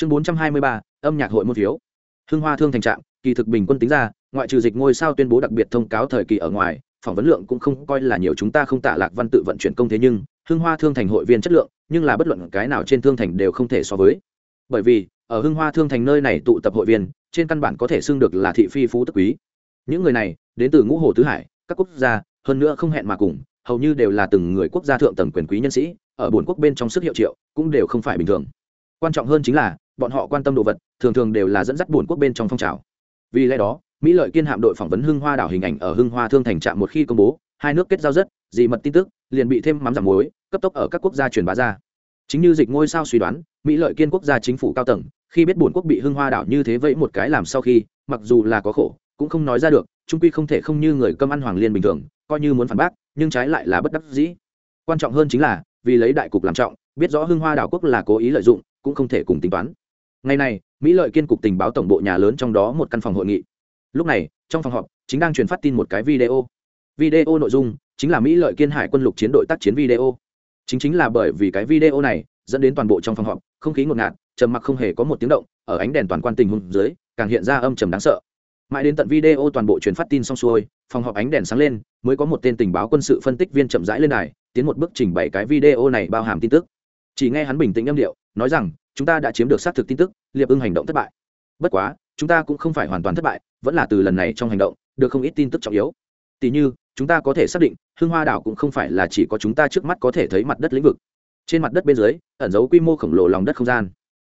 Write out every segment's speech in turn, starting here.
chương bốn trăm hai mươi ba, âm nhạc hội môn phiếu. Hưng hoa thương thành trạng kỳ thực bình quân tính ra, ngoại trừ dịch ngôi sao tuyên bố đặc biệt thông cáo thời kỳ ở ngoài, phỏng vấn lượng cũng không coi là nhiều chúng ta không tạ lạc văn tự vận chuyển công thế nhưng, hưng hoa thương thành hội viên chất lượng, nhưng là bất luận cái nào trên thương thành đều không thể so với. Bởi vì, ở hưng hoa thương thành nơi này tụ tập hội viên, trên căn bản có thể xưng được là thị phi phú tức quý. Những người này, đến từ ngũ hồ tứ hải, các quốc gia, hơn nữa không hẹn mà cùng, hầu như đều là từng người quốc gia thượng tầng quyền quý nhân sĩ, ở bốn quốc bên trong sức hiệu triệu, cũng đều không phải bình thường quan trọng hơn chính là bọn họ quan tâm đồ vật thường thường đều là dẫn dắt buồn quốc bên trong phong trào vì lẽ đó mỹ lợi kiên hạm đội phỏng vấn hưng hoa đảo hình ảnh ở hưng hoa thương thành trạm một khi công bố hai nước kết giao rất dị mật tin tức liền bị thêm mắm giảm muối cấp tốc ở các quốc gia truyền bá ra chính như dịch ngôi sao suy đoán mỹ lợi kiên quốc gia chính phủ cao tầng khi biết bổn quốc bị hưng hoa đảo như thế vẫy một cái làm sau khi mặc dù là có khổ cũng không nói ra được trung quy không thể không như người cơm ăn hoàng liên bình thường coi như muốn phản bác nhưng trái lại là bất đắc dĩ quan trọng hơn chính là vì lấy đại cục làm trọng biết rõ hưng hoa đảo quốc là cố ý lợi dụng cũng không thể cùng tính toán. Ngày này, mỹ lợi kiên cục tình báo tổng bộ nhà lớn trong đó một căn phòng hội nghị. Lúc này trong phòng họp chính đang truyền phát tin một cái video. Video nội dung chính là mỹ lợi kiên hải quân lục chiến đội tác chiến video. Chính chính là bởi vì cái video này dẫn đến toàn bộ trong phòng họp không khí ngột ngạt trầm mặc không hề có một tiếng động ở ánh đèn toàn quan tình huống dưới càng hiện ra âm trầm đáng sợ. Mãi đến tận video toàn bộ truyền phát tin xong xuôi phòng họp ánh đèn sáng lên mới có một tên tình báo quân sự phân tích viên chậm rãi lên đài tiến một bước trình bày cái video này bao hàm tin tức. Chỉ nghe hắn bình tĩnh âm điệu nói rằng, chúng ta đã chiếm được xác thực tin tức, liệp ưng hành động thất bại. Bất quá, chúng ta cũng không phải hoàn toàn thất bại, vẫn là từ lần này trong hành động, được không ít tin tức trọng yếu. Tỷ như, chúng ta có thể xác định hương hoa đảo cũng không phải là chỉ có chúng ta trước mắt có thể thấy mặt đất lĩnh vực. Trên mặt đất bên dưới, ẩn giấu quy mô khổng lồ lòng đất không gian.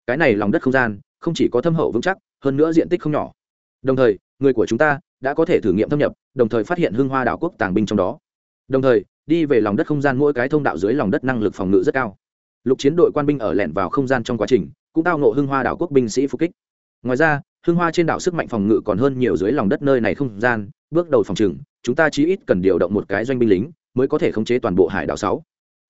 Cái này lòng đất không gian, không chỉ có thâm hậu vững chắc, hơn nữa diện tích không nhỏ. Đồng thời, người của chúng ta đã có thể thử nghiệm thâm nhập, đồng thời phát hiện hương hoa đảo quốc tàng binh trong đó. Đồng thời, đi về lòng đất không gian mỗi cái thông đạo dưới lòng đất năng lực phòng ngự rất cao lục chiến đội quan binh ở lẻn vào không gian trong quá trình, cũng tao nộ hưng hoa đảo quốc binh sĩ phục kích. Ngoài ra, hưng hoa trên đảo sức mạnh phòng ngự còn hơn nhiều dưới lòng đất nơi này không gian, bước đầu phòng trừng, chúng ta chí ít cần điều động một cái doanh binh lính mới có thể khống chế toàn bộ hải đảo sáu.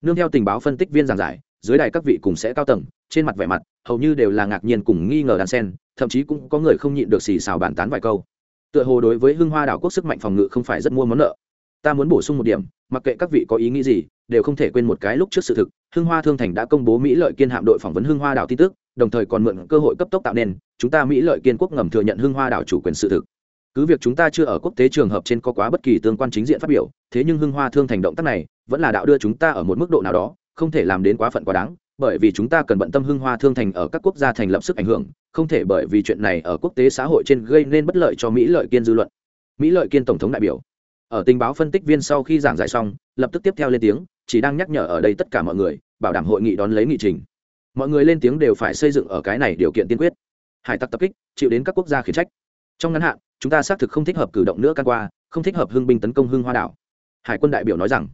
Nương theo tình báo phân tích viên giảng giải, dưới đài các vị cùng sẽ cao tầng, trên mặt vẻ mặt, hầu như đều là ngạc nhiên cùng nghi ngờ đàn sen, thậm chí cũng có người không nhịn được xì xào bàn tán vài câu. Tựa hồ đối với hưng hoa đảo quốc sức mạnh phòng ngự không phải rất mua món nợ. Ta muốn bổ sung một điểm, mặc kệ các vị có ý nghĩ gì đều không thể quên một cái lúc trước sự thực, hưng hoa thương thành đã công bố mỹ lợi kiên hạm đội phỏng vấn hưng hoa đảo tin tức, đồng thời còn mượn cơ hội cấp tốc tạo nên, chúng ta mỹ lợi kiên quốc ngầm thừa nhận hưng hoa đảo chủ quyền sự thực. Cứ việc chúng ta chưa ở quốc tế trường hợp trên có quá bất kỳ tương quan chính diện phát biểu, thế nhưng hưng hoa thương thành động tác này, vẫn là đạo đưa chúng ta ở một mức độ nào đó, không thể làm đến quá phận quá đáng, bởi vì chúng ta cần bận tâm hưng hoa thương thành ở các quốc gia thành lập sức ảnh hưởng, không thể bởi vì chuyện này ở quốc tế xã hội trên gây nên bất lợi cho mỹ lợi kiên dư luận. Mỹ lợi kiên tổng thống đại biểu. Ở tình báo phân tích viên sau khi giảng giải xong, lập tức tiếp theo lên tiếng chỉ đang nhắc nhở ở đây tất cả mọi người, bảo đảm hội nghị đón lấy nghị trình. Mọi người lên tiếng đều phải xây dựng ở cái này điều kiện tiên quyết. Hải tặc tập kích, chịu đến các quốc gia khiển trách. Trong ngắn hạn, chúng ta xác thực không thích hợp cử động nữa căn qua, không thích hợp hưng binh tấn công hưng hoa đảo. Hải quân đại biểu nói rằng,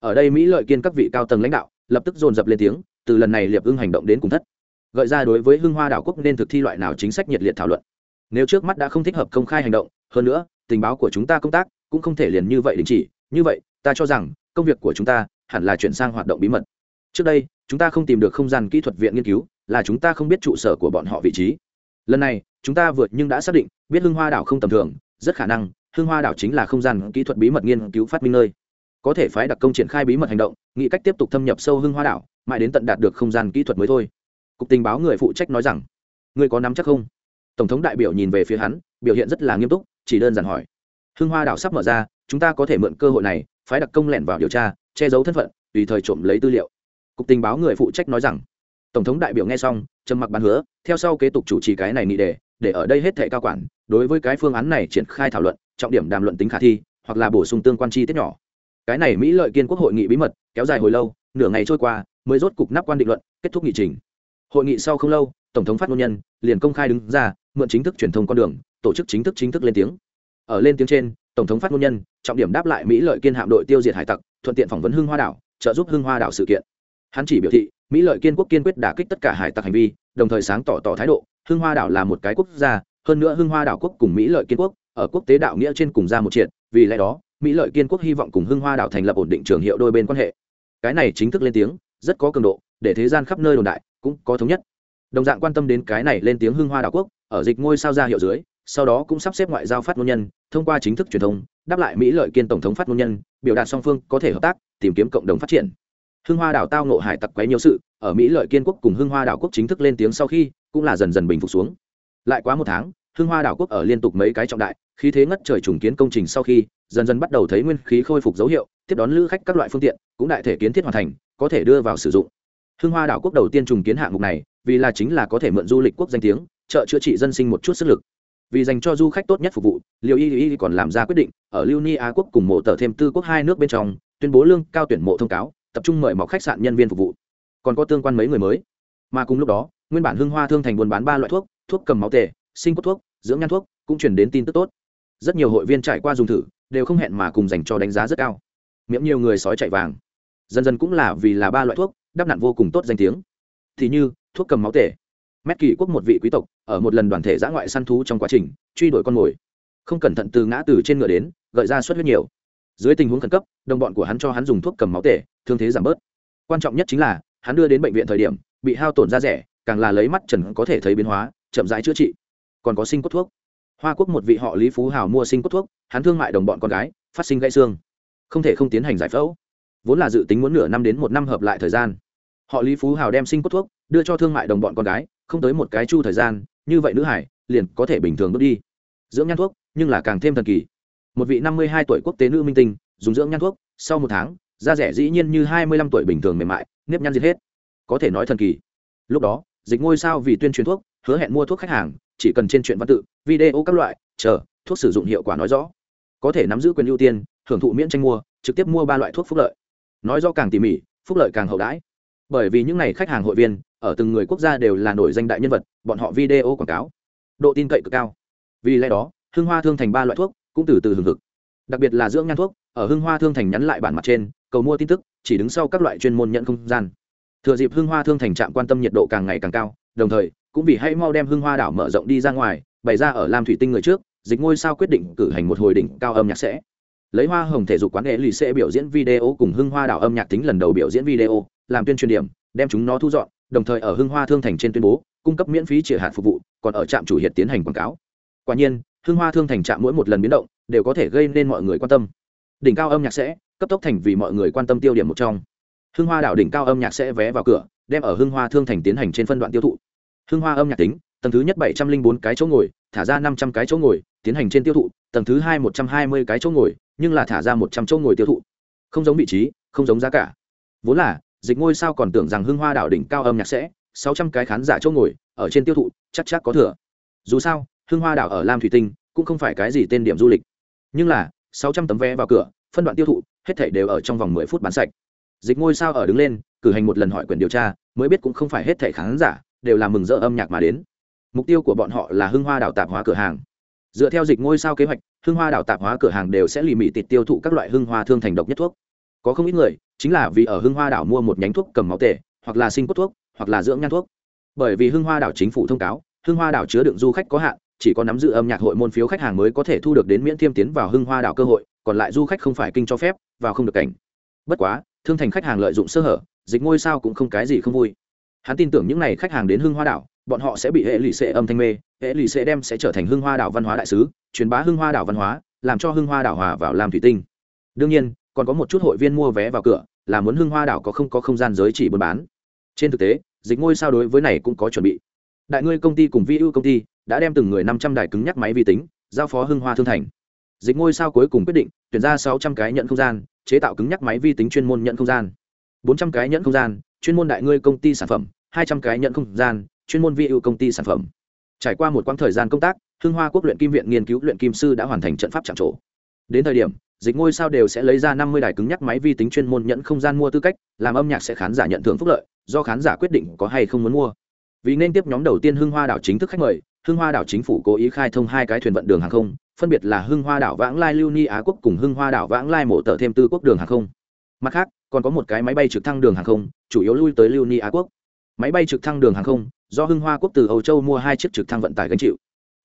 ở đây mỹ lợi kiên các vị cao tầng lãnh đạo, lập tức dồn dập lên tiếng, từ lần này liệp ưng hành động đến cùng thất. Gợi ra đối với hưng hoa đảo quốc nên thực thi loại nào chính sách nhiệt liệt thảo luận. Nếu trước mắt đã không thích hợp công khai hành động, hơn nữa, tình báo của chúng ta công tác cũng không thể liền như vậy đình chỉ. Như vậy, ta cho rằng, công việc của chúng ta hẳn là chuyển sang hoạt động bí mật. Trước đây, chúng ta không tìm được không gian kỹ thuật viện nghiên cứu, là chúng ta không biết trụ sở của bọn họ vị trí. Lần này, chúng ta vượt nhưng đã xác định, biết hưng hoa đảo không tầm thường, rất khả năng, hưng hoa đảo chính là không gian kỹ thuật bí mật nghiên cứu phát minh nơi. Có thể phái đặc công triển khai bí mật hành động, nghĩ cách tiếp tục thâm nhập sâu hưng hoa đảo, mãi đến tận đạt được không gian kỹ thuật mới thôi. Cục tình báo người phụ trách nói rằng người có nắm chắc không? Tổng thống đại biểu nhìn về phía hắn, biểu hiện rất là nghiêm túc, chỉ đơn giản hỏi. Hưng hoa đảo sắp mở ra, chúng ta có thể mượn cơ hội này phái đặc công lẻn vào điều tra, che giấu thân phận, tùy thời trộm lấy tư liệu. Cục tình báo người phụ trách nói rằng, tổng thống đại biểu nghe xong, trầm mặc bàn hứa, theo sau kế tục chủ trì cái này nghị đề, để ở đây hết thệ cao quản, đối với cái phương án này triển khai thảo luận, trọng điểm đàm luận tính khả thi, hoặc là bổ sung tương quan chi tiết nhỏ. Cái này mỹ lợi kiên quốc hội nghị bí mật, kéo dài hồi lâu, nửa ngày trôi qua, mới rốt cục nắp quan định luận, kết thúc nghị trình. Hội nghị sau không lâu, tổng thống phát ngôn nhân liền công khai đứng ra, mượn chính thức truyền thông con đường, tổ chức chính thức chính thức lên tiếng. Ở lên tiếng trên tổng thống phát ngôn nhân, trọng điểm đáp lại mỹ lợi kiên hạm đội tiêu diệt hải tặc, thuận tiện phỏng vấn hưng hoa đảo, trợ giúp hưng hoa đảo sự kiện. Hắn chỉ biểu thị, mỹ lợi kiên quốc kiên quyết đả kích tất cả hải tặc hành vi, đồng thời sáng tỏ tỏ thái độ, hưng hoa đảo là một cái quốc gia, hơn nữa hưng hoa đảo quốc cùng mỹ lợi kiên quốc, ở quốc tế đạo nghĩa trên cùng ra một triệt, vì lẽ đó, mỹ lợi kiên quốc hy vọng cùng hưng hoa đảo thành lập ổn định trường hiệu đôi bên quan hệ. Cái này chính thức lên tiếng, rất có cường độ, để thế gian khắp nơi đồn đại, cũng có thống nhất. Đồng dạng quan tâm đến cái này lên tiếng hưng hoa đảo quốc, ở dịch ngôi sao ra hiệu dưới sau đó cũng sắp xếp ngoại giao phát ngôn nhân, thông qua chính thức truyền thông, đáp lại mỹ lợi kiên tổng thống phát ngôn nhân, biểu đạt song phương có thể hợp tác, tìm kiếm cộng đồng phát triển. Hưng hoa đảo tao nộ hải tặc quấy nhiều sự, ở mỹ lợi kiên quốc cùng hưng hoa đảo quốc chính thức lên tiếng sau khi, cũng là dần dần bình phục xuống. Lại quá một tháng, hưng hoa đảo quốc ở liên tục mấy cái trọng đại, khí thế ngất trời trùng kiến công trình sau khi, dần dần bắt đầu thấy nguyên khí khôi phục dấu hiệu, tiếp đón lữ khách các loại phương tiện, cũng đại thể kiến thiết hoàn thành, có thể đưa vào sử dụng. Hưng hoa đảo quốc đầu tiên trùng kiến hạng mục này, vì là chính là có thể mượn du lịch quốc danh tiếng, trợ chữa trị dân sinh một chút sức lực vì dành cho du khách tốt nhất phục vụ liệu y y còn làm ra quyết định, ở lưu ni á quốc cùng mộ tờ thêm tư quốc hai nước bên trong, tuyên bố lương cao tuyển mộ thông cáo, tập trung mời mọc khách sạn nhân viên phục vụ. Còn có tương quan mấy người mới. Mà cùng lúc đó, nguyên bản hưng hoa thương thành buôn bán ba loại thuốc thuốc cầm máu tề, sinh cốt thuốc, dưỡng nhan thuốc, cũng chuyển đến tin tức tốt. Rất nhiều hội viên trải qua dùng thử, đều không hẹn mà cùng dành cho đánh giá rất cao. Miệng nhiều người sói chạy vàng. Dần dần cũng là vì là ba loại thuốc đắp nặn vô cùng tốt danh tiếng. Thì như, thuốc cầm máu tể mét kỳ quốc một vị quý tộc, ở một lần đoàn thể giã ngoại săn thú trong quá trình, truy đuổi con mồi. Không cẩn thận từ ngã từ trên ngựa đến, gợi ra suất huyết nhiều. Dưới tình huống khẩn cấp, đồng bọn của hắn cho hắn dùng thuốc cầm máu tể, thương thế giảm bớt. Quan trọng nhất chính là, hắn đưa đến bệnh viện thời điểm, bị hao tổn da rẻ, càng là lấy mắt trần có thể thấy biến hóa, chậm rãi chữa trị. Còn có sinh cốt thuốc. Hoa quốc một vị họ lý phú hào mua sinh cốt thuốc, hắn thương mại đồng bọn con gái, phát sinh gãy xương. Không thể không tiến hành giải phẫu. Vốn là dự tính muốn nửa năm đến một năm hợp lại thời gian. Họ lý phú hào đem sinh cốt thuốc đưa cho thương mại đồng bọn con gái không tới một cái chu thời gian, như vậy nữ hải liền có thể bình thường bước đi. Dưỡng nhan thuốc, nhưng là càng thêm thần kỳ. Một vị năm mươi hai tuổi quốc tế nữ minh tinh, dùng dưỡng nhan thuốc, sau một tháng, da rẻ dĩ nhiên như hai mươi lăm tuổi bình thường mềm mại, nếp nhăn diệt hết. Có thể nói thần kỳ. Lúc đó, dịch ngôi sao vì tuyên truyền thuốc, hứa hẹn mua thuốc khách hàng, chỉ cần trên chuyện văn tự, video các loại, chờ, thuốc sử dụng hiệu quả nói rõ. Có thể nắm giữ quyền ưu tiên, hưởng thụ miễn tranh mua, trực tiếp mua ba loại thuốc phúc lợi. Nói rõ càng tỉ mỉ, phúc lợi càng hậu đãi bởi vì những n à y khách hàng hội viên ở từng người quốc gia đều là nổi danh đại nhân vật, bọn họ video quảng cáo, độ tin cậy cực cao. Vì lẽ đó, hưng hoa thương thành ba loại thuốc cũng từ từ hừng hực đặc biệt là dưỡng nhan thuốc, ở hưng hoa thương thành nhắn lại bản mặt trên, cầu mua tin tức, chỉ đứng sau các loại chuyên môn nhận không gian. Thừa dịp hưng hoa thương thành trạm quan tâm nhiệt độ càng ngày càng cao, đồng thời, cũng vì hay mau đem hưng hoa đảo mở rộng đi ra ngoài, bày ra ở lam thủy tinh người trước, dịch ngôi sao quyết định cử hành một hồi đỉnh cao âm nhạc sẽ lấy hoa hồng thể dục quán nghệ lì sẽ biểu diễn video cùng hưng hoa đảo âm nhạc tính lần đầu biểu diễn video, làm tuyên truyền điểm, đem chúng nó thu dọn, đồng thời ở hưng hoa thương thành trên tuyên bố, cung cấp miễn phí trịa hạt phục vụ, còn ở trạm chủ hiệt tiến hành quảng cáo. Quả nhiên, hưng hoa thương thành trạm mỗi một lần biến động đều có thể gây nên mọi người quan tâm. Đỉnh cao âm nhạc sẽ cấp tốc thành vì mọi người quan tâm tiêu điểm một trong. Hưng hoa đảo đỉnh cao âm nhạc sẽ vé vào cửa, đem ở hưng hoa thương thành tiến hành trên phân đoạn tiêu thụ. Hưng hoa âm nhạc tính, tầng thứ nhất bảy trăm linh bốn cái chỗ ngồi, thả ra năm trăm cái chỗ ngồi, tiến hành trên tiêu thụ, tầng thứ hai một trăm hai mươi cái chỗ ngồi nhưng là thả ra một trăm chỗ ngồi tiêu thụ. Không giống vị trí, không giống giá cả. Vốn là, dịch ngôi sao còn tưởng rằng hưng hoa đảo đỉnh cao âm nhạc sẽ, sáu trăm cái khán giả chỗ ngồi, ở trên tiêu thụ, chắc chắc có thừa. Dù sao, hưng hoa đảo ở lam thủy tinh cũng không phải cái gì tên điểm du lịch. Nhưng là, sáu trăm tấm vé vào cửa, phân đoạn tiêu thụ, hết thảy đều ở trong vòng mười phút bán sạch. Dịch ngôi sao ở đứng lên, cử hành một lần hỏi quyền điều tra, mới biết cũng không phải hết thảy khán giả, đều là mừng rỡ âm nhạc mà đến. Mục tiêu của bọn họ là hưng hoa đảo tạp hóa cửa hàng. Dựa theo dịch ngôi sao kế hoạch Hương hoa đảo tạp hóa cửa hàng đều sẽ lì mị tịt tiêu thụ các loại hương hoa thương thành độc nhất thuốc. Có không ít người chính là vì ở Hương hoa đảo mua một nhánh thuốc cầm máu tể hoặc là sinh cốt thuốc, hoặc là dưỡng nhan thuốc. Bởi vì Hương hoa đảo chính phủ thông cáo Hương hoa đảo chứa đựng du khách có hạn, chỉ có nắm giữ âm nhạc hội môn phiếu khách hàng mới có thể thu được đến miễn thiêm tiến vào hưng hoa đảo cơ hội, còn lại du khách không phải kinh cho phép, vào không được cảnh. Bất quá, thương thành khách hàng lợi dụng sơ hở, dịch ngôi sao cũng không cái gì không vui. Hắn tin tưởng những n à y khách hàng đến hưng hoa đảo bọn họ sẽ bị hệ lụy sệ âm thanh mê, hệ lụy sệ đem sẽ trở thành hưng hoa đảo văn hóa đại sứ, truyền bá hưng hoa đảo văn hóa, làm cho hưng hoa đảo hòa vào làm thủy tinh. Đương nhiên, còn có một chút hội viên mua vé vào cửa, là muốn hưng hoa đảo có không có không gian giới chỉ buôn bán. Trên thực tế, dịch ngôi sao đối với này cũng có chuẩn bị. Đại ngươi công ty cùng vi ưu công ty đã đem từng người năm trăm đài cứng nhắc máy vi tính, giao phó hưng hoa thương thành. Dịch ngôi sao cuối cùng quyết định tuyển ra sáu trăm cái nhận không gian, chế tạo cứng nhắc máy vi tính chuyên môn nhận không gian. Bốn trăm cái nhận không gian, chuyên môn đại ngươi công ty sản phẩm, hai trăm cái nhận không gian chuyên môn vi ưu công ty sản phẩm. Trải qua một quãng thời gian công tác, hưng hoa quốc luyện kim viện nghiên cứu luyện kim sư đã hoàn thành trận pháp chạm trổ. Đến thời điểm, dịch ngôi sao đều sẽ lấy ra năm mươi đài cứng nhắc máy vi tính chuyên môn nhận không gian mua tư cách, làm âm nhạc sẽ khán giả nhận thưởng phúc lợi, do khán giả quyết định có hay không muốn mua. Vì nên tiếp nhóm đầu tiên hưng hoa đảo chính thức khách mời, hưng hoa đảo chính phủ cố ý khai thông hai cái thuyền vận đường hàng không, phân biệt là hưng hoa đảo vãng lai lưu ni á quốc cùng hưng hoa đảo vãng lai mổ tờ thêm tư quốc đường hàng không. Mặt khác, còn có một cái máy bay trực thăng đường hàng không, chủ yếu lui tới lưu ni á quốc máy bay trực thăng đường hàng không, do hưng hoa quốc từ âu châu mua hai chiếc trực thăng vận tải gánh chịu.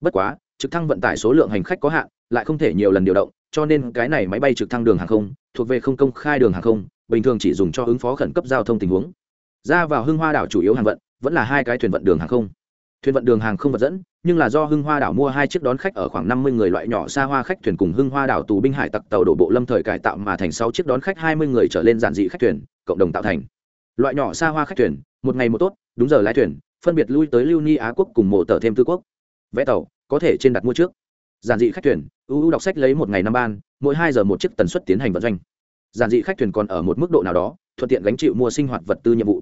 Bất quá, trực thăng vận tải số lượng hành khách có hạn, lại không thể nhiều lần điều động, cho nên cái này máy bay trực thăng đường hàng không, thuộc về không công khai đường hàng không, bình thường chỉ dùng cho ứng phó khẩn cấp giao thông tình huống. Ra vào hưng hoa đảo chủ yếu hàng vận, vẫn là hai cái thuyền vận đường hàng không. Thuyền vận đường hàng không vật dẫn, nhưng là do hưng hoa đảo mua hai chiếc đón khách ở khoảng năm mươi người loại nhỏ xa hoa khách thuyền cùng hưng hoa đảo tù binh hải tặc tàu đổ bộ lâm thời cải tạo mà thành sáu chiếc đón khách hai mươi người trở lên giản dị khách thuyền, cộng đồng tạo thành. Loại nhỏ xa hoa khách thuyền một ngày một tốt, đúng giờ lái thuyền, phân biệt lui tới lưu ni á quốc cùng mộ tờ thêm tư quốc. Vẽ tàu, có thể trên đặt mua trước. Giản dị khách thuyền ưu đọc sách lấy một ngày năm ban, mỗi hai giờ một chiếc tần suất tiến hành vận doanh. Giản dị khách thuyền còn ở một mức độ nào đó, thuận tiện gánh chịu mua sinh hoạt vật tư nhiệm vụ.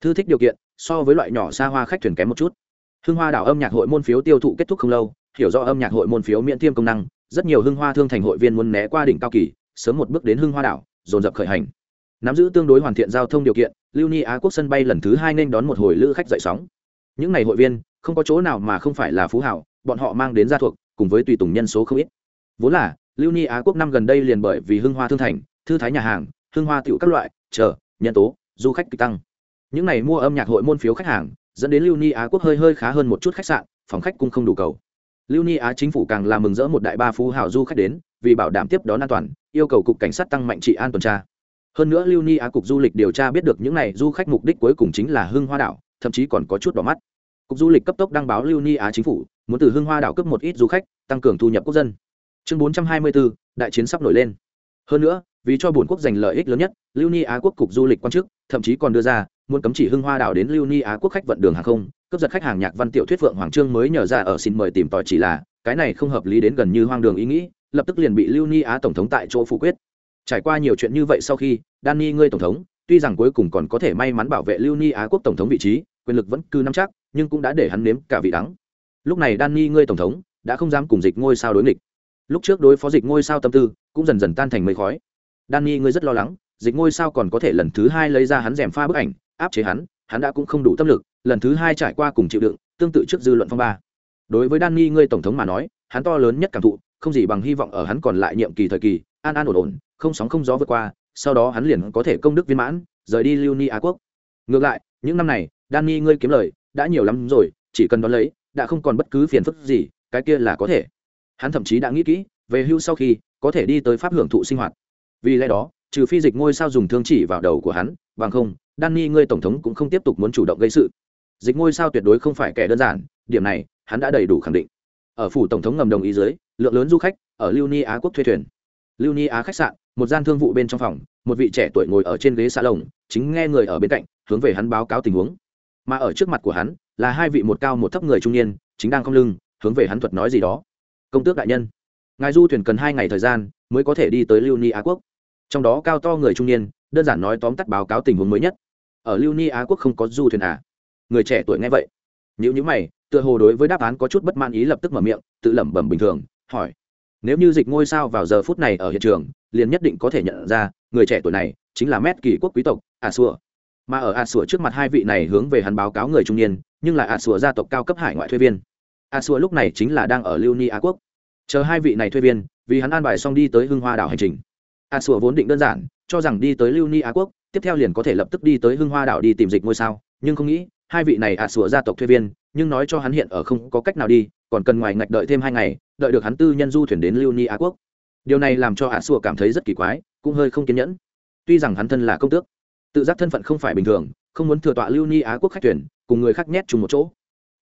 Thư thích điều kiện, so với loại nhỏ xa hoa khách thuyền kém một chút. Hưng hoa đảo âm nhạc hội môn phiếu tiêu thụ kết thúc không lâu, hiểu rõ âm nhạc hội môn phiếu miễn tiêm công năng, rất nhiều hưng hoa thương thành hội viên muốn né qua đỉnh cao kỳ, sớm một bước đến hưng hoa đảo, dồn dập khởi hành. Nắm giữ tương đối hoàn thiện giao thông điều kiện lưu ni á quốc sân bay lần thứ hai nên đón một hồi lữ khách dậy sóng. Những n à y hội viên, không có chỗ nào mà không phải là phú hảo, bọn họ mang đến gia thuộc, cùng với tùy tùng nhân số không ít. Vốn là, lưu ni á quốc năm gần đây liền bởi vì hưng hoa thương thành, thư thái nhà hàng, hưng hoa tựu các loại, chờ, nhân tố, du khách kịch tăng. Những n à y mua âm nhạc hội môn phiếu khách hàng, dẫn đến lưu ni á quốc hơi hơi khá hơn một chút khách sạn, phòng khách cũng không đủ cầu. Lưu ni á chính phủ càng làm mừng rỡ một đại ba phú hào du khách đến, vì bảo đảm tiếp đón an toàn, yêu cầu cục cảnh sát tăng mạnh trị an tuần tra hơn nữa lưu ni á cục du lịch điều tra biết được những n à y du khách mục đích cuối cùng chính là hưng hoa đảo, thậm chí còn có chút đỏ mắt. Cục du lịch cấp tốc đăng báo lưu ni á chính phủ, muốn từ hưng hoa đảo cấp một ít du khách, tăng cường thu nhập quốc dân. Chương bốn trăm hai mươi bốn đại chiến sắp nổi lên. Hơn nữa, vì cho bổn quốc giành lợi ích lớn nhất, lưu ni á quốc cục du lịch quan chức, thậm chí còn đưa ra, muốn cấm chỉ hưng hoa đảo đến lưu ni á quốc khách vận đường hàng không, cướp giật khách hàng nhạc văn tiểu thuyết phượng hoàng trương mới nhờ ra ở xin mời tìm tòi chỉ là, cái này không hợp lý đến gần như hoang đường ý nghĩ, lập tức liền bị lưu ni á tổng thống tại chỗ phủ quyết trải qua nhiều chuyện như vậy sau khi, danny ngươi tổng thống, tuy rằng cuối cùng còn có thể may mắn bảo vệ lưu ni á quốc tổng thống vị trí, quyền lực vẫn cứ nắm chắc, nhưng cũng đã để hắn nếm cả vị đắng. Lúc này danny ngươi tổng thống, đã không dám cùng dịch ngôi sao đối nghịch. Lúc trước đối phó dịch ngôi sao tâm tư, cũng dần dần tan thành mây khói. Danny ngươi rất lo lắng, dịch ngôi sao còn có thể lần thứ hai lấy ra hắn rèm pha bức ảnh, áp chế hắn hắn đã cũng không đủ tâm lực, lần thứ hai trải qua cùng chịu đựng, tương tự trước dư luận phong ba. Đối với danny ngươi tổng thống mà nói, hắn to lớn nhất cảm thụ, không gì bằng hy vọng ở hắn còn lại nhiệm kỳ thời kỳ an an ổn ổn, không sóng không gió vượt qua, sau đó hắn liền có thể công đức viên mãn, rời đi lưu ni á quốc. Ngược lại, những năm này danny ngươi kiếm lời, đã nhiều lắm rồi, chỉ cần đón lấy, đã không còn bất cứ phiền phức gì, cái kia là có thể. Hắn thậm chí đã nghĩ kỹ, về hưu sau khi, có thể đi tới pháp hưởng thụ sinh hoạt. Vì lẽ đó, trừ phi dịch ngôi sao dùng thương chỉ vào đầu của hắn, bằng không danny ngươi tổng thống cũng không tiếp tục muốn chủ động gây sự. Dịch ngôi sao tuyệt đối không phải kẻ đơn giản, điểm này, hắn đã đầy đủ khẳng định. Ở phủ tổng thống ngầm đồng ý dưới, lượng lớn du khách ở lưu ni á quốc thuê thuyền lưu ni á khách sạn, một gian thương vụ bên trong phòng, một vị trẻ tuổi ngồi ở trên ghế xa lồng chính nghe người ở bên cạnh, hướng về hắn báo cáo tình huống. Mà ở trước mặt của hắn, là hai vị một cao một thấp người trung niên, chính đang không lưng, hướng về hắn thuật nói gì đó. Công tước đại nhân, ngài du thuyền cần hai ngày thời gian, mới có thể đi tới lưu ni á quốc. Trong đó cao to người trung niên, đơn giản nói tóm tắt báo cáo tình huống mới nhất. Ở lưu ni á quốc không có du thuyền à? Người trẻ tuổi nghe vậy nếu như mày, tựa hồ đối với đáp án có chút bất mãn ý lập tức mở miệng, tự lẩm bẩm bình thường, hỏi nếu như dịch ngôi sao vào giờ phút này ở hiện trường, liền nhất định có thể nhận ra, người trẻ tuổi này chính là mét kỳ quốc quý tộc, a xua mà ở a xua trước mặt hai vị này hướng về hắn báo cáo người trung niên, nhưng là a xua gia tộc cao cấp hải ngoại thuê viên. A xua lúc này chính là đang ở lưu ni á quốc. Chờ hai vị này thuê viên, vì hắn an bài xong đi tới hưng hoa đảo hành trình. A xua vốn định đơn giản, cho rằng đi tới lưu ni á quốc, tiếp theo liền có thể lập tức đi tới hưng hoa đảo đi tìm dịch ngôi sao, nhưng không nghĩ, hai vị này a xua gia tộc thuê viên nhưng nói cho hắn hiện ở không có cách nào đi, còn cần ngoài ngạch đợi thêm hai ngày, đợi được hắn tư nhân du thuyền đến lưu ni á quốc. Điều này làm cho a xua cảm thấy rất kỳ quái, cũng hơi không kiên nhẫn. Tuy rằng hắn thân là công tước, tự giác thân phận không phải bình thường, không muốn thừa tọa lưu ni á quốc khách thuyền, cùng người khác nhét chung một chỗ.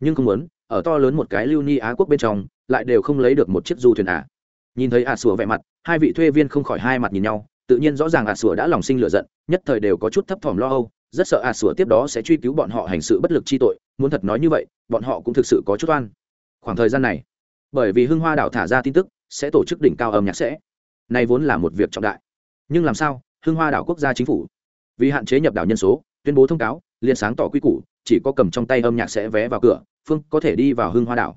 Nhưng không muốn, ở to lớn một cái lưu ni á quốc bên trong, lại đều không lấy được một chiếc du thuyền ả à. nhìn thấy ả à sủa vẻ mặt, hai vị thuê viên không khỏi hai mặt nhìn nhau, tự nhiên rõ ràng ả à sủa đã lòng sinh lửa giận, nhất thời đều có chút thấp thỏm lo âu rất sợ a sủa tiếp đó sẽ truy cứu bọn họ hành sự bất lực chi tội, muốn thật nói như vậy, bọn họ cũng thực sự có chút oan. Khoảng thời gian này, bởi vì hưng hoa đảo thả ra tin tức, sẽ tổ chức đỉnh cao âm nhạc sẽ. Nay vốn là một việc trọng đại. Nhưng làm sao, hưng hoa đảo quốc gia chính phủ? Vì hạn chế nhập đảo nhân số, tuyên bố thông cáo, liền sáng tỏ quy củ, chỉ có cầm trong tay âm nhạc sẽ vé vào cửa, phương có thể đi vào hưng hoa đảo.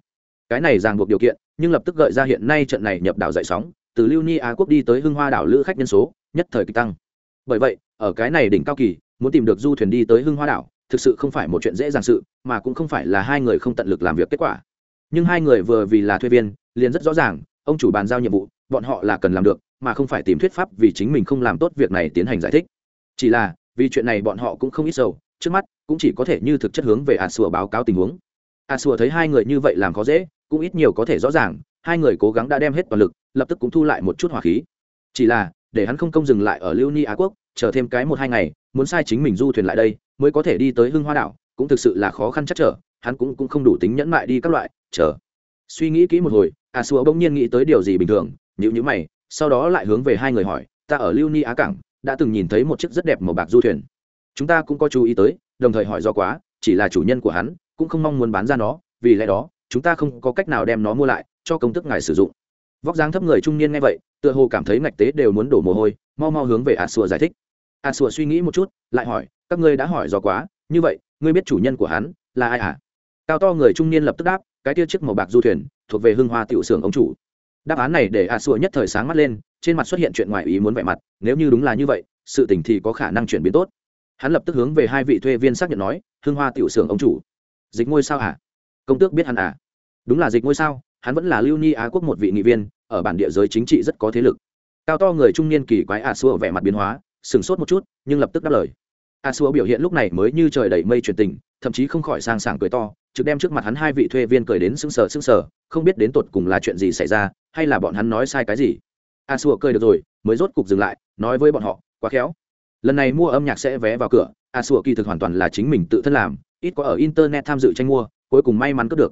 Cái này ràng buộc điều kiện, nhưng lập tức gợi ra hiện nay trận này nhập đảo dậy sóng, từ lưu ni á quốc đi tới hưng hoa đảo lữ khách nhân số, nhất thời kịch tăng. Bởi vậy, ở cái này đỉnh cao kỳ muốn tìm được du thuyền đi tới hưng hoa đảo, thực sự không phải một chuyện dễ dàng sự, mà cũng không phải là hai người không tận lực làm việc kết quả. Nhưng hai người vừa vì là thuê viên, liền rất rõ ràng, ông chủ bàn giao nhiệm vụ, bọn họ là cần làm được, mà không phải tìm thuyết pháp vì chính mình không làm tốt việc này tiến hành giải thích. Chỉ là, vì chuyện này bọn họ cũng không ít sầu, trước mắt, cũng chỉ có thể như thực chất hướng về a sùa báo cáo tình huống. A sùa thấy hai người như vậy làm khó dễ, cũng ít nhiều có thể rõ ràng, hai người cố gắng đã đem hết toàn lực, lập tức cũng thu lại một chút hỏa khí. Chỉ là, để hắn không công dừng lại ở lưu ni á quốc chờ thêm cái một hai ngày muốn sai chính mình du thuyền lại đây mới có thể đi tới hưng hoa đảo cũng thực sự là khó khăn chắc trở hắn cũng, cũng không đủ tính nhẫn mại đi các loại chờ. Suy nghĩ kỹ một hồi a xua bỗng nhiên nghĩ tới điều gì bình thường nhữ nhữ mày sau đó lại hướng về hai người hỏi ta ở lưu ni á cảng đã từng nhìn thấy một chiếc rất đẹp màu bạc du thuyền. Chúng ta cũng có chú ý tới đồng thời hỏi do quá chỉ là chủ nhân của hắn cũng không mong muốn bán ra nó vì lẽ đó chúng ta không có cách nào đem nó mua lại cho công tức ngài sử dụng. Vóc dáng thấp người trung niên nghe vậy tựa hồ cảm thấy ngạch tế đều muốn đổ mồ hôi mau mau hướng về a sùa giải thích. À, a sùa suy nghĩ một chút, lại hỏi, các ngươi đã hỏi dò quá, như vậy, ngươi biết chủ nhân của hắn là ai à? Cao to người trung niên lập tức đáp, cái tia chiếc màu bạc du thuyền, thuộc về hưng hoa tiểu xưởng ông chủ. Đáp án này để à a sùa nhất thời sáng mắt lên, trên mặt xuất hiện chuyện ngoài ý muốn vẻ mặt, nếu như đúng là như vậy, sự tình thì có khả năng chuyển biến tốt. Hắn lập tức hướng về hai vị thuê viên xác nhận nói, hưng hoa tiểu xưởng ông chủ. Dịch ngôi sao à công tước biết hắn à? Đúng là dịch ngôi sao, hắn vẫn là lưu ni á quốc một vị nghị viên, ở bản địa giới chính trị rất có thế lực. Cao to người trung niên kỳ quái à a xua vẻ mặt biến hóa sửng sốt một chút, nhưng lập tức đáp lời. A xua biểu hiện lúc này mới như trời đầy mây truyền tình, thậm chí không khỏi sang sảng cười to, trực đem trước mặt hắn hai vị thuê viên cười đến sững sờ sững sờ, không biết đến tột cùng là chuyện gì xảy ra, hay là bọn hắn nói sai cái gì. A xua cười được rồi, mới rốt cục dừng lại, nói với bọn họ, quá khéo. Lần này mua âm nhạc sẽ vé vào cửa, a xua kỳ thực hoàn toàn là chính mình tự thân làm, ít có ở internet tham dự tranh mua, cuối cùng may mắn cướp được.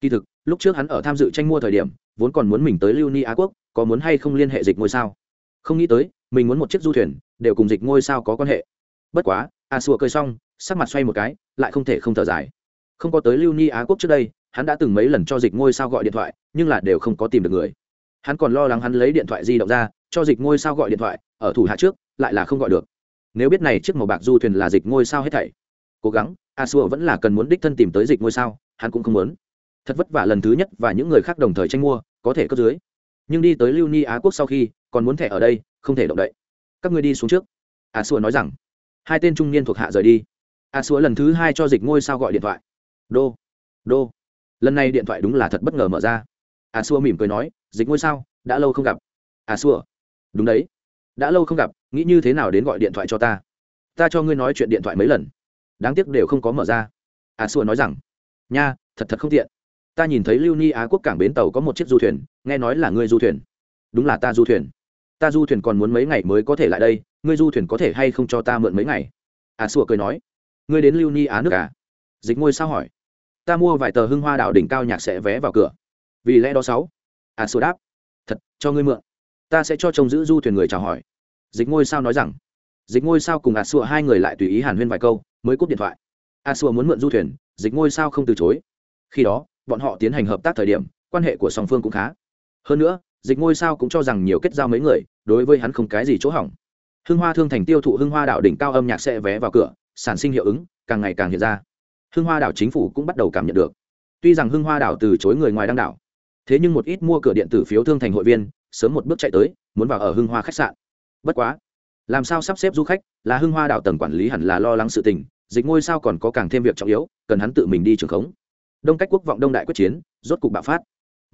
Kỳ thực, lúc trước hắn ở tham dự tranh mua thời điểm, vốn còn muốn mình tới lưu ni á quốc, có muốn hay không liên hệ dịch ngôi sao? Không nghĩ tới mình muốn một chiếc du thuyền, đều cùng dịch ngôi sao có quan hệ. Bất quá, a xua cười xong, sắc mặt xoay một cái, lại không thể không thở dài. Không có tới lưu ni á quốc trước đây, hắn đã từng mấy lần cho dịch ngôi sao gọi điện thoại, nhưng là đều không có tìm được người. Hắn còn lo lắng hắn lấy điện thoại di động ra, cho dịch ngôi sao gọi điện thoại, ở thủ hạ trước, lại là không gọi được. Nếu biết này chiếc màu bạc du thuyền là dịch ngôi sao hết thảy. Cố gắng, a xua vẫn là cần muốn đích thân tìm tới dịch ngôi sao, hắn cũng không muốn. Thật vất vả lần thứ nhất và những người khác đồng thời tranh mua, có thể cấp dưới. Nhưng đi tới lưu ni á quốc sau khi, còn muốn thẻ ở đây không thể động đậy. Các ngươi đi xuống trước. A xua nói rằng. Hai tên trung niên thuộc hạ rời đi. A xua lần thứ hai cho dịch ngôi sao gọi điện thoại. Đô đô. Lần này điện thoại đúng là thật bất ngờ mở ra. A xua mỉm cười nói, dịch ngôi sao, đã lâu không gặp. A xua đúng đấy. Đã lâu không gặp, nghĩ như thế nào đến gọi điện thoại cho ta? Ta cho ngươi nói chuyện điện thoại mấy lần. Đáng tiếc đều không có mở ra. A xua nói rằng, nha, thật thật không tiện. Ta nhìn thấy lưu ni á quốc cảng bến tàu có một chiếc du thuyền, nghe nói là ngươi du thuyền. Đúng là ta du thuyền ta du thuyền còn muốn mấy ngày mới có thể lại đây, ngươi du thuyền có thể hay không cho ta mượn mấy ngày? À sủa cười nói. Ngươi đến lưu ni á nước à? Dịch ngôi sao hỏi. Ta mua vài tờ hưng hoa đảo đỉnh cao nhạc sẽ vé vào cửa. Vì lẽ đó sáu. À sủa đáp. Thật, cho ngươi mượn. Ta sẽ cho trông giữ du thuyền người chào hỏi. Dịch ngôi sao nói rằng. Dịch ngôi sao cùng à sủa hai người lại tùy ý hàn huyên vài câu, mới cúp điện thoại. À sủa muốn mượn du thuyền, dịch ngôi sao không từ chối. Khi đó, bọn họ tiến hành hợp tác thời điểm, quan hệ của song phương cũng khá. Hơn nữa dịch ngôi sao cũng cho rằng nhiều kết giao mấy người, đối với hắn không cái gì chỗ hỏng. Hưng hoa thương thành tiêu thụ hưng hoa đảo đỉnh cao âm nhạc sẽ vé vào cửa, sản sinh hiệu ứng, càng ngày càng hiện ra. Hưng hoa đảo chính phủ cũng bắt đầu cảm nhận được. Tuy rằng hưng hoa đảo từ chối người ngoài đăng đảo, thế nhưng một ít mua cửa điện tử phiếu thương thành hội viên, sớm một bước chạy tới, muốn vào ở hưng hoa khách sạn. Bất quá, làm sao sắp xếp du khách, là hưng hoa đảo tầng quản lý hẳn là lo lắng sự tình, dịch ngôi sao còn có càng thêm việc trọng yếu, cần hắn tự mình đi trường khống. Đông cách quốc vọng đông đại quyết chiến, rốt cục bạo phát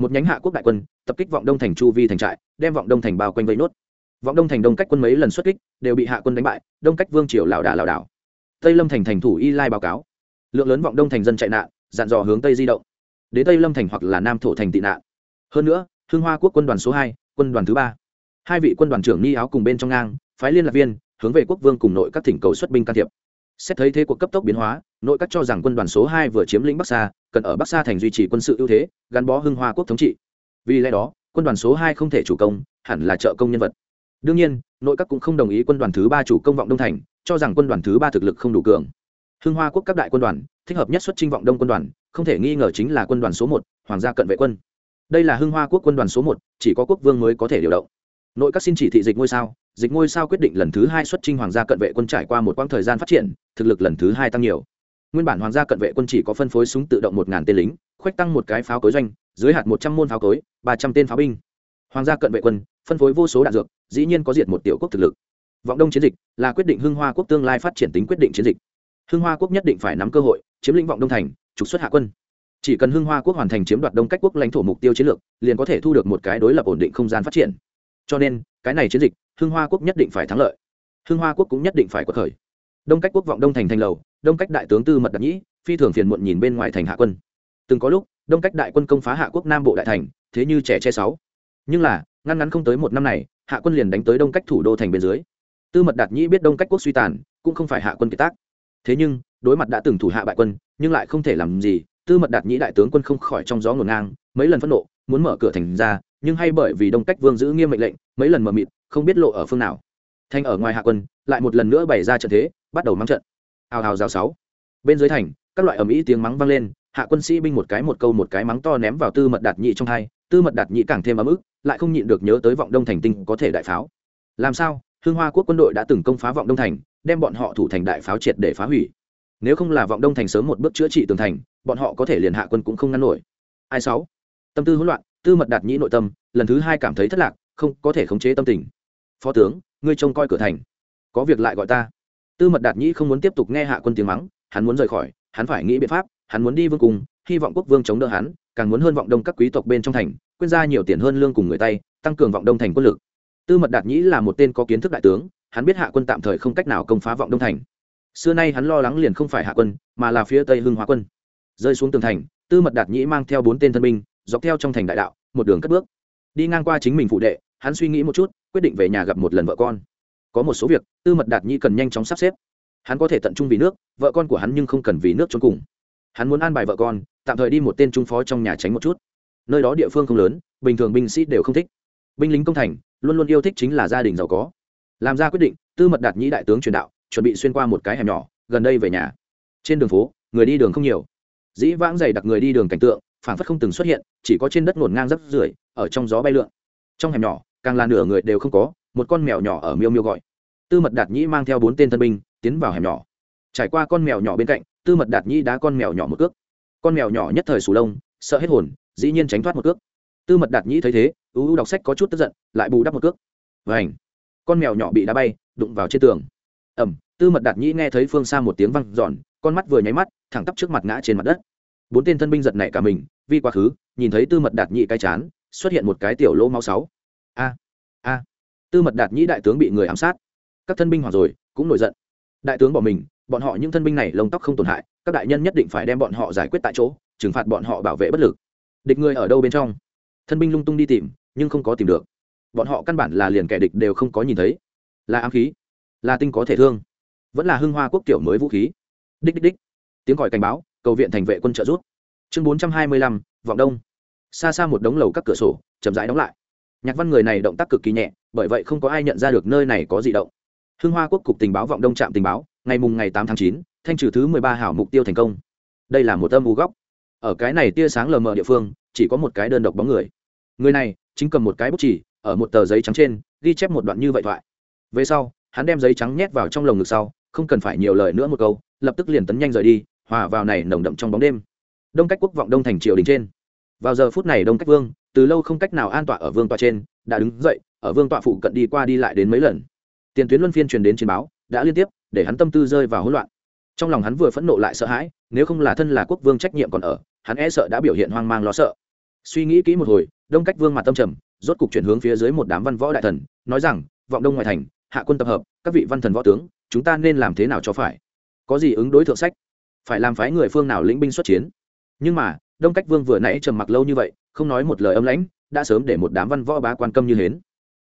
một nhánh hạ quốc đại quân, tập kích vọng đông thành chu vi thành trại, đem vọng đông thành bao quanh vây nốt. Vọng đông thành đông cách quân mấy lần xuất kích, đều bị hạ quân đánh bại, đông cách vương triều lảo đà lảo đảo. Tây lâm thành thành thủ y lai báo cáo. Lượng lớn vọng đông thành dân chạy nạn, dặn dò hướng tây di động. Đến tây lâm thành hoặc là nam thổ thành tị nạn. Hơn nữa hương hoa quốc quân đoàn số hai, quân đoàn thứ ba. Hai vị quân đoàn trưởng ni áo cùng bên trong ngang, phái liên lạc viên, hướng về quốc vương cùng nội các thỉnh cầu xuất binh can thiệp xét thấy thế cuộc cấp tốc biến hóa, nội các cho rằng quân đoàn số hai vừa chiếm lĩnh bắc sa, cần ở bắc sa thành duy trì quân sự ưu thế, gắn bó hưng hoa quốc thống trị. Vì lẽ đó, quân đoàn số hai không thể chủ công, hẳn là trợ công nhân vật. Đương nhiên, nội các cũng không đồng ý quân đoàn thứ ba chủ công vọng đông thành, cho rằng quân đoàn thứ ba thực lực không đủ cường. Hưng hoa quốc các đại quân đoàn, thích hợp nhất xuất trinh vọng đông quân đoàn, không thể nghi ngờ chính là quân đoàn số một, hoàng gia cận vệ quân. Đây là hưng hoa quốc quân đoàn số một, chỉ có quốc vương mới có thể điều động. Nội các xin chỉ thị dịch ngôi sao dịch ngôi sao quyết định lần thứ hai xuất trinh hoàng gia cận vệ quân trải qua một quãng thời gian phát triển, thực lực lần thứ hai tăng nhiều. Nguyên bản hoàng gia cận vệ quân chỉ có phân phối súng tự động một ngàn tên lính, khoách tăng một cái pháo cối doanh, dưới hạt một trăm môn pháo cối, ba trăm tên pháo binh. Hoàng gia cận vệ quân phân phối vô số đạn dược, dĩ nhiên có diệt một tiểu quốc thực lực. Vọng đông chiến dịch là quyết định hưng hoa quốc tương lai phát triển tính quyết định chiến dịch. Hưng hoa quốc nhất định phải nắm cơ hội, chiếm lĩnh vọng đông thành, trục xuất hạ quân. Chỉ cần hưng hoa quốc hoàn thành chiếm đoạt đông cách quốc lãnh thổ mục tiêu chiến lược, liền có thể thu được một cái đối lập ổn định không gian phát triển. Cho nên, cái này chiến dịch hưng hoa quốc nhất định phải thắng lợi. Hưng hoa quốc cũng nhất định phải có khởi. Đông cách quốc vọng đông thành thành lầu, đông cách đại tướng tư mật đặc nhĩ, phi thường phiền muộn nhìn bên ngoài thành hạ quân. Từng có lúc, đông cách đại quân công phá hạ quốc nam bộ đại thành, thế như trẻ che sáu. Nhưng là, ngăn ngắn không tới một năm này, hạ quân liền đánh tới đông cách thủ đô thành bên dưới. Tư mật đạt nhĩ biết đông cách quốc suy tàn, cũng không phải hạ quân kiệt tác. Thế nhưng, đối mặt đã từng thủ hạ bại quân, nhưng lại không thể làm gì, tư mật đạt nhĩ đại tướng quân không khỏi trong gió ngổn ngang, mấy lần phẫn nộ, muốn mở cửa thành ra, nhưng hay bởi vì đông cách vương giữ nghiêm mệnh lệnh, mấy lần mờ mịt không biết lộ ở phương nào. Thanh ở ngoài hạ quân, lại một lần nữa bày ra trận thế, bắt đầu mắng trận. Hào hào rào sáu. Bên dưới thành, các loại ầm ĩ tiếng mắng vang lên, hạ quân sĩ binh một cái một câu một cái mắng to ném vào tư mật đạt nhị trong hai, tư mật đạt nhị càng thêm ấm ức, lại không nhịn được nhớ tới vọng đông thành tinh có thể đại pháo. Làm sao? Hương hoa quốc quân đội đã từng công phá vọng đông thành, đem bọn họ thủ thành đại pháo triệt để phá hủy. Nếu không là vọng đông thành sớm một bước chữa trị tường thành, bọn họ có thể liền hạ quân cũng không ngăn nổi. Ai sáu? Tâm tư hỗn loạn, tư mật đạt nhị nội tâm, lần thứ hai cảm thấy thất lạc, không có thể khống chế tâm tình phó tướng, ngươi trông coi cửa thành. Có việc lại gọi ta. Tư mật đạt nhĩ không muốn tiếp tục nghe hạ quân tiếng mắng, hắn muốn rời khỏi, hắn phải nghĩ biện pháp, hắn muốn đi vương cùng hy vọng quốc vương chống đỡ hắn, càng muốn hơn vọng đông các quý tộc bên trong thành quyên ra nhiều tiền hơn lương cùng người tay, tăng cường vọng đông thành quân lực. Tư mật đạt nhĩ là một tên có kiến thức đại tướng, hắn biết hạ quân tạm thời không cách nào công phá vọng đông thành. Xưa nay hắn lo lắng liền không phải hạ quân, mà là phía tây hưng hóa quân. Rơi xuống tường thành, tư mật đạt nhĩ mang theo bốn tên thân binh, dọc theo trong thành đại đạo, một đường cất bước. Đi ngang qua chính mình phụ đệ, hắn suy nghĩ một chút quyết định về nhà gặp một lần vợ con. Có một số việc, tư mật đạt Nhi cần nhanh chóng sắp xếp. Hắn có thể tận trung vì nước, vợ con của hắn nhưng không cần vì nước trốn cùng. Hắn muốn an bài vợ con, tạm thời đi một tên trung phó trong nhà tránh một chút. Nơi đó địa phương không lớn, bình thường binh sĩ đều không thích. Binh lính công thành, luôn luôn yêu thích chính là gia đình giàu có. Làm ra quyết định, tư mật đạt nhĩ đại tướng truyền đạo, chuẩn bị xuyên qua một cái hẻm nhỏ, gần đây về nhà. Trên đường phố, người đi đường không nhiều. Dĩ vãng dày đặc người đi đường cảnh tượng phản phất không từng xuất hiện, chỉ có trên đất ngổn ngang rắp rưởi, ở trong gió bay lượn. Trong hẻm nhỏ càng là nửa người đều không có, một con mèo nhỏ ở miêu miêu gọi. Tư mật đạt nhĩ mang theo bốn tên thân binh, tiến vào hẻm nhỏ. Trải qua con mèo nhỏ bên cạnh, tư mật đạt nhĩ đá con mèo nhỏ một cước. Con mèo nhỏ nhất thời sù lông, sợ hết hồn, dĩ nhiên tránh thoát một cước. Tư mật đạt nhĩ thấy thế ưu ưu đọc sách có chút tức giận, lại bù đắp một cước. Vảnh con mèo nhỏ bị đá bay, đụng vào trên tường. Ẩm, tư mật đạt nhĩ nghe thấy phương xa một tiếng văng giòn con mắt vừa nháy mắt, thẳng tắp trước mặt ngã trên mặt đất. Bốn tên thân binh giật nảy cả mình, vi quá khứ, nhìn thấy tư mật đạt nhĩ cái chán, xuất hiện một cái tiểu lỗ máu sáu a a. Tư mật đạt nhĩ đại tướng bị người ám sát. Các thân binh hoặc rồi, cũng nổi giận. Đại tướng bỏ mình, bọn họ những thân binh này lông tóc không tổn hại, các đại nhân nhất định phải đem bọn họ giải quyết tại chỗ, trừng phạt bọn họ bảo vệ bất lực. Địch người ở đâu bên trong? Thân binh lung tung đi tìm, nhưng không có tìm được. Bọn họ căn bản là liền kẻ địch đều không có nhìn thấy. Là ám khí, là tinh có thể thương. Vẫn là hưng hoa quốc tiểu mới vũ khí. Đích đích đích. Tiếng còi cảnh báo, cầu viện thành vệ quân trợ rút chương bốn trăm hai mươi lăm, vọng đông. Xa xa một đống lầu các cửa sổ, chậm rãi đóng lại nhạc văn người này động tác cực kỳ nhẹ, bởi vậy không có ai nhận ra được nơi này có gì động. Hưng hoa quốc cục tình báo vọng đông trạm tình báo, ngày mùng ngày tám tháng chín, thanh trừ thứ mười ba hảo mục tiêu thành công. Đây là một âm u góc. Ở cái này tia sáng lờ mờ địa phương, chỉ có một cái đơn độc bóng người. Người này, chính cầm một cái bút chỉ ở một tờ giấy trắng trên, ghi chép một đoạn như vậy thoại. Về sau, hắn đem giấy trắng nhét vào trong lồng ngực sau, không cần phải nhiều lời nữa một câu, lập tức liền tấn nhanh rời đi, hòa vào này nồng đậm trong bóng đêm. Đông cách quốc vọng đông thành triều đình trên. Vào giờ phút này đông cách vương từ lâu không cách nào an tọa ở vương tọa trên, đã đứng dậy, ở vương tọa phụ cận đi qua đi lại đến mấy lần. Tiền tuyến luân phiên truyền đến chiến báo, đã liên tiếp, để hắn tâm tư rơi vào hỗn loạn. Trong lòng hắn vừa phẫn nộ lại sợ hãi, nếu không là thân là quốc vương trách nhiệm còn ở, hắn e sợ đã biểu hiện hoang mang lo sợ. Suy nghĩ kỹ một hồi, đông cách vương mặt tâm trầm, rốt cục chuyển hướng phía dưới một đám văn võ đại thần, nói rằng, vọng đông ngoại thành, hạ quân tập hợp, các vị văn thần võ tướng, chúng ta nên làm thế nào cho phải? Có gì ứng đối thượng sách? Phải làm phái người phương nào lĩnh binh xuất chiến? Nhưng mà, đông cách vương vừa nãy trầm mặc lâu như vậy không nói một lời âm lãnh, đã sớm để một đám văn võ bá quan câm như hến.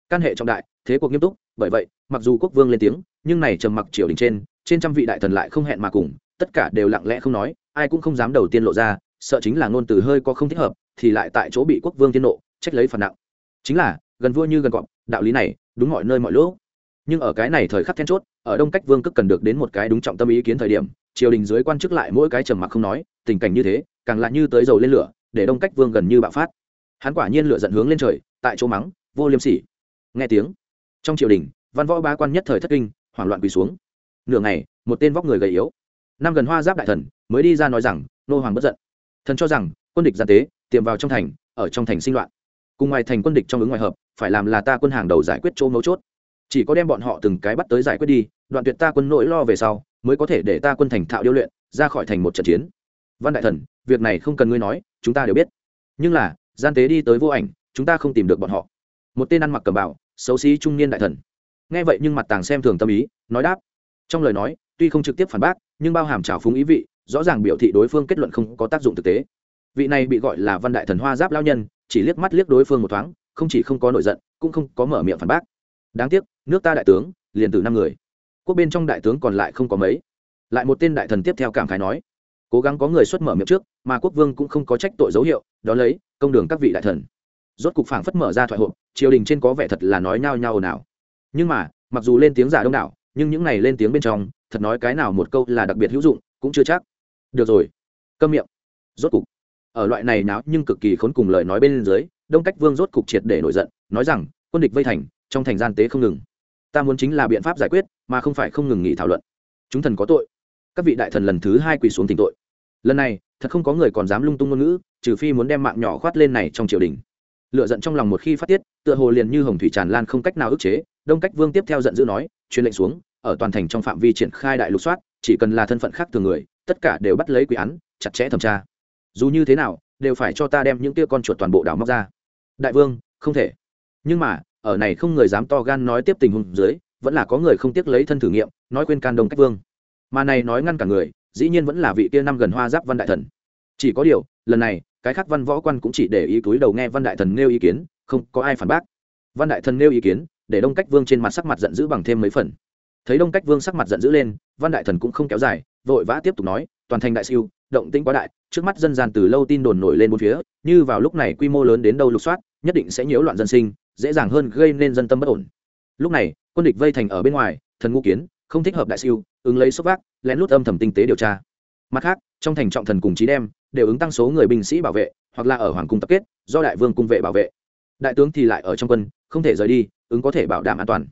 Căn hệ trọng đại, thế cuộc nghiêm túc, bởi vậy, mặc dù quốc vương lên tiếng, nhưng này trầm mặc triều đình trên trên trăm vị đại thần lại không hẹn mà cùng, tất cả đều lặng lẽ không nói, ai cũng không dám đầu tiên lộ ra, sợ chính là ngôn từ hơi có không thích hợp, thì lại tại chỗ bị quốc vương tiên nộ, trách lấy phần nặng. Chính là, gần vua như gần cọp, đạo lý này, đúng mọi nơi mọi lỗ nhưng ở cái này thời khắc then chốt, ở đông cách vương cức cần được đến một cái đúng trọng tâm ý kiến thời điểm, triều đình dưới quan chức lại mỗi cái trầm mặc không nói, tình cảnh như thế, càng lại như tới dầu lên lửa để đông cách vương gần như bạo phát. Hắn quả nhiên lửa giận hướng lên trời, tại chỗ mắng, vô liêm sỉ. Nghe tiếng, trong triều đình, văn võ ba quan nhất thời thất kinh, hoảng loạn quỳ xuống. Nửa ngày, một tên vóc người gầy yếu, năm gần hoa giáp đại thần, mới đi ra nói rằng, nô hoàng bất giận. Thần cho rằng, quân địch gian tế, tiềm vào trong thành, ở trong thành sinh loạn. Cùng ngoài thành quân địch trong ứng ngoài hợp, phải làm là ta quân hàng đầu giải quyết chỗ mấu chốt. Chỉ có đem bọn họ từng cái bắt tới giải quyết đi, đoạn tuyệt ta quân nỗi lo về sau, mới có thể để ta quân thành thạo điêu luyện, ra khỏi thành một trận chiến văn đại thần, việc này không cần ngươi nói, chúng ta đều biết. Nhưng là, gian tế đi tới vô ảnh, chúng ta không tìm được bọn họ. Một tên ăn mặc cầm bảo xấu xí trung niên đại thần. Nghe vậy nhưng mặt tàng xem thường tâm ý, nói đáp. Trong lời nói, tuy không trực tiếp phản bác, nhưng bao hàm trào phúng ý vị, rõ ràng biểu thị đối phương kết luận không có tác dụng thực tế. Vị này bị gọi là văn đại thần hoa giáp lao nhân, chỉ liếc mắt liếc đối phương một thoáng, không chỉ không có nổi giận, cũng không có mở miệng phản bác. Đáng tiếc, nước ta đại tướng, liền từ năm người. Quốc bên trong đại tướng còn lại không có mấy. Lại một tên đại thần tiếp theo cảm khái nói cố gắng có người xuất mở miệng trước, mà quốc vương cũng không có trách tội dấu hiệu đó lấy, công đường các vị đại thần. Rốt cục phảng phất mở ra thoại hộp, triều đình trên có vẻ thật là nói nhao nhao nào nhưng mà, mặc dù lên tiếng giả đông đảo, nhưng những này lên tiếng bên trong, thật nói cái nào một câu là đặc biệt hữu dụng, cũng chưa chắc. Được rồi, câm miệng. Rốt cục, ở loại này náo nhưng cực kỳ khốn cùng lời nói bên dưới, đông cách vương rốt cục triệt để nổi giận, nói rằng, quân địch vây thành, trong thành gian tế không ngừng. Ta muốn chính là biện pháp giải quyết, mà không phải không ngừng nghỉ thảo luận. Chúng thần có tội các vị đại thần lần thứ hai quỳ xuống tỉnh tội. Lần này, thật không có người còn dám lung tung ngôn ngữ, trừ phi muốn đem mạng nhỏ khoát lên này trong triều đình. Lựa giận trong lòng một khi phát tiết, tựa hồ liền như hồng thủy tràn lan không cách nào ức chế, đông cách vương tiếp theo giận dữ nói, truyền lệnh xuống, ở toàn thành trong phạm vi triển khai đại lục soát, chỉ cần là thân phận khác thường người, tất cả đều bắt lấy quý án, chặt chẽ thẩm tra. Dù như thế nào, đều phải cho ta đem những tia con chuột toàn bộ đảo móc ra. Đại vương, không thể. Nhưng mà, ở này không người dám to gan nói tiếp tình huống dưới, vẫn là có người không tiếc lấy thân thử nghiệm, nói quên can đông cách vương mà này nói ngăn cả người, dĩ nhiên vẫn là vị kia năm gần hoa giáp văn đại thần. Chỉ có điều, lần này, cái khác văn võ quan cũng chỉ để ý túi đầu nghe văn đại thần nêu ý kiến, không có ai phản bác. Văn đại thần nêu ý kiến, để đông cách vương trên mặt sắc mặt giận dữ bằng thêm mấy phần. Thấy đông cách vương sắc mặt giận dữ lên, văn đại thần cũng không kéo dài, vội vã tiếp tục nói, toàn thành đại siêu, động tĩnh quá đại, trước mắt dân gian từ lâu tin đồn nổi lên bốn phía, như vào lúc này quy mô lớn đến đâu lục soát, nhất định sẽ nhiễu loạn dân sinh, dễ dàng hơn gây nên dân tâm bất ổn. Lúc này, quân địch vây thành ở bên ngoài, thần ngũ kiến, không thích hợp đại siêu ứng lấy sốc vác, lén lút âm thầm tinh tế điều tra. Mặt khác, trong thành trọng thần cùng trí đem, đều ứng tăng số người binh sĩ bảo vệ, hoặc là ở hoàng cung tập kết, do đại vương cung vệ bảo vệ. Đại tướng thì lại ở trong quân, không thể rời đi, ứng có thể bảo đảm an toàn.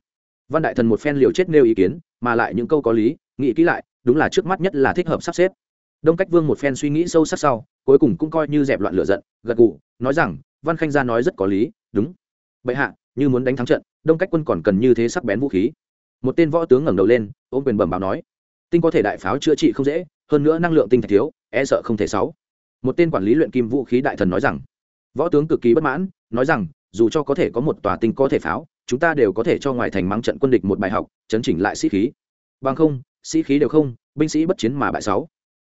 Văn đại thần một phen liều chết nêu ý kiến, mà lại những câu có lý, nghĩ kỹ lại, đúng là trước mắt nhất là thích hợp sắp xếp. Đông cách vương một phen suy nghĩ sâu sắc sau, cuối cùng cũng coi như dẹp loạn lửa giận, gật gù, nói rằng, văn khanh gia nói rất có lý, đúng. Bệ hạ, như muốn đánh thắng trận, đông cách quân còn cần như thế sắc bén vũ khí một tên võ tướng ngẩng đầu lên, ôm quyền bẩm báo nói, tinh có thể đại pháo chữa trị không dễ, hơn nữa năng lượng tinh thạch thiếu e sợ không thể sáu. Một tên quản lý luyện kim vũ khí đại thần nói rằng, võ tướng cực kỳ bất mãn, nói rằng, dù cho có thể có một tòa tinh có thể pháo, chúng ta đều có thể cho ngoài thành mắng trận quân địch một bài học, chấn chỉnh lại sĩ khí. Bằng không, sĩ khí đều không, binh sĩ bất chiến mà bại sáu.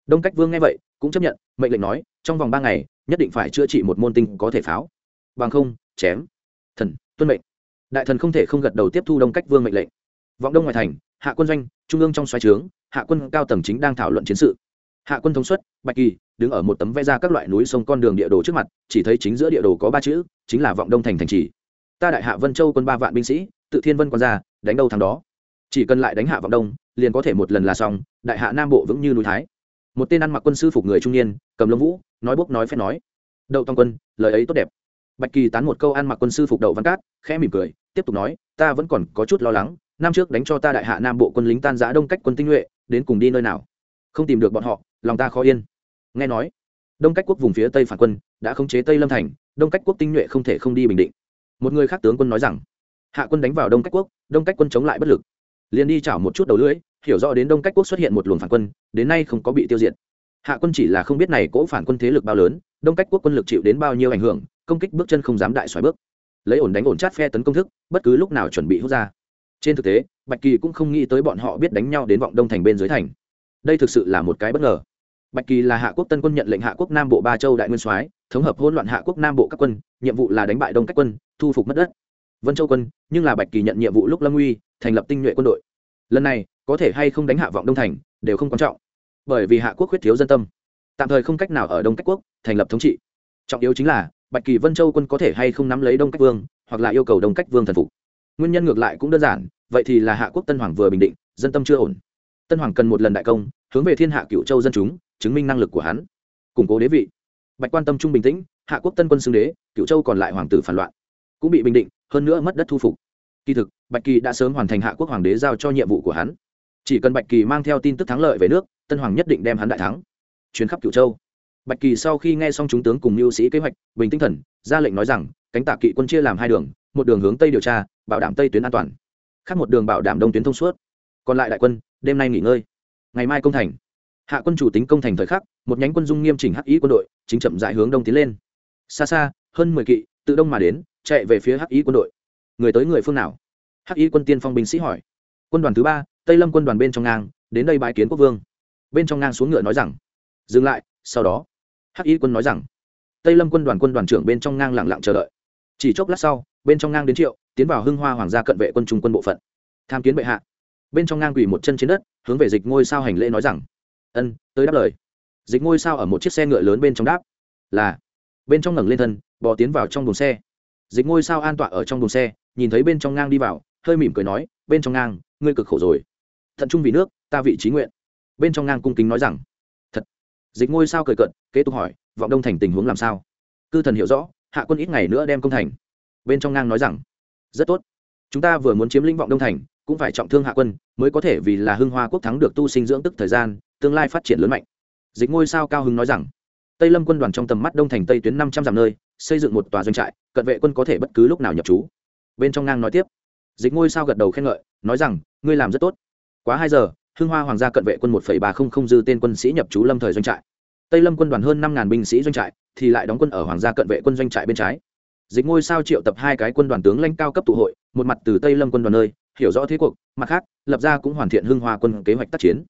Đông cách vương nghe vậy, cũng chấp nhận, mệnh lệnh nói, trong vòng ba ngày, nhất định phải chữa trị một môn tinh có thể pháo. Bằng không, chém. Thần, tuân mệnh. Đại thần không thể không gật đầu tiếp thu đông cách vương mệnh lệnh vọng đông ngoại thành, hạ quân doanh, trung ương trong xoáy trướng, hạ quân cao tầng chính đang thảo luận chiến sự. Hạ quân thống suất, bạch kỳ, đứng ở một tấm vẽ ra các loại núi sông con đường địa đồ trước mặt, chỉ thấy chính giữa địa đồ có ba chữ, chính là vọng đông thành thành trì. Ta đại hạ vân châu quân ba vạn binh sĩ, tự thiên vân quan ra đánh đâu thằng đó. Chỉ cần lại đánh hạ vọng đông, liền có thể một lần là xong, đại hạ nam bộ vững như núi thái. Một tên ăn mặc quân sư phục người trung niên, cầm lông vũ, nói bốc nói phép nói. Đậu tòng quân, lời ấy tốt đẹp. Bạch kỳ tán một câu ăn mặc quân sư phục đậu văn cát, khẽ mỉm cười, tiếp tục nói, ta vẫn còn có chút lo lắng năm trước đánh cho ta đại hạ nam bộ quân lính tan giã đông cách quân tinh nhuệ, đến cùng đi nơi nào? Không tìm được bọn họ, lòng ta khó yên. Nghe nói, đông cách quốc vùng phía tây phản quân đã khống chế tây lâm thành, đông cách quốc tinh nhuệ không thể không đi bình định. Một người khác tướng quân nói rằng, hạ quân đánh vào đông cách quốc, đông cách quân chống lại bất lực. Liền đi chảo một chút đầu lưỡi, hiểu rõ đến đông cách quốc xuất hiện một luồng phản quân, đến nay không có bị tiêu diệt. Hạ quân chỉ là không biết này cỗ phản quân thế lực bao lớn, đông cách quốc quân lực chịu đến bao nhiêu ảnh hưởng, công kích bước chân không dám đại xoài bước. Lấy ổn đánh ổn chát phe tấn công thức, bất cứ lúc nào chuẩn bị hút ra trên thực tế, bạch kỳ cũng không nghĩ tới bọn họ biết đánh nhau đến vọng đông thành bên dưới thành. Đây thực sự là một cái bất ngờ. Bạch kỳ là hạ quốc tân quân nhận lệnh hạ quốc nam bộ ba châu đại nguyên soái, thống hợp hỗn loạn hạ quốc nam bộ các quân, nhiệm vụ là đánh bại đông cách quân, thu phục mất đất. Vân châu quân, nhưng là bạch kỳ nhận nhiệm vụ lúc lâm uy, thành lập tinh nhuệ quân đội. Lần này, có thể hay không đánh hạ vọng đông thành, đều không quan trọng. Bởi vì hạ quốc khuyết thiếu dân tâm. Tạm thời không cách nào ở đông cách quốc, thành lập thống trị. Trọng yếu chính là, bạch kỳ vân châu quân có thể hay không nắm lấy đông cách vương, hoặc là yêu cầu đông cách vương thần phục nguyên nhân ngược lại cũng đơn giản, vậy thì là hạ quốc tân hoàng vừa bình định, dân tâm chưa ổn. Tân hoàng cần một lần đại công, hướng về thiên hạ cựu châu dân chúng, chứng minh năng lực của hắn. Củng cố đế vị. Bạch quan tâm trung bình tĩnh, hạ quốc tân quân xưng đế cựu châu còn lại hoàng tử phản loạn. Cũng bị bình định, hơn nữa mất đất thu phục. Kỳ thực, bạch kỳ đã sớm hoàn thành hạ quốc hoàng đế giao cho nhiệm vụ của hắn. Chỉ cần bạch kỳ mang theo tin tức thắng lợi về nước, tân hoàng nhất định đem hắn đại thắng. Chuyến khắp cựu châu. Bạch kỳ sau khi nghe xong chúng tướng cùng mưu sĩ kế hoạch, bình tinh thần, ra lệnh nói rằng, cánh tạ kỵ quân chia làm hai đường, một đường hướng tây điều tra bảo đảm tây tuyến an toàn. Khác một đường bảo đảm đông tuyến thông suốt. Còn lại đại quân, đêm nay nghỉ ngơi. Ngày mai công thành. Hạ quân chủ tính công thành thời khắc, một nhánh quân dung nghiêm chỉnh hắc ý quân đội, chính chậm dại hướng đông tiến lên. Xa xa, hơn mười kỵ, tự đông mà đến, chạy về phía hắc ý quân đội. Người tới người phương nào? Hắc ý quân tiên phong binh sĩ hỏi. Quân đoàn thứ ba, tây lâm quân đoàn bên trong ngang, đến đây bãi kiến quốc vương. Bên trong ngang xuống ngựa nói rằng, dừng lại, sau đó. Hắc ý quân nói rằng, tây lâm quân đoàn quân đoàn trưởng bên trong ngang lặng lặng chờ đợi chỉ chốc lát sau, bên trong ngang đến triệu, tiến vào hưng hoa hoàng gia cận vệ quân trung quân bộ phận. Tham kiến bệ hạ. Bên trong ngang quỳ một chân trên đất, hướng về dịch ngôi sao hành lễ nói rằng, ân, tới đáp lời. Dịch ngôi sao ở một chiếc xe ngựa lớn bên trong đáp, là. Bên trong ngẩng lên thân, bò tiến vào trong đồn xe. Dịch ngôi sao an tọa ở trong đồn xe, nhìn thấy bên trong ngang đi vào, hơi mỉm cười nói, bên trong ngang, ngươi cực khổ rồi. Thận trung vì nước, ta vị trí nguyện. Bên trong ngang cung kính nói rằng, thật. Dịch ngôi sao cười cận kế tục hỏi, vọng đông thành tình huống làm sao? Cư thần hiểu rõ hạ quân ít ngày nữa đem công thành. Bên trong ngang nói rằng, rất tốt. Chúng ta vừa muốn chiếm lĩnh vọng đông thành, cũng phải trọng thương hạ quân, mới có thể vì là hưng hoa quốc thắng được tu sinh dưỡng tức thời gian, tương lai phát triển lớn mạnh. Dịch ngôi sao cao hưng nói rằng, tây lâm quân đoàn trong tầm mắt đông thành tây tuyến năm trăm dặm nơi, xây dựng một tòa doanh trại, cận vệ quân có thể bất cứ lúc nào nhập trú. Bên trong ngang nói tiếp, dịch ngôi sao gật đầu khen ngợi, nói rằng, ngươi làm rất tốt. Quá hai giờ, hưng hoa hoàng gia cận vệ quân một ba không không dư tên quân sĩ nhập trú lâm thời doanh trại tây lâm quân đoàn hơn năm ngàn binh sĩ doanh trại thì lại đóng quân ở hoàng gia cận vệ quân doanh trại bên trái. Dịch ngôi sao triệu tập hai cái quân đoàn tướng lãnh cao cấp tụ hội, một mặt từ tây lâm quân đoàn nơi, hiểu rõ thế cuộc, mặt khác, lập ra cũng hoàn thiện hưng hoa quân kế hoạch tác chiến.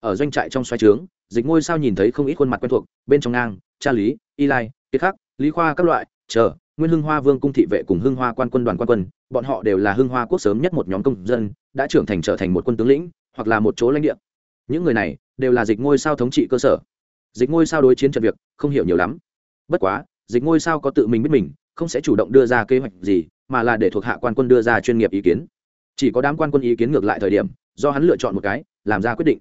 Ở doanh trại trong xoay trướng, dịch ngôi sao nhìn thấy không ít khuôn mặt quen thuộc, bên trong ngang, cha lý, y lai, kiệt khắc, lý khoa các loại, chờ, nguyên hưng hoa vương cung thị vệ cùng hưng hoa quan quân đoàn quan quân, bọn họ đều là hưng hoa quốc sớm nhất một nhóm công dân, đã trưởng thành trở thành một quân tướng lĩnh, hoặc là một chỗ lãnh địa. Những người này đều là dịch ngôi sao thống trị cơ sở dịch ngôi sao đối chiến trận việc, không hiểu nhiều lắm. Bất quá, dịch ngôi sao có tự mình biết mình, không sẽ chủ động đưa ra kế hoạch gì, mà là để thuộc hạ quan quân đưa ra chuyên nghiệp ý kiến. Chỉ có đám quan quân ý kiến ngược lại thời điểm, do hắn lựa chọn một cái, làm ra quyết định.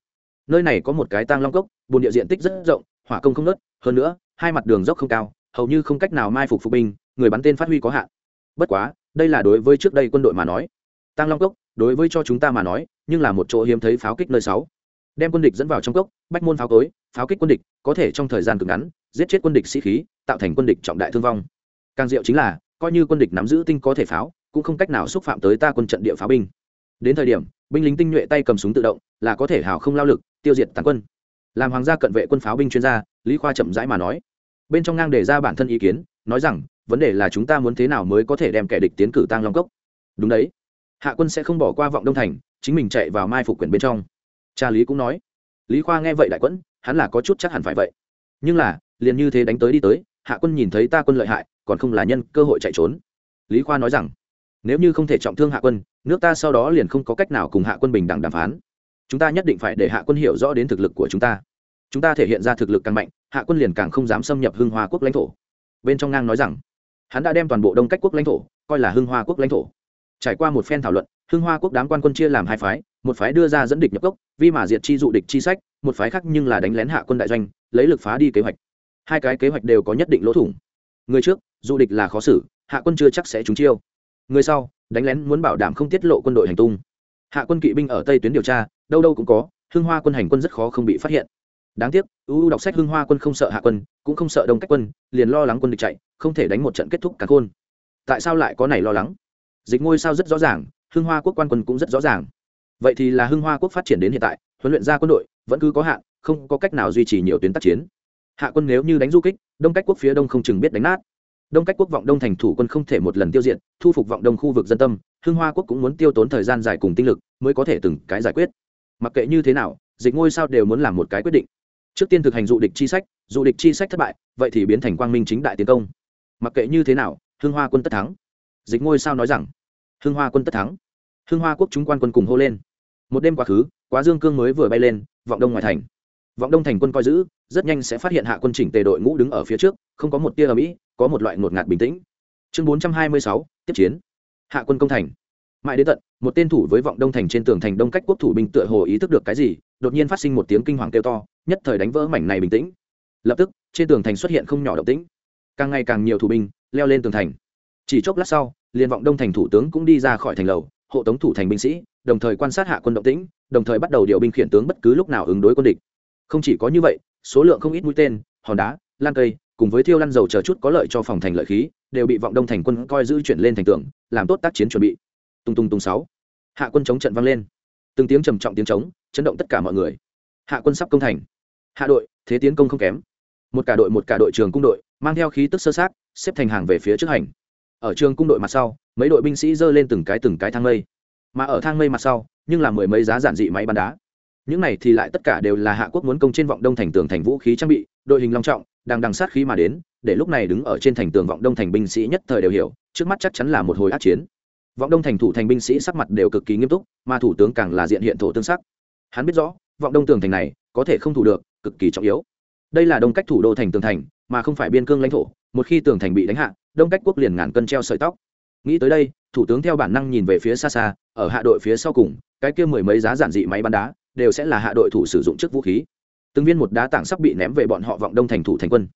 Nơi này có một cái tang long cốc bồn địa diện tích rất rộng, hỏa công không nớt, hơn nữa, hai mặt đường dốc không cao, hầu như không cách nào mai phục phục binh, người bắn tên phát huy có hạn. Bất quá, đây là đối với trước đây quân đội mà nói. Tăng long cốc, đối với cho chúng ta mà nói, nhưng là một chỗ hiếm thấy pháo kích nơi sáu đem quân địch dẫn vào trong cốc, bách môn pháo cối, pháo kích quân địch, có thể trong thời gian cực ngắn, giết chết quân địch sĩ khí, tạo thành quân địch trọng đại thương vong. Càng diệu chính là, coi như quân địch nắm giữ tinh có thể pháo, cũng không cách nào xúc phạm tới ta quân trận địa pháo binh. Đến thời điểm, binh lính tinh nhuệ tay cầm súng tự động, là có thể hào không lao lực, tiêu diệt tàn quân. Làm hoàng gia cận vệ quân pháo binh chuyên gia, lý khoa chậm rãi mà nói. Bên trong ngang đề ra bản thân ý kiến, nói rằng, vấn đề là chúng ta muốn thế nào mới có thể đem kẻ địch tiến cử tăng long cốc. Đúng đấy. Hạ quân sẽ không bỏ qua vọng đông thành, chính mình chạy vào mai phục quyển bên trong cha lý cũng nói, lý khoa nghe vậy đại quẫn, hắn là có chút chắc hẳn phải vậy. Nhưng là, liền như thế đánh tới đi tới, hạ quân nhìn thấy ta quân lợi hại, còn không là nhân cơ hội chạy trốn. Lý khoa nói rằng, nếu như không thể trọng thương hạ quân, nước ta sau đó liền không có cách nào cùng hạ quân bình đẳng đàm phán. Chúng ta nhất định phải để hạ quân hiểu rõ đến thực lực của chúng ta. Chúng ta thể hiện ra thực lực càng mạnh, hạ quân liền càng không dám xâm nhập hưng hoa quốc lãnh thổ. Bên trong ngang nói rằng, hắn đã đem toàn bộ đông cách quốc lãnh thổ coi là hưng hoa quốc lãnh thổ. Trải qua một phen thảo luận, hưng hoa quốc đám quan quân chia làm hai phái một phái đưa ra dẫn địch nhập cốc, vi mà diệt chi dụ địch chi sách, một phái khác nhưng là đánh lén hạ quân đại doanh, lấy lực phá đi kế hoạch. Hai cái kế hoạch đều có nhất định lỗ thủng. Người trước, dụ địch là khó xử, hạ quân chưa chắc sẽ trúng chiêu. Người sau, đánh lén muốn bảo đảm không tiết lộ quân đội hành tung. Hạ quân kỵ binh ở tây tuyến điều tra, đâu đâu cũng có, hưng hoa quân hành quân rất khó không bị phát hiện. Đáng tiếc ưu đọc sách hưng hoa quân không sợ hạ quân, cũng không sợ đông cách quân, liền lo lắng quân địch chạy, không thể đánh một trận kết thúc cả khôn. Tại sao lại có này lo lắng? Dịch ngôi sao rất rõ ràng, hưng hoa quốc quan quân cũng rất rõ ràng vậy thì là hưng hoa quốc phát triển đến hiện tại, huấn luyện ra quân đội vẫn cứ có hạn, không có cách nào duy trì nhiều tuyến tác chiến. Hạ quân nếu như đánh du kích, đông cách quốc phía đông không chừng biết đánh nát. Đông cách quốc vọng đông thành thủ quân không thể một lần tiêu diệt, thu phục vọng đông khu vực dân tâm, hưng hoa quốc cũng muốn tiêu tốn thời gian dài cùng tinh lực mới có thể từng cái giải quyết. Mặc kệ như thế nào, dịch ngôi sao đều muốn làm một cái quyết định. Trước tiên thực hành dụ địch chi sách, dụ địch chi sách thất bại, vậy thì biến thành quang minh chính đại tiến công. Mặc kệ như thế nào, hưng hoa quân tất thắng. Dịch ngôi sao nói rằng, hưng hoa quân tất thắng. Hưng hoa quốc chúng quan quân cùng hô lên một đêm quá khứ, quá dương cương mới vừa bay lên, vọng đông ngoài thành. Vọng đông thành quân coi giữ, rất nhanh sẽ phát hiện hạ quân chỉnh tề đội ngũ đứng ở phía trước, không có một tia ở mỹ có một loại ngột ngạt bình tĩnh. Chương bốn trăm hai mươi sáu, tiếp chiến. Hạ quân công thành. Mãi đến tận, một tên thủ với vọng đông thành trên tường thành đông cách quốc thủ binh tựa hồ ý thức được cái gì, đột nhiên phát sinh một tiếng kinh hoàng kêu to, nhất thời đánh vỡ mảnh này bình tĩnh. Lập tức, trên tường thành xuất hiện không nhỏ động tĩnh. Càng ngày càng nhiều thủ binh leo lên tường thành. Chỉ chốc lát sau, liền vọng đông thành thủ tướng cũng đi ra khỏi thành lầu hộ tống thủ thành binh sĩ, đồng thời quan sát hạ quân động tĩnh, đồng thời bắt đầu điều binh khiển tướng bất cứ lúc nào ứng đối quân địch. Không chỉ có như vậy, số lượng không ít mũi tên, hòn đá, lan cây, cùng với thiêu lăn dầu chờ chút có lợi cho phòng thành lợi khí, đều bị vọng đông thành quân coi giữ chuyển lên thành tường, làm tốt tác chiến chuẩn bị. Tung tung tung sáu. Hạ quân chống trận vang lên. Từng tiếng trầm trọng tiếng trống, chấn động tất cả mọi người. Hạ quân sắp công thành. Hạ đội, thế tiến công không kém. Một cả đội một cả đội trường cung đội, mang theo khí tức sơ sát, xếp thành hàng về phía trước hành ở trường cung đội mặt sau, mấy đội binh sĩ giơ lên từng cái từng cái thang mây. Mà ở thang mây mặt sau, nhưng là mười mấy giá giản dị máy bắn đá. Những này thì lại tất cả đều là hạ quốc muốn công trên vọng đông thành tường thành vũ khí trang bị, đội hình long trọng, đang đằng sát khí mà đến, để lúc này đứng ở trên thành tường vọng đông thành binh sĩ nhất thời đều hiểu, trước mắt chắc chắn là một hồi át chiến. Vọng đông thành thủ thành binh sĩ sắc mặt đều cực kỳ nghiêm túc, mà thủ tướng càng là diện hiện thổ tương sắc. Hắn biết rõ, vọng đông tường thành này có thể không thủ được, cực kỳ trọng yếu. Đây là đông cách thủ đô thành tường thành, mà không phải biên cương lãnh thổ, một khi tường thành bị đánh hạ đông cách quốc liền ngàn cân treo sợi tóc. Nghĩ tới đây, thủ tướng theo bản năng nhìn về phía xa xa, ở hạ đội phía sau cùng, cái kia mười mấy giá giản dị máy bắn đá, đều sẽ là hạ đội thủ sử dụng trước vũ khí. Từng viên một đá tảng sắp bị ném về bọn họ vọng đông thành thủ thành quân.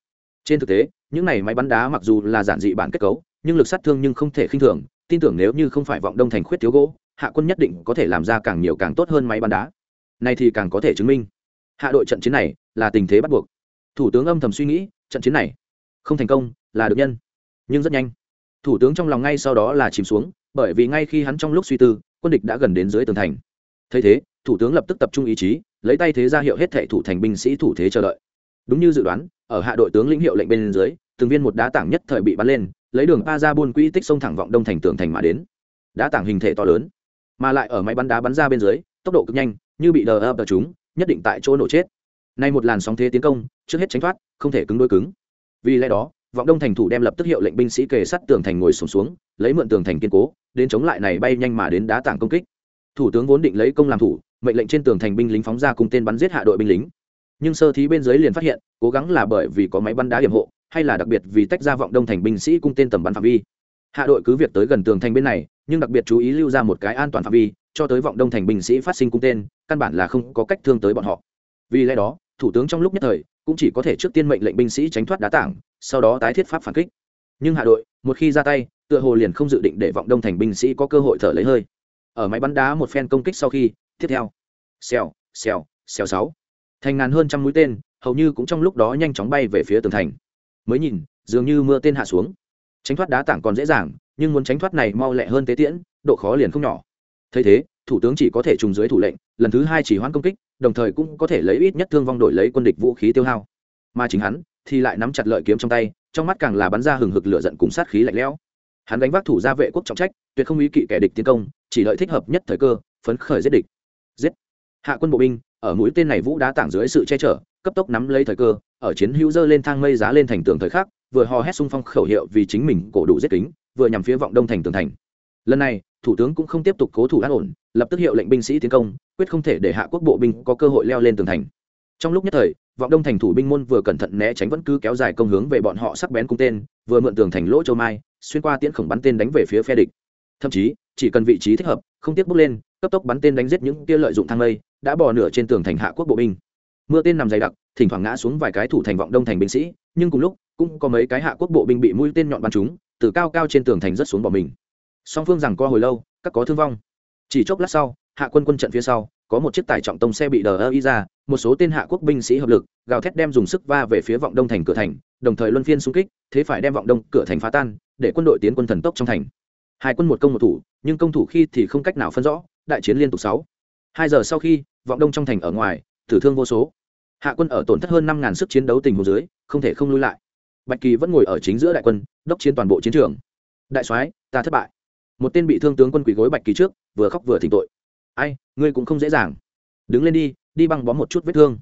Trên thực tế, những này máy bắn đá mặc dù là giản dị bản kết cấu, nhưng lực sát thương nhưng không thể khinh thường, tin tưởng nếu như không phải vọng đông thành khuyết thiếu gỗ, hạ quân nhất định có thể làm ra càng nhiều càng tốt hơn máy bắn đá. Này thì càng có thể chứng minh. Hạ đội trận chiến này là tình thế bắt buộc. Thủ tướng âm thầm suy nghĩ, trận chiến này không thành công là được nhân nhưng rất nhanh. Thủ tướng trong lòng ngay sau đó là chìm xuống, bởi vì ngay khi hắn trong lúc suy tư, quân địch đã gần đến dưới tường thành. Thấy thế, thủ tướng lập tức tập trung ý chí, lấy tay thế ra hiệu hết thệ thủ thành binh sĩ thủ thế chờ đợi. Đúng như dự đoán, ở hạ đội tướng lĩnh hiệu lệnh bên dưới, từng viên một đá tảng nhất thời bị bắn lên, lấy đường pa ra buôn quỹ tích sông thẳng vọng đông thành tường thành mà đến. Đá tảng hình thể to lớn, mà lại ở máy bắn đá bắn ra bên dưới, tốc độ cực nhanh, như bị đờ ập đờ chúng nhất định tại chỗ nổ chết. Nay một làn sóng thế tiến công, trước hết tránh thoát, không thể cứng đôi cứng. Vì lẽ đó vọng đông thành thủ đem lập tức hiệu lệnh binh sĩ kề sắt tường thành ngồi sùng xuống, xuống lấy mượn tường thành kiên cố đến chống lại này bay nhanh mà đến đá tảng công kích. Thủ tướng vốn định lấy công làm thủ mệnh lệnh trên tường thành binh lính phóng ra cùng tên bắn giết hạ đội binh lính. Nhưng sơ thí bên dưới liền phát hiện cố gắng là bởi vì có máy bắn đá hiểm hộ hay là đặc biệt vì tách ra vọng đông thành binh sĩ cung tên tầm bắn phạm vi. Hạ đội cứ việc tới gần tường thành bên này nhưng đặc biệt chú ý lưu ra một cái an toàn phạm vi cho tới vọng đông thành binh sĩ phát sinh cung tên căn bản là không có cách thương tới bọn họ. Vì lẽ đó thủ tướng trong lúc nhất thời cũng chỉ có thể trước tiên mệnh lệnh binh sĩ tránh thoát đá tảng sau đó tái thiết pháp phản kích. Nhưng hạ đội, một khi ra tay, tựa hồ liền không dự định để vọng đông thành binh sĩ có cơ hội thở lấy hơi. Ở máy bắn đá một phen công kích sau khi, tiếp theo. Xèo xèo xèo sáu. Thành ngàn hơn trăm mũi tên, hầu như cũng trong lúc đó nhanh chóng bay về phía tường thành. Mới nhìn, dường như mưa tên hạ xuống. Tránh thoát đá tảng còn dễ dàng, nhưng muốn tránh thoát này mau lẹ hơn tế tiễn, độ khó liền không nhỏ. Thấy thế, thủ tướng chỉ có thể trùng dưới thủ lệnh, lần thứ hai chỉ hoãn công kích, đồng thời cũng có thể lấy ít nhất thương vong đổi lấy quân địch vũ khí tiêu hao. Mà chính hắn thì lại nắm chặt lợi kiếm trong tay, trong mắt càng là bắn ra hừng hực lửa giận cùng sát khí lạnh lẽo. Hắn đánh vác thủ gia vệ quốc trọng trách, tuyệt không ý kỵ kẻ địch tiến công, chỉ lợi thích hợp nhất thời cơ, phấn khởi giết địch. Giết! Hạ quân bộ binh, ở mũi tên này vũ đá tảng dưới sự che chở, cấp tốc nắm lấy thời cơ, ở chiến hữu dơ lên thang mây giá lên thành tường thời khắc, vừa hò hét xung phong khẩu hiệu vì chính mình cổ đủ giết kính, vừa nhằm phía vọng đông thành tường thành. Lần này, thủ tướng cũng không tiếp tục cố thủ an ổn, lập tức hiệu lệnh binh sĩ tiến công, quyết không thể để hạ quốc bộ binh có cơ hội leo lên tường thành. Trong lúc nhất thời vọng đông thành thủ binh môn vừa cẩn thận né tránh vẫn cứ kéo dài công hướng về bọn họ sắc bén cung tên, vừa mượn tường thành lỗ châu mai, xuyên qua tiễn khổng bắn tên đánh về phía phe địch. Thậm chí, chỉ cần vị trí thích hợp, không tiếc bước lên, cấp tốc bắn tên đánh giết những kia lợi dụng thang lây, đã bỏ nửa trên tường thành hạ quốc bộ binh. Mưa tên nằm dày đặc, thỉnh thoảng ngã xuống vài cái thủ thành vọng đông thành binh sĩ, nhưng cùng lúc, cũng có mấy cái hạ quốc bộ binh bị mũi tên nhọn bắn trúng, từ cao cao trên tường thành rất xuống bỏ mình. Song phương rằng co hồi lâu, các có thương vong. Chỉ chốc lát sau, hạ quân quân trận phía sau, có một chiếc tải trọng tông xe bị đờ ơ y ra một số tên hạ quốc binh sĩ hợp lực, gào thét đem dùng sức va về phía vọng đông thành cửa thành, đồng thời luân phiên xung kích, thế phải đem vọng đông cửa thành phá tan, để quân đội tiến quân thần tốc trong thành. Hai quân một công một thủ, nhưng công thủ khi thì không cách nào phân rõ, đại chiến liên tục sáu. Hai giờ sau khi, vọng đông trong thành ở ngoài, tử thương vô số. Hạ quân ở tổn thất hơn năm ngàn sức chiến đấu tình hồ dưới, không thể không lui lại. Bạch kỳ vẫn ngồi ở chính giữa đại quân, đốc chiến toàn bộ chiến trường. Đại soái, ta thất bại. Một tên bị thương tướng quân quỳ gối bạch kỳ trước, vừa khóc vừa thỉnh tội. Ai, ngươi cũng không dễ dàng. Đứng lên đi đi băng bó một chút vết thương.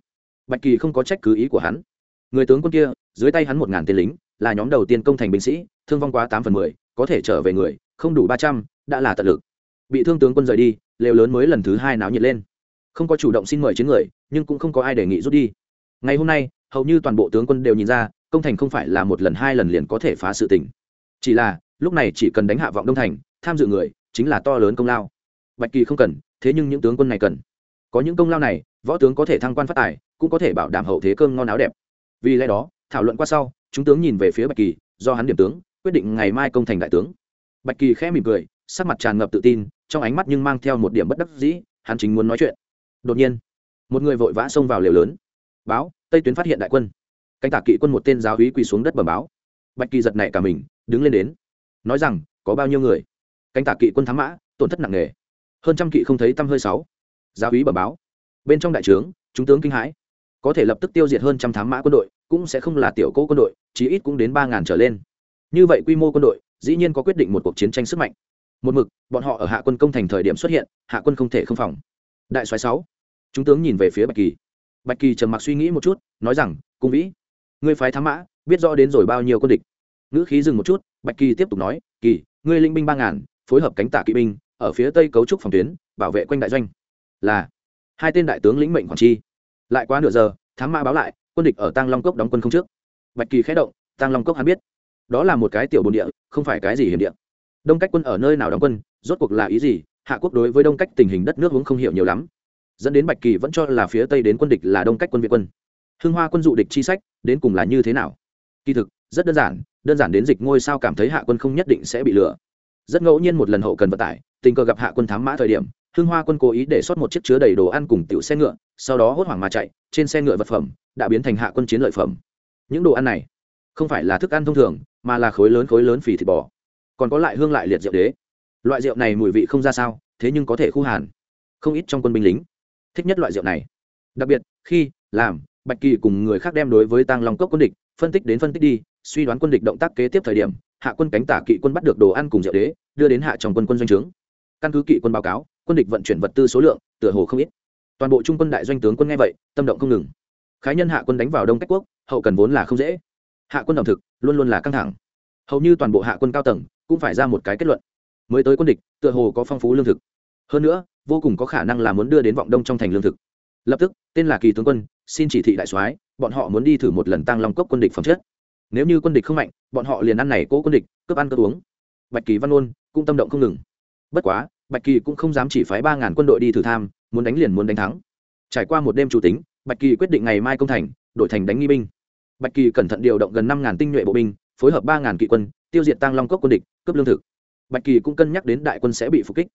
Bạch kỳ không có trách cứ ý của hắn. Người tướng quân kia, dưới tay hắn một ngàn tên lính, là nhóm đầu tiên công thành binh sĩ, thương vong quá tám phần mười, có thể trở về người, không đủ ba trăm, đã là tận lực. Bị thương tướng quân rời đi, lều lớn mới lần thứ hai náo nhiệt lên. Không có chủ động xin mời chiến người, nhưng cũng không có ai đề nghị rút đi. Ngày hôm nay, hầu như toàn bộ tướng quân đều nhìn ra, công thành không phải là một lần hai lần liền có thể phá sự tình. Chỉ là, lúc này chỉ cần đánh hạ vọng đông thành, tham dự người, chính là to lớn công lao. Bạch kỳ không cần, thế nhưng những tướng quân này cần có những công lao này, võ tướng có thể thăng quan phát tài, cũng có thể bảo đảm hậu thế cơm ngon áo đẹp. Vì lẽ đó, thảo luận qua sau, chúng tướng nhìn về phía bạch kỳ, do hắn điểm tướng, quyết định ngày mai công thành đại tướng. Bạch kỳ khẽ mỉm cười, sắc mặt tràn ngập tự tin, trong ánh mắt nhưng mang theo một điểm bất đắc dĩ, hắn chính muốn nói chuyện. Đột nhiên, một người vội vã xông vào lều lớn. Báo, tây tuyến phát hiện đại quân. Canh tả kỵ quân một tên giáo úy quỳ xuống đất bẩm báo. Bạch kỳ giật nảy cả mình, đứng lên đến. Nói rằng, có bao nhiêu người? Canh tả kỵ quân thám mã, tổn thất nặng nề. Hơn trăm kỵ không thấy tăm hơi sáu giáo úy bẩm báo. Bên trong đại trướng, chúng tướng kinh hãi. Có thể lập tức tiêu diệt hơn trăm thám mã quân đội, cũng sẽ không là tiểu cỗ quân đội, chí ít cũng đến ba ngàn trở lên. Như vậy quy mô quân đội, dĩ nhiên có quyết định một cuộc chiến tranh sức mạnh. Một mực, bọn họ ở hạ quân công thành thời điểm xuất hiện, hạ quân không thể không phòng. Đại soái sáu, chúng tướng nhìn về phía bạch kỳ. Bạch kỳ trầm mặc suy nghĩ một chút, nói rằng, cung vĩ, ngươi phái thám mã, biết rõ đến rồi bao nhiêu quân địch. Ngữ khí dừng một chút, bạch kỳ tiếp tục nói, kỳ, ngươi linh binh ba ngàn, phối hợp cánh tả kỵ binh, ở phía tây cấu trúc phòng tuyến, bảo vệ quanh đại doanh là hai tên đại tướng lĩnh mệnh quản chi. Lại qua nửa giờ, thám mã báo lại, quân địch ở tăng long cốc đóng quân không trước. Bạch kỳ khé động tăng long cốc hắn biết. Đó là một cái tiểu bồn địa, không phải cái gì hiểm địa. Đông cách quân ở nơi nào đóng quân, rốt cuộc là ý gì? Hạ quốc đối với đông cách tình hình đất nước vốn không hiểu nhiều lắm. Dẫn đến bạch kỳ vẫn cho là phía tây đến quân địch là đông cách quân việt quân. Hưng hoa quân dụ địch chi sách, đến cùng là như thế nào? Kỳ thực, rất đơn giản đơn giản đến dịch ngôi sao cảm thấy hạ quân không nhất định sẽ bị lừa. Rất ngẫu nhiên một lần hậu cần vận tải, tình cờ gặp hạ quân thám mã thời điểm hưng hoa quân cố ý để sót một chiếc chứa đầy đồ ăn cùng tiểu xe ngựa, sau đó hốt hoảng mà chạy, trên xe ngựa vật phẩm đã biến thành hạ quân chiến lợi phẩm. Những đồ ăn này không phải là thức ăn thông thường, mà là khối lớn khối lớn phì thịt bò. Còn có lại hương lại liệt rượu đế. Loại rượu này mùi vị không ra sao, thế nhưng có thể khu hàn. Không ít trong quân binh lính thích nhất loại rượu này. Đặc biệt, khi làm, bạch kỳ cùng người khác đem đối với tăng long cốc quân địch phân tích đến phân tích đi, suy đoán quân địch động tác kế tiếp thời điểm, hạ quân cánh tả kỵ quân bắt được đồ ăn cùng rượu đế, đưa đến hạ trong quân quân doanh trướng. Căn cứ kỵ quân báo cáo quân địch vận chuyển vật tư số lượng, tựa hồ không ít. Toàn bộ trung quân đại doanh tướng quân nghe vậy, tâm động không ngừng. Khái nhân hạ quân đánh vào đông cách quốc, hậu cần vốn là không dễ. Hạ quân ẩm thực, luôn luôn là căng thẳng. Hầu như toàn bộ hạ quân cao tầng, cũng phải ra một cái kết luận. Mới tới quân địch, tựa hồ có phong phú lương thực. Hơn nữa, vô cùng có khả năng là muốn đưa đến vọng đông trong thành lương thực. Lập tức, tên là kỳ tướng quân, xin chỉ thị đại soái, bọn họ muốn đi thử một lần tăng long cốc quân địch phẩm chất. Nếu như quân địch không mạnh, bọn họ liền ăn này cố quân địch, cướp ăn cướp uống. Bạch kỳ văn ôn cũng tâm động không ngừng. Bất quá bạch kỳ cũng không dám chỉ phái ba ngàn quân đội đi thử tham, muốn đánh liền muốn đánh thắng. Trải qua một đêm chủ tính, bạch kỳ quyết định ngày mai công thành, đổi thành đánh nghi binh. Bạch kỳ cẩn thận điều động gần năm ngàn tinh nhuệ bộ binh, phối hợp ba ngàn kỵ quân, tiêu diệt tăng long cốc quân địch, cướp lương thực. Bạch kỳ cũng cân nhắc đến đại quân sẽ bị phục kích.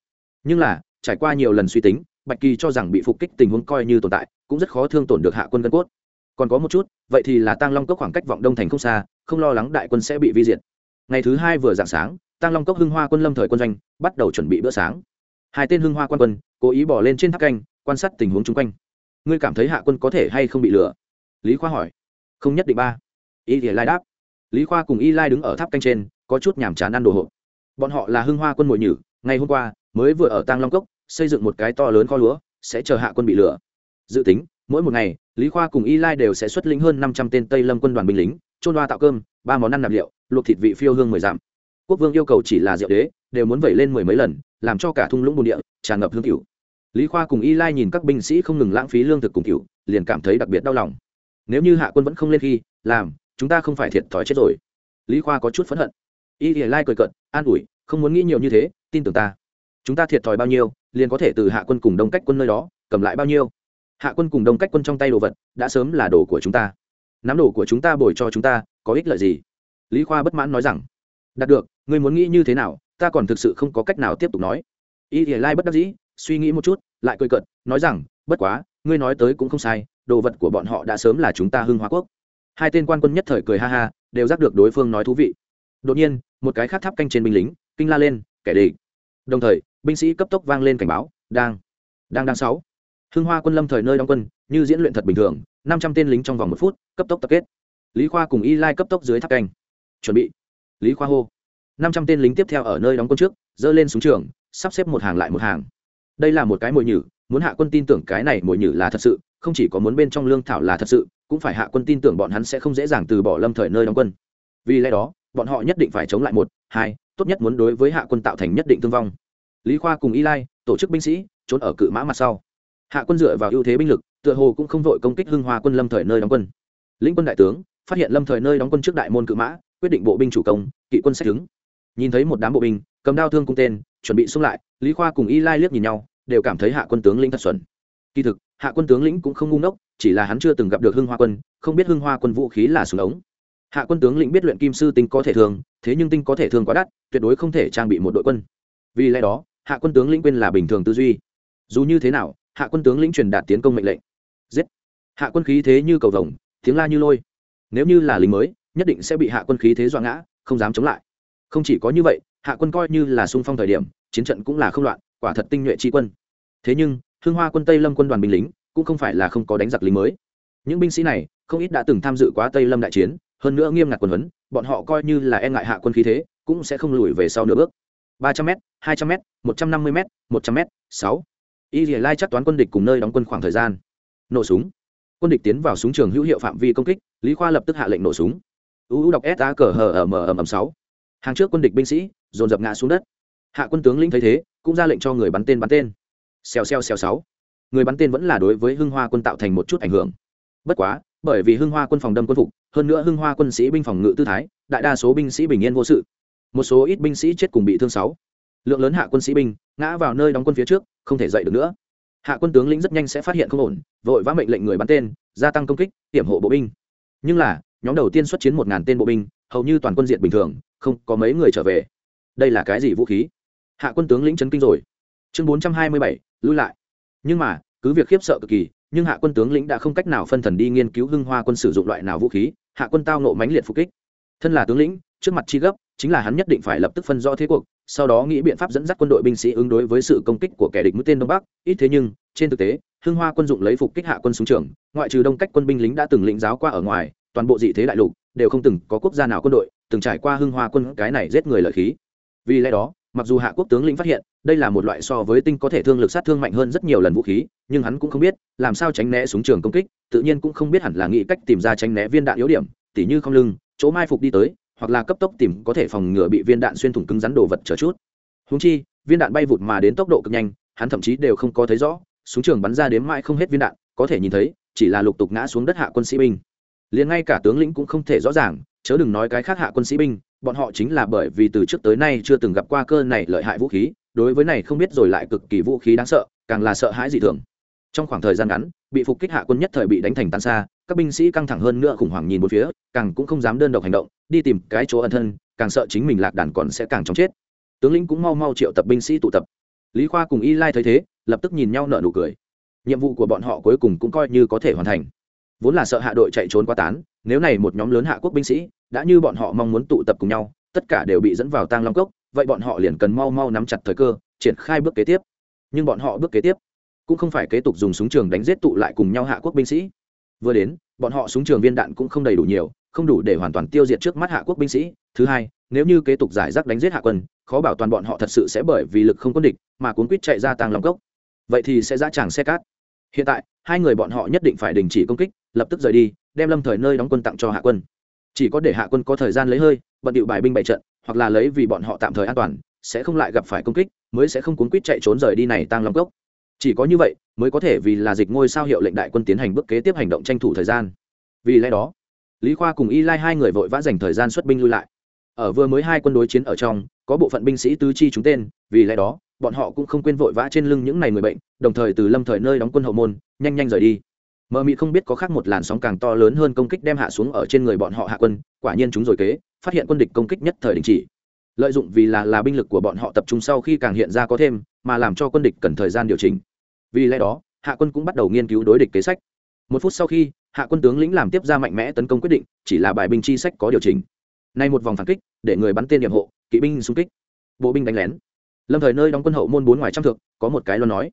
Nhưng là, trải qua nhiều lần suy tính, bạch kỳ cho rằng bị phục kích tình huống coi như tồn tại, cũng rất khó thương tổn được hạ quân gân cốt. Còn có một chút, vậy thì là tăng long cốc khoảng cách vọng đông thành không xa, không lo lắng đại quân sẽ bị vi diệt. Ngày thứ hai vừa dạng sáng tăng long cốc hưng hoa quân lâm thời quân doanh bắt đầu chuẩn bị bữa sáng. Hai tên hưng hoa quan quân cố ý bỏ lên trên tháp canh, quan sát tình huống chung quanh. Ngươi cảm thấy hạ quân có thể hay không bị lừa? Lý khoa hỏi. Không nhất định ba. Y thì lai đáp. Lý khoa cùng y lai đứng ở tháp canh trên, có chút nhàm chán ăn đồ hộp. Bọn họ là hưng hoa quân mồi nhử, ngày hôm qua mới vừa ở tăng long cốc, xây dựng một cái to lớn kho lúa, sẽ chờ hạ quân bị lừa. Dự tính, mỗi một ngày, lý khoa cùng y lai đều sẽ xuất lĩnh hơn năm trăm tên tây lâm quân đoàn binh lính, trôn đoa tạo cơm, ba món ăn nạp liệu, luộc thịt vị phiêu hương mười dặm quốc vương yêu cầu chỉ là diệu đế, đều muốn vẩy lên mười mấy lần, làm cho cả thung lũng bồn địa, tràn ngập hương cựu lý khoa cùng y lai nhìn các binh sĩ không ngừng lãng phí lương thực cùng cựu liền cảm thấy đặc biệt đau lòng. Nếu như hạ quân vẫn không lên khi, làm, chúng ta không phải thiệt thòi chết rồi. Lý khoa có chút phẫn hận. Y lai cười cận an ủi, không muốn nghĩ nhiều như thế, tin tưởng ta. Chúng ta thiệt thòi bao nhiêu, liền có thể từ hạ quân cùng đông cách quân nơi đó, cầm lại bao nhiêu. Hạ quân cùng đông cách quân trong tay đồ vật, đã sớm là đồ của chúng ta. Nắm đồ của chúng ta bồi cho chúng ta, có ích lợi gì? Lý khoa bất mãn nói rằng đạt được, ngươi muốn nghĩ như thế nào, ta còn thực sự không có cách nào tiếp tục nói. Y thì lai bất đắc dĩ, suy nghĩ một chút, lại cười cợt, nói rằng, bất quá, ngươi nói tới cũng không sai, đồ vật của bọn họ đã sớm là chúng ta hưng Hoa quốc. Hai tên quan quân nhất thời cười ha ha, đều giác được đối phương nói thú vị. Đột nhiên, một cái khác tháp canh trên binh lính, kinh la lên, kẻ địch! Đồng thời, binh sĩ cấp tốc vang lên cảnh báo, đang đang đang sáu. Hưng hoa quân lâm thời nơi đóng quân, như diễn luyện thật bình thường, năm trăm tên lính trong vòng một phút, cấp tốc tập kết. Lý khoa cùng y lai cấp tốc dưới tháp canh. Chuẩn bị lý khoa hô. Năm trăm tên lính tiếp theo ở nơi đóng quân trước, dơ lên súng trường, sắp xếp một hàng lại một hàng. Đây là một cái mồi nhử, muốn hạ quân tin tưởng cái này mồi nhử là thật sự, không chỉ có muốn bên trong lương thảo là thật sự, cũng phải hạ quân tin tưởng bọn hắn sẽ không dễ dàng từ bỏ lâm thời nơi đóng quân. Vì lẽ đó, bọn họ nhất định phải chống lại một, hai, tốt nhất muốn đối với hạ quân tạo thành nhất định thương vong. Lý khoa cùng y lai, tổ chức binh sĩ, trốn ở cự mã mặt sau. Hạ quân dựa vào ưu thế binh lực, tựa hồ cũng không vội công kích hưng hoa quân lâm thời nơi đóng quân. Lĩnh quân đại tướng, phát hiện lâm thời nơi đóng quân trước đại môn cự mã quyết định bộ binh chủ công kỵ quân sách đứng. Nhìn thấy một đám bộ binh cầm đao thương cung tên chuẩn bị xung lại lý khoa cùng y lai liếc nhìn nhau đều cảm thấy hạ quân tướng lĩnh thật xuẩn. Kỳ thực hạ quân tướng lĩnh cũng không ngu ngốc chỉ là hắn chưa từng gặp được hưng hoa quân không biết hưng hoa quân vũ khí là súng ống. Hạ quân tướng lĩnh biết luyện kim sư tinh có thể thường, thế nhưng tinh có thể thường quá đắt tuyệt đối không thể trang bị một đội quân. Vì lẽ đó hạ quân tướng lĩnh quên là bình thường tư duy. Dù như thế nào hạ quân tướng lĩnh truyền đạt tiến công mệnh lệnh. Giết. Hạ quân khí thế như cầu vồng tiếng la như lôi. Nếu như là lính mới nhất định sẽ bị hạ quân khí thế dọa ngã, không dám chống lại. Không chỉ có như vậy, hạ quân coi như là sung phong thời điểm, chiến trận cũng là không loạn, quả thật tinh nhuệ tri quân. Thế nhưng hương hoa quân tây lâm quân đoàn binh lính, cũng không phải là không có đánh giặc lính mới. Những binh sĩ này, không ít đã từng tham dự quá tây lâm đại chiến, hơn nữa nghiêm ngặt quân huấn, bọn họ coi như là e ngại hạ quân khí thế, cũng sẽ không lùi về sau nửa bước. ba trăm m hai trăm m một trăm năm mươi m một trăm m sáu. Y dì lai chắc toán quân địch cùng nơi đóng quân khoảng thời gian. Nổ súng. Quân địch tiến vào súng trường hữu hiệu phạm vi công kích, lý khoa lập tức hạ lệnh nổ súng uu đọc s a cờ hờ ở m ầm ầm sáu. Hàng trước quân địch binh sĩ, dồn dập ngã xuống đất. Hạ quân tướng lĩnh thấy thế, cũng ra lệnh cho người bắn tên bắn tên. Xèo xèo xèo sáu. Người bắn tên vẫn là đối với hưng hoa quân tạo thành một chút ảnh hưởng. Bất quá, bởi vì hưng hoa quân phòng đâm quân phục, hơn nữa hưng hoa quân sĩ binh phòng ngự tư thái, đại đa số binh sĩ bình yên vô sự. Một số ít binh sĩ chết cùng bị thương sáu. Lượng lớn hạ quân sĩ binh ngã vào nơi đóng quân phía trước, không thể dậy được nữa. Hạ quân tướng lĩnh rất nhanh sẽ phát hiện không ổn, vội vã mệnh lệnh người bắn tên, gia tăng công kích, hiểm hộ bộ binh. Nhưng là nhóm đầu tiên xuất chiến một ngàn tên bộ binh, hầu như toàn quân diện bình thường, không có mấy người trở về. Đây là cái gì vũ khí? Hạ quân tướng lĩnh chấn kinh rồi. Chương bốn trăm hai mươi bảy, lui lại. Nhưng mà, cứ việc khiếp sợ cực kỳ, nhưng hạ quân tướng lĩnh đã không cách nào phân thần đi nghiên cứu hưng hoa quân sử dụng loại nào vũ khí, hạ quân tao nộ mãnh liệt phục kích. Thân là tướng lĩnh, trước mặt chi gấp, chính là hắn nhất định phải lập tức phân rõ thế cuộc, sau đó nghĩ biện pháp dẫn dắt quân đội binh sĩ ứng đối với sự công kích của kẻ địch mũi tên đông bắc. Ít thế nhưng, trên thực tế, hưng hoa quân dụng lấy phục kích hạ quân súng trường, ngoại trừ đông cách quân binh lính đã từng lĩnh giáo qua ở ngoài toàn bộ dị thế đại lục đều không từng có quốc gia nào quân đội từng trải qua hưng hoa quân cái này giết người lợi khí. Vì lẽ đó, mặc dù hạ quốc tướng lĩnh phát hiện, đây là một loại so với tinh có thể thương lực sát thương mạnh hơn rất nhiều lần vũ khí, nhưng hắn cũng không biết, làm sao tránh né súng trường công kích, tự nhiên cũng không biết hẳn là nghĩ cách tìm ra tránh né viên đạn yếu điểm, tỉ như không lưng, chỗ mai phục đi tới, hoặc là cấp tốc tìm có thể phòng ngừa bị viên đạn xuyên thủng cứng rắn đồ vật chờ chút. Húng chi, viên đạn bay vụt mà đến tốc độ cực nhanh, hắn thậm chí đều không có thấy rõ, súng trường bắn ra đến mãi không hết viên đạn, có thể nhìn thấy, chỉ là lục tục ngã xuống đất hạ quân sĩ binh liền ngay cả tướng lĩnh cũng không thể rõ ràng, chớ đừng nói cái khác hạ quân sĩ binh, bọn họ chính là bởi vì từ trước tới nay chưa từng gặp qua cơ này lợi hại vũ khí, đối với này không biết rồi lại cực kỳ vũ khí đáng sợ, càng là sợ hãi dị thường. Trong khoảng thời gian ngắn, bị phục kích hạ quân nhất thời bị đánh thành tan xa, các binh sĩ căng thẳng hơn nữa khủng hoảng nhìn một phía, càng cũng không dám đơn độc hành động, đi tìm cái chỗ ẩn thân, càng sợ chính mình lạc đàn còn sẽ càng chóng chết. Tướng lĩnh cũng mau mau triệu tập binh sĩ tụ tập. Lý khoa cùng y lai thấy thế, lập tức nhìn nhau nở nụ cười. Nhiệm vụ của bọn họ cuối cùng cũng coi như có thể hoàn thành vốn là sợ hạ đội chạy trốn qua tán, nếu này một nhóm lớn hạ quốc binh sĩ đã như bọn họ mong muốn tụ tập cùng nhau, tất cả đều bị dẫn vào tang long cốc, vậy bọn họ liền cần mau mau nắm chặt thời cơ, triển khai bước kế tiếp. Nhưng bọn họ bước kế tiếp cũng không phải kế tục dùng súng trường đánh giết tụ lại cùng nhau hạ quốc binh sĩ. Vừa đến, bọn họ súng trường viên đạn cũng không đầy đủ nhiều, không đủ để hoàn toàn tiêu diệt trước mắt hạ quốc binh sĩ. Thứ hai, nếu như kế tục giải rác đánh giết hạ quân, khó bảo toàn bọn họ thật sự sẽ bởi vì lực không quân địch mà cuốn quýt chạy ra tàng lòng cốc. Vậy thì sẽ ra tràng xe cát. Hiện tại, hai người bọn họ nhất định phải đình chỉ công kích lập tức rời đi, đem lâm thời nơi đóng quân tặng cho hạ quân. Chỉ có để hạ quân có thời gian lấy hơi, bận điệu bài binh bày trận, hoặc là lấy vì bọn họ tạm thời an toàn, sẽ không lại gặp phải công kích, mới sẽ không cuốn quýt chạy trốn rời đi này tăng long cốc. Chỉ có như vậy, mới có thể vì là dịch ngôi sao hiệu lệnh đại quân tiến hành bước kế tiếp hành động tranh thủ thời gian. Vì lẽ đó, lý khoa cùng y lai hai người vội vã dành thời gian xuất binh lui lại. Ở vừa mới hai quân đối chiến ở trong, có bộ phận binh sĩ tứ chi chúng tên, vì lẽ đó, bọn họ cũng không quên vội vã trên lưng những ngày người bệnh, đồng thời từ lâm thời nơi đóng quân hậu môn, nhanh nhanh rời đi mờ mị không biết có khác một làn sóng càng to lớn hơn công kích đem hạ xuống ở trên người bọn họ hạ quân, quả nhiên chúng rồi kế, phát hiện quân địch công kích nhất thời đình chỉ. Lợi dụng vì là là binh lực của bọn họ tập trung sau khi càng hiện ra có thêm, mà làm cho quân địch cần thời gian điều chỉnh. Vì lẽ đó, hạ quân cũng bắt đầu nghiên cứu đối địch kế sách. Một phút sau khi, hạ quân tướng lĩnh làm tiếp ra mạnh mẽ tấn công quyết định, chỉ là bài binh chi sách có điều chỉnh. Nay một vòng phản kích, để người bắn tên điểm hộ, kỵ binh xung kích. Bộ binh đánh lén. Lâm thời nơi đóng quân hậu môn bốn ngoài trăm thượng có một cái lo nói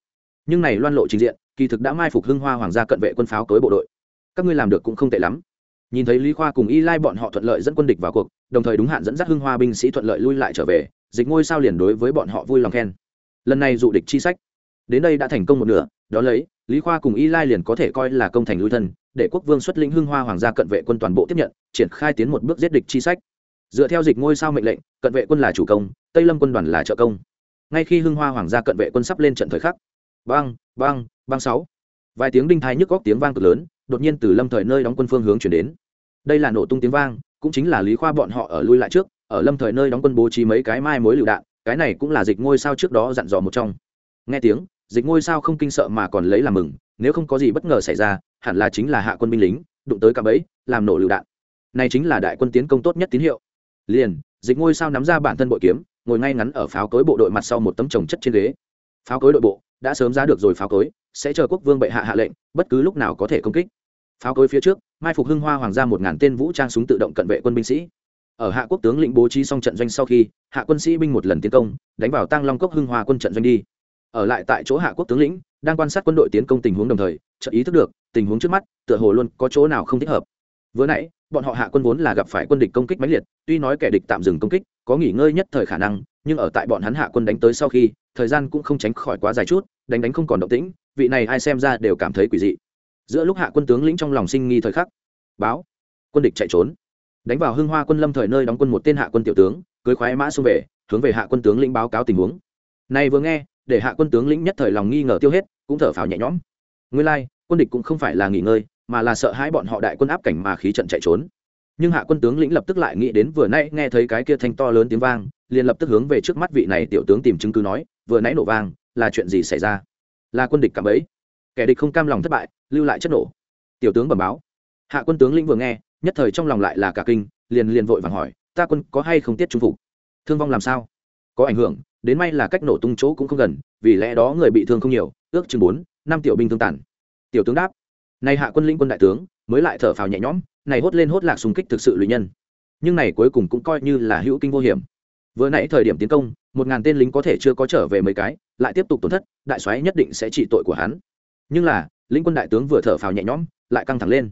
nhưng này loan lộ trình diện, kỳ thực đã mai phục hưng hoa hoàng gia cận vệ quân pháo tối bộ đội. Các ngươi làm được cũng không tệ lắm. Nhìn thấy lý khoa cùng y lai bọn họ thuận lợi dẫn quân địch vào cuộc, đồng thời đúng hạn dẫn dắt hưng hoa binh sĩ thuận lợi lui lại trở về, dịch ngôi sao liền đối với bọn họ vui lòng khen. Lần này dụ địch chi sách. Đến đây đã thành công một nửa, đó lấy, lý khoa cùng y lai liền có thể coi là công thành lui thân, để quốc vương xuất lĩnh hưng hoa hoàng gia cận vệ quân toàn bộ tiếp nhận, triển khai tiến một bước giết địch chi sách. Dựa theo dịch ngôi sao mệnh lệnh, cận vệ quân là chủ công, tây lâm quân đoàn là trợ công. Ngay khi hưng hoa hoàng gia cận vệ quân sắp lên trận thời khắc băng băng băng sáu. Vài tiếng đinh thai nhức góc tiếng vang cực lớn, đột nhiên từ lâm thời nơi đóng quân phương hướng chuyển đến. Đây là nổ tung tiếng vang, cũng chính là lý khoa bọn họ ở lui lại trước, ở lâm thời nơi đóng quân bố trí mấy cái mai mối lựu đạn, cái này cũng là dịch ngôi sao trước đó dặn dò một trong. Nghe tiếng, dịch ngôi sao không kinh sợ mà còn lấy làm mừng, nếu không có gì bất ngờ xảy ra, hẳn là chính là hạ quân binh lính, đụng tới cả bẫy, làm nổ lựu đạn. Này chính là đại quân tiến công tốt nhất tín hiệu. Liền, dịch ngôi sao nắm ra bản thân bội kiếm, ngồi ngay ngắn ở pháo cối bộ đội mặt sau một tấm trồng chất trên ghế. Pháo cối đội bộ đã sớm ra được rồi pháo cối, sẽ chờ quốc vương bệ hạ hạ lệnh, bất cứ lúc nào có thể công kích. Pháo cối phía trước, mai phục hưng hoa hoàng gia một ngàn tên vũ trang súng tự động cận vệ quân binh sĩ. Ở hạ quốc tướng lĩnh bố trí xong trận doanh sau khi, hạ quân sĩ binh một lần tiến công, đánh vào tăng long cốc hưng hoa quân trận doanh đi. Ở lại tại chỗ hạ quốc tướng lĩnh, đang quan sát quân đội tiến công tình huống đồng thời, chợt ý thức được, tình huống trước mắt, tựa hồ luôn có chỗ nào không thích hợp. Vừa nãy, bọn họ hạ quân vốn là gặp phải quân địch công kích mãnh liệt, tuy nói kẻ địch tạm dừng công kích, có nghỉ ngơi nhất thời khả năng, nhưng ở tại bọn hắn hạ quân đánh tới sau khi thời gian cũng không tránh khỏi quá dài chút, đánh đánh không còn động tĩnh, vị này ai xem ra đều cảm thấy quỷ dị. Giữa lúc hạ quân tướng lĩnh trong lòng sinh nghi thời khắc, báo, quân địch chạy trốn. Đánh vào hưng hoa quân lâm thời nơi đóng quân một tên hạ quân tiểu tướng, cưới khoái mã xông về, hướng về hạ quân tướng lĩnh báo cáo tình huống. Này vừa nghe, để hạ quân tướng lĩnh nhất thời lòng nghi ngờ tiêu hết, cũng thở phào nhẹ nhõm. Nguyên lai, quân địch cũng không phải là nghỉ ngơi, mà là sợ hãi bọn họ đại quân áp cảnh mà khí trận chạy trốn. Nhưng hạ quân tướng lĩnh lập tức lại nghĩ đến vừa nãy nghe thấy cái kia thanh to lớn tiếng vang liền lập tức hướng về trước mắt vị này tiểu tướng tìm chứng cứ nói, vừa nãy nổ vang, là chuyện gì xảy ra? Là quân địch cảm ấy kẻ địch không cam lòng thất bại, lưu lại chất nổ. Tiểu tướng bẩm báo. Hạ quân tướng lĩnh vừa nghe, nhất thời trong lòng lại là cả kinh, liền liền vội vàng hỏi, ta quân có hay không tiết trung phục? Thương vong làm sao? Có ảnh hưởng, đến may là cách nổ tung chỗ cũng không gần, vì lẽ đó người bị thương không nhiều, ước chừng bốn, năm tiểu binh thương tàn. Tiểu tướng đáp, này hạ quân lĩnh quân đại tướng, mới lại thở phào nhẹ nhõm, này hốt lên hốt lạc xung kích thực sự lụy nhân. Nhưng này cuối cùng cũng coi như là hữu kinh vô hiểm vừa nãy thời điểm tiến công, một ngàn tên lính có thể chưa có trở về mấy cái, lại tiếp tục tổn thất, đại soái nhất định sẽ trị tội của hắn. Nhưng là lĩnh quân đại tướng vừa thở phào nhẹ nhõm, lại căng thẳng lên.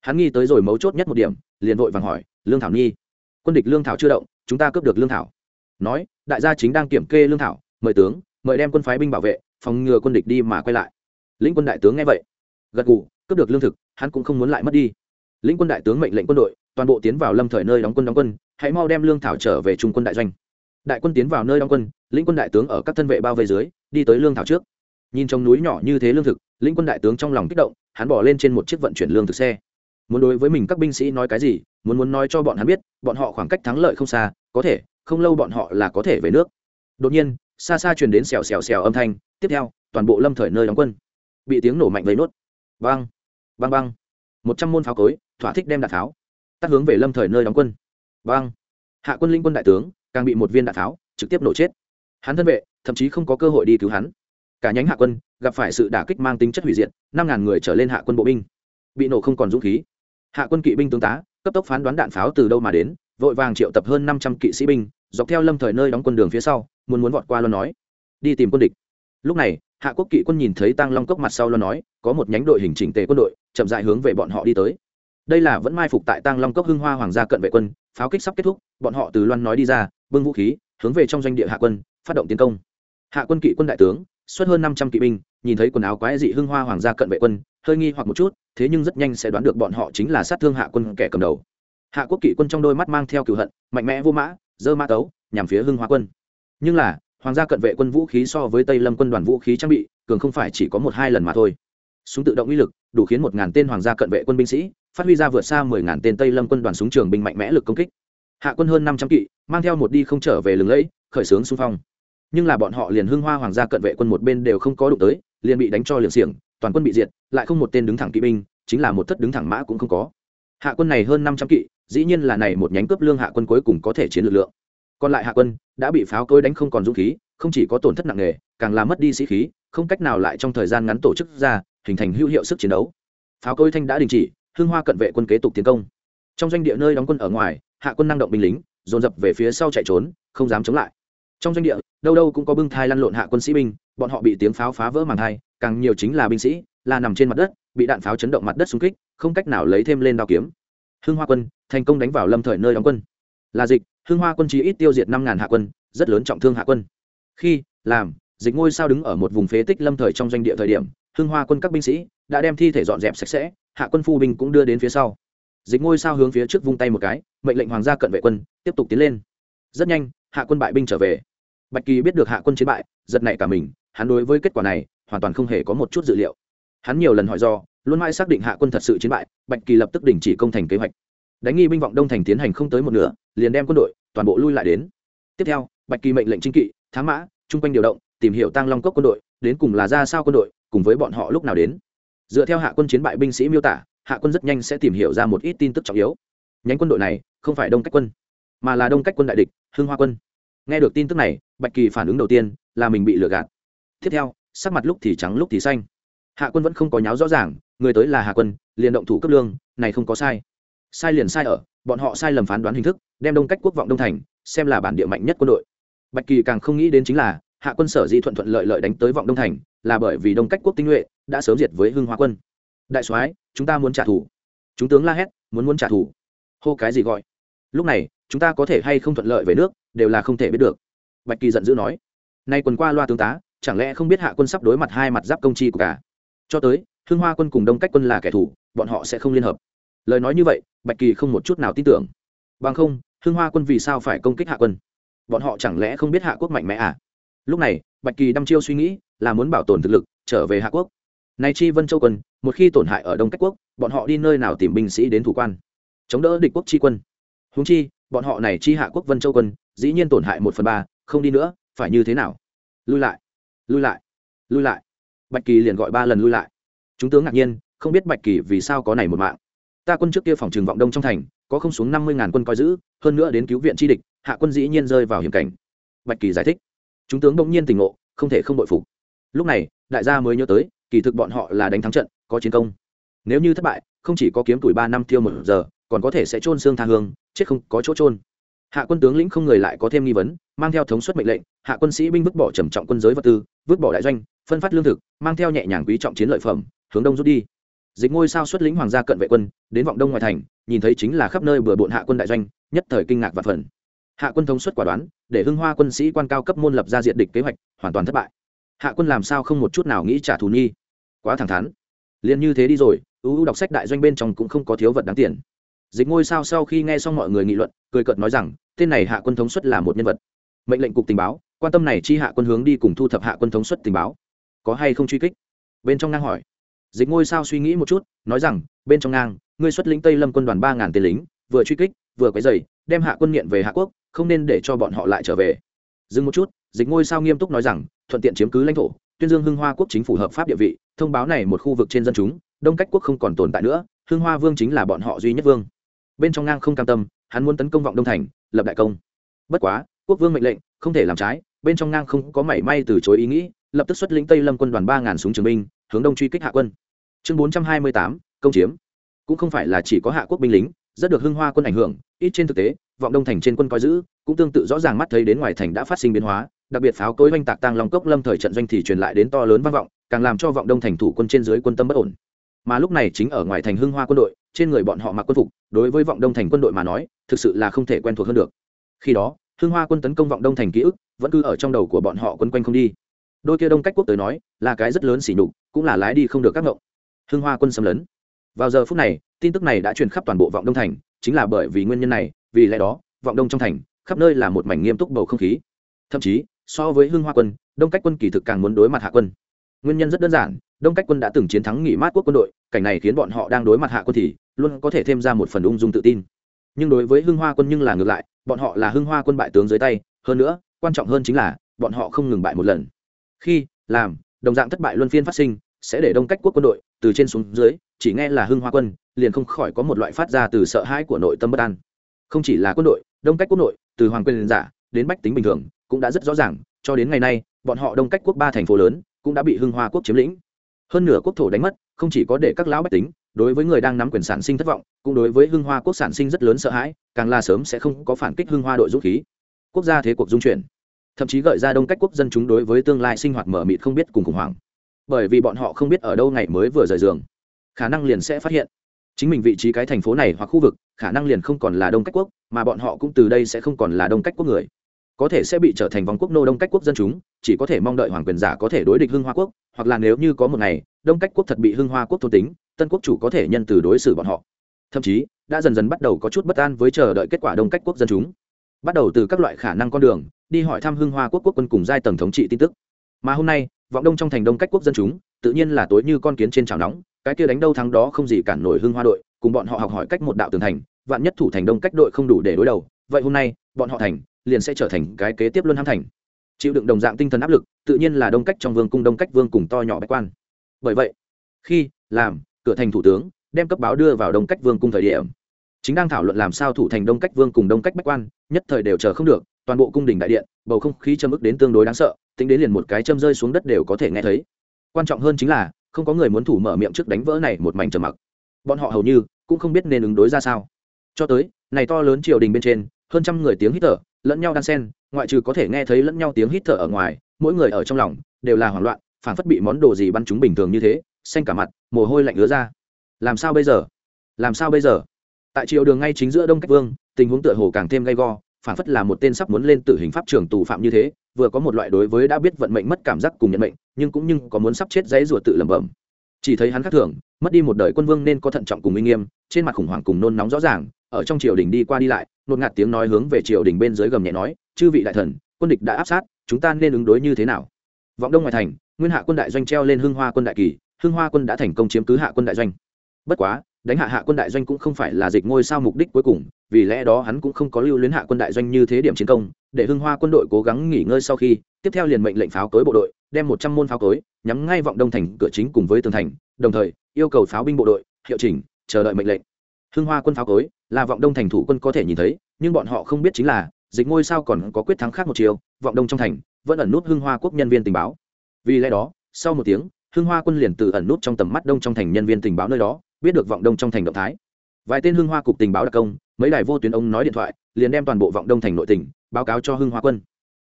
Hắn nghi tới rồi mấu chốt nhất một điểm, liền vội vàng hỏi, lương thảo nhi, quân địch lương thảo chưa động, chúng ta cướp được lương thảo. Nói, đại gia chính đang kiểm kê lương thảo, mời tướng, mời đem quân phái binh bảo vệ, phòng ngừa quân địch đi mà quay lại. Lĩnh quân đại tướng nghe vậy, gật gù, cướp được lương thực, hắn cũng không muốn lại mất đi. Lĩnh quân đại tướng mệnh lệnh quân đội, toàn bộ tiến vào lâm thời nơi đóng quân đóng quân, hãy mau đem lương thảo trở về trung quân đại doanh đại quân tiến vào nơi đóng quân, lĩnh quân đại tướng ở các thân vệ bao vây dưới, đi tới lương thảo trước. Nhìn trong núi nhỏ như thế lương thực, lĩnh quân đại tướng trong lòng kích động, hắn bỏ lên trên một chiếc vận chuyển lương thực xe. Muốn đối với mình các binh sĩ nói cái gì, muốn muốn nói cho bọn hắn biết, bọn họ khoảng cách thắng lợi không xa, có thể, không lâu bọn họ là có thể về nước. Đột nhiên, xa xa truyền đến xèo xèo xèo âm thanh, tiếp theo, toàn bộ lâm thời nơi đóng quân. Bị tiếng nổ mạnh vây nốt. Băng băng băng một trăm môn pháo cối, thỏa thích đem đạn pháo tắt hướng về lâm thời nơi đóng quân. Băng hạ quân linh quân đại tướng càng bị một viên đạn tháo, trực tiếp nổ chết. Hắn thân vệ thậm chí không có cơ hội đi cứu hắn. Cả nhánh hạ quân gặp phải sự đả kích mang tính chất hủy diệt năm ngàn người trở lên hạ quân bộ binh bị nổ không còn dũng khí. Hạ quân kỵ binh tướng tá cấp tốc phán đoán đạn pháo từ đâu mà đến vội vàng triệu tập hơn năm trăm kỵ sĩ binh dọc theo lâm thời nơi đóng quân đường phía sau muốn muốn vọt qua lo nói. Đi tìm quân địch. Lúc này hạ quốc kỵ quân nhìn thấy tăng long cốc mặt sau lo nói có một nhánh đội hình chỉnh tề quân đội chậm dại hướng về bọn họ đi tới. Đây là vẫn mai phục tại tăng long cốc hưng hoa hoàng gia cận vệ quân pháo kích sắp kết thúc bọn họ từ loan nói đi ra bưng vũ khí, hướng về trong doanh địa hạ quân, phát động tiến công. Hạ quân kỵ quân đại tướng, xuất hơn năm trăm kỵ binh, nhìn thấy quần áo quái dị hưng hoa hoàng gia cận vệ quân, hơi nghi hoặc một chút, thế nhưng rất nhanh sẽ đoán được bọn họ chính là sát thương hạ quân kẻ cầm đầu. Hạ quốc kỵ quân trong đôi mắt mang theo cửu hận, mạnh mẽ vô mã, dơ mã tấu, nhằm phía hưng hoa quân. Nhưng là, hoàng gia cận vệ quân vũ khí so với tây lâm quân đoàn vũ khí trang bị, cường không phải chỉ có một hai lần mà thôi. Súng tự động uy lực, đủ khiến một ngàn tên hoàng gia cận vệ quân binh sĩ, phát huy ra vượt xa mười ngàn tên tây lâm quân đoàn súng trường binh mạnh mẽ lực công kích hạ quân hơn năm trăm kỵ, mang theo một đi không trở về lừng lẫy, khởi xướng xung phong. Nhưng là bọn họ liền hưng hoa hoàng gia cận vệ quân một bên đều không có đụng tới, liền bị đánh cho liền xiềng, toàn quân bị diệt, lại không một tên đứng thẳng kỵ binh, chính là một thất đứng thẳng mã cũng không có. Hạ quân này hơn năm trăm kỵ, dĩ nhiên là này một nhánh cướp lương hạ quân cuối cùng có thể chiến lực lượng. Còn lại hạ quân đã bị pháo cối đánh không còn dũng khí, không chỉ có tổn thất nặng nề, càng làm mất đi sĩ khí, không cách nào lại trong thời gian ngắn tổ chức ra, hình thành hữu hiệu sức chiến đấu. Pháo cối thanh đã đình chỉ Hương hoa cận vệ quân kế tục tiến công. Trong doanh địa nơi đóng quân ở ngoài hạ quân năng động binh lính, dồn dập về phía sau chạy trốn, không dám chống lại. Trong doanh địa, đâu đâu cũng có bưng thai lăn lộn hạ quân sĩ binh, bọn họ bị tiếng pháo phá vỡ màng thai, càng nhiều chính là binh sĩ, là nằm trên mặt đất, bị đạn pháo chấn động mặt đất xung kích, không cách nào lấy thêm lên đao kiếm. Hưng hoa quân, thành công đánh vào lâm thời nơi đóng quân. Là dịch, hưng hoa quân chí ít tiêu diệt năm ngàn hạ quân, rất lớn trọng thương hạ quân. Khi, làm, dịch ngôi sao đứng ở một vùng phế tích lâm thời trong doanh địa thời điểm, hưng hoa quân các binh sĩ đã đem thi thể dọn dẹp sạch sẽ, hạ quân phu binh cũng đưa đến phía sau dịch ngôi sao hướng phía trước vung tay một cái, mệnh lệnh hoàng gia cận vệ quân, tiếp tục tiến lên. Rất nhanh, hạ quân bại binh trở về. Bạch kỳ biết được hạ quân chiến bại, giật nảy cả mình, hắn đối với kết quả này, hoàn toàn không hề có một chút dự liệu. Hắn nhiều lần hỏi do, luôn mãi xác định hạ quân thật sự chiến bại, bạch kỳ lập tức đình chỉ công thành kế hoạch. Đánh nghi binh vọng đông thành tiến hành không tới một nửa, liền đem quân đội, toàn bộ lui lại đến. Tiếp theo, bạch kỳ mệnh lệnh chính kỵ, thám mã, chung quanh điều động, tìm hiểu tăng long cốc quân đội, đến cùng là ra sao quân đội, cùng với bọn họ lúc nào đến. Dựa theo hạ quân chiến bại binh sĩ miêu tả hạ quân rất nhanh sẽ tìm hiểu ra một ít tin tức trọng yếu. Nhánh quân đội này không phải đông cách quân, mà là đông cách quân đại địch, hưng hoa quân. Nghe được tin tức này, bạch kỳ phản ứng đầu tiên là mình bị lừa gạt. Tiếp theo, sắc mặt lúc thì trắng lúc thì xanh. Hạ quân vẫn không có nháo rõ ràng, người tới là hạ quân, liền động thủ cấp lương, này không có sai. Sai liền sai ở, bọn họ sai lầm phán đoán hình thức, đem đông cách quốc vọng đông thành, xem là bản địa mạnh nhất quân đội. Bạch kỳ càng không nghĩ đến chính là, hạ quân sở di thuận thuận lợi lợi đánh tới vọng đông thành, là bởi vì đông cách quốc tinh nhuệ, đã sớm diệt với hưng hoa quân. Đại soái chúng ta muốn trả thù. Chúng tướng la hét, muốn muốn trả thù. Hô cái gì gọi? Lúc này, chúng ta có thể hay không thuận lợi về nước, đều là không thể biết được. Bạch kỳ giận dữ nói. Nay quần qua loa tướng tá, chẳng lẽ không biết hạ quân sắp đối mặt hai mặt giáp công chi của cả? Cho tới hương hoa quân cùng đông cách quân là kẻ thù, bọn họ sẽ không liên hợp. Lời nói như vậy, bạch kỳ không một chút nào tin tưởng. Bằng không hương hoa quân vì sao phải công kích hạ quân? Bọn họ chẳng lẽ không biết hạ quốc mạnh mẽ à? Lúc này, bạch kỳ đăm chiêu suy nghĩ, là muốn bảo tồn thực lực, trở về hạ quốc nay chi vân châu quân, một khi tổn hại ở đông cách quốc, bọn họ đi nơi nào tìm binh sĩ đến thủ quan? Chống đỡ địch quốc chi quân. Húng chi, bọn họ này chi hạ quốc vân châu quân, dĩ nhiên tổn hại một phần ba, không đi nữa, phải như thế nào? Lui lại lui lại lui lại. Bạch kỳ liền gọi ba lần lui lại. Chúng tướng ngạc nhiên, không biết bạch kỳ vì sao có này một mạng. Ta quân trước kia phòng trường vọng đông trong thành, có không xuống năm mươi ngàn quân coi giữ, hơn nữa đến cứu viện chi địch, hạ quân dĩ nhiên rơi vào hiểm cảnh. Bạch kỳ giải thích. Chúng tướng đông nhiên tỉnh ngộ, không thể không bội phục. Lúc này, đại gia mới nhớ tới kỳ thực bọn họ là đánh thắng trận, có chiến công. Nếu như thất bại, không chỉ có kiếm tuổi ba năm tiêu một giờ, còn có thể sẽ trôn xương tha hương, chết không có chỗ trôn hạ quân tướng lĩnh không người lại có thêm nghi vấn, mang theo thống suất mệnh lệnh, hạ quân sĩ binh vứt bỏ trầm trọng quân giới vật tư, vứt bỏ đại doanh, phân phát lương thực, mang theo nhẹ nhàng quý trọng chiến lợi phẩm, hướng đông rút đi. Dịch ngôi sao xuất lĩnh hoàng gia cận vệ quân, đến vọng đông ngoài thành, nhìn thấy chính là khắp nơi bừa bộn hạ quân đại doanh, nhất thời kinh ngạc và phần hạ quân thống suất quả đoán, để hưng hoa quân sĩ quan cao cấp môn lập ra diện địch kế hoạch, hoàn toàn thất bại hạ quân làm sao không một chút nào nghĩ trả thù nhi? quá thẳng thắn. Liền như thế đi rồi ưu đọc sách đại doanh bên trong cũng không có thiếu vật đáng tiền. Dịch ngôi sao sau khi nghe xong mọi người nghị luận, cười cợt nói rằng, tên này hạ quân thống suất là một nhân vật. Mệnh lệnh cục tình báo, quan tâm này chi hạ quân hướng đi cùng thu thập hạ quân thống suất tình báo. Có hay không truy kích? Bên trong ngang hỏi. Dịch ngôi sao suy nghĩ một chút, nói rằng, bên trong ngang, ngươi xuất lĩnh tây lâm quân đoàn ba ngàn tên lính, vừa truy kích, vừa quấy dày đem hạ quân nghiện về hạ quốc, không nên để cho bọn họ lại trở về. Dừng một chút dịch ngôi sao nghiêm túc nói rằng, thuận tiện chiếm cứ lãnh thổ, tuyên dương hưng hoa quốc chính phủ hợp pháp địa vị, thông báo này một khu vực trên dân chúng, đông cách quốc không còn tồn tại nữa, hưng hoa vương chính là bọn họ duy nhất vương. Bên trong ngang không cam tâm, hắn muốn tấn công vọng đông thành, lập đại công. Bất quá, quốc vương mệnh lệnh, không thể làm trái, bên trong ngang không có mảy may từ chối ý nghĩ, lập tức xuất lĩnh tây lâm quân đoàn ba ngàn súng trường binh, hướng đông truy kích hạ quân. Chương bốn trăm hai mươi tám, công chiếm. Cũng không phải là chỉ có hạ quốc binh lính, rất được hưng hoa quân ảnh hưởng, ít trên thực tế, vọng đông thành trên quân coi giữ, cũng tương tự rõ ràng mắt thấy đến ngoài thành đã phát sinh biến hóa đặc biệt pháo cối oanh tạc tăng long cốc lâm thời trận doanh thì truyền lại đến to lớn vang vọng, càng làm cho vọng đông thành thủ quân trên dưới quân tâm bất ổn. Mà lúc này chính ở ngoài thành hưng hoa quân đội, trên người bọn họ mặc quân phục, đối với vọng đông thành quân đội mà nói, thực sự là không thể quen thuộc hơn được. Khi đó, hưng hoa quân tấn công vọng đông thành ký ức, vẫn cứ ở trong đầu của bọn họ quân quanh không đi. Đôi kia đông cách quốc tới nói, là cái rất lớn xỉ nhục, cũng là lái đi không được các ngộng. Hưng hoa quân xâm lấn. Vào giờ phút này, tin tức này đã truyền khắp toàn bộ vọng đông thành, chính là bởi vì nguyên nhân này, vì lẽ đó, vọng đông trong thành, khắp nơi là một mảnh nghiêm túc bầu không khí. Thậm chí so với hưng hoa quân, đông cách quân kỳ thực càng muốn đối mặt hạ quân. Nguyên nhân rất đơn giản, đông cách quân đã từng chiến thắng nghỉ mát quốc quân đội, cảnh này khiến bọn họ đang đối mặt hạ quân thì luôn có thể thêm ra một phần ung dung tự tin. Nhưng đối với hưng hoa quân nhưng là ngược lại, bọn họ là hưng hoa quân bại tướng dưới tay, hơn nữa, quan trọng hơn chính là, bọn họ không ngừng bại một lần. Khi, làm, đồng dạng thất bại luân phiên phát sinh, sẽ để đông cách quốc quân đội từ trên xuống dưới, chỉ nghe là hưng hoa quân, liền không khỏi có một loại phát ra từ sợ hãi của nội tâm bất an. Không chỉ là quân đội, đông cách quốc nội, từ hoàng quyền giả đến bách tính bình thường cũng đã rất rõ ràng, cho đến ngày nay, bọn họ đông cách quốc ba thành phố lớn cũng đã bị hưng hoa quốc chiếm lĩnh. Hơn nửa quốc thổ đánh mất, không chỉ có để các lão bách tính, đối với người đang nắm quyền sản sinh thất vọng, cũng đối với hưng hoa quốc sản sinh rất lớn sợ hãi, càng là sớm sẽ không có phản kích hưng hoa đội dũng khí. Quốc gia thế cuộc dung chuyển, thậm chí gợi ra đông cách quốc dân chúng đối với tương lai sinh hoạt mở mịt không biết cùng khủng hoảng. Bởi vì bọn họ không biết ở đâu ngày mới vừa rời giường, khả năng liền sẽ phát hiện chính mình vị trí cái thành phố này hoặc khu vực, khả năng liền không còn là đông cách quốc, mà bọn họ cũng từ đây sẽ không còn là đông cách quốc người. Có thể sẽ bị trở thành vòng quốc nô đông cách quốc dân chúng, chỉ có thể mong đợi hoàng quyền giả có thể đối địch hưng hoa quốc, hoặc là nếu như có một ngày, đông cách quốc thật bị hưng hoa quốc thôn tính, tân quốc chủ có thể nhân từ đối xử bọn họ. Thậm chí, đã dần dần bắt đầu có chút bất an với chờ đợi kết quả đông cách quốc dân chúng. Bắt đầu từ các loại khả năng con đường, đi hỏi thăm hưng hoa quốc quốc quân cùng giai tầng thống trị tin tức. Mà hôm nay, vọng đông trong thành đông cách quốc dân chúng, tự nhiên là tối như con kiến trên chảo nóng cái kia đánh đâu thắng đó không gì cản nổi hưng hoa đội, cùng bọn họ học hỏi cách một đạo tường thành, vạn nhất thủ thành đông cách đội không đủ để đối đầu, vậy hôm nay, bọn họ thành, liền sẽ trở thành cái kế tiếp luân ham thành. Chịu đựng đồng dạng tinh thần áp lực, tự nhiên là đông cách trong vương cung, đông cách vương cùng to nhỏ bách quan. Bởi vậy, khi, làm, cửa thành thủ tướng, đem cấp báo đưa vào đông cách vương cung thời điểm, chính đang thảo luận làm sao thủ thành đông cách vương cùng đông cách bách quan, nhất thời đều chờ không được, toàn bộ cung đình đại điện, bầu không khí châm ức đến tương đối đáng sợ, tính đến liền một cái châm rơi xuống đất đều có thể nghe thấy. Quan trọng hơn chính là không có người muốn thủ mở miệng trước đánh vỡ này một mảnh trầm mặc. Bọn họ hầu như cũng không biết nên ứng đối ra sao. Cho tới, này to lớn triều đình bên trên, hơn trăm người tiếng hít thở, lẫn nhau đan sen, ngoại trừ có thể nghe thấy lẫn nhau tiếng hít thở ở ngoài, mỗi người ở trong lòng đều là hoảng loạn, phảng phất bị món đồ gì bắn chúng bình thường như thế, xanh cả mặt, mồ hôi lạnh ứa ra. Làm sao bây giờ? Làm sao bây giờ? Tại triều đường ngay chính giữa đông cách vương, tình huống tựa hồ càng thêm gay go, phảng phất là một tên sắp muốn lên tử hình pháp trường tù phạm như thế vừa có một loại đối với đã biết vận mệnh mất cảm giác cùng nhận mệnh, nhưng cũng nhưng có muốn sắp chết dãy ruột tự lẩm bẩm. Chỉ thấy hắn khác thường, mất đi một đời quân vương nên có thận trọng cùng uy nghiêm, trên mặt khủng hoảng cùng nôn nóng rõ ràng, ở trong triều đình đi qua đi lại, nột ngạt tiếng nói hướng về triều đình bên dưới gầm nhẹ nói, chư vị đại thần, quân địch đã áp sát, chúng ta nên ứng đối như thế nào? Vọng đông ngoài thành, nguyên hạ quân đại doanh treo lên hưng hoa quân đại kỳ, hưng hoa quân đã thành công chiếm cứ hạ quân đại doanh. Bất quá đánh hạ hạ quân đại doanh cũng không phải là dịch ngôi sao mục đích cuối cùng, vì lẽ đó hắn cũng không có lưu luyến hạ quân đại doanh như thế điểm chiến công, để hưng hoa quân đội cố gắng nghỉ ngơi sau khi, tiếp theo liền mệnh lệnh pháo tối bộ đội, đem một trăm môn pháo cối, nhắm ngay vọng đông thành cửa chính cùng với tường thành, đồng thời, yêu cầu pháo binh bộ đội, hiệu chỉnh, chờ đợi mệnh lệnh. Hưng hoa quân pháo cối là vọng đông thành thủ quân có thể nhìn thấy, nhưng bọn họ không biết chính là, dịch ngôi sao còn có quyết thắng khác một chiều, vọng đông trong thành vẫn ẩn nút hưng hoa quốc nhân viên tình báo. Vì lẽ đó, sau một tiếng, hưng hoa quân liền từ ẩn nút trong tầm mắt đông trong thành nhân viên tình báo nơi đó biết được vọng đông trong thành động thái. Vài tên hưng hoa cục tình báo đặc công, mấy đài vô tuyến ông nói điện thoại, liền đem toàn bộ vọng đông thành nội tỉnh báo cáo cho hưng hoa quân.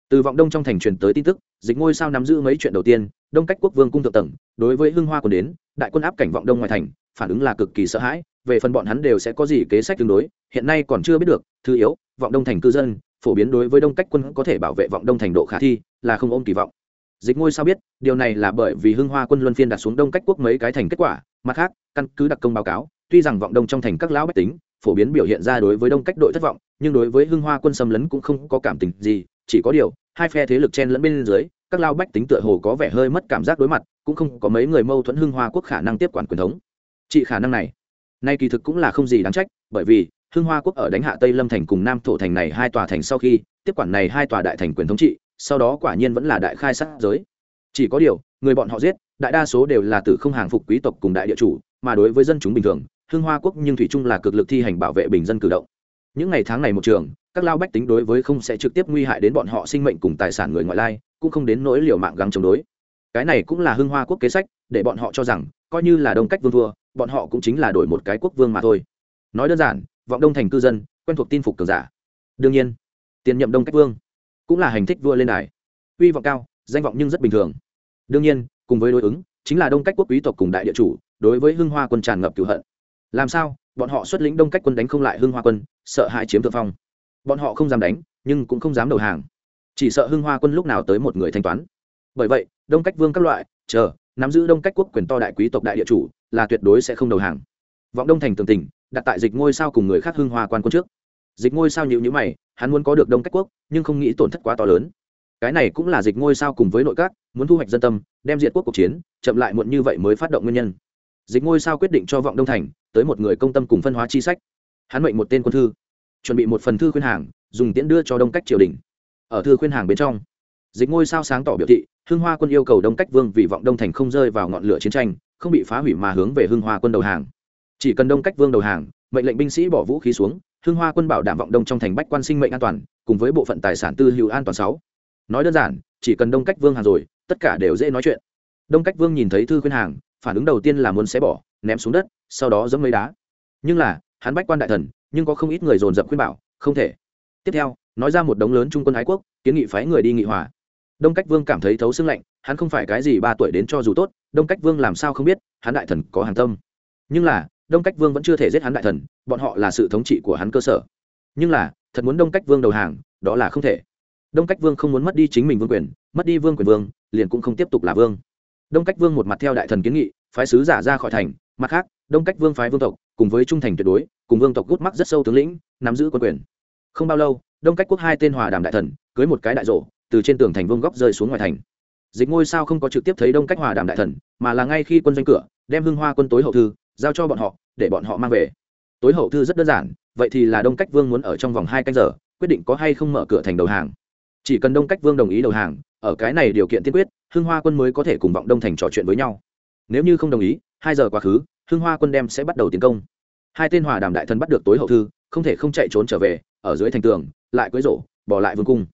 Từ vọng đông trong thành truyền tới tin tức, dịch ngôi sao nắm giữ mấy chuyện đầu tiên, đông cách quốc vương cung thượng tầng, đối với hưng hoa quân đến, đại quân áp cảnh vọng đông ngoài thành, phản ứng là cực kỳ sợ hãi, về phần bọn hắn đều sẽ có gì kế sách tương đối, hiện nay còn chưa biết được, thứ yếu, vọng đông thành cư dân, phổ biến đối với đông cách quân có thể bảo vệ vọng đông thành độ khả thi, là không ôm kỳ vọng. Dịch ngôi sao biết, điều này là bởi vì hưng hoa quân luân phiên đặt xuống đông cách quốc mấy cái thành kết quả mặt khác, căn cứ đặc công báo cáo, tuy rằng vọng đông trong thành các lão bách tính, phổ biến biểu hiện ra đối với đông cách đội thất vọng, nhưng đối với hưng hoa quân xâm lấn cũng không có cảm tình gì, chỉ có điều, hai phe thế lực chen lẫn bên dưới, các lao bách tính tựa hồ có vẻ hơi mất cảm giác đối mặt, cũng không có mấy người mâu thuẫn hưng hoa quốc khả năng tiếp quản quyền thống. Trị khả năng này, nay kỳ thực cũng là không gì đáng trách, bởi vì, hưng hoa quốc ở đánh hạ tây lâm thành cùng nam thổ thành này hai tòa thành sau khi, tiếp quản này hai tòa đại thành quyền thống trị, sau đó quả nhiên vẫn là đại khai sát giới. Chỉ có điều, người bọn họ giết đại đa số đều là từ không hàng phục quý tộc cùng đại địa chủ mà đối với dân chúng bình thường hưng hoa quốc nhưng thủy chung là cực lực thi hành bảo vệ bình dân cử động. Những ngày tháng này một trường các lao bách tính đối với không sẽ trực tiếp nguy hại đến bọn họ sinh mệnh cùng tài sản người ngoại lai cũng không đến nỗi liều mạng gắng chống đối. Cái này cũng là hưng hoa quốc kế sách để bọn họ cho rằng coi như là đông cách vương vua, bọn họ cũng chính là đổi một cái quốc vương mà thôi. Nói đơn giản vọng đông thành cư dân quen thuộc tin phục cường giả. Đương nhiên tiền nhậm đông cách vương cũng là hành thích vua lên đài. Uy vọng cao danh vọng nhưng rất bình thường. Đương nhiên cùng với đối ứng, chính là đông cách quốc quý tộc cùng đại địa chủ, đối với hưng hoa quân tràn ngập cửu hận. Làm sao? Bọn họ xuất lĩnh đông cách quân đánh không lại hưng hoa quân, sợ hãi chiếm thượng phong. Bọn họ không dám đánh, nhưng cũng không dám đầu hàng. Chỉ sợ hưng hoa quân lúc nào tới một người thanh toán. Bởi vậy, đông cách vương các loại, chờ, nắm giữ đông cách quốc quyền to đại quý tộc đại địa chủ, là tuyệt đối sẽ không đầu hàng. Vọng đông thành tường tình đặt tại dịch ngôi sao cùng người khác hưng hoa quan quân trước. Dịch ngôi sao nhịu nhữ mày, hắn muốn có được đông cách quốc, nhưng không nghĩ tổn thất quá to lớn cái này cũng là dịch ngôi sao cùng với nội các, muốn thu hoạch dân tâm, đem diện quốc cuộc chiến, chậm lại muộn như vậy mới phát động nguyên nhân. Dịch ngôi sao quyết định cho vọng đông thành, tới một người công tâm cùng phân hóa chi sách. Hắn mệnh một tên quân thư, chuẩn bị một phần thư khuyên hàng, dùng tiễn đưa cho đông cách triều đình. Ở thư khuyên hàng bên trong, dịch ngôi sao sáng tỏ biểu thị, hưng hoa quân yêu cầu đông cách vương vì vọng đông thành không rơi vào ngọn lửa chiến tranh, không bị phá hủy mà hướng về hưng hoa quân đầu hàng. Chỉ cần đông cách vương đầu hàng, mệnh lệnh binh sĩ bỏ vũ khí xuống, hưng hoa quân bảo đảm vọng đông trong thành bách quan sinh mệnh an toàn, cùng với bộ phận tài sản tư hữu an toàn sáu nói đơn giản, chỉ cần đông cách vương hàng rồi, tất cả đều dễ nói chuyện. Đông cách vương nhìn thấy thư khuyên hàng, phản ứng đầu tiên là muốn xé bỏ, ném xuống đất, sau đó dẫm lấy đá. Nhưng là, hắn bách quan đại thần, nhưng có không ít người dồn dập khuyên bảo, không thể. Tiếp theo, nói ra một đống lớn trung quân ái quốc, kiến nghị phái người đi nghị hòa. Đông cách vương cảm thấy thấu xương lạnh, hắn không phải cái gì ba tuổi đến cho dù tốt, đông cách vương làm sao không biết, hắn đại thần có hàng tâm. Nhưng là, đông cách vương vẫn chưa thể giết hắn đại thần, bọn họ là sự thống trị của hắn cơ sở. Nhưng là, thật muốn đông cách vương đầu hàng, đó là không thể đông cách vương không muốn mất đi chính mình vương quyền, mất đi vương quyền vương, liền cũng không tiếp tục là vương. Đông cách vương một mặt theo đại thần kiến nghị, phái sứ giả ra khỏi thành, mặt khác, đông cách vương phái vương tộc, cùng với trung thành tuyệt đối, cùng vương tộc gút mắc rất sâu tướng lĩnh, nắm giữ quân quyền. Không bao lâu, đông cách quốc hai tên hòa đàm đại thần, cưới một cái đại rộ từ trên tường thành vương góc rơi xuống ngoài thành. Dịch ngôi sao không có trực tiếp thấy đông cách hòa đàm đại thần, mà là ngay khi quân doanh cửa, đem hưng hoa quân tối hậu thư, giao cho bọn họ, để bọn họ mang về. Tối hậu thư rất đơn giản, vậy thì là đông cách vương muốn ở trong vòng hai canh giờ, quyết định có hay không mở cửa thành đầu hàng chỉ cần đông cách vương đồng ý đầu hàng, ở cái này điều kiện tiên quyết, hưng hoa quân mới có thể cùng vọng đông thành trò chuyện với nhau. Nếu như không đồng ý, hai giờ quá khứ, hưng hoa quân đem sẽ bắt đầu tiến công. Hai tên hòa đàm đại thần bắt được tối hậu thư, không thể không chạy trốn trở về, ở dưới thành tường, lại quấy rổ, bỏ lại vương cung.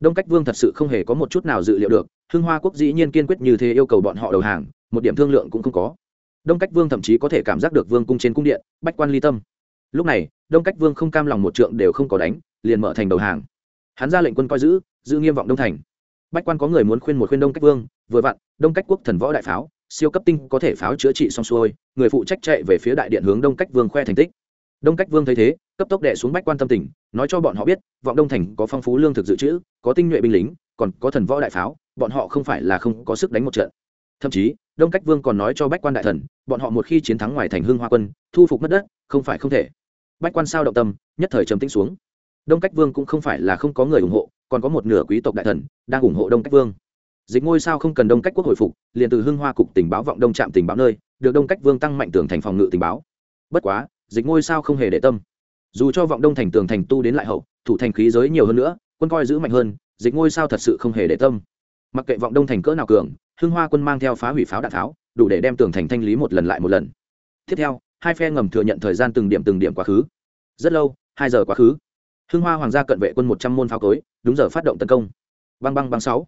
Đông cách vương thật sự không hề có một chút nào dự liệu được, hưng hoa quốc dĩ nhiên kiên quyết như thế yêu cầu bọn họ đầu hàng, một điểm thương lượng cũng không có. Đông cách vương thậm chí có thể cảm giác được vương cung trên cung điện, bách quan ly tâm. Lúc này, đông cách vương không cam lòng một trượng đều không có đánh, liền mở thành đầu hàng. Hắn ra lệnh quân coi giữ giữ nghiêm vọng đông thành. Bách quan có người muốn khuyên một khuyên đông cách vương, vừa vặn, đông cách quốc thần võ đại pháo, siêu cấp tinh có thể pháo chữa trị xong xuôi, người phụ trách chạy về phía đại điện hướng đông cách vương khoe thành tích. Đông cách vương thấy thế, cấp tốc đệ xuống bách quan tâm tình, nói cho bọn họ biết, vọng đông thành có phong phú lương thực dự trữ, có tinh nhuệ binh lính, còn có thần võ đại pháo, bọn họ không phải là không có sức đánh một trận. Thậm chí, đông cách vương còn nói cho bách quan đại thần, bọn họ một khi chiến thắng ngoài thành hương hoa quân, thu phục mất đất, không phải không thể. Bách quan sao động tâm, nhất thời trầm tĩnh xuống đông cách vương cũng không phải là không có người ủng hộ, còn có một nửa quý tộc đại thần đang ủng hộ đông cách vương. Dịch ngôi sao không cần đông cách quốc hồi phục, liền từ hưng hoa cục tình báo vọng đông trạm tình báo nơi, được đông cách vương tăng mạnh tường thành phòng ngự tình báo. Bất quá, dịch ngôi sao không hề để tâm. Dù cho vọng đông thành tường thành tu đến lại hậu, thủ thành khí giới nhiều hơn nữa, quân coi giữ mạnh hơn, dịch ngôi sao thật sự không hề để tâm. Mặc kệ vọng đông thành cỡ nào cường, hưng hoa quân mang theo phá hủy pháo đạn tháo, đủ để đem tường thành thanh lý một lần lại một lần. Tiếp theo, hai phe ngầm thừa nhận thời gian từng điểm từng điểm quá khứ. Rất lâu, hai giờ quá khứ hưng hoa hoàng gia cận vệ quân một trăm môn pháo cối, đúng giờ phát động tấn công. Băng băng băng sáu.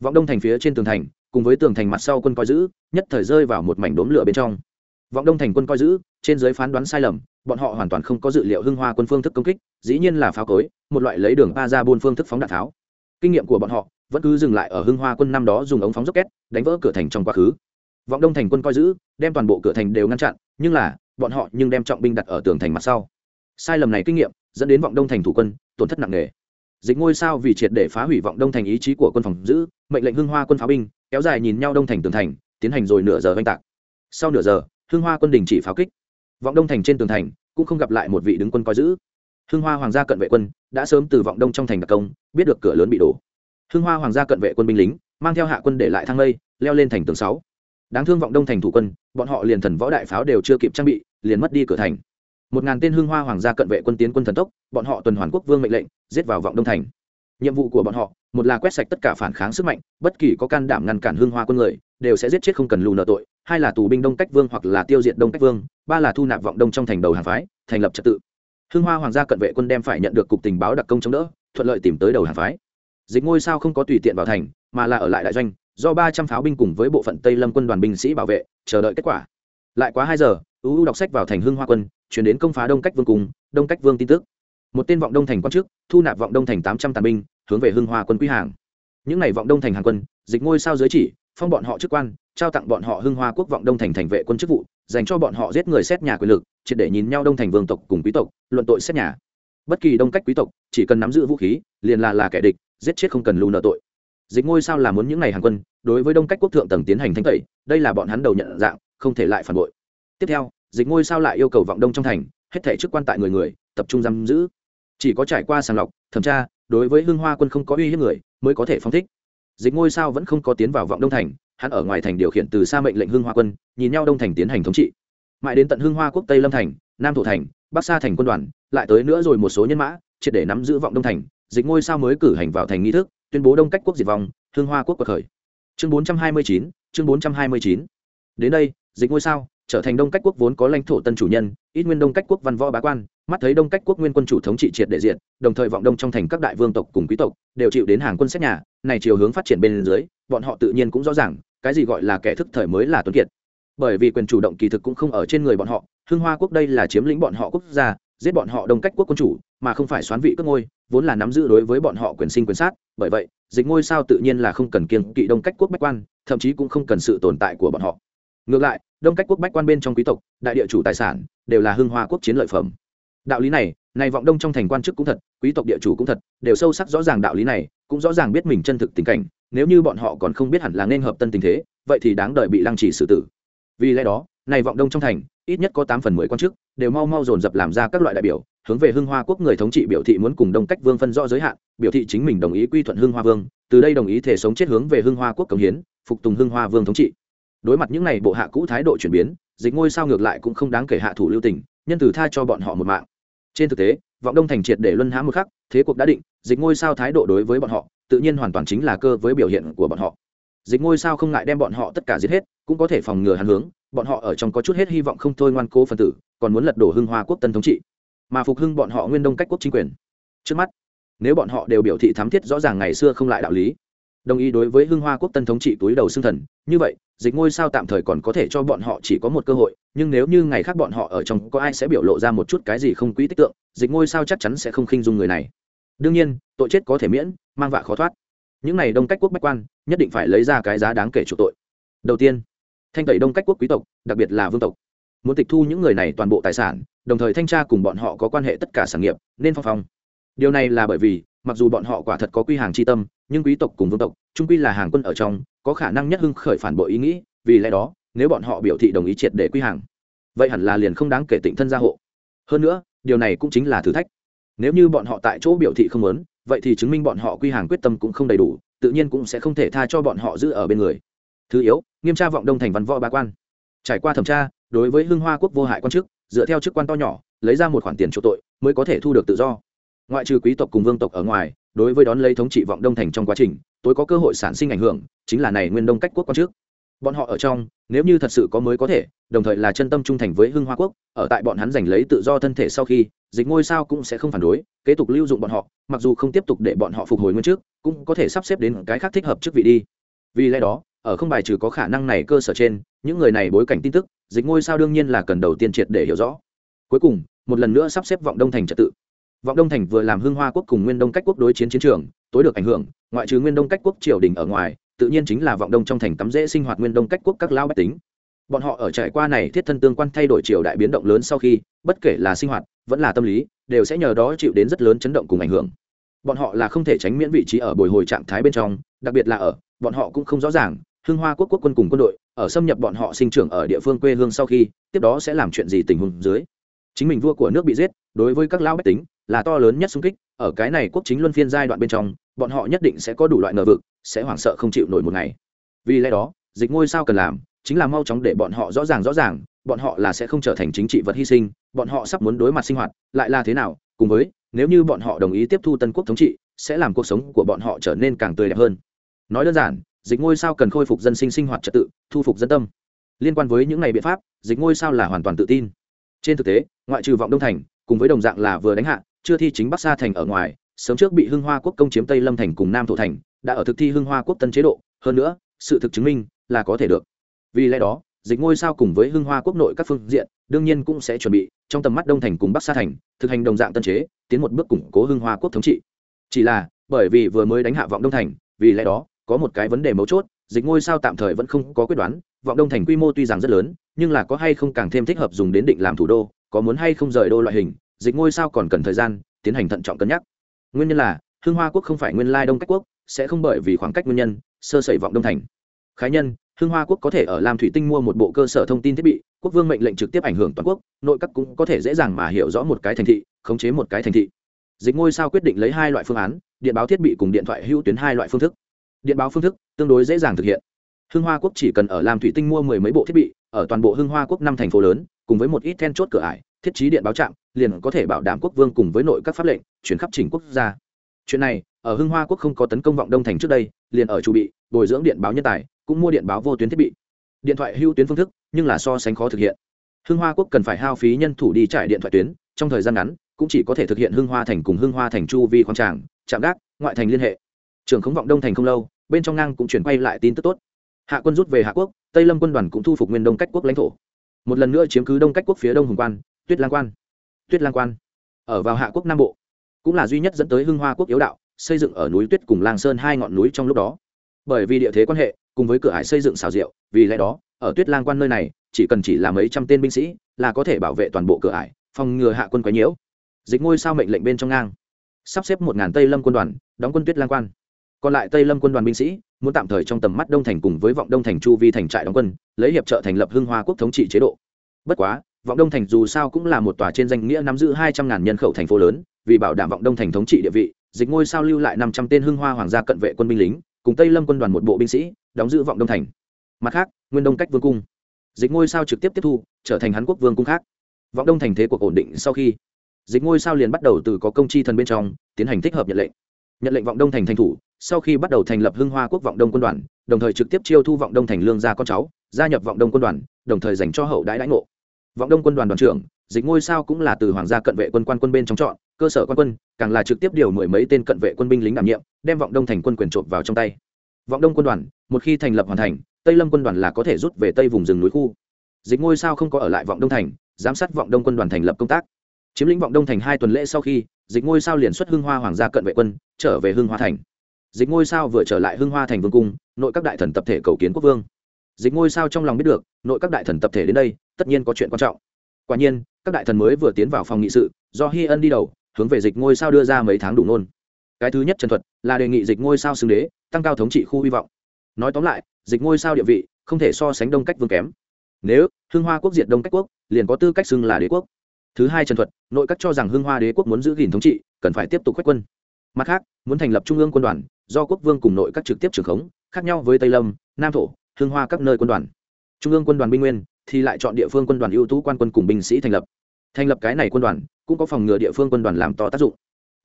Vọng đông thành phía trên tường thành, cùng với tường thành mặt sau quân coi giữ, nhất thời rơi vào một mảnh đốm lửa bên trong. Vọng đông thành quân coi giữ, trên giới phán đoán sai lầm, bọn họ hoàn toàn không có dự liệu hưng hoa quân phương thức công kích, dĩ nhiên là pháo cối, một loại lấy đường ba ra buôn phương thức phóng đạn tháo. Kinh nghiệm của bọn họ, vẫn cứ dừng lại ở hưng hoa quân năm đó dùng ống phóng rocket đánh vỡ cửa thành trong quá khứ. Vọng đông thành quân coi giữ, đem toàn bộ cửa thành đều ngăn chặn, nhưng là, bọn họ nhưng đem trọng binh đặt ở tường thành mặt sau. Sai lầm này kinh nghiệm dẫn đến vọng đông thành thủ quân, tổn thất nặng nề. Dịch ngôi sao vì triệt để phá hủy vọng đông thành ý chí của quân phòng giữ, mệnh lệnh hưng hoa quân pháo binh, kéo dài nhìn nhau đông thành tường thành, tiến hành rồi nửa giờ oanh tạc. Sau nửa giờ, hưng hoa quân đình chỉ pháo kích. Vọng đông thành trên tường thành cũng không gặp lại một vị đứng quân coi giữ. Hưng hoa hoàng gia cận vệ quân đã sớm từ vọng đông trong thành đặc công, biết được cửa lớn bị đổ. Hưng hoa hoàng gia cận vệ quân binh lính mang theo hạ quân để lại thang lây, leo lên thành tường sáu. Đáng thương vọng đông thành thủ quân, bọn họ liền thần võ đại pháo đều chưa kịp trang bị, liền mất đi cửa thành một ngàn tên Hương hoa hoàng gia cận vệ quân tiến quân thần tốc, bọn họ tuần hoàn quốc vương mệnh lệnh, giết vào vọng đông thành. Nhiệm vụ của bọn họ, một là quét sạch tất cả phản kháng sức mạnh, bất kỳ có can đảm ngăn cản Hương hoa quân người, đều sẽ giết chết không cần lù nợ tội. Hai là tù binh đông cách vương hoặc là tiêu diệt đông cách vương, ba là thu nạp vọng đông trong thành đầu hàng phái, thành lập trật tự. Hương hoa hoàng gia cận vệ quân đem phải nhận được cục tình báo đặc công chống đỡ, thuận lợi tìm tới đầu hàng phái. Dịch ngôi sao không có tùy tiện vào thành, mà là ở lại đại doanh, do ba trăm pháo binh cùng với bộ phận tây lâm quân đoàn binh sĩ bảo vệ, chờ đợi kết quả. Lại quá hai giờ ưu đọc sách vào thành Hương hoa quân chuyển đến công phá đông cách vương cùng, đông cách vương tin tức. Một tên vọng đông thành quan chức, thu nạp vọng đông thành tám trăm tàn binh, hướng về hưng hoa quân quý hàng. Những n à y vọng đông thành hàng quân, dịch ngôi sao giới chỉ, phong bọn họ chức quan, trao tặng bọn họ hưng hoa quốc vọng đông thành thành vệ quân chức vụ, dành cho bọn họ giết người xét nhà quyền lực, triệt để nhìn nhau đông thành vương tộc cùng quý tộc, luận tội xét nhà. Bất kỳ đông cách quý tộc, chỉ cần nắm giữ vũ khí, liền là là kẻ địch, giết chết không cần lưu nợ tội. Dịch ngôi sao là muốn những ngày hàng quân, đối với đông cách quốc thượng tầng tiến hành thanh tẩy, đây là bọn hắn đầu nhận dạng, không thể lại phản bội. Tiếp theo dịch ngôi sao lại yêu cầu vọng đông trong thành, hết thể chức quan tại người người, tập trung giam giữ. Chỉ có trải qua sàng lọc, thẩm tra, đối với hưng hoa quân không có uy hiếp người, mới có thể phóng thích. Dịch ngôi sao vẫn không có tiến vào vọng đông thành, hắn ở ngoài thành điều khiển từ xa mệnh lệnh hưng hoa quân, nhìn nhau đông thành tiến hành thống trị. Mãi đến tận hưng hoa quốc tây lâm thành, nam thổ thành, bắc sa thành quân đoàn, lại tới nữa rồi một số nhân mã, triệt để nắm giữ vọng đông thành. Dịch ngôi sao mới cử hành vào thành nghi thức, tuyên bố đông cách quốc diệt vong, hưng hoa quốc cuộc khởi. Chương bốn trăm hai mươi chín, chương bốn trăm hai mươi chín. Đến đây, dịch ngôi sao trở thành đông cách quốc vốn có lãnh thổ tân chủ nhân, ít nguyên đông cách quốc văn võ bá quan, mắt thấy đông cách quốc nguyên quân chủ thống trị triệt để diện đồng thời vọng đông trong thành các đại vương tộc cùng quý tộc đều chịu đến hàng quân xét nhà, này chiều hướng phát triển bên dưới, bọn họ tự nhiên cũng rõ ràng, cái gì gọi là kẻ thức thời mới là tuấn kiệt. Bởi vì quyền chủ động kỳ thực cũng không ở trên người bọn họ, hưng hoa quốc đây là chiếm lĩnh bọn họ quốc gia, giết bọn họ đông cách quốc quân chủ, mà không phải xoán vị cất ngôi, vốn là nắm giữ đối với bọn họ quyền sinh quyền sát, bởi vậy, dịch ngôi sao tự nhiên là không cần kiêng kỵ đông cách quốc bách quan, thậm chí cũng không cần sự tồn tại của bọn họ. Ngược lại đông cách quốc bách quan bên trong quý tộc, đại địa chủ tài sản, đều là hưng hoa quốc chiến lợi phẩm. Đạo lý này này vọng đông trong thành quan chức cũng thật, quý tộc địa chủ cũng thật, đều sâu sắc rõ ràng đạo lý này, cũng rõ ràng biết mình chân thực tình cảnh, nếu như bọn họ còn không biết hẳn là nên hợp tân tình thế, vậy thì đáng đợi bị lăng trì xử tử. Vì lẽ đó này vọng đông trong thành, ít nhất có tám phần mười quan chức, đều mau mau dồn dập làm ra các loại đại biểu, hướng về hưng hoa quốc người thống trị biểu thị muốn cùng đông cách vương phân rõ giới hạn, biểu thị chính mình đồng ý quy thuận hưng hoa vương, từ đây đồng ý thể sống chết hướng về hưng hoa quốc cống hiến, phục tùng hưng hoa vương thống trị đối mặt những n à y bộ hạ cũ thái độ chuyển biến, dịch ngôi sao ngược lại cũng không đáng kể hạ thủ lưu tình, nhân từ tha cho bọn họ một mạng. Trên thực tế, vọng đông thành triệt để luân hãm một khắc, thế cuộc đã định, dịch ngôi sao thái độ đối với bọn họ, tự nhiên hoàn toàn chính là cơ với biểu hiện của bọn họ. Dịch ngôi sao không ngại đem bọn họ tất cả giết hết, cũng có thể phòng ngừa hàn hướng, bọn họ ở trong có chút hết hy vọng không thôi ngoan cố phân tử, còn muốn lật đổ hưng hoa quốc tân thống trị. Mà phục hưng bọn họ nguyên đông cách quốc chính quyền. Trước mắt, nếu bọn họ đều biểu thị thám thiết rõ ràng ngày xưa không lại đạo lý đồng ý đối với hưng hoa quốc tân thống trị túi đầu xương thần. Như vậy, dịch ngôi sao tạm thời còn có thể cho bọn họ chỉ có một cơ hội, nhưng nếu như ngày khác bọn họ ở trong có ai sẽ biểu lộ ra một chút cái gì không quý tích tượng, dịch ngôi sao chắc chắn sẽ không khinh dung người này. Đương nhiên, tội chết có thể miễn, mang vạ khó thoát. Những này đông cách quốc bách quan, nhất định phải lấy ra cái giá đáng kể chủ tội. Đầu tiên, thanh tẩy đông cách quốc quý tộc, đặc biệt là vương tộc. Muốn tịch thu những người này toàn bộ tài sản, đồng thời thanh tra cùng bọn họ có quan hệ tất cả sản nghiệp, nên phong phong. Điều này là bởi vì, mặc dù bọn họ quả thật có quy hàng tri tâm nhưng quý tộc cùng vương tộc trung quy là hàng quân ở trong, có khả năng nhất hưng khởi phản bội ý nghĩ, vì lẽ đó, nếu bọn họ biểu thị đồng ý triệt để quy hàng, vậy hẳn là liền không đáng kể tịnh thân gia hộ. Hơn nữa, điều này cũng chính là thử thách. Nếu như bọn họ tại chỗ biểu thị không muốn, vậy thì chứng minh bọn họ quy hàng quyết tâm cũng không đầy đủ, tự nhiên cũng sẽ không thể tha cho bọn họ giữ ở bên người. Thứ yếu, nghiêm tra vọng đông thành văn võ ba quan. Trải qua thẩm tra, đối với hưng hoa quốc vô hại quan chức, dựa theo chức quan to nhỏ, lấy ra một khoản tiền chỗ tội, mới có thể thu được tự do. Ngoại trừ quý tộc cùng vương tộc ở ngoài đối với đón lấy thống trị vọng đông thành trong quá trình tối có cơ hội sản sinh ảnh hưởng, chính là này nguyên đông cách quốc quan trước. Bọn họ ở trong, nếu như thật sự có mới có thể, đồng thời là chân tâm trung thành với hưng hoa quốc, ở tại bọn hắn giành lấy tự do thân thể sau khi, dịch ngôi sao cũng sẽ không phản đối, kế tục lưu dụng bọn họ, mặc dù không tiếp tục để bọn họ phục hồi nguyên trước, cũng có thể sắp xếp đến cái khác thích hợp chức vị đi. Vì lẽ đó, ở không bài trừ có khả năng này cơ sở trên, những người này bối cảnh tin tức, dịch ngôi sao đương nhiên là cần đầu tiên triệt để hiểu rõ. Cuối cùng, một lần nữa sắp xếp vọng đông thành trật tự vọng đông thành vừa làm hưng hoa quốc cùng nguyên đông cách quốc đối chiến chiến trường, tối được ảnh hưởng, ngoại trừ nguyên đông cách quốc triều đình ở ngoài, tự nhiên chính là vọng đông trong thành tắm dễ sinh hoạt nguyên đông cách quốc các lao bách tính. Bọn họ ở trải qua này thiết thân tương quan thay đổi triều đại biến động lớn sau khi, bất kể là sinh hoạt, vẫn là tâm lý, đều sẽ nhờ đó chịu đến rất lớn chấn động cùng ảnh hưởng. Bọn họ là không thể tránh miễn vị trí ở bồi hồi trạng thái bên trong, đặc biệt là ở, bọn họ cũng không rõ ràng, hưng hoa quốc quốc quân cùng quân đội, ở xâm nhập bọn họ sinh trưởng ở địa phương quê hương sau khi, tiếp đó sẽ làm chuyện gì tình huống dưới. Chính mình vua của nước bị giết, đối với các lão bách tính là to lớn nhất xung kích, ở cái này quốc chính luân phiên giai đoạn bên trong, bọn họ nhất định sẽ có đủ loại ngờ vực, sẽ hoảng sợ không chịu nổi một ngày. Vì lẽ đó, dịch ngôi sao cần làm chính là mau chóng để bọn họ rõ ràng rõ ràng, bọn họ là sẽ không trở thành chính trị vật hy sinh, bọn họ sắp muốn đối mặt sinh hoạt, lại là thế nào, cùng với, nếu như bọn họ đồng ý tiếp thu tân quốc thống trị, sẽ làm cuộc sống của bọn họ trở nên càng tươi đẹp hơn. Nói đơn giản, dịch ngôi sao cần khôi phục dân sinh sinh hoạt trật tự, thu phục dân tâm. Liên quan với những ngày biện pháp, dịch ngôi sao là hoàn toàn tự tin. Trên thực tế, ngoại trừ vọng đông thành, cùng với đồng dạng là vừa đánh hạ chưa thi chính bắc sa thành ở ngoài, sớm trước bị hưng hoa quốc công chiếm tây lâm thành cùng nam thổ thành, đã ở thực thi hưng hoa quốc tân chế độ, hơn nữa, sự thực chứng minh là có thể được. Vì lẽ đó, dịch ngôi sao cùng với hưng hoa quốc nội các phương diện, đương nhiên cũng sẽ chuẩn bị, trong tầm mắt đông thành cùng bắc sa thành, thực hành đồng dạng tân chế, tiến một bước củng cố hưng hoa quốc thống trị. Chỉ là, bởi vì vừa mới đánh hạ vọng đông thành, vì lẽ đó, có một cái vấn đề mấu chốt, dịch ngôi sao tạm thời vẫn không có quyết đoán, vọng đông thành quy mô tuy rằng rất lớn, nhưng là có hay không càng thêm thích hợp dùng đến định làm thủ đô, có muốn hay không rời đô loại hình dịch ngôi sao còn cần thời gian, tiến hành thận trọng cân nhắc. Nguyên nhân là hương hoa quốc không phải nguyên lai đông cách quốc, sẽ không bởi vì khoảng cách nguyên nhân, sơ sẩy vọng đông thành. Khái nhân hương hoa quốc có thể ở lam thủy tinh mua một bộ cơ sở thông tin thiết bị, quốc vương mệnh lệnh trực tiếp ảnh hưởng toàn quốc, nội các cũng có thể dễ dàng mà hiểu rõ một cái thành thị, khống chế một cái thành thị. Dịch ngôi sao quyết định lấy hai loại phương án, điện báo thiết bị cùng điện thoại hữu tuyến hai loại phương thức. Điện báo phương thức tương đối dễ dàng thực hiện. Hưng hoa quốc chỉ cần ở lam thủy tinh mua mười mấy bộ thiết bị, ở toàn bộ hưng hoa quốc năm thành phố lớn, cùng với một ít then chốt cửa ải thiết trí điện báo trạm, liền có thể bảo đảm quốc vương cùng với nội các pháp lệnh, chuyển khắp chỉnh quốc gia. Chuyện này, ở hưng hoa quốc không có tấn công vọng đông thành trước đây, liền ở chủ bị, bồi dưỡng điện báo nhân tài, cũng mua điện báo vô tuyến thiết bị. Điện thoại hưu tuyến phương thức, nhưng là so sánh khó thực hiện. Hưng hoa quốc cần phải hao phí nhân thủ đi trải điện thoại tuyến, trong thời gian ngắn, cũng chỉ có thể thực hiện hưng hoa thành cùng hưng hoa thành chu vi khoáng tràng, trạm gác, ngoại thành liên hệ. Trường khống vọng đông thành không lâu, bên trong ngang cũng chuyển quay lại tin tức tốt. Hạ quân rút về hạ quốc, tây lâm quân đoàn cũng thu phục nguyên đông cách quốc lãnh thổ. Một lần nữa chiếm cứ đông cách quốc phía đông hùng quan tuyết lang quan. Tuyết lang quan, ở vào hạ quốc nam bộ, cũng là duy nhất dẫn tới hưng hoa quốc yếu đạo, xây dựng ở núi tuyết cùng lang sơn hai ngọn núi trong lúc đó. Bởi vì địa thế quan hệ, cùng với cửa hải xây dựng xào rượu vì lẽ đó, ở tuyết lang quan nơi này, chỉ cần chỉ là mấy trăm tên binh sĩ, là có thể bảo vệ toàn bộ cửa hải phòng ngừa hạ quân quấy nhiễu. Dịch ngôi sao mệnh lệnh bên trong ngang. Sắp xếp một ngàn tây lâm quân đoàn, đóng quân tuyết lang quan. Còn lại tây lâm quân đoàn binh sĩ, muốn tạm thời trong tầm mắt đông thành cùng với vọng đông thành chu vi thành trại đóng quân, lấy hiệp trợ thành lập hưng hoa quốc thống trị chế độ. Bất quá vọng đông thành dù sao cũng là một tòa trên danh nghĩa nắm giữ hai trăm ngàn nhân khẩu thành phố lớn, vì bảo đảm vọng đông thành thống trị địa vị, dịch ngôi sao lưu lại năm trăm tên hưng hoa hoàng gia cận vệ quân binh lính, cùng tây lâm quân đoàn một bộ binh sĩ, đóng giữ vọng đông thành. Mặt khác, nguyên đông cách vương cung. Dịch ngôi sao trực tiếp tiếp thu, trở thành hắn quốc vương cung khác. Vọng đông thành thế cuộc ổn định sau khi, dịch ngôi sao liền bắt đầu từ có công chi thần bên trong, tiến hành thích hợp nhận lệnh. Nhận lệnh vọng đông thành thành thủ, sau khi bắt đầu thành lập hưng hoa quốc vọng đông quân đoàn, đồng thời trực tiếp chiêu thu vọng đông thành lương gia con cháu, gia nhập vọng đông quân đoàn, đồng thời dành cho hậu đãi đãi ngộ vọng đông quân đoàn đoàn trưởng, dịch ngôi sao cũng là từ hoàng gia cận vệ quân quan quân bên trong chọn, cơ sở quan quân, càng là trực tiếp điều mười mấy tên cận vệ quân binh lính đảm nhiệm, đem vọng đông thành quân quyền trộm vào trong tay. Vọng đông quân đoàn, một khi thành lập hoàn thành, tây lâm quân đoàn là có thể rút về tây vùng rừng núi khu. Dịch ngôi sao không có ở lại vọng đông thành, giám sát vọng đông quân đoàn thành lập công tác. Chiếm lĩnh vọng đông thành hai tuần lễ sau khi, dịch ngôi sao liền xuất hưng hoa hoàng gia cận vệ quân, trở về hưng hoa thành. Dịch ngôi sao vừa trở lại hưng hoa thành vương cung, nội các đại thần tập thể cầu kiến quốc vương. Dịch ngôi sao trong lòng biết được, nội các đại thần tập thể đến đây tất nhiên có chuyện quan trọng. Quả nhiên, các đại thần mới vừa tiến vào phòng nghị sự, do hi ân đi đầu, hướng về dịch ngôi sao đưa ra mấy tháng đủ nôn. Cái thứ nhất trần thuật là đề nghị dịch ngôi sao xưng đế, tăng cao thống trị khu hy vọng. Nói tóm lại, dịch ngôi sao địa vị không thể so sánh đông cách vương kém. Nếu hưng hoa quốc diệt đông cách quốc, liền có tư cách xưng là đế quốc. Thứ hai trần thuật, nội các cho rằng hưng hoa đế quốc muốn giữ gìn thống trị, cần phải tiếp tục quét quân. Mặt khác, muốn thành lập trung ương quân đoàn, do quốc vương cùng nội các trực tiếp trưởng khống, khác nhau với tây lâm, nam thổ, hưng hoa các nơi quân đoàn. Trung ương quân đoàn binh nguyên thì lại chọn địa phương quân đoàn ưu tú quan quân cùng binh sĩ thành lập. Thành lập cái này quân đoàn, cũng có phòng ngừa địa phương quân đoàn làm to tác dụng.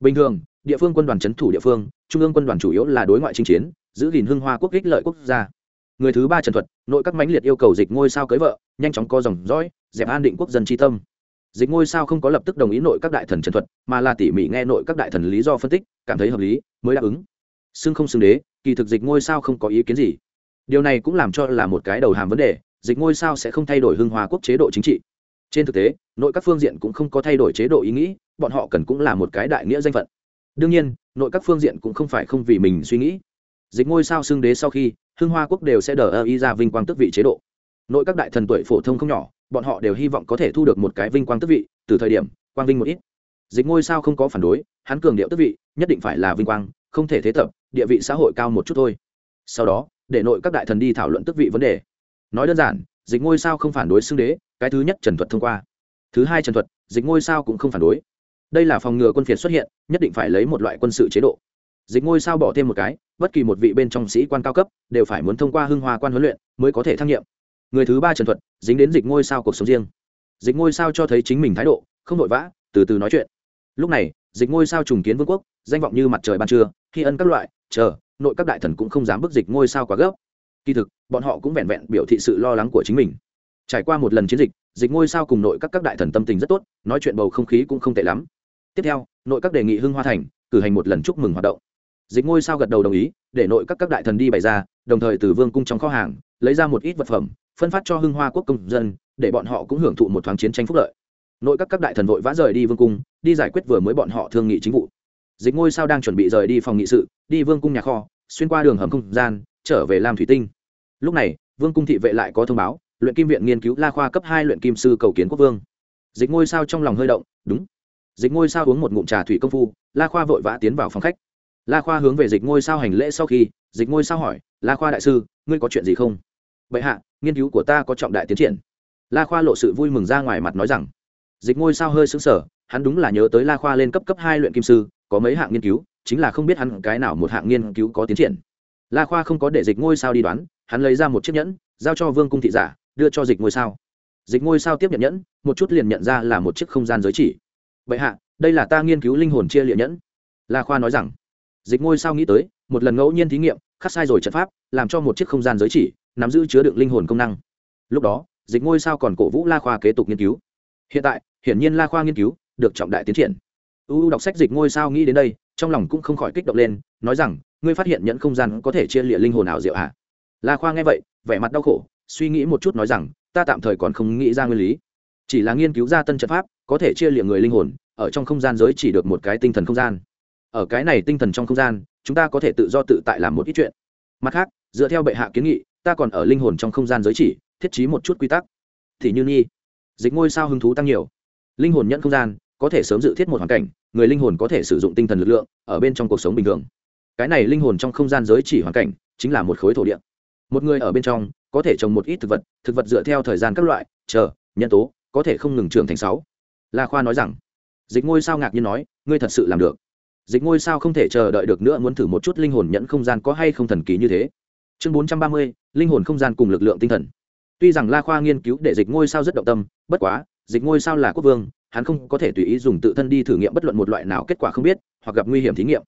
Bình thường, địa phương quân đoàn c h ấ n thủ địa phương, trung ương quân đoàn chủ yếu là đối ngoại chinh chiến, giữ gìn hưng hoa quốc ích lợi quốc gia. Người thứ ba trần thuật, nội các mãnh liệt yêu cầu dịch ngôi sao cưới vợ, nhanh chóng co dòng dõi, dẹp an định quốc dân tri tâm. Dịch ngôi sao không có lập tức đồng ý nội các đại thần trần thuật, mà là tỉ mỉ nghe nội các đại thần lý do phân tích, cảm thấy hợp lý, mới đáp ứng. Xưng không xưng đế, kỳ thực dịch ngôi sao không có ý kiến gì. Điều này cũng làm cho là một cái đầu hàm vấn đề dịch ngôi sao sẽ không thay đổi hưng hòa quốc chế độ chính trị. Trên thực tế, nội các phương diện cũng không có thay đổi chế độ ý nghĩ, bọn họ cần cũng là một cái đại nghĩa danh phận. Đương nhiên, nội các phương diện cũng không phải không vì mình suy nghĩ. Dịch ngôi sao xưng đế sau khi, hưng hoa quốc đều sẽ đờ ơ y ra vinh quang tức vị chế độ. Nội các đại thần tuổi phổ thông không nhỏ, bọn họ đều hy vọng có thể thu được một cái vinh quang tức vị, từ thời điểm, quang vinh một ít. Dịch ngôi sao không có phản đối, hắn cường điệu tức vị, nhất định phải là vinh quang, không thể thế tập, địa vị xã hội cao một chút thôi. Sau đó, để nội các đại thần đi thảo luận tức vị vấn đề nói đơn giản, dịch ngôi sao không phản đối xưng đế, cái thứ nhất trần thuật thông qua. Thứ hai trần thuật, dịch ngôi sao cũng không phản đối. Đây là phòng ngừa quân phiệt xuất hiện, nhất định phải lấy một loại quân sự chế độ. Dịch ngôi sao bỏ thêm một cái, bất kỳ một vị bên trong sĩ quan cao cấp đều phải muốn thông qua hưng hoa quan huấn luyện mới có thể thăng nhiệm. Người thứ ba trần thuật, dính đến dịch ngôi sao cuộc sống riêng. Dịch ngôi sao cho thấy chính mình thái độ, không vội vã, từ từ nói chuyện. Lúc này, dịch ngôi sao trùng kiến vương quốc, danh vọng như mặt trời ban trưa, khi ân các loại, chờ, nội các đại thần cũng không dám bức dịch ngôi sao quá gấp kỳ thực, bọn họ cũng vẹn vẹn biểu thị sự lo lắng của chính mình. Trải qua một lần chiến dịch dịch ngôi sao cùng nội các các đại thần tâm tình rất tốt, nói chuyện bầu không khí cũng không tệ lắm. Tiếp theo, nội các đề nghị hưng hoa thành cử hành một lần chúc mừng hoạt động. Dịch ngôi sao gật đầu đồng ý, để nội các các đại thần đi bày ra, đồng thời từ vương cung trong kho hàng, lấy ra một ít vật phẩm, phân phát cho hưng hoa quốc công dân, để bọn họ cũng hưởng thụ một thoáng chiến tranh phúc lợi. Nội các các đại thần vội vã rời đi vương cung, đi giải quyết vừa mới bọn họ thương nghị chính vụ. Dịch ngôi sao đang chuẩn bị rời đi phòng nghị sự, đi vương cung nhà kho, xuyên qua đường hầm không gian, trở về lam thủy tinh lúc này, vương cung thị vệ lại có thông báo, luyện kim viện nghiên cứu la khoa cấp hai luyện kim sư cầu kiến quốc vương. Dịch ngôi sao trong lòng hơi động, đúng. Dịch ngôi sao uống một ngụm trà thủy công phu, la khoa vội vã tiến vào phòng khách. La khoa hướng về dịch ngôi sao hành lễ sau khi, dịch ngôi sao hỏi, la khoa đại sư, ngươi có chuyện gì không? Vậy hạ, nghiên cứu của ta có trọng đại tiến triển. La khoa lộ sự vui mừng ra ngoài mặt nói rằng. Dịch ngôi sao hơi xứng sở hắn đúng là nhớ tới la khoa lên cấp cấp hai luyện kim sư, có mấy hạng nghiên cứu, chính là không biết hắn cái nào một hạng nghiên cứu có tiến triển. La khoa không có để dịch ngôi sao đi đoán hắn lấy ra một chiếc nhẫn, giao cho vương cung thị giả, đưa cho dịch ngôi sao. Dịch ngôi sao tiếp nhận nhẫn, một chút liền nhận ra là một chiếc không gian giới chỉ. Vậy hạ, đây là ta nghiên cứu linh hồn chia liệm nhẫn. La khoa nói rằng. Dịch ngôi sao nghĩ tới, một lần ngẫu nhiên thí nghiệm, khắc sai rồi trận pháp, làm cho một chiếc không gian giới chỉ, nắm giữ chứa đựng linh hồn công năng. Lúc đó, dịch ngôi sao còn cổ vũ la khoa kế tục nghiên cứu. Hiện tại, hiển nhiên la khoa nghiên cứu được trọng đại tiến triển. U đọc sách dịch ngôi sao nghĩ đến đây, trong lòng cũng không khỏi kích động lên, nói rằng, ngươi phát hiện nhẫn không gian có thể chia lịa linh hồn ảo diệu hả? La khoa nghe vậy, vẻ mặt đau khổ, suy nghĩ một chút nói rằng, ta tạm thời còn không nghĩ ra nguyên lý. Chỉ là nghiên cứu ra tân trận pháp, có thể chia lịa người linh hồn, ở trong không gian giới chỉ được một cái tinh thần không gian. Ở cái này tinh thần trong không gian, chúng ta có thể tự do tự tại làm một ít chuyện. Mặt khác, dựa theo bệ hạ kiến nghị, ta còn ở linh hồn trong không gian giới chỉ, thiết trí một chút quy tắc. Thì như nhi, dịch ngôi sao hứng thú tăng nhiều. Linh hồn nhận không gian, có thể sớm dự thiết một hoàn cảnh, người linh hồn có thể sử dụng tinh thần lực lượng, ở bên trong cuộc sống bình thường. Cái này linh hồn trong không gian giới chỉ hoàn cảnh, chính là một khối thổ địa một người ở bên trong, có thể trồng một ít thực vật thực vật dựa theo thời gian các loại, chờ, nhân tố, có thể không ngừng trưởng thành sáu. La khoa nói rằng, dịch ngôi sao ngạc nhiên nói, ngươi thật sự làm được. Dịch ngôi sao không thể chờ đợi được nữa, muốn thử một chút linh hồn nhẫn không gian có hay không thần kỳ như thế. Chương bốn trăm ba mươi, linh hồn không gian cùng lực lượng tinh thần. Tuy rằng la khoa nghiên cứu để dịch ngôi sao rất động tâm, bất quá, dịch ngôi sao là quốc vương, hắn không có thể tùy ý dùng tự thân đi thử nghiệm bất luận một loại nào kết quả không biết, hoặc gặp nguy hiểm thí nghiệm.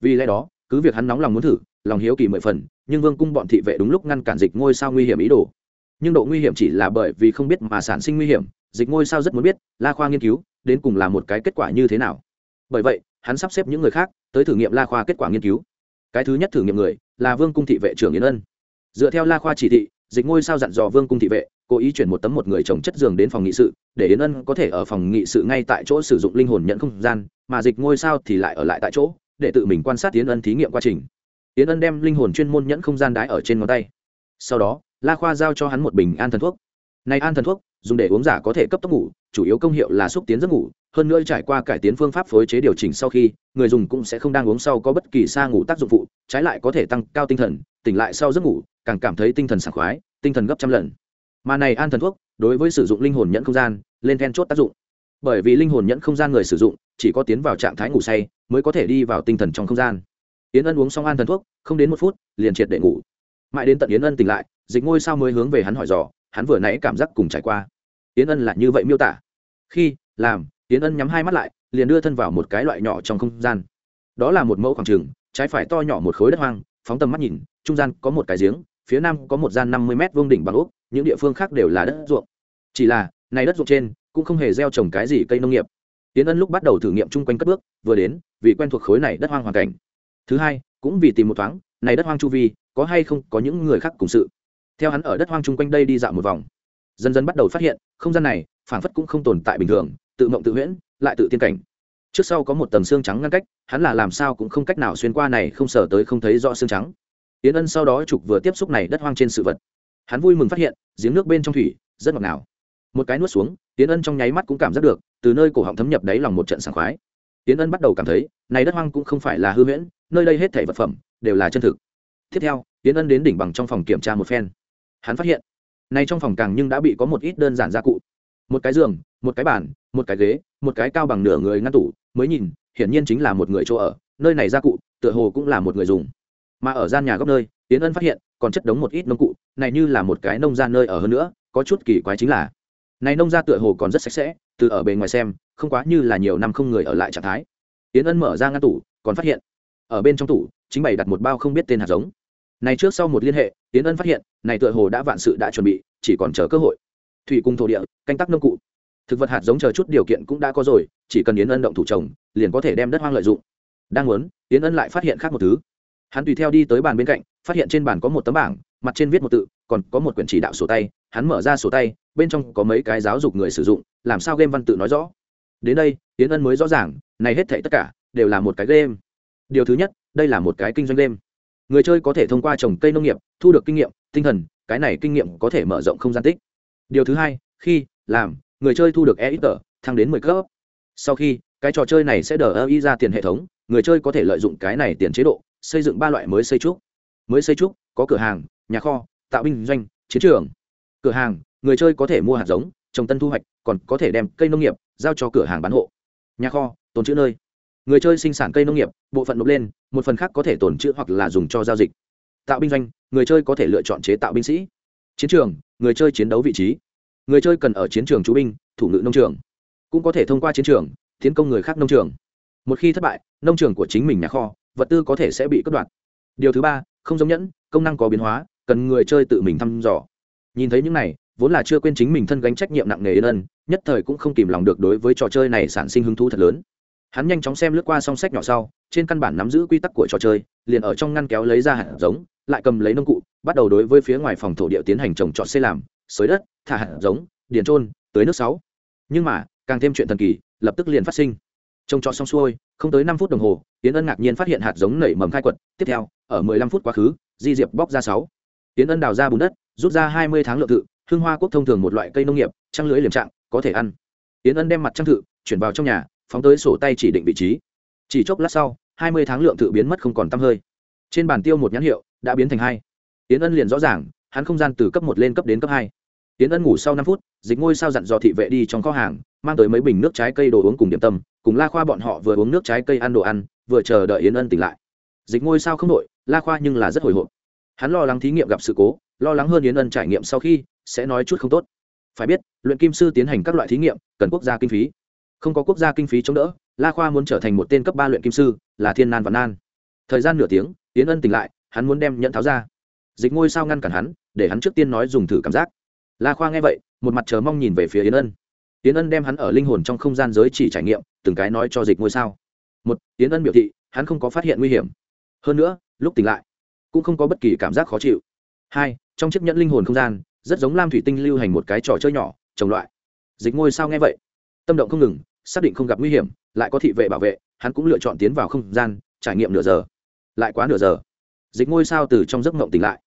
Vì lẽ đó cứ việc hắn nóng lòng muốn thử, lòng hiếu kỳ mười phần, nhưng vương cung bọn thị vệ đúng lúc ngăn cản dịch ngôi sao nguy hiểm ý đồ. Nhưng độ nguy hiểm chỉ là bởi vì không biết mà sản sinh nguy hiểm, dịch ngôi sao rất muốn biết, la khoa nghiên cứu, đến cùng là một cái kết quả như thế nào. Bởi vậy, hắn sắp xếp những người khác tới thử nghiệm la khoa kết quả nghiên cứu. Cái thứ nhất thử nghiệm người là vương cung thị vệ trưởng yến ân. Dựa theo la khoa chỉ thị, dịch ngôi sao dặn dò vương cung thị vệ, cố ý chuyển một tấm một người chồng chất giường đến phòng nghị sự, để yến ân có thể ở phòng nghị sự ngay tại chỗ sử dụng linh hồn nhận không gian, mà dịch ngôi sao thì lại ở lại tại chỗ để tự mình quan sát tiến ân thí nghiệm quá trình. Tiến ân đem linh hồn chuyên môn nhẫn không gian đái ở trên ngón tay. Sau đó, la khoa giao cho hắn một bình an thần thuốc. Này an thần thuốc, dùng để uống giả có thể cấp tốc ngủ, chủ yếu công hiệu là xúc tiến giấc ngủ, hơn nữa trải qua cải tiến phương pháp phối chế điều chỉnh sau khi, người dùng cũng sẽ không đang uống sau có bất kỳ xa ngủ tác dụng phụ, trái lại có thể tăng cao tinh thần, tỉnh lại sau giấc ngủ, càng cảm thấy tinh thần sảng khoái, tinh thần gấp trăm lần. Mà này an thần thuốc, đối với sử dụng linh hồn nhẫn không gian, lên then chốt tác dụng bởi vì linh hồn nhẫn không gian người sử dụng, chỉ có tiến vào trạng thái ngủ say mới có thể đi vào tinh thần trong không gian. Yến ân uống xong an thần thuốc, không đến một phút, liền triệt để ngủ. Mãi đến tận yến ân tỉnh lại, dịch ngôi sao mới hướng về hắn hỏi dò, hắn vừa nãy cảm giác cùng trải qua. Yến ân lại như vậy miêu tả. Khi, làm, yến ân nhắm hai mắt lại, liền đưa thân vào một cái loại nhỏ trong không gian. Đó là một mẫu khoảng trừng trái phải to nhỏ một khối đất hoang, phóng tầm mắt nhìn, trung gian có một cái giếng, phía nam có một gian năm mươi m vuông đỉnh bằng úc những địa phương khác đều là đất ruộng. Chỉ là nay đất ruộng trên cũng không hề gieo trồng cái gì cây nông nghiệp. Tiến ân lúc bắt đầu thử nghiệm chung quanh cất bước, vừa đến, vì quen thuộc khối này đất hoang hoàn cảnh. Thứ hai, cũng vì tìm một thoáng, này đất hoang chu vi, có hay không có những người khác cùng sự. Theo hắn ở đất hoang chung quanh đây đi dạo một vòng, dần dần bắt đầu phát hiện, không gian này, phảng phất cũng không tồn tại bình thường, tự mộng tự huyễn, lại tự tiên cảnh. Trước sau có một tầng xương trắng ngăn cách, hắn là làm sao cũng không cách nào xuyên qua này không sờ tới không thấy rõ xương trắng. Tiến ân sau đó trục vừa tiếp xúc này đất hoang trên sự vật. Hắn vui mừng phát hiện, giếng nước bên trong thủy, rất ngọt ngào một cái nuốt xuống tiến ân trong nháy mắt cũng cảm giác được, từ nơi cổ họng thấm nhập đáy lòng một trận sảng khoái. Tiến ân bắt đầu cảm thấy, này đất hoang cũng không phải là hư huyễn, nơi đây hết thể vật phẩm, đều là chân thực. Tiếp theo tiến ân đến đỉnh bằng trong phòng kiểm tra một phen. Hắn phát hiện, này trong phòng càng nhưng đã bị có một ít đơn giản gia cụ. Một cái giường, một cái bàn, một cái ghế, một cái cao bằng nửa người ngăn tủ, mới nhìn, hiển nhiên chính là một người chỗ ở, nơi này gia cụ, tựa hồ cũng là một người dùng. Mà ở gian nhà góc nơi tiến ân phát hiện, còn chất đống một ít nông cụ, này như là một cái nông gia nơi ở hơn nữa, có chút kỳ quái chính là này nông gia tựa hồ còn rất sạch sẽ, từ ở bề ngoài xem, không quá như là nhiều năm không người ở lại trạng thái. Tiến ân mở ra ngăn tủ, còn phát hiện, ở bên trong tủ, chính bày đặt một bao không biết tên hạt giống. Này trước sau một liên hệ tiến ân phát hiện, này tựa hồ đã vạn sự đã chuẩn bị, chỉ còn chờ cơ hội. Thủy cung thổ địa, canh tác nông cụ. Thực vật hạt giống chờ chút điều kiện cũng đã có rồi, chỉ cần yến ân động thủ trồng, liền có thể đem đất hoang lợi dụng. Đang muốn, yến ân lại phát hiện khác một thứ. Hắn tùy theo đi tới bàn bên cạnh, phát hiện trên bàn có một tấm bảng, mặt trên viết một tự, còn có một quyển chỉ đạo sổ tay. Hắn mở ra sổ tay bên trong có mấy cái giáo dục người sử dụng, làm sao game văn tự nói rõ? Đến đây tiến ân mới rõ ràng, này hết thảy tất cả đều là một cái game. Điều thứ nhất, đây là một cái kinh doanh game. Người chơi có thể thông qua trồng cây nông nghiệp, thu được kinh nghiệm, tinh thần, cái này kinh nghiệm có thể mở rộng không gian tích. Điều thứ hai, khi, làm, người chơi thu được e ít tờ, thăng đến mười cấp. Sau khi, cái trò chơi này sẽ đờ ơ y ra tiền hệ thống, người chơi có thể lợi dụng cái này tiền chế độ, xây dựng ba loại mới xây trúc. Mới xây trúc, có cửa hàng, nhà kho, tạo binh doanh, chiến trường. Cửa hàng người chơi có thể mua hạt giống, trồng tân thu hoạch, còn có thể đem cây nông nghiệp giao cho cửa hàng bán hộ. Nhà kho, tồn trữ nơi. Người chơi sinh sản cây nông nghiệp, bộ phận nộp lên, một phần khác có thể tồn trữ hoặc là dùng cho giao dịch. Tạo binh doanh, người chơi có thể lựa chọn chế tạo binh sĩ. Chiến trường, người chơi chiến đấu vị trí. Người chơi cần ở chiến trường chú binh, thủ ngự nông trường. Cũng có thể thông qua chiến trường, tiến công người khác nông trường. Một khi thất bại, nông trường của chính mình nhà kho, vật tư có thể sẽ bị cất đoạt. Điều thứ ba, không giống nhẫn, công năng có biến hóa, cần người chơi tự mình thăm dò. Nhìn thấy những này vốn là chưa quên chính mình thân gánh trách nhiệm nặng nề yên ân, nhất thời cũng không kìm lòng được đối với trò chơi này sản sinh hứng thú thật lớn. Hắn nhanh chóng xem lướt qua song sách nhỏ sau, trên căn bản nắm giữ quy tắc của trò chơi, liền ở trong ngăn kéo lấy ra hạt giống, lại cầm lấy nông cụ, bắt đầu đối với phía ngoài phòng thổ địa tiến hành trồng trọt xây làm xới đất, thả hạt giống, điền trôn tới nước sáu. Nhưng mà, càng thêm chuyện thần kỳ, lập tức liền phát sinh. Trồng trọt xong xuôi, không tới năm phút đồng hồ tiến ân ngạc nhiên phát hiện hạt giống nảy mầm khai quật. Tiếp theo, ở mười lăm phút quá khứ, di diệp bóc ra sáu tiến ân đào ra bùn đất, rút ra hai mươi tháng lượng tự hương hoa quốc thông thường một loại cây nông nghiệp, trăng lưỡi liềm trạng, có thể ăn. Tiến ân đem mặt trăng thự, chuyển vào trong nhà, phóng tới sổ tay chỉ định vị trí. Chỉ chốc lát sau, hai mươi tháng lượng tự biến mất không còn t hơi. Trên bàn tiêu một nhãn hiệu, đã biến thành hai. Tiến ân liền rõ ràng, hắn không gian từ cấp một lên cấp đến cấp hai. Tiến ân ngủ sau năm phút, dịch ngôi sao dặn dò thị vệ đi trong kho hàng, mang tới mấy bình nước trái cây đồ uống cùng điểm tâm, cùng la khoa bọn họ vừa uống nước trái cây ăn đồ ăn, vừa chờ đợi yến ân tỉnh lại. Dịch ngôi sao không đội la khoa nhưng là rất hồi hộp hắn lo lắng thí nghiệm gặp sự cố, lo lắng hơn yến ân trải nghiệm sau khi sẽ nói chút không tốt. Phải biết, luyện kim sư tiến hành các loại thí nghiệm, cần quốc gia kinh phí. Không có quốc gia kinh phí chống đỡ, la khoa muốn trở thành một tên cấp ba luyện kim sư, là thiên nan và nan. Thời gian nửa tiếng, yến ân tỉnh lại, hắn muốn đem nhận tháo ra. Dịch ngôi sao ngăn cản hắn, để hắn trước tiên nói dùng thử cảm giác. La khoa nghe vậy, một mặt chờ mong nhìn về phía yến ân. Yến ân đem hắn ở linh hồn trong không gian giới chỉ trải nghiệm, từng cái nói cho dịch ngôi sao. Một, yến ân biểu thị, hắn không có phát hiện nguy hiểm. Hơn nữa, lúc tỉnh lại cũng không có bất kỳ cảm giác khó chịu. Hai, trong chiếc nhẫn linh hồn không gian, rất giống lam thủy tinh lưu hành một cái trò chơi nhỏ, trồng loại. Dịch ngôi sao nghe vậy, tâm động không ngừng, xác định không gặp nguy hiểm, lại có thị vệ bảo vệ, hắn cũng lựa chọn tiến vào không gian, trải nghiệm nửa giờ. Lại quá nửa giờ. Dịch ngôi sao từ trong giấc mộng tỉnh lại.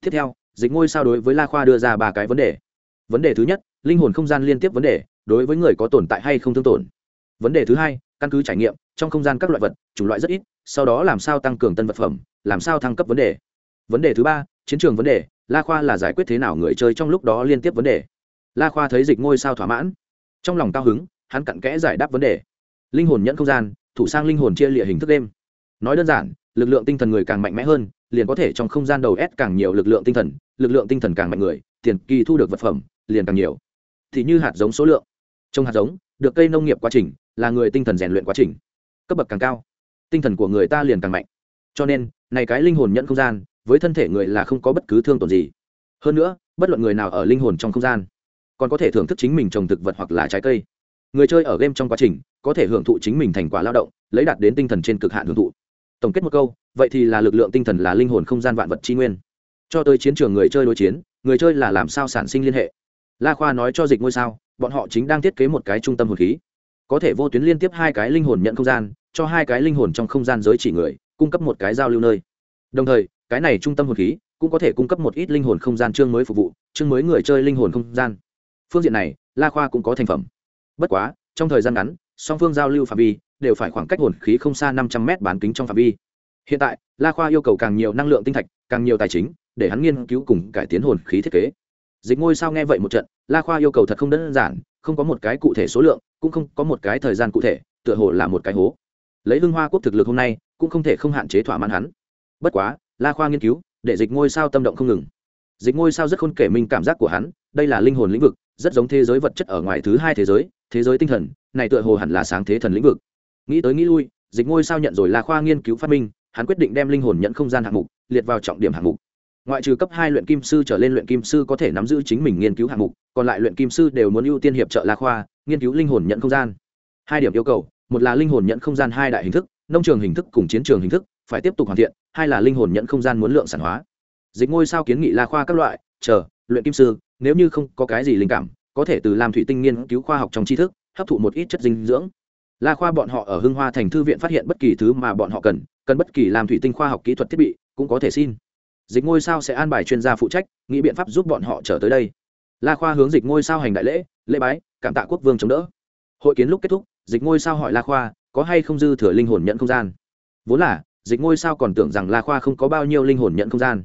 Tiếp theo, dịch ngôi sao đối với la khoa đưa ra ba cái vấn đề. Vấn đề thứ nhất, linh hồn không gian liên tiếp vấn đề, đối với người có tồn tại hay không thương tổn. Vấn đề thứ hai, căn cứ trải nghiệm trong không gian các loại vật, chủng loại rất ít, sau đó làm sao tăng cường tân vật phẩm, làm sao thăng cấp vấn đề. Vấn đề thứ ba, chiến trường vấn đề, la khoa là giải quyết thế nào người chơi trong lúc đó liên tiếp vấn đề. La khoa thấy dịch ngôi sao thỏa mãn. Trong lòng cao hứng, hắn cặn kẽ giải đáp vấn đề. Linh hồn nhận không gian, thủ sang linh hồn chia lịa hình thức đêm. Nói đơn giản, lực lượng tinh thần người càng mạnh mẽ hơn, liền có thể trong không gian đầu ép càng nhiều lực lượng tinh thần, lực lượng tinh thần càng mạnh người, tiền kỳ thu được vật phẩm, liền càng nhiều. Thì như hạt giống số lượng. Trong hạt giống, được cây nông nghiệp quá trình, là người tinh thần rèn luyện quá trình cấp bậc càng cao, tinh thần của người ta liền càng mạnh. Cho nên, này cái linh hồn nhận không gian, với thân thể người là không có bất cứ thương tổn gì. Hơn nữa, bất luận người nào ở linh hồn trong không gian, còn có thể thưởng thức chính mình trồng thực vật hoặc là trái cây. Người chơi ở game trong quá trình, có thể hưởng thụ chính mình thành quả lao động, lấy đạt đến tinh thần trên cực hạn hưởng thụ. Tổng kết một câu, vậy thì là lực lượng tinh thần là linh hồn không gian vạn vật tri nguyên. Cho tới chiến trường người chơi đối chiến, người chơi là làm sao sản sinh liên hệ? La khoa nói cho dịch ngôi sao, bọn họ chính đang thiết kế một cái trung tâm hồn khí. Có thể vô tuyến liên tiếp hai cái linh hồn nhận không gian cho hai cái linh hồn trong không gian giới chỉ người, cung cấp một cái giao lưu nơi. Đồng thời, cái này trung tâm hồn khí cũng có thể cung cấp một ít linh hồn không gian chương mới phục vụ, chương mới người chơi linh hồn không gian. Phương diện này, la khoa cũng có thành phẩm. Bất quá, trong thời gian ngắn, song phương giao lưu phạm vi đều phải khoảng cách hồn khí không xa năm trăm m bán kính trong phạm vi. Hiện tại, la khoa yêu cầu càng nhiều năng lượng tinh thạch, càng nhiều tài chính để hắn nghiên cứu cùng cải tiến hồn khí thiết kế. Dịch ngôi sao nghe vậy một trận, la khoa yêu cầu thật không đơn giản, không có một cái cụ thể số lượng, cũng không có một cái thời gian cụ thể, tựa hồ là một cái hố lấy hưng hoa quốc thực lực hôm nay, cũng không thể không hạn chế thỏa mãn hắn. Bất quá, la khoa nghiên cứu, để dịch ngôi sao tâm động không ngừng. Dịch ngôi sao rất khôn kể minh cảm giác của hắn, đây là linh hồn lĩnh vực, rất giống thế giới vật chất ở ngoài thứ hai thế giới thế giới tinh thần, này tựa hồ hẳn là sáng thế thần lĩnh vực. Nghĩ tới nghĩ lui, dịch ngôi sao nhận rồi la khoa nghiên cứu phát minh, hắn quyết định đem linh hồn nhận không gian hạng mục liệt vào trọng điểm hạng mục. Ngoại trừ cấp hai luyện kim sư trở lên luyện kim sư có thể nắm giữ chính mình nghiên cứu hạng mục, còn lại luyện kim sư đều muốn ưu tiên hiệp trợ la khoa nghiên cứu linh hồn nhận không gian. Hai điểm yêu cầu một là linh hồn nhận không gian hai đại hình thức, nông trường hình thức cùng chiến trường hình thức, phải tiếp tục hoàn thiện, hai là linh hồn nhận không gian muốn lượng sản hóa. Dịch ngôi sao kiến nghị la khoa các loại, chờ, luyện kim sư, nếu như không có cái gì linh cảm, có thể từ làm thủy tinh nghiên cứu khoa học trong tri thức, hấp thụ một ít chất dinh dưỡng. La khoa bọn họ ở hưng hoa thành thư viện phát hiện bất kỳ thứ mà bọn họ cần cần bất kỳ làm thủy tinh khoa học kỹ thuật thiết bị, cũng có thể xin. Dịch ngôi sao sẽ an bài chuyên gia phụ trách, nghĩ biện pháp giúp bọn họ trở tới đây. La khoa hướng dịch ngôi sao hành đại lễ lễ bái, cảm tạ quốc vương chống đỡ. Hội kiến lúc kết thúc dịch ngôi sao hỏi la khoa, có hay không dư thừa linh hồn nhận không gian? Vốn là, dịch ngôi sao còn tưởng rằng la khoa không có bao nhiêu linh hồn nhận không gian.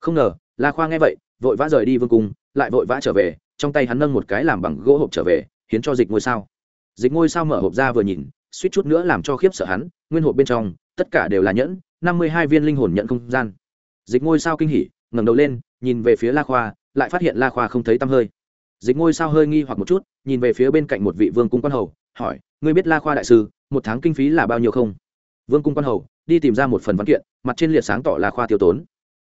Không ngờ, la khoa nghe vậy, vội vã rời đi vương cung, lại vội vã trở về, trong tay hắn nâng một cái làm bằng gỗ hộp trở về, hiến cho dịch ngôi sao. Dịch ngôi sao mở hộp ra vừa nhìn, suýt chút nữa làm cho khiếp sợ hắn, nguyên hộp bên trong, tất cả đều là nhẫn, năm mươi hai viên linh hồn nhận không gian. Dịch ngôi sao kinh hỉ, ngẩng đầu lên, nhìn về phía la khoa, lại phát hiện la khoa không thấy tăm hơi. Dịch ngôi sao hơi nghi hoặc một chút, nhìn về phía bên cạnh một vị vương cung quan hầu hỏi, ngươi biết la khoa đại sư, một tháng kinh phí là bao nhiêu không? Vương cung quan hầu, đi tìm ra một phần văn kiện, mặt trên liệt sáng tỏ la khoa tiêu tốn.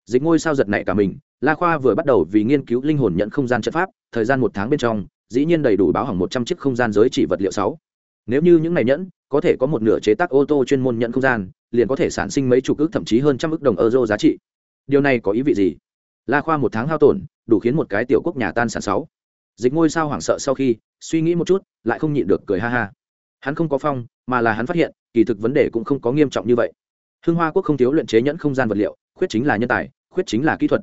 Dịch ngôi sao giật nảy cả mình, la khoa vừa bắt đầu vì nghiên cứu linh hồn nhận không gian chất pháp, thời gian một tháng bên trong, dĩ nhiên đầy đủ báo hỏng một trăm chiếc không gian giới chỉ vật liệu sáu. Nếu như những này nhẫn, có thể có một nửa chế tác ô tô chuyên môn nhận không gian, liền có thể sản sinh mấy chục ước, thậm chí hơn trăm ước đồng euro giá trị. Điều này có ý vị gì? La khoa một tháng hao tổn, đủ khiến một cái tiểu quốc nhà tan sản sáu dịch ngôi sao hoảng sợ sau khi, suy nghĩ một chút, lại không nhịn được cười ha ha. Hắn không có phong, mà là hắn phát hiện, kỳ thực vấn đề cũng không có nghiêm trọng như vậy. Hưng hoa quốc không thiếu luyện chế nhẫn không gian vật liệu, khuyết chính là nhân tài, khuyết chính là kỹ thuật.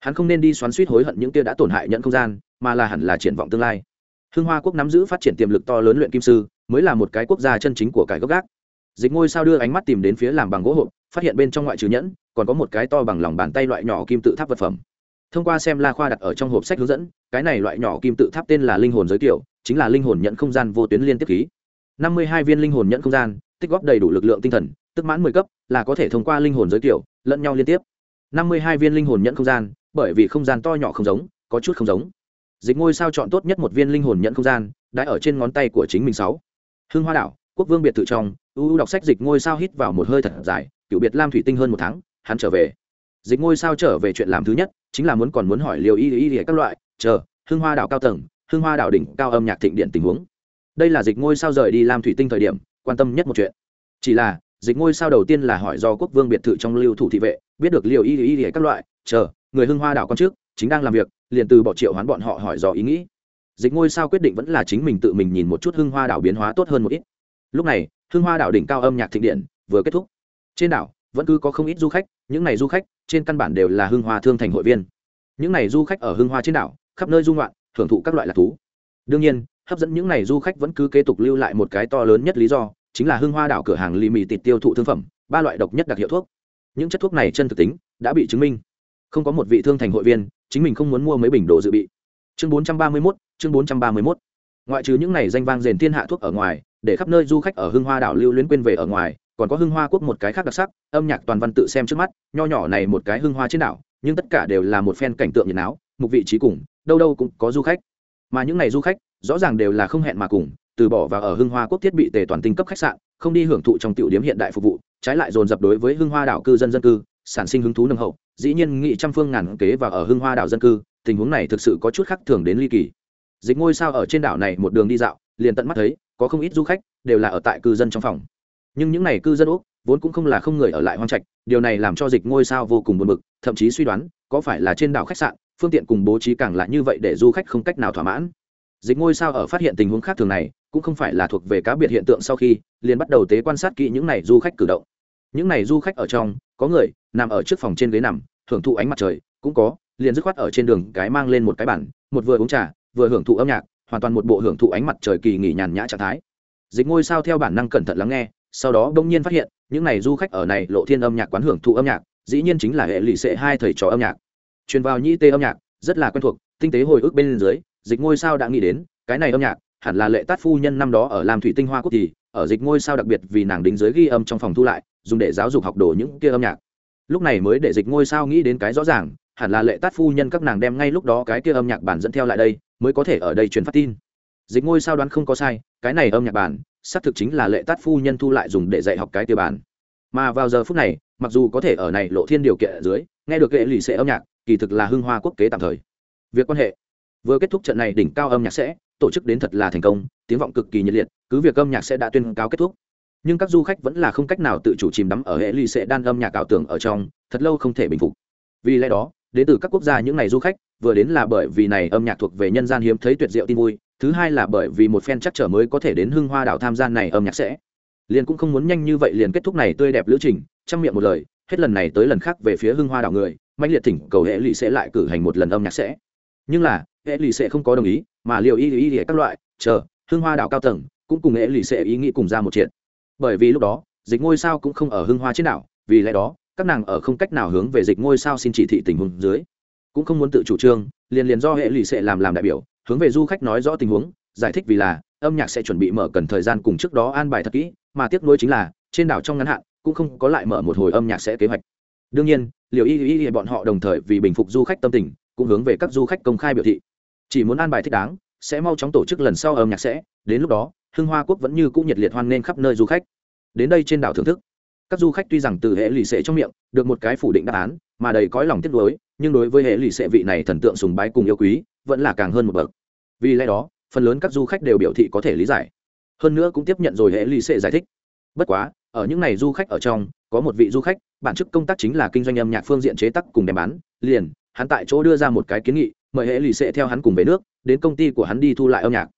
Hắn không nên đi xoắn suýt hối hận những kia đã tổn hại nhẫn không gian, mà là hẳn là triển vọng tương lai. Hưng hoa quốc nắm giữ phát triển tiềm lực to lớn luyện kim sư, mới là một cái quốc gia chân chính của cải gốc gác. Dịch ngôi sao đưa ánh mắt tìm đến phía làm bằng gỗ hộp, phát hiện bên trong ngoại trừ nhẫn, còn có một cái to bằng lòng bàn tay loại nhỏ kim tự tháp vật phẩm thông qua xem la khoa đặt ở trong hộp sách hướng dẫn, cái này loại nhỏ kim tự tháp tên là linh hồn giới tiểu chính là linh hồn nhận không gian vô tuyến liên tiếp khí. Năm mươi hai viên linh hồn nhận không gian, tích góp đầy đủ lực lượng tinh thần, tức mãn mười cấp, là có thể thông qua linh hồn giới tiểu lẫn nhau liên tiếp. Năm mươi hai viên linh hồn nhận không gian, bởi vì không gian to nhỏ không giống, có chút không giống. Dịch ngôi sao chọn tốt nhất một viên linh hồn nhận không gian, đã ở trên ngón tay của chính mình sáu. Hưng hoa đảo, quốc vương biệt thự trong, u đọc sách dịch ngôi sao hít vào một hơi thật dài cựu biệt lam thủy tinh hơn một tháng, hắn trở về dịch ngôi sao trở về chuyện làm thứ nhất, chính là muốn còn muốn hỏi liều y y y các loại, chờ Hương hoa đảo cao tầng Hương hoa đảo đỉnh cao âm nhạc thịnh điện tình huống. Đây là dịch ngôi sao rời đi làm thủy tinh thời điểm, quan tâm nhất một chuyện. Chỉ là, dịch ngôi sao đầu tiên là hỏi do quốc vương biệt thự trong lưu thủ thị vệ, biết được liều y y y các loại, chờ, người Hương hoa đảo con trước, chính đang làm việc, liền từ bỏ triệu hoán bọn họ hỏi do ý nghĩ. Dịch ngôi sao quyết định vẫn là chính mình tự mình nhìn một chút Hương hoa đảo biến hóa tốt hơn một ít. Lúc này Hương hoa đảo đỉnh cao âm nhạc thịnh điện vừa kết thúc. Trên đảo vẫn cứ có không ít du khách, những n à y du khách trên căn bản đều là hưng hoa thương thành hội viên. Những n à y du khách ở hưng hoa trên đảo, khắp nơi du ngoạn, thưởng thụ các loại lạc thú. Đương nhiên, hấp dẫn những n à y du khách vẫn cứ kế tục lưu lại một cái to lớn nhất lý do, chính là hưng hoa đảo cửa hàng lì mì tịt tiêu thụ thương phẩm, ba loại độc nhất đặc hiệu thuốc. Những chất thuốc này chân thực tính, đã bị chứng minh. Không có một vị thương thành hội viên, chính mình không muốn mua mấy bình đồ dự bị. Chương bốn trăm ba mươi mốt, chương bốn trăm ba mươi mốt. Ngoại trừ những n à y danh vang rền thiên hạ thuốc ở ngoài, để khắp nơi du khách ở hưng hoa đảo lưu luyến quên về ở ngoài còn có hưng hoa quốc một cái khác đặc sắc, âm nhạc toàn văn tự xem trước mắt, nho nhỏ này một cái hưng hoa trên đảo, nhưng tất cả đều là một phen cảnh tượng nhiệt áo mục vị trí cùng, đâu đâu cũng có du khách. Mà những ngày du khách, rõ ràng đều là không hẹn mà cùng, từ bỏ và ở hưng hoa quốc thiết bị tề toàn tinh cấp khách sạn, không đi hưởng thụ trong tiểu điểm hiện đại phục vụ, trái lại dồn dập đối với hưng hoa đảo cư dân dân cư, sản sinh hứng thú nâng hậu, dĩ nhiên nghị trăm phương ngàn kế và ở hưng hoa đảo dân cư, tình huống này thực sự có chút khác thường đến ly kỳ. Dịch ngôi sao ở trên đảo này một đường đi dạo, liền tận mắt thấy, có không ít du khách đều là ở tại cư dân trong phòng nhưng những này cư dân úc vốn cũng không là không người ở lại hoang trạch, điều này làm cho dịch ngôi sao vô cùng buồn bực, thậm chí suy đoán, có phải là trên đảo khách sạn, phương tiện cùng bố trí càng lại như vậy để du khách không cách nào thỏa mãn. Dịch ngôi sao ở phát hiện tình huống khác thường này, cũng không phải là thuộc về cá biệt hiện tượng sau khi, liền bắt đầu tế quan sát kỹ những này du khách cử động. Những này du khách ở trong, có người nằm ở trước phòng trên ghế nằm, hưởng thụ ánh mặt trời, cũng có, liền dứt khoát ở trên đường cái mang lên một cái bản một vừa uống trà, vừa hưởng thụ âm nhạc, hoàn toàn một bộ hưởng thụ ánh mặt trời kỳ nghỉ nhàn nhã trạng thái. Dịch ngôi sao theo bản năng cẩn thận lắng nghe sau đó đông nhiên phát hiện, những n à y du khách ở này lộ thiên âm nhạc quán hưởng thụ âm nhạc, dĩ nhiên chính là hệ lụy sệ hai thầy trò âm nhạc. Truyền vào nhĩ tê âm nhạc, rất là quen thuộc, tinh tế hồi ức bên dưới, dịch ngôi sao đã nghĩ đến, cái này âm nhạc, hẳn là lệ tát phu nhân năm đó ở làm thủy tinh hoa quốc thì, ở dịch ngôi sao đặc biệt vì nàng đính giới ghi âm trong phòng thu lại, dùng để giáo dục học đồ những kia âm nhạc. Lúc này mới để dịch ngôi sao nghĩ đến cái rõ ràng, hẳn là lệ tát phu nhân các nàng đem ngay lúc đó cái kia âm nhạc bản dẫn theo lại đây, mới có thể ở đây truyền phát tin. Dịch ngôi sao đoán không có sai, cái này âm nhạc bản xác thực chính là lệ tát phu nhân thu lại dùng để dạy học cái tiêu bản mà vào giờ phút này, mặc dù có thể ở này lộ thiên điều kiện ở dưới, nghe được kệ lì xệ âm nhạc, kỳ thực là hưng hoa quốc kế tạm thời. Việc quan hệ. Vừa kết thúc trận này đỉnh cao âm nhạc sẽ, tổ chức đến thật là thành công, tiếng vọng cực kỳ nhiệt liệt, cứ việc âm nhạc sẽ đã tuyên cáo kết thúc. Nhưng các du khách vẫn là không cách nào tự chủ chìm đắm ở hệ lì xệ đan âm nhạc ảo tưởng ở trong, thật lâu không thể bình phục. Vì lẽ đó, đến từ các quốc gia những ngày du khách, vừa đến là bởi vì này âm nhạc thuộc về nhân gian hiếm thấy tuyệt diệu tin vui thứ hai là bởi vì một phen chắc trở mới có thể đến hưng hoa đảo tham gia này âm nhạc sẽ. Liền cũng không muốn nhanh như vậy liền kết thúc này tươi đẹp lữ trình trong miệng một lời, hết lần này tới lần khác về phía hưng hoa đảo người mạnh liệt thỉnh cầu hệ lụy sẽ lại cử hành một lần âm nhạc sẽ. Nhưng là, hệ lụy sẽ không có đồng ý, mà liệu y y y các loại, chờ, hưng hoa đảo cao tầng, cũng cùng hệ lụy sẽ ý nghĩ cùng ra một chuyện. Bởi vì lúc đó, dịch ngôi sao cũng không ở hưng hoa trên đảo, vì lẽ đó, các nàng ở không cách nào hướng về dịch ngôi sao xin chỉ thị tình huống dưới. Cũng không muốn tự chủ trương, liền liền do hệ lụy sẽ làm làm đại biểu hướng về du khách nói rõ tình huống, giải thích vì là, âm nhạc sẽ chuẩn bị mở cần thời gian cùng trước đó an bài thật kỹ, mà tiếc nuối chính là, trên đảo trong ngắn hạn, cũng không có lại mở một hồi âm nhạc sẽ kế hoạch. Đương nhiên, liều y y y bọn họ đồng thời vì bình phục du khách tâm tình, cũng hướng về các du khách công khai biểu thị. Chỉ muốn an bài thích đáng, sẽ mau chóng tổ chức lần sau âm nhạc sẽ, đến lúc đó, hưng hoa quốc vẫn như cũng nhiệt liệt hoan nghênh khắp nơi du khách. Đến đây trên đảo thưởng thức. Các du khách tuy rằng từ hệ lụy xệ trong miệng, được một cái phủ định đáp án, mà đầy cõi lòng tiếc nuối, nhưng đối với hệ lụy xệ vị này thần tượng sùng bái cùng yêu quý, vẫn là càng hơn một bậc vì lẽ đó, phần lớn các du khách đều biểu thị có thể lý giải. Hơn nữa cũng tiếp nhận rồi hệ lì xệ giải thích. Bất quá, ở những ngày du khách ở trong, có một vị du khách, bản chức công tác chính là kinh doanh âm nhạc phương diện chế tác cùng đem bán. Liền, hắn tại chỗ đưa ra một cái kiến nghị, mời hệ lì xệ theo hắn cùng về nước, đến công ty của hắn đi thu lại âm nhạc.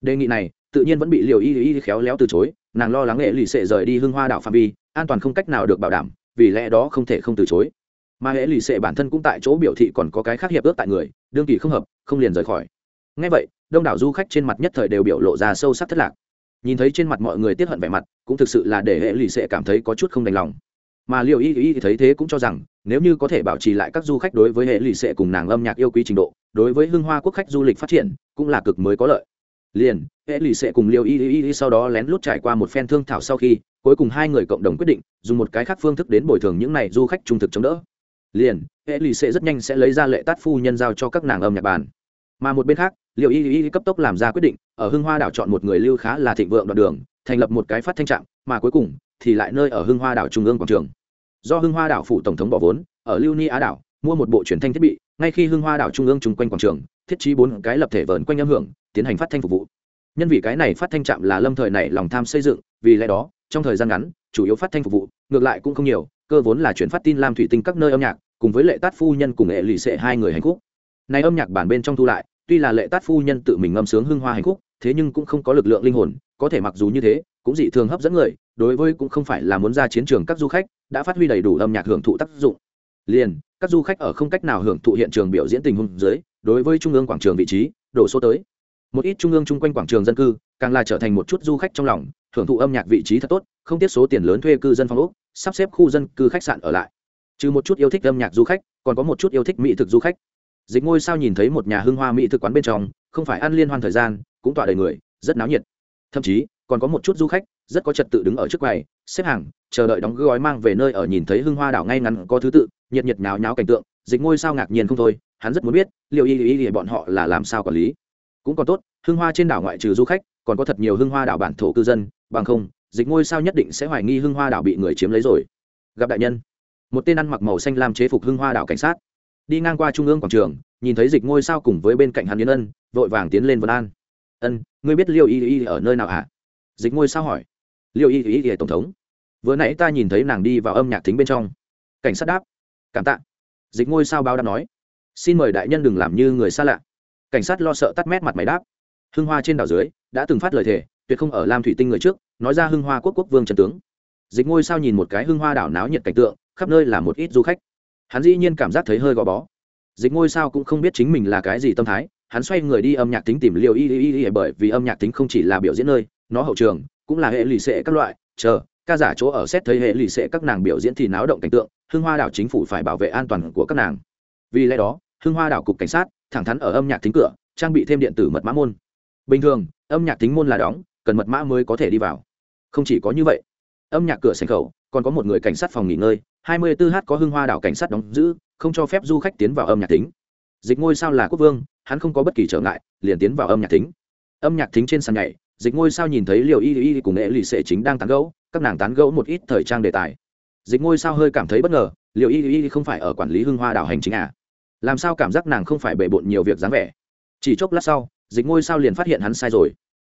Đề nghị này, tự nhiên vẫn bị liều y y khéo léo từ chối, nàng lo lắng hệ lì xệ rời đi hưng hoa đạo phạm vi, an toàn không cách nào được bảo đảm, vì lẽ đó không thể không từ chối. Mà hệ lì xệ bản thân cũng tại chỗ biểu thị còn có cái khác hiệp ước tại người, đương kỳ không hợp, không liền rời khỏi ngay vậy, đông đảo du khách trên mặt nhất thời đều biểu lộ ra sâu sắc thất lạc. Nhìn thấy trên mặt mọi người tiết hận vẻ mặt, cũng thực sự là để hệ lụy sẽ cảm thấy có chút không đành lòng. Mà liệu y y thấy thế cũng cho rằng, nếu như có thể bảo trì lại các du khách đối với hệ lụy sẽ cùng nàng âm nhạc yêu quý trình độ, đối với hưng hoa quốc khách du lịch phát triển, cũng là cực mới có lợi. Liền, hệ lụy sẽ cùng liệu y y sau đó lén lút trải qua một phen thương thảo sau khi, cuối cùng hai người cộng đồng quyết định, dùng một cái khác phương thức đến bồi thường những này du khách trung thực chống đỡ. Liền, hệ lụy sẽ rất nhanh sẽ lấy ra lệ tát phu nhân giao cho các nàng âm nhạc bàn mà một bên khác liệu y y cấp tốc làm ra quyết định, ở hưng hoa đảo chọn một người lưu khá là thịnh vượng đoạn đường, thành lập một cái phát thanh trạm, mà cuối cùng thì lại nơi ở hưng hoa đảo trung ương quảng trường. Do hưng hoa đảo phủ tổng thống bỏ vốn, ở lưu ni á đảo, mua một bộ truyền thanh thiết bị, ngay khi hưng hoa đảo trung ương chung quanh quảng trường, thiết trí bốn cái lập thể vờn quanh âm hưởng, tiến hành phát thanh phục vụ. Nhân vì cái này phát thanh trạm là lâm thời này lòng tham xây dựng, vì lẽ đó, trong thời gian ngắn, chủ yếu phát thanh phục vụ, ngược lại cũng không nhiều, cơ vốn là chuyển phát tin làm thủy tinh các nơi âm nhạc, cùng với lệ tát phu nhân cùng nghệ lì xệ hai người hành khúc này âm nhạc bản bên trong thu lại, tuy là lệ tát phu nhân tự mình ngâm sướng hưng hoa hành khúc, thế nhưng cũng không có lực lượng linh hồn, có thể mặc dù như thế, cũng dị thường hấp dẫn người, đối với cũng không phải là muốn ra chiến trường các du khách, đã phát huy đầy đủ âm nhạc hưởng thụ tác dụng. Liền, các du khách ở không cách nào hưởng thụ hiện trường biểu diễn tình huống dưới, đối với trung ương quảng trường vị trí, đổ số tới. Một ít trung ương chung quanh quảng trường dân cư, càng là trở thành một chút du khách trong lòng, hưởng thụ âm nhạc vị trí thật tốt, không tiết số tiền lớn thuê cư dân phong úc sắp xếp khu dân cư khách sạn ở lại. Trừ một chút yêu thích âm nhạc du khách, còn có một chút yêu thích mỹ thực du khách dịch ngôi sao nhìn thấy một nhà hương hoa mỹ thực quán bên trong, không phải ăn liên hoan thời gian, cũng tỏa đầy người, rất náo nhiệt. Thậm chí, còn có một chút du khách, rất có trật tự đứng ở trước quầy, xếp hàng, chờ đợi đóng gói mang về nơi ở nhìn thấy hưng hoa đảo ngay ngắn có thứ tự, nhiệt nhiệt nháo nháo cảnh tượng. Dịch ngôi sao ngạc nhiên không thôi, hắn rất muốn biết, liệu y y y bọn họ là làm sao quản lý. Cũng còn tốt, hưng hoa trên đảo ngoại trừ du khách, còn có thật nhiều hưng hoa đảo bản thổ cư dân, bằng không, dịch ngôi sao nhất định sẽ hoài nghi hưng hoa đảo bị người chiếm lấy rồi. Gặp đại nhân. Một tên ăn mặc màu xanh làm chế phục hưng hoa đảo cảnh sát đi ngang qua trung ương quảng trường, nhìn thấy dịch ngôi sao cùng với bên cạnh hàn yến ân, vội vàng tiến lên vân an. Ân, ngươi biết liêu y y ở nơi nào hả? Dịch ngôi sao hỏi. Liêu y y y tổng thống. Vừa nãy ta nhìn thấy nàng đi vào âm nhạc thính bên trong. Cảnh sát đáp. Cảm tạ. Dịch ngôi sao bao đáp nói. Xin mời đại nhân đừng làm như người xa lạ. Cảnh sát lo sợ tắt mét mặt máy đáp. Hưng hoa trên đảo dưới, đã từng phát lời thề, tuyệt không ở lam thủy tinh người trước, nói ra hưng hoa quốc quốc vương trần tướng. Dịch ngôi sao nhìn một cái hưng hoa đảo náo nhiệt cảnh tượng, khắp nơi là một ít du khách hắn dĩ nhiên cảm giác thấy hơi gò bó. Dịch ngôi sao cũng không biết chính mình là cái gì tâm thái, hắn xoay người đi âm nhạc tính tìm liều y y y bởi vì âm nhạc tính không chỉ là biểu diễn nơi, nó hậu trường, cũng là hệ lì xệ các loại, chờ, ca giả chỗ ở xét thấy hệ lì xệ các nàng biểu diễn thì náo động cảnh tượng, hưng hoa đảo chính phủ phải bảo vệ an toàn của các nàng. Vì lẽ đó, hưng hoa đảo cục cảnh sát, thẳng thắn ở âm nhạc tính cửa, trang bị thêm điện tử mật mã môn. Bình thường, âm nhạc tính môn là đóng, cần mật mã mới có thể đi vào. Không chỉ có như vậy, âm nhạc cửa sành khẩu còn có một người cảnh sát phòng nghỉ ngơi 24 h có hưng hoa đảo cảnh sát đóng giữ, không cho phép du khách tiến vào âm nhạc tính dịch ngôi sao là quốc vương, hắn không có bất kỳ trở ngại, liền tiến vào âm nhạc thính. âm nhạc thính trên sàn nhảy, dịch ngôi sao nhìn thấy liều y y cùng nghệ lì xệ chính đang tán gẫu, các nàng tán gẫu một ít thời trang đề tài. Dịch ngôi sao hơi cảm thấy bất ngờ liều y y không phải ở quản lý hưng hoa đảo hành chính à? Làm sao cảm giác nàng không phải bề bộn nhiều việc dáng vẻ? Chỉ chốc lát sau, dịch ngôi sao liền phát hiện hắn sai rồi.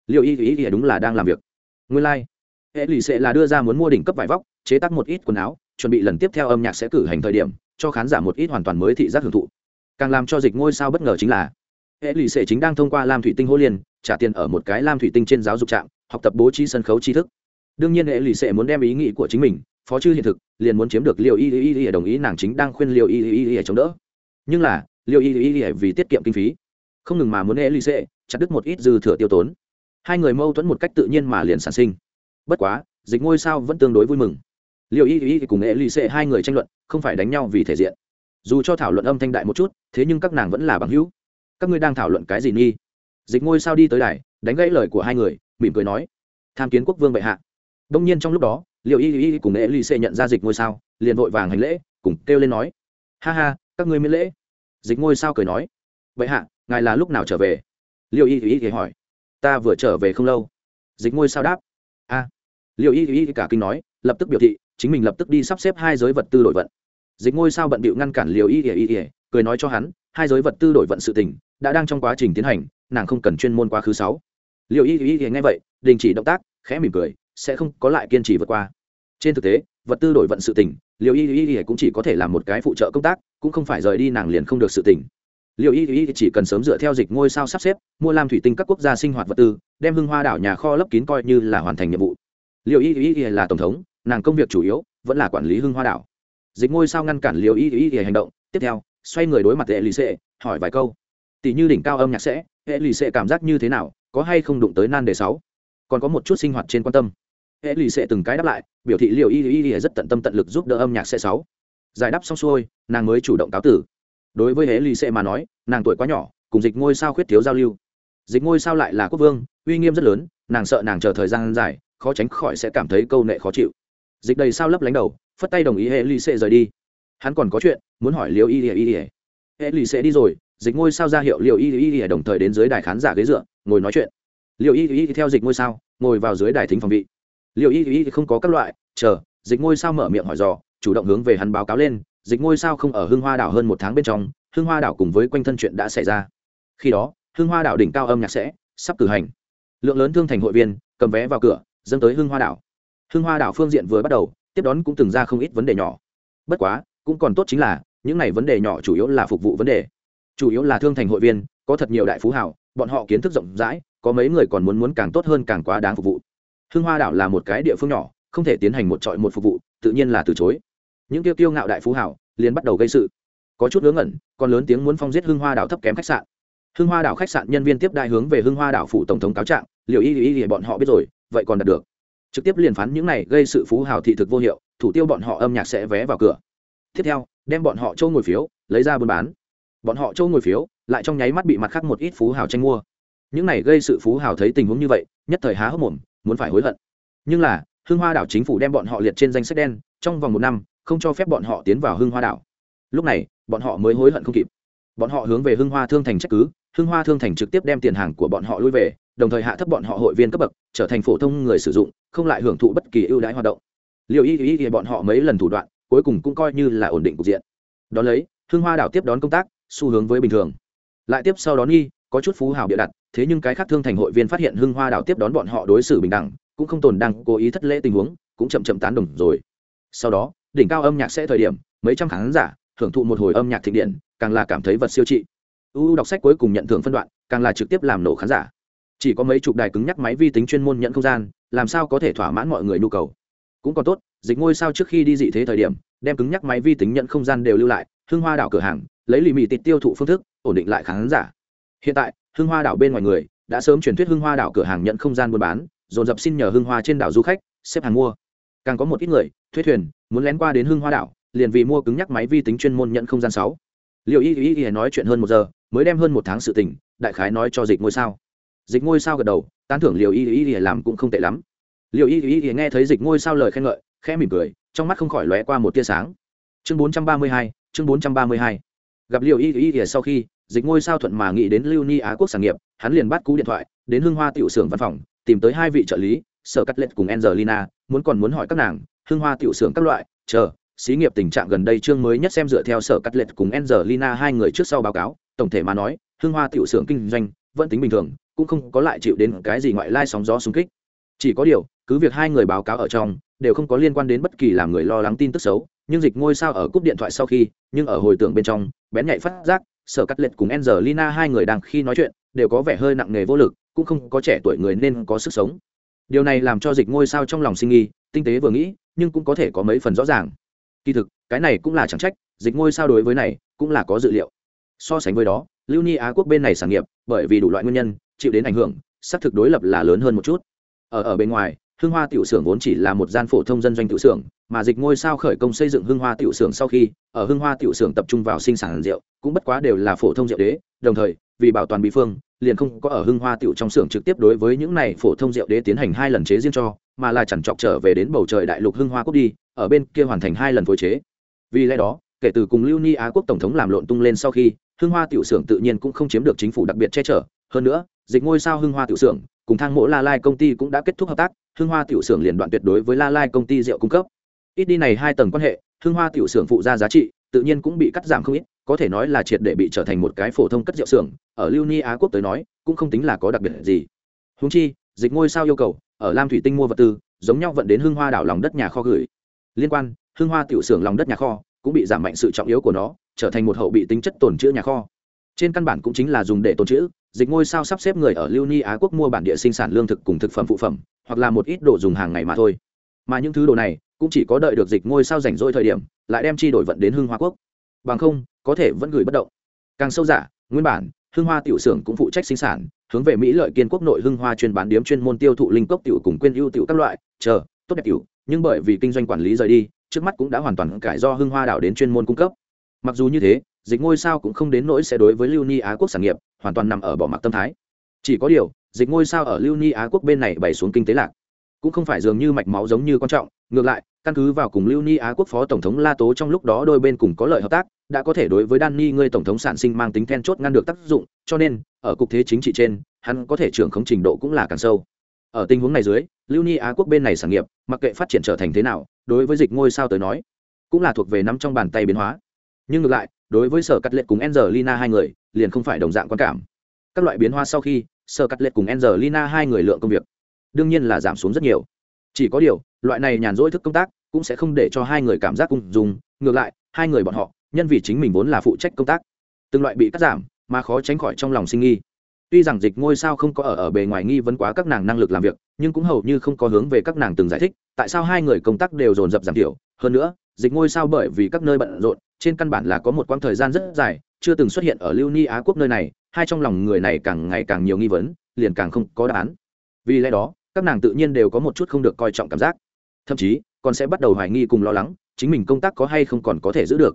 Liều y y đúng là đang làm việc. Nguyên lai、like. hệ lì xệ là đưa ra muốn mua đỉnh cấp vải vóc chế tác một ít quần áo chuẩn bị lần tiếp theo âm nhạc sẽ cử hành thời điểm cho khán giả một ít hoàn toàn mới thị giác hưởng thụ càng làm cho dịch ngôi sao bất ngờ chính là hệ lụy sệ chính đang thông qua lam thủy tinh hô liên trả tiền ở một cái lam thủy tinh trên giáo dục trạm học tập bố trí sân khấu tri thức đương nhiên hệ lụy sệ muốn đem ý nghĩ của chính mình phó chư hiện thực liền muốn chiếm được liệu y y y đồng ý nàng chính đang khuyên liệu y y y chống đỡ nhưng là liệu y y y vì tiết kiệm kinh phí không ngừng mà muốn hệ lụy sệ chặt đứt một ít dư thừa tiêu tốn hai người mâu thuẫn một cách tự nhiên mà liền sản sinh bất quá dịch ngôi sao vẫn tương đối vui mừng liệu y y cùng nghệ lì xệ hai người tranh luận, không phải đánh nhau vì thể diện. Dù cho thảo luận âm thanh đại một chút, thế nhưng các nàng vẫn là bằng hữu. Các ngươi đang thảo luận cái gì nghi? Dịch ngôi sao đi tới đài, đánh gãy lời của hai người, mỉm cười nói, tham kiến quốc vương bệ hạ. Đông nhiên trong lúc đó liệu y y cùng nghệ lì xệ nhận ra dịch ngôi sao, liền vội vàng hành lễ, cùng kêu lên nói, ha ha, các ngươi miễn lễ. Dịch ngôi sao cười nói, bệ hạ, ngài là lúc nào trở về? Liệu y y hỏi, ta vừa trở về không lâu. Dịch ngôi sao đáp, a. Liệu y y cả kinh nói, lập tức biểu thị chính mình lập tức đi sắp xếp hai giới vật tư đổi vận dịch ngôi sao bận bịu ngăn cản liều y y y cười nói cho hắn hai giới vật tư đổi vận sự tình đã đang trong quá trình tiến hành nàng không cần chuyên môn quá khứ sáu liều y y y nghe vậy đình chỉ động tác khẽ mỉm cười sẽ không có lại kiên trì vượt qua trên thực tế vật tư đổi vận sự tình liều y y y cũng chỉ có thể làm một cái phụ trợ công tác cũng không phải rời đi nàng liền không được sự tình liều y y chỉ cần sớm dựa theo dịch ngôi sao sắp xếp mua làm thủy tinh các quốc gia sinh hoạt vật tư đem hưng hoa đảo nhà kho lấp kín coi như là hoàn thành nhiệm vụ liều y y y là tổng thống nàng công việc chủ yếu vẫn là quản lý hưng hoa đảo. Dịch ngôi sao ngăn cản liều y y y hành động. Tiếp theo, xoay người đối mặt hệ lì xệ hỏi vài câu. Tỷ như đỉnh cao âm nhạc sẽ hệ lì xệ cảm giác như thế nào? Có hay không đụng tới nan đề sáu? Còn có một chút sinh hoạt trên quan tâm. Hệ lì xệ từng cái đáp lại, biểu thị liều y y y rất tận tâm tận lực giúp đỡ âm nhạc sẽ sáu. Giải đáp xong xuôi, nàng mới chủ động cáo tử. Đối với hệ lì xệ mà nói, nàng tuổi quá nhỏ, cùng dịch ngôi sao khuyết thiếu giao lưu. Dịch ngôi sao lại là quốc vương, uy nghiêm rất lớn, nàng sợ nàng chờ thời gian dài, khó tránh khỏi sẽ cảm thấy câu nệ khó chịu dịch đầy sao lấp lánh đầu phất tay đồng ý hệ lì xệ rời đi hắn còn có chuyện muốn hỏi liều y ỉa y ỉa hệ lì xệ đi rồi dịch ngôi sao ra hiệu liều y y ỉa đồng thời đến dưới đài khán giả ghế dựa ngồi nói chuyện liều y y theo dịch ngôi sao ngồi vào dưới đài thính phòng vị liều y y không có các loại chờ dịch ngôi sao mở miệng hỏi dò chủ động hướng về hắn báo cáo lên dịch ngôi sao không ở hưng hoa đảo hơn một tháng bên trong hưng hoa đảo cùng với quanh thân chuyện đã xảy ra khi đó hưng hoa đảo đỉnh cao âm nhạc sẽ sắp cử hành lượng lớn thương thành hội viên cầm vé vào cửa dâng tới hưng hoa đảo hưng hoa đảo phương diện vừa bắt đầu, tiếp đón cũng từng ra không ít vấn đề nhỏ. Bất quá, cũng còn tốt chính là, những này vấn đề nhỏ chủ yếu là phục vụ vấn đề. Chủ yếu là thương thành hội viên, có thật nhiều đại phú hảo bọn họ kiến thức rộng rãi, có mấy người còn muốn muốn càng tốt hơn càng quá đáng phục vụ. Hưng hoa đảo là một cái địa phương nhỏ, không thể tiến hành một trọi một phục vụ, tự nhiên là từ chối. Những tiêu tiêu ngạo đại phú hảo liền bắt đầu gây sự. Có chút ngớ ngẩn, còn lớn tiếng muốn phong giết hưng hoa đảo thấp kém khách sạn. Hưng hoa đảo khách sạn nhân viên tiếp đại hướng về hưng hoa đảo phủ tổng thống cáo trạng liệu y y y, bọn họ biết rồi, vậy còn đạt được trực tiếp liền phán những này gây sự phú hào thị thực vô hiệu, thủ tiêu bọn họ âm nhạc sẽ vé vào cửa. Tiếp theo, đem bọn họ châu ngồi phiếu, lấy ra buôn bán. Bọn họ châu ngồi phiếu, lại trong nháy mắt bị mặt khác một ít phú hào tranh mua. Những này gây sự phú hào thấy tình huống như vậy, nhất thời há hốc mồm, muốn phải hối hận. Nhưng là, hưng hoa đảo chính phủ đem bọn họ liệt trên danh sách đen, trong vòng một năm, không cho phép bọn họ tiến vào hưng hoa đảo. Lúc này, bọn họ mới hối hận không kịp. Bọn họ hướng về hưng hoa thương thành trách cứ, hưng hoa thương thành trực tiếp đem tiền hàng của bọn họ lui về đồng thời hạ thấp bọn họ hội viên cấp bậc, trở thành phổ thông người sử dụng, không lại hưởng thụ bất kỳ ưu đãi hoạt động. Liệu y y thì bọn họ mấy lần thủ đoạn, cuối cùng cũng coi như là ổn định cục diện. Đón lấy hương hoa đảo tiếp đón công tác, xu hướng với bình thường. Lại tiếp sau đó nghi, có chút phú hào bịa đặt, thế nhưng cái khác thương thành hội viên phát hiện hưng hoa đảo tiếp đón bọn họ đối xử bình đẳng, cũng không tồn đang cố ý thất lễ tình huống, cũng chậm chậm tán đồng rồi. Sau đó, đỉnh cao âm nhạc sẽ thời điểm, mấy trăm khán giả hưởng thụ một hồi âm nhạc thịnh điện, càng là cảm thấy vật siêu trị. Uu đọc sách cuối cùng nhận thưởng phân đoạn, càng là trực tiếp làm nổ khán giả chỉ có mấy chục đài cứng nhắc máy vi tính chuyên môn nhận không gian, làm sao có thể thỏa mãn mọi người nhu cầu. Cũng còn tốt, dịch ngôi sao trước khi đi dị thế thời điểm, đem cứng nhắc máy vi tính nhận không gian đều lưu lại, hưng hoa đảo cửa hàng, lấy lì mì tịt tiêu thụ phương thức, ổn định lại khán giả. Hiện tại, hưng hoa đảo bên ngoài người, đã sớm truyền thuyết hưng hoa đảo cửa hàng nhận không gian buôn bán, dồn dập xin nhờ hưng hoa trên đảo du khách, xếp hàng mua. Càng có một ít người, thuê thuyền, muốn lén qua đến hưng hoa đảo, liền vì mua cứng nhắc máy vi tính chuyên môn nhận không gian sáu. Liệu y y y nói chuyện hơn một giờ, mới đem hơn một tháng sự tình, đại khái nói cho dịch ngôi sao dịch ngôi sao gật đầu tán thưởng Liều y y y làm cũng không tệ lắm Liều y y y nghe thấy dịch ngôi sao lời khen ngợi khẽ mỉm cười trong mắt không khỏi lóe qua một tia sáng chương 432, chương 432. gặp Liều y y y sau khi dịch ngôi sao thuận mà nghĩ đến lưu ni á quốc sản nghiệp hắn liền bắt cú điện thoại đến hương hoa tiểu xưởng văn phòng tìm tới hai vị trợ lý sở cắt lệch cùng angelina muốn còn muốn hỏi các nàng hương hoa tiểu xưởng các loại chờ xí nghiệp tình trạng gần đây chương mới nhất xem dựa theo sở cắt lệch cùng angelina hai người trước sau báo cáo tổng thể mà nói hương hoa tiểu xưởng kinh doanh vẫn tính bình thường cũng không có lại chịu đến cái gì ngoại lai sóng gió xung kích. Chỉ có điều, cứ việc hai người báo cáo ở trong, đều không có liên quan đến bất kỳ làm người lo lắng tin tức xấu, nhưng dịch ngôi sao ở cúp điện thoại sau khi, nhưng ở hồi tưởng bên trong, bén nhạy phát giác, sở cắt lệch cùng angelina hai người đang khi nói chuyện, đều có vẻ hơi nặng nề vô lực, cũng không có trẻ tuổi người nên có sức sống. Điều này làm cho dịch ngôi sao trong lòng sinh nghi tinh tế vừa nghĩ, nhưng cũng có thể có mấy phần rõ ràng. Kỳ thực, cái này cũng là chẳng trách, dịch ngôi sao đối với này, cũng là có dự liệu. So sánh với đó, lưu ni á quốc bên này sản nghiệp, bởi vì đủ loại nguyên nhân chịu đến ảnh hưởng, xác thực đối lập là lớn hơn một chút. Ở ở bên ngoài hương hoa tiểu xưởng vốn chỉ là một gian phổ thông dân doanh tiểu xưởng, mà dịch ngôi sao khởi công xây dựng hương hoa tiểu xưởng sau khi, ở hương hoa tiểu xưởng tập trung vào sinh sản rượu, cũng bất quá đều là phổ thông rượu đế, đồng thời, vì bảo toàn bí phương, liền không có ở hưng hoa tiểu trong xưởng trực tiếp đối với những này phổ thông rượu đế tiến hành hai lần chế riêng cho, mà là chẳng chọc trở về đến bầu trời đại lục hưng hoa quốc đi, ở bên kia hoàn thành hai lần phối chế. Vì lẽ đó, kể từ cùng lưu ni á quốc tổng thống làm lộn tung lên sau khi, hưng hoa tiểu xưởng tự nhiên cũng không chiếm được chính phủ đặc biệt che chở. Hơn nữa dịch ngôi sao hưng hoa tiểu xưởng, cùng thang mỗ la lai công ty cũng đã kết thúc hợp tác, hưng hoa tiểu xưởng liền đoạn tuyệt đối với la lai công ty rượu cung cấp. Ít đi này hai tầng quan hệ, hưng hoa tiểu xưởng phụ ra giá trị, tự nhiên cũng bị cắt giảm không ít, có thể nói là triệt để bị trở thành một cái phổ thông cất rượu xưởng, ở lưu ni á quốc tới nói, cũng không tính là có đặc biệt gì. Húng chi, dịch ngôi sao yêu cầu, ở lam thủy tinh mua vật tư, giống nhau vận đến hưng hoa đảo lòng đất nhà kho gửi. Liên quan, hưng hoa tiểu xưởng lòng đất nhà kho, cũng bị giảm mạnh sự trọng yếu của nó, trở thành một hậu bị tính chất tồn chữ nhà kho. Trên căn bản cũng chính là dùng để tồn chữ dịch ngôi sao sắp xếp người ở lưu ni á quốc mua bản địa sinh sản lương thực cùng thực phẩm phụ phẩm, hoặc là một ít đồ dùng hàng ngày mà thôi. Mà những thứ đồ này cũng chỉ có đợi được dịch ngôi sao rảnh rỗi thời điểm, lại đem chi đổi vận đến hưng hoa quốc. Bằng không, có thể vẫn gửi bất động. Càng sâu giả nguyên bản, hưng hoa tiểu xưởng cũng phụ trách sinh sản, hướng về mỹ lợi kiên quốc nội hưng hoa chuyên bán điếm chuyên môn tiêu thụ linh cốc tiểu cùng quên ưu tiểu các loại, chờ, tốt đẹp tiểu, nhưng bởi vì kinh doanh quản lý rời đi, trước mắt cũng đã hoàn toàn cải do hưng hoa đảo đến chuyên môn cung cấp. Mặc dù như thế, dịch ngôi sao cũng không đến nỗi sẽ đối với lưu ni á quốc sản nghiệp hoàn toàn nằm ở bỏ mặc tâm thái. Chỉ có điều, dịch ngôi sao ở lưu ni á quốc bên này bày xuống kinh tế lạc. Cũng không phải dường như mạch máu giống như quan trọng, ngược lại, căn cứ vào cùng lưu ni á quốc phó tổng thống la tố trong lúc đó đôi bên cùng có lợi hợp tác, đã có thể đối với danny ngươi tổng thống sản sinh mang tính then chốt ngăn được tác dụng, cho nên, ở cục thế chính trị trên, hắn có thể trưởng khống trình độ cũng là càng sâu. Ở tình huống này dưới, lưu ni á quốc bên này sản nghiệp, mặc kệ phát triển trở thành thế nào, đối với dịch ngôi sao tới nói, cũng là thuộc về nắm trong bàn tay biến hóa nhưng ngược lại, đối với sở cắt lệ cùng angelina hai người, liền không phải đồng dạng quan cảm. Các loại biến hóa sau khi, sở cắt lệ cùng angelina hai người lượng công việc, đương nhiên là giảm xuống rất nhiều. Chỉ có điều, loại này nhàn rỗi thức công tác, cũng sẽ không để cho hai người cảm giác cung dùng, ngược lại, hai người bọn họ, nhân vì chính mình vốn là phụ trách công tác, từng loại bị cắt giảm, mà khó tránh khỏi trong lòng sinh nghi. Tuy rằng dịch ngôi sao không có ở ở bề ngoài nghi vấn quá các nàng năng lực làm việc, nhưng cũng hầu như không có hướng về các nàng từng giải thích, tại sao hai người công tác đều dồn dập giảm thiểu. Hơn nữa dịch ngôi sao bởi vì các nơi bận rộn, trên căn bản là có một quãng thời gian rất dài, chưa từng xuất hiện ở lưu ni á quốc nơi này, hai trong lòng người này càng ngày càng nhiều nghi vấn, liền càng không có đáp án. Vì lẽ đó, các nàng tự nhiên đều có một chút không được coi trọng cảm giác. Thậm chí, còn sẽ bắt đầu hoài nghi cùng lo lắng, chính mình công tác có hay không còn có thể giữ được.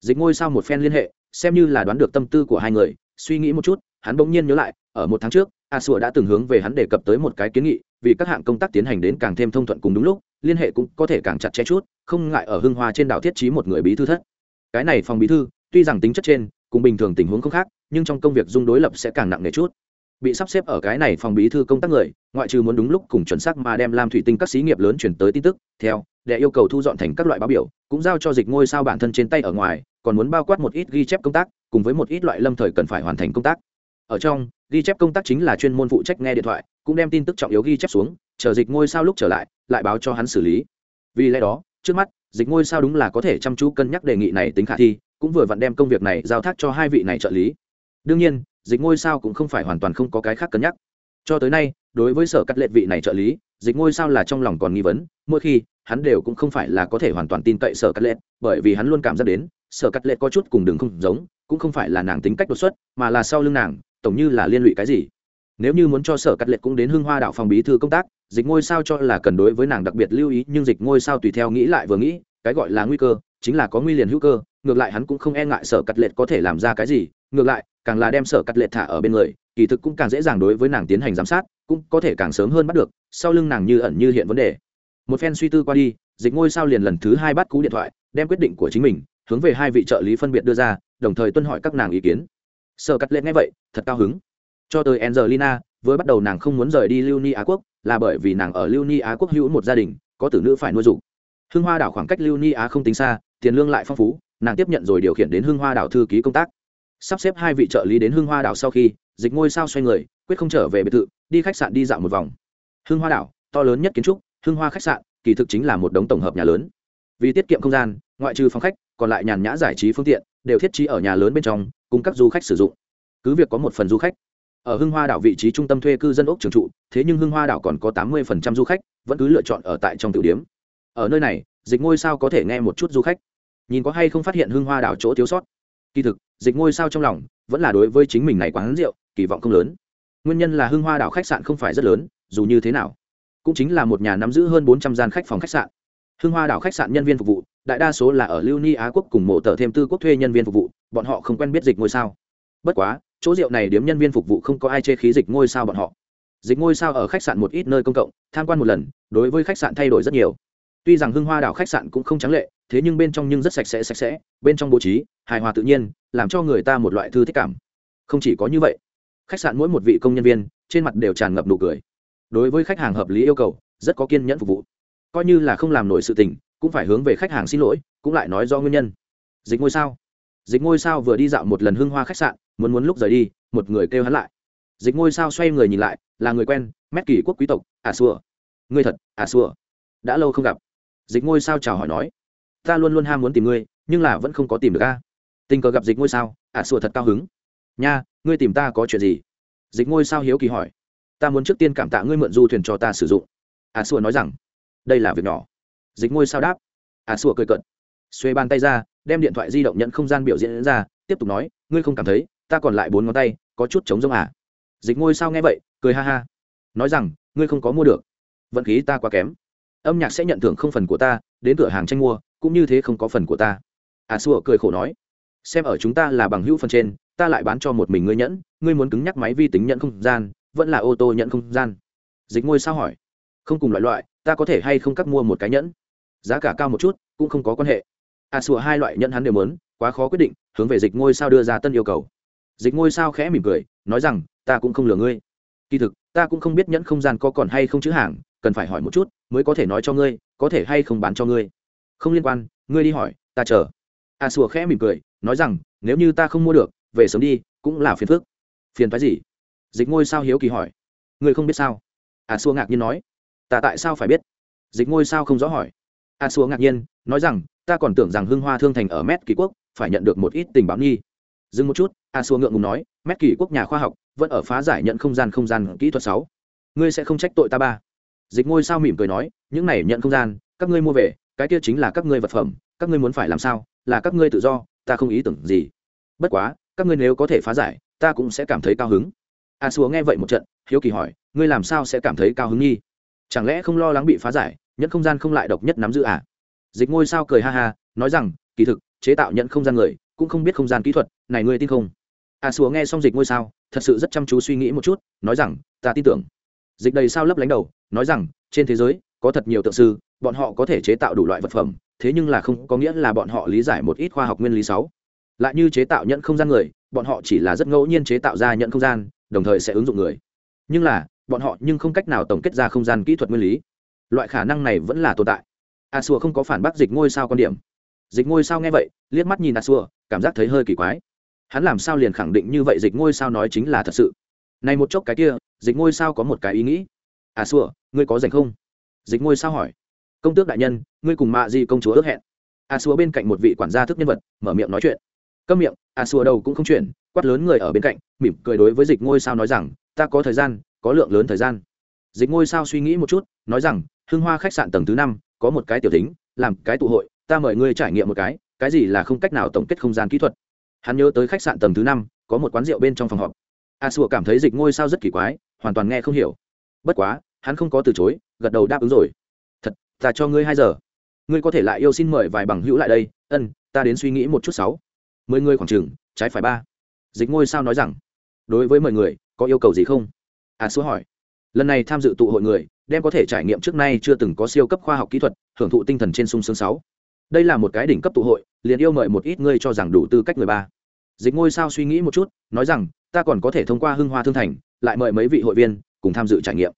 Dịch ngôi sao một phen liên hệ, xem như là đoán được tâm tư của hai người, suy nghĩ một chút, hắn bỗng nhiên nhớ lại, ở một tháng trước, a sùa đã từng hướng về hắn đề cập tới một cái kiến nghị, vì các hạng công tác tiến hành đến càng thêm thông thuận cùng đúng lúc liên hệ cũng có thể càng chặt chẽ chút, không ngại ở hưng hoa trên đảo thiết trí một người bí thư thất. Cái này phòng bí thư, tuy rằng tính chất trên, cùng bình thường tình huống không khác, nhưng trong công việc dung đối lập sẽ càng nặng nề chút. Bị sắp xếp ở cái này phòng bí thư công tác người, ngoại trừ muốn đúng lúc cùng chuẩn xác mà đem lam thủy tinh các xí nghiệp lớn chuyển tới tin tức, theo, để yêu cầu thu dọn thành các loại báo biểu, cũng giao cho dịch ngôi sao bản thân trên tay ở ngoài, còn muốn bao quát một ít ghi chép công tác, cùng với một ít loại lâm thời cần phải hoàn thành công tác ở trong, ghi chép công tác chính là chuyên môn phụ trách nghe điện thoại, cũng đem tin tức trọng yếu ghi chép xuống, chờ dịch ngôi sao lúc trở lại lại báo cho hắn xử lý. Vì lẽ đó, trước mắt, dịch ngôi sao đúng là có thể chăm chú cân nhắc đề nghị này tính khả thi, cũng vừa vặn đem công việc này giao thác cho hai vị này trợ lý. Đương nhiên, dịch ngôi sao cũng không phải hoàn toàn không có cái khác cân nhắc. Cho tới nay, đối với sở cắt lệ vị này trợ lý, dịch ngôi sao là trong lòng còn nghi vấn, mỗi khi, hắn đều cũng không phải là có thể hoàn toàn tin cậy sở cắt lệ, bởi vì hắn luôn cảm giác đến, sở cắt lệ có chút cùng đường không giống, cũng không phải là nàng tính cách đột xuất, mà là sau lưng nàng tổng như là liên lụy cái gì? Nếu như muốn cho sở cắt lệ cũng đến hưng hoa đạo phòng bí thư công tác, dịch ngôi sao cho là cần đối với nàng đặc biệt lưu ý, nhưng dịch ngôi sao tùy theo nghĩ lại vừa nghĩ, cái gọi là nguy cơ, chính là có nguy liền hữu cơ, ngược lại hắn cũng không e ngại sở cắt lệ có thể làm ra cái gì, ngược lại, càng là đem sở cắt lệ thả ở bên người, kỳ thực cũng càng dễ dàng đối với nàng tiến hành giám sát, cũng có thể càng sớm hơn bắt được, sau lưng nàng như ẩn như hiện vấn đề. Một phen suy tư qua đi, dịch ngôi sao liền lần thứ hai bắt cú điện thoại, đem quyết định của chính mình hướng về hai vị trợ lý phân biệt đưa ra, đồng thời tuân hỏi các nàng ý kiến sở cắt lệ nghe vậy, thật cao hứng. Cho tới angelina với bắt đầu nàng không muốn rời đi lưu ni á quốc, là bởi vì nàng ở lưu ni á quốc hữu một gia đình, có tử nữ phải nuôi dục. Hưng hoa đảo khoảng cách lưu ni á không tính xa, tiền lương lại phong phú, nàng tiếp nhận rồi điều khiển đến hưng hoa đảo thư ký công tác. Sắp xếp hai vị trợ lý đến hưng hoa đảo sau khi, dịch ngôi sao xoay người, quyết không trở về biệt thự, đi khách sạn đi dạo một vòng. Hưng hoa đảo, to lớn nhất kiến trúc, hưng hoa khách sạn, kỳ thực chính là một đống tổng hợp nhà lớn. Vì tiết kiệm không gian, ngoại trừ phòng khách còn lại nhàn nhã giải trí phương tiện đều thiết trí ở nhà lớn bên trong cùng các du khách sử dụng. Cứ việc có một phần du khách. Ở hưng hoa đảo vị trí trung tâm thuê cư dân ốc trường trụ, thế nhưng hưng hoa đảo còn có tám mươi du khách, vẫn cứ lựa chọn ở tại trong tiểu điếm ở nơi này, dịch ngôi sao có thể nghe một chút du khách. Nhìn có hay không phát hiện hưng hoa đảo chỗ thiếu sót. Kỳ thực, dịch ngôi sao trong lòng vẫn là đối với chính mình này quán rượu, kỳ vọng không lớn. Nguyên nhân là hưng hoa đảo khách sạn không phải rất lớn, dù như thế nào, cũng chính là một nhà nắm giữ hơn bốn trăm gian khách phòng khách sạn. Hưng hoa đảo khách sạn nhân viên phục vụ đại đa số là ở lưu ni á quốc cùng mộ tờ thêm tư quốc thuê nhân viên phục vụ, bọn họ không quen biết dịch ngôi sao. Bất quá, chỗ rượu này điếm nhân viên phục vụ không có ai chê khí dịch ngôi sao bọn họ. Dịch ngôi sao ở khách sạn một ít nơi công cộng, tham quan một lần, đối với khách sạn thay đổi rất nhiều. Tuy rằng hưng hoa đảo khách sạn cũng không trắng lệ, thế nhưng bên trong nhưng rất sạch sẽ sạch sẽ, bên trong bố trí, hài hòa tự nhiên, làm cho người ta một loại thư thích cảm. Không chỉ có như vậy, khách sạn mỗi một vị công nhân viên, trên mặt đều tràn ngập nụ cười. Đối với khách hàng hợp lý yêu cầu, rất có kiên nhẫn phục vụ. Coi như là không làm nổi sự tình cũng phải hướng về khách hàng xin lỗi, cũng lại nói do nguyên nhân. Dịch ngôi sao. Dịch ngôi sao vừa đi dạo một lần hưng hoa khách sạn, muốn muốn lúc rời đi, một người kêu hắn lại. Dịch ngôi sao xoay người nhìn lại, là người quen, mét kỷ quốc quý tộc à xua ngươi thật à xua đã lâu không gặp. Dịch ngôi sao chào hỏi nói, ta luôn luôn ham muốn tìm ngươi, nhưng là vẫn không có tìm được a. Tình cờ gặp dịch ngôi sao à xua thật cao hứng. Nha, ngươi tìm ta có chuyện gì? Dịch ngôi sao hiếu kỳ hỏi. Ta muốn trước tiên cảm tạ ngươi mượn du thuyền cho ta sử dụng. À xua nói rằng, đây là việc nhỏ dịch ngôi sao đáp. À xua cười cận xuê bàn tay ra, đem điện thoại di động nhận không gian biểu diễn ra, tiếp tục nói, ngươi không cảm thấy, ta còn lại bốn ngón tay, có chút chống rông à? Dịch ngôi sao nghe vậy, cười ha ha. Nói rằng, ngươi không có mua được. Vận khí ta quá kém. Âm nhạc sẽ nhận thưởng không phần của ta, đến cửa hàng tranh mua, cũng như thế không có phần của ta. À xua cười khổ nói, xem ở chúng ta là bằng hữu phần trên, ta lại bán cho một mình ngươi nhẫn, ngươi muốn cứng nhắc máy vi tính nhận không gian, vẫn là ô tô nhận không gian. Dịch ngôi sao hỏi, không cùng loại loại, ta có thể hay không cắt mua một cái nhẫn? Giá cả cao một chút cũng không có quan hệ. À xua hai loại nhận hắn đều muốn quá khó quyết định hướng về dịch ngôi sao đưa ra tân yêu cầu. Dịch ngôi sao khẽ mỉm cười nói rằng ta cũng không lừa ngươi. Kỳ thực ta cũng không biết nhẫn không gian có còn hay không chữ hàng cần phải hỏi một chút mới có thể nói cho ngươi có thể hay không bán cho ngươi. Không liên quan ngươi đi hỏi ta chờ. A à, sùa khẽ mỉm cười nói rằng nếu như ta không mua được về sớm đi cũng là phiền phức. Phiền phái gì? Dịch ngôi sao hiếu kỳ hỏi. Ngươi không biết sao? A à, sùa ngạc nhiên nói. Ta tại sao phải biết? Dịch ngôi sao không rõ hỏi a xua ngạc nhiên, nói rằng, ta còn tưởng rằng hưng hoa thương thành ở mét kỳ quốc phải nhận được một ít tình báo nghi. Dừng một chút, a xua ngượng ngùng nói, mét kỳ quốc nhà khoa học vẫn ở phá giải nhận không gian không gian kỹ thuật sáu. Ngươi sẽ không trách tội ta ba. Dịch ngôi sao mỉm cười nói, những này nhận không gian, các ngươi mua về, cái kia chính là các ngươi vật phẩm, các ngươi muốn phải làm sao, là các ngươi tự do, ta không ý tưởng gì. Bất quá, các ngươi nếu có thể phá giải, ta cũng sẽ cảm thấy cao hứng. A xua nghe vậy một trận, hiếu kỳ hỏi, ngươi làm sao sẽ cảm thấy cao hứng nghi? Chẳng lẽ không lo lắng bị phá giải nhẫn không gian không lại độc nhất nắm giữ à? Dịch ngôi sao cười ha ha, nói rằng, kỳ thực, chế tạo nhận không gian người, cũng không biết không gian kỹ thuật, này ngươi tin không? À, A xúa nghe xong dịch ngôi sao, thật sự rất chăm chú suy nghĩ một chút, nói rằng, ta tin tưởng. Dịch đầy sao lấp lánh đầu, nói rằng, trên thế giới, có thật nhiều tượng sư, bọn họ có thể chế tạo đủ loại vật phẩm, thế nhưng là không có nghĩa là bọn họ lý giải một ít khoa học nguyên lý sáu. Lại như chế tạo nhận không gian người, bọn họ chỉ là rất ngẫu nhiên chế tạo ra nhận không gian, đồng thời sẽ ứng dụng người. Nhưng là, bọn họ nhưng không cách nào tổng kết ra không gian kỹ thuật nguyên lý loại khả năng này vẫn là tồn tại. A xua không có phản bác dịch ngôi sao quan điểm. Dịch ngôi sao nghe vậy, liếc mắt nhìn a xua cảm giác thấy hơi kỳ quái. Hắn làm sao liền khẳng định như vậy dịch ngôi sao nói chính là thật sự? Này một chốc cái kia, dịch ngôi sao có một cái ý nghĩ. A xua ngươi có dành không? Dịch ngôi sao hỏi. Công tước đại nhân, ngươi cùng mạ di công chúa ước hẹn. A xua bên cạnh một vị quản gia thức nhân vật, mở miệng nói chuyện. Câm miệng, a xua đầu cũng không chuyển, quát lớn người ở bên cạnh, mỉm cười đối với dịch ngôi sao nói rằng, ta có thời gian, có lượng lớn thời gian. Dịch ngôi sao suy nghĩ một chút, nói rằng hưng hoa khách sạn tầng thứ năm, có một cái tiểu tính làm cái tụ hội, ta mời ngươi trải nghiệm một cái cái gì là không cách nào tổng kết không gian kỹ thuật. Hắn nhớ tới khách sạn tầng thứ năm, có một quán rượu bên trong phòng họp. A sùa cảm thấy dịch ngôi sao rất kỳ quái, hoàn toàn nghe không hiểu. Bất quá, hắn không có từ chối, gật đầu đáp ứng rồi. Thật, ta cho ngươi hai giờ. Ngươi có thể lại yêu xin mời vài bằng hữu lại đây. Ân, ta đến suy nghĩ một chút sáu. Mười người khoảng chừng, trái phải ba. Dịch ngôi sao nói rằng, đối với mười người, có yêu cầu gì không? A sùa hỏi. Lần này tham dự tụ hội người đem có thể trải nghiệm trước nay chưa từng có siêu cấp khoa học kỹ thuật hưởng thụ tinh thần trên sung sướng sáu. Đây là một cái đỉnh cấp tụ hội liền yêu mời một ít ngươi cho rằng đủ tư cách người ba. Dịch ngôi sao suy nghĩ một chút nói rằng ta còn có thể thông qua hưng hoa thương thành lại mời mấy vị hội viên cùng tham dự trải nghiệm.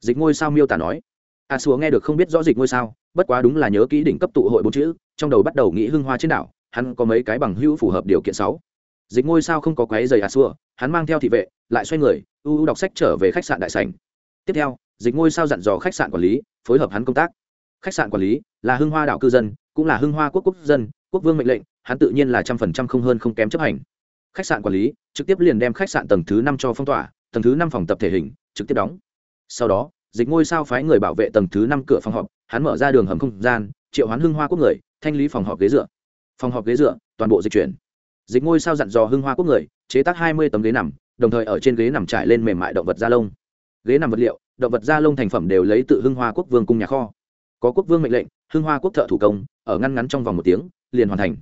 Dịch ngôi sao miêu tả nói à, a xúa nghe được không biết rõ dịch ngôi sao bất quá đúng là nhớ kỹ đỉnh cấp tụ hội bốn chữ trong đầu bắt đầu nghĩ hưng hoa trên đảo hắn có mấy cái bằng hữu phù hợp điều kiện sáu. Dịch ngôi sao không có quái giày a xua, hắn mang theo thị vệ lại xoay người u u đọc sách trở về khách sạn đại sảnh. Tiếp theo dịch ngôi sao dặn dò khách sạn quản lý, phối hợp hắn công tác. Khách sạn quản lý là hưng hoa đảo cư dân, cũng là hưng hoa quốc quốc dân, quốc vương mệnh lệnh, hắn tự nhiên là trăm phần trăm không hơn không kém chấp hành. Khách sạn quản lý trực tiếp liền đem khách sạn tầng thứ năm cho phong tỏa, tầng thứ năm phòng tập thể hình, trực tiếp đóng. Sau đó, dịch ngôi sao phái người bảo vệ tầng thứ năm cửa phòng họp, hắn mở ra đường hầm không gian, triệu hoán hưng hoa quốc người, thanh lý phòng họp ghế dựa. Phòng họp ghế dựa, toàn bộ dịch chuyển. Dịch ngôi sao dặn dò hưng hoa quốc người, chế tác hai mươi tấm ghế nằm, đồng thời ở trên ghế nằm trải lên mềm mại động vật da lông. Ghế nằm vật liệu động vật da lông thành phẩm đều lấy tự hưng hoa quốc vương cung nhà kho. Có quốc vương mệnh lệnh, hưng hoa quốc thợ thủ công, ở ngăn ngắn trong vòng một tiếng, liền hoàn thành.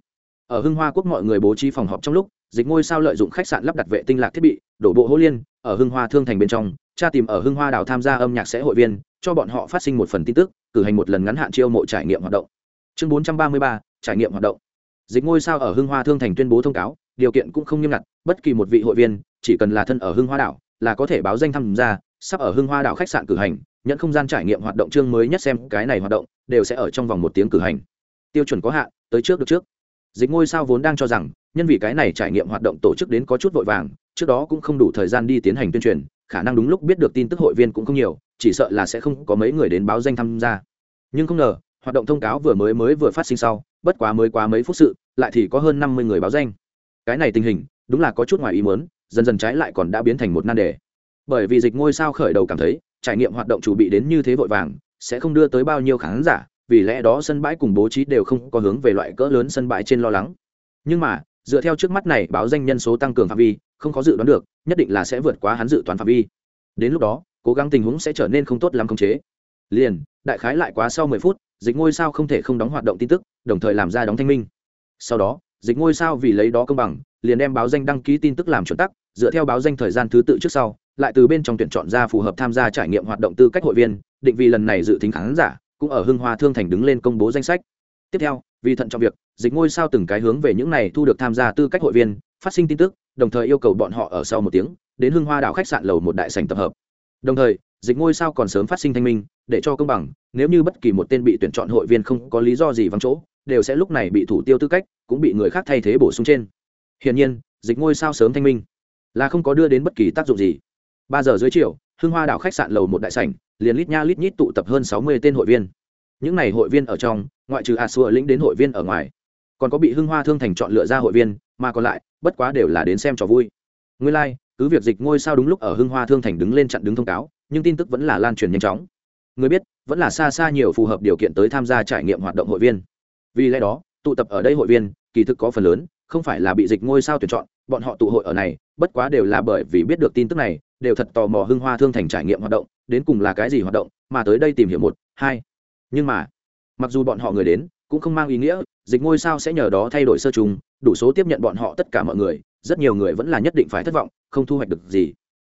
Ở hưng hoa quốc mọi người bố trí phòng họp trong lúc, dịch ngôi sao lợi dụng khách sạn lắp đặt vệ tinh lạc thiết bị, đổ bộ hỗ liên, ở hưng hoa thương thành bên trong, tra tìm ở hưng hoa đảo tham gia âm nhạc sẽ hội viên, cho bọn họ phát sinh một phần tin tức, cử hành một lần ngắn hạn chiêu mộ trải nghiệm hoạt động. Chương bốn trăm ba mươi ba, trải nghiệm hoạt động. Dịch ngôi sao ở hưng hoa thương thành tuyên bố thông cáo, điều kiện cũng không nghiêm ngặt, bất kỳ một vị hội viên, chỉ cần là thân ở hưng hoa đảo, là có thể báo danh tham gia sắp ở hưng hoa đảo khách sạn cử hành nhận không gian trải nghiệm hoạt động chương mới nhất xem cái này hoạt động, đều sẽ ở trong vòng một tiếng cử hành. Tiêu chuẩn có hạn, tới trước được trước. Dịch ngôi sao vốn đang cho rằng, nhân vì cái này trải nghiệm hoạt động tổ chức đến có chút vội vàng, trước đó cũng không đủ thời gian đi tiến hành tuyên truyền, khả năng đúng lúc biết được tin tức hội viên cũng không nhiều, chỉ sợ là sẽ không có mấy người đến báo danh tham gia. Nhưng không ngờ, hoạt động thông cáo vừa mới mới vừa phát sinh sau, bất quá mới quá mấy phút sự, lại thì có hơn năm mươi người báo danh. Cái này tình hình, đúng là có chút ngoài ý muốn, dần dần trái lại còn đã biến thành một nan đề bởi vì dịch ngôi sao khởi đầu cảm thấy, trải nghiệm hoạt động chủ bị đến như thế vội vàng, sẽ không đưa tới bao nhiêu khán giả, vì lẽ đó sân bãi cùng bố trí đều không có hướng về loại cỡ lớn sân bãi trên lo lắng. Nhưng mà, dựa theo trước mắt này báo danh nhân số tăng cường phạm vi, không có dự đoán được, nhất định là sẽ vượt quá hắn dự toán phạm vi. Đến lúc đó, cố gắng tình huống sẽ trở nên không tốt lắm khống chế. Liền, đại khái lại quá sau mười phút, dịch ngôi sao không thể không đóng hoạt động tin tức, đồng thời làm ra đóng thanh minh. Sau đó, dịch ngôi sao vì lấy đó công bằng, liền đem báo danh đăng ký tin tức làm chuẩn tắc, dựa theo báo danh thời gian thứ tự trước sau lại từ bên trong tuyển chọn ra phù hợp tham gia trải nghiệm hoạt động tư cách hội viên, định vì lần này dự tính khán giả, cũng ở hưng hoa thương thành đứng lên công bố danh sách. Tiếp theo, vì thận trọng việc, dịch ngôi sao từng cái hướng về những này thu được tham gia tư cách hội viên, phát sinh tin tức, đồng thời yêu cầu bọn họ ở sau một tiếng, đến hưng hoa đảo khách sạn lầu một đại sành tập hợp. Đồng thời, dịch ngôi sao còn sớm phát sinh thanh minh, để cho công bằng, nếu như bất kỳ một tên bị tuyển chọn hội viên không có lý do gì vắng chỗ, đều sẽ lúc này bị thủ tiêu tư cách, cũng bị người khác thay thế bổ sung trên. Hiển nhiên, dịch ngôi sao sớm thanh minh, là không có đưa đến bất kỳ tác dụng gì ba giờ dưới chiều hưng hoa đảo khách sạn lầu một đại sảnh liền lít nha lít nhít tụ tập hơn sáu mươi tên hội viên. Những n à y hội viên ở trong ngoại trừ a xua lĩnh đến hội viên ở ngoài còn có bị hưng hoa thương thành chọn lựa ra hội viên mà còn lại bất quá đều là đến xem trò vui. Nguyên lai、like, cứ việc dịch ngôi sao đúng lúc ở hưng hoa thương thành đứng lên chặn đứng thông cáo nhưng tin tức vẫn là lan truyền nhanh chóng. Người biết vẫn là xa xa nhiều phù hợp điều kiện tới tham gia trải nghiệm hoạt động hội viên. Vì lẽ đó tụ tập ở đây hội viên kỳ thực có phần lớn không phải là bị dịch ngôi sao tuyển chọn bọn họ tụ hội ở này bất quá đều là bởi vì biết được tin tức này đều thật tò mò hưng hoa thương thành trải nghiệm hoạt động, đến cùng là cái gì hoạt động, mà tới đây tìm hiểu một, hai. Nhưng mà, mặc dù bọn họ người đến, cũng không mang ý nghĩa, dịch ngôi sao sẽ nhờ đó thay đổi sơ trùng, đủ số tiếp nhận bọn họ tất cả mọi người, rất nhiều người vẫn là nhất định phải thất vọng, không thu hoạch được gì.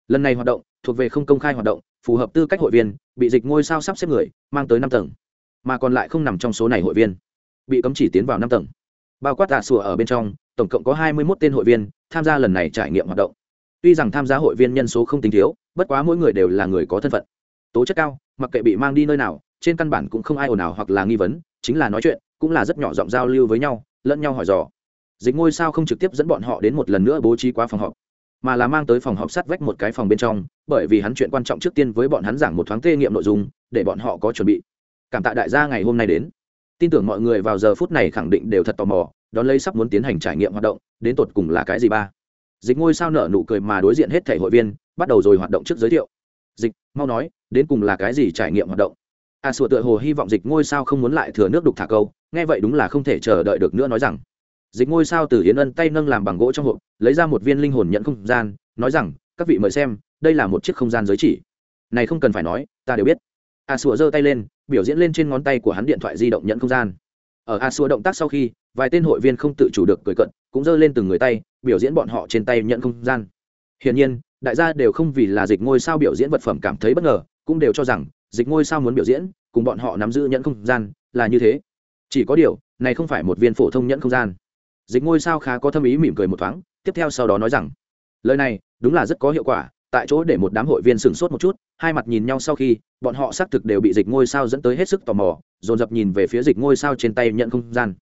Lần này hoạt động, thuộc về không công khai hoạt động, phù hợp tư cách hội viên, bị dịch ngôi sao sắp xếp người, mang tới năm tầng. Mà còn lại không nằm trong số này hội viên. Bị cấm chỉ tiến vào năm tầng. Bao quát tạ sùa ở bên trong, tổng cộng có hai mươi một tên hội viên tham gia lần này trải nghiệm hoạt động tuy rằng tham gia hội viên nhân số không tính thiếu, bất quá mỗi người đều là người có thân phận. Tố chất cao, mặc kệ bị mang đi nơi nào, trên căn bản cũng không ai ồn ào hoặc là nghi vấn, chính là nói chuyện, cũng là rất nhỏ giọng giao lưu với nhau, lẫn nhau hỏi dò. Dịch ngôi sao không trực tiếp dẫn bọn họ đến một lần nữa bố trí qua phòng họp, mà là mang tới phòng họp sát vách một cái phòng bên trong, bởi vì hắn chuyện quan trọng trước tiên với bọn hắn giảng một thoáng tê nghiệm nội dung, để bọn họ có chuẩn bị. Cảm tạ đại gia ngày hôm nay đến. Tin tưởng mọi người vào giờ phút này khẳng định đều thật tò mò, đón lấy sắp muốn tiến hành trải nghiệm hoạt động, đến tột cùng là cái gì ba? Dịch ngôi sao nở nụ cười mà đối diện hết thể hội viên bắt đầu rồi hoạt động trước giới thiệu. Dịch mau nói đến cùng là cái gì trải nghiệm hoạt động? A à, sùa tựa hồ hy vọng dịch ngôi sao không muốn lại thừa nước đục thả câu nghe vậy đúng là không thể chờ đợi được nữa nói rằng. Dịch ngôi sao từ yến ân tay nâng làm bằng gỗ trong hộp lấy ra một viên linh hồn nhận không gian nói rằng các vị mời xem đây là một chiếc không gian giới chỉ. Này không cần phải nói ta đều biết. À, a sùa giơ tay lên biểu diễn lên trên ngón tay của hắn điện thoại di động nhận không gian. Ở à, a sùa động tác sau khi vài tên hội viên không tự chủ được cười cận, cũng giơ lên từng người tay, biểu diễn bọn họ trên tay nhận không gian. Hiển nhiên, đại gia đều không vì là dịch ngôi sao biểu diễn vật phẩm cảm thấy bất ngờ, cũng đều cho rằng, dịch ngôi sao muốn biểu diễn, cùng bọn họ nắm giữ nhận không gian, là như thế. Chỉ có điều, này không phải một viên phổ thông nhận không gian. Dịch ngôi sao khá có thâm ý mỉm cười một thoáng, tiếp theo sau đó nói rằng, lời này, đúng là rất có hiệu quả, tại chỗ để một đám hội viên sửng sốt một chút, hai mặt nhìn nhau sau khi, bọn họ xác thực đều bị dịch ngôi sao dẫn tới hết sức tò mò, dồn dập nhìn về phía dịch ngôi sao trên tay nhận không gian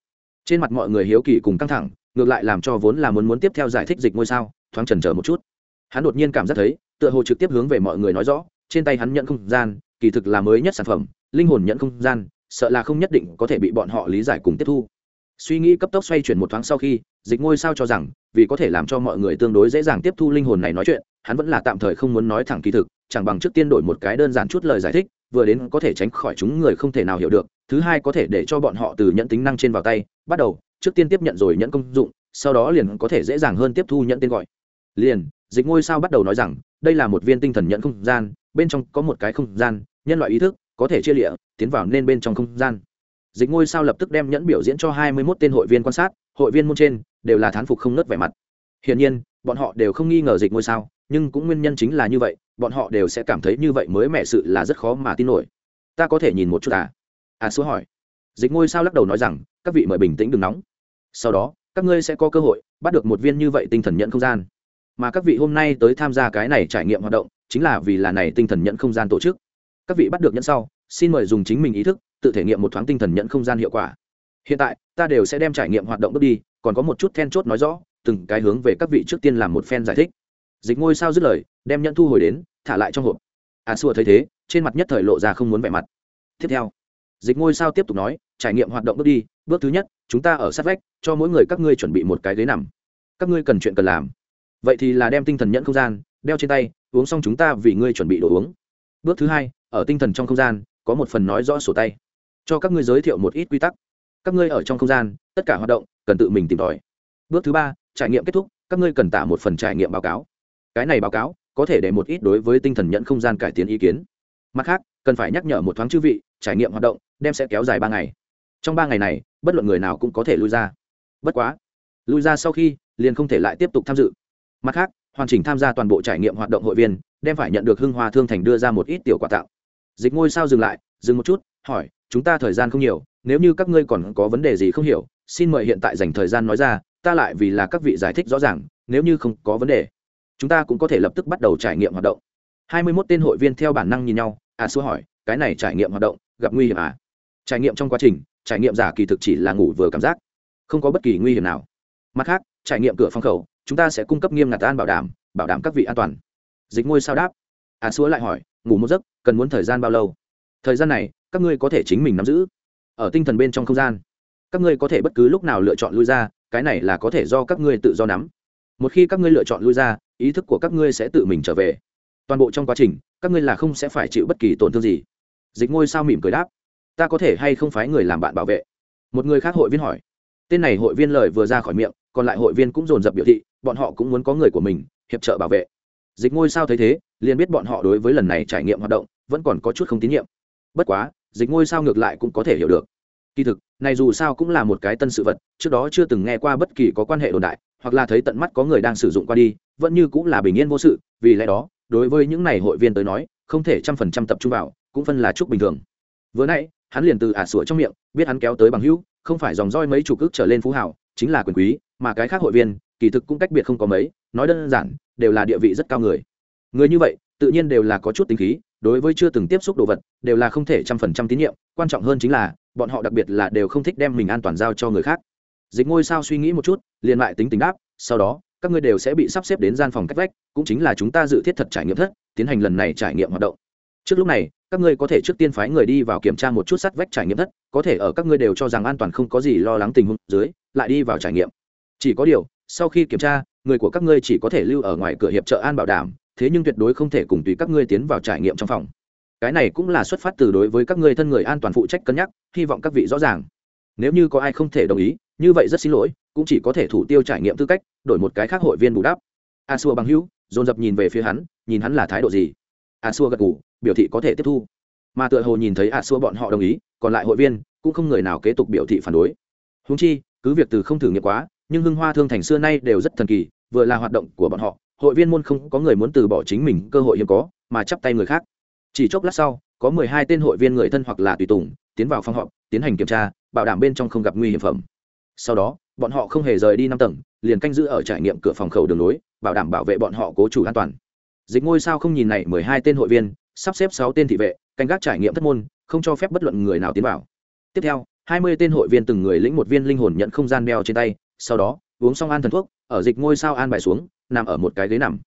trên mặt mọi người hiếu kỳ cùng căng thẳng, ngược lại làm cho vốn là muốn muốn tiếp theo giải thích dịch ngôi sao, thoáng trần chờ một chút. Hắn đột nhiên cảm giác thấy, tựa hồ trực tiếp hướng về mọi người nói rõ, trên tay hắn nhận không gian, kỳ thực là mới nhất sản phẩm, linh hồn nhận không gian, sợ là không nhất định có thể bị bọn họ lý giải cùng tiếp thu. Suy nghĩ cấp tốc xoay chuyển một thoáng sau khi, dịch ngôi sao cho rằng, vì có thể làm cho mọi người tương đối dễ dàng tiếp thu linh hồn này nói chuyện, hắn vẫn là tạm thời không muốn nói thẳng kỳ thực, chẳng bằng trước tiên đổi một cái đơn giản chút lời giải thích vừa đến có thể tránh khỏi chúng người không thể nào hiểu được, thứ hai có thể để cho bọn họ từ nhận tính năng trên vào tay, bắt đầu, trước tiên tiếp nhận rồi nhận công dụng, sau đó liền có thể dễ dàng hơn tiếp thu nhận tên gọi. Liền, dịch ngôi sao bắt đầu nói rằng, đây là một viên tinh thần nhận không gian, bên trong có một cái không gian, nhân loại ý thức, có thể chia lịa, tiến vào nên bên trong không gian. Dịch ngôi sao lập tức đem nhẫn biểu diễn cho hai mươi 21 tên hội viên quan sát, hội viên môn trên, đều là thán phục không nớt vẻ mặt. Hiển nhiên, bọn họ đều không nghi ngờ dịch ngôi sao, nhưng cũng nguyên nhân chính là như vậy bọn họ đều sẽ cảm thấy như vậy mới mẹ sự là rất khó mà tin nổi. Ta có thể nhìn một chút à? À số hỏi. Dịch ngôi sao lắc đầu nói rằng, các vị mời bình tĩnh đừng nóng. Sau đó, các ngươi sẽ có cơ hội bắt được một viên như vậy tinh thần nhận không gian. Mà các vị hôm nay tới tham gia cái này trải nghiệm hoạt động, chính là vì là này tinh thần nhận không gian tổ chức. Các vị bắt được nhận sau, xin mời dùng chính mình ý thức, tự thể nghiệm một thoáng tinh thần nhận không gian hiệu quả. Hiện tại, ta đều sẽ đem trải nghiệm hoạt động bước đi, còn có một chút then chốt nói rõ, từng cái hướng về các vị trước tiên làm một phen giải thích dịch ngôi sao dứt lời, đem nhận thu hồi đến, thả lại trong hộp. À xua thấy thế, trên mặt nhất thời lộ ra không muốn vẻ mặt. Tiếp theo, dịch ngôi sao tiếp tục nói, trải nghiệm hoạt động bước đi, bước thứ nhất, chúng ta ở sát vách, cho mỗi người các ngươi chuẩn bị một cái ghế nằm. Các ngươi cần chuyện cần làm. Vậy thì là đem tinh thần nhận không gian, đeo trên tay, uống xong chúng ta vì ngươi chuẩn bị đồ uống. Bước thứ hai, ở tinh thần trong không gian, có một phần nói rõ sổ tay. Cho các ngươi giới thiệu một ít quy tắc. Các ngươi ở trong không gian, tất cả hoạt động, cần tự mình tìm tòi. Bước thứ ba, trải nghiệm kết thúc, các ngươi cần tả một phần trải nghiệm báo cáo cái này báo cáo, có thể để một ít đối với tinh thần nhận không gian cải tiến ý kiến. Mặt khác, cần phải nhắc nhở một thoáng chư vị, trải nghiệm hoạt động, đem sẽ kéo dài ba ngày. Trong ba ngày này, bất luận người nào cũng có thể lui ra. Bất quá, lui ra sau khi, liền không thể lại tiếp tục tham dự. Mặt khác, hoàn chỉnh tham gia toàn bộ trải nghiệm hoạt động hội viên, đem phải nhận được hưng hoa thương thành đưa ra một ít tiểu quà tặng. Dịch ngôi sao dừng lại, dừng một chút, hỏi, chúng ta thời gian không nhiều, nếu như các ngươi còn có vấn đề gì không hiểu, xin mời hiện tại dành thời gian nói ra, ta lại vì là các vị giải thích rõ ràng, nếu như không có vấn đề chúng ta cũng có thể lập tức bắt đầu trải nghiệm hoạt động. Hai mươi 21 tên hội viên theo bản năng nhìn nhau à xua hỏi, cái này trải nghiệm hoạt động, gặp nguy hiểm à? Trải nghiệm trong quá trình, trải nghiệm giả kỳ thực chỉ là ngủ vừa cảm giác, không có bất kỳ nguy hiểm nào. Mặt khác, trải nghiệm cửa phong khẩu, chúng ta sẽ cung cấp nghiêm ngặt an bảo đảm bảo đảm các vị an toàn. Dịch ngôi sao đáp. À xua lại hỏi, ngủ một giấc, cần muốn thời gian bao lâu? Thời gian này, các ngươi có thể chính mình nắm giữ. Ở tinh thần bên trong không gian, các ngươi có thể bất cứ lúc nào lựa chọn lui ra, cái này là có thể do các ngươi tự do nắm một khi các ngươi lựa chọn lui ra, ý thức của các ngươi sẽ tự mình trở về. Toàn bộ trong quá trình, các ngươi là không sẽ phải chịu bất kỳ tổn thương gì. Dịch ngôi sao mỉm cười đáp. Ta có thể hay không phái người làm bạn bảo vệ? Một người khác hội viên hỏi. Tên này hội viên lời vừa ra khỏi miệng, còn lại hội viên cũng dồn dập biểu thị, bọn họ cũng muốn có người của mình, hiệp trợ bảo vệ. Dịch ngôi sao thấy thế, liền biết bọn họ đối với lần này trải nghiệm hoạt động, vẫn còn có chút không tín nhiệm. Bất quá, dịch ngôi sao ngược lại cũng có thể hiểu được. Kỳ thực, này dù sao cũng là một cái tân sự vật, trước đó chưa từng nghe qua bất kỳ có quan hệ đồn đại hoặc là thấy tận mắt có người đang sử dụng qua đi, vẫn như cũng là bình yên vô sự, vì lẽ đó, đối với những này hội viên tới nói, không thể trăm phần trăm tập trung vào, cũng phân là chúc bình thường. Vừa nãy, hắn liền từ ả sủa trong miệng, biết hắn kéo tới bằng hữu, không phải dòng roi mấy chục ức trở lên phú hảo, chính là quyền quý, mà cái khác hội viên, kỳ thực cũng cách biệt không có mấy, nói đơn giản, đều là địa vị rất cao người. Người như vậy, tự nhiên đều là có chút tính khí, đối với chưa từng tiếp xúc đồ vật, đều là không thể trăm phần trăm tín nhiệm, quan trọng hơn chính là, bọn họ đặc biệt là đều không thích đem mình an toàn giao cho người khác dịch ngôi sao suy nghĩ một chút, liền lại tính tính đáp, sau đó, các ngươi đều sẽ bị sắp xếp đến gian phòng cách vách, cũng chính là chúng ta dự thiết thật trải nghiệm thất, tiến hành lần này trải nghiệm hoạt động. Trước lúc này, các ngươi có thể trước tiên phái người đi vào kiểm tra một chút sắt vách trải nghiệm thất, có thể ở các ngươi đều cho rằng an toàn không có gì lo lắng tình huống dưới, lại đi vào trải nghiệm. Chỉ có điều, sau khi kiểm tra, người của các ngươi chỉ có thể lưu ở ngoài cửa hiệp trợ an bảo đảm, thế nhưng tuyệt đối không thể cùng tùy các ngươi tiến vào trải nghiệm trong phòng. Cái này cũng là xuất phát từ đối với các ngươi thân người an toàn phụ trách cân nhắc, hy vọng các vị rõ ràng nếu như có ai không thể đồng ý, như vậy rất xin lỗi, cũng chỉ có thể thủ tiêu trải nghiệm tư cách, đổi một cái khác hội viên bù đắp. A xua bằng hữu, dồn dập nhìn về phía hắn, nhìn hắn là thái độ gì? A xua gật ngủ biểu thị có thể tiếp thu. Mà tựa hồ nhìn thấy a xua bọn họ đồng ý, còn lại hội viên cũng không người nào kế tục biểu thị phản đối. Húng chi, cứ việc từ không thử nghiệm quá, nhưng hưng hoa thương thành xưa nay đều rất thần kỳ, vừa là hoạt động của bọn họ, hội viên môn không có người muốn từ bỏ chính mình, cơ hội hiếm có, mà chắp tay người khác. Chỉ chốc lát sau, có mười hai tên hội viên người thân hoặc là tùy tùng, tiến vào phòng họp, tiến hành kiểm tra bảo đảm bên trong không gặp nguy hiểm phẩm. Sau đó, bọn họ không hề rời đi năm tầng, liền canh giữ ở trải nghiệm cửa phòng khẩu đường lối, bảo đảm bảo vệ bọn họ cố chủ an toàn. Dịch ngôi sao không nhìn này, mười hai tên hội viên, sắp xếp sáu tên thị vệ, canh gác trải nghiệm thất môn, không cho phép bất luận người nào tiến vào. Tiếp theo, hai mươi tên hội viên từng người lĩnh một viên linh hồn nhận không gian đeo trên tay, sau đó, uống xong an thần thuốc, ở dịch ngôi sao an bài xuống, nằm ở một cái ghế nằm.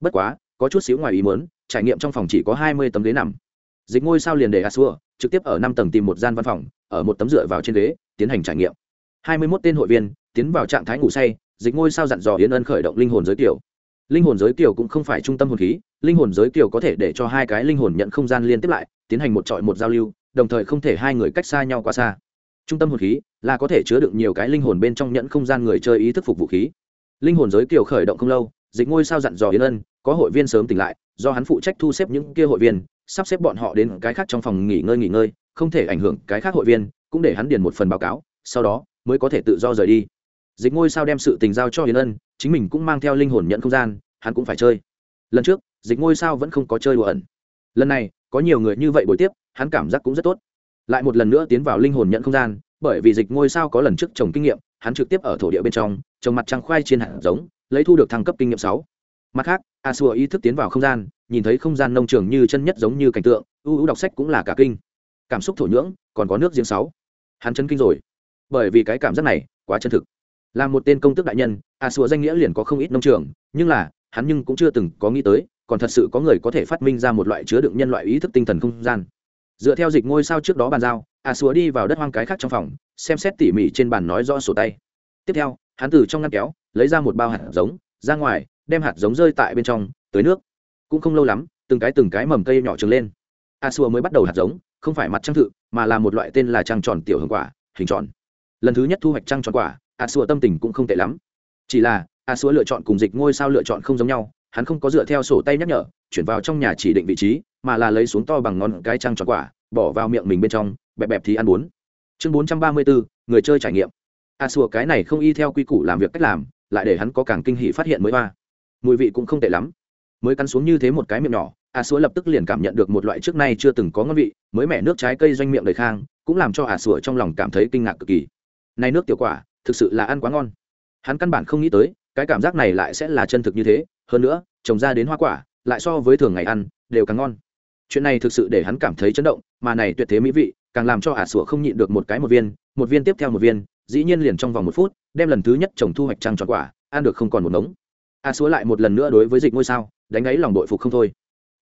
Bất quá, có chút xíu ngoài ý muốn, trải nghiệm trong phòng chỉ có hai mươi tấm ghế nằm dịch ngôi sao liền để a xua, trực tiếp ở năm tầng tìm một gian văn phòng, ở một tấm dựa vào trên ghế, tiến hành trải nghiệm. Hai mươi mốt tên hội viên, tiến vào trạng thái ngủ say, dịch ngôi sao dặn dò yến ân khởi động linh hồn giới tiểu. linh hồn giới tiểu cũng không phải trung tâm hồn khí, linh hồn giới tiểu có thể để cho hai cái linh hồn nhận không gian liên tiếp lại, tiến hành một trọi một giao lưu, đồng thời không thể hai người cách xa nhau quá xa. Trung tâm hồn khí là có thể chứa đựng nhiều cái linh hồn bên trong nhận không gian người chơi ý thức phục vũ khí. Linh hồn giới tiểu khởi động không lâu, dịch ngôi sao dặn dò yến ân, có hội viên sớm tỉnh lại, do hắn phụ trách thu xếp những kia hội viên sắp xếp bọn họ đến cái khác trong phòng nghỉ ngơi nghỉ ngơi, không thể ảnh hưởng cái khác hội viên, cũng để hắn điền một phần báo cáo, sau đó mới có thể tự do rời đi. Dịch ngôi sao đem sự tình giao cho yến ân, chính mình cũng mang theo linh hồn nhận không gian, hắn cũng phải chơi. Lần trước, dịch ngôi sao vẫn không có chơi đùa ẩn. Lần này, có nhiều người như vậy buổi tiếp, hắn cảm giác cũng rất tốt. Lại một lần nữa tiến vào linh hồn nhận không gian, bởi vì dịch ngôi sao có lần trước trồng kinh nghiệm, hắn trực tiếp ở thổ địa bên trong, trồng mặt trăng khoai trên hạt giống, lấy thu được thăng cấp kinh nghiệm sáu. Mặt khác a xua ý thức tiến vào không gian nhìn thấy không gian nông trường như chân nhất giống như cảnh tượng ưu ưu đọc sách cũng là cả kinh. Cảm xúc thổ nhưỡng, còn có nước giếng sáu. Hắn chân kinh rồi. Bởi vì cái cảm giác này, quá chân thực. Là một tên công tước đại nhân à, a sùa danh nghĩa liền có không ít nông trường, nhưng là, hắn nhưng cũng chưa từng có nghĩ tới, còn thật sự có người có thể phát minh ra một loại chứa đựng nhân loại ý thức tinh thần không gian. Dựa theo dịch ngôi sao trước đó bàn giao à, a sùa đi vào đất hoang cái khác trong phòng, xem xét tỉ mỉ trên bàn nói rõ sổ tay. Tiếp theo, hắn từ trong ngăn kéo, lấy ra một bao hạt giống, ra ngoài, đem hạt giống rơi tại bên trong tới nước cũng không lâu lắm, từng cái từng cái mầm cây nhỏ trứng lên. A xua mới bắt đầu hạt giống, không phải mặt trăng thự, mà là một loại tên là trăng tròn tiểu hương quả, hình tròn. Lần thứ nhất thu hoạch trăng tròn quả, a xua tâm tình cũng không tệ lắm. Chỉ là, a xua lựa chọn cùng dịch ngôi sao lựa chọn không giống nhau, hắn không có dựa theo sổ tay nhắc nhở, chuyển vào trong nhà chỉ định vị trí, mà là lấy xuống to bằng ngón cái trăng tròn quả, bỏ vào miệng mình bên trong, bẹp bẹp thì ăn bốn. Chương bốn trăm ba mươi bốn người chơi trải nghiệm. A xua cái này không y theo quy củ làm việc cách làm, lại để hắn có càng kinh hỉ phát hiện mới hoa. Mùi vị cũng không tệ lắm mới cắn xuống như thế một cái miệng nhỏ, a xua lập tức liền cảm nhận được một loại trước nay chưa từng có ngon vị, mới mẻ nước trái cây doanh miệng đầy khang, cũng làm cho a xua trong lòng cảm thấy kinh ngạc cực kỳ. Này nước tiểu quả, thực sự là ăn quá ngon. Hắn căn bản không nghĩ tới, cái cảm giác này lại sẽ là chân thực như thế, hơn nữa, trồng ra đến hoa quả, lại so với thường ngày ăn, đều càng ngon. Chuyện này thực sự để hắn cảm thấy chấn động, mà này tuyệt thế mỹ vị, càng làm cho ả sủa không nhịn được một cái một viên một viên tiếp theo một viên, dĩ nhiên liền trong vòng một phút, đem lần thứ nhất trồng thu hoạch trăng tròn quả, ăn được không còn một ngống. A sủa lại một lần nữa đối với dịch ngôi sao đánh ấy lòng đội phục không thôi.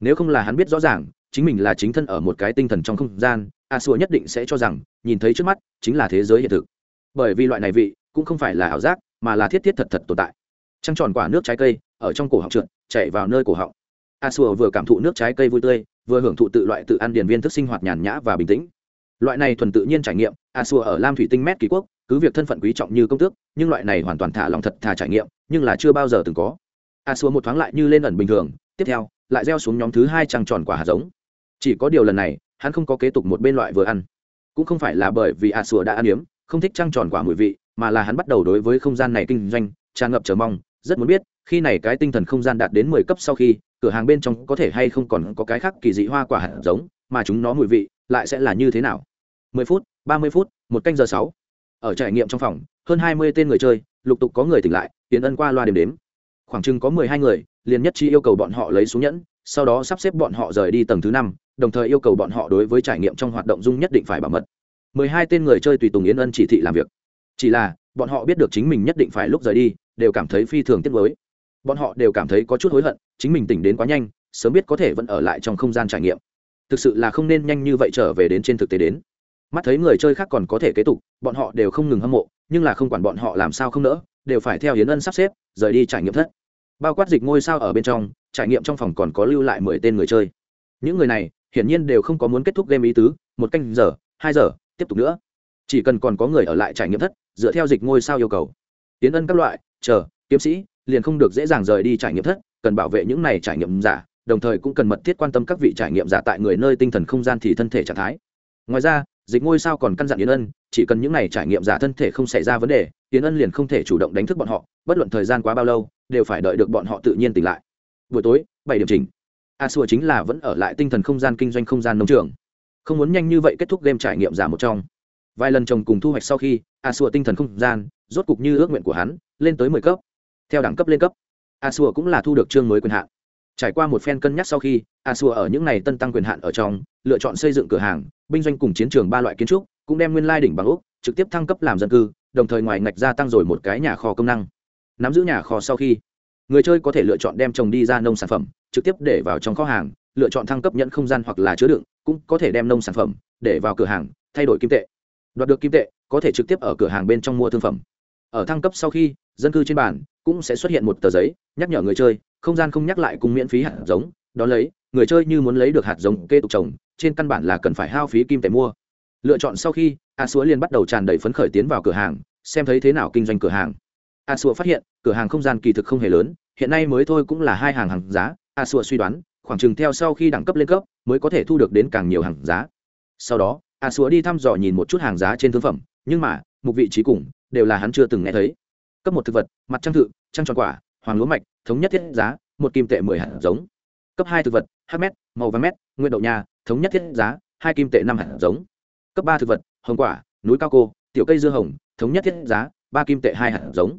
Nếu không là hắn biết rõ ràng, chính mình là chính thân ở một cái tinh thần trong không gian, a xua nhất định sẽ cho rằng, nhìn thấy trước mắt, chính là thế giới hiện thực. Bởi vì loại này vị, cũng không phải là ảo giác, mà là thiết thiết thật thật tồn tại. Trăng tròn quả nước trái cây, ở trong cổ họng trượt chạy vào nơi cổ họng. A xua vừa cảm thụ nước trái cây vui tươi, vừa hưởng thụ tự loại tự ăn điền viên thức sinh hoạt nhàn nhã và bình tĩnh. Loại này thuần tự nhiên trải nghiệm, a xua ở lam thủy tinh mét kỳ quốc, cứ việc thân phận quý trọng như công tước, nhưng loại này hoàn toàn thả lòng thật thà trải nghiệm, nhưng là chưa bao giờ từng có a xua một thoáng lại như lên ẩn bình thường, tiếp theo, lại gieo xuống nhóm thứ hai trăng tròn quả hạt giống. Chỉ có điều lần này, hắn không có kế tục một bên loại vừa ăn. Cũng không phải là bởi vì a xua đã ăn yếm, không thích trăng tròn quả mùi vị, mà là hắn bắt đầu đối với không gian này kinh doanh, tràn ngập chờ mong, rất muốn biết, khi này cái tinh thần không gian đạt đến mười cấp sau khi, cửa hàng bên trong có thể hay không còn có cái khác kỳ dị hoa quả hạt giống, mà chúng nó mùi vị lại sẽ là như thế nào? mười phút, ba mươi phút, một canh giờ sáu. Ở trải nghiệm trong phòng, hơn hai mươi tên người chơi, lục tục có người tỉnh lại tiến ân qua loa đếm đếm khoảng chừng có mười hai người, liền nhất trí yêu cầu bọn họ lấy xuống nhẫn, sau đó sắp xếp bọn họ rời đi tầng thứ năm, đồng thời yêu cầu bọn họ đối với trải nghiệm trong hoạt động dung nhất định phải bảo mật. Mười hai tên người chơi tùy tùng yến ân chỉ thị làm việc. Chỉ là, bọn họ biết được chính mình nhất định phải lúc rời đi, đều cảm thấy phi thường tiếc với bọn họ đều cảm thấy có chút hối hận, chính mình tỉnh đến quá nhanh, sớm biết có thể vẫn ở lại trong không gian trải nghiệm. Thực sự là không nên nhanh như vậy trở về đến trên thực tế đến. Mắt thấy người chơi khác còn có thể kế tục, bọn họ đều không ngừng hâm mộ, nhưng là không quản bọn họ làm sao không nỡ đều phải theo hiến ân sắp xếp, rời đi trải nghiệm thất. Bao quát dịch ngôi sao ở bên trong, trải nghiệm trong phòng còn có lưu lại mười tên người chơi. Những người này, hiển nhiên đều không có muốn kết thúc game ý tứ, một canh giờ, hai giờ, tiếp tục nữa. Chỉ cần còn có người ở lại trải nghiệm thất, dựa theo dịch ngôi sao yêu cầu. Tiến ân các loại, chờ, kiếm sĩ, liền không được dễ dàng rời đi trải nghiệm thất, cần bảo vệ những này trải nghiệm giả, đồng thời cũng cần mật thiết quan tâm các vị trải nghiệm giả tại người nơi tinh thần không gian thì thân thể trạng thái. Ngoài ra dịch ngôi sao còn căn dặn yến ân, chỉ cần những này trải nghiệm giả thân thể không xảy ra vấn đề, yến ân liền không thể chủ động đánh thức bọn họ, bất luận thời gian quá bao lâu, đều phải đợi được bọn họ tự nhiên tỉnh lại. Buổi tối, bảy điểm chỉnh. A xua chính là vẫn ở lại tinh thần không gian kinh doanh không gian nông trường. Không muốn nhanh như vậy kết thúc game trải nghiệm giả một trong. Vài lần chồng cùng thu hoạch sau khi, a xua tinh thần không gian, rốt cục như ước nguyện của hắn, lên tới mười cấp. Theo đẳng cấp lên cấp, a xua cũng là thu được chương mới quyền hạn trải qua một phen cân nhắc sau khi, a xua ở những ngày tân tăng quyền hạn ở trong, lựa chọn xây dựng cửa hàng, binh doanh cùng chiến trường ba loại kiến trúc, cũng đem nguyên lai đỉnh bằng úc, trực tiếp thăng cấp làm dân cư, đồng thời ngoài ngạch gia tăng rồi một cái nhà kho công năng. Nắm giữ nhà kho sau khi, người chơi có thể lựa chọn đem trồng đi ra nông sản phẩm, trực tiếp để vào trong kho hàng, lựa chọn thăng cấp nhận không gian hoặc là chứa đựng, cũng có thể đem nông sản phẩm để vào cửa hàng, thay đổi kim tệ. Đoạt được kim tệ, có thể trực tiếp ở cửa hàng bên trong mua thương phẩm. Ở thăng cấp sau khi, dân cư trên bản cũng sẽ xuất hiện một tờ giấy, nhắc nhở người chơi không gian không nhắc lại cùng miễn phí hạt giống, đó lấy, người chơi như muốn lấy được hạt giống kê tục trồng, trên căn bản là cần phải hao phí kim tệ mua. Lựa chọn sau khi, a xúa liền bắt đầu tràn đầy phấn khởi tiến vào cửa hàng, xem thấy thế nào kinh doanh cửa hàng. A xúa phát hiện, cửa hàng không gian kỳ thực không hề lớn, hiện nay mới thôi cũng là hai hàng hàng giá. A xúa suy đoán, khoảng chừng theo sau khi đẳng cấp lên cấp, mới có thể thu được đến càng nhiều hàng giá. Sau đó, a xúa đi thăm dò nhìn một chút hàng giá trên thương phẩm, nhưng mà một vị trí cùng, đều là hắn chưa từng nghe thấy. Cấp một thực vật, mặt trăng thự, trăng tròn quả hoàng lúa mạch, thống nhất thiết giá, một kim tệ mười hạt giống. Cấp hai thực vật h m màu vàng mét nguyên đậu nha thống nhất thiết giá, hai kim tệ năm hạt giống. Cấp ba thực vật, hồng quả, núi cao cô, tiểu cây dưa hồng, thống nhất thiết giá, ba kim tệ hai hạt giống.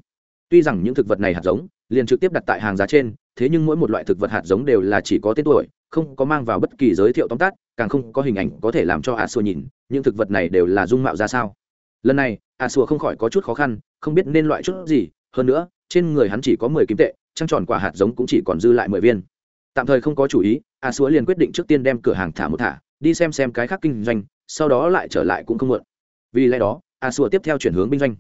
Tuy rằng những thực vật này hạt giống, liền trực tiếp đặt tại hàng giá trên, thế nhưng mỗi một loại thực vật hạt giống đều là chỉ có tên tuổi, không có mang vào bất kỳ giới thiệu tóm tắt, càng không có hình ảnh có thể làm cho a xua nhìn, những thực vật này đều là dung mạo ra sao. Lần này, a xua không khỏi có chút khó khăn, không biết nên loại chút gì, hơn nữa trên người hắn chỉ có mười kim tệ, trăng tròn quả hạt giống cũng chỉ còn dư lại mười viên. Tạm thời không có chủ ý, a xúa liền quyết định trước tiên đem cửa hàng thả một thả, đi xem xem cái khác kinh doanh, sau đó lại trở lại cũng không muộn. Vì lẽ đó, a xúa tiếp theo chuyển hướng binh doanh.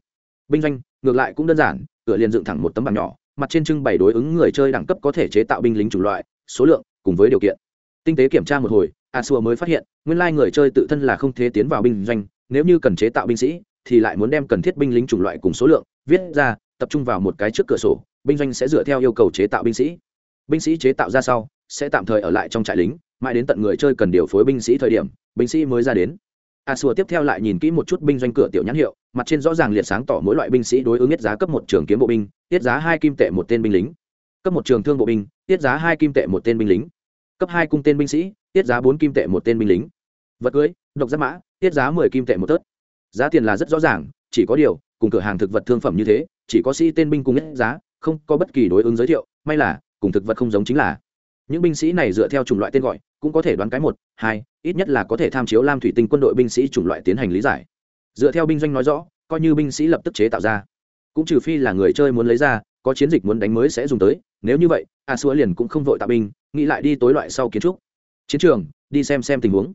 Binh doanh, ngược lại cũng đơn giản, cửa liền dựng thẳng một tấm bảng nhỏ, mặt trên trưng bày đối ứng người chơi đẳng cấp có thể chế tạo binh lính chủng loại, số lượng, cùng với điều kiện. Tinh tế kiểm tra một hồi, a xua mới phát hiện, nguyên lai người chơi tự thân là không thể tiến vào binh doanh, nếu như cần chế tạo binh sĩ, thì lại muốn đem cần thiết binh lính chủng loại cùng số lượng, viết ra tập trung vào một cái trước cửa sổ, binh doanh sẽ dựa theo yêu cầu chế tạo binh sĩ. Binh sĩ chế tạo ra sau, sẽ tạm thời ở lại trong trại lính, mãi đến tận người chơi cần điều phối binh sĩ thời điểm, binh sĩ mới ra đến. À, A xua tiếp theo lại nhìn kỹ một chút binh doanh cửa tiểu nhãn hiệu, mặt trên rõ ràng liệt sáng tỏ mỗi loại binh sĩ đối ứng nhất giá cấp một trường kiếm bộ binh tiết giá hai kim tệ một tên binh lính. Cấp một trường thương bộ binh tiết giá hai kim tệ một tên binh lính. Cấp hai cung tên binh sĩ tiết giá bốn kim tệ một tên binh lính. Vật cưới, độc giáp mã tiết giá mười kim tệ một tớt. Giá tiền là rất rõ ràng, chỉ có điều, cùng cửa hàng thực vật thương phẩm như thế chỉ có sĩ tên binh cùng nhất giá, không có bất kỳ đối ứng giới thiệu, may là, cùng thực vật không giống chính là. Những binh sĩ này dựa theo chủng loại tên gọi, cũng có thể đoán cái một, hai, ít nhất là có thể tham chiếu lam thủy tinh quân đội binh sĩ chủng loại tiến hành lý giải. Dựa theo binh doanh nói rõ, coi như binh sĩ lập tức chế tạo ra. Cũng trừ phi là người chơi muốn lấy ra, có chiến dịch muốn đánh mới sẽ dùng tới, nếu như vậy, a xua liền cũng không vội tạo binh, nghĩ lại đi tối loại sau kiến trúc. Chiến trường, đi xem xem tình huống.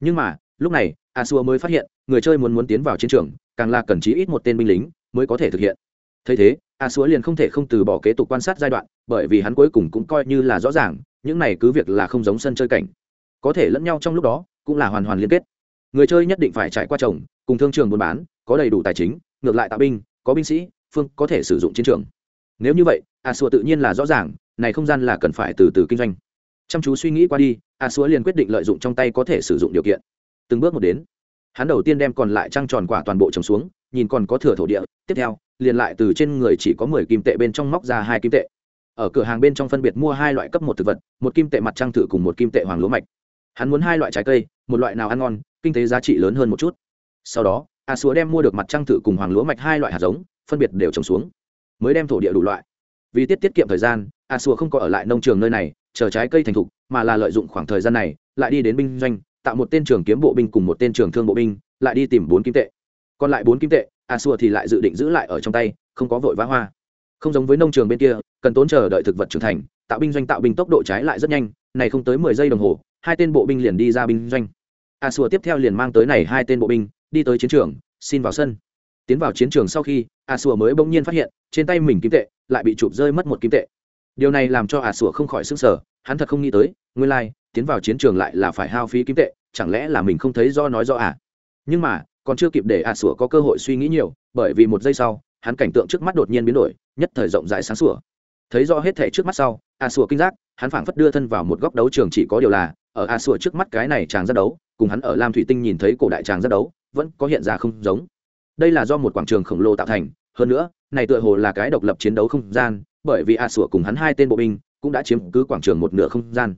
Nhưng mà, lúc này, a xua mới phát hiện, người chơi muốn muốn tiến vào chiến trường, càng là cần chí ít một tên binh lính mới có thể thực hiện thấy thế, a xúa liền không thể không từ bỏ kế tục quan sát giai đoạn, bởi vì hắn cuối cùng cũng coi như là rõ ràng, những này cứ việc là không giống sân chơi cảnh, có thể lẫn nhau trong lúc đó, cũng là hoàn hoàn liên kết. Người chơi nhất định phải trải qua chồng, cùng thương trường buôn bán, có đầy đủ tài chính, ngược lại tạo binh, có binh sĩ, phương, có thể sử dụng chiến trường. Nếu như vậy, a xúa tự nhiên là rõ ràng, này không gian là cần phải từ từ kinh doanh. Chăm chú suy nghĩ qua đi, a xúa liền quyết định lợi dụng trong tay có thể sử dụng điều kiện. Từng bước một đến, hắn đầu tiên đem còn lại trăng tròn quả toàn bộ trồng xuống, nhìn còn có thừa thổ địa, tiếp theo liền lại từ trên người chỉ có mười kim tệ bên trong móc ra hai kim tệ. Ở cửa hàng bên trong phân biệt mua hai loại cấp một thực vật, một kim tệ mặt trăng thử cùng một kim tệ hoàng lúa mạch. Hắn muốn hai loại trái cây, một loại nào ăn ngon, kinh tế giá trị lớn hơn một chút. Sau đó, a xúa đem mua được mặt trăng thử cùng hoàng lúa mạch hai loại hạt giống, phân biệt đều trồng xuống. Mới đem thổ địa đủ loại. Vì tiết tiết kiệm thời gian, a xúa không có ở lại nông trường nơi này, chờ trái cây thành thục, mà là lợi dụng khoảng thời gian này, lại đi đến binh doanh, tạo một tên trường kiếm bộ binh cùng một tên trường thương bộ binh, lại đi tìm bốn kim tệ. Còn lại bốn kim tệ a xua thì lại dự định giữ lại ở trong tay không có vội vã hoa. Không giống với nông trường bên kia cần tốn chờ đợi thực vật trưởng thành tạo binh doanh tạo binh tốc độ trái lại rất nhanh này không tới mười giây đồng hồ hai tên bộ binh liền đi ra binh doanh. A xua tiếp theo liền mang tới này hai tên bộ binh đi tới chiến trường xin vào sân. Tiến vào chiến trường sau khi a xua mới bỗng nhiên phát hiện trên tay mình kim tệ lại bị chụp rơi mất một kim tệ. Điều này làm cho a xua không khỏi sức sở hắn thật không nghĩ tới nguyên lai、like, tiến vào chiến trường lại là phải hao phí kim tệ chẳng lẽ là mình không thấy do nói do à? Nhưng mà còn chưa kịp để a sủa có cơ hội suy nghĩ nhiều, bởi vì một giây sau, hắn cảnh tượng trước mắt đột nhiên biến đổi, nhất thời rộng rãi sáng sủa. Thấy rõ hết thể trước mắt sau a sủa kinh giác, hắn phảng phất đưa thân vào một góc đấu trường chỉ có điều là, ở a sủa trước mắt cái này chàng ra đấu, cùng hắn ở lam thủy tinh nhìn thấy cổ đại chàng ra đấu, vẫn có hiện ra không giống. Đây là do một quảng trường khổng lồ tạo thành, hơn nữa, này tựa hồ là cái độc lập chiến đấu không gian, bởi vì a sủa cùng hắn hai tên bộ binh cũng đã chiếm cứ quảng trường một nửa không gian.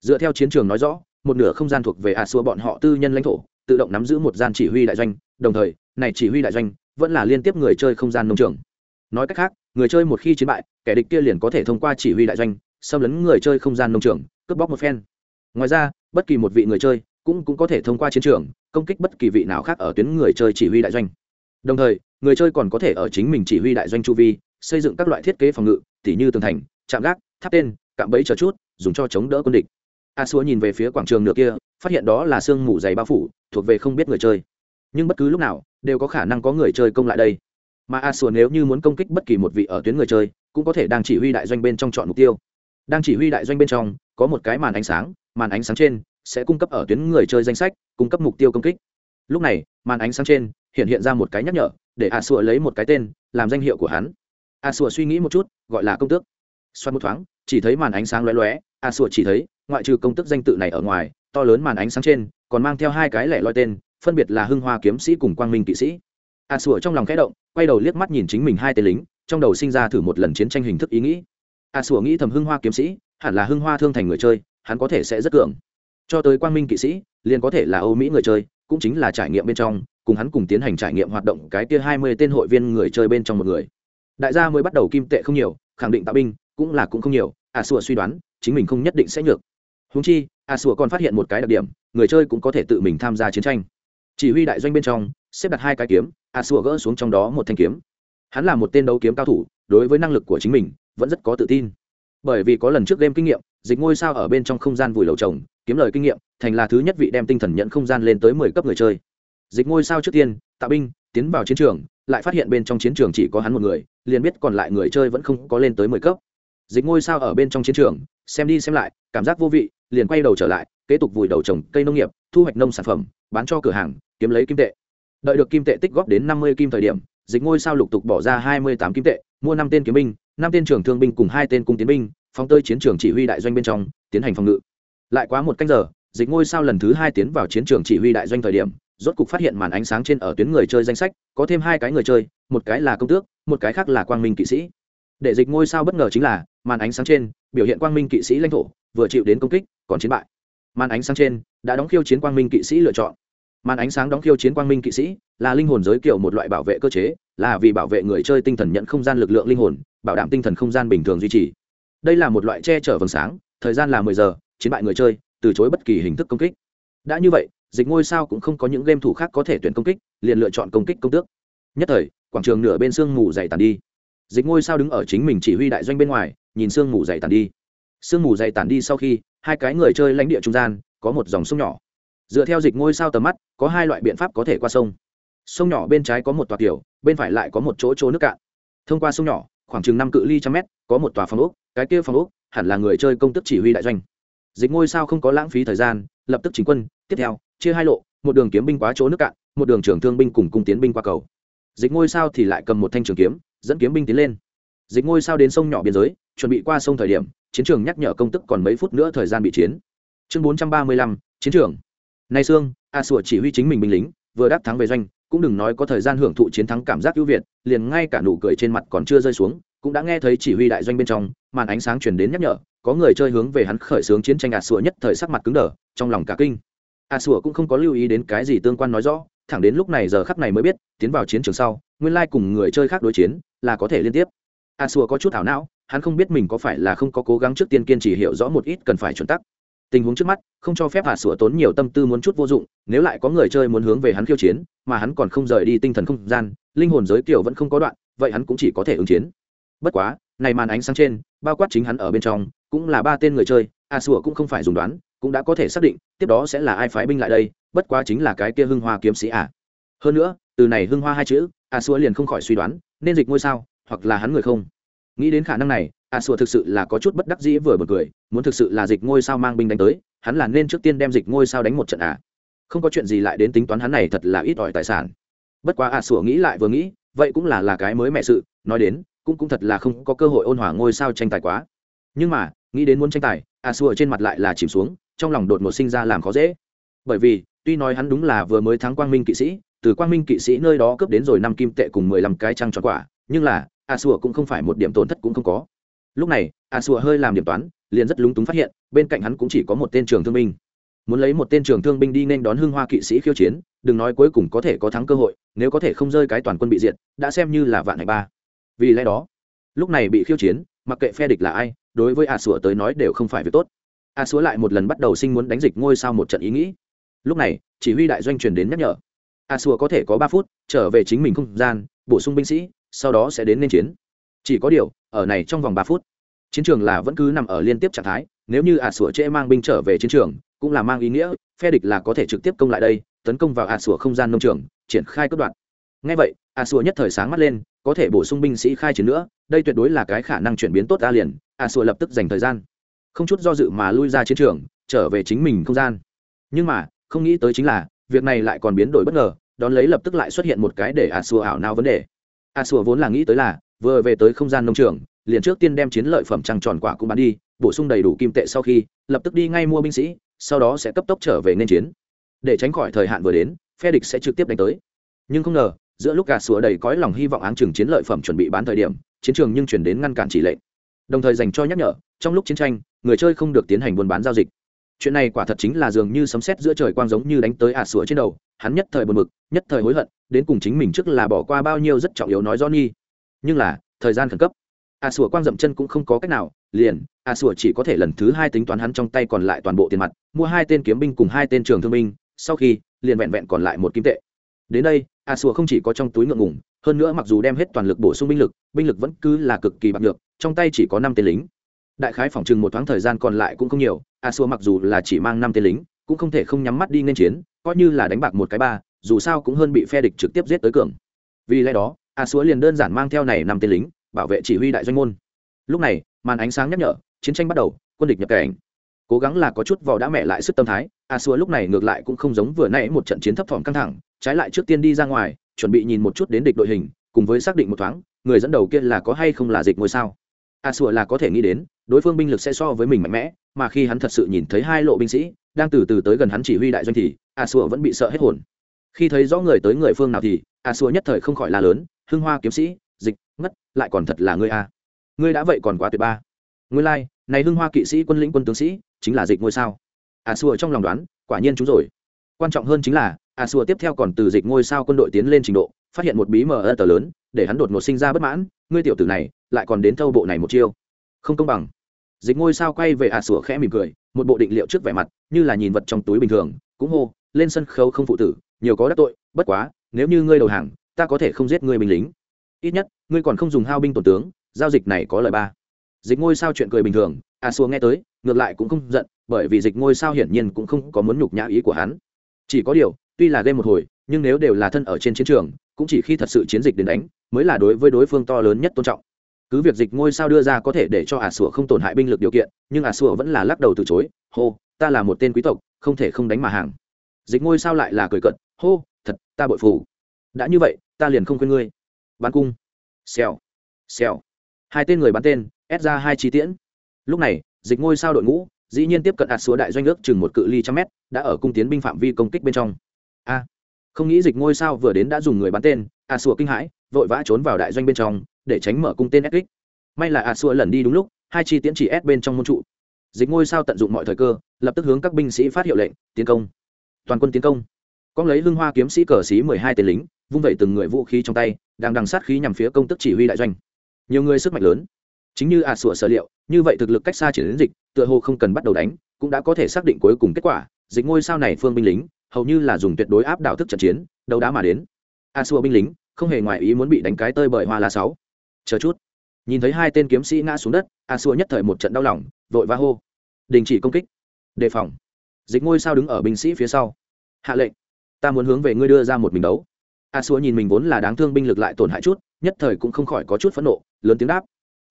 Dựa theo chiến trường nói rõ, một nửa không gian thuộc về a sủa bọn họ tư nhân lãnh thổ tự động nắm giữ một gian chỉ huy đại doanh, đồng thời, này chỉ huy đại doanh vẫn là liên tiếp người chơi không gian nông trường. Nói cách khác, người chơi một khi chiến bại, kẻ địch kia liền có thể thông qua chỉ huy đại doanh, xâm lấn người chơi không gian nông trường, cướp bóc một phen. Ngoài ra, bất kỳ một vị người chơi cũng cũng có thể thông qua chiến trường, công kích bất kỳ vị nào khác ở tuyến người chơi chỉ huy đại doanh. Đồng thời, người chơi còn có thể ở chính mình chỉ huy đại doanh chu vi, xây dựng các loại thiết kế phòng ngự, tỉ như tường thành, trạm gác, tháp tên, cạm bẫy chờ chút, dùng cho chống đỡ quân địch. A xúa nhìn về phía quảng trường nửa kia phát hiện đó là sương mù dày bao phủ, thuộc về không biết người chơi. Nhưng bất cứ lúc nào, đều có khả năng có người chơi công lại đây. Mà a sùa nếu như muốn công kích bất kỳ một vị ở tuyến người chơi, cũng có thể đang chỉ huy đại doanh bên trong chọn mục tiêu. Đang chỉ huy đại doanh bên trong, có một cái màn ánh sáng, màn ánh sáng trên sẽ cung cấp ở tuyến người chơi danh sách, cung cấp mục tiêu công kích. Lúc này, màn ánh sáng trên hiện hiện ra một cái nhắc nhở, để a sùa lấy một cái tên, làm danh hiệu của hắn. A sùa suy nghĩ một chút, gọi là công tước. Xoan một thoáng, chỉ thấy màn ánh sáng lóe lóe, a sùa chỉ thấy ngoại trừ công tức danh tự này ở ngoài, to lớn màn ánh sáng trên, còn mang theo hai cái lẻ loi tên, phân biệt là hưng hoa kiếm sĩ cùng quang minh kỵ sĩ. A sủa trong lòng khẽ động, quay đầu liếc mắt nhìn chính mình hai tên lính, trong đầu sinh ra thử một lần chiến tranh hình thức ý nghĩ. A sủa nghĩ thầm hưng hoa kiếm sĩ, hẳn là hưng hoa thương thành người chơi, hắn có thể sẽ rất cường. Cho tới quang minh kỵ sĩ, liền có thể là âu mỹ người chơi, cũng chính là trải nghiệm bên trong, cùng hắn cùng tiến hành trải nghiệm hoạt động cái kia hai mươi tên hội viên người chơi bên trong một người. Đại gia mới bắt đầu kim tệ không nhiều, khẳng định tạo binh, cũng là cũng không nhiều. A sủa suy đoán, chính mình không nhất định sẽ nhược húng chi, a sùa còn phát hiện một cái đặc điểm, người chơi cũng có thể tự mình tham gia chiến tranh. Chỉ huy đại doanh bên trong, xếp đặt hai cái kiếm, a sùa gỡ xuống trong đó một thanh kiếm. Hắn là một tên đấu kiếm cao thủ, đối với năng lực của chính mình, vẫn rất có tự tin. Bởi vì có lần trước game kinh nghiệm, dịch ngôi sao ở bên trong không gian vùi lầu trồng, kiếm lời kinh nghiệm, thành là thứ nhất vị đem tinh thần nhận không gian lên tới mười cấp người chơi. Dịch ngôi sao trước tiên, tạo binh, tiến vào chiến trường, lại phát hiện bên trong chiến trường chỉ có hắn một người, liền biết còn lại người chơi vẫn không có lên tới mười cấp. Dịch ngôi sao ở bên trong chiến trường, xem đi xem lại, cảm giác vô vị liền quay đầu trở lại, kế tục vùi đầu trồng cây nông nghiệp, thu hoạch nông sản phẩm, bán cho cửa hàng, kiếm lấy kim tệ. Đợi được kim tệ tích góp đến năm mươi kim thời điểm, dịch ngôi sao lục tục bỏ ra hai mươi tám kim tệ, mua năm tên kiếm binh, năm tên trưởng thương binh cùng hai tên cung tiến binh, phóng tơi chiến trường chỉ huy đại doanh bên trong, tiến hành phòng ngự. Lại quá một canh giờ, dịch ngôi sao lần thứ hai tiến vào chiến trường chỉ huy đại doanh thời điểm, rốt cục phát hiện màn ánh sáng trên ở tuyến người chơi danh sách, có thêm hai cái người chơi, một cái là công tước, một cái khác là quang minh kỵ sĩ. Để dịch ngôi sao bất ngờ chính là, màn ánh sáng trên, biểu hiện quang minh kỵ sĩ lãnh thổ vừa chịu đến công kích, còn chiến bại. Màn ánh sáng trên đã đóng khiêu chiến quang minh kỵ sĩ lựa chọn. Màn ánh sáng đóng khiêu chiến quang minh kỵ sĩ là linh hồn giới kiểu một loại bảo vệ cơ chế, là vì bảo vệ người chơi tinh thần nhận không gian lực lượng linh hồn, bảo đảm tinh thần không gian bình thường duy trì. Đây là một loại che chở vầng sáng, thời gian là mười giờ, chiến bại người chơi, từ chối bất kỳ hình thức công kích. Đã như vậy, dịch ngôi sao cũng không có những game thủ khác có thể tuyển công kích, liền lựa chọn công kích công tước. Nhất thời, quảng trường nửa bên sương mù dày tàn đi. Dịch ngôi sao đứng ở chính mình chỉ huy đại doanh bên ngoài, nhìn sương mù dày tàn đi sương mù dày tản đi sau khi, hai cái người chơi lãnh địa trung gian, có một dòng sông nhỏ. Dựa theo dịch ngôi sao tầm mắt, có hai loại biện pháp có thể qua sông. Sông nhỏ bên trái có một tòa kiểu bên phải lại có một chỗ chỗ nước cạn. Thông qua sông nhỏ, khoảng chừng năm cự ly trăm mét, có một tòa phòng ốc, cái kia phòng ốc hẳn là người chơi công tức chỉ huy đại doanh. Dịch ngôi sao không có lãng phí thời gian, lập tức chính quân, tiếp theo, chia hai lộ, một đường kiếm binh quá chỗ nước cạn, một đường trưởng thương binh cùng cung tiến binh qua cầu. Dịch ngôi sao thì lại cầm một thanh trường kiếm, dẫn kiếm binh tiến lên. Dịch ngôi sao đến sông nhỏ biên giới, chuẩn bị qua sông thời điểm chiến trường nhắc nhở công tức còn mấy phút nữa thời gian bị chiến. Chương bốn trăm ba mươi lăm, chiến trường. Nay sương, a sủa chỉ huy chính mình binh lính, vừa đắc thắng về doanh, cũng đừng nói có thời gian hưởng thụ chiến thắng cảm giác ưu việt, liền ngay cả nụ cười trên mặt còn chưa rơi xuống, cũng đã nghe thấy chỉ huy đại doanh bên trong, màn ánh sáng truyền đến nhắc nhở, có người chơi hướng về hắn khởi xướng chiến tranh a sủa nhất thời sắc mặt cứng đờ, trong lòng cả kinh. A sủa cũng không có lưu ý đến cái gì tương quan nói rõ, thẳng đến lúc này giờ khắc này mới biết, tiến vào chiến trường sau, nguyên lai cùng người chơi khác đối chiến, là có thể liên tiếp. A sủa có chút thảo não hắn không biết mình có phải là không có cố gắng trước tiên kiên trì hiểu rõ một ít cần phải chuẩn tắc. Tình huống trước mắt, không cho phép hạ sủa tốn nhiều tâm tư muốn chút vô dụng, nếu lại có người chơi muốn hướng về hắn khiêu chiến, mà hắn còn không rời đi tinh thần không gian, linh hồn giới kiểu vẫn không có đoạn, vậy hắn cũng chỉ có thể ứng chiến. Bất quá, này màn ánh sáng trên, bao quát chính hắn ở bên trong, cũng là ba tên người chơi, a sủa cũng không phải dùng đoán, cũng đã có thể xác định, tiếp đó sẽ là ai phái binh lại đây, bất quá chính là cái kia hưng hoa kiếm sĩ à. hơn nữa, từ này hưng hoa hai chữ, a sủa liền không khỏi suy đoán, nên dịch ngôi sao, hoặc là hắn người không nghĩ đến khả năng này, a sùa thực sự là có chút bất đắc dĩ vừa bật cười, muốn thực sự là dịch ngôi sao mang binh đánh tới, hắn là nên trước tiên đem dịch ngôi sao đánh một trận à? Không có chuyện gì lại đến tính toán hắn này thật là ít ỏi tài sản. Bất quá a sùa nghĩ lại vừa nghĩ, vậy cũng là là cái mới mẹ sự, nói đến, cũng cũng thật là không có cơ hội ôn hòa ngôi sao tranh tài quá. Nhưng mà, nghĩ đến muốn tranh tài, a sùa trên mặt lại là chìm xuống, trong lòng đột ngột sinh ra làm khó dễ. Bởi vì, tuy nói hắn đúng là vừa mới thắng quang minh kỵ sĩ, từ quang minh kỵ sĩ nơi đó cướp đến rồi năm kim tệ cùng mười lăm cái trăng tròn quả, nhưng là a sùa cũng không phải một điểm tổn thất cũng không có. Lúc này, a sùa hơi làm điểm toán, liền rất lúng túng phát hiện, bên cạnh hắn cũng chỉ có một tên trường thương binh. Muốn lấy một tên trường thương binh đi nên đón hưng hoa kỵ sĩ khiêu chiến, đừng nói cuối cùng có thể có thắng cơ hội, nếu có thể không rơi cái toàn quân bị diệt, đã xem như là vạn hạnh ba. Vì lẽ đó, lúc này bị khiêu chiến, mặc kệ phe địch là ai, đối với a sùa tới nói đều không phải việc tốt. A sùa lại một lần bắt đầu sinh muốn đánh dịch ngôi sao một trận ý nghĩ. Lúc này, chỉ huy đại doanh truyền đến nhắc nhở. A sùa có thể có ba phút, trở về chính mình không gian, bổ sung binh sĩ sau đó sẽ đến nên chiến. Chỉ có điều, ở này trong vòng ba phút, chiến trường là vẫn cứ nằm ở liên tiếp trạng thái, nếu như a sủa trễ mang binh trở về chiến trường, cũng là mang ý nghĩa, phe địch là có thể trực tiếp công lại đây, tấn công vào a sủa không gian nông trường, triển khai cất đoạn ngay vậy a sủa nhất thời sáng mắt lên, có thể bổ sung binh sĩ khai chiến nữa, đây tuyệt đối là cái khả năng chuyển biến tốt ra liền a sủa lập tức dành thời gian. Không chút do dự mà lui ra chiến trường, trở về chính mình không gian. Nhưng mà, không nghĩ tới chính là, việc này lại còn biến đổi bất ngờ, đón lấy lập tức lại xuất hiện một cái để a sủa ảo nào vấn đề. À, a sùa vốn là nghĩ tới là, vừa về tới không gian nông trường, liền trước tiên đem chiến lợi phẩm trăng tròn quả cũng bán đi, bổ sung đầy đủ kim tệ sau khi, lập tức đi ngay mua binh sĩ, sau đó sẽ cấp tốc trở về nên chiến. Để tránh khỏi thời hạn vừa đến, phe địch sẽ trực tiếp đánh tới. Nhưng không ngờ, giữa lúc gà sủa đầy cõi lòng hy vọng áng chừng chiến lợi phẩm chuẩn bị bán thời điểm, chiến trường nhưng chuyển đến ngăn cản chỉ lệnh. Đồng thời dành cho nhắc nhở, trong lúc chiến tranh, người chơi không được tiến hành buôn bán giao dịch chuyện này quả thật chính là dường như sấm sét giữa trời quang giống như đánh tới ả sủa trên đầu, hắn nhất thời buồn bực, nhất thời hối hận, đến cùng chính mình trước là bỏ qua bao nhiêu rất trọng yếu nói johnny. Nhưng là, thời gian khẩn cấp. Ả sủa quang dậm chân cũng không có cách nào, liền, ả sủa chỉ có thể lần thứ hai tính toán hắn trong tay còn lại toàn bộ tiền mặt, mua hai tên kiếm binh cùng hai tên trường thương binh, sau khi, liền vẹn vẹn còn lại một kim tệ. Đến đây a sủa không chỉ có trong túi ngượng ngủng hơn nữa mặc dù đem hết toàn lực bổ sung binh lực binh lực vẫn cứ là cực kỳ bạc được trong tay chỉ có năm tên lính. Đại khái phỏng chừng một thoáng thời gian còn lại cũng không nhiều a xua mặc dù là chỉ mang năm tên lính, cũng không thể không nhắm mắt đi nên chiến, coi như là đánh bạc một cái ba, dù sao cũng hơn bị phe địch trực tiếp giết tới cường. Vì lẽ đó, a xua liền đơn giản mang theo này năm tên lính, bảo vệ chỉ huy đại doanh môn. Lúc này, màn ánh sáng nhắc nhở, chiến tranh bắt đầu, quân địch nhập cảnh. Cố gắng là có chút vò đã mẹ lại sức tâm thái, a xua lúc này ngược lại cũng không giống vừa nãy một trận chiến thấp thỏm căng thẳng, trái lại trước tiên đi ra ngoài, chuẩn bị nhìn một chút đến địch đội hình, cùng với xác định một thoáng, người dẫn đầu kia là có hay không là dịch ngôi sao. A xua là có thể nghĩ đến đối phương binh lực sẽ so với mình mạnh mẽ mà khi hắn thật sự nhìn thấy hai lộ binh sĩ đang từ từ tới gần hắn chỉ huy đại doanh thì a xua vẫn bị sợ hết hồn. Khi thấy rõ người tới người phương nào thì a xua nhất thời không khỏi la lớn hưng hoa kiếm sĩ dịch ngất lại còn thật là ngươi a. Ngươi đã vậy còn quá tuyệt ba. Ngươi lai、like, này hưng hoa kỵ sĩ quân lĩnh quân tướng sĩ chính là dịch ngôi sao. A xua trong lòng đoán quả nhiên chúng rồi. Quan trọng hơn chính là a xua tiếp theo còn từ dịch ngôi sao quân đội tiến lên trình độ phát hiện một bí mờ ơ tờ lớn để hắn đột ngột sinh ra bất mãn ngươi tiểu tử này lại còn đến thâu bộ này một chiêu. Không công bằng dịch ngôi sao quay về a sủa khẽ mỉm cười, một bộ định liệu trước vẻ mặt, như là nhìn vật trong túi bình thường, cũng hô, lên sân khấu không phụ tử, nhiều có đắc tội, bất quá, nếu như ngươi đầu hàng, ta có thể không giết ngươi binh lính. Ít nhất, ngươi còn không dùng hao binh tổn tướng, giao dịch này có lời ba. Dịch ngôi sao chuyện cười bình thường a xua nghe tới, ngược lại cũng không giận, bởi vì dịch ngôi sao hiển nhiên cũng không có muốn nhục nhã ý của hắn. Chỉ có điều, tuy là game một hồi, nhưng nếu đều là thân ở trên chiến trường, cũng chỉ khi thật sự chiến dịch đến đánh, mới là đối với đối phương to lớn nhất tôn trọng cứ việc dịch ngôi sao đưa ra có thể để cho ả sủa không tổn hại binh lực điều kiện, nhưng ả sủa vẫn là lắc đầu từ chối, hô, ta là một tên quý tộc, không thể không đánh mà hàng. Dịch ngôi sao lại là cười cận hô, thật, ta bội phù. Đã như vậy, ta liền không quên ngươi. Bắn cung. Xèo. Xèo. Hai tên người bắn tên, ép ra hai chi tiễn. Lúc này, dịch ngôi sao đội ngũ, dĩ nhiên tiếp cận ạt số đại doanh ước chừng một cự ly trăm mét, đã ở cung tiến binh phạm vi công kích bên trong. A. Không nghĩ dịch ngôi sao vừa đến đã dùng người bắn tên ạt sùa kinh hãi, vội vã trốn vào đại doanh bên trong để tránh mở cung tên ép kích. May là a xua lần đi đúng lúc, hai chi tiễn chỉ ép bên trong môn trụ. Dịch ngôi sao tận dụng mọi thời cơ, lập tức hướng các binh sĩ phát hiệu lệnh, tiến công. Toàn quân tiến công. Con lấy hưng hoa kiếm sĩ cờ sĩ mười hai tên lính, vung vẩy từng người vũ khí trong tay, đang đằng sát khí nhằm phía công tức chỉ huy đại doanh. Nhiều người sức mạnh lớn. Chính như A sủa sở liệu, như vậy thực lực cách xa triển đến dịch, tựa hồ không cần bắt đầu đánh, cũng đã có thể xác định cuối cùng kết quả. Dịch ngôi sao này phương binh lính, hầu như là dùng tuyệt đối áp đảo thức trận chiến, đấu đá mà đến. A sủa binh lính, không hề ngoại ý muốn bị đánh cái tơi bởi hoa lá sáu chờ chút. Nhìn thấy hai tên kiếm sĩ ngã xuống đất, a xua nhất thời một trận đau lòng, vội va hô. Đình chỉ công kích. Đề phòng. Dịch ngôi sao đứng ở binh sĩ phía sau. Hạ lệnh. Ta muốn hướng về ngươi đưa ra một mình đấu. A xua nhìn mình vốn là đáng thương binh lực lại tổn hại chút, nhất thời cũng không khỏi có chút phẫn nộ, lớn tiếng đáp.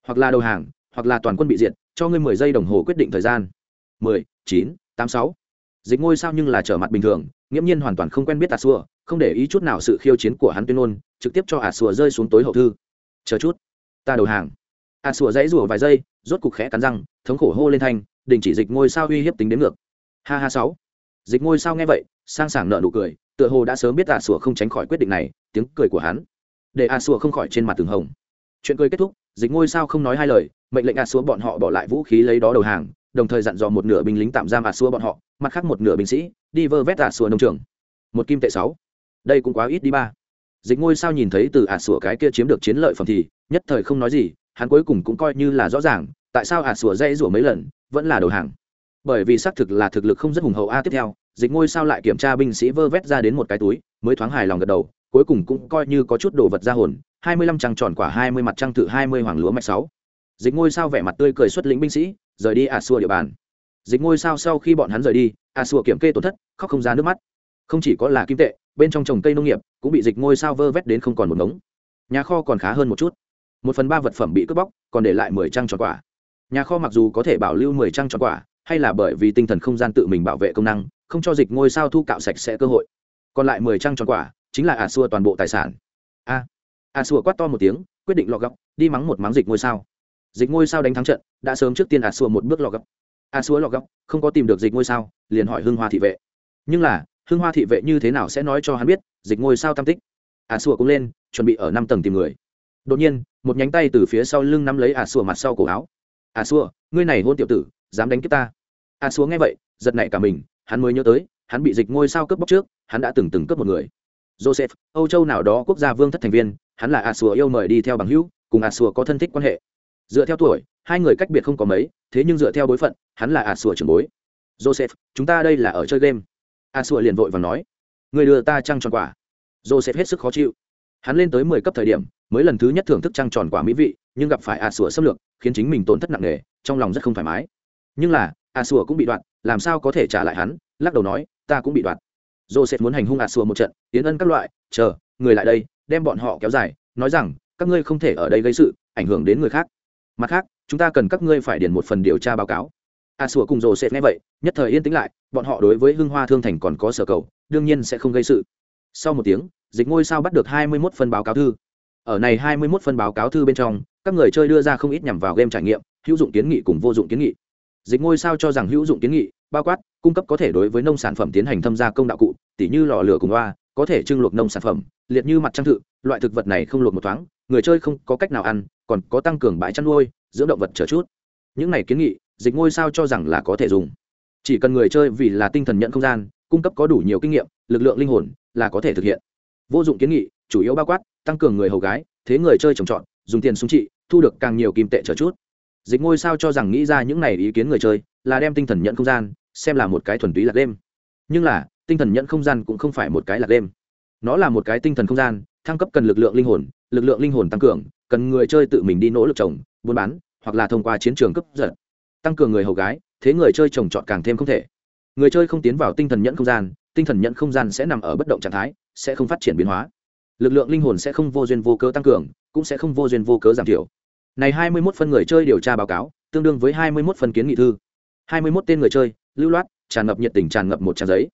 Hoặc là đầu hàng, hoặc là toàn quân bị diệt, cho ngươi mười giây đồng hồ quyết định thời gian. Mười, chín, tám, sáu. Dịch ngôi sao nhưng là trở mặt bình thường, nghiễm nhiên hoàn toàn không quen biết a xua, không để ý chút nào sự khiêu chiến của hắn tuyên ngôn, trực tiếp cho a xua rơi xuống tối hậu thư chờ chút. Ta đầu hàng. A sủa dãy rủa vài giây, rốt cục khẽ cắn răng, thống khổ hô lên thanh, đình chỉ dịch ngôi sao uy hiếp tính đến ngược. Ha ha sáu. Dịch ngôi sao nghe vậy, sang sảng nợ nụ cười, tựa hồ đã sớm biết a sủa không tránh khỏi quyết định này, tiếng cười của hắn. Để a sủa không khỏi trên mặt từng hồng. Chuyện cười kết thúc, dịch ngôi sao không nói hai lời, mệnh lệnh a sủa bọn họ bỏ lại vũ khí lấy đó đầu hàng, đồng thời dặn dò một nửa binh lính tạm giam a sủa bọn họ, mặt khác một nửa binh sĩ, đi vơ vét a sủa nông trường. Một kim tệ sáu. Đây cũng quá ít đi ba dịch ngôi sao nhìn thấy từ ả sủa cái kia chiếm được chiến lợi phẩm thì nhất thời không nói gì, hắn cuối cùng cũng coi như là rõ ràng, tại sao ả sủa dây rủa mấy lần, vẫn là đầu hàng. Bởi vì xác thực là thực lực không rất hùng hậu a, tiếp theo, dịch ngôi sao lại kiểm tra binh sĩ vơ vét ra đến một cái túi, mới thoáng hài lòng gật đầu, cuối cùng cũng coi như có chút đồ vật ra hồn, hai mươi lăm trăng tròn quả hai mươi mặt trăng tự hai mươi hoàng lúa mạch sáu. Dịch ngôi sao vẻ mặt tươi cười xuất lĩnh binh sĩ, rời đi ả sủa địa bàn. Dịch ngôi sao sau khi bọn hắn rời đi, ả sủa kiểm kê tổn thất, khóc không ra nước mắt. Không chỉ có là kim tệ bên trong trồng cây nông nghiệp, cũng bị dịch ngôi sao vơ vét đến không còn một ngống. Nhà kho còn khá hơn một chút. Một phần ba vật phẩm bị cướp bóc, còn để lại mười trang tròn quả. Nhà kho mặc dù có thể bảo lưu mười trang tròn quả, hay là bởi vì tinh thần không gian tự mình bảo vệ công năng, không cho dịch ngôi sao thu cạo sạch sẽ cơ hội. Còn lại mười trang tròn quả chính là ả xua toàn bộ tài sản. A a xua quát to một tiếng, quyết định lọ gấp, đi mắng một mắng dịch ngôi sao. Dịch ngôi sao đánh thắng trận, đã sớm trước tiên ả xua một bước lọ gấp. A xua lọ gấp, không có tìm được dịch ngôi sao, liền hỏi hưng hoa thị vệ. Nhưng là Hương hoa thị vệ như thế nào sẽ nói cho hắn biết, dịch ngôi sao tam tích? À, ả sùa cũng lên, chuẩn bị ở năm tầng tìm người. Đột nhiên, một nhánh tay từ phía sau lưng nắm lấy à, ả sùa mặt sau cổ áo. À, ả sùa ngươi này hôn tiểu tử, dám đánh kiếp ta. Ả sùa nghe vậy, giật nảy cả mình, hắn mới nhớ tới, hắn bị dịch ngôi sao cướp bóc trước, hắn đã từng từng cướp một người. Joseph, âu châu nào đó quốc gia vương thất thành viên, hắn là ả sùa yêu mời đi theo bằng hữu, cùng ả sùa có thân thích quan hệ. Dựa theo tuổi, hai người cách biệt không có mấy, thế nhưng dựa theo bối phận, hắn là ả sùa trưởng bối. Joseph, chúng ta đây là ở chơi game a sùa liền vội và nói người đưa ta trăng tròn quả. Joseph hết sức khó chịu. Hắn lên tới mười cấp thời điểm, mới lần thứ nhất thưởng thức trăng tròn quả mỹ vị, nhưng gặp phải a sùa xâm lược, khiến chính mình tổn thất nặng nề, trong lòng rất không thoải mái. Nhưng là, a sùa cũng bị đoạn làm sao có thể trả lại hắn? Lắc đầu nói, ta cũng bị đoạn joseph muốn hành hung a sùa một trận, tiến ân các loại, chờ, người lại đây, đem bọn họ kéo dài, nói rằng, các ngươi không thể ở đây gây sự, ảnh hưởng đến người khác. Mặt khác, chúng ta cần các ngươi phải điền một phần điều tra báo cáo a sủa cùng rồ sẽ nghe vậy, nhất thời yên tĩnh lại, bọn họ đối với hưng hoa thương thành còn có sở cầu, đương nhiên sẽ không gây sự. Sau một tiếng, dịch ngôi sao bắt được hai mươi 21 phân báo cáo thư. Ở này hai mươi 21 phân báo cáo thư bên trong, các người chơi đưa ra không ít nhằm vào game trải nghiệm, hữu dụng kiến nghị cùng vô dụng kiến nghị. Dịch ngôi sao cho rằng hữu dụng kiến nghị, bao quát, cung cấp có thể đối với nông sản phẩm tiến hành thâm gia công đạo cụ, tỉ như lò lửa cùng hoa, có thể trưng luộc nông sản phẩm, liệt như mặt trăng thự, loại thực vật này không luộc một thoáng, người chơi không có cách nào ăn, còn có tăng cường bãi chăn nuôi, dưỡng động vật chờ chút. Những này kiến nghị dịch ngôi sao cho rằng là có thể dùng. Chỉ cần người chơi vì là tinh thần nhận không gian, cung cấp có đủ nhiều kinh nghiệm, lực lượng linh hồn là có thể thực hiện. Vô dụng kiến nghị, chủ yếu bao quát, tăng cường người hầu gái, thế người chơi trồng trọt, dùng tiền súng trị, thu được càng nhiều kim tệ trở chút. Dịch ngôi sao cho rằng nghĩ ra những này ý kiến người chơi là đem tinh thần nhận không gian xem là một cái thuần túy lạc đêm. Nhưng là, tinh thần nhận không gian cũng không phải một cái lạc đêm. Nó là một cái tinh thần không gian, thăng cấp cần lực lượng linh hồn, lực lượng linh hồn tăng cường, cần người chơi tự mình đi nỗ lực trồng, buôn bán, hoặc là thông qua chiến trường cấp giật tăng cường người hầu gái, thế người chơi trồng trọt càng thêm không thể. Người chơi không tiến vào tinh thần nhẫn không gian, tinh thần nhẫn không gian sẽ nằm ở bất động trạng thái, sẽ không phát triển biến hóa. Lực lượng linh hồn sẽ không vô duyên vô cớ tăng cường, cũng sẽ không vô duyên vô cớ giảm thiểu. Này hai mươi 21 phân người chơi điều tra báo cáo, tương đương với hai mươi 21 phân kiến nghị thư. hai mươi 21 tên người chơi, lưu loát, tràn ngập nhiệt tình tràn ngập một trang giấy.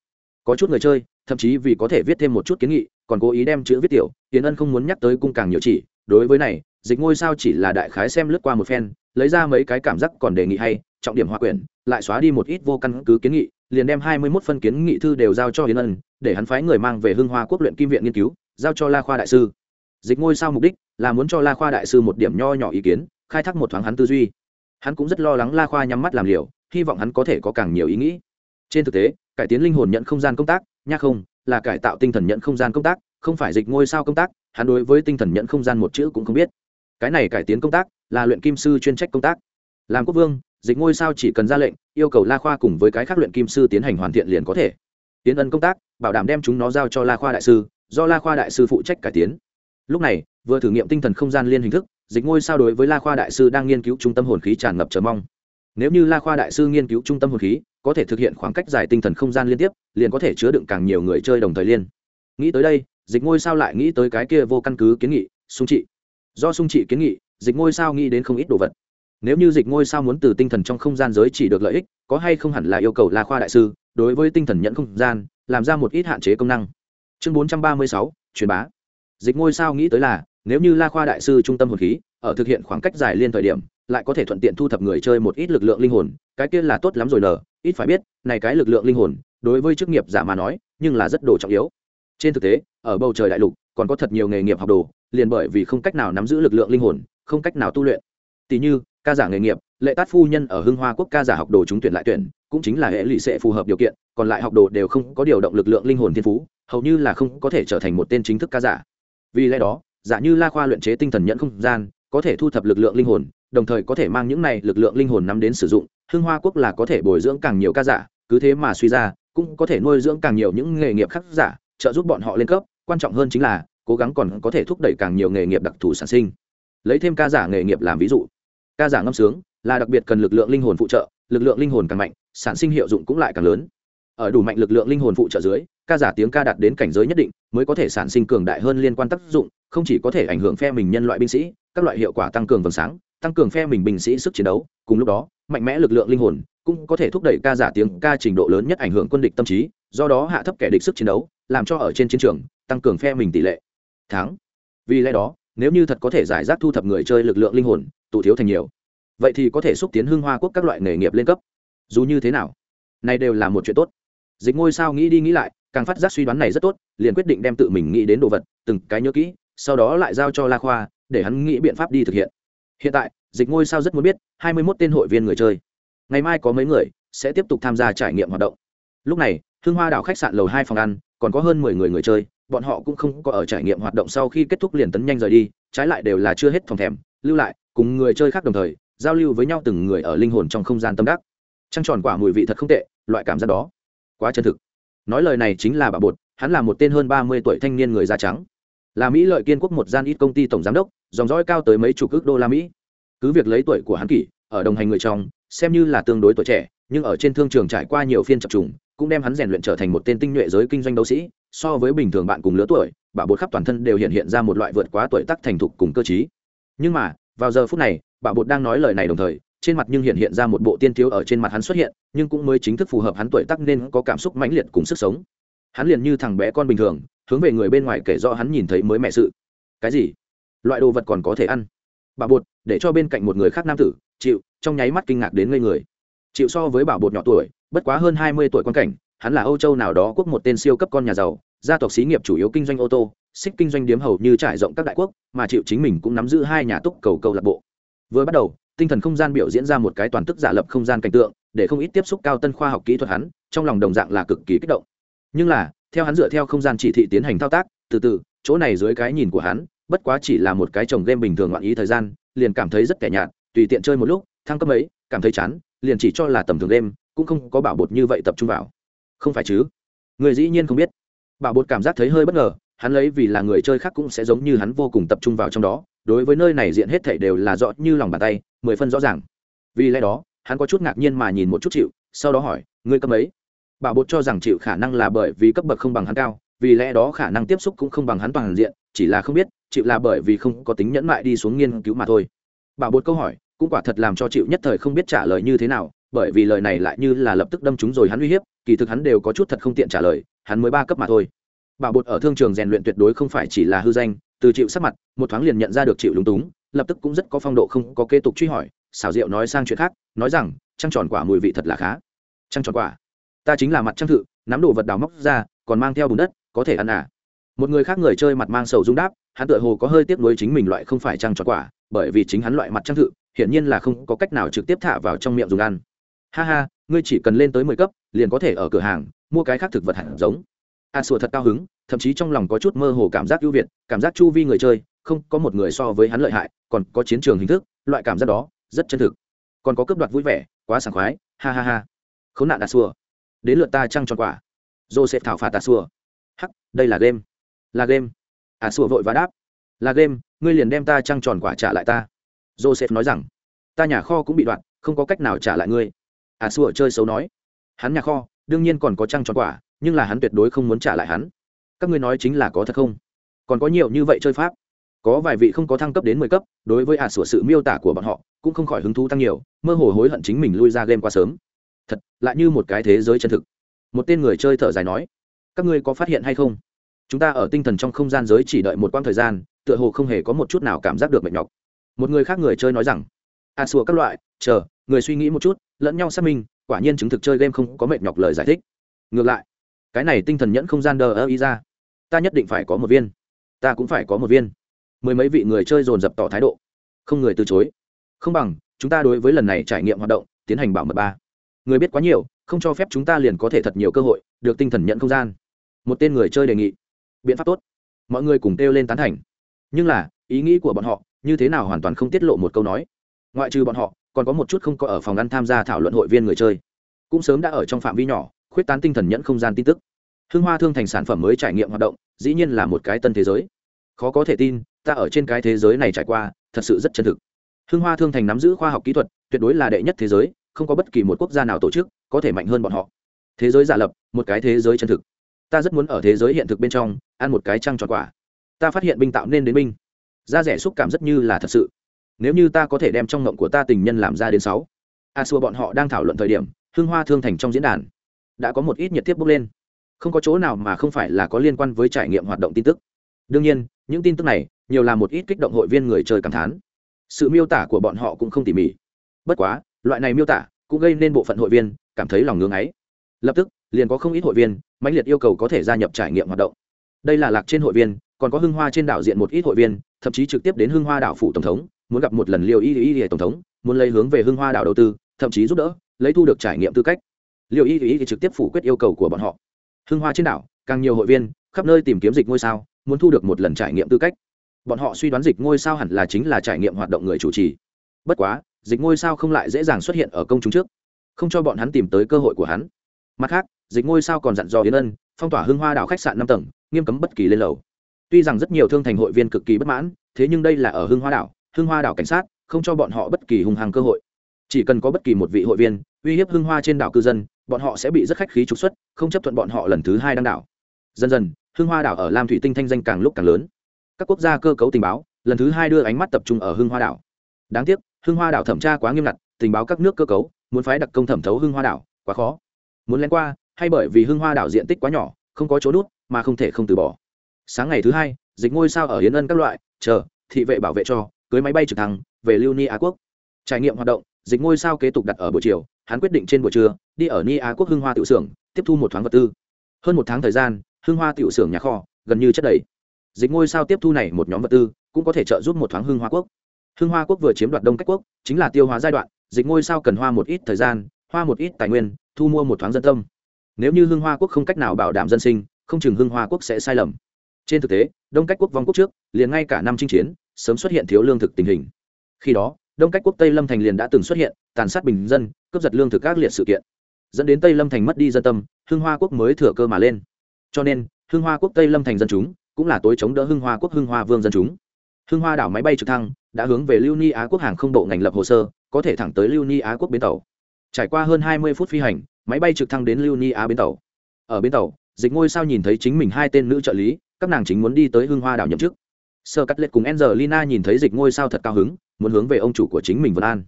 Có chút người chơi, thậm chí vì có thể viết thêm một chút kiến nghị, còn cố ý đem chữ viết tiểu tiến ân không muốn nhắc tới cung càng nhiều chỉ, đối với này dịch ngôi sao chỉ là đại khái xem lướt qua một phen, lấy ra mấy cái cảm giác còn đề nghị hay, trọng điểm hòa quyển, lại xóa đi một ít vô căn cứ kiến nghị, liền đem hai mươi 21 phân kiến nghị thư đều giao cho hiến ân, để hắn phái người mang về hưng hoa quốc luyện kim viện nghiên cứu, giao cho la khoa đại sư. Dịch ngôi sao mục đích là muốn cho la khoa đại sư một điểm nho nhỏ ý kiến, khai thác một thoáng hắn tư duy. Hắn cũng rất lo lắng la khoa nhắm mắt làm liều, hy vọng hắn có thể có càng nhiều ý nghĩ. Trên thực tế, cải tiến linh hồn nhận không gian công tác, nha không, là cải tạo tinh thần nhận không gian công tác, không phải dịch ngôi sao công tác, hắn đối với tinh thần nhận không gian một chữ cũng không biết cái này cải tiến công tác là luyện kim sư chuyên trách công tác. Làm quốc vương, dịch ngôi sao chỉ cần ra lệnh, yêu cầu la khoa cùng với cái khác luyện kim sư tiến hành hoàn thiện liền có thể. Tiến ân công tác, bảo đảm đem chúng nó giao cho la khoa đại sư, do la khoa đại sư phụ trách cải tiến. Lúc này, vừa thử nghiệm tinh thần không gian liên hình thức, dịch ngôi sao đối với la khoa đại sư đang nghiên cứu trung tâm hồn khí tràn ngập chờ mong. Nếu như la khoa đại sư nghiên cứu trung tâm hồn khí, có thể thực hiện khoảng cách dài tinh thần không gian liên tiếp, liền có thể chứa đựng càng nhiều người chơi đồng thời liên. Nghĩ tới đây, dịch ngôi sao lại nghĩ tới cái kia vô căn cứ kiến nghị sung trị do sung trị kiến nghị, dịch ngôi sao nghĩ đến không ít đồ vật. Nếu như dịch ngôi sao muốn từ tinh thần trong không gian giới chỉ được lợi ích, có hay không hẳn là yêu cầu la khoa đại sư, đối với tinh thần nhận không gian, làm ra một ít hạn chế công năng. Chương bốn trăm ba mươi sáu, truyền bá. Dịch ngôi sao nghĩ tới là, nếu như la khoa đại sư trung tâm hồn khí, ở thực hiện khoảng cách dài liên thời điểm, lại có thể thuận tiện thu thập người chơi một ít lực lượng linh hồn, cái kia là tốt lắm rồi nở ít phải biết, này cái lực lượng linh hồn, đối với chức nghiệp giả mà nói, nhưng là rất đồ trọng yếu. Trên thực tế, ở bầu trời đại lục, còn có thật nhiều nghề nghiệp học đồ liền bởi vì không cách nào nắm giữ lực lượng linh hồn, không cách nào tu luyện. Tỷ như, ca giả nghề nghiệp, lệ tát phu nhân ở hưng hoa quốc ca giả học đồ trúng tuyển lại tuyển, cũng chính là hệ lụy sẽ phù hợp điều kiện, còn lại học đồ đều không có điều động lực lượng linh hồn thiên phú, hầu như là không có thể trở thành một tên chính thức ca giả. Vì lẽ đó, giả như la khoa luyện chế tinh thần nhận không gian, có thể thu thập lực lượng linh hồn, đồng thời có thể mang những này lực lượng linh hồn nắm đến sử dụng, hưng hoa quốc là có thể bồi dưỡng càng nhiều ca giả, cứ thế mà suy ra, cũng có thể nuôi dưỡng càng nhiều những nghề nghiệp khác giả, trợ giúp bọn họ lên cấp, quan trọng hơn chính là cố gắng còn có thể thúc đẩy càng nhiều nghề nghiệp đặc thù sản sinh. Lấy thêm ca giả nghề nghiệp làm ví dụ. Ca giả ngâm sướng là đặc biệt cần lực lượng linh hồn phụ trợ, lực lượng linh hồn càng mạnh, sản sinh hiệu dụng cũng lại càng lớn. Ở đủ mạnh lực lượng linh hồn phụ trợ dưới, ca giả tiếng ca đạt đến cảnh giới nhất định mới có thể sản sinh cường đại hơn liên quan tác dụng, không chỉ có thể ảnh hưởng phe mình nhân loại binh sĩ, các loại hiệu quả tăng cường vầng sáng, tăng cường phe mình binh sĩ sức chiến đấu. Cùng lúc đó, mạnh mẽ lực lượng linh hồn cũng có thể thúc đẩy ca giả tiếng ca trình độ lớn nhất ảnh hưởng quân địch tâm trí, do đó hạ thấp kẻ địch sức chiến đấu, làm cho ở trên chiến trường, tăng cường phe mình tỷ lệ thắng. Vì lẽ đó, nếu như thật có thể giải rác thu thập người chơi lực lượng linh hồn, tụ thiếu thành nhiều, vậy thì có thể xúc tiến hưng hoa quốc các loại nghề nghiệp lên cấp. Dù như thế nào, này đều là một chuyện tốt. Dịch ngôi sao nghĩ đi nghĩ lại, càng phát giác suy đoán này rất tốt, liền quyết định đem tự mình nghĩ đến đồ vật, từng cái nhớ kỹ, sau đó lại giao cho la khoa, để hắn nghĩ biện pháp đi thực hiện. Hiện tại, dịch ngôi sao rất muốn biết, hai mươi 21 tên hội viên người chơi, ngày mai có mấy người sẽ tiếp tục tham gia trải nghiệm hoạt động. Lúc này hương hoa đảo khách sạn lầu hai phòng ăn, còn có hơn mười người người chơi bọn họ cũng không có ở trải nghiệm hoạt động sau khi kết thúc liền tấn nhanh rời đi, trái lại đều là chưa hết phòng thèm, lưu lại, cùng người chơi khác đồng thời, giao lưu với nhau từng người ở linh hồn trong không gian tâm đắc. Trăng tròn quả mùi vị thật không tệ, loại cảm giác đó, quá chân thực. Nói lời này chính là bà bột, hắn là một tên hơn ba mươi tuổi thanh niên người da trắng. Là mỹ lợi kiên quốc một gian ít công ty tổng giám đốc, dòng dõi cao tới mấy chục ước đô la mỹ. Cứ việc lấy tuổi của hắn kỷ, ở đồng hành người trong, xem như là tương đối tuổi trẻ, nhưng ở trên thương trường trải qua nhiều phiên chập trùng, cũng đem hắn rèn luyện trở thành một tên tinh nhuệ giới kinh doanh đấu sĩ so với bình thường bạn cùng lứa tuổi bà bột khắp toàn thân đều hiện hiện ra một loại vượt quá tuổi tác thành thục cùng cơ chí nhưng mà, vào giờ phút này bà bột đang nói lời này đồng thời, trên mặt nhưng hiện hiện ra một bộ tiên thiếu ở trên mặt hắn xuất hiện, nhưng cũng mới chính thức phù hợp hắn tuổi tác nên có cảm xúc mãnh liệt cùng sức sống. Hắn liền như thằng bé con bình thường, hướng về người bên ngoài kể do hắn nhìn thấy mới mẹ sự. Cái gì? Loại đồ vật còn có thể ăn? Bà bột, để cho bên cạnh một người khác nam tử, chịu, trong nháy mắt kinh ngạc đến ngây người. Chịu so với bảo bột nhỏ tuổi, bất quá hơn hai mươi tuổi quan cảnh hắn là âu châu nào đó quốc một tên siêu cấp con nhà giàu, gia tộc xí nghiệp chủ yếu kinh doanh ô tô, xích kinh doanh điếm hầu như trải rộng các đại quốc, mà chịu chính mình cũng nắm giữ hai nhà túc cầu câu lạc bộ. Vừa bắt đầu, tinh thần không gian biểu diễn ra một cái toàn tức giả lập không gian cảnh tượng, để không ít tiếp xúc cao tân khoa học kỹ thuật hắn, trong lòng đồng dạng là cực kỳ kích động. Nhưng là, theo hắn dựa theo không gian chỉ thị tiến hành thao tác, từ từ, chỗ này dưới cái nhìn của hắn, bất quá chỉ là một cái trồng game bình thường loạn ý thời gian, liền cảm thấy rất kẻ nhạt, tùy tiện chơi một lúc, thăng cấp ấy cảm thấy chán, liền chỉ cho là tầm thường game, cũng không có bảo bột như vậy tập trung vào không phải chứ? Người dĩ nhiên không biết. Bảo bột cảm giác thấy hơi bất ngờ, hắn lấy vì là người chơi khác cũng sẽ giống như hắn vô cùng tập trung vào trong đó, đối với nơi này diện hết thảy đều là rõ như lòng bàn tay, mười phân rõ ràng. Vì lẽ đó, hắn có chút ngạc nhiên mà nhìn một chút chịu sau đó hỏi, ngươi cấp ấy? Bảo bột cho rằng chịu khả năng là bởi vì cấp bậc không bằng hắn cao, vì lẽ đó khả năng tiếp xúc cũng không bằng hắn toàn diện, chỉ là không biết chịu là bởi vì không có tính nhẫn mại đi xuống nghiên cứu mà thôi. Bảo bột câu hỏi, cũng quả thật làm cho chịu nhất thời không biết trả lời như thế nào bởi vì lời này lại như là lập tức đâm chúng rồi hắn uy hiếp, kỳ thực hắn đều có chút thật không tiện trả lời, hắn mới ba cấp mà thôi. Bảo bột ở thương trường rèn luyện tuyệt đối không phải chỉ là hư danh, từ chịu sắc mặt, một thoáng liền nhận ra được chịu lúng túng, lập tức cũng rất có phong độ không có kế tục truy hỏi, xảo diệu nói sang chuyện khác, nói rằng, trăng tròn quả mùi vị thật là khá. Trăng tròn quả? Ta chính là mặt trăng thự, nắm đồ vật đào móc ra, còn mang theo bùn đất, có thể ăn à? Một người khác người chơi mặt mang sầu rung đáp, hắn tựa hồ có hơi tiếc nuối chính mình loại không phải trăng tròn quả, bởi vì chính hắn loại mặt trăng thự, hiển nhiên là không có cách nào trực tiếp thả vào trong miệng dùng ăn ha ha, ngươi chỉ cần lên tới mười cấp, liền có thể ở cửa hàng, mua cái khác thực vật hẳn giống. A sùa thật cao hứng, thậm chí trong lòng có chút mơ hồ cảm giác ưu việt, cảm giác chu vi người chơi, không có một người so với hắn lợi hại, còn có chiến trường hình thức, loại cảm giác đó, rất chân thực. Còn có cướp đoạt vui vẻ, quá sảng khoái, ha ha ha. Khốn nạn a sùa đến lượt ta trăng tròn quả. Joseph thảo phạt a sùa hắc, đây là game. Là game. A sùa vội và đáp. Là game, ngươi liền đem ta trăng tròn quả trả lại ta. Joseph nói rằng, ta nhà kho cũng bị đoạn không có cách nào trả lại ngươi à xua, chơi xấu nói. Hắn nhà kho, đương nhiên còn có trăng tròn quả, nhưng là hắn tuyệt đối không muốn trả lại hắn. Các ngươi nói chính là có thật không? Còn có nhiều như vậy chơi pháp. Có vài vị không có thăng cấp đến mười cấp, đối với à, ả sủa sự miêu tả của bọn họ, cũng không khỏi hứng thú tăng nhiều, mơ hồ hối hận chính mình lui ra game quá sớm. Thật, lại như một cái thế giới chân thực. Một tên người chơi thở dài nói, các ngươi có phát hiện hay không? Chúng ta ở tinh thần trong không gian giới chỉ đợi một quãng thời gian, tựa hồ không hề có một chút nào cảm giác được mệt nhọc. Một người khác người chơi nói rằng à, a sùa các loại, chờ người suy nghĩ một chút, lẫn nhau xác minh, quả nhiên chứng thực chơi game không có mệt nhọc lời giải thích. Ngược lại, cái này tinh thần nhẫn không gian đờ ơ ý ra, ta nhất định phải có một viên. Ta cũng phải có một viên. Mười mấy vị người chơi dồn dập tỏ thái độ. Không người từ chối. Không bằng, chúng ta đối với lần này trải nghiệm hoạt động, tiến hành bảo mật ba. Người biết quá nhiều, không cho phép chúng ta liền có thể thật nhiều cơ hội, được tinh thần nhận không gian. Một tên người chơi đề nghị. Biện pháp tốt. Mọi người cùng kêu lên tán thành. Nhưng là, ý nghĩ của bọn họ, như thế nào hoàn toàn không tiết lộ một câu nói. Ngoại trừ bọn họ còn có một chút không có ở phòng ăn tham gia thảo luận hội viên người chơi. Cũng sớm đã ở trong phạm vi nhỏ, khuyết tán tinh thần nhẫn không gian tin tức. Hương hoa thương thành sản phẩm mới trải nghiệm hoạt động, dĩ nhiên là một cái tân thế giới. Khó có thể tin, ta ở trên cái thế giới này trải qua, thật sự rất chân thực. Hương hoa thương thành nắm giữ khoa học kỹ thuật, tuyệt đối là đệ nhất thế giới, không có bất kỳ một quốc gia nào tổ chức có thể mạnh hơn bọn họ. Thế giới giả lập, một cái thế giới chân thực. Ta rất muốn ở thế giới hiện thực bên trong, ăn một cái trăng tròn quả. Ta phát hiện binh tạo nên đến binh. Da rẻ xúc cảm rất như là thật sự nếu như ta có thể đem trong ngộng của ta tình nhân làm ra đến sáu. A xua, bọn họ đang thảo luận thời điểm, hương hoa thương thành trong diễn đàn đã có một ít nhiệt tiếp bốc lên. Không có chỗ nào mà không phải là có liên quan với trải nghiệm hoạt động tin tức. Đương nhiên, những tin tức này nhiều là một ít kích động hội viên người chơi cảm thán. Sự miêu tả của bọn họ cũng không tỉ mỉ. Bất quá, loại này miêu tả cũng gây nên bộ phận hội viên cảm thấy lòng ngưng ấy. Lập tức, liền có không ít hội viên mãnh liệt yêu cầu có thể gia nhập trải nghiệm hoạt động. Đây là lạc trên hội viên, còn có hưng hoa trên đảo diện một ít hội viên, thậm chí trực tiếp đến hưng hoa đảo phủ tổng thống muốn gặp một lần liều y y y tổng thống, muốn lấy hướng về hưng hoa đảo đầu tư, thậm chí giúp đỡ, lấy thu được trải nghiệm tư cách. Liều y y trực tiếp phủ quyết yêu cầu của bọn họ. Hưng hoa trên đảo, càng nhiều hội viên, khắp nơi tìm kiếm dịch ngôi sao, muốn thu được một lần trải nghiệm tư cách. Bọn họ suy đoán dịch ngôi sao hẳn là chính là trải nghiệm hoạt động người chủ trì. Bất quá, dịch ngôi sao không lại dễ dàng xuất hiện ở công chúng trước, không cho bọn hắn tìm tới cơ hội của hắn. Mặt khác, dịch ngôi sao còn dặn dò yến ân, phong tỏa hưng hoa đảo khách sạn năm tầng, nghiêm cấm bất kỳ lên lầu. Tuy rằng rất nhiều thương thành hội viên cực kỳ bất mãn, thế nhưng đây là ở hưng hoa đảo hưng hoa đảo cảnh sát, không cho bọn họ bất kỳ hung hăng cơ hội. Chỉ cần có bất kỳ một vị hội viên, uy hiếp hưng hoa trên đảo cư dân, bọn họ sẽ bị rất khách khí trục xuất, không chấp thuận bọn họ lần thứ hai đăng đảo. Dần dần, hưng hoa đảo ở lam thủy tinh thanh danh càng lúc càng lớn. Các quốc gia cơ cấu tình báo, lần thứ hai đưa ánh mắt tập trung ở hưng hoa đảo. Đáng tiếc, hưng hoa đảo thẩm tra quá nghiêm ngặt, tình báo các nước cơ cấu, muốn phái đặc công thẩm thấu hưng hoa đảo, quá khó. Muốn len qua, hay bởi vì hưng hoa đảo diện tích quá nhỏ, không có chỗ nút, mà không thể không từ bỏ. Sáng ngày thứ hai, dịch ngôi sao ở hiến ân các loại, chờ, thị vệ bảo vệ cho cưới máy bay trực thăng về lưu ni á quốc. Trải nghiệm hoạt động, dịch ngôi sao kế tục đặt ở buổi chiều, hắn quyết định trên buổi trưa đi ở ni á quốc hưng hoa tiểu xưởng, tiếp thu một thoáng vật tư. Hơn một tháng thời gian, hưng hoa tiểu xưởng nhà kho gần như chất đầy. Dịch ngôi sao tiếp thu này một nhóm vật tư cũng có thể trợ giúp một thoáng hưng hoa quốc. Hưng hoa quốc vừa chiếm đoạt đông cách quốc, chính là tiêu hóa giai đoạn, dịch ngôi sao cần hoa một ít thời gian, hoa một ít tài nguyên, thu mua một thoáng dân tâm. Nếu như hưng hoa quốc không cách nào bảo đảm dân sinh, không chừng hưng hoa quốc sẽ sai lầm. Trên thực tế, đông cách quốc vong quốc trước, liền ngay cả năm chinh chiến sớm xuất hiện thiếu lương thực tình hình. Khi đó, đông cách quốc tây lâm thành liền đã từng xuất hiện, tàn sát bình dân, cướp giật lương thực các liệt sự kiện. Dẫn đến tây lâm thành mất đi dân tâm, hưng hoa quốc mới thừa cơ mà lên. Cho nên, hưng hoa quốc tây lâm thành dân chúng cũng là tối chống đỡ hưng hoa quốc hưng hoa vương dân chúng. Hưng hoa đảo máy bay trực thăng đã hướng về lưu ni á quốc hàng không bộ ngành lập hồ sơ, có thể thẳng tới lưu ni á quốc bến tàu. Trải qua hơn hai mươi phút phi hành, máy bay trực thăng đến lưu ni á bến tàu. Ở bến tàu, dịch ngôi sao nhìn thấy chính mình hai tên nữ trợ lý, các nàng chính muốn đi tới hưng hoa đảo nhậm chức sơ cắt lết cùng angelina nhìn thấy dịch ngôi sao thật cao hứng, muốn hướng về ông chủ của chính mình vân an.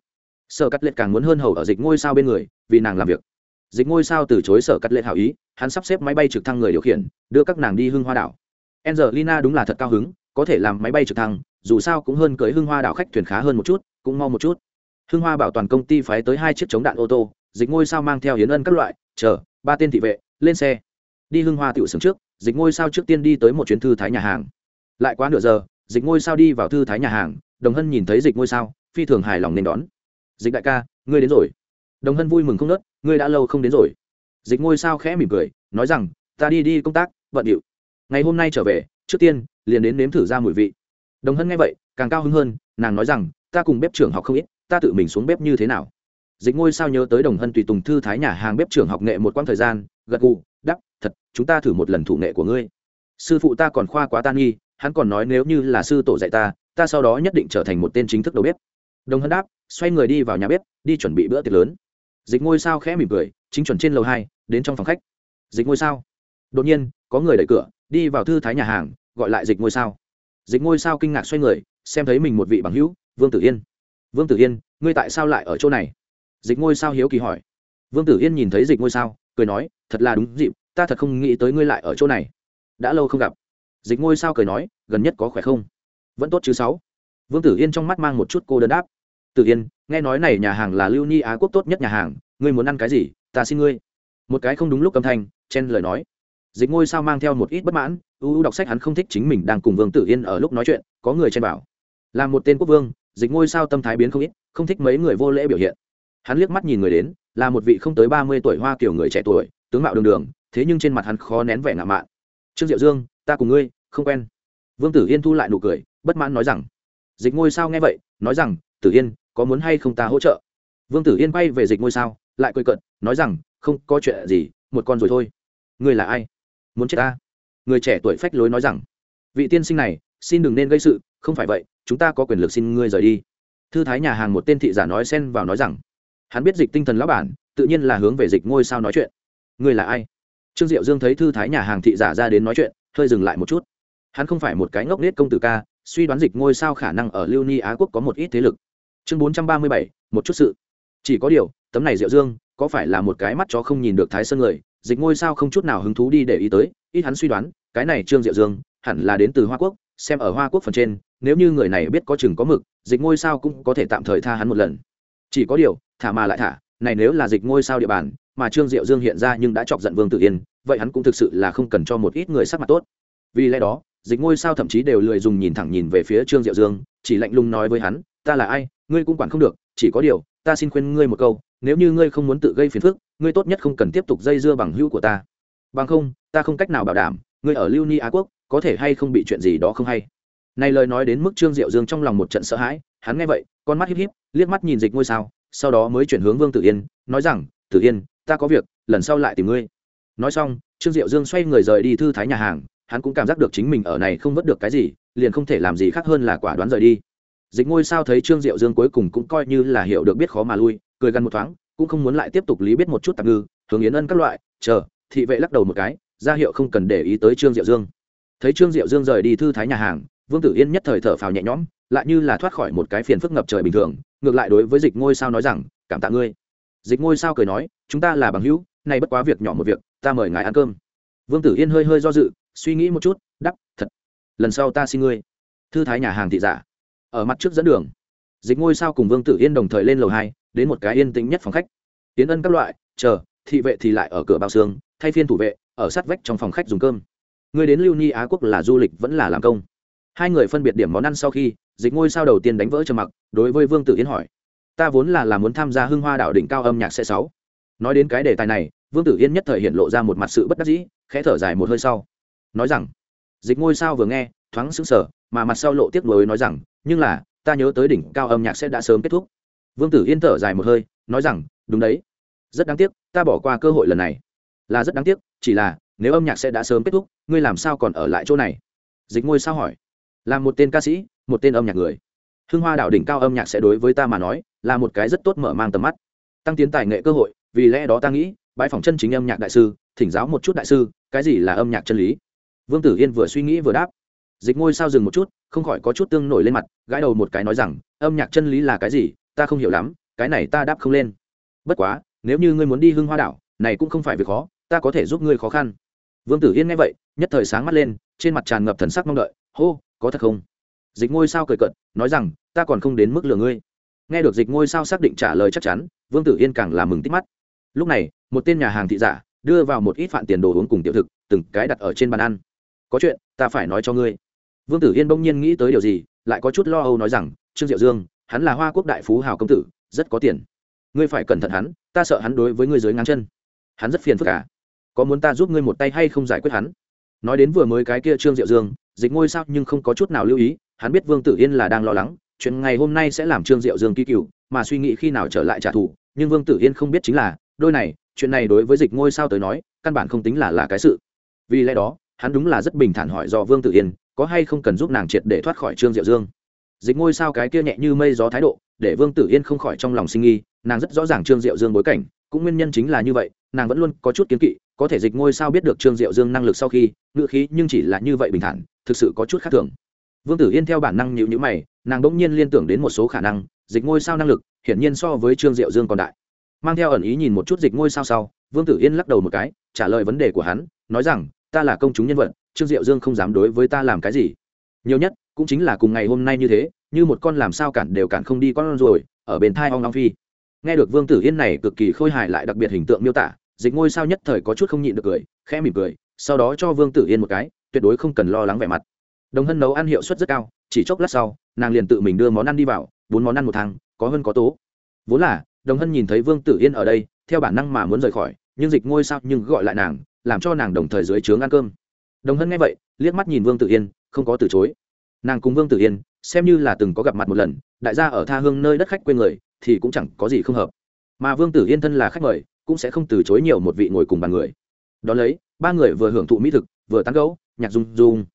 Sơ cắt lết càng muốn hơn hầu ở dịch ngôi sao bên người, vì nàng làm việc. Dịch ngôi sao từ chối sở cắt Lệ hảo ý, hắn sắp xếp máy bay trực thăng người điều khiển, đưa các nàng đi hưng hoa đảo. Angelina đúng là thật cao hứng, có thể làm máy bay trực thăng, dù sao cũng hơn cưới hưng hoa đảo khách thuyền khá hơn một chút, cũng mau một chút. Hưng hoa bảo toàn công ty phái tới hai chiếc chống đạn ô tô, dịch ngôi sao mang theo hiến ân các loại, chờ, ba tên thị vệ, lên xe. Đi hưng hoa tiểu Sướng trước, dịch ngôi sao trước tiên đi tới một chuyến thư thái nhà hàng. Lại quá nửa giờ dịch ngôi sao đi vào thư thái nhà hàng, đồng hân nhìn thấy dịch ngôi sao, phi thường hài lòng nên đón. Dịch đại ca, ngươi đến rồi. Đồng hân vui mừng không nớt, ngươi đã lâu không đến rồi. Dịch ngôi sao khẽ mỉm cười, nói rằng, ta đi đi công tác vận điệu. Ngày hôm nay trở về, trước tiên, liền đến nếm thử ra mùi vị. Đồng hân nghe vậy, càng cao hứng hơn, nàng nói rằng, ta cùng bếp trưởng học không ít, ta tự mình xuống bếp như thế nào? Dịch ngôi sao nhớ tới đồng hân tùy tùng thư thái nhà hàng bếp trưởng học nghệ một quãng thời gian, gật gù đắp thật, chúng ta thử một lần thủ nghệ của ngươi. Sư phụ ta còn khoa quá tan nghi hắn còn nói nếu như là sư tổ dạy ta ta sau đó nhất định trở thành một tên chính thức đầu bếp. Đồng hân đáp, xoay người đi vào nhà bếp, đi chuẩn bị bữa tiệc lớn. Dịch ngôi sao khẽ mỉm cười, chính chuẩn trên lầu hai, đến trong phòng khách. Dịch ngôi sao. Đột nhiên, có người đẩy cửa, đi vào thư thái nhà hàng, gọi lại dịch ngôi sao. Dịch ngôi sao kinh ngạc xoay người, xem thấy mình một vị bằng hữu, vương tử yên. Vương tử yên, ngươi tại sao lại ở chỗ này? Dịch ngôi sao hiếu kỳ hỏi. Vương tử yên nhìn thấy dịch ngôi sao, cười nói, thật là đúng dịp, ta thật không nghĩ tới ngươi lại ở chỗ này. Đã lâu không gặp dịch ngôi sao cười nói, gần nhất có khỏe không? Vẫn tốt chứ sáu. Vương tử yên trong mắt mang một chút cô đơn đáp. Tử yên, nghe nói này nhà hàng là lưu ni á quốc tốt nhất nhà hàng, ngươi muốn ăn cái gì, ta xin ngươi. Một cái không đúng lúc âm thanh, chen lời nói. Dịch ngôi sao mang theo một ít bất mãn, u u đọc sách hắn không thích chính mình đang cùng vương tử yên ở lúc nói chuyện, có người chen bảo. Là một tên quốc vương, dịch ngôi sao tâm thái biến không ít, không thích mấy người vô lễ biểu hiện. Hắn liếc mắt nhìn người đến, là một vị không tới ba mươi tuổi hoa kiểu người trẻ tuổi, tướng mạo đường đường, thế nhưng trên mặt hắn khó nén vẻ ngạo mạn. Trương diệu dương ta cùng ngươi, không quen. Vương tử yên thu lại nụ cười, bất mãn nói rằng, dịch ngôi sao nghe vậy, nói rằng, tử yên, có muốn hay không ta hỗ trợ? Vương tử yên quay về dịch ngôi sao, lại cười cận nói rằng, không, có chuyện gì, một con rồi thôi. Ngươi là ai? Muốn chết ta? Người trẻ tuổi phách lối nói rằng, vị tiên sinh này, xin đừng nên gây sự, không phải vậy, chúng ta có quyền lực xin ngươi rời đi. Thư thái nhà hàng một tên thị giả nói xen vào nói rằng, hắn biết dịch tinh thần lão bản, tự nhiên là hướng về dịch ngôi sao nói chuyện. Ngươi là ai? Trương diệu dương thấy thư thái nhà hàng thị giả ra đến nói chuyện hơi dừng lại một chút. Hắn không phải một cái ngốc nết công tử ca, suy đoán dịch ngôi sao khả năng ở lưu ni á quốc có một ít thế lực. Chương bốn trăm ba mươi bảy, một chút sự. Chỉ có điều, tấm này diệu dương, có phải là một cái mắt chó không nhìn được thái sơn người, dịch ngôi sao không chút nào hứng thú đi để ý tới, ít hắn suy đoán, cái này trương diệu dương, hẳn là đến từ hoa quốc, xem ở hoa quốc phần trên, nếu như người này biết có chừng có mực, dịch ngôi sao cũng có thể tạm thời tha hắn một lần. Chỉ có điều, thả mà lại thả, này nếu là dịch ngôi sao địa bàn mà trương diệu dương hiện ra nhưng đã chọc giận vương tử yên, vậy hắn cũng thực sự là không cần cho một ít người sắc mặt tốt. Vì lẽ đó, dịch ngôi sao thậm chí đều lười dùng nhìn thẳng nhìn về phía trương diệu dương, chỉ lạnh lùng nói với hắn, ta là ai, ngươi cũng quản không được, chỉ có điều, ta xin khuyên ngươi một câu, nếu như ngươi không muốn tự gây phiền phức, ngươi tốt nhất không cần tiếp tục dây dưa bằng hữu của ta. Bằng không, ta không cách nào bảo đảm, ngươi ở lưu ni á quốc, có thể hay không bị chuyện gì đó không hay. Này lời nói đến mức trương diệu dương trong lòng một trận sợ hãi, hắn nghe vậy, con mắt híp híp, liếc mắt nhìn dịch ngôi sao, sau đó mới chuyển hướng vương tử yên, nói rằng, tử yên ta có việc, lần sau lại tìm ngươi. Nói xong, trương diệu dương xoay người rời đi thư thái nhà hàng, hắn cũng cảm giác được chính mình ở này không vớt được cái gì, liền không thể làm gì khác hơn là quả đoán rời đi. Dịch ngôi sao thấy trương diệu dương cuối cùng cũng coi như là hiểu được biết khó mà lui, cười gần một thoáng, cũng không muốn lại tiếp tục lý biết một chút tạm ngư, hướng yến ân các loại, chờ, thị vệ lắc đầu một cái, ra hiệu không cần để ý tới trương diệu dương. Thấy trương diệu dương rời đi thư thái nhà hàng, vương tử yên nhất thời thở phào nhẹ nhõm, lại như là thoát khỏi một cái phiền phức ngập trời bình thường, ngược lại đối với dịch ngôi sao nói rằng, cảm tạ ngươi dịch ngôi sao cười nói, chúng ta là bằng hữu, nay bất quá việc nhỏ một việc, ta mời ngài ăn cơm. Vương tử yên hơi hơi do dự, suy nghĩ một chút đắp thật, lần sau ta xin ngươi. Thư thái nhà hàng thị giả, ở mặt trước dẫn đường. Dịch ngôi sao cùng vương tử yên đồng thời lên lầu hai, đến một cái yên tĩnh nhất phòng khách. Tiến ân các loại, chờ, thị vệ thì lại ở cửa bao xương, thay phiên thủ vệ, ở sát vách trong phòng khách dùng cơm. Người đến lưu ni á quốc là du lịch vẫn là làm công. Hai người phân biệt điểm món ăn sau khi, dịch ngôi sao đầu tiên đánh vỡ trầm mặc, đối với vương tử yên hỏi ta vốn là là muốn tham gia hưng hoa đạo đỉnh cao âm nhạc sẽ sáu. Nói đến cái đề tài này, vương tử yên nhất thời hiện lộ ra một mặt sự bất đắc dĩ, khẽ thở dài một hơi sau. Nói rằng, dịch ngôi sao vừa nghe, thoáng sững sờ, mà mặt sau lộ tiếc nuối nói rằng, nhưng là, ta nhớ tới đỉnh cao âm nhạc sẽ đã sớm kết thúc. Vương tử yên thở dài một hơi, nói rằng, đúng đấy. Rất đáng tiếc, ta bỏ qua cơ hội lần này. Là rất đáng tiếc, chỉ là, nếu âm nhạc sẽ đã sớm kết thúc, ngươi làm sao còn ở lại chỗ này? Dịch ngôi sao hỏi. Là một tên ca sĩ, một tên âm nhạc người. Hương hoa đạo đỉnh cao âm nhạc sẽ đối với ta mà nói, là một cái rất tốt mở mang tầm mắt. Tăng tiến tài nghệ cơ hội, vì lẽ đó ta nghĩ bãi phòng chân chính âm nhạc đại sư, thỉnh giáo một chút đại sư, cái gì là âm nhạc chân lý? Vương tử yên vừa suy nghĩ vừa đáp. Dịch ngôi sao dừng một chút, không khỏi có chút tương nổi lên mặt, gãi đầu một cái nói rằng, âm nhạc chân lý là cái gì, ta không hiểu lắm, cái này ta đáp không lên. Bất quá, nếu như ngươi muốn đi hưng hoa đảo, này cũng không phải việc khó, ta có thể giúp ngươi khó khăn. Vương tử yên nghe vậy, nhất thời sáng mắt lên, trên mặt tràn ngập thần sắc mong đợi, hô, có thật không? Dịch ngôi sao cười cận nói rằng ta còn không đến mức lừa ngươi. Nghe được dịch ngôi sao xác định trả lời chắc chắn, vương tử yên càng làm mừng tích mắt. Lúc này, một tên nhà hàng thị giả đưa vào một ít phạn tiền đồ uống cùng tiểu thực, từng cái đặt ở trên bàn ăn. Có chuyện, ta phải nói cho ngươi. Vương tử yên bỗng nhiên nghĩ tới điều gì, lại có chút lo âu nói rằng, trương diệu dương, hắn là hoa quốc đại phú hào công tử, rất có tiền. Ngươi phải cẩn thận hắn, ta sợ hắn đối với ngươi dưới ngang chân. Hắn rất phiền phức cả có muốn ta giúp ngươi một tay hay không giải quyết hắn? Nói đến vừa mới cái kia trương diệu dương, dịch ngôi sao nhưng không có chút nào lưu ý, hắn biết vương tử yên là đang lo lắng chuyện ngày hôm nay sẽ làm trương diệu dương ký cựu, mà suy nghĩ khi nào trở lại trả thù, nhưng vương tử yên không biết chính là, đôi này, chuyện này đối với dịch ngôi sao tới nói, căn bản không tính là là cái sự. Vì lẽ đó, hắn đúng là rất bình thản hỏi do vương tử yên, có hay không cần giúp nàng triệt để thoát khỏi trương diệu dương. Dịch ngôi sao cái kia nhẹ như mây gió thái độ, để vương tử yên không khỏi trong lòng sinh nghi, nàng rất rõ ràng trương diệu dương bối cảnh, cũng nguyên nhân chính là như vậy, nàng vẫn luôn có chút kiến kỵ, có thể dịch ngôi sao biết được trương diệu dương năng lực sau khi ngự khí nhưng chỉ là như vậy bình thản, thực sự có chút khác thường vương tử yên theo bản năng nhịu nhữ mày, nàng bỗng nhiên liên tưởng đến một số khả năng, dịch ngôi sao năng lực, hiển nhiên so với trương diệu dương còn đại. Mang theo ẩn ý nhìn một chút dịch ngôi sao sau, vương tử yên lắc đầu một cái, trả lời vấn đề của hắn, nói rằng, ta là công chúng nhân vật, trương diệu dương không dám đối với ta làm cái gì. Nhiều nhất, cũng chính là cùng ngày hôm nay như thế, như một con làm sao cản đều cản không đi con rồi ở bên thai ong long phi. Nghe được vương tử yên này cực kỳ khôi hài lại đặc biệt hình tượng miêu tả, dịch ngôi sao nhất thời có chút không nhịn được cười, khẽ mỉm cười, sau đó cho vương tử yên một cái, tuyệt đối không cần lo lắng vẻ mặt đồng hân nấu ăn hiệu suất rất cao, chỉ chốc lát sau, nàng liền tự mình đưa món ăn đi vào, bốn món ăn một tháng có hơn có tố. Vốn là, đồng hân nhìn thấy vương tử yên ở đây, theo bản năng mà muốn rời khỏi, nhưng dịch ngôi sao nhưng gọi lại nàng, làm cho nàng đồng thời dưới trướng ăn cơm. Đồng hân nghe vậy, liếc mắt nhìn vương tử yên, không có từ chối. Nàng cùng vương tử yên, xem như là từng có gặp mặt một lần, đại gia ở tha hương nơi đất khách quê người, thì cũng chẳng có gì không hợp. Mà vương tử yên thân là khách mời, cũng sẽ không từ chối nhiều một vị ngồi cùng bàn người. Đón lấy, ba người vừa hưởng thụ mỹ thực, vừa tán gấu nhạc rung rung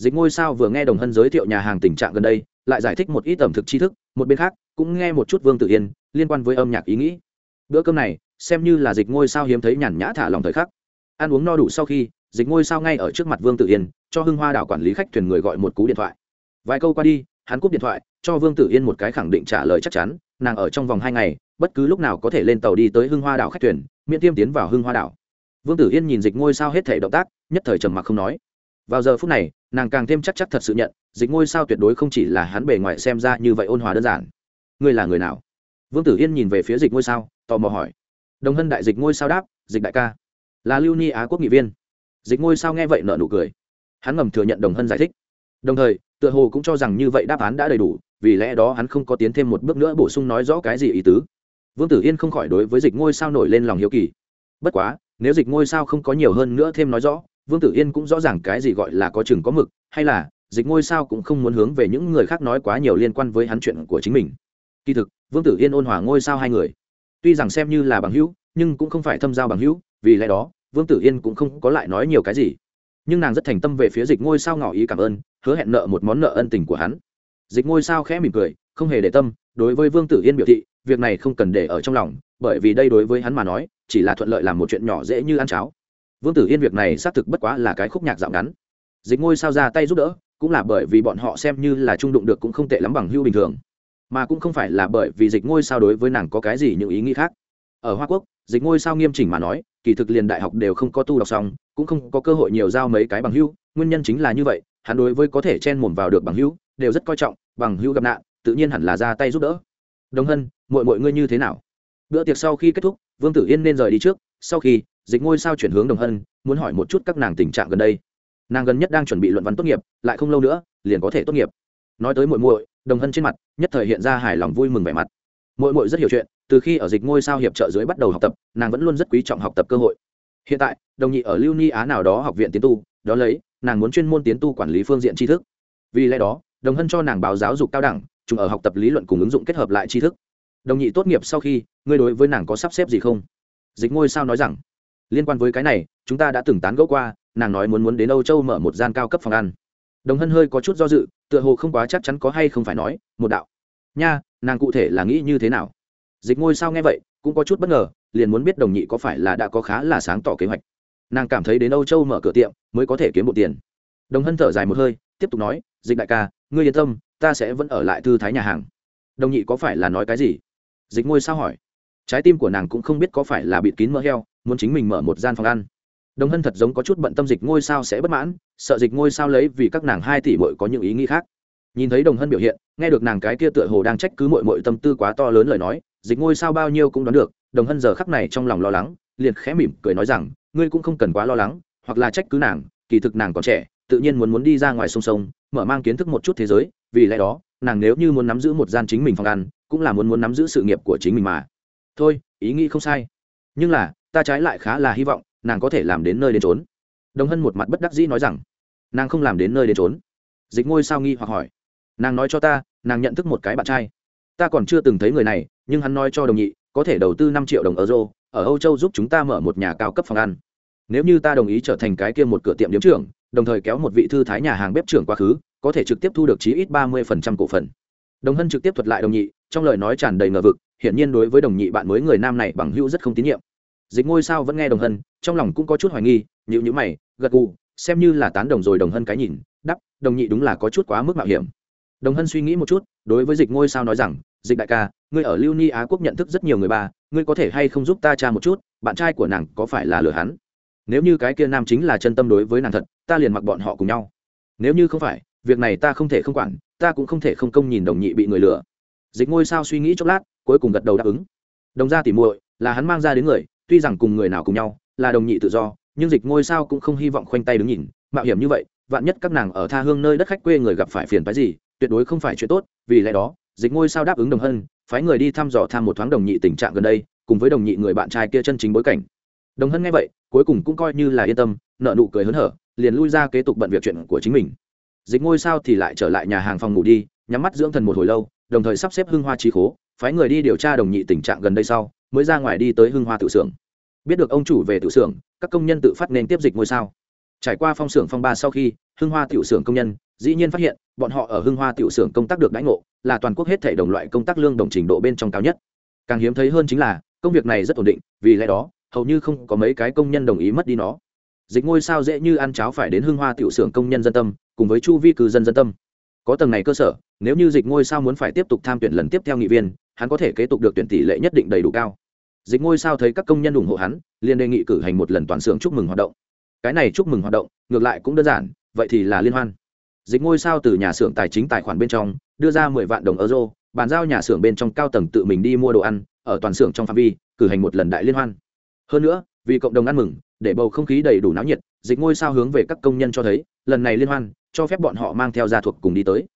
dịch ngôi sao vừa nghe đồng hân giới thiệu nhà hàng tình trạng gần đây, lại giải thích một ít ẩm thực tri thức, một bên khác, cũng nghe một chút vương tử yên, liên quan với âm nhạc ý nghĩ. Bữa cơm này, xem như là dịch ngôi sao hiếm thấy nhàn nhã thả lòng thời khắc. Ăn uống no đủ sau khi, dịch ngôi sao ngay ở trước mặt vương tử yên, cho hưng hoa đảo quản lý khách thuyền người gọi một cú điện thoại. Vài câu qua đi, hắn cúp điện thoại, cho vương tử yên một cái khẳng định trả lời chắc chắn, nàng ở trong vòng hai ngày, bất cứ lúc nào có thể lên tàu đi tới hưng hoa đảo khách thuyền, miễn tiêm tiến vào hưng hoa đảo. Vương tử yên nhìn dịch ngôi sao hết thể động tác, nhất thời trầm mặc không nói. Vào giờ phút này nàng càng thêm chắc chắc thật sự nhận, dịch ngôi sao tuyệt đối không chỉ là hắn bề ngoài xem ra như vậy ôn hòa đơn giản. Ngươi là người nào? Vương tử yên nhìn về phía dịch ngôi sao, tò mò hỏi. Đồng hân đại dịch ngôi sao đáp, dịch đại ca. Là lưu ni á quốc nghị viên. Dịch ngôi sao nghe vậy nợ nụ cười. Hắn ngầm thừa nhận đồng hân giải thích. Đồng thời, tựa hồ cũng cho rằng như vậy đáp án đã đầy đủ, vì lẽ đó hắn không có tiến thêm một bước nữa bổ sung nói rõ cái gì ý tứ. Vương tử yên không khỏi đối với dịch ngôi sao nổi lên lòng hiếu kỳ. Bất quá, nếu dịch ngôi sao không có nhiều hơn nữa thêm nói rõ vương tử yên cũng rõ ràng cái gì gọi là có chừng có mực, hay là, dịch ngôi sao cũng không muốn hướng về những người khác nói quá nhiều liên quan với hắn chuyện của chính mình. Kỳ thực, vương tử yên ôn hòa ngôi sao hai người. Tuy rằng xem như là bằng hữu, nhưng cũng không phải thâm giao bằng hữu, vì lẽ đó, vương tử yên cũng không có lại nói nhiều cái gì. Nhưng nàng rất thành tâm về phía dịch ngôi sao ngỏ ý cảm ơn, hứa hẹn nợ một món nợ ân tình của hắn. Dịch ngôi sao khẽ mỉm cười, không hề để tâm, đối với vương tử yên biểu thị, việc này không cần để ở trong lòng, bởi vì đây đối với hắn mà nói, chỉ là thuận lợi làm một chuyện nhỏ dễ như ăn cháo vương tử yên việc này xác thực bất quá là cái khúc nhạc dạo ngắn. Dịch ngôi sao ra tay giúp đỡ, cũng là bởi vì bọn họ xem như là trung đụng được cũng không tệ lắm bằng hưu bình thường. Mà cũng không phải là bởi vì dịch ngôi sao đối với nàng có cái gì những ý nghĩ khác. Ở hoa quốc, dịch ngôi sao nghiêm chỉnh mà nói, kỳ thực liền đại học đều không có tu đọc xong, cũng không có cơ hội nhiều giao mấy cái bằng hưu nguyên nhân chính là như vậy, hắn đối với có thể chen mồm vào được bằng hưu đều rất coi trọng, bằng hưu gặp nạn, tự nhiên hẳn là ra tay giúp đỡ. Đồng hân mọi mọi ngươi như thế nào? Bữa tiệc sau khi kết thúc, vương tử yên nên rời đi trước, sau khi dịch ngôi sao chuyển hướng đồng hân, muốn hỏi một chút các nàng tình trạng gần đây. Nàng gần nhất đang chuẩn bị luận văn tốt nghiệp, lại không lâu nữa, liền có thể tốt nghiệp. Nói tới muội muội, đồng hân trên mặt nhất thời hiện ra hài lòng vui mừng vẻ mặt. Muội muội rất hiểu chuyện, từ khi ở dịch ngôi sao hiệp trợ dưới bắt đầu học tập, nàng vẫn luôn rất quý trọng học tập cơ hội. Hiện tại, đồng nhị ở lưu ni á nào đó học viện tiến tu, đó lấy, nàng muốn chuyên môn tiến tu quản lý phương diện tri thức. Vì lẽ đó, đồng hân cho nàng báo giáo dục cao đẳng chúng ở học tập lý luận cùng ứng dụng kết hợp lại tri thức. Đồng nhị tốt nghiệp sau khi, ngươi đối với nàng có sắp xếp gì không? Dịch ngôi sao nói rằng liên quan với cái này, chúng ta đã từng tán gẫu qua, nàng nói muốn muốn đến âu châu mở một gian cao cấp phòng ăn. Đồng hân hơi có chút do dự, tựa hồ không quá chắc chắn có hay không phải nói, một đạo. Nha, nàng cụ thể là nghĩ như thế nào? Dịch ngôi sao nghe vậy, cũng có chút bất ngờ, liền muốn biết đồng nhị có phải là đã có khá là sáng tỏ kế hoạch. Nàng cảm thấy đến âu châu mở cửa tiệm, mới có thể kiếm một tiền. Đồng hân thở dài một hơi, tiếp tục nói, dịch đại ca, ngươi yên tâm, ta sẽ vẫn ở lại thư thái nhà hàng. Đồng nhị có phải là nói cái gì? Dịch ngôi sao hỏi. Trái tim của nàng cũng không biết có phải là bịt kín mỡ heo muốn chính mình mở một gian phòng ăn. Đồng hân thật giống có chút bận tâm dịch ngôi sao sẽ bất mãn, sợ dịch ngôi sao lấy vì các nàng hai tỷ mội có những ý nghĩ khác. Nhìn thấy đồng hân biểu hiện, nghe được nàng cái kia tựa hồ đang trách cứ mội mội tâm tư quá to lớn lời nói, dịch ngôi sao bao nhiêu cũng đoán được, đồng hân giờ khắc này trong lòng lo lắng, liền khẽ mỉm cười nói rằng, ngươi cũng không cần quá lo lắng, hoặc là trách cứ nàng, kỳ thực nàng còn trẻ, tự nhiên muốn muốn đi ra ngoài sông sông, mở mang kiến thức một chút thế giới, vì lẽ đó, nàng nếu như muốn nắm giữ một gian chính mình phòng ăn, cũng là muốn muốn nắm giữ sự nghiệp của chính mình mà. Thôi, ý nghĩ không sai. Nhưng là ta trái lại khá là hy vọng, nàng có thể làm đến nơi đến trốn đồng hân một mặt bất đắc dĩ nói rằng, nàng không làm đến nơi đến trốn dịch ngôi sao nghi hoặc hỏi, nàng nói cho ta, nàng nhận thức một cái bạn trai. Ta còn chưa từng thấy người này, nhưng hắn nói cho đồng nhị, có thể đầu tư năm triệu đồng euro ở âu châu giúp chúng ta mở một nhà cao cấp phòng ăn. Nếu như ta đồng ý trở thành cái kia một cửa tiệm điếm trưởng, đồng thời kéo một vị thư thái nhà hàng bếp trưởng quá khứ, có thể trực tiếp thu được chí ít ba mươi phần trăm cổ phần. Đồng hân trực tiếp thuật lại đồng nhị, trong lời nói tràn đầy ngờ vực, hiển nhiên đối với đồng nhị bạn mới người nam này bằng hữu rất không tín nhiệm dịch ngôi sao vẫn nghe đồng hân, trong lòng cũng có chút hoài nghi nhữ nhữ mày, gật gù, xem như là tán đồng rồi đồng hân cái nhìn, đắp, đồng nhị đúng là có chút quá mức mạo hiểm. Đồng hân suy nghĩ một chút, đối với dịch ngôi sao nói rằng, dịch đại ca, ngươi ở lưu ni á quốc nhận thức rất nhiều người ba, ngươi có thể hay không giúp ta cha một chút, bạn trai của nàng có phải là lừa hắn? Nếu như cái kia nam chính là chân tâm đối với nàng thật, ta liền mặc bọn họ cùng nhau. Nếu như không phải, việc này ta không thể không quản, ta cũng không thể không công nhìn đồng nhị bị người lừa. Dịch ngôi sao suy nghĩ chốc lát, cuối cùng gật đầu đáp ứng. Đồng gia tỉ muội, là hắn mang ra đến người tuy rằng cùng người nào cùng nhau là đồng nhị tự do, nhưng dịch ngôi sao cũng không hy vọng khoanh tay đứng nhìn. Mạo hiểm như vậy, vạn nhất các nàng ở tha hương nơi đất khách quê người gặp phải phiền phái gì, tuyệt đối không phải chuyện tốt, vì lẽ đó, dịch ngôi sao đáp ứng đồng hân, phái người đi thăm dò tham một thoáng đồng nhị tình trạng gần đây, cùng với đồng nhị người bạn trai kia chân chính bối cảnh. Đồng hân nghe vậy, cuối cùng cũng coi như là yên tâm nợ nụ cười hớn hở, liền lui ra kế tục bận việc chuyện của chính mình. Dịch ngôi sao thì lại trở lại nhà hàng phòng ngủ đi, nhắm mắt dưỡng thần một hồi lâu, đồng thời sắp xếp hưng hoa trí khố, phái người đi điều tra đồng nhị tình trạng gần đây sau mới ra ngoài đi tới hưng hoa tự xưởng. Biết được ông chủ về tự xưởng, các công nhân tự phát nên tiếp dịch ngôi sao. Trải qua phong xưởng phong ba sau khi, hưng hoa tiểu xưởng công nhân, dĩ nhiên phát hiện, bọn họ ở hưng hoa tiểu xưởng công tác được đãi ngộ, là toàn quốc hết thể đồng loại công tác lương đồng trình độ bên trong cao nhất. Càng hiếm thấy hơn chính là, công việc này rất ổn định, vì lẽ đó, hầu như không có mấy cái công nhân đồng ý mất đi nó. Dịch ngôi sao dễ như ăn cháo phải đến hưng hoa tiểu xưởng công nhân dân tâm, cùng với chu vi cư dân dân tâm. Có tầng này cơ sở, nếu như dịch ngôi sao muốn phải tiếp tục tham tuyển lần tiếp theo nghị viên hắn có thể kế tục được tuyển tỷ lệ nhất định đầy đủ cao. Dịch ngôi sao thấy các công nhân ủng hộ hắn, liền đề nghị cử hành một lần toàn xưởng chúc mừng hoạt động. Cái này chúc mừng hoạt động, ngược lại cũng đơn giản, vậy thì là liên hoan. Dịch ngôi sao từ nhà xưởng tài chính tài khoản bên trong, đưa ra mười vạn đồng euro, bàn giao nhà xưởng bên trong cao tầng tự mình đi mua đồ ăn, ở toàn xưởng trong phạm vi, cử hành một lần đại liên hoan. Hơn nữa, vì cộng đồng ăn mừng, để bầu không khí đầy đủ náo nhiệt, dịch ngôi sao hướng về các công nhân cho thấy, lần này liên hoan, cho phép bọn họ mang theo gia thuộc cùng đi tới.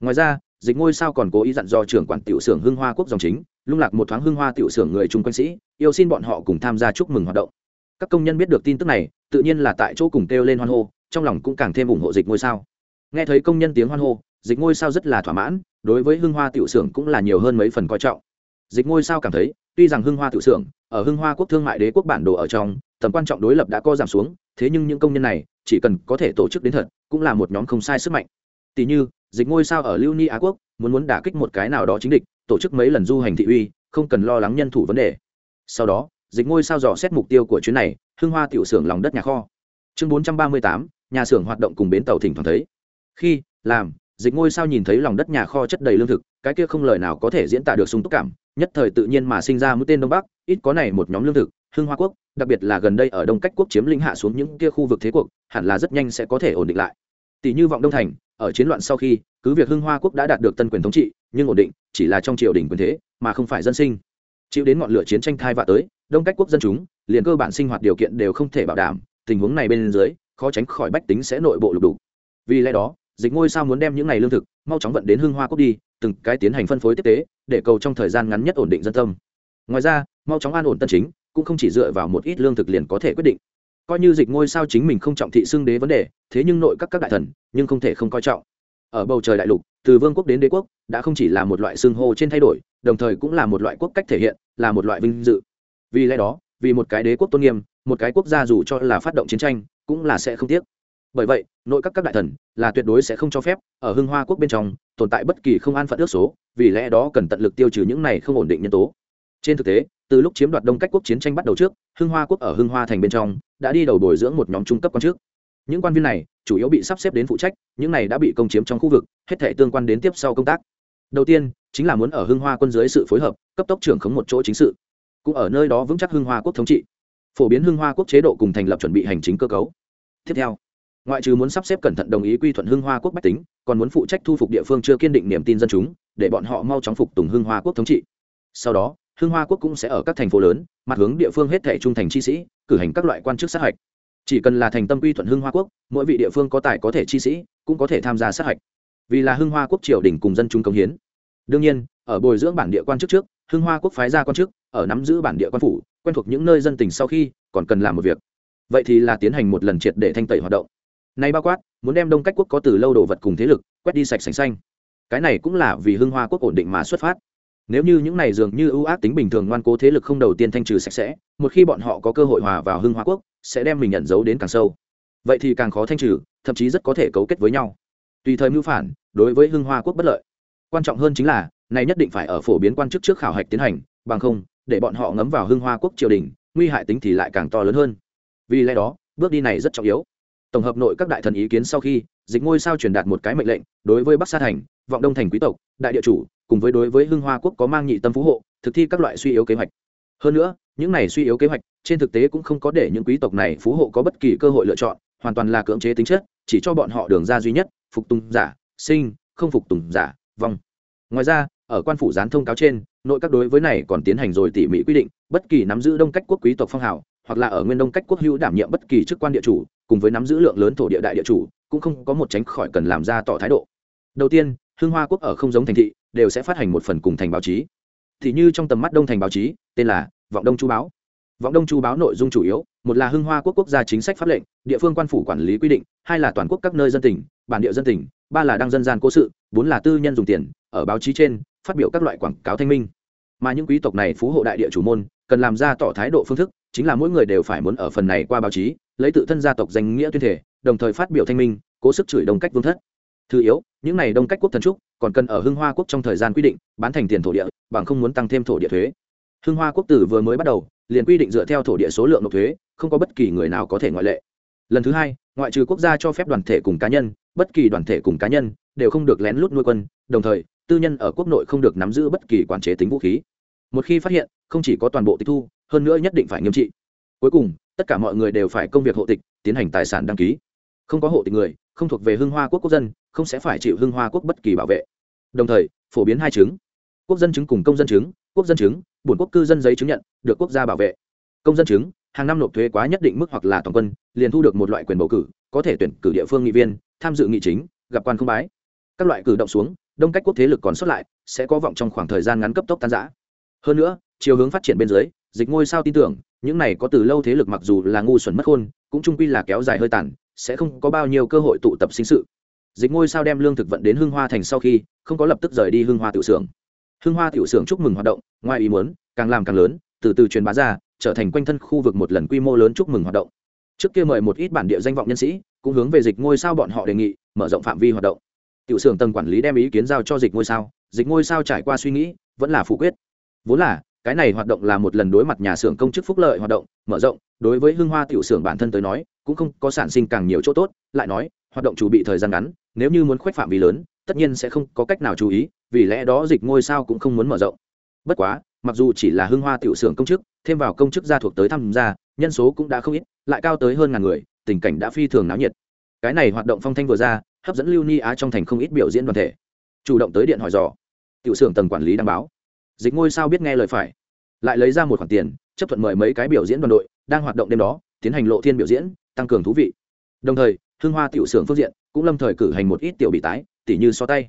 Ngoài ra dịch ngôi sao còn cố ý dặn do trưởng quản tiểu xưởng hưng hoa quốc dòng chính, lung lạc một thoáng hưng hoa tiểu xưởng người chung quanh sĩ, yêu xin bọn họ cùng tham gia chúc mừng hoạt động. Các công nhân biết được tin tức này, tự nhiên là tại chỗ cùng kêu lên hoan hô, trong lòng cũng càng thêm ủng hộ dịch ngôi sao. Nghe thấy công nhân tiếng hoan hô, dịch ngôi sao rất là thỏa mãn, đối với hưng hoa tiểu xưởng cũng là nhiều hơn mấy phần coi trọng. Dịch ngôi sao cảm thấy, tuy rằng hưng hoa tiểu xưởng ở hưng hoa quốc thương mại đế quốc bản đồ ở trong, tầm quan trọng đối lập đã co giảm xuống, thế nhưng những công nhân này chỉ cần có thể tổ chức đến thật, cũng là một nhóm không sai sức mạnh. Tỷ như dịch ngôi sao ở lưu ni á quốc, muốn muốn đả kích một cái nào đó chính địch, tổ chức mấy lần du hành thị uy, không cần lo lắng nhân thủ vấn đề. Sau đó, dịch ngôi sao dò xét mục tiêu của chuyến này, hưng hoa tiểu xưởng lòng đất nhà kho. Chương bốn trăm ba mươi tám, nhà xưởng hoạt động cùng bến tàu thỉnh thoảng thấy. Khi, làm, dịch ngôi sao nhìn thấy lòng đất nhà kho chất đầy lương thực, cái kia không lời nào có thể diễn tả được sung túc cảm, nhất thời tự nhiên mà sinh ra mũi tên đông bắc, ít có này một nhóm lương thực, hưng hoa quốc, đặc biệt là gần đây ở đông cách quốc chiếm lĩnh hạ xuống những kia khu vực thế cuộc, hẳn là rất nhanh sẽ có thể ổn định lại. Tỷ như vọng đông thành ở chiến loạn sau khi, cứ việc hưng hoa quốc đã đạt được tân quyền thống trị, nhưng ổn định, chỉ là trong triều đình quyền thế, mà không phải dân sinh. Chịu đến ngọn lửa chiến tranh thai vạ tới, đông cách quốc dân chúng, liền cơ bản sinh hoạt điều kiện đều không thể bảo đảm, tình huống này bên dưới, khó tránh khỏi bách tính sẽ nội bộ lục đủ vì lẽ đó, dịch ngôi sao muốn đem những ngày lương thực, mau chóng vận đến hưng hoa quốc đi, từng cái tiến hành phân phối tiếp tế, để cầu trong thời gian ngắn nhất ổn định dân tâm. Ngoài ra, mau chóng an ổn tân chính, cũng không chỉ dựa vào một ít lương thực liền có thể quyết định coi như dịch ngôi sao chính mình không trọng thị xưng đế vấn đề, thế nhưng nội các các đại thần, nhưng không thể không coi trọng. Ở bầu trời đại lục, từ vương quốc đến đế quốc, đã không chỉ là một loại xưng hô trên thay đổi, đồng thời cũng là một loại quốc cách thể hiện, là một loại vinh dự. Vì lẽ đó, vì một cái đế quốc tôn nghiêm, một cái quốc gia dù cho là phát động chiến tranh, cũng là sẽ không tiếc. Bởi vậy, nội các các đại thần là tuyệt đối sẽ không cho phép ở hưng hoa quốc bên trong tồn tại bất kỳ không an phận ước số, vì lẽ đó cần tận lực tiêu trừ những này không ổn định nhân tố. Trên thực tế từ lúc chiếm đoạt đông cách quốc chiến tranh bắt đầu trước, hưng hoa quốc ở hưng hoa thành bên trong đã đi đầu bồi dưỡng một nhóm trung cấp quan trước những quan viên này chủ yếu bị sắp xếp đến phụ trách, những này đã bị công chiếm trong khu vực, hết thể tương quan đến tiếp sau công tác. Đầu tiên, chính là muốn ở hưng hoa quân dưới sự phối hợp, cấp tốc trưởng khống một chỗ chính sự, cũng ở nơi đó vững chắc hưng hoa quốc thống trị. Phổ biến hưng hoa quốc chế độ cùng thành lập chuẩn bị hành chính cơ cấu. Tiếp theo, ngoại trừ muốn sắp xếp cẩn thận đồng ý quy thuận hưng hoa quốc bách tính, còn muốn phụ trách thu phục địa phương chưa kiên định niềm tin dân chúng, để bọn họ mau chóng phục tùng hưng hoa quốc thống trị. Sau đó Hương hoa quốc cũng sẽ ở các thành phố lớn, mặt hướng địa phương hết thể trung thành chi sĩ, cử hành các loại quan chức sát hạch. Chỉ cần là thành tâm quy thuận Hương hoa quốc, mỗi vị địa phương có tài có thể chi sĩ, cũng có thể tham gia sát hạch. Vì là Hương hoa quốc triều đình cùng dân chúng công hiến. Đương nhiên, ở bồi dưỡng bản địa quan chức trước Hương hoa quốc phái ra quan chức, ở nắm giữ bản địa quan phủ, quen thuộc những nơi dân tình sau khi, còn cần làm một việc. Vậy thì là tiến hành một lần triệt để thanh tẩy hoạt động. Nay bao quát, muốn đem đông cách quốc có từ lâu đồ vật cùng thế lực, quét đi sạch sành xanh. Cái này cũng là vì Hương hoa quốc ổn định mà xuất phát nếu như những này dường như ưu ác tính bình thường ngoan cố thế lực không đầu tiên thanh trừ sạch sẽ, một khi bọn họ có cơ hội hòa vào hưng hoa quốc, sẽ đem mình nhận dấu đến càng sâu. Vậy thì càng khó thanh trừ, thậm chí rất có thể cấu kết với nhau. Tùy thời mưu phản, đối với hưng hoa quốc bất lợi. Quan trọng hơn chính là, này nhất định phải ở phổ biến quan chức trước khảo hạch tiến hành, bằng không, để bọn họ ngấm vào hưng hoa quốc triều đình, nguy hại tính thì lại càng to lớn hơn. Vì lẽ đó, bước đi này rất trọng yếu. Tổng hợp nội các đại thần ý kiến sau khi, dịch ngôi sao truyền đạt một cái mệnh lệnh, đối với bắc sa thành vọng đông thành quý tộc, đại địa chủ, cùng với đối với hưng hoa quốc có mang nhị tâm phú hộ, thực thi các loại suy yếu kế hoạch. Hơn nữa, những này suy yếu kế hoạch, trên thực tế cũng không có để những quý tộc này phú hộ có bất kỳ cơ hội lựa chọn, hoàn toàn là cưỡng chế tính chất, chỉ cho bọn họ đường ra duy nhất, phục tùng giả, sinh, không phục tùng giả, vong. Ngoài ra, ở quan phủ gián thông cáo trên, nội các đối với này còn tiến hành rồi tỉ mỉ quy định, bất kỳ nắm giữ đông cách quốc quý tộc phong hào, hoặc là ở nguyên đông cách quốc hữu đảm nhiệm bất kỳ chức quan địa chủ, cùng với nắm giữ lượng lớn thổ địa đại địa chủ, cũng không có một tránh khỏi cần làm ra tỏ thái độ. Đầu tiên Hương hoa quốc ở không giống thành thị, đều sẽ phát hành một phần cùng thành báo chí. Thì như trong tầm mắt đông thành báo chí, tên là vọng đông chu báo. Vọng đông chu báo nội dung chủ yếu, một là hưng hoa quốc quốc gia chính sách pháp lệnh, địa phương quan phủ quản lý quy định, hai là toàn quốc các nơi dân tỉnh, bản địa dân tỉnh, ba là đăng dân gian cố sự, bốn là tư nhân dùng tiền, ở báo chí trên, phát biểu các loại quảng cáo thanh minh. Mà những quý tộc này phú hộ đại địa chủ môn, cần làm ra tỏ thái độ phương thức, chính là mỗi người đều phải muốn ở phần này qua báo chí, lấy tự thân gia tộc danh nghĩa tuyên thể đồng thời phát biểu thanh minh, cố sức chửi đồng cách vương thất thứ yếu, những này đông cách quốc thần trúc, còn cần ở hưng hoa quốc trong thời gian quy định, bán thành tiền thổ địa, bằng không muốn tăng thêm thổ địa thuế. Hưng hoa quốc tử vừa mới bắt đầu, liền quy định dựa theo thổ địa số lượng nộp thuế, không có bất kỳ người nào có thể ngoại lệ. Lần thứ hai, ngoại trừ quốc gia cho phép đoàn thể cùng cá nhân, bất kỳ đoàn thể cùng cá nhân đều không được lén lút nuôi quân, đồng thời, tư nhân ở quốc nội không được nắm giữ bất kỳ quản chế tính vũ khí. Một khi phát hiện, không chỉ có toàn bộ tịch thu, hơn nữa nhất định phải nghiêm trị. Cuối cùng, tất cả mọi người đều phải công việc hộ tịch, tiến hành tài sản đăng ký không có hộ tịch người, không thuộc về hưng hoa quốc quốc dân, không sẽ phải chịu hưng hoa quốc bất kỳ bảo vệ. Đồng thời, phổ biến hai chứng. Quốc dân chứng cùng công dân chứng, quốc dân chứng, bổn quốc cư dân giấy chứng nhận, được quốc gia bảo vệ. Công dân chứng, hàng năm nộp thuế quá nhất định mức hoặc là toàn quân, liền thu được một loại quyền bầu cử, có thể tuyển cử địa phương nghị viên, tham dự nghị chính, gặp quan không bái. Các loại cử động xuống, đông cách quốc thế lực còn xuất lại, sẽ có vọng trong khoảng thời gian ngắn cấp tốc tan giã hơn nữa, chiều hướng phát triển bên dưới, dịch ngôi sao tin tưởng, những này có từ lâu thế lực mặc dù là ngu xuẩn mất khôn cũng trung quy là kéo dài hơi tàn, sẽ không có bao nhiêu cơ hội tụ tập sinh sự. Dịch ngôi sao đem lương thực vận đến hưng hoa thành sau khi, không có lập tức rời đi hưng hoa tiểu xưởng. Hưng hoa tiểu xưởng chúc mừng hoạt động, ngoài ý muốn, càng làm càng lớn, từ từ truyền bá ra, trở thành quanh thân khu vực một lần quy mô lớn chúc mừng hoạt động. Trước kia mời một ít bản địa danh vọng nhân sĩ, cũng hướng về dịch ngôi sao bọn họ đề nghị, mở rộng phạm vi hoạt động. Tiểu xưởng tầng quản lý đem ý kiến giao cho dịch ngôi sao, dịch ngôi sao trải qua suy nghĩ, vẫn là phủ quyết. Vốn là cái này hoạt động là một lần đối mặt nhà xưởng công chức phúc lợi hoạt động, mở rộng, đối với hưng hoa tiểu xưởng bản thân tới nói, cũng không có sản sinh càng nhiều chỗ tốt, lại nói, hoạt động chủ bị thời gian ngắn, nếu như muốn khoét phạm vi lớn, tất nhiên sẽ không có cách nào chú ý, vì lẽ đó dịch ngôi sao cũng không muốn mở rộng. Bất quá, mặc dù chỉ là hưng hoa tiểu xưởng công chức, thêm vào công chức gia thuộc tới tham gia, nhân số cũng đã không ít, lại cao tới hơn ngàn người, tình cảnh đã phi thường náo nhiệt. Cái này hoạt động phong thanh vừa ra, hấp dẫn lưu ni á trong thành không ít biểu diễn đoàn thể. Chủ động tới điện hỏi dò. Tiểu xưởng tầng quản lý đăng báo dịch ngôi sao biết nghe lời phải. Lại lấy ra một khoản tiền, chấp thuận mời mấy cái biểu diễn đoàn đội đang hoạt động đêm đó, tiến hành lộ thiên biểu diễn, tăng cường thú vị. Đồng thời hương hoa tiểu xưởng phương diện cũng lâm thời cử hành một ít tiểu bị tái, tỉ như so tay,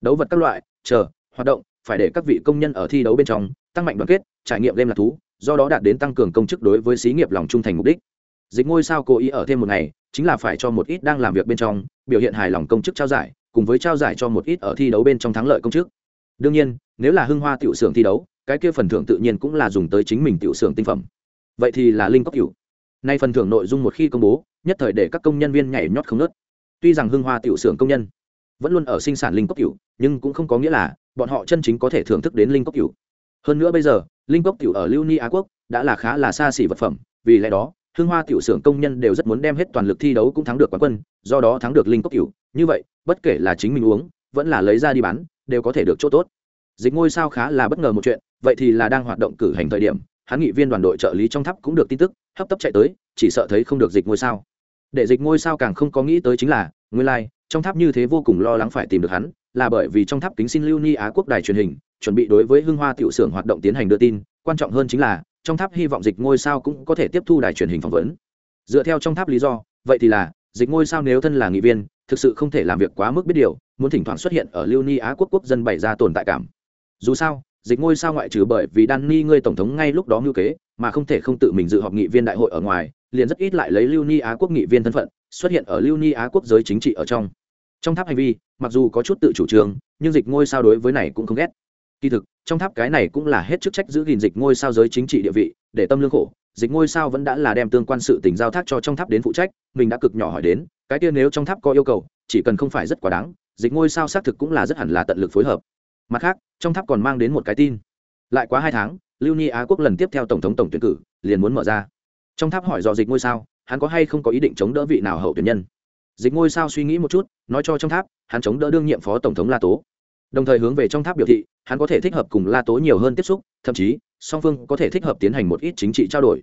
đấu vật các loại, chờ, hoạt động, phải để các vị công nhân ở thi đấu bên trong tăng mạnh đoàn kết, trải nghiệm game lạc thú, do đó đạt đến tăng cường công chức đối với xí nghiệp lòng trung thành mục đích. Dịch ngôi sao cố ý ở thêm một ngày, chính là phải cho một ít đang làm việc bên trong, biểu hiện hài lòng công chức trao giải, cùng với trao giải cho một ít ở thi đấu bên trong thắng lợi công chức. Đương nhiên nếu là hưng hoa tiểu xưởng thi đấu, cái kia phần thưởng tự nhiên cũng là dùng tới chính mình tiểu xưởng tinh phẩm. Vậy thì là linh cốc cựu nay phần thưởng nội dung một khi công bố, nhất thời để các công nhân viên nhảy nhót không nớt. Tuy rằng hưng hoa tiểu xưởng công nhân vẫn luôn ở sinh sản linh cốc cựu nhưng cũng không có nghĩa là bọn họ chân chính có thể thưởng thức đến linh cốc cựu hơn nữa bây giờ, linh cốc cựu ở lưu ni á quốc đã là khá là xa xỉ vật phẩm, vì lẽ đó, hưng hoa tiểu xưởng công nhân đều rất muốn đem hết toàn lực thi đấu cũng thắng được quán quân, do đó thắng được linh cốc cựu như vậy, bất kể là chính mình uống, vẫn là lấy ra đi bán, đều có thể được chỗ tốt dịch ngôi sao khá là bất ngờ một chuyện vậy thì là đang hoạt động cử hành thời điểm hắn nghị viên đoàn đội trợ lý trong tháp cũng được tin tức hấp tấp chạy tới chỉ sợ thấy không được dịch ngôi sao. Để dịch ngôi sao càng không có nghĩ tới chính là nguyên lai、like, trong tháp như thế vô cùng lo lắng phải tìm được hắn là bởi vì trong tháp kính xin lưu ni á quốc đài truyền hình chuẩn bị đối với hưng hoa tiểu xưởng hoạt động tiến hành đưa tin quan trọng hơn chính là trong tháp hy vọng dịch ngôi sao cũng có thể tiếp thu đài truyền hình phỏng vấn. Dựa theo trong tháp lý do vậy thì là dịch ngôi sao nếu thân là nghị viên thực sự không thể làm việc quá mức biết điều muốn thỉnh thoảng xuất hiện ở lưu ni á quốc quốc dân bày ra tồn tại cảm dù sao, dịch ngôi sao ngoại trừ bởi vì đan ni ngươi tổng thống ngay lúc đó ngưu kế, mà không thể không tự mình dự họp nghị viên đại hội ở ngoài, liền rất ít lại lấy lưu ni á quốc nghị viên thân phận, xuất hiện ở lưu ni á quốc giới chính trị ở trong. Trong tháp hành vi, mặc dù có chút tự chủ trương, nhưng dịch ngôi sao đối với này cũng không ghét. Kỳ thực, trong tháp cái này cũng là hết chức trách giữ gìn dịch ngôi sao giới chính trị địa vị, để tâm lương khổ. Dịch ngôi sao vẫn đã là đem tương quan sự tình giao thác cho trong tháp đến phụ trách, mình đã cực nhỏ hỏi đến, cái kia nếu trong tháp có yêu cầu, chỉ cần không phải rất quá đáng, dịch ngôi sao xác thực cũng là rất hẳn là tận lực phối hợp mặt khác, trong tháp còn mang đến một cái tin. Lại quá hai tháng, lưu ni á quốc lần tiếp theo tổng thống tổng tuyển cử, liền muốn mở ra. Trong tháp hỏi dò dịch ngôi sao, hắn có hay không có ý định chống đỡ vị nào hậu tuyển nhân? Dịch ngôi sao suy nghĩ một chút, nói cho trong tháp, hắn chống đỡ đương nhiệm phó tổng thống la tố. Đồng thời hướng về trong tháp biểu thị, hắn có thể thích hợp cùng la tố nhiều hơn tiếp xúc, thậm chí, song phương có thể thích hợp tiến hành một ít chính trị trao đổi.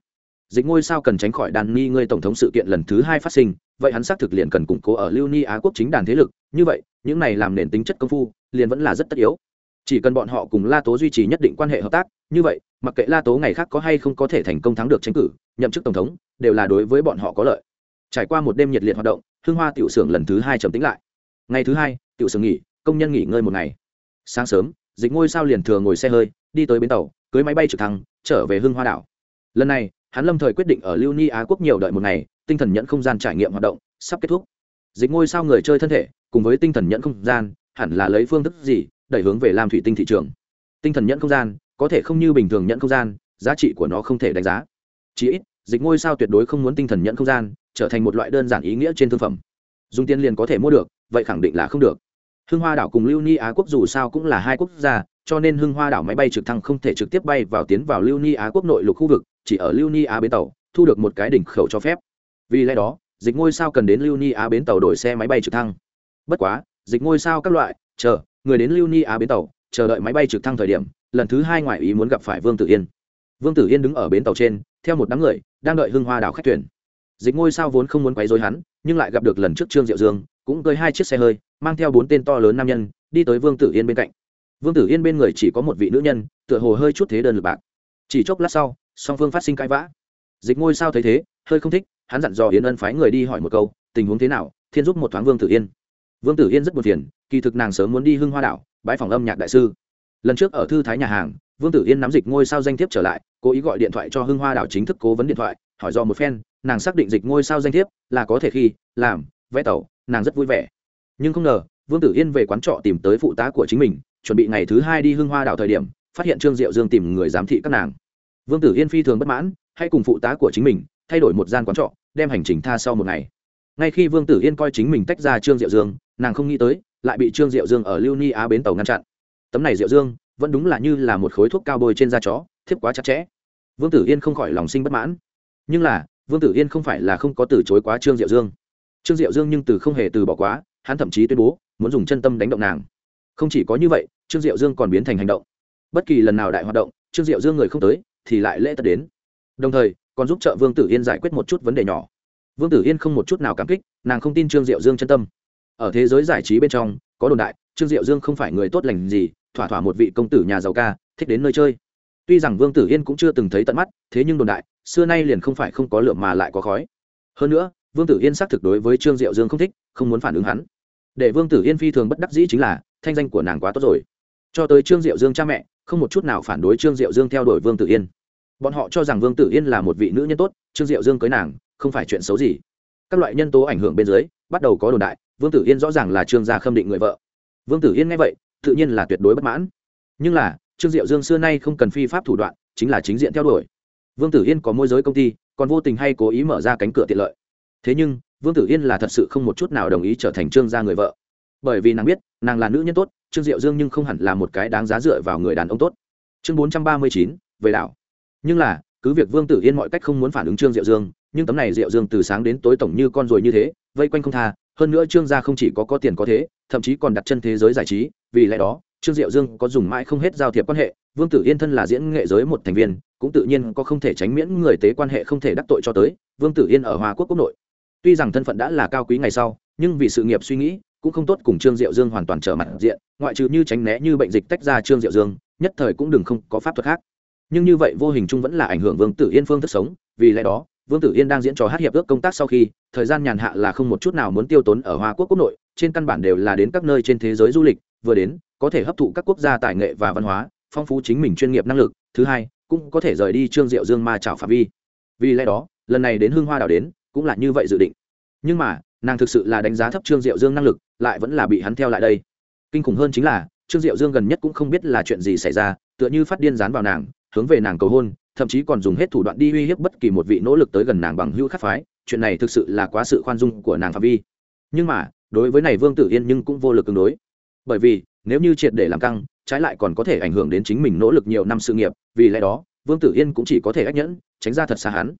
Dịch ngôi sao cần tránh khỏi đàn nghi ngươi tổng thống sự kiện lần thứ hai phát sinh, vậy hắn xác thực liền cần củng cố ở lưu ni á quốc chính đàn thế lực, như vậy, những này làm nền tính chất công phu, liền vẫn là rất tất yếu chỉ cần bọn họ cùng la tố duy trì nhất định quan hệ hợp tác, như vậy, mặc kệ la tố ngày khác có hay không có thể thành công thắng được tranh cử, nhậm chức tổng thống, đều là đối với bọn họ có lợi. Trải qua một đêm nhiệt liệt hoạt động hương hoa tiểu xưởng lần thứ hai trầm tính lại. Ngày thứ hai, tiểu xưởng nghỉ, công nhân nghỉ ngơi một ngày. Sáng sớm, dịch ngôi sao liền thừa ngồi xe hơi, đi tới bến tàu, cưới máy bay trực thăng, trở về hương hoa đảo. Lần này, hắn lâm thời quyết định ở lưu ni á quốc nhiều đợi một ngày, tinh thần nhận không gian trải nghiệm hoạt động sắp kết thúc. Dịch ngôi sao người chơi thân thể, cùng với tinh thần nhận không gian, hẳn là lấy phương thức gì đẩy hướng về làm thủy tinh thị trường. Tinh thần nhận không gian, có thể không như bình thường nhận không gian, giá trị của nó không thể đánh giá. Chí ít, dịch ngôi sao tuyệt đối không muốn tinh thần nhận không gian trở thành một loại đơn giản ý nghĩa trên thương phẩm. Dùng tiền liền có thể mua được, vậy khẳng định là không được. Hưng hoa đảo cùng lưu ni á quốc dù sao cũng là hai quốc gia, cho nên hưng hoa đảo máy bay trực thăng không thể trực tiếp bay vào tiến vào lưu ni á quốc nội lục khu vực, chỉ ở lưu ni á bến tàu, thu được một cái đỉnh khẩu cho phép. Vì lẽ đó, dịch ngôi sao cần đến lưu ni á bến tàu đổi xe máy bay trực thăng. Bất quá, dịch ngôi sao các loại, chờ người đến lưu ni á bến tàu, chờ đợi máy bay trực thăng thời điểm, lần thứ hai ngoại ý muốn gặp phải vương tử yên. Vương tử yên đứng ở bến tàu trên, theo một đám người, đang đợi hưng hoa đảo khách tuyển dịch ngôi sao vốn không muốn quấy dối hắn, nhưng lại gặp được lần trước trương diệu dương, cũng tới hai chiếc xe hơi, mang theo bốn tên to lớn nam nhân, đi tới vương tử yên bên cạnh. Vương tử yên bên người chỉ có một vị nữ nhân, tựa hồ hơi chút thế đơn lực bạc. Chỉ chốc lát sau, song phương phát sinh cãi vã. Dịch ngôi sao thấy thế, hơi không thích, hắn dặn dò yến ân phái người đi hỏi một câu, tình huống thế nào, thiên giúp một thoáng vương tử yên. Vương tử yên rất buồn phiền kỳ thực nàng sớm muốn đi hưng hoa đảo bãi phòng âm nhạc đại sư. Lần trước ở thư thái nhà hàng, vương tử yên nắm dịch ngôi sao danh thiếp trở lại, cố ý gọi điện thoại cho hưng hoa đảo chính thức cố vấn điện thoại, hỏi do một phen, nàng xác định dịch ngôi sao danh thiếp là có thể khi, làm, vẽ tàu nàng rất vui vẻ. Nhưng không ngờ, vương tử yên về quán trọ tìm tới phụ tá của chính mình, chuẩn bị ngày thứ hai đi hưng hoa đảo thời điểm, phát hiện trương diệu dương tìm người giám thị các nàng. Vương tử yên phi thường bất mãn, hay cùng phụ tá của chính mình, thay đổi một gian quán trọ, đem hành trình tha sau một ngày. Ngay khi vương tử yên coi chính mình tách ra trương diệu dương, nàng không nghĩ tới lại bị trương diệu dương ở lưu ni á bến tàu ngăn chặn. Tấm này diệu dương vẫn đúng là như là một khối thuốc cao bôi trên da chó, thiếp quá chặt chẽ. Vương tử yên không khỏi lòng sinh bất mãn. Nhưng là, vương tử yên không phải là không có từ chối quá trương diệu dương. Trương diệu dương nhưng từ không hề từ bỏ quá, hắn thậm chí tuyên bố muốn dùng chân tâm đánh động nàng. Không chỉ có như vậy, trương diệu dương còn biến thành hành động. Bất kỳ lần nào đại hoạt động, trương diệu dương người không tới, thì lại lễ tất đến. Đồng thời, còn giúp trợ vương tử yên giải quyết một chút vấn đề nhỏ. Vương tử yên không một chút nào cảm kích, nàng không tin trương diệu dương chân tâm ở thế giới giải trí bên trong, có đồn đại, trương diệu dương không phải người tốt lành gì, thỏa thỏa một vị công tử nhà giàu ca, thích đến nơi chơi. Tuy rằng vương tử yên cũng chưa từng thấy tận mắt, thế nhưng đồn đại, xưa nay liền không phải không có lượng mà lại có khói. Hơn nữa, vương tử yên xác thực đối với trương diệu dương không thích, không muốn phản ứng hắn. Để vương tử yên phi thường bất đắc dĩ chính là, thanh danh của nàng quá tốt rồi. Cho tới trương diệu dương cha mẹ, không một chút nào phản đối trương diệu dương theo đuổi vương tử yên. Bọn họ cho rằng vương tử yên là một vị nữ nhân tốt, trương diệu dương cưới nàng, không phải chuyện xấu gì. Các loại nhân tố ảnh hưởng bên dưới, bắt đầu có đồn đại vương tử yên rõ ràng là trương gia khâm định người vợ. Vương tử yên nghe vậy, tự nhiên là tuyệt đối bất mãn. Nhưng là, trương diệu dương xưa nay không cần phi pháp thủ đoạn, chính là chính diện theo đuổi. Vương tử yên có môi giới công ty, còn vô tình hay cố ý mở ra cánh cửa tiện lợi. Thế nhưng, vương tử yên là thật sự không một chút nào đồng ý trở thành trương gia người vợ. Bởi vì nàng biết, nàng là nữ nhân tốt, trương diệu dương nhưng không hẳn là một cái đáng giá dựa vào người đàn ông tốt. Chương bốn trăm ba mươi chín, về đảo. Nhưng là, cứ việc vương tử yên mọi cách không muốn phản ứng trương diệu dương, nhưng tấm này diệu dương từ sáng đến tối tổng như con ruồi như thế, vây quanh không tha hơn nữa trương gia không chỉ có có tiền có thế, thậm chí còn đặt chân thế giới giải trí, vì lẽ đó, trương diệu dương có dùng mãi không hết giao thiệp quan hệ, vương tử yên thân là diễn nghệ giới một thành viên, cũng tự nhiên có không thể tránh miễn người tế quan hệ không thể đắc tội cho tới, vương tử yên ở hoa quốc quốc nội. Tuy rằng thân phận đã là cao quý ngày sau, nhưng vì sự nghiệp suy nghĩ, cũng không tốt cùng trương diệu dương hoàn toàn trở mặt diện, ngoại trừ như tránh né như bệnh dịch tách ra trương diệu dương, nhất thời cũng đừng không có pháp thuật khác. Nhưng như vậy vô hình chung vẫn là ảnh hưởng vương tử yên phương thức sống, vì lẽ đó vương tử yên đang diễn trò hát hiệp ước công tác sau khi, thời gian nhàn hạ là không một chút nào muốn tiêu tốn ở hoa quốc quốc nội, trên căn bản đều là đến các nơi trên thế giới du lịch, vừa đến, có thể hấp thụ các quốc gia tài nghệ và văn hóa, phong phú chính mình chuyên nghiệp năng lực. Thứ hai, cũng có thể rời đi trương diệu dương ma trào phạm vi. Vì lẽ đó, lần này đến hương hoa đảo đến, cũng là như vậy dự định. Nhưng mà, nàng thực sự là đánh giá thấp trương diệu dương năng lực, lại vẫn là bị hắn theo lại đây. Kinh khủng hơn chính là, trương diệu dương gần nhất cũng không biết là chuyện gì xảy ra, tựa như phát điên dán vào nàng, hướng về nàng cầu hôn thậm chí còn dùng hết thủ đoạn đi uy hiếp bất kỳ một vị nỗ lực tới gần nàng bằng hữu khắc phái. Chuyện này thực sự là quá sự khoan dung của nàng phạm vi. Nhưng mà, đối với này vương tử yên nhưng cũng vô lực tương đối. Bởi vì, nếu như triệt để làm căng, trái lại còn có thể ảnh hưởng đến chính mình nỗ lực nhiều năm sự nghiệp. Vì lẽ đó, vương tử yên cũng chỉ có thể ách nhẫn, tránh ra thật xa hắn.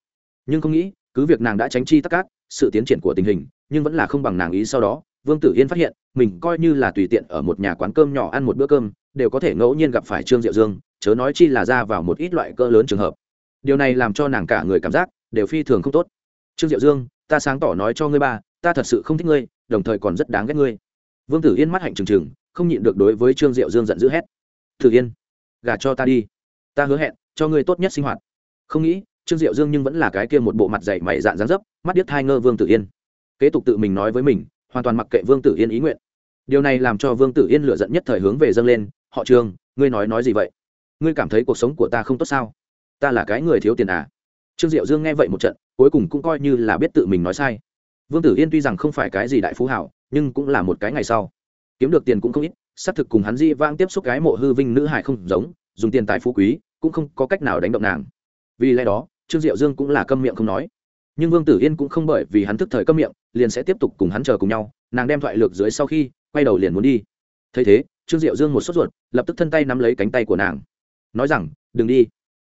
Nhưng không nghĩ, cứ việc nàng đã tránh chi tắc cát sự tiến triển của tình hình, nhưng vẫn là không bằng nàng ý sau đó. Vương tử yên phát hiện, mình coi như là tùy tiện ở một nhà quán cơm nhỏ ăn một bữa cơm đều có thể ngẫu nhiên gặp phải trương diệu dương, chớ nói chi là ra vào một ít loại cỡ lớn trường hợp. Điều này làm cho nàng cả người cảm giác đều phi thường không tốt. Trương diệu dương, ta sáng tỏ nói cho ngươi ba, ta thật sự không thích ngươi, đồng thời còn rất đáng ghét ngươi. Vương tử yên mắt hạnh trừng trừng, không nhịn được đối với trương diệu dương giận dữ hét. Tử yên, gả cho ta đi. Ta hứa hẹn, cho ngươi tốt nhất sinh hoạt. Không nghĩ, trương diệu dương nhưng vẫn là cái kia một bộ mặt dày mày dạn dán dấp, mắt điếc thai ngơ vương tử yên. Kế tục tự mình nói với mình, hoàn toàn mặc kệ vương tử yên ý nguyện. Điều này làm cho vương tử yên lựa giận nhất thời hướng về dâng lên họ trường ngươi nói nói gì vậy? Ngươi cảm thấy cuộc sống của ta không tốt sao? Ta là cái người thiếu tiền à? Trương diệu dương nghe vậy một trận, cuối cùng cũng coi như là biết tự mình nói sai. Vương tử yên tuy rằng không phải cái gì đại phú hảo, nhưng cũng là một cái ngày sau. Kiếm được tiền cũng không ít, xác thực cùng hắn di vang tiếp xúc cái mộ hư vinh nữ hải không giống, dùng tiền tài phú quý, cũng không có cách nào đánh động nàng. Vì lẽ đó, trương diệu dương cũng là câm miệng không nói. Nhưng vương tử yên cũng không bởi vì hắn thức thời câm miệng, liền sẽ tiếp tục cùng hắn chờ cùng nhau, nàng đem thoại lược dưới sau khi, quay đầu liền muốn đi. Thấy thế trương diệu dương một sốt ruột lập tức thân tay nắm lấy cánh tay của nàng. Nói rằng đừng đi.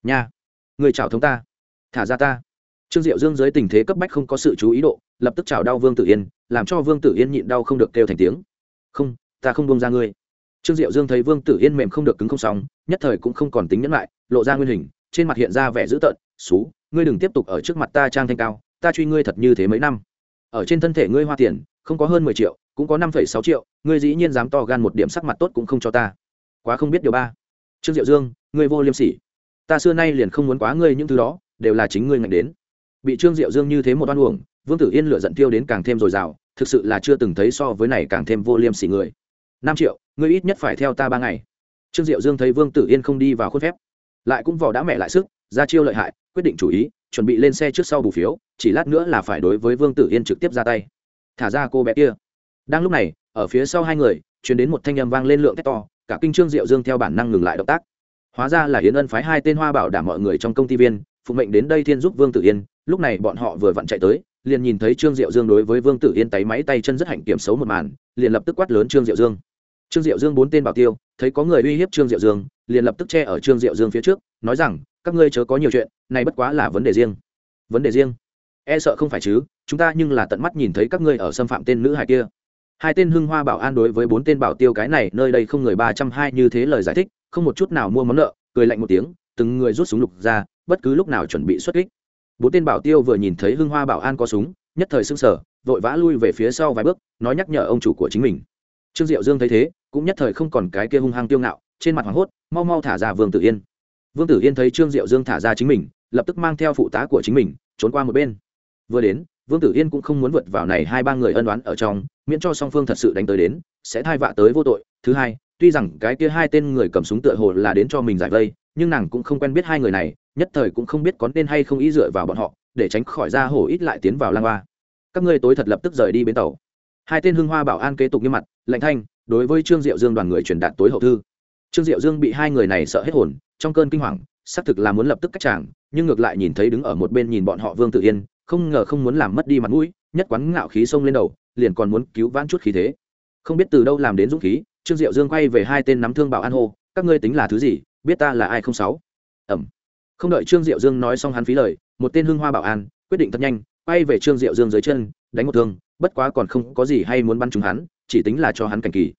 Nha. Người chào thống ta. Thả ra ta. Trương diệu dương dưới tình thế cấp bách không có sự chú ý độ lập tức chào đau vương tử yên làm cho vương tử yên nhịn đau không được kêu thành tiếng. Không ta không buông ra ngươi. Trương diệu dương thấy vương tử yên mềm không được cứng không sóng, nhất thời cũng không còn tính nhẫn lại lộ ra nguyên hình trên mặt hiện ra vẻ dữ tợn xú ngươi đừng tiếp tục ở trước mặt ta trang thanh cao ta truy ngươi thật như thế mấy năm. Ở trên thân thể ngươi hoa tiền không có hơn mười triệu cũng có năm phẩy sáu triệu, ngươi dĩ nhiên dám to gan một điểm sắc mặt tốt cũng không cho ta. Quá không biết điều ba. Trương diệu dương, ngươi vô liêm sỉ. Ta xưa nay liền không muốn quá ngươi những thứ đó, đều là chính ngươi ngành đến. Bị trương diệu dương như thế một oan uổng, vương tử yên lựa giận tiêu đến càng thêm dồi dào, thực sự là chưa từng thấy so với này càng thêm vô liêm sỉ người. Năm triệu, ngươi ít nhất phải theo ta ba ngày. Trương diệu dương thấy vương tử yên không đi vào khuôn phép, lại cũng vò đã mẹ lại sức, ra chiêu lợi hại, quyết định chủ ý, chuẩn bị lên xe trước sau bù phiếu, chỉ lát nữa là phải đối với vương tử yên trực tiếp ra tay. Thả ra cô bé kia đang lúc này, ở phía sau hai người chuyển đến một thanh âm vang lên lượng tét to, cả kinh trương diệu dương theo bản năng ngừng lại động tác. Hóa ra là yến ân phái hai tên hoa bảo đảm mọi người trong công ty viên, phụ mệnh đến đây thiên giúp vương tử yên. Lúc này bọn họ vừa vặn chạy tới, liền nhìn thấy trương diệu dương đối với vương tử yên tay máy tay chân rất hạnh kiểm xấu một màn, liền lập tức quát lớn trương diệu dương. Trương diệu dương bốn tên bảo tiêu, thấy có người uy hiếp trương diệu dương, liền lập tức che ở trương diệu dương phía trước, nói rằng, các ngươi chớ có nhiều chuyện, này bất quá là vấn đề riêng. Vấn đề riêng? E sợ không phải chứ, chúng ta nhưng là tận mắt nhìn thấy các ngươi ở xâm phạm tên nữ hài kia hai tên hưng hoa bảo an đối với bốn tên bảo tiêu cái này, nơi đây không người ba trăm hai như thế lời giải thích, không một chút nào mua món nợ, cười lạnh một tiếng, từng người rút súng lục ra, bất cứ lúc nào chuẩn bị xuất kích. Bốn tên bảo tiêu vừa nhìn thấy hưng hoa bảo an có súng, nhất thời s ư n g sở vội vã lui về phía sau vài bước, nói nhắc nhở ông chủ của chính mình. Trương diệu dương thấy thế, cũng nhất thời không còn cái kia hung hăng tiêu ngạo, trên mặt hoảng hốt, mau mau thả ra vương tử yên. Vương tử yên thấy trương diệu dương thả ra chính mình, lập tức mang theo phụ tá của chính mình, trốn qua một bên. Vừa đến vương tử yên cũng không muốn vượt vào này hai ba người ân đoán ở trong, miễn cho song phương thật sự đánh tới đến, sẽ thai vạ tới vô tội. Thứ hai, tuy rằng cái kia hai tên người cầm súng tựa hồ là đến cho mình giải vây, nhưng nàng cũng không quen biết hai người này, nhất thời cũng không biết có nên hay không ý dựa vào bọn họ, để tránh khỏi ra hổ ít lại tiến vào lang hoa. Các ngươi tối thật lập tức rời đi bến tàu. Hai tên hưng hoa bảo an kế tục như mặt, lạnh thanh, đối với trương diệu dương đoàn người truyền đạt tối hậu thư. Trương diệu dương bị hai người này sợ hết hồn, trong cơn kinh hoàng, xác thực là muốn lập tức cách chàng, nhưng ngược lại nhìn thấy đứng ở một bên nhìn bọn họ vương tự yên không ngờ không muốn làm mất đi mặt mũi, nhất quán ngạo khí xông lên đầu, liền còn muốn cứu vãn chút khí thế. Không biết từ đâu làm đến dũng khí, trương diệu dương quay về hai tên nắm thương bảo an hô, các ngươi tính là thứ gì, biết ta là ai không sáu? Ẩm. Không đợi trương diệu dương nói xong hắn phí lời, một tên hưng hoa bảo an, quyết định thật nhanh, quay về trương diệu dương dưới chân, đánh một thương, bất quá còn không có gì hay muốn bắn chúng hắn, chỉ tính là cho hắn cảnh kỳ.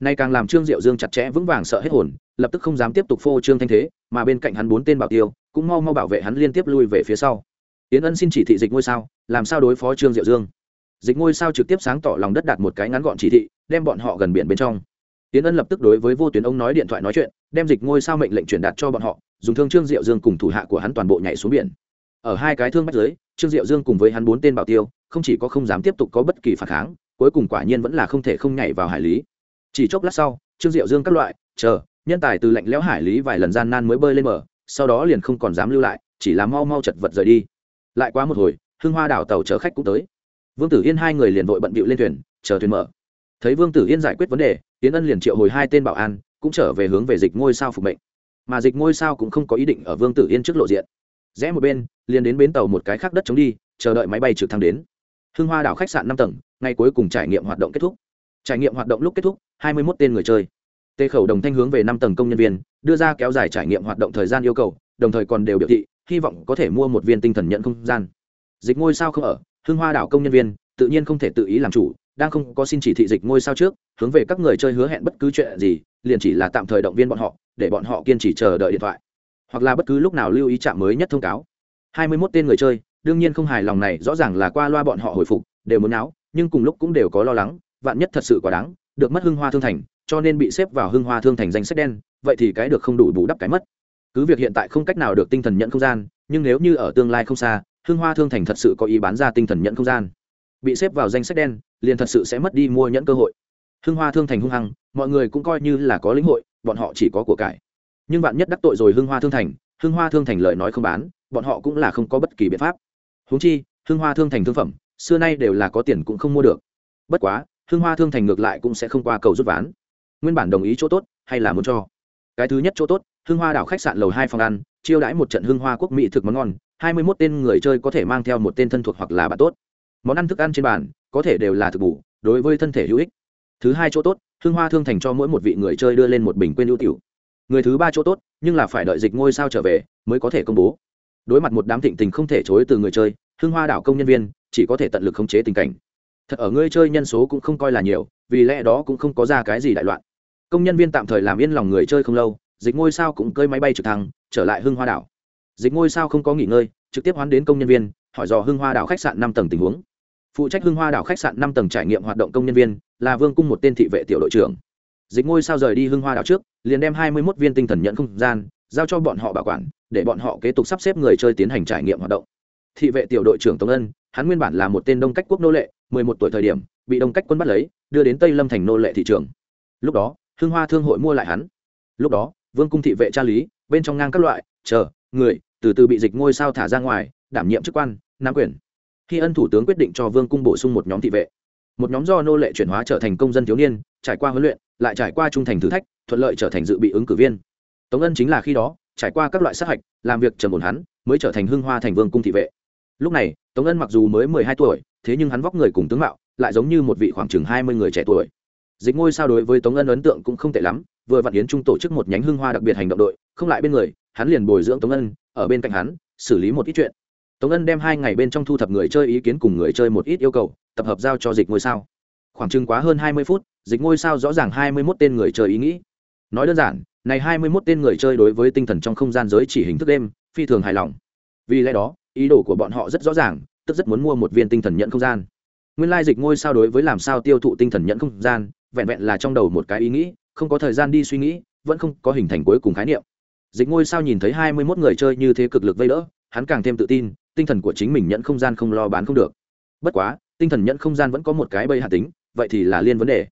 Nay càng làm trương diệu dương chặt chẽ vững vàng sợ hết hồn, lập tức không dám tiếp tục phô trương thanh thế, mà bên cạnh hắn bốn tên bảo tiêu, cũng mau mau bảo vệ hắn liên tiếp lui về phía sau yến ân xin chỉ thị dịch ngôi sao, làm sao đối phó trương diệu dương? Dịch ngôi sao trực tiếp sáng tỏ lòng đất đặt một cái ngắn gọn chỉ thị, đem bọn họ gần biển bên trong. Yến ân lập tức đối với vô tuyến ông nói điện thoại nói chuyện, đem dịch ngôi sao mệnh lệnh truyền đạt cho bọn họ, dùng thương trương diệu dương cùng thủ hạ của hắn toàn bộ nhảy xuống biển. Ở hai cái thương bắt giới trương diệu dương cùng với hắn bốn tên bảo tiêu, không chỉ có không dám tiếp tục có bất kỳ phản kháng, cuối cùng quả nhiên vẫn là không thể không nhảy vào hải lý. Chỉ chốc lát sau, trương diệu dương các loại, chờ, nhân tài từ lạnh lẽo hải lý vài lần gian nan mới bơi lên mở sau đó liền không còn dám lưu lại, chỉ là mau mau chật vật rời đi lại quá một hồi, hưng hoa đảo tàu chở khách cũng tới. Vương tử yên hai người liền vội bận bịu lên thuyền, chờ thuyền mở. Thấy vương tử yên giải quyết vấn đề tiến ân liền triệu hồi hai tên bảo an, cũng trở về hướng về dịch ngôi sao phục mệnh. Mà dịch ngôi sao cũng không có ý định ở vương tử yên trước lộ diện. Rẽ một bên, liền đến bến tàu một cái khác đất chống đi, chờ đợi máy bay trực thăng đến. Hưng hoa đảo khách sạn năm tầng ngay cuối cùng trải nghiệm hoạt động kết thúc. Trải nghiệm hoạt động lúc kết thúc, hai mươi một tên người chơi. Tê khẩu đồng thanh hướng về năm tầng công nhân viên, đưa ra kéo dài trải nghiệm hoạt động thời gian yêu cầu, đồng thời còn đều biểu thị hy vọng có thể mua một viên tinh thần nhận không gian. Dịch ngôi sao không ở, hưng hoa đảo công nhân viên, tự nhiên không thể tự ý làm chủ, đang không có xin chỉ thị dịch ngôi sao trước, hướng về các người chơi hứa hẹn bất cứ chuyện gì, liền chỉ là tạm thời động viên bọn họ, để bọn họ kiên trì chờ đợi điện thoại. Hoặc là bất cứ lúc nào lưu ý trạm mới nhất thông cáo. Hai mươi 21 tên người chơi, đương nhiên không hài lòng này, rõ ràng là qua loa bọn họ hồi phục, đều muốn náo, nhưng cùng lúc cũng đều có lo lắng, vạn nhất thật sự quá đáng, được mất hưng hoa thương thành, cho nên bị xếp vào hưng hoa thương thành danh sách đen, vậy thì cái được không đủ bù đắp cái mất cứ việc hiện tại không cách nào được tinh thần nhận không gian, nhưng nếu như ở tương lai không xa, hương hoa thương thành thật sự có ý bán ra tinh thần nhận không gian. Bị xếp vào danh sách đen, liền thật sự sẽ mất đi mua nhẫn cơ hội. Hương hoa thương thành hung hăng, mọi người cũng coi như là có lĩnh hội, bọn họ chỉ có của cải. Nhưng bạn nhất đắc tội rồi hương hoa thương thành, hương hoa thương thành lời nói không bán, bọn họ cũng là không có bất kỳ biện pháp. Húng chi, hương hoa thương thành thương phẩm, xưa nay đều là có tiền cũng không mua được. Bất quá, hương hoa thương thành ngược lại cũng sẽ không qua cầu rút ván. Nguyên bản đồng ý chỗ tốt, hay là muốn cho? Cái thứ nhất chỗ tốt hưng hoa đảo khách sạn lầu hai phòng ăn, chiêu đãi một trận hưng hoa quốc mỹ thực món ngon, hai mươi mốt tên người chơi có thể mang theo một tên thân thuộc hoặc là bạn tốt. Món ăn thức ăn trên bàn, có thể đều là thực bù đối với thân thể hữu ích. Thứ hai chỗ tốt, hưng hoa thương thành cho mỗi một vị người chơi đưa lên một bình quên ưu tiểu. Người thứ ba chỗ tốt, nhưng là phải đợi dịch ngôi sao trở về, mới có thể công bố. Đối mặt một đám thịnh tình không thể chối từ người chơi, hưng hoa đảo công nhân viên, chỉ có thể tận lực khống chế tình cảnh. Thật ở người chơi nhân số cũng không coi là nhiều, vì lẽ đó cũng không có ra cái gì đại loạn. Công nhân viên tạm thời làm yên lòng người chơi không lâu dịch ngôi sao cũng cơi máy bay trực thăng, trở lại hưng hoa đảo. Dịch ngôi sao không có nghỉ ngơi, trực tiếp hoán đến công nhân viên, hỏi dò hưng hoa đảo khách sạn năm tầng tình huống. Phụ trách hưng hoa đảo khách sạn năm tầng trải nghiệm hoạt động công nhân viên là vương cung một tên thị vệ tiểu đội trưởng. Dịch ngôi sao rời đi hưng hoa đảo trước, liền đem hai mươi một viên tinh thần nhận không gian, giao cho bọn họ bảo quản, để bọn họ kế tục sắp xếp người chơi tiến hành trải nghiệm hoạt động. Thị vệ tiểu đội trưởng tống ân, hắn nguyên bản là một tên đông cách quốc nô lệ, mười một tuổi thời điểm, bị đông cách quân bắt lấy, đưa đến tây lâm thành nô lệ thị trường. Lúc đó, hưng hoa thương hội mua lại hắn. Lúc đó vương cung thị vệ tra lý, bên trong ngang các loại, chờ, người, từ từ bị dịch ngôi sao thả ra ngoài, đảm nhiệm chức quan nam quyền. Khi ân thủ tướng quyết định cho vương cung bổ sung một nhóm thị vệ, một nhóm do nô lệ chuyển hóa trở thành công dân thiếu niên, trải qua huấn luyện, lại trải qua trung thành thử thách, thuận lợi trở thành dự bị ứng cử viên. Tống ân chính là khi đó, trải qua các loại sát hạch, làm việc trầm ổn hắn, mới trở thành hưng hoa thành vương cung thị vệ. Lúc này, tống ân mặc dù mới mười hai tuổi, thế nhưng hắn vóc người cùng tướng mạo, lại giống như một vị khoảng chừng hai mươi người trẻ tuổi. Dịch ngôi sao đối với tống ân ấn tượng cũng không tệ lắm vừa vạn yến trung tổ chức một nhánh hưng hoa đặc biệt hành động đội, không lại bên người, hắn liền bồi dưỡng tống ân, ở bên cạnh hắn, xử lý một ít chuyện. Tống ân đem hai ngày bên trong thu thập người chơi ý kiến cùng người chơi một ít yêu cầu, tập hợp giao cho dịch ngôi sao. Khoảng chừng quá hơn hai mươi phút, dịch ngôi sao rõ ràng hai mươi mốt tên người chơi ý nghĩ. Nói đơn giản, này hai mươi mốt tên người chơi đối với tinh thần trong không gian giới chỉ hình thức đêm, phi thường hài lòng. Vì lẽ đó, ý đồ của bọn họ rất rõ ràng, tức rất muốn mua một viên tinh thần nhận không gian. Nguyên lai dịch ngôi sao đối với làm sao tiêu thụ tinh thần nhận không gian, vẹn vẹn là trong đầu một cái ý nghĩ không có thời gian đi suy nghĩ, vẫn không có hình thành cuối cùng khái niệm. Dịch ngôi sao nhìn thấy hai mươi mốt người chơi như thế cực lực vây đỡ, hắn càng thêm tự tin, tinh thần của chính mình nhận không gian không lo bán không được. Bất quá, tinh thần nhận không gian vẫn có một cái bây hạ tính, vậy thì là liên vấn đề.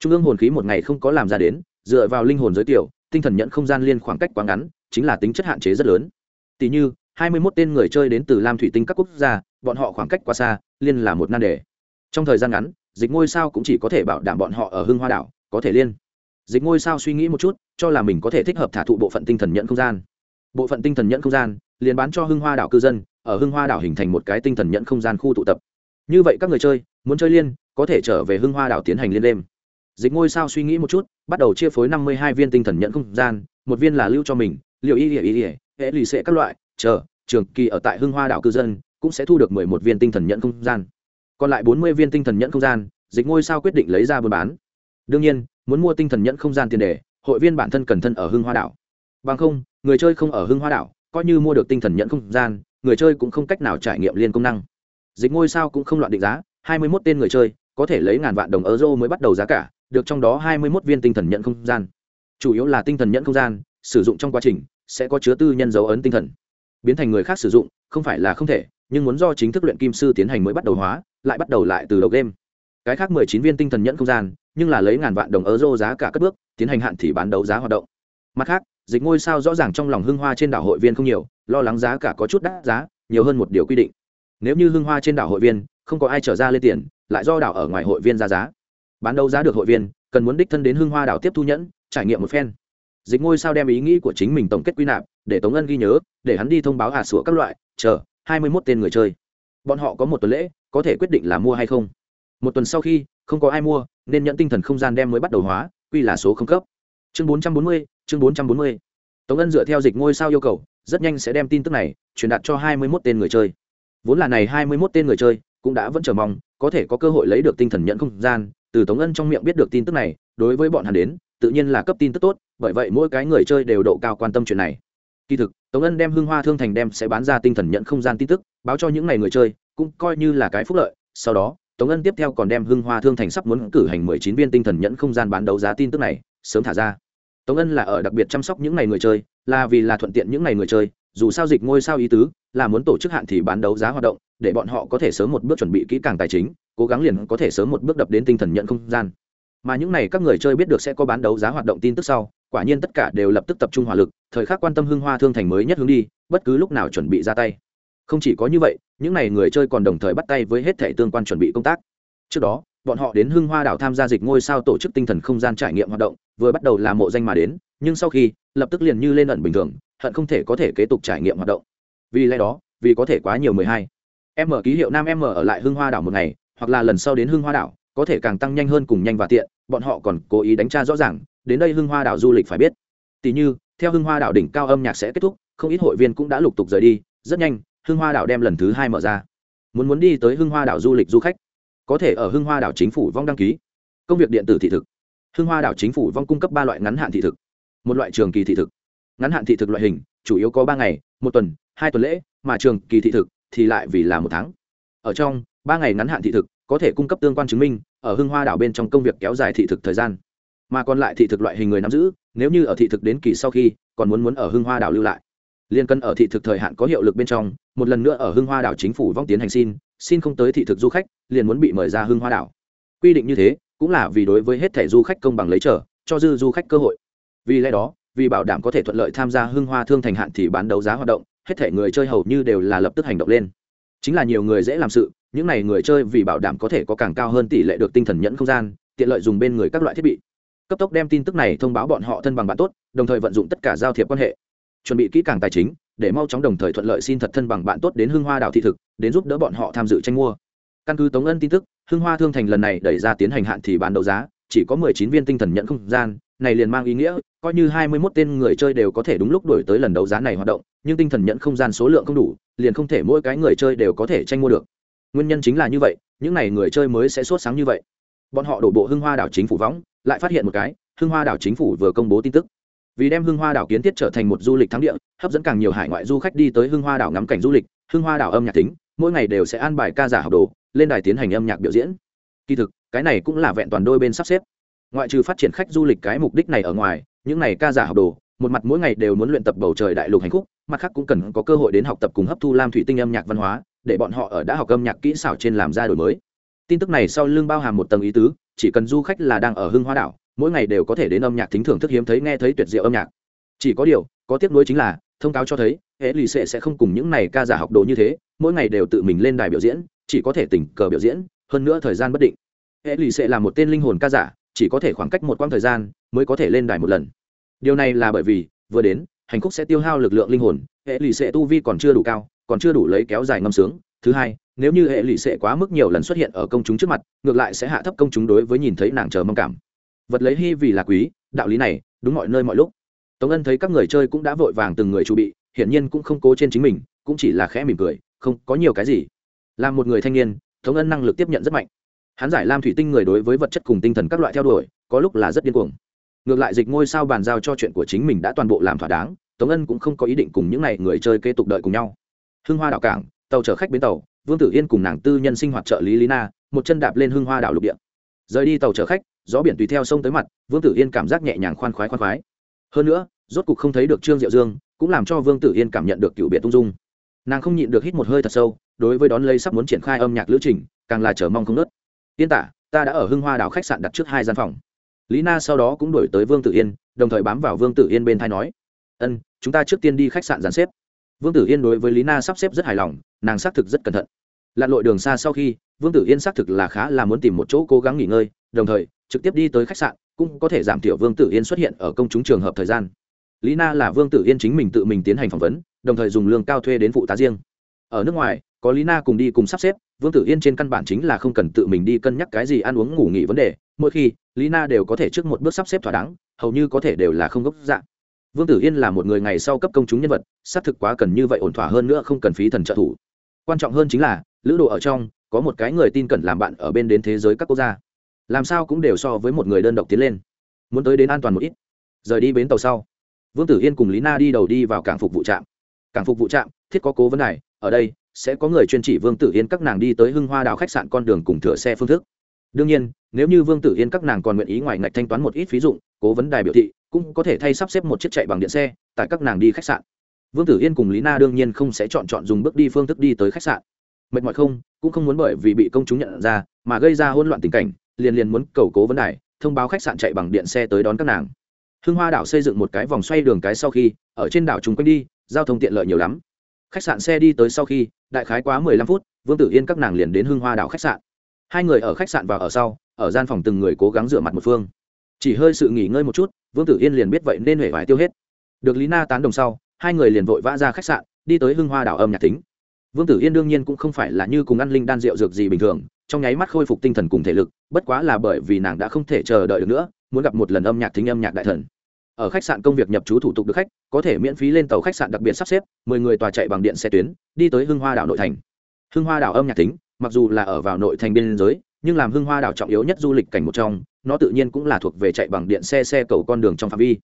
Trung ương hồn khí một ngày không có làm ra đến, dựa vào linh hồn giới tiểu, tinh thần nhận không gian liên khoảng cách quá ngắn, chính là tính chất hạn chế rất lớn. Tỷ như, hai mươi 21 tên người chơi đến từ lam thủy tinh các quốc gia, bọn họ khoảng cách quá xa, liên là một nan đề. Trong thời gian ngắn, dịch ngôi sao cũng chỉ có thể bảo đảm bọn họ ở hưng hoa đảo, có thể liên dịch ngôi sao suy nghĩ một chút, cho là mình có thể thích hợp thả thụ bộ phận tinh thần nhận không gian. Bộ phận tinh thần nhận không gian, liền bán cho hưng hoa đảo cư dân, ở hưng hoa đảo hình thành một cái tinh thần nhận không gian khu tụ tập. Như vậy các người chơi, muốn chơi liên, có thể trở về hưng hoa đảo tiến hành liên đêm. Dịch ngôi sao suy nghĩ một chút, bắt đầu chia phối năm mươi hai viên tinh thần nhận không gian, một viên là lưu cho mình, liệu y ỉa y ỉa hệ lì xệ các loại, chờ, trường kỳ ở tại hưng hoa đảo cư dân, cũng sẽ thu được mười một viên tinh thần nhận không gian. Còn lại bốn mươi viên tinh thần nhận không gian, dịch ngôi sao quyết định lấy ra buôn bán. Đương nhiên muốn mua tinh thần nhận không gian tiền đề, hội viên bản thân cần thân ở hưng hoa đảo. Bằng không, người chơi không ở hưng hoa đảo, coi như mua được tinh thần nhận không gian, người chơi cũng không cách nào trải nghiệm liên công năng. Dịch ngôi sao cũng không loạn định giá, hai mươi 21 tên người chơi, có thể lấy ngàn vạn đồng euro mới bắt đầu giá cả, được trong đó hai mươi 21 viên tinh thần nhận không gian. Chủ yếu là tinh thần nhận không gian, sử dụng trong quá trình, sẽ có chứa tư nhân dấu ấn tinh thần. Biến thành người khác sử dụng, không phải là không thể, nhưng muốn do chính thức luyện kim sư tiến hành mới bắt đầu hóa, lại bắt đầu lại từ đầu game cái khác mười chín viên tinh thần nhẫn không gian, nhưng là lấy ngàn vạn đồng euro giá cả cất bước, tiến hành hạn thì bán đấu giá hoạt động. Mặt khác, dịch ngôi sao rõ ràng trong lòng hưng hoa trên đảo hội viên không nhiều, lo lắng giá cả có chút đắt giá, nhiều hơn một điều quy định. Nếu như hưng hoa trên đảo hội viên, không có ai trở ra lên tiền, lại do đảo ở ngoài hội viên ra giá. Bán đấu giá được hội viên, cần muốn đích thân đến hưng hoa đảo tiếp thu nhẫn, trải nghiệm một phen. Dịch ngôi sao đem ý nghĩ của chính mình tổng kết quy nạp, để tống ân ghi nhớ, để hắn đi thông báo hạ sủa các loại, chờ, hai mươi mốt tên người chơi. Bọn họ có một tuần lễ, có thể quyết định là mua hay không một tuần sau khi, không có ai mua, nên nhận tinh thần không gian đem mới bắt đầu hóa, quy là số không cấp. Chương bốn trăm bốn mươi, chương bốn trăm bốn mươi. Tống ân dựa theo dịch ngôi sao yêu cầu, rất nhanh sẽ đem tin tức này truyền đạt cho hai mươi mốt tên người chơi. Vốn là này hai mươi mốt tên người chơi cũng đã vẫn chờ mong, có thể có cơ hội lấy được tinh thần nhận không gian, từ tống ân trong miệng biết được tin tức này, đối với bọn hắn đến, tự nhiên là cấp tin tức tốt, bởi vậy mỗi cái người chơi đều độ cao quan tâm chuyện này. Kỳ thực, tống ân đem hương hoa thương thành đem sẽ bán ra tinh thần nhận không gian tin tức, báo cho những ngày người chơi, cũng coi như là cái phúc lợi, sau đó tống ân tiếp theo còn đem hưng hoa thương thành sắp muốn cử hành mười chín viên tinh thần nhẫn không gian bán đấu giá tin tức này sớm thả ra. Tống ân là ở đặc biệt chăm sóc những ngày người chơi, là vì là thuận tiện những ngày người chơi, dù sao dịch ngôi sao ý tứ, là muốn tổ chức hạn thì bán đấu giá hoạt động, để bọn họ có thể sớm một bước chuẩn bị kỹ càng tài chính, cố gắng liền có thể sớm một bước đập đến tinh thần nhận không gian. Mà những này các người chơi biết được sẽ có bán đấu giá hoạt động tin tức sau, quả nhiên tất cả đều lập tức tập trung hỏa lực, thời khắc quan tâm hưng hoa thương thành mới nhất hướng đi, bất cứ lúc nào chuẩn bị ra tay không chỉ có như vậy, những n à y người chơi còn đồng thời bắt tay với hết thẻ tương quan chuẩn bị công tác. Trước đó, bọn họ đến hưng hoa đảo tham gia dịch ngôi sao tổ chức tinh thần không gian trải nghiệm hoạt động, vừa bắt đầu là mộ danh mà đến, nhưng sau khi, lập tức liền như lên ẩn bình thường, hận không thể có thể kế tục trải nghiệm hoạt động. Vì lẽ đó, vì có thể quá nhiều mười hai, em mở ký hiệu nam em mở ở lại hưng hoa đảo một ngày, hoặc là lần sau đến hưng hoa đảo, có thể càng tăng nhanh hơn cùng nhanh và tiện, bọn họ còn cố ý đánh tra rõ ràng, đến đây hưng hoa đảo du lịch phải biết. Tỷ như, theo hưng hoa đảo đỉnh cao âm nhạc sẽ kết thúc, không ít hội viên cũng đã lục tục rời đi, rất nhanh hưng hoa đảo đem lần thứ hai mở ra. Muốn muốn đi tới hưng hoa đảo du lịch du khách, có thể ở hưng hoa đảo chính phủ vong đăng ký. Công việc điện tử thị thực. Hưng hoa đảo chính phủ vong cung cấp ba loại ngắn hạn thị thực. Một loại trường kỳ thị thực. Ngắn hạn thị thực loại hình, chủ yếu có ba ngày, một tuần, hai tuần lễ, mà trường kỳ thị thực thì lại vì là một tháng. Ở trong, ba ngày ngắn hạn thị thực có thể cung cấp tương quan chứng minh ở hưng hoa đảo bên trong công việc kéo dài thị thực thời gian. Mà còn lại thị thực loại hình người nắm giữ, nếu như ở thị thực đến kỳ sau khi, còn muốn muốn ở hưng hoa đảo lưu lại liên cân ở thị thực thời hạn có hiệu lực bên trong, một lần nữa ở hưng hoa đảo chính phủ vong tiến hành xin xin không tới thị thực du khách, liền muốn bị mời ra hưng hoa đảo. Quy định như thế, cũng là vì đối với hết thẻ du khách công bằng lấy trở cho dư du khách cơ hội. Vì lẽ đó, vì bảo đảm có thể thuận lợi tham gia hưng hoa thương thành hạn thì bán đấu giá hoạt động, hết thẻ người chơi hầu như đều là lập tức hành động lên. Chính là nhiều người dễ làm sự, những n à y người chơi vì bảo đảm có thể có càng cao hơn tỷ lệ được tinh thần nhẫn không gian, tiện lợi dùng bên người các loại thiết bị. Cấp tốc đem tin tức này thông báo bọn họ thân bằng bạn tốt, đồng thời vận dụng tất cả giao thiệp quan hệ chuẩn bị kỹ càng tài chính, để mau chóng đồng thời thuận lợi xin thật thân bằng bạn tốt đến hưng hoa đảo thị thực, đến giúp đỡ bọn họ tham dự tranh mua. Căn cứ tống ân tin tức, hưng hoa thương thành lần này đẩy ra tiến hành hạn thì bán đấu giá, chỉ có mười chín viên tinh thần nhận không gian, này liền mang ý nghĩa, coi như hai mươi 21 tên người chơi đều có thể đúng lúc đổi tới lần đấu giá này hoạt động, nhưng tinh thần nhận không gian số lượng không đủ, liền không thể mỗi cái người chơi đều có thể tranh mua được. Nguyên nhân chính là như vậy, những n à y người chơi mới sẽ sốt sáng như vậy. Bọn họ đổ bộ hưng hoa đảo chính phủ võng, lại phát hiện một cái, hưng hoa đảo chính phủ vừa công bố tin tức vì đem hưng hoa đảo kiến thiết trở thành một du lịch thắng địa, hấp dẫn càng nhiều hải ngoại du khách đi tới hưng hoa đảo ngắm cảnh du lịch, hưng hoa đảo âm nhạc tính, mỗi ngày đều sẽ an bài ca giả học đồ, lên đài tiến hành âm nhạc biểu diễn. Kỳ thực, cái này cũng là vẹn toàn đôi bên sắp xếp. Ngoại trừ phát triển khách du lịch cái mục đích này ở ngoài, những này ca giả học đồ, một mặt mỗi ngày đều muốn luyện tập bầu trời đại lục hành khúc, mặt khác cũng cần có cơ hội đến học tập cùng hấp thu lam thủy tinh âm nhạc văn hóa, để bọn họ ở đã học âm nhạc kỹ xảo trên làm ra đổi mới. Tin tức này sau lưng bao hàm một tầng ý tứ, chỉ cần du khách là đang ở hưng hoa đảo mỗi ngày đều có thể đến âm nhạc thính thưởng thức hiếm thấy nghe thấy tuyệt diệu âm nhạc. Chỉ có điều, có tiếc nuối chính là, thông cáo cho thấy, hệ lì xệ sẽ không cùng những này ca giả học đồ như thế, mỗi ngày đều tự mình lên đài biểu diễn, chỉ có thể tình cờ biểu diễn, hơn nữa thời gian bất định. Hệ lì xệ là một tên linh hồn ca giả, chỉ có thể khoảng cách một quãng thời gian mới có thể lên đài một lần. Điều này là bởi vì, vừa đến, hành khúc sẽ tiêu hao lực lượng linh hồn, hệ lì xệ tu vi còn chưa đủ cao, còn chưa đủ lấy kéo dài ngâm sướng. Thứ hai, nếu như hệ lụy sẽ quá mức nhiều lần xuất hiện ở công chúng trước mặt, ngược lại sẽ hạ thấp công chúng đối với nhìn thấy nàng chờ mong cảm vật lấy hy vì là quý, đạo lý này, đúng mọi nơi mọi lúc. Tống ân thấy các người chơi cũng đã vội vàng từng người chuẩn bị, hiển nhiên cũng không cố trên chính mình, cũng chỉ là khẽ mỉm cười, không có nhiều cái gì. Là một người thanh niên, tống ân năng lực tiếp nhận rất mạnh. Hắn giải lam thủy tinh người đối với vật chất cùng tinh thần các loại theo đuổi, có lúc là rất điên cuồng. Ngược lại dịch ngôi sao bàn giao cho chuyện của chính mình đã toàn bộ làm thỏa đáng, tống ân cũng không có ý định cùng những n à y người chơi kế tục đợi cùng nhau. Hưng hoa đảo cảng, tàu chở khách bến tàu, vương tử yên cùng nàng tư nhân sinh hoạt trợ lý lý na một chân đạp lên hưng hoa đảo lục địa rời đi tàu chở khách, gió biển tùy theo sông tới mặt, vương tử yên cảm giác nhẹ nhàng khoan khoái khoan khoái. Hơn nữa, rốt cục không thấy được trương diệu dương, cũng làm cho vương tử yên cảm nhận được cựu biệt tung dung. Nàng không nhịn được hít một hơi thật sâu, đối với đón lấy sắp muốn triển khai âm nhạc lữ trình, càng là chờ mong không nớt yên tả, ta đã ở hưng hoa đảo khách sạn đặt trước hai gian phòng. Lý na sau đó cũng đổi tới vương tử yên, đồng thời bám vào vương tử yên bên thai nói, ân, chúng ta trước tiên đi khách sạn dàn xếp. Vương tử yên đối với lý na sắp xếp rất hài lòng, nàng xác thực rất cẩn thận lặn lội đường xa sau khi, vương tử yên xác thực là khá là muốn tìm một chỗ cố gắng nghỉ ngơi, đồng thời, trực tiếp đi tới khách sạn, cũng có thể giảm thiểu vương tử yên xuất hiện ở công chúng trường hợp thời gian. Lý na là vương tử yên chính mình tự mình tiến hành phỏng vấn, đồng thời dùng lương cao thuê đến phụ tá riêng. Ở nước ngoài, có lý na cùng đi cùng sắp xếp, vương tử yên trên căn bản chính là không cần tự mình đi cân nhắc cái gì ăn uống ngủ nghỉ vấn đề, mỗi khi, lý na đều có thể trước một bước sắp xếp thỏa đáng, hầu như có thể đều là không gốc dạng. Vương tử yên là một người ngày sau cấp công chúng nhân vật, xác thực quá cần như vậy ổn thỏa hơn nữa không cần phí thần trợ thủ. Quan trọng hơn chính là lữ đồ ở trong, có một cái người tin cẩn làm bạn ở bên đến thế giới các quốc gia. Làm sao cũng đều so với một người đơn độc tiến lên. Muốn tới đến an toàn một ít. Rời đi bến tàu sau. Vương tử yên cùng lý na đi đầu đi vào cảng phục vụ trạm. Cảng phục vụ trạm, thiết có cố vấn này, ở đây sẽ có người chuyên chỉ vương tử yên các nàng đi tới hưng hoa đào khách sạn con đường cùng thửa xe phương thức. Đương nhiên, nếu như vương tử yên các nàng còn nguyện ý ngoài ngạch thanh toán một ít phí dụng, cố vấn đài biểu thị cũng có thể thay sắp xếp một chiếc chạy bằng điện xe, tại các nàng đi khách sạn. Vương tử yên cùng lý na đương nhiên không sẽ chọn chọn dùng bước đi phương thức đi tới khách sạn mệt mỏi không, cũng không muốn bởi vì bị công chúng nhận ra mà gây ra hỗn loạn tình cảnh, liền liền muốn cầu cố vấn đài, thông báo khách sạn chạy bằng điện xe tới đón các nàng. Hưng hoa đảo xây dựng một cái vòng xoay đường cái sau khi, ở trên đảo chúng quanh đi, giao thông tiện lợi nhiều lắm. Khách sạn xe đi tới sau khi, đại khái quá mười lăm phút, vương tử yên các nàng liền đến hưng hoa đảo khách sạn. Hai người ở khách sạn và ở sau, ở gian phòng từng người cố gắng rửa mặt một phương. Chỉ hơi sự nghỉ ngơi một chút, vương tử yên liền biết vậy nên huệ vải tiêu hết. Được lý na tán đồng sau, hai người liền vội vã ra khách sạn, đi tới hưng hoa đảo âm nhạc tính vương tử yên đương nhiên cũng không phải là như cùng ăn linh đan rượu dược gì bình thường, trong nháy mắt khôi phục tinh thần cùng thể lực, bất quá là bởi vì nàng đã không thể chờ đợi được nữa, muốn gặp một lần âm nhạc thính âm nhạc đại thần. Ở khách sạn công việc nhập trú thủ tục được khách, có thể miễn phí lên tàu khách sạn đặc biệt sắp xếp, mười người tòa chạy bằng điện xe tuyến, đi tới hưng hoa đảo nội thành. Hưng hoa đảo âm nhạc tính mặc dù là ở vào nội thành biên giới, nhưng làm hưng hoa đảo trọng yếu nhất du lịch cảnh một trong, nó tự nhiên cũng là thuộc về chạy bằng điện xe xe cầu con đường trong phạm vi.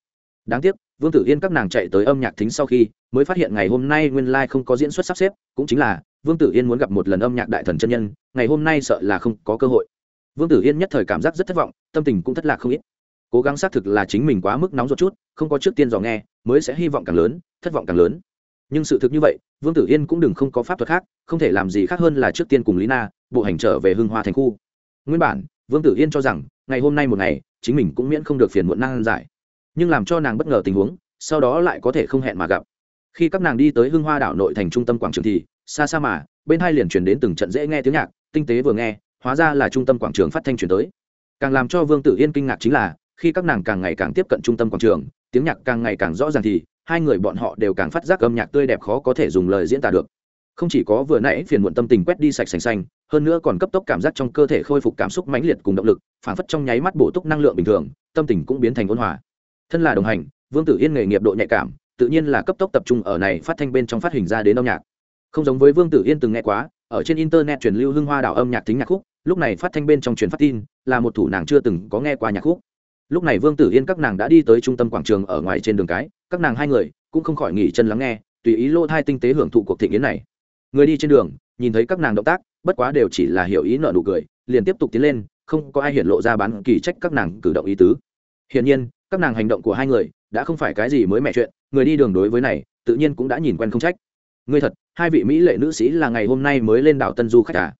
Đáng tiếc vương tử yên các nàng chạy tới âm nhạc thính sau khi, mới phát hiện ngày hôm nay nguyên lai、like、không có diễn xuất sắp xếp, cũng chính là, vương tử yên muốn gặp một lần âm nhạc đại thần chân nhân, ngày hôm nay sợ là không có cơ hội. Vương tử yên nhất thời cảm giác rất thất vọng, tâm tình cũng thất lạc không ít. Cố gắng xác thực là chính mình quá mức nóng ruột chút, không có trước tiên dò nghe, mới sẽ hy vọng càng lớn, thất vọng càng lớn. Nhưng sự thực như vậy, vương tử yên cũng đừng không có pháp thuật khác, không thể làm gì khác hơn là trước tiên cùng lý na, bộ hành trở về hưng hoa thành khu. Nguyên bản, vương tử yên cho rằng, ngày hôm nay một ngày, chính mình cũng miễn không được phiền muộn năng giải nhưng làm cho nàng bất ngờ tình huống, sau đó lại có thể không hẹn mà gặp. Khi các nàng đi tới hưng hoa đảo nội thành trung tâm quảng trường thì, xa xa mà, bên hai liền chuyển đến từng trận dễ nghe tiếng nhạc, tinh tế vừa nghe, hóa ra là trung tâm quảng trường phát thanh chuyển tới. Càng làm cho vương tử yên kinh ngạc chính là, khi các nàng càng ngày càng tiếp cận trung tâm quảng trường, tiếng nhạc càng ngày càng rõ ràng thì, hai người bọn họ đều càng phát giác âm nhạc tươi đẹp khó có thể dùng lời diễn tả được. Không chỉ có vừa nãy phiền muộn tâm tình quét đi sạch sành xanh, hơn nữa còn cấp tốc cảm giác trong cơ thể khôi phục cảm xúc mãnh liệt cùng động lực phản phất trong nháy mắt bổ túc năng lượng bình thường, tâm tình cũng biến thành ôn hòa thân là đồng hành, vương tử yên nghề nghiệp độ nhạy cảm, tự nhiên là cấp tốc tập trung ở này phát thanh bên trong phát hình ra đến âm nhạc. Không giống với vương tử yên từng nghe quá, ở trên internet truyền lưu hưng hoa đảo âm nhạc tính nhạc khúc, lúc này phát thanh bên trong truyền phát tin, là một thủ nàng chưa từng có nghe qua nhạc khúc. Lúc này vương tử yên các nàng đã đi tới trung tâm quảng trường ở ngoài trên đường cái, các nàng hai người cũng không khỏi nghỉ chân lắng nghe, tùy ý lô thai tinh tế hưởng thụ cuộc thị nghiến này. Người đi trên đường, nhìn thấy các nàng động tác, bất quá đều chỉ là hiểu ý nợ nụ cười, liền tiếp tục tiến lên, không có ai hiện lộ ra bán kỳ trách các nàng cử động ý tứ. Hiển nhiên các nàng hành động của hai người đã không phải cái gì mới mẻ chuyện, người đi đường đối với này, tự nhiên cũng đã nhìn quen không trách. Người thật, hai vị mỹ lệ nữ sĩ là ngày hôm nay mới lên đảo tân du khách à?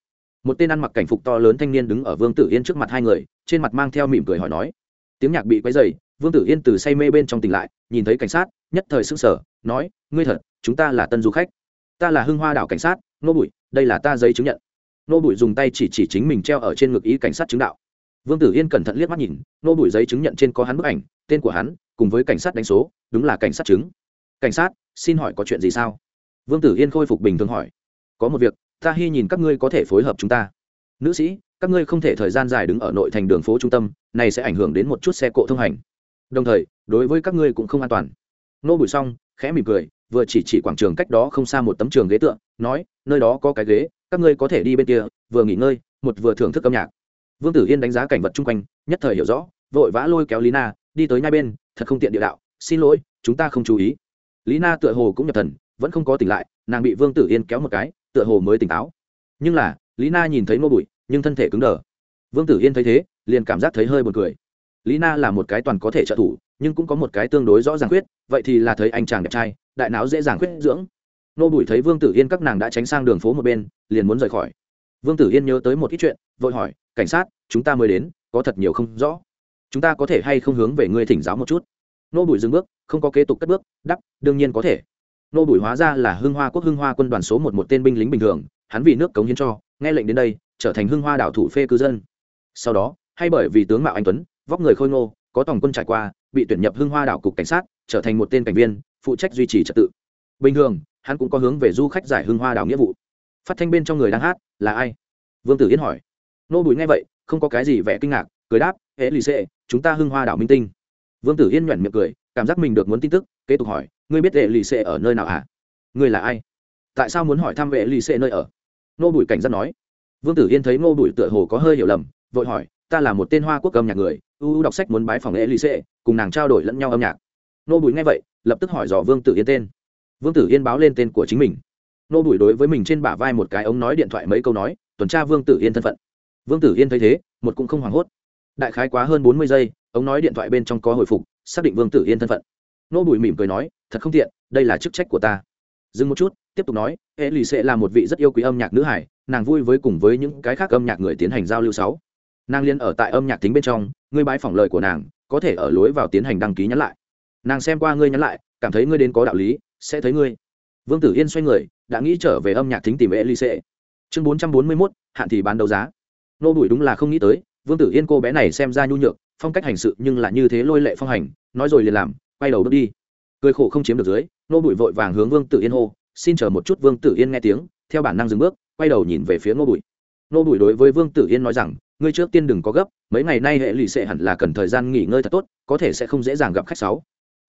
Một tên ăn mặc cảnh phục to lớn thanh niên đứng ở vương tử yên trước mặt hai người, trên mặt mang theo mỉm cười hỏi nói. Tiếng nhạc bị quấy dày vương tử yên từ say mê bên trong tỉnh lại, nhìn thấy cảnh sát, nhất thời sững sờ, nói, ngươi thật, chúng ta là tân du khách. Ta là hưng hoa đảo cảnh sát nô bụi, đây là ta giấy chứng nhận. Nô bụi dùng tay chỉ chỉ chính mình treo ở trên ngực ý cảnh sát chứng đạo vương tử yên cẩn thận liếc mắt nhìn, nô bụi giấy chứng nhận trên có hắn bức ảnh, tên của hắn, cùng với cảnh sát đánh số, đúng là cảnh sát chứng. Cảnh sát, xin hỏi có chuyện gì sao? Vương tử yên khôi phục bình thường hỏi. Có một việc, ta hy nhìn các ngươi có thể phối hợp chúng ta. Nữ sĩ, các ngươi không thể thời gian dài đứng ở nội thành đường phố trung tâm, này sẽ ảnh hưởng đến một chút xe cộ thông hành. Đồng thời, đối với các ngươi cũng không an toàn. Nô bụi xong, khẽ mỉm cười, vừa chỉ chỉ quảng trường cách đó không xa một tấm trường ghế tựa, nói, nơi đó có cái ghế, các ngươi có thể đi bên kia, vừa nghỉ ngơi, một vừa thưởng thức âm nhạc vương tử yên đánh giá cảnh vật chung quanh, nhất thời hiểu rõ, vội vã lôi kéo lý na, đi tới nhai bên, thật không tiện địa đạo, xin lỗi, chúng ta không chú ý. Lý na tựa hồ cũng nhập thần, vẫn không có tỉnh lại, nàng bị vương tử yên kéo một cái, tựa hồ mới tỉnh táo. Nhưng là, lý na nhìn thấy nô bụi, nhưng thân thể cứng đờ. Vương tử yên thấy thế, liền cảm giác thấy hơi b u ồ n cười. Lý na là một cái toàn có thể trợ thủ, nhưng cũng có một cái tương đối rõ ràng khuyết vậy thì là thấy anh chàng đẹp trai, đại não dễ dàng khuyết dưỡng. Nô bụi thấy vương tử yên các nàng đã tránh sang đường phố một bên, liền muốn rời khỏi. Vương tử yên nhớ tới một ít chuyện, vội hỏi cảnh sát, chúng ta mới đến, có thật nhiều không rõ. Chúng ta có thể hay không hướng về ngươi thỉnh giáo một chút? Nô bùi dừng bước, không có kế tục cất bước đắp đương nhiên có thể. Nô bùi hóa ra là hưng hoa quốc hưng hoa quân đoàn số một một tên binh lính bình thường, hắn vì nước cống hiến cho, nghe lệnh đến đây, trở thành hưng hoa đảo thủ phê cư dân. Sau đó, hay bởi vì tướng mạo anh tuấn, vóc người khôi ngô, có tổng quân trải qua, bị tuyển nhập hưng hoa đảo cục cảnh sát, trở thành một tên cảnh viên, phụ trách duy trì trật tự. Bình thường, hắn cũng có hướng về du khách giải hưng hoa đảo nghĩa vụ. Phát thanh bên trong người đang hát là ai? Vương tử yên hỏi nô bùi nghe vậy, không có cái gì vẻ kinh ngạc, cười đáp hễ lì xệ chúng ta hưng hoa đảo minh tinh. Vương tử yên nhoẻn miệng cười, cảm giác mình được muốn tin tức, kế tục hỏi, ngươi biết hễ lì xệ ở nơi nào hả? À? ngươi là ai? Tại sao muốn hỏi thăm vệ lì xệ nơi ở? Nô bùi cảnh giác nói. Vương tử yên thấy nô bùi tựa hồ có hơi hiểu lầm, vội hỏi, ta là một tên hoa quốc âm nhạc người ưu đọc sách muốn bái phòng lễ lì xệ cùng nàng trao đổi lẫn nhau âm nhạc. Nô bùi nghe vậy, lập tức hỏi dò vương tử yên tên. Vương tử yên báo lên tên của chính mình. Nô bùi đối với mình trên bả vai một cái ống nói điện thoại mấy câu nói, tuần tra vương tử yên thân phận vương tử yên thấy thế, một cũng không hoảng hốt. Đại khái quá hơn bốn mươi giây ống nói điện thoại bên trong có hồi phục, xác định vương tử yên thân phận. Nô bùi mỉm cười nói, thật không tiện, đây là chức trách của ta. Dừng một chút, tiếp tục nói hệ lì sẽ là một vị rất yêu quý âm nhạc nữ hải, nàng vui với cùng với những cái khác âm nhạc người tiến hành giao lưu sáu. Nàng liên ở tại âm nhạc tính bên trong, ngươi bãi phỏng lời của nàng, có thể ở lối vào tiến hành đăng ký nhắn lại. Nàng xem qua ngươi nhắn lại, cảm thấy ngươi đến có đạo lý, sẽ thấy ngươi. Vương tử yên xoay người, đã nghĩ trở về âm nhạc thính tìm elise chương bốn trăm bốn mươi mốt, hạn thì bán đấu giá nô bùi đúng là không nghĩ tới, vương tử yên cô bé này xem ra nhu nhược, phong cách hành sự nhưng là như thế lôi lệ phong hành, nói rồi liền làm, quay đầu bước đi. Cười khổ không chiếm được dưới, nô bùi vội vàng hướng vương tử yên hô, xin chờ một chút vương tử yên nghe tiếng, theo bản năng dừng bước, quay đầu nhìn về phía nô bùi. Nô bùi đối với vương tử yên nói rằng, ngươi trước tiên đừng có gấp, mấy ngày nay hệ lụy sẽ hẳn là cần thời gian nghỉ ngơi thật tốt, có thể sẽ không dễ dàng gặp khách sáu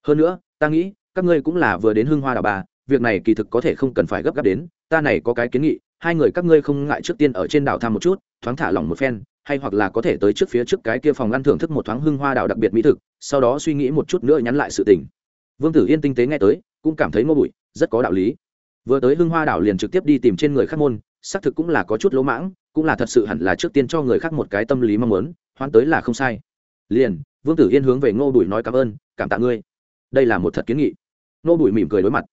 hơn nữa, ta nghĩ, các ngươi cũng là vừa đến hương hoa đào bà, việc này kỳ thực có thể không cần phải gấp gáp đến, ta này có cái kiến nghị hai người các ngươi không ngại trước tiên ở trên đảo thăm một chút, thoáng thả lỏng một phen, hay hoặc là có thể tới trước phía trước cái kia phòng ăn thưởng thức một thoáng hưng hoa đảo đặc biệt mỹ thực, sau đó suy nghĩ một chút nữa nhắn lại sự tình. Vương tử yên tinh tế nghe tới, cũng cảm thấy ngô bụi, rất có đạo lý. Vừa tới hưng hoa đảo liền trực tiếp đi tìm trên người khác môn, xác thực cũng là có chút lỗ mãng, cũng là thật sự hẳn là trước tiên cho người khác một cái tâm lý mong muốn, hoan tới là không sai. Liền, vương tử yên hướng về ngô bụi nói cảm ơn, cảm tạ ngươi. Đây là một thật kiến nghị. Ngô bụi mỉm cười đối mặt.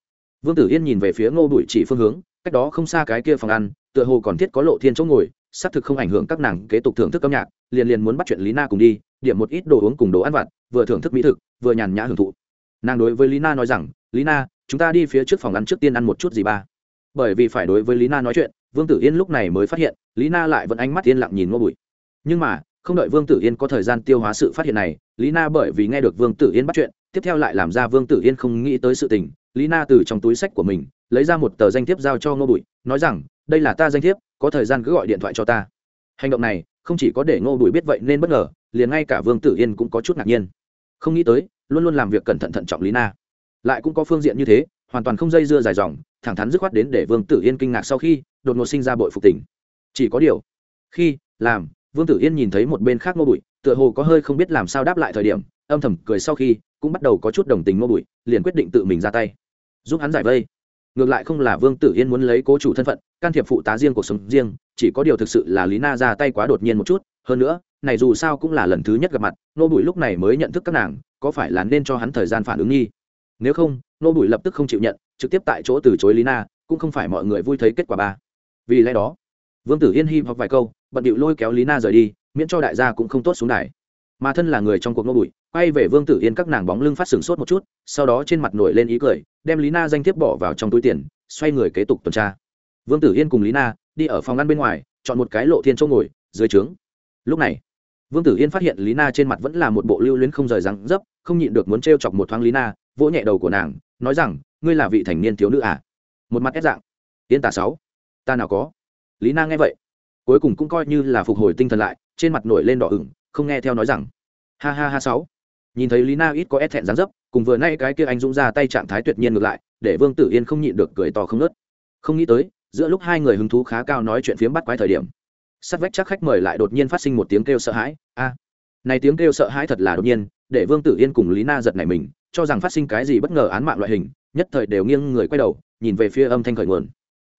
Vương tử yên nhìn về phía ngô bụi chỉ phương hướng cách đó không xa cái kia phòng ăn, tựa hồ còn thiết có lộ thiên chỗ ngồi, xác thực không ảnh hưởng các nàng kế tục thưởng thức âm nhạc, liền liền muốn bắt chuyện lý na cùng đi, điểm một ít đồ uống cùng đồ ăn vặt, vừa thưởng thức mỹ thực, vừa nhàn nhã hưởng thụ. Nàng đối với lý na nói rằng lý na chúng ta đi phía trước phòng ăn trước tiên ăn một chút gì ba. Bởi vì phải đối với lý na nói chuyện, vương tử yên lúc này mới phát hiện lý na lại vẫn ánh mắt yên lặng nhìn ngô bụi nhưng mà, không đợi vương tử yên có thời gian tiêu hóa sự phát hiện này lý na bởi vì nghe được vương tử yên bắt chuyện, tiếp theo lại làm ra vương tử yên không nghĩ tới sự tình lý na từ trong túi sách của mình, lấy ra một tờ danh thiếp giao cho ngô bụi, nói rằng, đây là ta danh thiếp, có thời gian cứ gọi điện thoại cho ta. Hành động này, không chỉ có để ngô bụi biết vậy nên bất ngờ, liền ngay cả vương tử yên cũng có chút ngạc nhiên. Không nghĩ tới, luôn luôn làm việc cẩn thận thận trọng lý na. Lại cũng có phương diện như thế, hoàn toàn không dây dưa dài dòng, thẳng thắn dứt khoát đến để vương tử yên kinh ngạc sau khi, đột ngột sinh ra bội phục tỉnh chỉ có điều, khi, làm, vương tử yên nhìn thấy một bên khác ngô bụi, tựa hồ có hơi không biết làm sao đáp lại thời điểm, âm thầm cười sau khi, cũng bắt đầu có chút đồng tình ngô bụi, liền quyết định tự mình ra tay giúp hắn giải vây. Ngược lại không là vương tử yên muốn lấy cố chủ thân phận, can thiệp phụ tá riêng cuộc sống riêng, chỉ có điều thực sự là lý na ra tay quá đột nhiên một chút, hơn nữa, này dù sao cũng là lần thứ nhất gặp mặt, nô bụi lúc này mới nhận thức các nàng, có phải là nên cho hắn thời gian phản ứng nghi? Nếu không, nô bụi lập tức không chịu nhận, trực tiếp tại chỗ từ chối lý na, cũng không phải mọi người vui thấy kết quả ba. Vì lẽ đó, vương tử yên hy hoặc vài câu, bận điệu lôi kéo lý na rời đi, miễn cho đại gia cũng không tốt xuống đài mà thân là người trong cuộc nô bụi, quay về vương tử yên các nàng bóng lưng phát sừng sốt một chút, sau đó trên mặt nổi lên ý cười, đem lý na danh thiếp bỏ vào trong túi tiền, xoay người kế tục tuần tra. Vương tử yên cùng lý na đi ở phòng ngăn bên ngoài, chọn một cái lộ thiên chỗ ngồi, dưới trướng. Lúc này, vương tử yên phát hiện lý na trên mặt vẫn là một bộ lưu luyến không rời răng dấp, không nhịn được muốn t r e o chọc một thoáng lý na, vỗ nhẹ đầu của nàng, nói rằng, ngươi là vị thành niên thiếu nữ à? Một mặt ép dạng. Yên tả sáu, ta nào có. Lý na nghe vậy, cuối cùng cũng coi như là phục hồi tinh thần lại, trên mặt nổi lên đỏ ửng không nghe theo nói rằng. Ha ha ha sáu. Nhìn thấy lý na ít có ép thẹn dáng dấp, cùng vừa nay cái kia anh dũng ra tay trạng thái tuyệt nhiên ngược lại, để vương tử yên không nhịn được cười to không nớt không nghĩ tới, giữa lúc hai người hứng thú khá cao nói chuyện phiếm bắt quái thời điểm sắt vách chắc khách mời lại đột nhiên phát sinh một tiếng kêu sợ hãi. A, này tiếng kêu sợ hãi thật là đột nhiên, để vương tử yên cùng lý na giật nảy mình, cho rằng phát sinh cái gì bất ngờ án mạng loại hình, nhất thời đều nghiêng người quay đầu, nhìn về phía âm thanh khởi nguồn.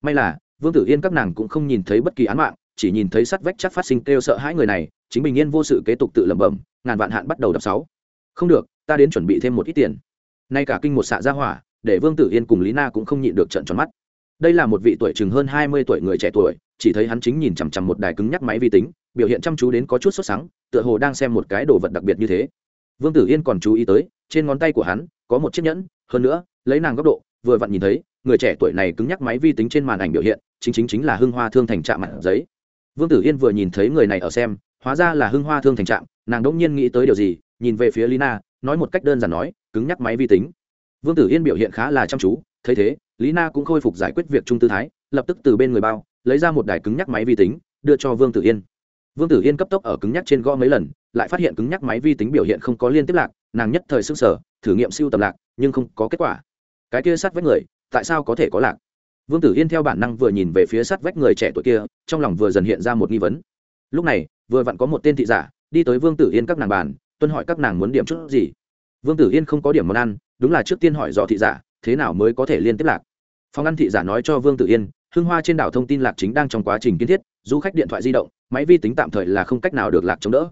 May là, vương tử yên các nàng cũng không nhìn thấy bất kỳ án mạng chỉ nhìn thấy sắt vách chắc phát sinh kêu sợ hãi người này, chính bình yên vô sự kế tục tự lẩm bẩm, ngàn vạn hạn bắt đầu đập sáu. Không được, ta đến chuẩn bị thêm một ít tiền. Nay cả kinh một xạ ra hỏa, để vương tử yên cùng lý na cũng không nhịn được trận tròn mắt. Đây là một vị tuổi chừng hơn hai mươi tuổi người trẻ tuổi, chỉ thấy hắn chính nhìn chằm chằm một đài cứng nhắc máy vi tính, biểu hiện chăm chú đến có chút sốt sáng tựa hồ đang xem một cái đồ vật đặc biệt như thế. Vương tử yên còn chú ý tới, trên ngón tay của hắn, có một chiếc nhẫn, hơn nữa, lấy nàng góc độ, vừa vặn nhìn thấy, người trẻ tuổi này cứng nhắc máy vi tính trên màn ảnh biểu hiện, chính chính chính là hưng hoa thương thành trạm mặt giấy vương tử yên vừa nhìn thấy người này ở xem hóa ra là hưng hoa thương thành Trạng, nàng đỗng nhiên nghĩ tới điều gì nhìn về phía lina nói một cách đơn giản nói cứng nhắc máy vi tính. Vương tử yên biểu hiện khá là chăm chú thấy thế lý na cũng khôi phục giải quyết việc trung tư thái lập tức từ bên người bao lấy ra một đài cứng nhắc máy vi tính đưa cho vương tử yên. Vương tử yên cấp tốc ở cứng nhắc trên gõ mấy lần lại phát hiện cứng nhắc máy vi tính biểu hiện không có liên tiếp lạc nàng nhất thời s ư n g sở thử nghiệm siêu tầm lạc nhưng không có kết quả. Cái kia sát với người tại sao có thể có lạc? Vương tử yên theo bản năng vừa nhìn về phía sát vách người trẻ tuổi kia, trong lòng vừa dần hiện ra một nghi vấn. Lúc này, vừa vặn có một tên thị giả, đi tới vương tử yên các nàng bàn, tuân hỏi các nàng muốn điểm chút gì. Vương tử yên không có điểm món ăn, đúng là trước tiên hỏi dò thị giả, thế nào mới có thể liên tiếp lạc. Phòng ăn thị giả nói cho vương tử yên hương hoa trên đảo thông tin lạc chính đang trong quá trình kiến thiết, du khách điện thoại di động, máy vi tính tạm thời là không cách nào được lạc chống đỡ.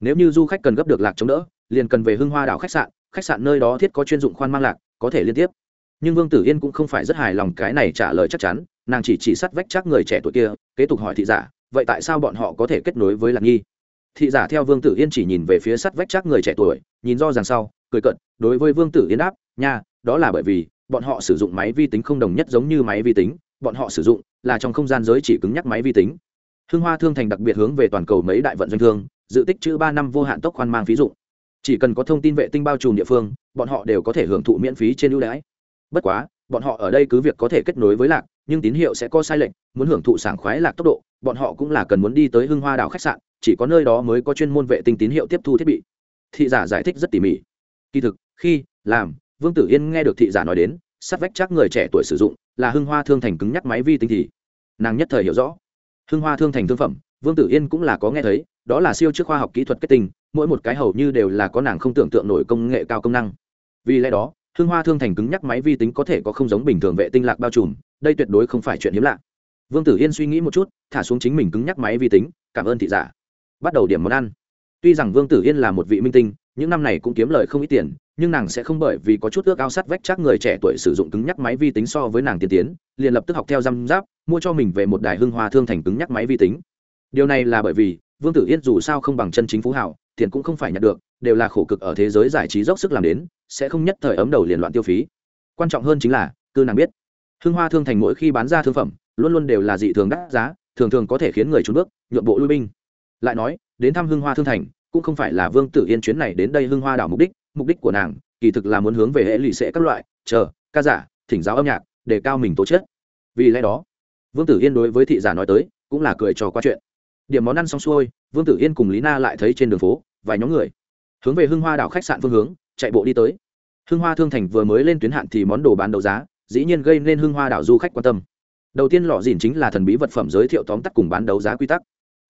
Nếu như du khách cần gấp được lạc chống đỡ, liền cần về Hương hoa đảo khách sạn khách sạn nơi đó thiết có chuyên dụng khoan mang lạc, có thể liên tiếp nhưng vương tử yên cũng không phải rất hài lòng cái này trả lời chắc chắn, nàng chỉ chỉ sắt vách chắc người trẻ tuổi kia, kế tục hỏi thị giả, vậy tại sao bọn họ có thể kết nối với lạc nhi thị giả theo vương tử yên chỉ nhìn về phía sắt vách chắc người trẻ tuổi, nhìn do rằng sau, cười cận đối với vương tử yên đáp, nha, đó là bởi vì, bọn họ sử dụng máy vi tính không đồng nhất giống như máy vi tính, bọn họ sử dụng là trong không gian giới chỉ cứng nhắc máy vi tính. Hương hoa thương thành đặc biệt hướng về toàn cầu mấy đại vận doanh thương, dự tích chữ ba năm vô hạn tốc khoan mang phí dụng. Chỉ cần có thông tin vệ tinh bao trùm địa phương, bọn họ đều có thể hưởng thụ miễn phí trên ưu đãi bất quá, bọn họ ở đây cứ việc có thể kết nối với lạc, nhưng tín hiệu sẽ có sai lệch, muốn hưởng thụ sảng khoái lạc tốc độ, bọn họ cũng là cần muốn đi tới hưng hoa đảo khách sạn, chỉ có nơi đó mới có chuyên môn vệ tinh tín hiệu tiếp thu thiết bị. Thị giả giải thích rất tỉ mỉ. Kỳ thực, khi, làm, vương tử yên nghe được thị giả nói đến sát vách chắc người trẻ tuổi sử dụng, là hưng hoa thương thành cứng nhắc máy vi tính thì nàng nhất thời hiểu rõ. Hưng hoa thương thành thương phẩm, vương tử yên cũng là có nghe thấy, đó là siêu trước khoa học kỹ thuật kết tinh, mỗi một cái hầu như đều là có nàng không tưởng tượng nổi công nghệ cao công năng. Vì lẽ đó hương hoa thương thành cứng nhắc máy vi tính có thể có không giống bình thường vệ tinh lạc bao trùm, đây tuyệt đối không phải chuyện hiếm lạ. Vương tử yên suy nghĩ một chút, thả xuống chính mình cứng nhắc máy vi tính, cảm ơn thị giả. Bắt đầu điểm món ăn. Tuy rằng vương tử yên là một vị minh tinh, những năm này cũng kiếm lời không ít tiền, nhưng nàng sẽ không bởi vì có chút ước ao sắt vách chắc người trẻ tuổi sử dụng cứng nhắc máy vi tính so với nàng tiên tiến, liền lập tức học theo răm giáp mua cho mình về một đài hưng hoa thương thành cứng nhắc máy vi tính. Điều này là bởi vì vương tử yên dù sao không bằng chân chính phú hảo, tiền cũng không phải nhận được đều là khổ cực ở thế giới giải trí dốc sức làm đến, sẽ không nhất thời ấm đầu liền loạn tiêu phí. Quan trọng hơn chính là, cư nàng biết, hương hoa thương thành mỗi khi bán ra thương phẩm, luôn luôn đều là dị thường đắt giá, thường thường có thể khiến người trốn bước nhượng bộ lui binh. Lại nói, đến thăm hương hoa thương thành, cũng không phải là vương tử yên chuyến này đến đây hương hoa đảo mục đích mục đích của nàng, kỳ thực là muốn hướng về hệ lụy sẽ các loại, chờ, ca giả, thỉnh giáo âm nhạc, để cao mình tố chất. Vì lẽ đó, vương tử yên đối với thị giả nói tới, cũng là cười trò qua chuyện. Điểm món ăn xong xuôi, vương tử yên cùng lý na lại thấy trên đường phố, vài nhóm người hướng về hưng hoa đảo khách sạn phương hướng, chạy bộ đi tới. Hưng hoa thương thành vừa mới lên tuyến hạn thì món đồ bán đấu giá, dĩ nhiên gây nên hưng hoa đảo du khách quan tâm. Đầu tiên lọ dìn chính là thần bí vật phẩm giới thiệu tóm tắt cùng bán đấu giá quy tắc.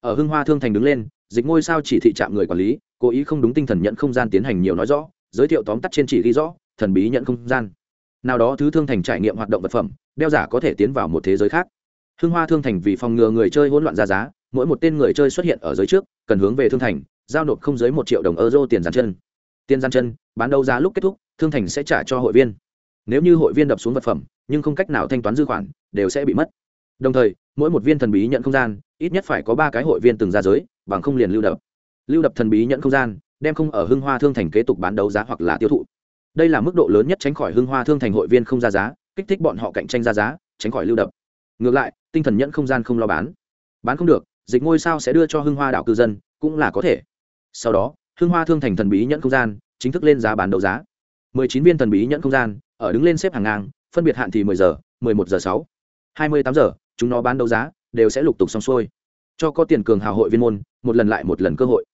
Ở hưng hoa thương thành đứng lên, dịch ngôi sao chỉ thị trạm người quản lý, cố ý không đúng tinh thần nhận không gian tiến hành nhiều nói rõ, giới thiệu tóm tắt trên chỉ ghi rõ, thần bí nhận không gian. Nào đó thứ thương thành trải nghiệm hoạt động vật phẩm, đeo giả có thể tiến vào một thế giới khác. Hưng hoa thương thành vì phòng ngừa người chơi hỗn loạn ra giá, mỗi một tên người chơi xuất hiện ở giới trước, cần hướng về thương thành giao nộp không dưới một triệu đồng euro tiền giàn chân. Tiền giàn chân, bán đấu giá lúc kết thúc, thương thành sẽ trả cho hội viên. Nếu như hội viên đập xuống vật phẩm, nhưng không cách nào thanh toán dư khoản, đều sẽ bị mất. Đồng thời, mỗi một viên thần bí nhận không gian, ít nhất phải có ba cái hội viên từng ra giới, bằng không liền lưu đập. Lưu đập thần bí nhận không gian, đem không ở hưng hoa thương thành kế tục bán đấu giá hoặc là tiêu thụ. Đây là mức độ lớn nhất tránh khỏi hưng hoa thương thành hội viên không ra giá, kích thích bọn họ cạnh tranh ra giá, tránh khỏi lưu đập. Ngược lại, tinh thần nhận không gian không lo bán. Bán không được, dịch ngôi sao sẽ đưa cho hưng hoa đảo cư dân, cũng là có thể sau đó hương hoa thương thành thần bí nhẫn không gian chính thức lên giá bán đấu giá. Mười chín viên thần bí nhẫn không gian ở đứng lên xếp hàng ngang, phân biệt hạn thì mười giờ, mười một giờ sáu, hai mươi tám giờ, chúng nó bán đấu giá đều sẽ lục tục xong xuôi. Cho có tiền cường hào hội viên môn, một lần lại một lần cơ hội.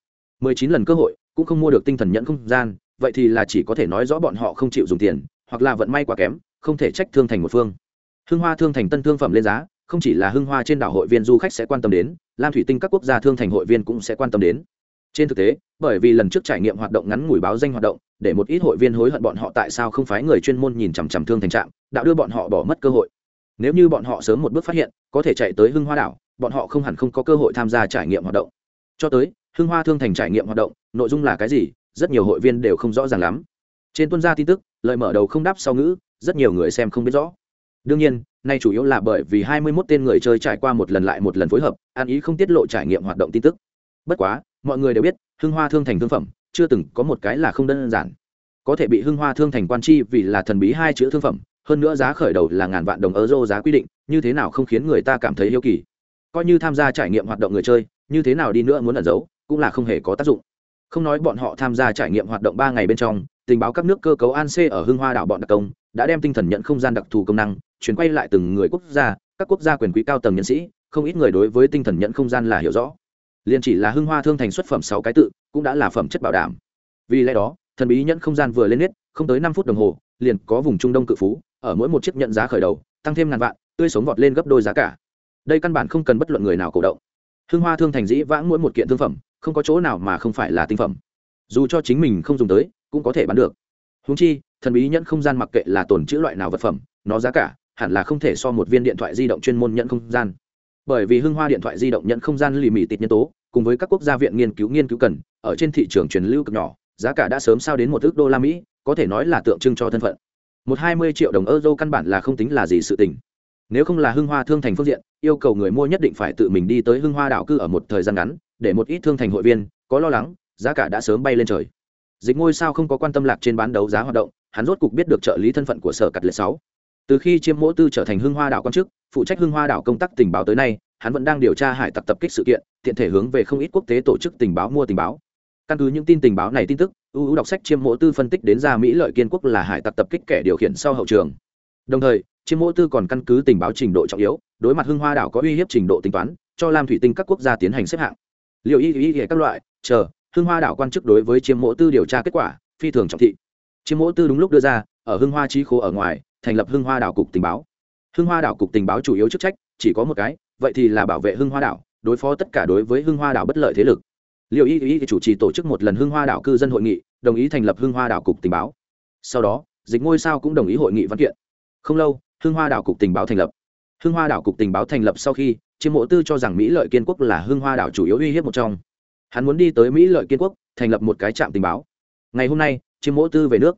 Mười chín lần cơ hội cũng không mua được tinh thần nhẫn không gian, vậy thì là chỉ có thể nói rõ bọn họ không chịu dùng tiền, hoặc là vận may quá kém, không thể trách thương thành một phương. Hưng hoa thương thành tân thương phẩm lên giá, không chỉ là hưng hoa trên đảo hội viên du khách sẽ quan tâm đến, lam thủy tinh các quốc gia thương thành hội viên cũng sẽ quan tâm đến trên thực tế, bởi vì lần trước trải nghiệm hoạt động ngắn ngủi báo danh hoạt động, để một ít hội viên hối hận bọn họ tại sao không phái người chuyên môn nhìn chằm chằm thương thành trạm, đã đưa bọn họ bỏ mất cơ hội. Nếu như bọn họ sớm một bước phát hiện, có thể chạy tới hưng hoa đảo, bọn họ không hẳn không có cơ hội tham gia trải nghiệm hoạt động. Cho tới, hưng hoa thương thành trải nghiệm hoạt động, nội dung là cái gì, rất nhiều hội viên đều không rõ ràng lắm. Trên tuân gia tin tức, lời mở đầu không đáp sau ngữ, rất nhiều người xem không biết rõ. Đương nhiên, nay chủ yếu là bởi vì hai mươi 21 tên người chơi trải qua một lần lại một lần phối hợp, an ý không tiết lộ trải nghiệm hoạt động tin tức. Bất quá mọi người đều biết, hưng hoa thương thành thương phẩm, chưa từng có một cái là không đơn giản. Có thể bị hưng hoa thương thành quan chi vì là thần bí hai chữ thương phẩm, hơn nữa giá khởi đầu là ngàn vạn đồng euro giá quy định, như thế nào không khiến người ta cảm thấy yêu kỳ. Coi như tham gia trải nghiệm hoạt động người chơi, như thế nào đi nữa muốn ẩn giấu, cũng là không hề có tác dụng. Không nói bọn họ tham gia trải nghiệm hoạt động ba ngày bên trong, tình báo các nước cơ cấu an c ở hưng hoa đảo bọn đặc công, đã đem tinh thần nhận không gian đặc thù công năng, chuyển quay lại từng người quốc gia, các quốc gia quyền quý cao tầng nhân sĩ, không ít người đối với tinh thần nhận không gian là hiểu rõ liền chỉ là hưng hoa thương thành xuất phẩm sáu cái tự, cũng đã là phẩm chất bảo đảm. Vì lẽ đó, thần bí nhận không gian vừa lên nết, không tới năm phút đồng hồ, liền có vùng trung đông cự phú, ở mỗi một chiếc nhận giá khởi đầu, tăng thêm ngàn vạn, tươi sống vọt lên gấp đôi giá cả. Đây căn bản không cần bất luận người nào cổ động. Hưng hoa thương thành dĩ vãng mỗi một kiện thương phẩm, không có chỗ nào mà không phải là tinh phẩm. Dù cho chính mình không dùng tới, cũng có thể bán được. Húng chi, thần bí nhận không gian mặc kệ là tồn chữ loại nào vật phẩm, nó giá cả hẳn là không thể so một viên điện thoại di động chuyên môn nhận không gian. Bởi vì hưng hoa điện thoại di động nhận không gian lì mì tịt nhân tố cùng với các quốc gia viện nghiên cứu nghiên cứu cần, ở trên thị trường truyền lưu cực nhỏ, giá cả đã sớm sao đến một ước đô la mỹ, có thể nói là tượng trưng cho thân phận. Một hai mươi triệu đồng euro căn bản là không tính là gì sự tình. Nếu không là hưng hoa thương thành phương diện, yêu cầu người mua nhất định phải tự mình đi tới hưng hoa đảo cư ở một thời gian ngắn, để một ít thương thành hội viên, có lo lắng, giá cả đã sớm bay lên trời. Dịch ngôi sao không có quan tâm lạc trên bán đấu giá hoạt động, hắn rốt cục biết được trợ lý thân phận của sở cắt lệ sáu. Từ khi chiêm mỗ tư trở thành hưng hoa đảo quan chức, phụ trách hưng hoa đảo công tác tình báo tới nay hắn vẫn đang điều tra hải tặc tập kích sự kiện, tiện thể hướng về không ít quốc tế tổ chức tình báo mua tình báo. Căn cứ những tin tình báo này tin tức ưu đọc sách chiêm mỗ tư phân tích đến ra mỹ lợi kiên quốc là hải tặc tập kích kẻ điều khiển sau hậu trường. Đồng thời, chiêm mỗ tư còn căn cứ tình báo trình độ trọng yếu, đối mặt hưng hoa đảo có uy hiếp trình độ tính toán, cho lam thủy tinh các quốc gia tiến hành xếp hạng. Liệu y y y các loại, chờ, hưng hoa đảo quan chức đối với chiêm mỗ tư điều tra kết quả, phi thường trọng thị. Chiêm mỗ tư đúng lúc đưa ra, ở hưng hoa trí khố ở ngoài, thành lập hưng hoa đảo cục tình báo. Hưng hoa đảo cục tình báo chủ yếu chức trách, chỉ có một cái vậy thì là bảo vệ hưng hoa đảo, đối phó tất cả đối với hưng hoa đảo bất lợi thế lực. Liệu y y chủ trì tổ chức một lần hưng hoa đảo cư dân hội nghị, đồng ý thành lập hưng hoa đảo cục tình báo. Sau đó, dịch ngôi sao cũng đồng ý hội nghị văn kiện. Không lâu, hưng hoa đảo cục tình báo thành lập. Hưng hoa đảo cục tình báo thành lập sau khi, chiêm mộ tư cho rằng mỹ lợi kiên quốc là hưng hoa đảo chủ yếu uy hiếp một trong. Hắn muốn đi tới mỹ lợi kiên quốc, thành lập một cái trạm tình báo. Ngày hôm nay, chiêm mộ tư về nước.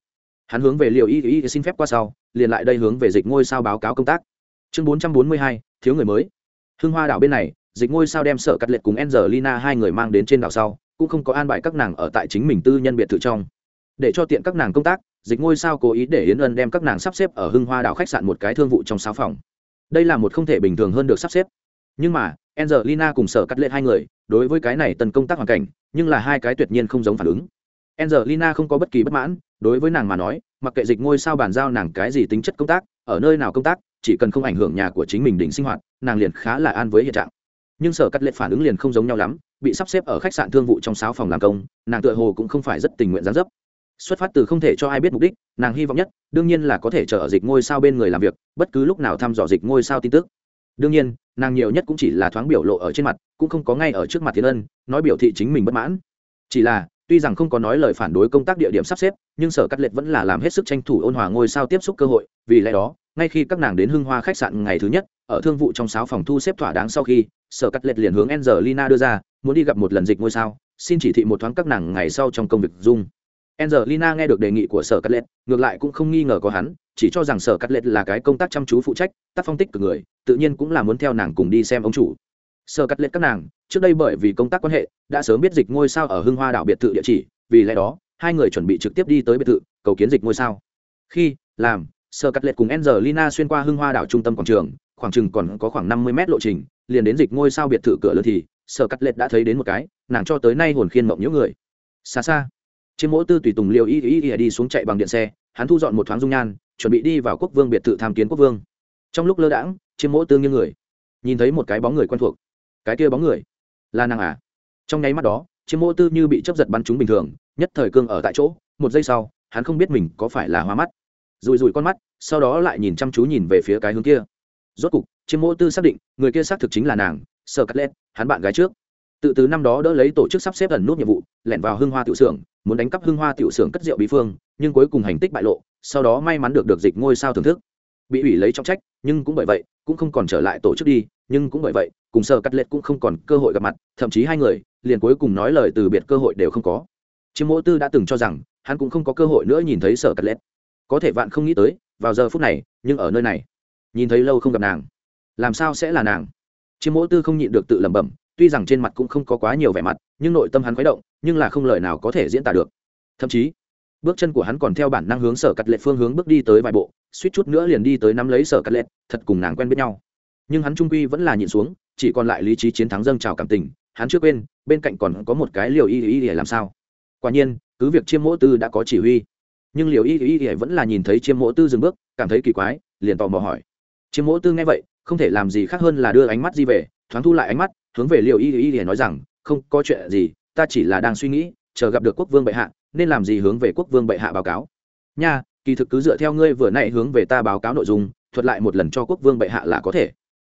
Hắn hướng về liệu y y xin phép qua sau, liền lại đây hướng về dịch ngôi sao báo cáo công tác. Chương bốn trăm bốn mươi hai, thiếu người mới hưng hoa đảo bên này dịch ngôi sao đem sở cắt liệt cùng Angelina hai người mang đến trên đảo sau, cũng không có an bài các nàng ở tại chính mình tư nhân biệt thự trong. Để cho tiện các nàng công tác, dịch ngôi sao cố ý để Yến Ân đem các nàng sắp xếp ở Hưng Hoa đảo khách sạn một cái thương vụ trong sáu phòng. Đây là một không thể bình thường hơn được sắp xếp. Nhưng mà, Angelina cùng sở cắt liệt hai người, đối với cái này tần công tác hoàn cảnh, nhưng là hai cái tuyệt nhiên không giống phản ứng. Angelina không có bất kỳ bất mãn, đối với nàng mà nói, mặc kệ dịch ngôi sao bàn giao nàng cái gì tính chất công tác, ở nơi nào công tác, chỉ cần không ảnh hưởng nhà của chính mình đỉnh sinh hoạt, nàng liền khá là an với hiện trạng. Nhưng sở cắt lệ phản ứng liền không giống nhau lắm, bị sắp xếp ở khách sạn thương vụ trong sáu phòng làm công, nàng tựa hồ cũng không phải rất tình nguyện gián dấp. Xuất phát từ không thể cho ai biết mục đích, nàng hy vọng nhất, đương nhiên là có thể chờ ở dịch ngôi sao bên người làm việc, bất cứ lúc nào thăm dò dịch ngôi sao tin tức. Đương nhiên, nàng nhiều nhất cũng chỉ là thoáng biểu lộ ở trên mặt, cũng không có ngay ở trước mặt thiên ân, nói biểu thị chính mình bất mãn. Chỉ là, tuy rằng không có nói lời phản đối công tác địa điểm sắp xếp, nhưng sở cắt lệ vẫn là làm hết sức tranh thủ ôn hòa ngôi sao tiếp xúc cơ hội, vì lẽ đó, ngay khi các nàng đến hưng hoa khách sạn ngày thứ nhất ở thương vụ trong sáu phòng thu xếp thỏa đáng sau khi sở cắt lệch liền hướng Angelina đưa ra, muốn đi gặp một lần dịch ngôi sao, xin chỉ thị một thoáng các nàng ngày sau trong công việc dung. Angelina nghe được đề nghị của sở cắt lệch, ngược lại cũng không nghi ngờ có hắn, chỉ cho rằng sở cắt lệch là cái công tác chăm chú phụ trách, tác phong tích cực người, tự nhiên cũng là muốn theo nàng cùng đi xem ông chủ. Sở cắt lệch các nàng, trước đây bởi vì công tác quan hệ, đã sớm biết dịch ngôi sao ở Hưng Hoa đảo biệt thự địa chỉ, vì lẽ đó, hai người chuẩn bị trực tiếp đi tới biệt thự, cầu kiến dịch ngôi sao. Khi làm, Sở Cắt Lệ cùng Angelina xuyên qua Hưng Hoa đảo trung tâm quảng trường, khoảng chừng còn có khoảng năm mươi mét lộ trình, liền đến dịch ngôi sao biệt thự cửa lớn thì sở cắt lệch đã thấy đến một cái nàng cho tới nay hồn khiên mộng những người. Xa xa trên mỗi tư tùy tùng liều y y y đi xuống chạy bằng điện xe hắn thu dọn một thoáng dung nhan chuẩn bị đi vào quốc vương biệt thự tham kiến quốc vương. Trong lúc lơ đãng trên mỗi tư như người nhìn thấy một cái bóng người quen thuộc. Cái kia bóng người là nàng à? Trong nháy mắt đó chiếc mỗi tư như bị chấp giật bắn trúng bình thường nhất thời cương ở tại chỗ một giây sau hắn không biết mình có phải là hoa mắt. Rùi rùi con mắt sau đó lại nhìn chăm chú nhìn về phía cái hướng kia rốt cục, chiêm Mỗ tư xác định, người kia xác thực chính là nàng sơ cắt lét hắn bạn gái trước. Tự từ năm đó đỡ lấy tổ chức sắp xếp ẩn nút nhiệm vụ, lẻn vào hưng hoa tiểu xưởng, muốn đánh cắp hưng hoa tiểu xưởng cất rượu bí phương, nhưng cuối cùng hành tích bại lộ, sau đó may mắn được được dịch ngôi sao thưởng thức. Bị ủy lấy trọng trách, nhưng cũng bởi vậy, cũng không còn trở lại tổ chức đi, nhưng cũng bởi vậy, cùng sơ cắt lét cũng không còn cơ hội gặp mặt, thậm chí hai người, liền cuối cùng nói lời từ biệt cơ hội đều không có. Chiêm mỗ tư đã từng cho rằng, hắn cũng không có cơ hội nữa nhìn thấy sở cắt lét có thể vạn không nghĩ tới, vào giờ phút này, nhưng ở nơi này nhìn thấy lâu không gặp nàng. Làm sao sẽ là nàng? Chiêm mỗ tư không nhịn được tự lẩm bẩm, tuy rằng trên mặt cũng không có quá nhiều vẻ mặt, nhưng nội tâm hắn khuấy động, nhưng là không lời nào có thể diễn tả được. Thậm chí, bước chân của hắn còn theo bản năng hướng sở cắt lệ phương hướng bước đi tới vài bộ, suýt chút nữa liền đi tới nắm lấy sở cắt lệ, thật cùng nàng quen biết nhau. Nhưng hắn trung quy vẫn là nhịn xuống, chỉ còn lại lý trí chiến thắng dâng trào cảm tình, hắn trước bên bên cạnh còn có một cái liều y y để làm sao? Quả nhiên, cứ việc chiêm mỗ tư đã có chỉ huy, nhưng liều y y y vẫn là nhìn thấy chiêm mỗ tư dừng bước, cảm thấy kỳ quái, liền tò mò hỏi chiêm mỗ tư nghe vậy, không thể làm gì khác hơn là đưa ánh mắt di về, thoáng thu lại ánh mắt, hướng về Liệu y y y nói rằng, không có chuyện gì, ta chỉ là đang suy nghĩ, chờ gặp được quốc vương bệ hạ, nên làm gì hướng về quốc vương bệ hạ báo cáo? Nha, kỳ thực cứ dựa theo ngươi vừa nãy hướng về ta báo cáo nội dung, thuật lại một lần cho quốc vương bệ hạ là có thể.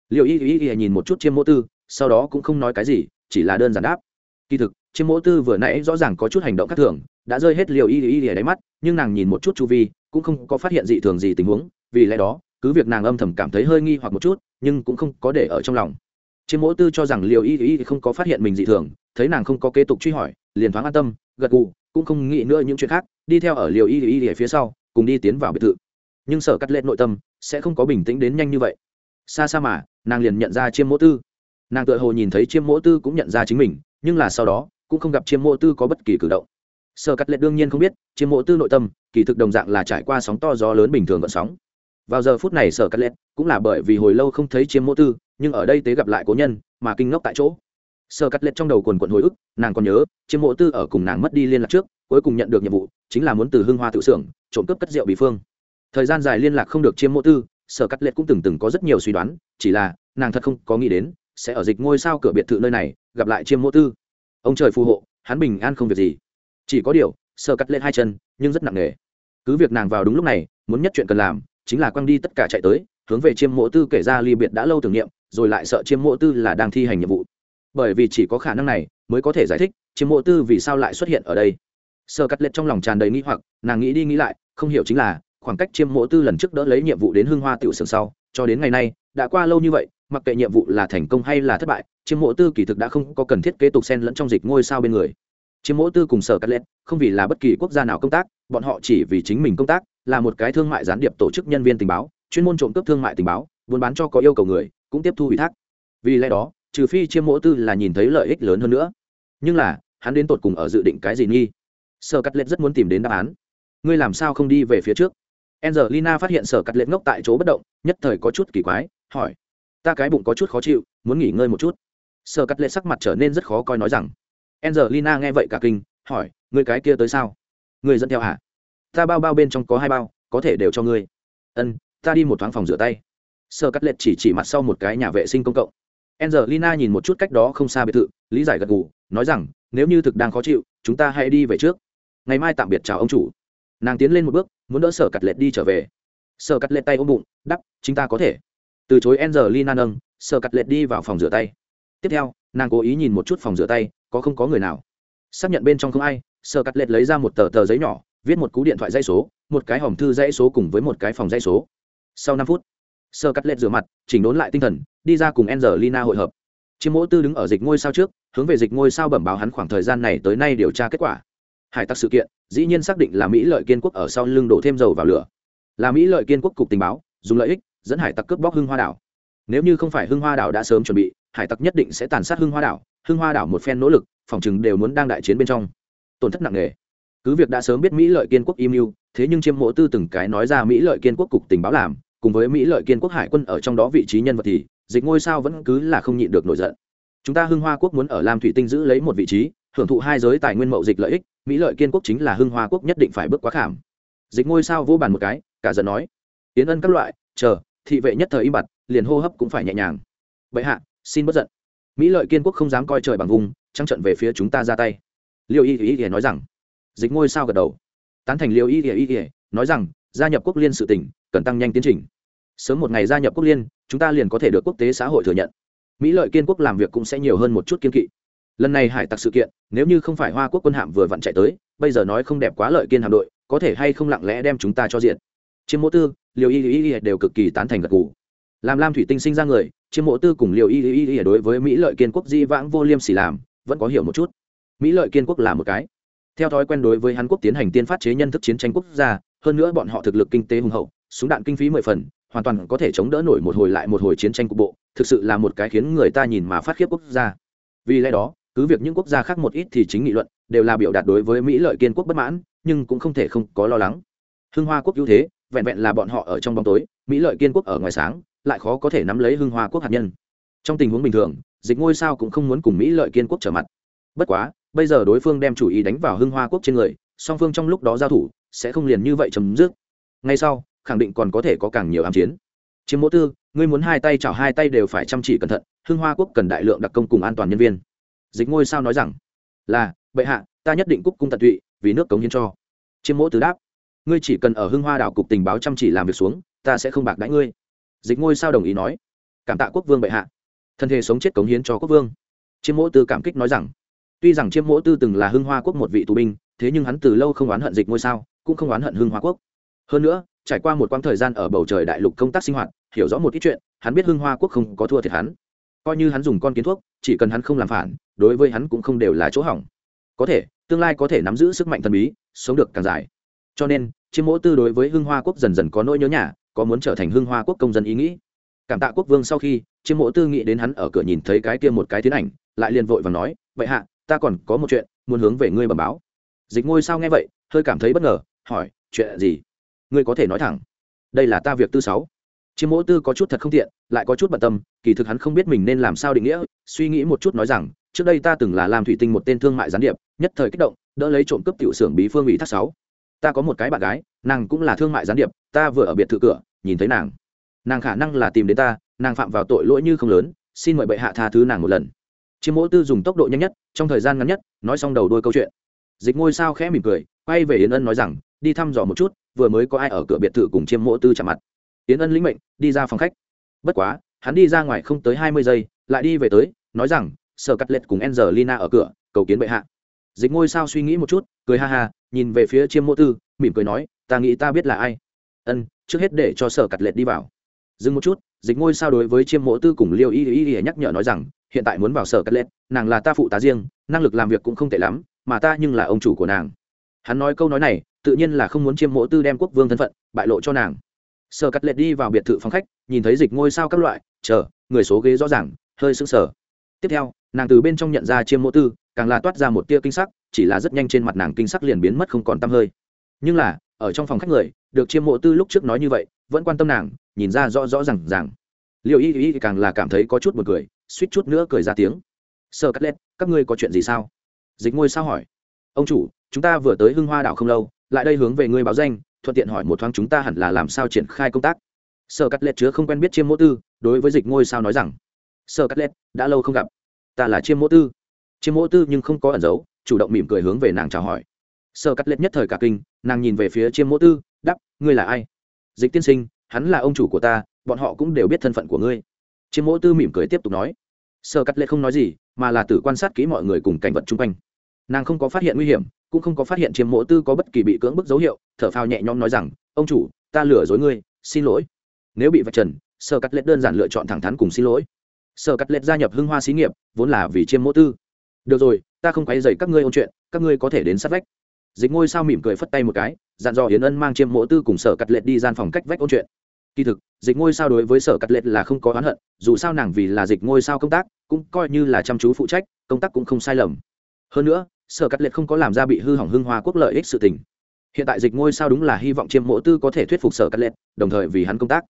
Liệu y y y nhìn một chút chiêm mỗ tư, sau đó cũng không nói cái gì, chỉ là đơn giản đáp. Kỳ thực, chiêm mỗ tư vừa nãy rõ ràng có chút hành động khác thường, đã rơi hết Liệu y y y đáy mắt, nhưng nàng nhìn một chút chu vi, cũng không có phát hiện dị thường gì tình huống, vì lẽ đó cứ việc nàng âm thầm cảm thấy hơi nghi hoặc một chút, nhưng cũng không có để ở trong lòng. Chiêm mỗ tư cho rằng liều y y không có phát hiện mình dị thường, thấy nàng không có kế tục truy hỏi, liền thoáng an tâm, gật gù, cũng không nghĩ nữa những chuyện khác, đi theo ở liều y y y phía sau, cùng đi tiến vào biệt thự. Nhưng sở cắt lệ nội tâm, sẽ không có bình tĩnh đến nhanh như vậy. Xa xa mà, nàng liền nhận ra chiêm mỗ tư. Nàng tự hồ nhìn thấy chiêm mỗ tư cũng nhận ra chính mình, nhưng là sau đó, cũng không gặp chiêm mỗ tư có bất kỳ cử động. Sở cắt lệ đương nhiên không biết, chiêm mỗ tư nội tâm, kỳ thực đồng dạng là trải qua sóng to gió lớn bình thường gợn sóng vào giờ phút này sở cắt lệ cũng là bởi vì hồi lâu không thấy chiêm mỗ tư, nhưng ở đây tế gặp lại cố nhân, mà kinh ngốc tại chỗ. Sở cắt lệ trong đầu quần quận hồi ức, nàng còn nhớ, chiêm mỗ tư ở cùng nàng mất đi liên lạc trước, cuối cùng nhận được nhiệm vụ, chính là muốn từ hưng hoa tự xưởng, trộm cướp cất rượu bị phương. Thời gian dài liên lạc không được chiêm mỗ tư, sở cắt lệ cũng từng từng có rất nhiều suy đoán, chỉ là, nàng thật không có nghĩ đến, sẽ ở dịch ngôi sao cửa biệt thự nơi này, gặp lại chiêm mỗ tư. Ông trời phù hộ, hắn bình an không việc gì. Chỉ có điều, sở cắt lên hai chân, nhưng rất nặng nề. Cứ việc nàng vào đúng lúc này, muốn nhất chuyện cần làm chính là quăng đi tất cả chạy tới, hướng về chiêm mộ tư kể ra ly biệt đã lâu tưởng niệm, rồi lại sợ chiêm mộ tư là đang thi hành nhiệm vụ. Bởi vì chỉ có khả năng này mới có thể giải thích chiêm mộ tư vì sao lại xuất hiện ở đây. Sơ cắt lệch trong lòng tràn đầy nghĩ hoặc, nàng nghĩ đi nghĩ lại, không hiểu chính là khoảng cách chiêm mộ tư lần trước đỡ lấy nhiệm vụ đến Hương hoa tiểu Sương sau, cho đến ngày nay, đã qua lâu như vậy, mặc kệ nhiệm vụ là thành công hay là thất bại, chiêm mộ tư kỳ thực đã không có cần thiết kế tục xen lẫn trong dịch ngôi sao bên người. Chiêm mộ tư cùng sở cắt lệch không vì là bất kỳ quốc gia nào công tác, bọn họ chỉ vì chính mình công tác là một cái thương mại gián điệp tổ chức nhân viên tình báo, chuyên môn trộm cướp thương mại tình báo, buôn bán cho có yêu cầu người, cũng tiếp thu ủy thác. Vì lẽ đó, trừ phi chiêm mộ tư là nhìn thấy lợi ích lớn hơn nữa. Nhưng là, hắn đến tột cùng ở dự định cái gì nghi? Sở cắt Lệ rất muốn tìm đến đáp án. Ngươi làm sao không đi về phía trước? Angelina phát hiện sở cắt Lệ ngốc tại chỗ bất động, nhất thời có chút kỳ quái, hỏi. Ta cái bụng có chút khó chịu, muốn nghỉ ngơi một chút. Sở cắt Lệ sắc mặt trở nên rất khó coi nói rằng. Angelina nghe vậy cả kinh, hỏi. Ngươi cái kia tới sao? Ngươi dẫn theo hả? Ta bao bao bên trong có hai bao, có thể đều cho ngươi. Ân, ta đi một thoáng phòng rửa tay. Sơ cắt lệch chỉ chỉ mặt sau một cái nhà vệ sinh công cộng. Angelina nhìn một chút cách đó không xa biệt thự, lý giải gật gù, nói rằng, nếu như thực đang khó chịu, chúng ta hãy đi về trước. Ngày mai tạm biệt chào ông chủ. Nàng tiến lên một bước, muốn đỡ sở cắt lệch đi trở về. Sở cắt lệch tay ôm bụng, đắp chúng ta có thể. Từ chối angelina nâng sở cắt lệch đi vào phòng rửa tay. Tiếp theo, nàng cố ý nhìn một chút phòng rửa tay, có không có người nào. Xác nhận bên trong không ai sở cắt lệch lấy ra một tờ tờ giấy nhỏ viết một cú điện thoại dây số, một cái hòm thư dãy số cùng với một cái phòng dãy số. Sau năm phút sơ cắt lết rửa mặt, chỉnh đốn lại tinh thần, đi ra cùng angelina hội hợp. Chiếm mỗ tư đứng ở dịch ngôi sao trước, hướng về dịch ngôi sao bẩm báo hắn khoảng thời gian này tới nay điều tra kết quả. Hải tặc sự kiện, dĩ nhiên xác định là mỹ lợi kiên quốc ở sau lưng đổ thêm dầu vào lửa. Là mỹ lợi kiên quốc cục tình báo, dùng lợi ích, dẫn hải tặc cướp bóc hưng hoa đảo. Nếu như không phải hưng hoa đảo đã sớm chuẩn bị, hải tặc nhất định sẽ tàn sát hưng hoa đảo. Hưng hoa đảo một phen nỗ lực, phòng chừng đều muốn đang đại chiến bên trong. Tổn thất nặng nề cứ việc đã sớm biết mỹ lợi kiên quốc im mưu thế nhưng chiêm mộ tư từng cái nói ra mỹ lợi kiên quốc cục tình báo làm, cùng với mỹ lợi kiên quốc hải quân ở trong đó vị trí nhân vật thì, dịch ngôi sao vẫn cứ là không nhịn được nổi giận. Chúng ta hưng hoa quốc muốn ở lam thủy tinh giữ lấy một vị trí, hưởng thụ hai giới tài nguyên mậu dịch lợi ích, mỹ lợi kiên quốc chính là hưng hoa quốc nhất định phải bước quá khảm. Dịch ngôi sao vô bàn một cái, cả giận nói. Tiến ân các loại, chờ, thị vệ nhất thời im bặt, liền hô hấp cũng phải nhẹ nhàng. Vậy hạ, xin bất giận. Mỹ lợi kiên quốc không dám coi trời bằng vùng trăng trận về phía chúng ta ra tay. Liệu y ý Y nói rằng dịch ngôi sao gật đầu. Tán thành Liêu y ỉa y ỉa nói rằng, gia nhập quốc liên sự tỉnh cần tăng nhanh tiến trình. Sớm một ngày gia nhập quốc liên, chúng ta liền có thể được quốc tế xã hội thừa nhận. Mỹ lợi kiên quốc làm việc cũng sẽ nhiều hơn một chút kiên kỵ. Lần này hải tặc sự kiện, nếu như không phải hoa quốc quân hạm vừa vặn chạy tới, bây giờ nói không đẹp quá lợi kiên hạm đội, có thể hay không lặng lẽ đem chúng ta cho diện. Chiêm mộ tư liều y y y đều cực kỳ tán thành gật gù. Làm lam thủy tinh sinh ra người, chiêm mộ tư cùng liều y y y đối với mỹ lợi kiên quốc di vãng vô liêm sỉ làm, vẫn có hiểu một chút. Mỹ lợi kiên quốc là một cái theo thói quen đối với hàn quốc tiến hành tiên phát chế nhân thức chiến tranh quốc gia, hơn nữa bọn họ thực lực kinh tế hùng hậu, súng đạn kinh phí mười phần, hoàn toàn có thể chống đỡ nổi một hồi lại một hồi chiến tranh cục bộ, thực sự là một cái khiến người ta nhìn mà phát khiếp quốc gia. Vì lẽ đó, cứ việc những quốc gia khác một ít thì chính nghị luận đều là biểu đạt đối với mỹ lợi kiên quốc bất mãn, nhưng cũng không thể không có lo lắng. Hưng hoa quốc ưu thế, vẹn vẹn là bọn họ ở trong bóng tối, mỹ lợi kiên quốc ở ngoài sáng, lại khó có thể nắm lấy hưng hoa quốc hạt nhân. Trong tình huống bình thường, dịch ngôi sao cũng không muốn cùng mỹ lợi kiên quốc trở mặt. Bất quá bây giờ đối phương đem chủ ý đánh vào hưng hoa quốc trên người, song phương trong lúc đó giao thủ, sẽ không liền như vậy chấm dứt. Ngay sau, khẳng định còn có thể có càng nhiều ám chiến. Chiếm mỗ tư, ngươi muốn hai tay chảo hai tay đều phải chăm chỉ cẩn thận, hưng hoa quốc cần đại lượng đặc công cùng an toàn nhân viên. Dịch ngôi sao nói rằng, là, bệ hạ, ta nhất định cúc cung tận tụy, vì nước cống hiến cho. Chiêm mỗ tứ đáp, ngươi chỉ cần ở hưng hoa đảo cục tình báo chăm chỉ làm việc xuống, ta sẽ không bạc đãi ngươi. Dịch ngôi sao đồng ý nói, cảm tạ quốc vương bệ hạ. Thân thể sống chết cống hiến cho quốc vương. Chiêm mỗ tư cảm kích nói rằng tuy rằng chiêm mỗ tư từng là hưng hoa quốc một vị tù binh, thế nhưng hắn từ lâu không oán hận dịch ngôi sao, cũng không oán hận hưng hoa quốc. Hơn nữa, trải qua một quãng thời gian ở bầu trời đại lục công tác sinh hoạt, hiểu rõ một ít chuyện, hắn biết hưng hoa quốc không có thua thiệt hắn. Coi như hắn dùng con kiến thuốc, chỉ cần hắn không làm phản, đối với hắn cũng không đều là chỗ hỏng. Có thể, tương lai có thể nắm giữ sức mạnh thần bí, sống được càng dài. Cho nên chiêm mỗ tư đối với hưng hoa quốc dần dần có nỗi nhớ nhà, có muốn trở thành hưng hoa quốc công dân ý nghĩ. Cảm tạ quốc vương sau khi chiêm mỗ tư nghĩ đến hắn ở cửa nhìn thấy cái kia một cái tiến ảnh, lại liền vội và nói, vậy hạ ta còn có một chuyện, muốn hướng về ngươi bẩm báo. Dịch ngôi sao nghe vậy, hơi cảm thấy bất ngờ, hỏi, chuyện gì? Ngươi có thể nói thẳng. Đây là ta việc tư sáu. Chiêm mỗ tư có chút thật không tiện, lại có chút bận tâm, kỳ thực hắn không biết mình nên làm sao định nghĩa, suy nghĩ một chút nói rằng, trước đây ta từng là làm thủy tinh một tên thương mại gián điệp, nhất thời kích động, đỡ lấy trộm cướp tiểu xưởng bí phương ủy thác sáu. Ta có một cái bạn gái, nàng cũng là thương mại gián điệp, ta vừa ở biệt thự cửa, nhìn thấy nàng. Nàng khả năng là tìm đến ta, nàng phạm vào tội lỗi như không lớn, xin mời bệ hạ tha thứ nàng một lần chiêm mỗ tư dùng tốc độ nhanh nhất, trong thời gian ngắn nhất, nói xong đầu đôi câu chuyện. Dịch ngôi sao khẽ mỉm cười, quay về yến ân nói rằng, đi thăm dò một chút, vừa mới có ai ở cửa biệt thự cùng chiêm mộ tư chạm mặt. Yến ân lĩnh mệnh, đi ra phòng khách. Bất quá, hắn đi ra ngoài không tới hai mươi giây, lại đi về tới, nói rằng, sở cắt lệch cùng Angelina ở cửa, cầu kiến bệ hạ. Dịch ngôi sao suy nghĩ một chút, cười ha ha, nhìn về phía chiêm mộ tư, mỉm cười nói, ta nghĩ ta biết là ai. Ân, trước hết để cho sở cắt lệch đi vào. Dừng một chút, dịch ngôi sao đối với chiêm mộ tư cùng liêu y y y nhắc nhở nói rằng hiện tại muốn vào sở cắt lệch nàng là ta phụ tá riêng, năng lực làm việc cũng không tệ lắm, mà ta nhưng là ông chủ của nàng. Hắn nói câu nói này, tự nhiên là không muốn chiêm mộ tư đem quốc vương thân phận, bại lộ cho nàng. Sở cắt lệch đi vào biệt thự phòng khách, nhìn thấy dịch ngôi sao các loại, chờ, người số ghế rõ ràng, hơi sững sờ. Tiếp theo, nàng từ bên trong nhận ra chiêm mộ tư, càng là toát ra một tia kinh sắc, chỉ là rất nhanh trên mặt nàng kinh sắc liền biến mất không còn tăm hơi. Nhưng là, ở trong phòng khách người, được chiêm mộ tư lúc trước nói như vậy, vẫn quan tâm nàng, nhìn ra rõ rõ rằng rằng liệu y y càng là cảm thấy có chút một cười suýt chút nữa cười ra tiếng. Sơ cắt lét các ngươi có chuyện gì sao? Dịch ngôi sao hỏi. Ông chủ, chúng ta vừa tới hưng hoa đảo không lâu, lại đây hướng về ngươi báo danh, thuận tiện hỏi một thoáng chúng ta hẳn là làm sao triển khai công tác. Sơ cắt lét chứa không quen biết chiêm mộ tư, đối với dịch ngôi sao nói rằng, sơ cắt lét đã lâu không gặp, ta là chiêm mộ tư. Chiêm mộ tư nhưng không có ẩn giấu, chủ động mỉm cười hướng về nàng chào hỏi. Sơ cắt lết nhất thời cả kinh, nàng nhìn về phía chiêm mộ tư đắp ngươi là ai? Dịch tiên sinh, hắn là ông chủ của ta, bọn họ cũng đều biết thân phận của ngươi chiêm mộ tư mỉm cười tiếp tục nói sơ cắt Lệ không nói gì, mà là tự quan sát kỹ mọi người cùng cảnh vật chung quanh. Nàng không có phát hiện nguy hiểm, cũng không có phát hiện chiêm mộ tư có bất kỳ bị cưỡng bức dấu hiệu, thở phao nhẹ nhõm nói rằng, ông chủ, ta lừa dối ngươi, xin lỗi. Nếu bị vạch trần sơ cắt Lệ đơn giản lựa chọn thẳng thắn cùng xin lỗi. Sơ cắt Lệ gia nhập hưng hoa xí nghiệp, vốn là vì chiêm mộ tư. Được rồi, ta không quay dậy các ngươi ôn chuyện, các ngươi có thể đến sát vách. Dịch ngôi sao mỉm cười phất tay một cái, dặn dò hiến ân mang chiêm mỗ tư cùng sở cắt lệ đi gian phòng cách vách ôn chuyện kỳ thực, dịch ngôi sao đối với sở cắt lệ là không có oán hận, dù sao nàng vì là dịch ngôi sao công tác, cũng coi như là chăm chú phụ trách, công tác cũng không sai lầm. Hơn nữa, sở cắt lệ không có làm ra bị hư hỏng hưng hoa quốc lợi ích sự tình. Hiện tại dịch ngôi sao đúng là hy vọng chiêm mộ tư có thể thuyết phục sở cắt lệ đồng thời vì hắn công tác.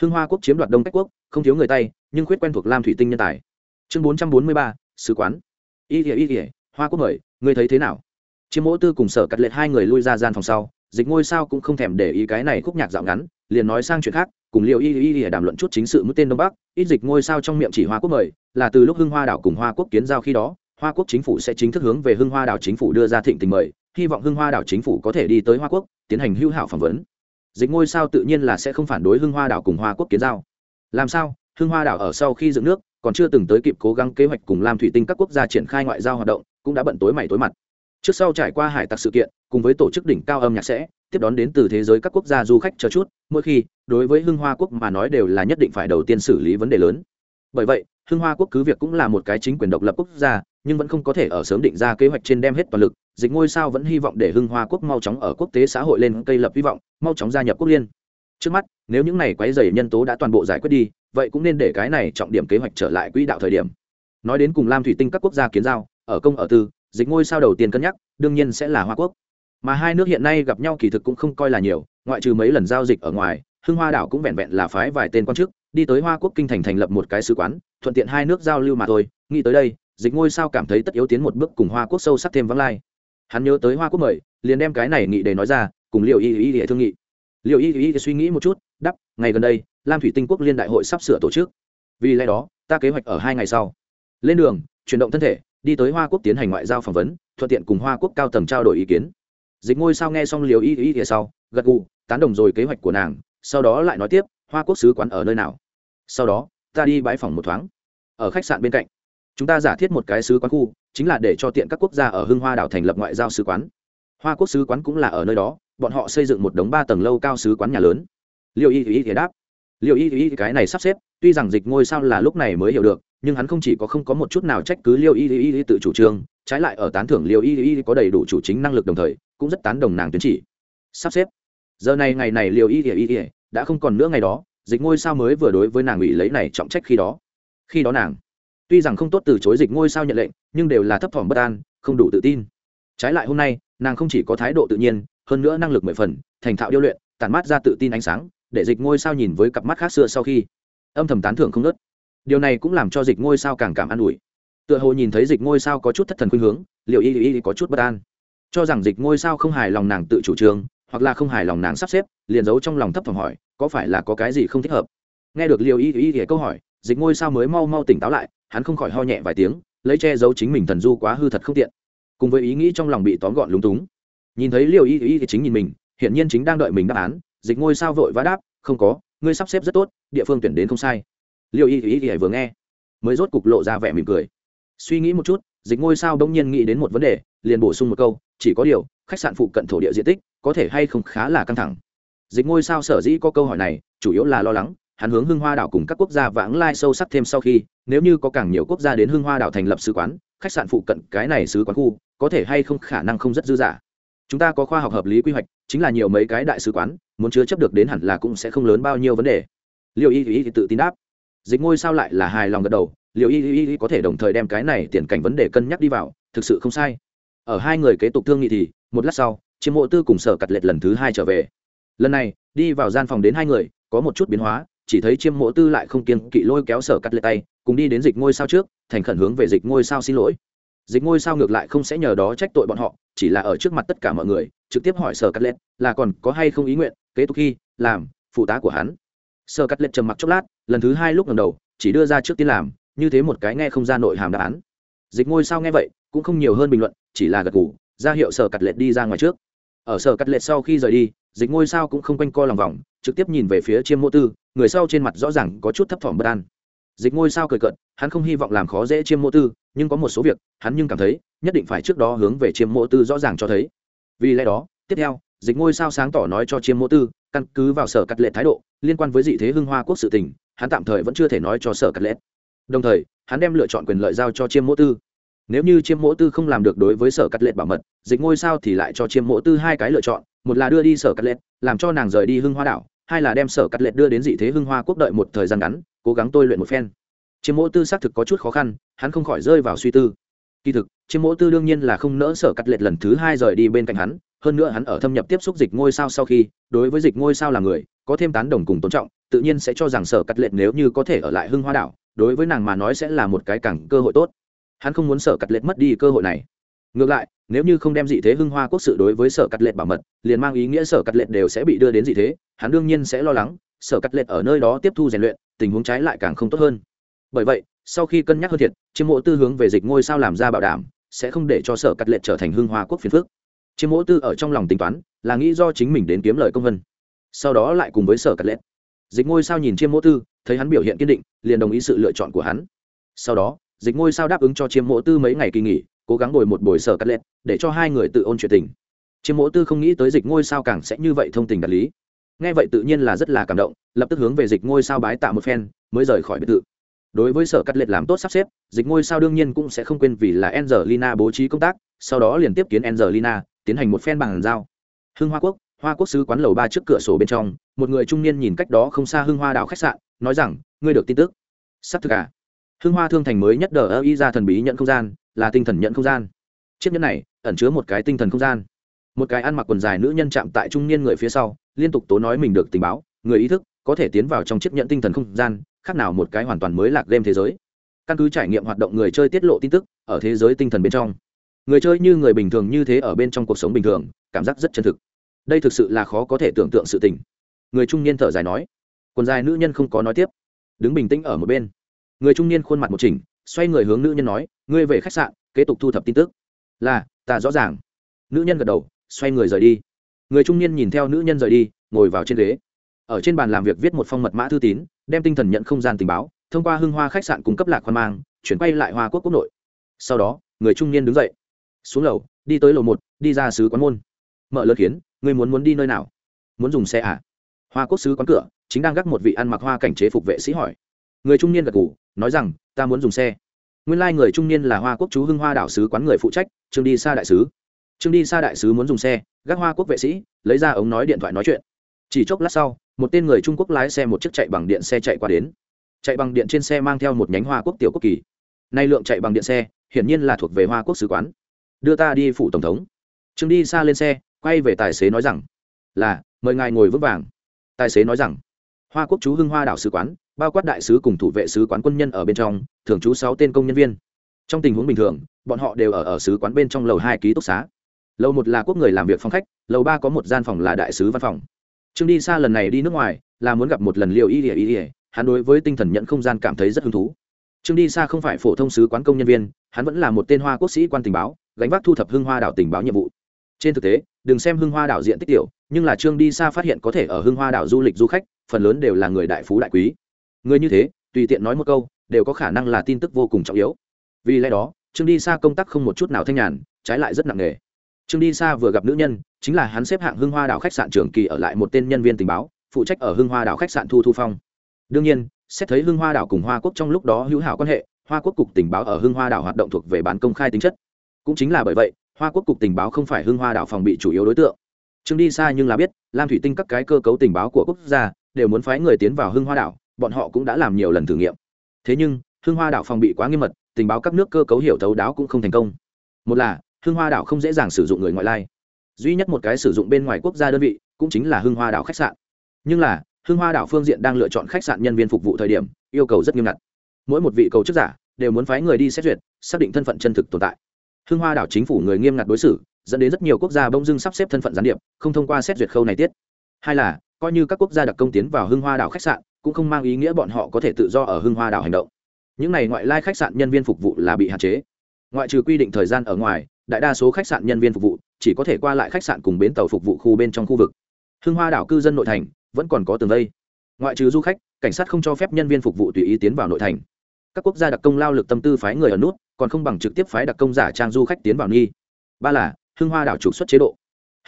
Hưng hoa quốc chiếm đoạt đông cách quốc, không thiếu người tay, nhưng khuyết quen thuộc lam thủy tinh nhân tài. Chương bốn trăm bốn mươi ba, sứ quán. Y ỉa y ỉa hoa quốc mời, ngươi thấy thế nào? Chiêm mộ tư cùng sở cắt lệch hai người lui ra gian phòng sau, dịch ngôi sao cũng không thèm để ý cái này khúc nhạc dạo ngắn liền nói sang chuyện khác, cùng liệu y y y đàm luận chút chính sự mũi tên đông bắc, ít dịch ngôi sao trong miệng chỉ hoa quốc mời, là từ lúc hưng hoa đảo cùng hoa quốc kiến giao khi đó, hoa quốc chính phủ sẽ chính thức hướng về hưng hoa đảo chính phủ đưa ra thịnh tình mời, hy vọng hưng hoa đảo chính phủ có thể đi tới hoa quốc, tiến hành hữu hảo phỏng vấn. Dịch ngôi sao tự nhiên là sẽ không phản đối hưng hoa đảo cùng hoa quốc kiến giao. Làm sao? Hưng hoa đảo ở sau khi dựng nước, còn chưa từng tới kịp cố gắng kế hoạch cùng làm thủy tinh các quốc gia triển khai ngoại giao hoạt động, cũng đã bận tối mày tối mặt. Trước sau trải qua hải tặc sự kiện, cùng với tổ chức đỉnh cao âm nhạc sẽ tiếp đón đến từ thế giới các quốc gia du khách chờ chút, mỗi khi, đối với hưng hoa quốc mà nói đều là nhất định phải đầu tiên xử lý vấn đề lớn. Bởi vậy, hưng hoa quốc cứ việc cũng là một cái chính quyền độc lập quốc gia, nhưng vẫn không có thể ở sớm định ra kế hoạch trên đem hết toàn lực, dịch ngôi sao vẫn hy vọng để hưng hoa quốc mau chóng ở quốc tế xã hội lên cây lập hy vọng, mau chóng gia nhập quốc liên. Trước mắt, nếu những này quấy dày nhân tố đã toàn bộ giải quyết đi, vậy cũng nên để cái này trọng điểm kế hoạch trở lại quỹ đạo thời điểm. Nói đến cùng lam thủy tinh các quốc gia kiến giao, ở công ở tư, dịch ngôi sao đầu tiên cân nhắc, đương nhiên sẽ là hoa quốc mà hai nước hiện nay gặp nhau kỳ thực cũng không coi là nhiều, ngoại trừ mấy lần giao dịch ở ngoài, hưng hoa đảo cũng vẹn vẹn là phái vài tên quan chức, đi tới hoa quốc kinh thành thành lập một cái sứ quán, thuận tiện hai nước giao lưu mà thôi. Nghĩ tới đây, dịch ngôi sao cảm thấy tất yếu tiến một bước cùng hoa quốc sâu sắc thêm vắng lai. Hắn nhớ tới hoa quốc mời, liền đem cái này nghị để nói ra, cùng liệu y y để thương nghị. Liệu y y suy nghĩ một chút đắp ngày gần đây, lam thủy tinh quốc liên đại hội sắp sửa tổ chức. Vì lẽ đó, ta kế hoạch ở hai ngày sau. Lên đường, chuyển động thân thể, đi tới hoa quốc tiến hành ngoại giao phỏng vấn, thuận tiện cùng hoa quốc cao tầng trao đổi ý kiến dịch ngôi sao nghe xong liều y y y sau, gật gù, tán đồng rồi kế hoạch của nàng, sau đó lại nói tiếp, hoa quốc sứ quán ở nơi nào? Sau đó, ta đi bãi phòng một thoáng, ở khách sạn bên cạnh. Chúng ta giả thiết một cái sứ quán khu, chính là để cho tiện các quốc gia ở hưng hoa đảo thành lập ngoại giao sứ quán. Hoa quốc sứ quán cũng là ở nơi đó, bọn họ xây dựng một đống ba tầng lâu cao sứ quán nhà lớn. Liệu y y thì đáp. Liệu y y cái này sắp xếp, tuy rằng dịch ngôi sao là lúc này mới hiểu được, nhưng hắn không chỉ có không có một chút nào trách cứ liệu y y y tự chủ trương trái lại ở tán thưởng liêu y y có đầy đủ chủ chính năng lực đồng thời, cũng rất tán đồng nàng tuyến chỉ. Sắp xếp. Giờ này ngày này liêu y y y đã không còn nữa ngày đó, dịch ngôi sao mới vừa đối với nàng ủy lấy này trọng trách khi đó. Khi đó nàng, tuy rằng không tốt từ chối dịch ngôi sao nhận lệnh, nhưng đều là thấp thỏm bất an, không đủ tự tin. Trái lại hôm nay, nàng không chỉ có thái độ tự nhiên, hơn nữa năng lực mười phần, thành thạo điêu luyện, tản mát ra tự tin ánh sáng, để dịch ngôi sao nhìn với cặp mắt khác xưa sau khi. Âm thầm tán thưởng không nớt điều này cũng làm cho dịch ngôi sao càng cảm an ủi tựa hồ nhìn thấy dịch ngôi sao có chút thất thần khuynh hướng, liệu y y có chút bất an. Cho rằng dịch ngôi sao không hài lòng nàng tự chủ trương, hoặc là không hài lòng nàng sắp xếp, liền giấu trong lòng thấp thỏm hỏi, có phải là có cái gì không thích hợp? Nghe được liệu y y y câu hỏi, dịch ngôi sao mới mau mau tỉnh táo lại, hắn không khỏi ho nhẹ vài tiếng, lấy che giấu chính mình thần du quá hư thật không tiện. Cùng với ý nghĩ trong lòng bị tóm gọn lúng túng. Nhìn thấy liệu y y thì chính nhìn mình, hiển nhiên chính đang đợi mình đáp án, dịch ngôi sao vội vã đáp, không có, ngươi sắp xếp rất tốt, địa phương tuyển đến không sai. Liệu y y y vừa nghe, mới rốt cục lộ ra vẻ mỉm cười suy nghĩ một chút, dịch ngôi sao đông nhiên nghĩ đến một vấn đề, liền bổ sung một câu, chỉ có điều, khách sạn phụ cận thổ địa diện tích, có thể hay không khá là căng thẳng. Dịch ngôi sao sở dĩ có câu hỏi này, chủ yếu là lo lắng, hắn hướng hưng hoa đảo cùng các quốc gia vãng lai sâu sắc thêm sau khi, nếu như có càng nhiều quốc gia đến hưng hoa đảo thành lập sứ quán, khách sạn phụ cận cái này sứ quán khu, có thể hay không khả năng không rất dư dả. Chúng ta có khoa học hợp lý quy hoạch, chính là nhiều mấy cái đại sứ quán, muốn chứa chấp được đến hẳn là cũng sẽ không lớn bao nhiêu vấn đề. Liệu y thì tự tin đáp. Dịch ngôi sao lại là hài lòng gật đầu liệu y y có thể đồng thời đem cái này tiền cảnh vấn đề cân nhắc đi vào, thực sự không sai. Ở hai người kế tục thương nghị thì, một lát sau chiếm mộ tư cùng sở cặt lệch lần thứ hai trở về. Lần này, đi vào gian phòng đến hai người, có một chút biến hóa, chỉ thấy chiêm mộ tư lại không kiên kỵ lôi kéo sở cắt lệ tay, cùng đi đến dịch ngôi sao trước, thành khẩn hướng về dịch ngôi sao xin lỗi. Dịch ngôi sao ngược lại không sẽ nhờ đó trách tội bọn họ, chỉ là ở trước mặt tất cả mọi người, trực tiếp hỏi sở cắt lệ là còn có hay không ý nguyện, kế tục khi, làm, phụ tá của hắn. Sở cắt lệ trầm mặc chốc lát, lần thứ hai lúc lần đầu, chỉ đưa ra trước tiên làm như thế một cái nghe không ra nội hàm đáp án. Dịch ngôi sao nghe vậy, cũng không nhiều hơn bình luận, chỉ là gật ngủ ra hiệu sở cắt lệ đi ra ngoài trước. Ở sở cắt lệ sau khi rời đi, dịch ngôi sao cũng không quanh co lòng vòng, trực tiếp nhìn về phía chiêm mô tư, người sau trên mặt rõ ràng có chút thấp thỏm bất an. Dịch ngôi sao cười cận hắn không hy vọng làm khó dễ chiêm mô tư, nhưng có một số việc, hắn nhưng cảm thấy, nhất định phải trước đó hướng về chiêm mô tư rõ ràng cho thấy. Vì lẽ đó, tiếp theo, dịch ngôi sao sáng tỏ nói cho chiêm mô tư, căn cứ vào sở cắt lệ thái độ, liên quan với dị thế hưng hoa quốc sự tình, hắn tạm thời vẫn chưa thể nói cho sở cắt lệ đồng thời, hắn đem lựa chọn quyền lợi giao cho chiêm Mỗ tư. Nếu như chiêm mỗ tư không làm được đối với sở cắt lệ bảo mật, dịch ngôi sao thì lại cho chiêm mỗ tư hai cái lựa chọn, một là đưa đi sở cắt lệ, làm cho nàng rời đi hưng hoa đảo, hai là đem sở cắt lệ đưa đến dị thế hưng hoa quốc đợi một thời gian ngắn, cố gắng tôi luyện một phen. Chiêm mỗ tư xác thực có chút khó khăn, hắn không khỏi rơi vào suy tư. Kỳ thực, chiêm mỗ tư đương nhiên là không nỡ sở cắt lệ lần thứ hai rời đi bên cạnh hắn, hơn nữa hắn ở thâm nhập tiếp xúc dịch ngôi sao sau khi, đối với dịch ngôi sao là người, có thêm tán đồng cùng tôn trọng, tự nhiên sẽ cho rằng sở cắt lệ nếu như có thể ở lại hưng hoa đảo đối với nàng mà nói sẽ là một cái cẳng cơ hội tốt. Hắn không muốn sở cắt lệ mất đi cơ hội này. Ngược lại, nếu như không đem dị thế hưng hoa quốc sự đối với sở cắt lệ bảo mật, liền mang ý nghĩa sở cắt lệ đều sẽ bị đưa đến dị thế, hắn đương nhiên sẽ lo lắng, sở cắt lệ ở nơi đó tiếp thu rèn luyện, tình huống trái lại càng không tốt hơn. Bởi vậy, sau khi cân nhắc hơn thiệt, chiêm mộ tư hướng về dịch ngôi sao làm ra bảo đảm, sẽ không để cho sở cắt lệ trở thành hưng hoa quốc phiền phước chiêm mộ tư ở trong lòng tính toán, là nghĩ do chính mình đến kiếm lời công vân. Sau đó lại cùng với sở cắt lệ dịch ngôi sao nhìn chiêm Mỗ tư, thấy hắn biểu hiện kiên định, liền đồng ý sự lựa chọn của hắn. Sau đó, dịch ngôi sao đáp ứng cho chiêm Mỗ tư mấy ngày kỳ nghỉ, cố gắng ngồi một buổi sở cắt lẹt để cho hai người tự ôn chuyện tình. Chiêm Mỗ tư không nghĩ tới dịch ngôi sao càng sẽ như vậy thông tình đạt lý. Nghe vậy tự nhiên là rất là cảm động, lập tức hướng về dịch ngôi sao bái tạ một phen, mới rời khỏi biệt thự. Đối với sở cắt lệch làm tốt sắp xếp, dịch ngôi sao đương nhiên cũng sẽ không quên vì là angelina bố trí công tác, sau đó liền tiếp kiến angelina, tiến hành một phen bằng giao. Hưng hoa quốc hoa quốc sứ quán lầu ba trước cửa sổ bên trong, một người trung niên nhìn cách đó không xa hưng hoa đảo khách sạn, nói rằng, ngươi được tin tức. Sắp thực à? Hưng hoa thương thành mới nhất đờ ơ y ra thần bí nhận không gian, là tinh thần nhận không gian. Chiếc nhẫn này, ẩn chứa một cái tinh thần không gian. Một cái ăn mặc quần dài nữ nhân chạm tại trung niên người phía sau, liên tục tố nói mình được tình báo, người ý thức, có thể tiến vào trong chiếc nhận tinh thần không gian, khác nào một cái hoàn toàn mới lạc game thế giới. Căn cứ trải nghiệm hoạt động người chơi tiết lộ tin tức, ở thế giới tinh thần bên trong, người chơi như người bình thường như thế ở bên trong cuộc sống bình thường, cảm giác rất chân thực đây thực sự là khó có thể tưởng tượng sự tình. Người trung niên thở dài nói. Quần dài nữ nhân không có nói tiếp. Đứng bình tĩnh ở một bên. Người trung niên khuôn mặt một chỉnh, xoay người hướng nữ nhân nói, ngươi về khách sạn, kế tục thu thập tin tức. Là, ta rõ ràng. Nữ nhân gật đầu, xoay người rời đi. Người trung niên nhìn theo nữ nhân rời đi, ngồi vào trên ghế. Ở trên bàn làm việc viết một phong mật mã thư tín, đem tinh thần nhận không gian tình báo, thông qua hưng hoa khách sạn cung cấp lạc khoan mang, chuyển quay lại hoa quốc quốc nội. Sau đó, người trung niên đứng dậy, xuống lầu, đi tới lầu một, đi ra sứ quán môn. Mở lớn khiến Ngươi muốn muốn đi nơi nào? Muốn dùng xe à? Hoa quốc sứ quán cửa chính đang gác một vị ăn mặc hoa cảnh chế phục vệ sĩ hỏi. Người trung niên gật gù, nói rằng ta muốn dùng xe. Nguyên lai người trung niên là hoa quốc chú hưng hoa đảo sứ quán người phụ trách trương đi xa đại sứ. Trương đi xa đại sứ muốn dùng xe gác hoa quốc vệ sĩ lấy ra ống nói điện thoại nói chuyện. Chỉ chốc lát sau một tên người trung quốc lái xe một chiếc chạy bằng điện xe chạy qua đến. Chạy bằng điện trên xe mang theo một nhánh hoa quốc tiểu quốc kỳ. Nay lượng chạy bằng điện xe hiển nhiên là thuộc về hoa quốc sứ quán. Đưa ta đi phủ tổng thống. Trương đi xa lên xe quay về tài xế nói rằng, là, mời ngài ngồi vững vàng. Tài xế nói rằng, hoa quốc chú hưng hoa đảo sứ quán, bao quát đại sứ cùng thủ vệ sứ quán quân nhân ở bên trong, thường trú sáu tên công nhân viên. Trong tình huống bình thường, bọn họ đều ở ở sứ quán bên trong lầu hai ký túc xá. Lầu một là quốc người làm việc phòng khách, lầu ba có một gian phòng là đại sứ văn phòng. Trương đi xa lần này đi nước ngoài, là muốn gặp một lần liệu y ỉa y ỉa hắn đối với tinh thần nhận không gian cảm thấy rất hứng thú. Trương đi xa không phải phổ thông sứ quán công nhân viên, hắn vẫn là một tên hoa quốc sĩ quan tình báo, gánh vác thu thập hưng hoa đảo tình báo nhiệm vụ trên thực tế, đừng xem hưng hoa đảo diện tích tiểu, nhưng là trương đi xa phát hiện có thể ở hưng hoa đảo du lịch du khách, phần lớn đều là người đại phú đại quý. Người như thế, tùy tiện nói một câu, đều có khả năng là tin tức vô cùng trọng yếu. Vì lẽ đó, trương đi xa công tác không một chút nào thanh nhàn, trái lại rất nặng nề. Trương đi xa vừa gặp nữ nhân, chính là hắn xếp hạng hưng hoa đảo khách sạn trường kỳ ở lại một tên nhân viên tình báo, phụ trách ở hưng hoa đảo khách sạn thu thu phong. Đương nhiên, xét thấy hưng hoa đảo cùng hoa quốc trong lúc đó hữu hảo quan hệ, hoa quốc cục tình báo ở hưng hoa đảo hoạt động thuộc về bán công khai tính chất. Cũng chính là bởi vậy hoa quốc cục tình báo không phải hưng hoa đảo phòng bị chủ yếu đối tượng. Trương đi xa nhưng là biết, lam thủy tinh các cái cơ cấu tình báo của quốc gia đều muốn phái người tiến vào hưng hoa đảo, bọn họ cũng đã làm nhiều lần thử nghiệm. Thế nhưng, hưng hoa đảo phòng bị quá nghiêm mật, tình báo các nước cơ cấu hiểu thấu đáo cũng không thành công. Một là, hưng hoa đảo không dễ dàng sử dụng người ngoại lai. Duy nhất một cái sử dụng bên ngoài quốc gia đơn vị cũng chính là hưng hoa đảo khách sạn. Nhưng là, hưng hoa đảo phương diện đang lựa chọn khách sạn nhân viên phục vụ thời điểm, yêu cầu rất nghiêm ngặt. Mỗi một vị cầu chức giả đều muốn phái người đi xét duyệt, xác định thân phận chân thực tồn tại. Hương hoa đảo chính phủ người nghiêm ngặt đối xử, dẫn đến rất nhiều quốc gia bông dưng sắp xếp thân phận gián điệp, không thông qua xét duyệt khâu này tiết. Hai là, coi như các quốc gia đặc công tiến vào hưng hoa đảo khách sạn, cũng không mang ý nghĩa bọn họ có thể tự do ở hưng hoa đảo hành động. Những này ngoại lai khách sạn nhân viên phục vụ là bị hạn chế. Ngoại trừ quy định thời gian ở ngoài, đại đa số khách sạn nhân viên phục vụ chỉ có thể qua lại khách sạn cùng bến tàu phục vụ khu bên trong khu vực. Hưng hoa đảo cư dân nội thành vẫn còn có tường vây. Ngoại trừ du khách, cảnh sát không cho phép nhân viên phục vụ tùy ý tiến vào nội thành. Các quốc gia đặc công lao lực tâm tư phái người ở nút còn không bằng trực tiếp phái đặc công giả trang du khách tiến vào nghi. Ba là, hưng hoa đảo trục xuất chế độ.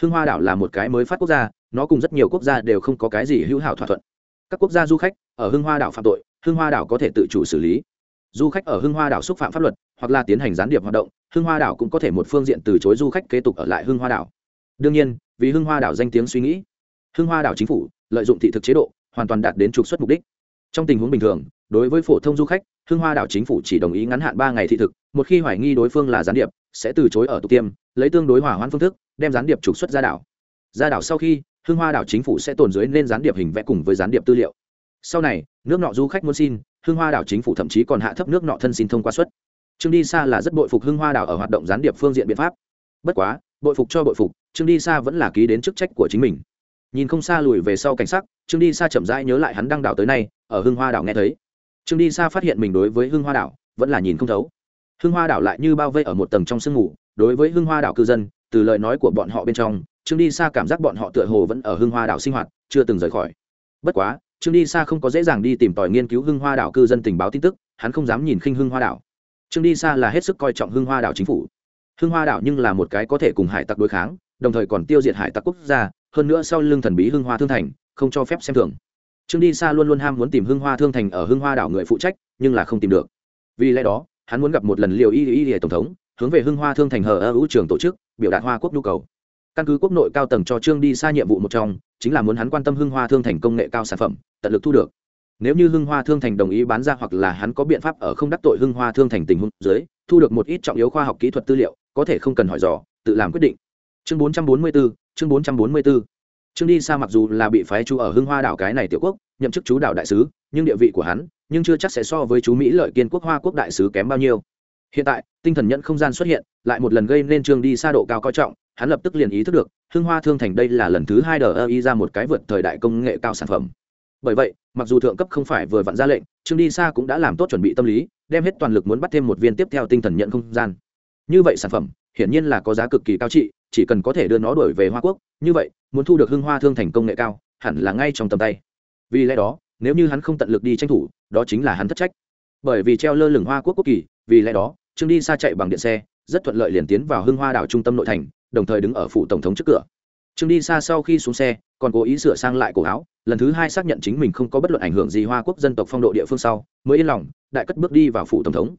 Hưng hoa đảo là một cái mới phát quốc gia, nó cùng rất nhiều quốc gia đều không có cái gì hữu hảo thỏa thuận. Các quốc gia du khách ở hưng hoa đảo phạm tội, hưng hoa đảo có thể tự chủ xử lý. Du khách ở hưng hoa đảo xúc phạm pháp luật, hoặc là tiến hành gián điệp hoạt động, hưng hoa đảo cũng có thể một phương diện từ chối du khách kế tục ở lại hưng hoa đảo. Đương nhiên, vì hưng hoa đảo danh tiếng suy nghĩ, hưng hoa đảo chính phủ lợi dụng thị thực chế độ, hoàn toàn đạt đến trục xuất mục đích. Trong tình huống bình thường, đối với phổ thông du khách hưng hoa đảo chính phủ chỉ đồng ý ngắn hạn ba ngày thị thực, một khi hoài nghi đối phương là gián điệp, sẽ từ chối ở tục tiêm, lấy tương đối hỏa hoãn phương thức, đem gián điệp trục xuất ra đảo. Ra đảo sau khi, hưng hoa đảo chính phủ sẽ tồn dưới nên gián điệp hình vẽ cùng với gián điệp tư liệu. Sau này, nước nọ du khách muốn xin, hưng hoa đảo chính phủ thậm chí còn hạ thấp nước nọ thân xin thông qua suất. Trương đi xa là rất bội phục hưng hoa đảo ở hoạt động gián điệp phương diện biện pháp. Bất quá, bội phục cho bội phục, trương đi xa vẫn là ký đến chức trách của chính mình. Nhìn không xa lùi về sau cảnh sắc, trương đi xa chậm rãi nhớ lại hắn đăng đảo tới nay, ở hưng hoa đảo nghe thấy trương đi xa phát hiện mình đối với hưng hoa đảo vẫn là nhìn không thấu. Hưng hoa đảo lại như bao vây ở một tầng trong sương ngủ đối với hưng hoa đảo cư dân, từ lời nói của bọn họ bên trong, trương đi xa cảm giác bọn họ tựa hồ vẫn ở hưng hoa đảo sinh hoạt, chưa từng rời khỏi. Bất quá, trương đi xa không có dễ dàng đi tìm tòi nghiên cứu hưng hoa đảo cư dân tình báo tin tức, hắn không dám nhìn khinh hưng hoa đảo. Trương đi xa là hết sức coi trọng hưng hoa đảo chính phủ. Hưng hoa đảo nhưng là một cái có thể cùng hải tặc đối kháng, đồng thời còn tiêu diệt hải tặc quốc gia, hơn nữa sau lưng thần bí hưng hoa thương thành, không cho phép xem thường trương đi xa luôn luôn ham muốn tìm hưng hoa thương thành ở hưng hoa đảo người phụ trách nhưng là không tìm được. Vì lẽ đó hắn muốn gặp một lần liều y y y tổng thống hướng về hưng hoa thương thành hờ ơ hữu trường tổ chức biểu đạt hoa quốc nhu cầu. Căn cứ quốc nội cao tầng cho trương đi xa nhiệm vụ một trong chính là muốn hắn quan tâm hưng hoa thương thành công nghệ cao sản phẩm tận lực thu được. Nếu như hưng hoa thương thành đồng ý bán ra hoặc là hắn có biện pháp ở không đắc tội hưng hoa thương thành tình huống dưới thu được một ít trọng yếu khoa học kỹ thuật tư liệu có thể không cần hỏi dò tự làm quyết định. Chương 444, chương 444, trương đi sa mặc dù là bị phái chú ở hưng hoa đảo cái này tiểu quốc, nhậm chức chú đảo đại sứ, nhưng địa vị của hắn, nhưng chưa chắc sẽ so với chú mỹ lợi kiên quốc hoa quốc đại sứ kém bao nhiêu. Hiện tại, tinh thần nhận không gian xuất hiện, lại một lần gây nên trương đi xa độ cao coi trọng, hắn lập tức liền ý thức được, hưng hoa thương thành đây là lần thứ hai đờ ơ y ra một cái vượt thời đại công nghệ cao sản phẩm. Bởi vậy, mặc dù thượng cấp không phải vừa vặn ra lệnh, trương đi xa cũng đã làm tốt chuẩn bị tâm lý, đem hết toàn lực muốn bắt thêm một viên tiếp theo tinh thần nhận không gian. Như vậy sản phẩm, hiển nhiên là có giá cực kỳ cao trị, chỉ cần có thể đưa nó đổi về hoa quốc như vậy, muốn thu được hưng hoa thương thành công nghệ cao, hẳn là ngay trong tầm tay. Vì lẽ đó, nếu như hắn không tận lực đi tranh thủ, đó chính là hắn thất trách. Bởi vì treo lơ lửng hoa quốc quốc kỳ, vì lẽ đó, trương đi xa chạy bằng điện xe, rất thuận lợi liền tiến vào hưng hoa đảo trung tâm nội thành, đồng thời đứng ở phủ tổng thống trước cửa. Trương đi xa sau khi xuống xe, còn cố ý sửa sang lại cổ áo, lần thứ hai xác nhận chính mình không có bất luận ảnh hưởng gì hoa quốc dân tộc phong độ địa phương sau, mới yên lòng, đại cất bước đi vào phủ tổng thống.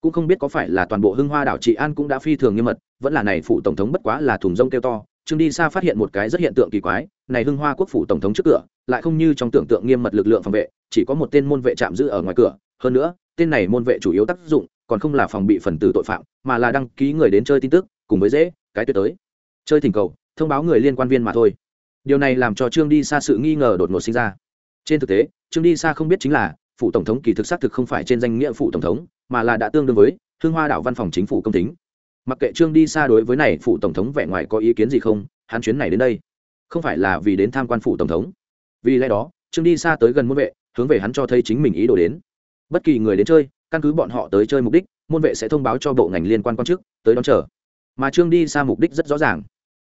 Cũng không biết có phải là toàn bộ hưng hoa đảo trị an cũng đã phi thường nghiêm mật, vẫn là này phủ tổng thống bất quá là thùng rông kêu to trương đi xa phát hiện một cái rất hiện tượng kỳ quái, này hưng hoa quốc phủ tổng thống trước cửa, lại không như trong tưởng tượng nghiêm mật lực lượng phòng vệ, chỉ có một tên môn vệ chạm giữ ở ngoài cửa. Hơn nữa, tên này môn vệ chủ yếu tác dụng còn không là phòng bị phần tử tội phạm, mà là đăng ký người đến chơi tin tức, cùng với dễ, cái tuyệt tới. Chơi thỉnh cầu, thông báo người liên quan viên mà thôi. Điều này làm cho trương đi xa sự nghi ngờ đột ngột sinh ra. Trên thực tế, trương đi xa không biết chính là phủ tổng thống kỳ thực xác thực không phải trên danh nghĩa phủ tổng thống, mà là đã tương đương với hương hoa đảo văn phòng chính phủ công tính mặc kệ trương đi xa đối với này phủ tổng thống vẻ ngoài có ý kiến gì không, hắn chuyến này đến đây, không phải là vì đến tham quan phủ tổng thống. Vì lẽ đó, trương đi xa tới gần môn vệ, hướng về hắn cho thấy chính mình ý đồ đến. Bất kỳ người đến chơi, căn cứ bọn họ tới chơi mục đích, môn vệ sẽ thông báo cho bộ ngành liên quan quan chức, tới đón chờ. Mà trương đi xa mục đích rất rõ ràng.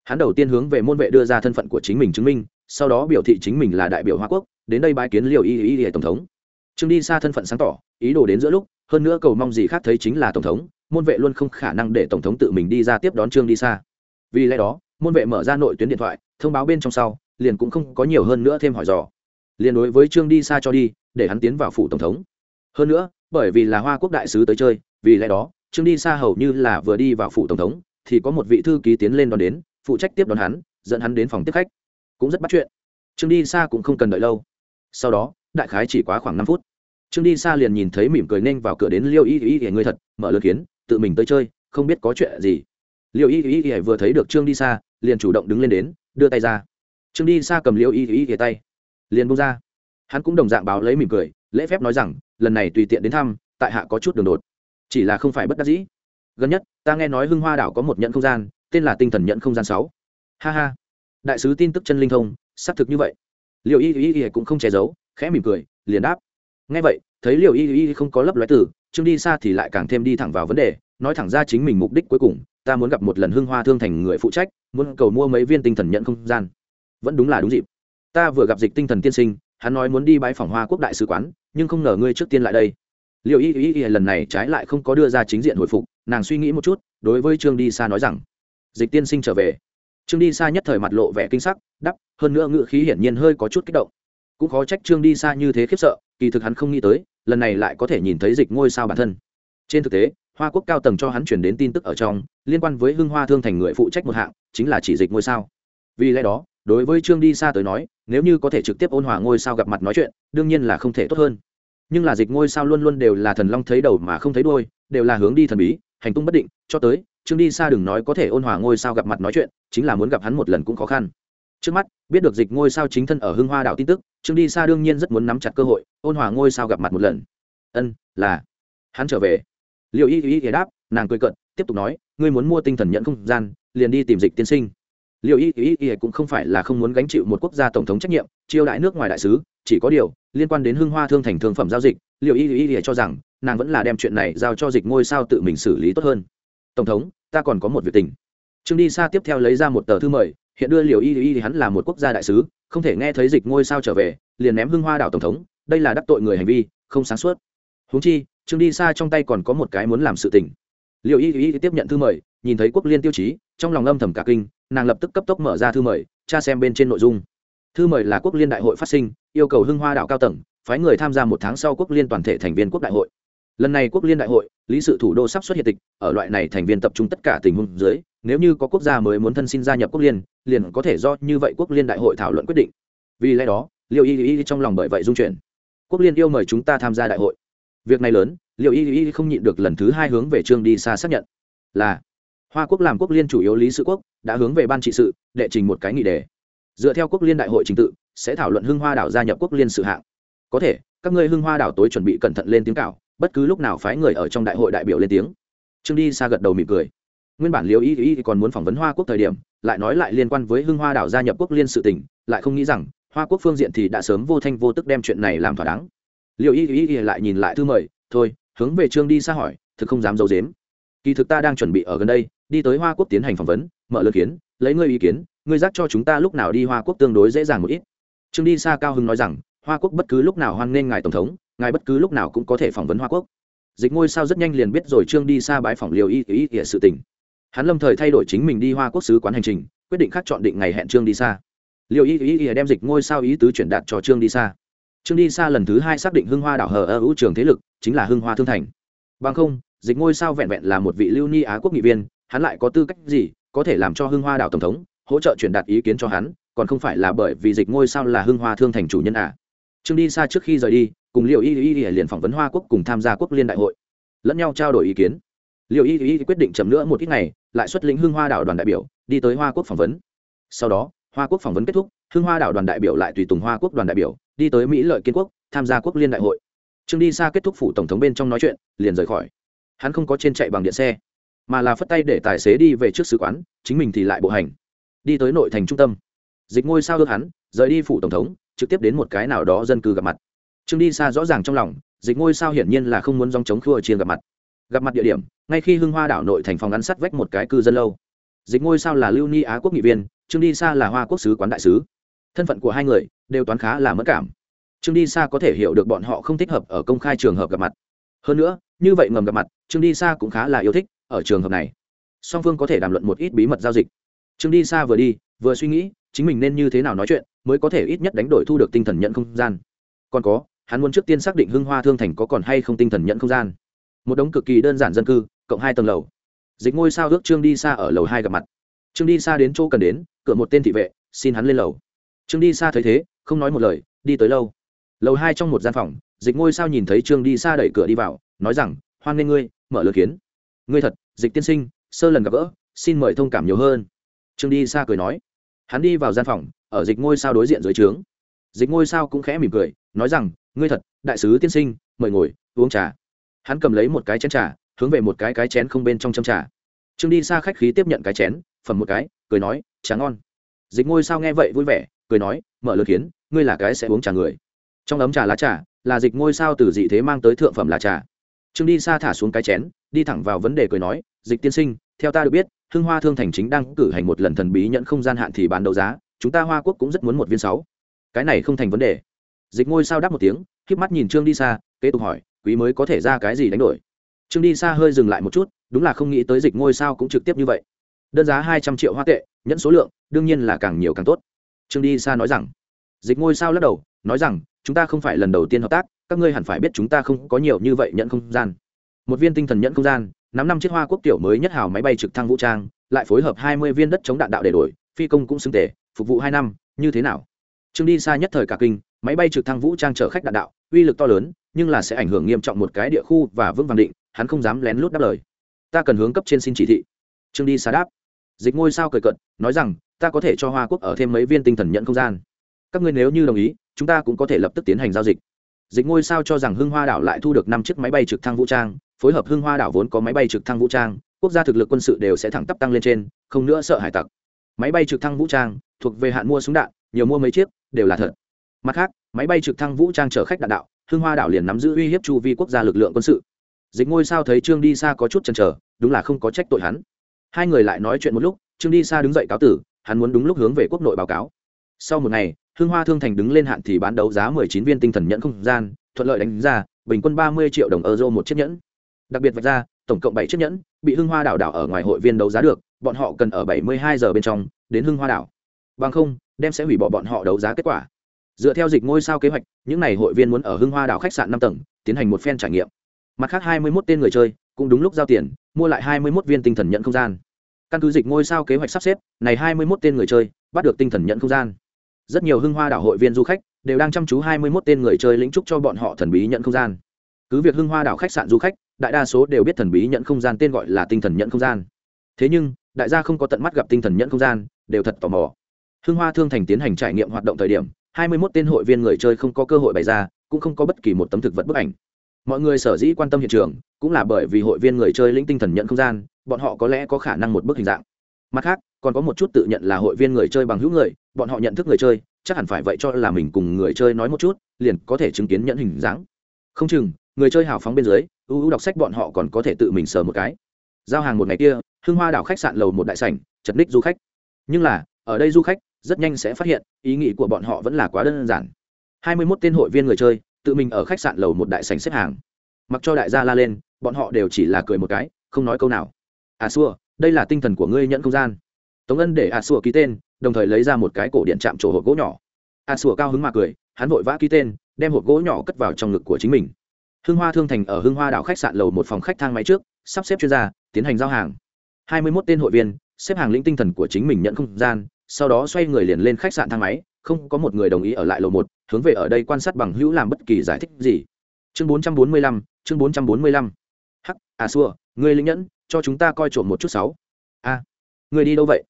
Hắn đầu tiên hướng về môn vệ đưa ra thân phận của chính mình chứng minh, sau đó biểu thị chính mình là đại biểu hoa quốc, đến đây bãi kiến liều y y y tổng thống. Trương đi xa thân phận sáng tỏ, ý đồ đến giữa lúc, hơn nữa cầu mong gì khác thấy chính là tổng thống môn vệ luôn không khả năng để tổng thống tự mình đi ra tiếp đón trương đi xa. Vì lẽ đó, môn vệ mở ra nội tuyến điện thoại, thông báo bên trong sau, liền cũng không có nhiều hơn nữa thêm hỏi dò. Liền đối với trương đi xa cho đi, để hắn tiến vào phủ tổng thống. Hơn nữa, bởi vì là hoa quốc đại sứ tới chơi, vì lẽ đó, trương đi xa hầu như là vừa đi vào phủ tổng thống, thì có một vị thư ký tiến lên đón đến, phụ trách tiếp đón hắn, dẫn hắn đến phòng tiếp khách. Cũng rất bắt chuyện. Trương đi xa cũng không cần đợi lâu. Sau đó, đại khái chỉ quá khoảng năm phút. Trương đi xa liền nhìn thấy mỉm cười nên vào cửa đến liêu y y y người thật, mở lượt kiến tự mình tới chơi không biết có chuyện gì liệu y y y vừa thấy được trương đi xa liền chủ động đứng lên đến đưa tay ra trương đi xa cầm liệu y y y tay liền bung ra hắn cũng đồng dạng báo lấy mỉm cười lễ phép nói rằng lần này tùy tiện đến thăm tại hạ có chút đường đột chỉ là không phải bất đắc dĩ gần nhất ta nghe nói hưng hoa đảo có một nhận không gian tên là tinh thần nhận không gian sáu ha ha đại sứ tin tức chân linh thông xác thực như vậy liệu y y y cũng không che giấu khẽ mỉm cười liền đáp Nghe vậy thấy liệu y y không có lấp lóe tử trương đi xa thì lại càng thêm đi thẳng vào vấn đề, nói thẳng ra chính mình mục đích cuối cùng, ta muốn gặp một lần hưng hoa thương thành người phụ trách, muốn cầu mua mấy viên tinh thần nhận không gian. Vẫn đúng là đúng dịp. Ta vừa gặp dịch tinh thần tiên sinh, hắn nói muốn đi bãi phòng hoa quốc đại sứ quán, nhưng không ngờ ngươi trước tiên lại đây. Liệu y y y lần này trái lại không có đưa ra chính diện hồi phục, nàng suy nghĩ một chút, đối với trương đi xa nói rằng, dịch tiên sinh trở về. Trương đi xa nhất thời mặt lộ vẻ kinh sắc đắp hơn nữa ngự khí hiển nhiên hơi có chút kích động. Cũng khó trách trương đi xa như thế khiếp sợ, kỳ thực hắn không nghĩ tới lần này lại có thể nhìn thấy dịch ngôi sao bản thân. Trên thực tế, hoa quốc cao tầng cho hắn chuyển đến tin tức ở trong, liên quan với hưng hoa thương thành người phụ trách một hạng, chính là chỉ dịch ngôi sao. Vì lẽ đó, đối với trương đi xa tới nói, nếu như có thể trực tiếp ôn hòa ngôi sao gặp mặt nói chuyện, đương nhiên là không thể tốt hơn. Nhưng là dịch ngôi sao luôn luôn đều là thần long thấy đầu mà không thấy đôi đều là hướng đi thần bí, hành tung bất định, cho tới, trương đi xa đừng nói có thể ôn hòa ngôi sao gặp mặt nói chuyện, chính là muốn gặp hắn một lần cũng khó khăn trước mắt, biết được dịch ngôi sao chính thân ở hưng hoa đảo tin tức, trương đi xa đương nhiên rất muốn nắm chặt cơ hội, ôn hòa ngôi sao gặp mặt một lần. Ân, là. Hắn trở về. Liệu y y y đáp, nàng cười cận tiếp tục nói, ngươi muốn mua tinh thần nhận không gian, liền đi tìm dịch tiên sinh. Liệu y y y cũng không phải là không muốn gánh chịu một quốc gia tổng thống trách nhiệm chiêu đại nước ngoài đại sứ, chỉ có điều, liên quan đến hưng hoa thương thành thương phẩm giao dịch liệu y y y cho rằng, nàng vẫn là đem chuyện này giao cho dịch ngôi sao tự mình xử lý tốt hơn. Tổng thống, ta còn có một việc tình. Trương đi xa tiếp theo lấy ra một tờ thư mời hiện đưa liều y y thì hắn là một quốc gia đại sứ, không thể nghe thấy dịch ngôi sao trở về, liền ném hưng hoa đảo tổng thống, đây là đắc tội người hành vi, không sáng suốt. Húng chi, trương đi xa trong tay còn có một cái muốn làm sự tình. Liệu y y tiếp nhận thư mời, nhìn thấy quốc liên tiêu chí, trong lòng âm thầm cả kinh, nàng lập tức cấp tốc mở ra thư mời, tra xem bên trên nội dung. Thư mời là quốc liên đại hội phát sinh, yêu cầu hưng hoa đảo cao tầng, phái người tham gia một tháng sau quốc liên toàn thể thành viên quốc đại hội. Lần này quốc liên đại hội, lý sự thủ đô sắp xuất hiện tịch, ở loại này thành viên tập trung tất cả tình huống dưới nếu như có quốc gia mới muốn thân xin gia nhập quốc liên, liền có thể do như vậy quốc liên đại hội thảo luận quyết định. Vì lẽ đó liệu y y trong lòng bởi vậy dung chuyển. Quốc liên yêu mời chúng ta tham gia đại hội. Việc này lớn liệu y y không nhịn được lần thứ hai hướng về trương đi xa xác nhận. Là, hoa quốc làm quốc liên chủ yếu lý sự quốc, đã hướng về ban trị sự, đệ trình một cái nghị đề. Dựa theo quốc liên đại hội trình tự, sẽ thảo luận hưng hoa đảo gia nhập quốc liên sự hạng. Có thể, các ngươi hưng hoa đảo tối chuẩn bị cẩn thận lên tiếng cảo bất cứ lúc nào phái người ở trong đại hội đại biểu lên tiếng. Trương đi xa gật đầu mỉm cười nguyên bản liều y y còn muốn phỏng vấn hoa quốc thời điểm, lại nói lại liên quan với hưng hoa đảo gia nhập quốc liên sự tỉnh lại không nghĩ rằng, hoa quốc phương diện thì đã sớm vô thanh vô tức đem chuyện này làm thỏa đáng. Liều y y lại nhìn lại thư mời, thôi, hướng về trương đi xa hỏi, thực không dám d i ấ u dếm kỳ thực ta đang chuẩn bị ở gần đây, đi tới hoa quốc tiến hành phỏng vấn, mở lượt kiến, lấy ngươi ý kiến, ngươi giác cho chúng ta lúc nào đi hoa quốc tương đối dễ dàng một ít. Trương đi xa cao hưng nói rằng, hoa quốc bất cứ lúc nào hoan nghênh ngài tổng thống, ngài bất cứ lúc nào cũng có thể phỏng vấn hoa quốc. Dịch ngôi sao rất nhanh liền biết rồi trương đi xa bãi phỏng liều y y y sự tình hắn lâm thời thay đổi chính mình đi hoa quốc sứ quán hành trình, quyết định khác chọn định ngày hẹn trương đi xa. Liệu y ý ý đem dịch ngôi sao ý tứ chuyển đạt cho trương đi xa. Trương đi xa lần thứ hai xác định hưng hoa đảo hờ ơ ưu trường thế lực, chính là hưng hoa thương thành. Bằng không, dịch ngôi sao vẹn vẹn là một vị lưu ni á quốc nghị viên, hắn lại có tư cách gì, có thể làm cho hưng hoa đảo tổng thống, hỗ trợ truyền đạt ý kiến cho hắn, còn không phải là bởi vì dịch ngôi sao là hưng hoa thương thành chủ nhân à. trương đi xa trước khi rời đi, cùng liệu y y y liền phỏng vấn hoa quốc cùng tham gia quốc liên đại hội. Lẫn nhau trao đổi ý kiến liệu y y quyết định chậm nữa một ít ngày, lại xuất lĩnh Hương hoa đảo đoàn đại biểu, đi tới hoa quốc phỏng vấn. Sau đó, hoa quốc phỏng vấn kết thúc Hương hoa đảo đoàn đại biểu lại tùy tùng hoa quốc đoàn đại biểu, đi tới mỹ lợi kiên quốc, tham gia quốc liên đại hội. Trương đi xa kết thúc phủ tổng thống bên trong nói chuyện, liền rời khỏi. Hắn không có trên chạy bằng điện xe, mà là phất tay để tài xế đi về trước sứ quán, chính mình thì lại bộ hành. Đi tới nội thành trung tâm. Dịch ngôi sao ước hắn, rời đi phủ tổng thống, trực tiếp đến một cái nào đó dân cư gặp mặt. Trương đi xa rõ ràng trong lòng, dịch ngôi sao hiển nhiên là không muốn dòng chống khua chiên gặp mặt. Gặp mặt địa điểm ngay khi hưng hoa đảo nội thành phòng ăn sắt vách một cái cư dân lâu, dịch ngôi sao là lưu ni á quốc nghị viên, trương đi xa là hoa quốc sứ quán đại sứ. Thân phận của hai người đều toán khá là mất cảm. Trương đi xa có thể hiểu được bọn họ không thích hợp ở công khai trường hợp gặp mặt. Hơn nữa, như vậy ngầm gặp mặt, trương đi xa cũng khá là yêu thích ở trường hợp này. Song phương có thể đàm luận một ít bí mật giao dịch. Trương đi xa vừa đi, vừa suy nghĩ chính mình nên như thế nào nói chuyện mới có thể ít nhất đánh đổi thu được tinh thần nhận không gian. Còn có, hắn muốn trước tiên xác định hưng hoa thương thành có còn hay không tinh thần nhận không gian. Một đống cực kỳ đơn giản dân cư cộng hai tầng lầu. Dịch ngôi sao ước trương đi xa ở lầu hai gặp mặt. Trương đi xa đến chỗ cần đến, cửa một tên thị vệ, xin hắn lên lầu. Trương đi xa thấy thế, không nói một lời, đi tới lâu. Lầu hai trong một gian phòng, dịch ngôi sao nhìn thấy trương đi xa đẩy cửa đi vào, nói rằng, hoan nghênh ngươi, mở lượt kiến. Ngươi thật, dịch tiên sinh, sơ lần gặp gỡ, xin mời thông cảm nhiều hơn. Trương đi xa cười nói. Hắn đi vào gian phòng, ở dịch ngôi sao đối diện dưới trướng. Dịch ngôi sao cũng khẽ mỉm cười, nói rằng, ngươi thật, đại sứ tiên sinh, mời ngồi, uống trà. Hắn cầm lấy một cái chén trà hướng về một cái cái chén không bên trong châm trà. Trương đi xa khách khí tiếp nhận cái chén, phẩm một cái, cười nói, trà ngon. Dịch ngôi sao nghe vậy vui vẻ, cười nói, mở lượt khiến ngươi là cái sẽ uống trà người. Trong ấm trà lá trà, là dịch ngôi sao từ dị thế mang tới thượng phẩm lá trà. Trương đi xa thả xuống cái chén, đi thẳng vào vấn đề cười nói, dịch tiên sinh, theo ta được biết, hưng hoa thương thành chính đang cử hành một lần thần bí nhận không gian hạn thì bán đấu giá, chúng ta hoa quốc cũng rất muốn một viên sáu. Cái này không thành vấn đề. Dịch ngôi sao đáp một tiếng k mắt nhìn trương đi xa kế tục hỏi, quý mới có thể ra cái gì đánh đổi? Trương đi xa hơi dừng lại một chút, đúng là không nghĩ tới dịch ngôi sao cũng trực tiếp như vậy. Đơn giá hai trăm triệu hoa tệ, nhẫn số lượng, đương nhiên là càng nhiều càng tốt. Trương đi xa nói rằng, dịch ngôi sao lắc đầu, nói rằng, chúng ta không phải lần đầu tiên hợp tác, các ngươi hẳn phải biết chúng ta không có nhiều như vậy nhận không gian. Một viên tinh thần nhận không gian, năm năm chiếc hoa quốc tiểu mới nhất hào máy bay trực thăng vũ trang, lại phối hợp hai mươi viên đất chống đạn đạo để đổi, phi công cũng xưng tề, phục vụ hai năm, như thế nào? Trương đi xa nhất thời cả kinh, máy bay trực thăng vũ trang chở khách đạn đạo, uy lực to lớn, nhưng là sẽ ảnh hưởng nghiêm trọng một cái địa khu và vững vàng định hắn không dám lén lút đáp lời. Ta cần hướng cấp trên xin chỉ thị. Trương đi xa đáp. Dịch ngôi sao cười cận nói rằng, ta có thể cho hoa quốc ở thêm mấy viên tinh thần nhận không gian. Các ngươi nếu như đồng ý, chúng ta cũng có thể lập tức tiến hành giao dịch. Dịch ngôi sao cho rằng hưng hoa đảo lại thu được năm chiếc máy bay trực thăng vũ trang, phối hợp hưng hoa đảo vốn có máy bay trực thăng vũ trang, quốc gia thực lực quân sự đều sẽ thẳng tắp tăng lên trên, không nữa sợ hải tặc. Máy bay trực thăng vũ trang thuộc về hạn mua súng đạn, nhiều mua mấy chiếc, đều là thật. Mặt khác, máy bay trực thăng vũ trang chở khách đạn đạo, hưng hoa đảo liền nắm giữ uy hiếp chu vi quốc gia lực lượng quân sự dịch ngôi sao thấy trương đi xa có chút chần chờ, đúng là không có trách tội hắn. Hai người lại nói chuyện một lúc, trương đi xa đứng dậy cáo tử, hắn muốn đúng lúc hướng về quốc nội báo cáo. Sau một ngày, Hương hoa thương thành đứng lên hạn thì bán đấu giá mười chín viên tinh thần nhẫn không gian, thuận lợi đánh ra, bình quân ba mươi triệu đồng euro một chiếc nhẫn. Đặc biệt vạch ra, tổng cộng bảy chiếc nhẫn bị hưng hoa đảo đảo ở ngoài hội viên đấu giá được, bọn họ cần ở bảy mươi hai giờ bên trong đến hưng hoa đảo. Bằng không, đem sẽ hủy bỏ bọn họ đấu giá kết quả. Dựa theo dịch ngôi sao kế hoạch, những n à y hội viên muốn ở hưng hoa đảo khách sạn năm tầng, tiến hành một phen trải nghiệm mặt khác hai mươi mốt tên người chơi, cũng đúng lúc giao tiền, mua lại hai mươi mốt viên tinh thần nhận không gian. Căn cứ dịch ngôi sao kế hoạch sắp xếp, này hai mươi mốt tên người chơi, bắt được tinh thần nhận không gian. Rất nhiều hưng hoa đảo hội viên du khách, đều đang chăm chú hai mươi mốt tên người chơi lĩnh trúc cho bọn họ thần bí nhận không gian. Cứ việc hưng hoa đảo khách sạn du khách, đại đa số đều biết thần bí nhận không gian tên gọi là tinh thần nhận không gian. Thế nhưng, đại gia không có tận mắt gặp tinh thần nhận không gian, đều thật tò mò. Hưng hoa thương thành tiến hành trải nghiệm hoạt động thời điểm, hai mươi 21 tên hội viên người chơi không có cơ hội bày ra, cũng không có bất kỳ một tấm thực vật bức ảnh mọi người sở dĩ quan tâm hiện trường cũng là bởi vì hội viên người chơi lĩnh tinh thần nhận không gian, bọn họ có lẽ có khả năng một bức hình dạng. Mặt khác, còn có một chút tự nhận là hội viên người chơi bằng hữu người, bọn họ nhận thức người chơi, chắc hẳn phải vậy cho là mình cùng người chơi nói một chút, liền có thể chứng kiến nhận hình dáng. Không chừng, người chơi hào phóng bên dưới, ưu ưu đọc sách bọn họ còn có thể tự mình sờ một cái. Giao hàng một ngày kia hương hoa đảo khách sạn lầu một đại sảnh, chật ních du khách. Nhưng là, ở đây du khách rất nhanh sẽ phát hiện, ý nghĩ của bọn họ vẫn là quá đơn giản. Hai mươi 21 tên hội viên người chơi tự mình ở khách sạn lầu một đại sảnh xếp hàng. Mặc cho đại gia la lên, bọn họ đều chỉ là cười một cái, không nói câu nào. À xua, đây là tinh thần của ngươi nhận không gian. Tống ân để à xua ký tên, đồng thời lấy ra một cái cổ điện chạm trổ hộp gỗ nhỏ. À xua cao hứng mà cười, hắn vội vã ký tên, đem hộp gỗ nhỏ cất vào trong ngực của chính mình. Hưng hoa thương thành ở hưng hoa đảo khách sạn lầu một phòng khách thang máy trước, sắp xếp chuyên gia, tiến hành giao hàng. Hai mươi mốt tên hội viên, xếp hàng lĩnh tinh thần của chính mình nhận không gian, sau đó xoay người liền lên khách sạn thang máy không có một người đồng ý ở lại lầu một, hướng về ở đây quan sát bằng hữu làm bất kỳ giải thích gì. Chương bốn trăm bốn mươi lăm, chương bốn trăm bốn mươi lăm. Hắc à xua người linh nhẫn, cho chúng ta coi trộm một chút sáu. A người đi đâu vậy?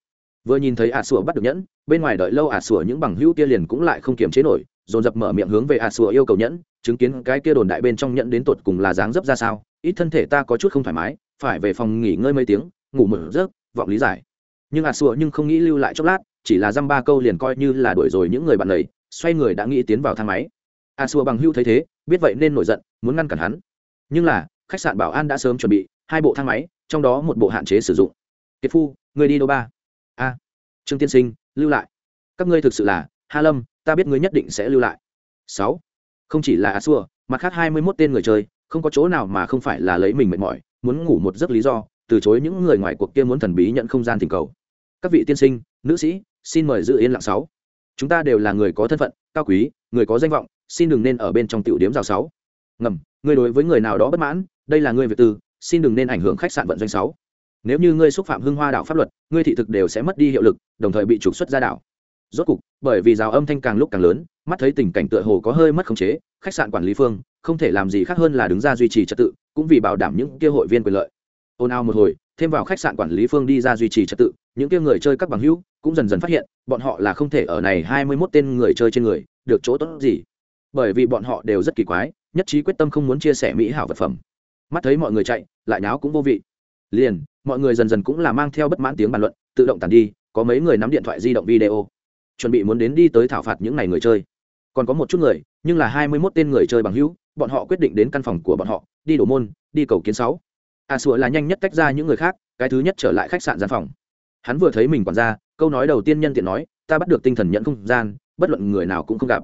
Vừa nhìn thấy à xua bắt được nhẫn, bên ngoài đợi lâu à xua những bằng hữu kia liền cũng lại không kiềm chế nổi, dồn dập mở miệng hướng về à xua yêu cầu nhẫn, chứng kiến cái kia đồn đại bên trong nhẫn đến tột cùng là dáng dấp ra sao, ít thân thể ta có chút không thoải mái, phải về phòng nghỉ ngơi mấy tiếng, ngủ một giấc, vọng lý giải. Nhưng à xua nhưng không nghĩ lưu lại chốc lát chỉ là dăm ba câu liền coi như là đuổi rồi những người bạn lầy xoay người đã nghĩ tiến vào thang máy. A xua bằng hưu thấy thế, biết vậy nên nổi giận, muốn ngăn cản hắn. Nhưng là, khách sạn bảo an đã sớm chuẩn bị, hai bộ thang máy, trong đó một bộ hạn chế sử dụng. Kiệt phu, người đi đâu ba? A, trương tiên sinh, lưu lại. Các ngươi thực sự là, ha lâm, ta biết ngươi nhất định sẽ lưu lại. Sáu, không chỉ là a xua mặt khác hai mươi mốt tên người chơi, không có chỗ nào mà không phải là lấy mình mệt mỏi, muốn ngủ một giấc lý do, từ chối những người ngoài cuộc kia muốn thần bí nhận không gian tình cầu. Các vị tiên sinh, nữ sĩ xin mời giữ yên lặng sáu. Chúng ta đều là người có thân phận, cao quý, người có danh vọng, xin đừng nên ở bên trong tiểu điếm rào sáu. Ngầm người đối với người nào đó bất mãn, đây là người việt tư, xin đừng nên ảnh hưởng khách sạn vận doanh sáu. Nếu như ngươi xúc phạm hưng hoa đảo pháp luật, ngươi thị thực đều sẽ mất đi hiệu lực, đồng thời bị trục xuất ra đảo. Rốt cục, bởi vì rào âm thanh càng lúc càng lớn, mắt thấy tình cảnh tựa hồ có hơi mất khống chế, khách sạn quản lý phương, không thể làm gì khác hơn là đứng ra duy trì trật tự, cũng vì bảo đảm những kia hội viên quyền lợi. Ồn ào một hồi, thêm vào khách sạn quản lý phương đi ra duy trì trật tự những kia người chơi các bằng hữu cũng dần dần phát hiện, bọn họ là không thể ở này hai mươi 21 tên người chơi trên người, được chỗ tốt gì. Bởi vì bọn họ đều rất kỳ quái, nhất trí quyết tâm không muốn chia sẻ mỹ hảo vật phẩm. Mắt thấy mọi người chạy, lại náo cũng vô vị. Liền, mọi người dần dần cũng là mang theo bất mãn tiếng bàn luận, tự động tàn đi, có mấy người nắm điện thoại di động video. Chuẩn bị muốn đến đi tới thảo phạt những ngày người chơi. Còn có một chút người, nhưng là hai mươi 21 tên người chơi bằng hữu, bọn họ quyết định đến căn phòng của bọn họ, đi đổ môn, đi cầu kiến sáu. A sủa là nhanh nhất tách ra những người khác, cái thứ nhất trở lại khách sạn gian phòng hắn vừa thấy mình quản gia, câu nói đầu tiên nhân tiện nói, ta bắt được tinh thần nhận không gian, bất luận người nào cũng không gặp.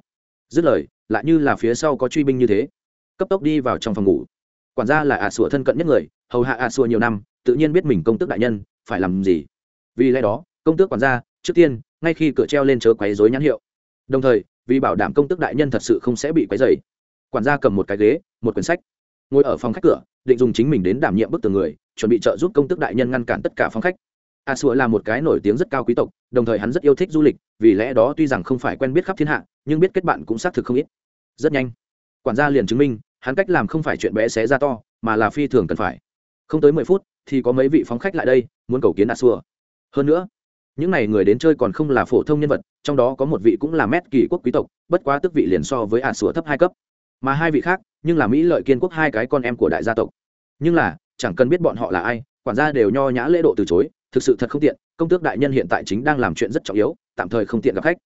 Dứt lời, lại như là phía sau có truy binh như thế, cấp tốc đi vào trong phòng ngủ. Quản gia là ạ à sủa thân cận nhất người, hầu hạ ạ à sủa nhiều năm, tự nhiên biết mình công tước đại nhân, phải làm gì. Vì lẽ đó, công tước quản gia, trước tiên, ngay khi cửa treo lên chớ quấy dối nhãn hiệu. Đồng thời, vì bảo đảm công tước đại nhân thật sự không sẽ bị quấy dày quản gia cầm một cái ghế, một quyển sách, ngồi ở phòng khách cửa, định dùng chính mình đến đảm nhiệm bức tường người, chuẩn bị trợ giúp công tước đại nhân ngăn cản tất cả phòng khách a sùa là một cái nổi tiếng rất cao quý tộc, đồng thời hắn rất yêu thích du lịch, vì lẽ đó tuy rằng không phải quen biết khắp thiên hạ, nhưng biết kết bạn cũng xác thực không ít. Rất nhanh, quản gia liền chứng minh, hắn cách làm không phải chuyện bé xé ra to, mà là phi thường cần phải. Không tới mười phút, thì có mấy vị phóng khách lại đây, muốn cầu kiến a sùa hơn nữa, những n à y người đến chơi còn không là phổ thông nhân vật, trong đó có một vị cũng là mét kỳ quốc quý tộc, bất quá tức vị liền so với a sùa thấp hai cấp. Mà hai vị khác, nhưng là mỹ lợi kiên quốc hai cái con em của đại gia tộc. Nhưng là, chẳng cần biết bọn họ là ai, quản gia đều nho nhã lễ độ từ chối thực sự thật không tiện công tước đại nhân hiện tại chính đang làm chuyện rất trọng yếu tạm thời không tiện gặp khách.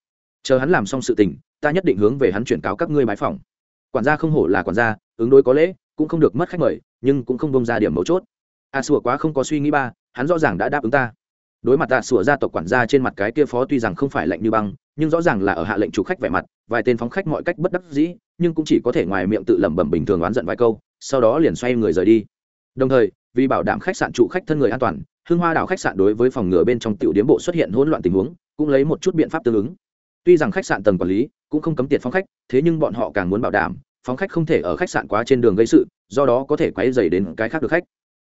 Chờ hắn làm xong sự tình ta nhất định hướng về hắn chuyển cáo các ngươi mái phòng quản gia không hổ là quản gia ứng đối có lễ cũng không được mất khách mời nhưng cũng không bông ra điểm mấu chốt. A à, sủa quá không có suy nghĩ ba hắn rõ ràng đã đáp ứng ta. Đối mặt tạ sủa gia tộc quản gia trên mặt cái kia phó tuy rằng không phải lạnh như băng nhưng rõ ràng là ở hạ lệnh chủ khách vẻ mặt vài tên phóng khách mọi cách bất đắc dĩ nhưng cũng chỉ có thể ngoài miệng tự lẩm bẩm bình thường oán giận vài câu sau đó liền xoay người rời đi. Đồng thời vì bảo đảm khách sạn trụ khách thân người an toàn hương hoa đảo khách sạn đối với phòng ngừa bên trong tiểu điếm bộ xuất hiện hỗn loạn tình huống, cũng lấy một chút biện pháp tương ứng. Tuy rằng khách sạn tầng quản lý cũng không cấm tiệt phóng khách, thế nhưng bọn họ càng muốn bảo đảm phóng khách không thể ở khách sạn quá trên đường gây sự, do đó có thể quấy dày đến cái khác được khách.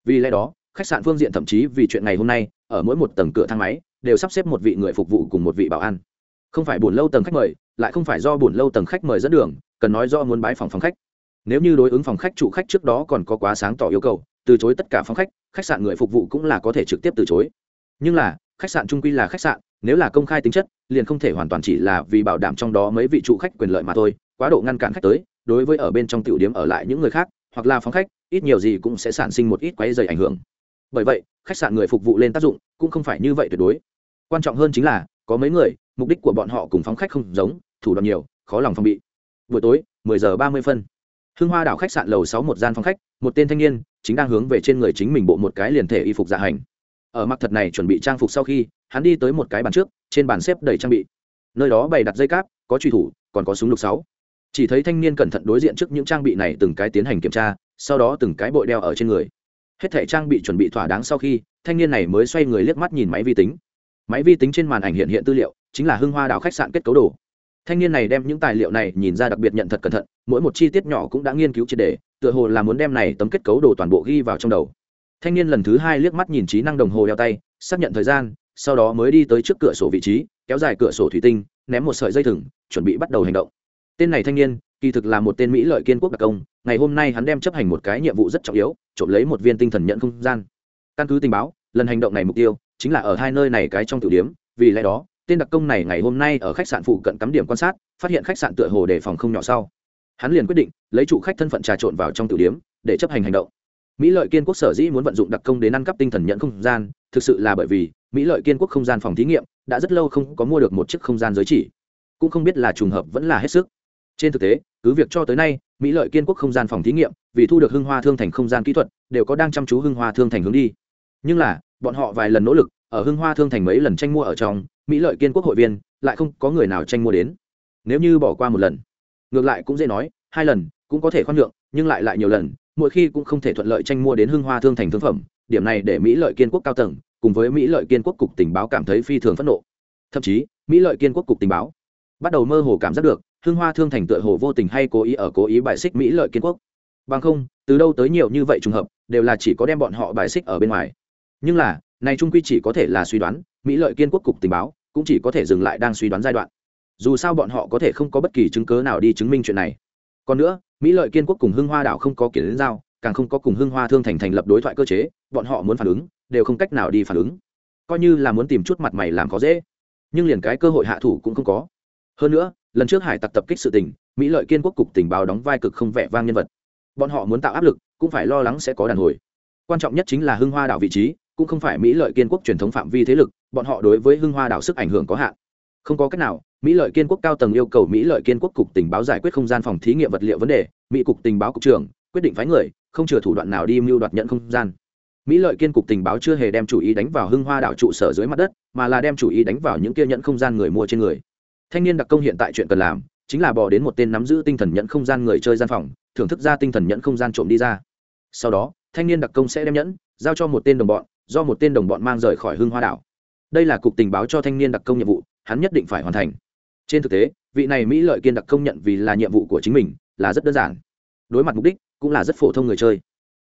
Vì lẽ đó, khách sạn phương diện thậm chí vì chuyện ngày hôm nay, ở mỗi một tầng cửa thang máy, đều sắp xếp một vị người phục vụ cùng một vị bảo an. Không phải buồn lâu tầng khách mời, lại không phải do buồn lâu tầng khách mời dẫn đường, cần nói do muốn bái phòng phòng khách. Nếu như đối ứng phòng khách chủ khách trước đó còn có quá sáng tỏ yêu cầu, từ chối tất cả phòng khách khách sạn người phục vụ cũng là có thể trực tiếp từ chối. Nhưng là, khách sạn trung quy là khách sạn, nếu là công khai tính chất, liền không thể hoàn toàn chỉ là vì bảo đảm trong đó mấy vị trụ khách quyền lợi mà thôi, quá độ ngăn cản khách tới, đối với ở bên trong tiểu điểm ở lại những người khác, hoặc là phóng khách, ít nhiều gì cũng sẽ sản sinh một ít quấy dày ảnh hưởng. Bởi vậy, khách sạn người phục vụ lên tác dụng cũng không phải như vậy tuyệt đối. Quan trọng hơn chính là, có mấy người, mục đích của bọn họ cùng phóng khách không giống, thủ đoạn nhiều, khó lòng phòng bị. Buổi tối 10 giờ 30 phân. Hương hoa đảo khách sạn lầu sáu một gian phòng khách, một tên thanh niên chính đang hướng về trên người chính mình bộ một cái liền thể y phục dạ hành. Ở mặc thật này chuẩn bị trang phục sau khi, hắn đi tới một cái bàn trước, trên bàn xếp đầy trang bị. Nơi đó bày đặt dây cáp, có truy thủ, còn có súng lục sáu. Chỉ thấy thanh niên cẩn thận đối diện trước những trang bị này từng cái tiến hành kiểm tra, sau đó từng cái bội đeo ở trên người. Hết thể trang bị chuẩn bị thỏa đáng sau khi, thanh niên này mới xoay người liếc mắt nhìn máy vi tính. Máy vi tính trên màn ảnh hiện hiện tư liệu, chính là hưng hoa đào khách sạn kết cấu đồ. Thanh niên này đem những tài liệu này nhìn ra đặc biệt nhận thật cẩn thận, mỗi một chi tiết nhỏ cũng đã nghiên cứu triệt đề tựa hồ là muốn đem này tấm kết cấu đồ toàn bộ ghi vào trong đầu. Thanh niên lần thứ hai liếc mắt nhìn trí năng đồng hồ đeo tay, xác nhận thời gian, sau đó mới đi tới trước cửa sổ vị trí, kéo dài cửa sổ thủy tinh, ném một sợi dây thừng, chuẩn bị bắt đầu hành động. Tên này thanh niên, kỳ thực là một tên mỹ lợi kiên quốc đặc công, ngày hôm nay hắn đem chấp hành một cái nhiệm vụ rất trọng yếu, trộm lấy một viên tinh thần nhận không gian. Căn cứ tình báo, lần hành động này mục tiêu chính là ở hai nơi này cái trong tử điếm vì lẽ đó, tên đặc công này ngày hôm nay ở khách sạn phụ cận cắm điểm quan sát, phát hiện khách sạn tựa hồ đề phòng không nhỏ sau hắn liền quyết định lấy chủ khách thân phận trà trộn vào trong tử điếm để chấp hành hành động. Mỹ lợi kiên quốc sở dĩ muốn vận dụng đặc công đến ăn cắp tinh thần nhận không gian, thực sự là bởi vì mỹ lợi kiên quốc không gian phòng thí nghiệm đã rất lâu không có mua được một chiếc không gian giới chỉ. Cũng không biết là trùng hợp vẫn là hết sức. Trên thực tế, cứ việc cho tới nay, mỹ lợi kiên quốc không gian phòng thí nghiệm vì thu được hưng hoa thương thành không gian kỹ thuật đều có đang chăm chú hưng hoa thương thành hướng đi. Nhưng là, bọn họ vài lần nỗ lực, ở hưng hoa thương thành mấy lần tranh mua ở trong, mỹ lợi kiên quốc hội viên lại không có người nào tranh mua đến. Nếu như bỏ qua một lần ngược lại cũng dễ nói, hai lần cũng có thể khoan nhượng, nhưng lại lại nhiều lần, mỗi khi cũng không thể thuận lợi tranh mua đến hưng hoa thương thành thương phẩm. Điểm này để mỹ lợi kiên quốc cao tầng, cùng với mỹ lợi kiên quốc cục tình báo cảm thấy phi thường phẫn nộ. Thậm chí, mỹ lợi kiên quốc cục tình báo bắt đầu mơ hồ cảm giác được, hưng hoa thương thành tựa hồ vô tình hay cố ý ở cố ý bài xích mỹ lợi kiên quốc. Bằng không, từ đâu tới nhiều như vậy trùng hợp, đều là chỉ có đem bọn họ bài xích ở bên ngoài. Nhưng là, này trung quy chỉ có thể là suy đoán, mỹ lợi kiên quốc cục tình báo cũng chỉ có thể dừng lại đang suy đoán giai đoạn dù sao bọn họ có thể không có bất kỳ chứng cớ nào đi chứng minh chuyện này. Còn nữa, mỹ lợi kiên quốc cùng hưng hoa đảo không có kiến đến giao, càng không có cùng hưng hoa thương thành thành lập đối thoại cơ chế, bọn họ muốn phản ứng, đều không cách nào đi phản ứng. Coi như là muốn tìm chút mặt mày làm khó dễ, nhưng liền cái cơ hội hạ thủ cũng không có. Hơn nữa, lần trước hải tặc tập kích sự tình, mỹ lợi kiên quốc cục tình báo đóng vai cực không vẻ vang nhân vật. Bọn họ muốn tạo áp lực, cũng phải lo lắng sẽ có đàn hồi. Quan trọng nhất chính là hưng hoa đảo vị trí, cũng không phải mỹ lợi kiên quốc truyền thống phạm vi thế lực, bọn họ đối với hưng hoa đảo sức ảnh hưởng có hạn. Không có cách nào mỹ lợi kiên quốc cao tầng yêu cầu mỹ lợi kiên quốc cục tình báo giải quyết không gian phòng thí nghiệm vật liệu vấn đề. Mỹ cục tình báo cục trưởng quyết định phái người, không chừa thủ đoạn nào đi mưu đoạt nhận không gian. Mỹ lợi kiên cục tình báo chưa hề đem chủ ý đánh vào hưng hoa đảo trụ sở dưới mặt đất, mà là đem chủ ý đánh vào những kia nhận không gian người mua trên người. Thanh niên đặc công hiện tại chuyện cần làm, chính là bỏ đến một tên nắm giữ tinh thần nhận không gian người chơi gian phòng, thưởng thức ra tinh thần nhận không gian trộm đi ra. Sau đó, thanh niên đặc công sẽ đem nhẫn, giao cho một tên đồng bọn, do một tên đồng bọn mang rời khỏi hưng hoa đảo. Đây là cục tình báo cho thanh niên đặc công nhiệm vụ, hắn nhất định phải hoàn thành trên thực tế, vị này mỹ lợi kiên đặc công nhận vì là nhiệm vụ của chính mình là rất đơn giản. Đối mặt mục đích cũng là rất phổ thông người chơi.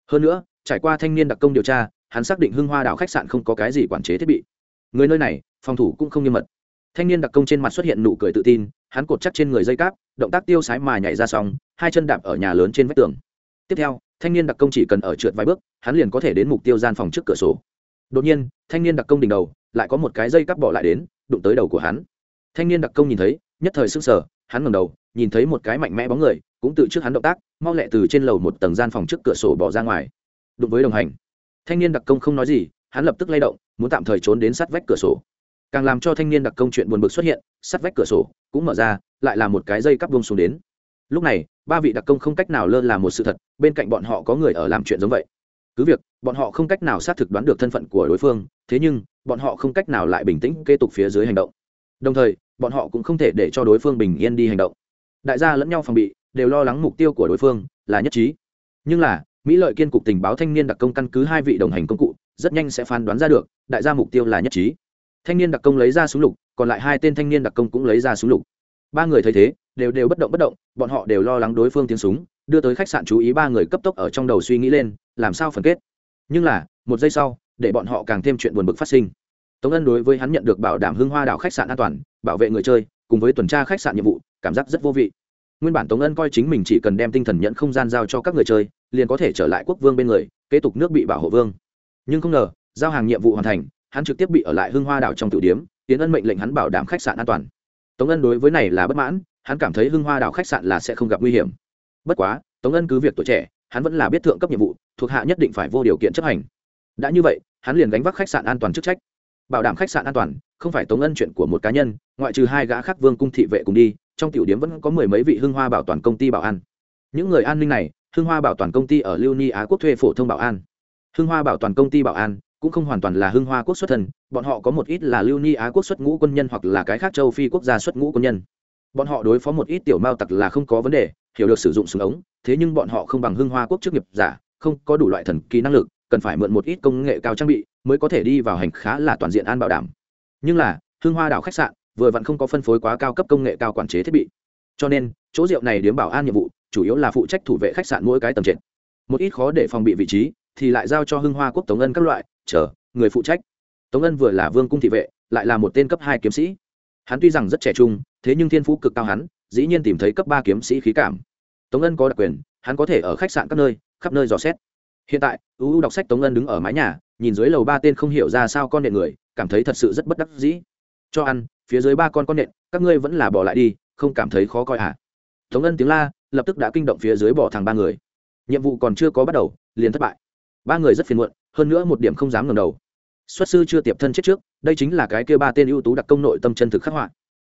Hơn nữa, trải qua thanh niên đặc công điều tra, hắn xác định hưng hoa đảo khách sạn không có cái gì quản chế thiết bị. Người nơi này, phòng thủ cũng không nghiêm mật. Thanh niên đặc công trên mặt xuất hiện nụ cười tự tin, hắn cột chắc trên người dây cáp, động tác tiêu sái mà nhảy ra xong hai chân đạp ở nhà lớn trên vách tường. Tiếp theo, thanh niên đặc công chỉ cần ở trượt vài bước, hắn liền có thể đến mục tiêu gian phòng trước cửa sổ. Đột nhiên, thanh niên đặc công đỉnh đầu, lại có một cái dây cắp bỏ lại đến, đụng tới đầu của hắn thanh niên đặc công nhìn thấy, nhất thời sững sờ, hắn ngầm đầu, nhìn thấy một cái mạnh mẽ bóng người, cũng tự trước hắn động tác, mau lẹ từ trên lầu một tầng gian phòng trước cửa sổ bỏ ra ngoài. Đụng với đồng hành. Thanh niên đặc công không nói gì, hắn lập tức lay động, muốn tạm thời trốn đến sát vách cửa sổ. Càng làm cho thanh niên đặc công chuyện buồn bực xuất hiện, sát vách cửa sổ cũng mở ra, lại là một cái dây cắp buông xuống đến. Lúc này, ba vị đặc công không cách nào lơ là một sự thật, bên cạnh bọn họ có người ở làm chuyện giống vậy. Cứ việc, bọn họ không cách nào xác thực đoán được thân phận của đối phương, thế nhưng, bọn họ không cách nào lại bình tĩnh kế tục phía dưới hành động đồng thời, bọn họ cũng không thể để cho đối phương bình yên đi hành động. Đại gia lẫn nhau phòng bị, đều lo lắng mục tiêu của đối phương là nhất trí. Nhưng là, mỹ lợi kiên cục tình báo thanh niên đặc công căn cứ hai vị đồng hành công cụ, rất nhanh sẽ phán đoán ra được, đại gia mục tiêu là nhất trí. Thanh niên đặc công lấy ra súng lục, còn lại hai tên thanh niên đặc công cũng lấy ra súng lục. Ba người thấy thế, đều đều bất động bất động, bọn họ đều lo lắng đối phương tiếng súng, đưa tới khách sạn chú ý ba người cấp tốc ở trong đầu suy nghĩ lên, làm sao phần kết. Nhưng là, một giây sau, để bọn họ càng thêm chuyện buồn bực phát sinh tống ân đối với hắn nhận được bảo đảm hưng hoa đảo khách sạn an toàn, bảo vệ người chơi, cùng với tuần tra khách sạn nhiệm vụ, cảm giác rất vô vị. Nguyên bản tống ân coi chính mình chỉ cần đem tinh thần nhận không gian giao cho các người chơi, liền có thể trở lại quốc vương bên người, kế tục nước bị bảo hộ vương. Nhưng không ngờ, giao hàng nhiệm vụ hoàn thành, hắn trực tiếp bị ở lại hưng hoa đảo trong tử điếm tiến ân mệnh lệnh hắn bảo đảm khách sạn an toàn. Tống ân đối với này là bất mãn, hắn cảm thấy hưng hoa đảo khách sạn là sẽ không gặp nguy hiểm. Bất quá, tống ân cứ việc tuổi trẻ, hắn vẫn là biết thượng cấp nhiệm vụ, thuộc hạ nhất định phải vô điều kiện chấp hành. Đã như vậy, hắn liền gánh vác khách sạn an toàn chức trách bảo đảm khách sạn an toàn, không phải tống ân chuyện của một cá nhân, ngoại trừ hai gã khác vương cung thị vệ cùng đi, trong tiểu điểm vẫn có mười mấy vị hưng hoa bảo toàn công ty bảo an. Những người an ninh này, hưng hoa bảo toàn công ty ở lưu ni á quốc thuê phổ thông bảo an. Hưng hoa bảo toàn công ty bảo an cũng không hoàn toàn là hưng hoa quốc xuất thân, bọn họ có một ít là lưu ni á quốc xuất ngũ quân nhân hoặc là cái khác châu phi quốc gia xuất ngũ quân nhân. Bọn họ đối phó một ít tiểu mao tặc là không có vấn đề, hiểu được sử dụng súng ống, thế nhưng bọn họ không bằng hưng hoa quốc chức nghiệp giả, không có đủ loại thần kỳ năng lực cần phải mượn một ít công nghệ cao trang bị mới có thể đi vào hành khá là toàn diện an bảo đảm. Nhưng là Hương hoa đảo khách sạn vừa vặn không có phân phối quá cao cấp công nghệ cao quản chế thiết bị. Cho nên, chỗ rượu này điếm bảo an nhiệm vụ chủ yếu là phụ trách thủ vệ khách sạn mỗi cái tầng trệt. Một ít khó để phòng bị vị trí thì lại giao cho hưng hoa quốc tống ân các loại, chờ, người phụ trách. Tống ân vừa là vương cung thị vệ, lại là một tên cấp hai kiếm sĩ. Hắn tuy rằng rất trẻ trung, thế nhưng thiên phú cực cao hắn, dĩ nhiên tìm thấy cấp ba kiếm sĩ khí cảm. Tống ân có đặc quyền, hắn có thể ở khách sạn các nơi, khắp nơi dò xét hiện tại uu đọc sách tống ân đứng ở mái nhà, nhìn dưới lầu ba tên không hiểu ra sao con nện người, cảm thấy thật sự rất bất đắc dĩ. Cho ăn, phía dưới ba con con nện, các ngươi vẫn là bỏ lại đi, không cảm thấy khó coi à tống ân tiếng la, lập tức đã kinh động phía dưới bỏ thằng ba người. Nhiệm vụ còn chưa có bắt đầu, liền thất bại. Ba người rất phiền muộn, hơn nữa một điểm không dám ngầm đầu. Xuất sư chưa tiệp thân chết trước, đây chính là cái kia ba tên ưu tú đặc công nội tâm chân thực khắc họa.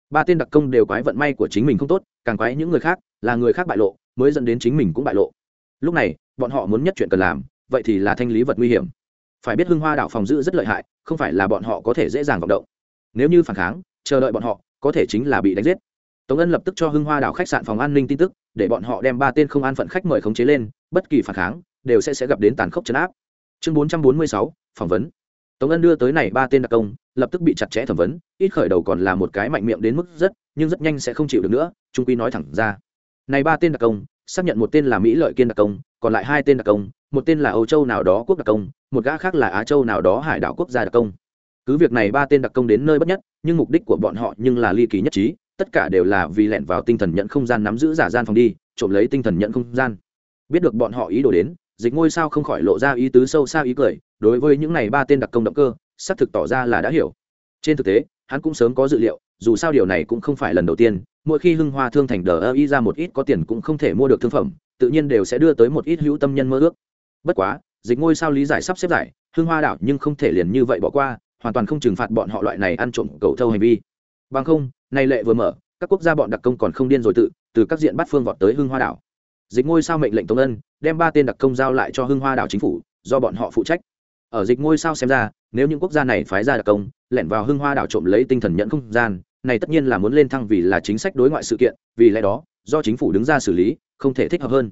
Ba tên đặc công đều quái vận may của chính mình không tốt, càng quái những người khác, là người khác bại lộ, mới dẫn đến chính mình cũng bại lộ. Lúc này, bọn họ muốn nhất chuyện cần làm vậy thì là thanh lý vật nguy hiểm. Phải biết hưng hoa đảo phòng giữ rất lợi hại, không phải là bọn họ có thể dễ dàng vọng động. Nếu như phản kháng, chờ đợi bọn họ, có thể chính là bị đánh giết. Tống ân lập tức cho hưng hoa đảo khách sạn phòng an ninh tin tức, để bọn họ đem ba tên không an phận khách mời khống chế lên, bất kỳ phản kháng, đều sẽ sẽ gặp đến tàn khốc chấn áp. Chương bốn trăm bốn mươi sáu, phỏng vấn. Tống ân đưa tới này ba tên đặc công, lập tức bị chặt chẽ thẩm vấn, ít khởi đầu còn là một cái mạnh miệng đến mức rất, nhưng rất nhanh sẽ không chịu được nữa, trung quy nói thẳng ra. Này ba tên đặc công, xác nhận một tên là mỹ lợi kiên đặc công còn lại hai tên đặc công, một tên là âu châu nào đó quốc đặc công, một gã khác là á châu nào đó hải đảo quốc gia đặc công. Cứ việc này ba tên đặc công đến nơi bất nhất, nhưng mục đích của bọn họ nhưng là ly kỳ nhất trí, tất cả đều là vì lẻn vào tinh thần nhận không gian nắm giữ giả gian phòng đi, trộm lấy tinh thần nhận không gian. Biết được bọn họ ý đồ đến, dịch ngôi sao không khỏi lộ ra ý tứ sâu xa ý cười, đối với những này ba tên đặc công động cơ, xác thực tỏ ra là đã hiểu. Trên thực tế, hắn cũng sớm có dự liệu, dù sao điều này cũng không phải lần đầu tiên, mỗi khi hưng hoa thương thành đờ ơ y ra một ít có tiền cũng không thể mua được thương phẩm tự nhiên đều sẽ đưa tới một ít hữu tâm nhân mơ ước. Bất quá, dịch ngôi sao lý giải sắp xếp giải hương hoa đảo nhưng không thể liền như vậy bỏ qua, hoàn toàn không trừng phạt bọn họ loại này ăn trộm cầu thâu hành vi. Bằng không, nay lệ vừa mở, các quốc gia bọn đặc công còn không điên rồi tự, từ các diện bắt phương vọt tới hương hoa đảo. Dịch ngôi sao mệnh lệnh tống ân, đem ba tên đặc công giao lại cho hương hoa đảo chính phủ, do bọn họ phụ trách. Ở dịch ngôi sao xem ra, nếu những quốc gia này phái ra đặc công, lẻn vào hương hoa đảo trộm lấy tinh thần nhận không gian, này tất nhiên là muốn lên thăng vì là chính sách đối ngoại sự kiện, vì lẽ đó, do chính phủ đứng ra xử lý không thể thích hợp hơn.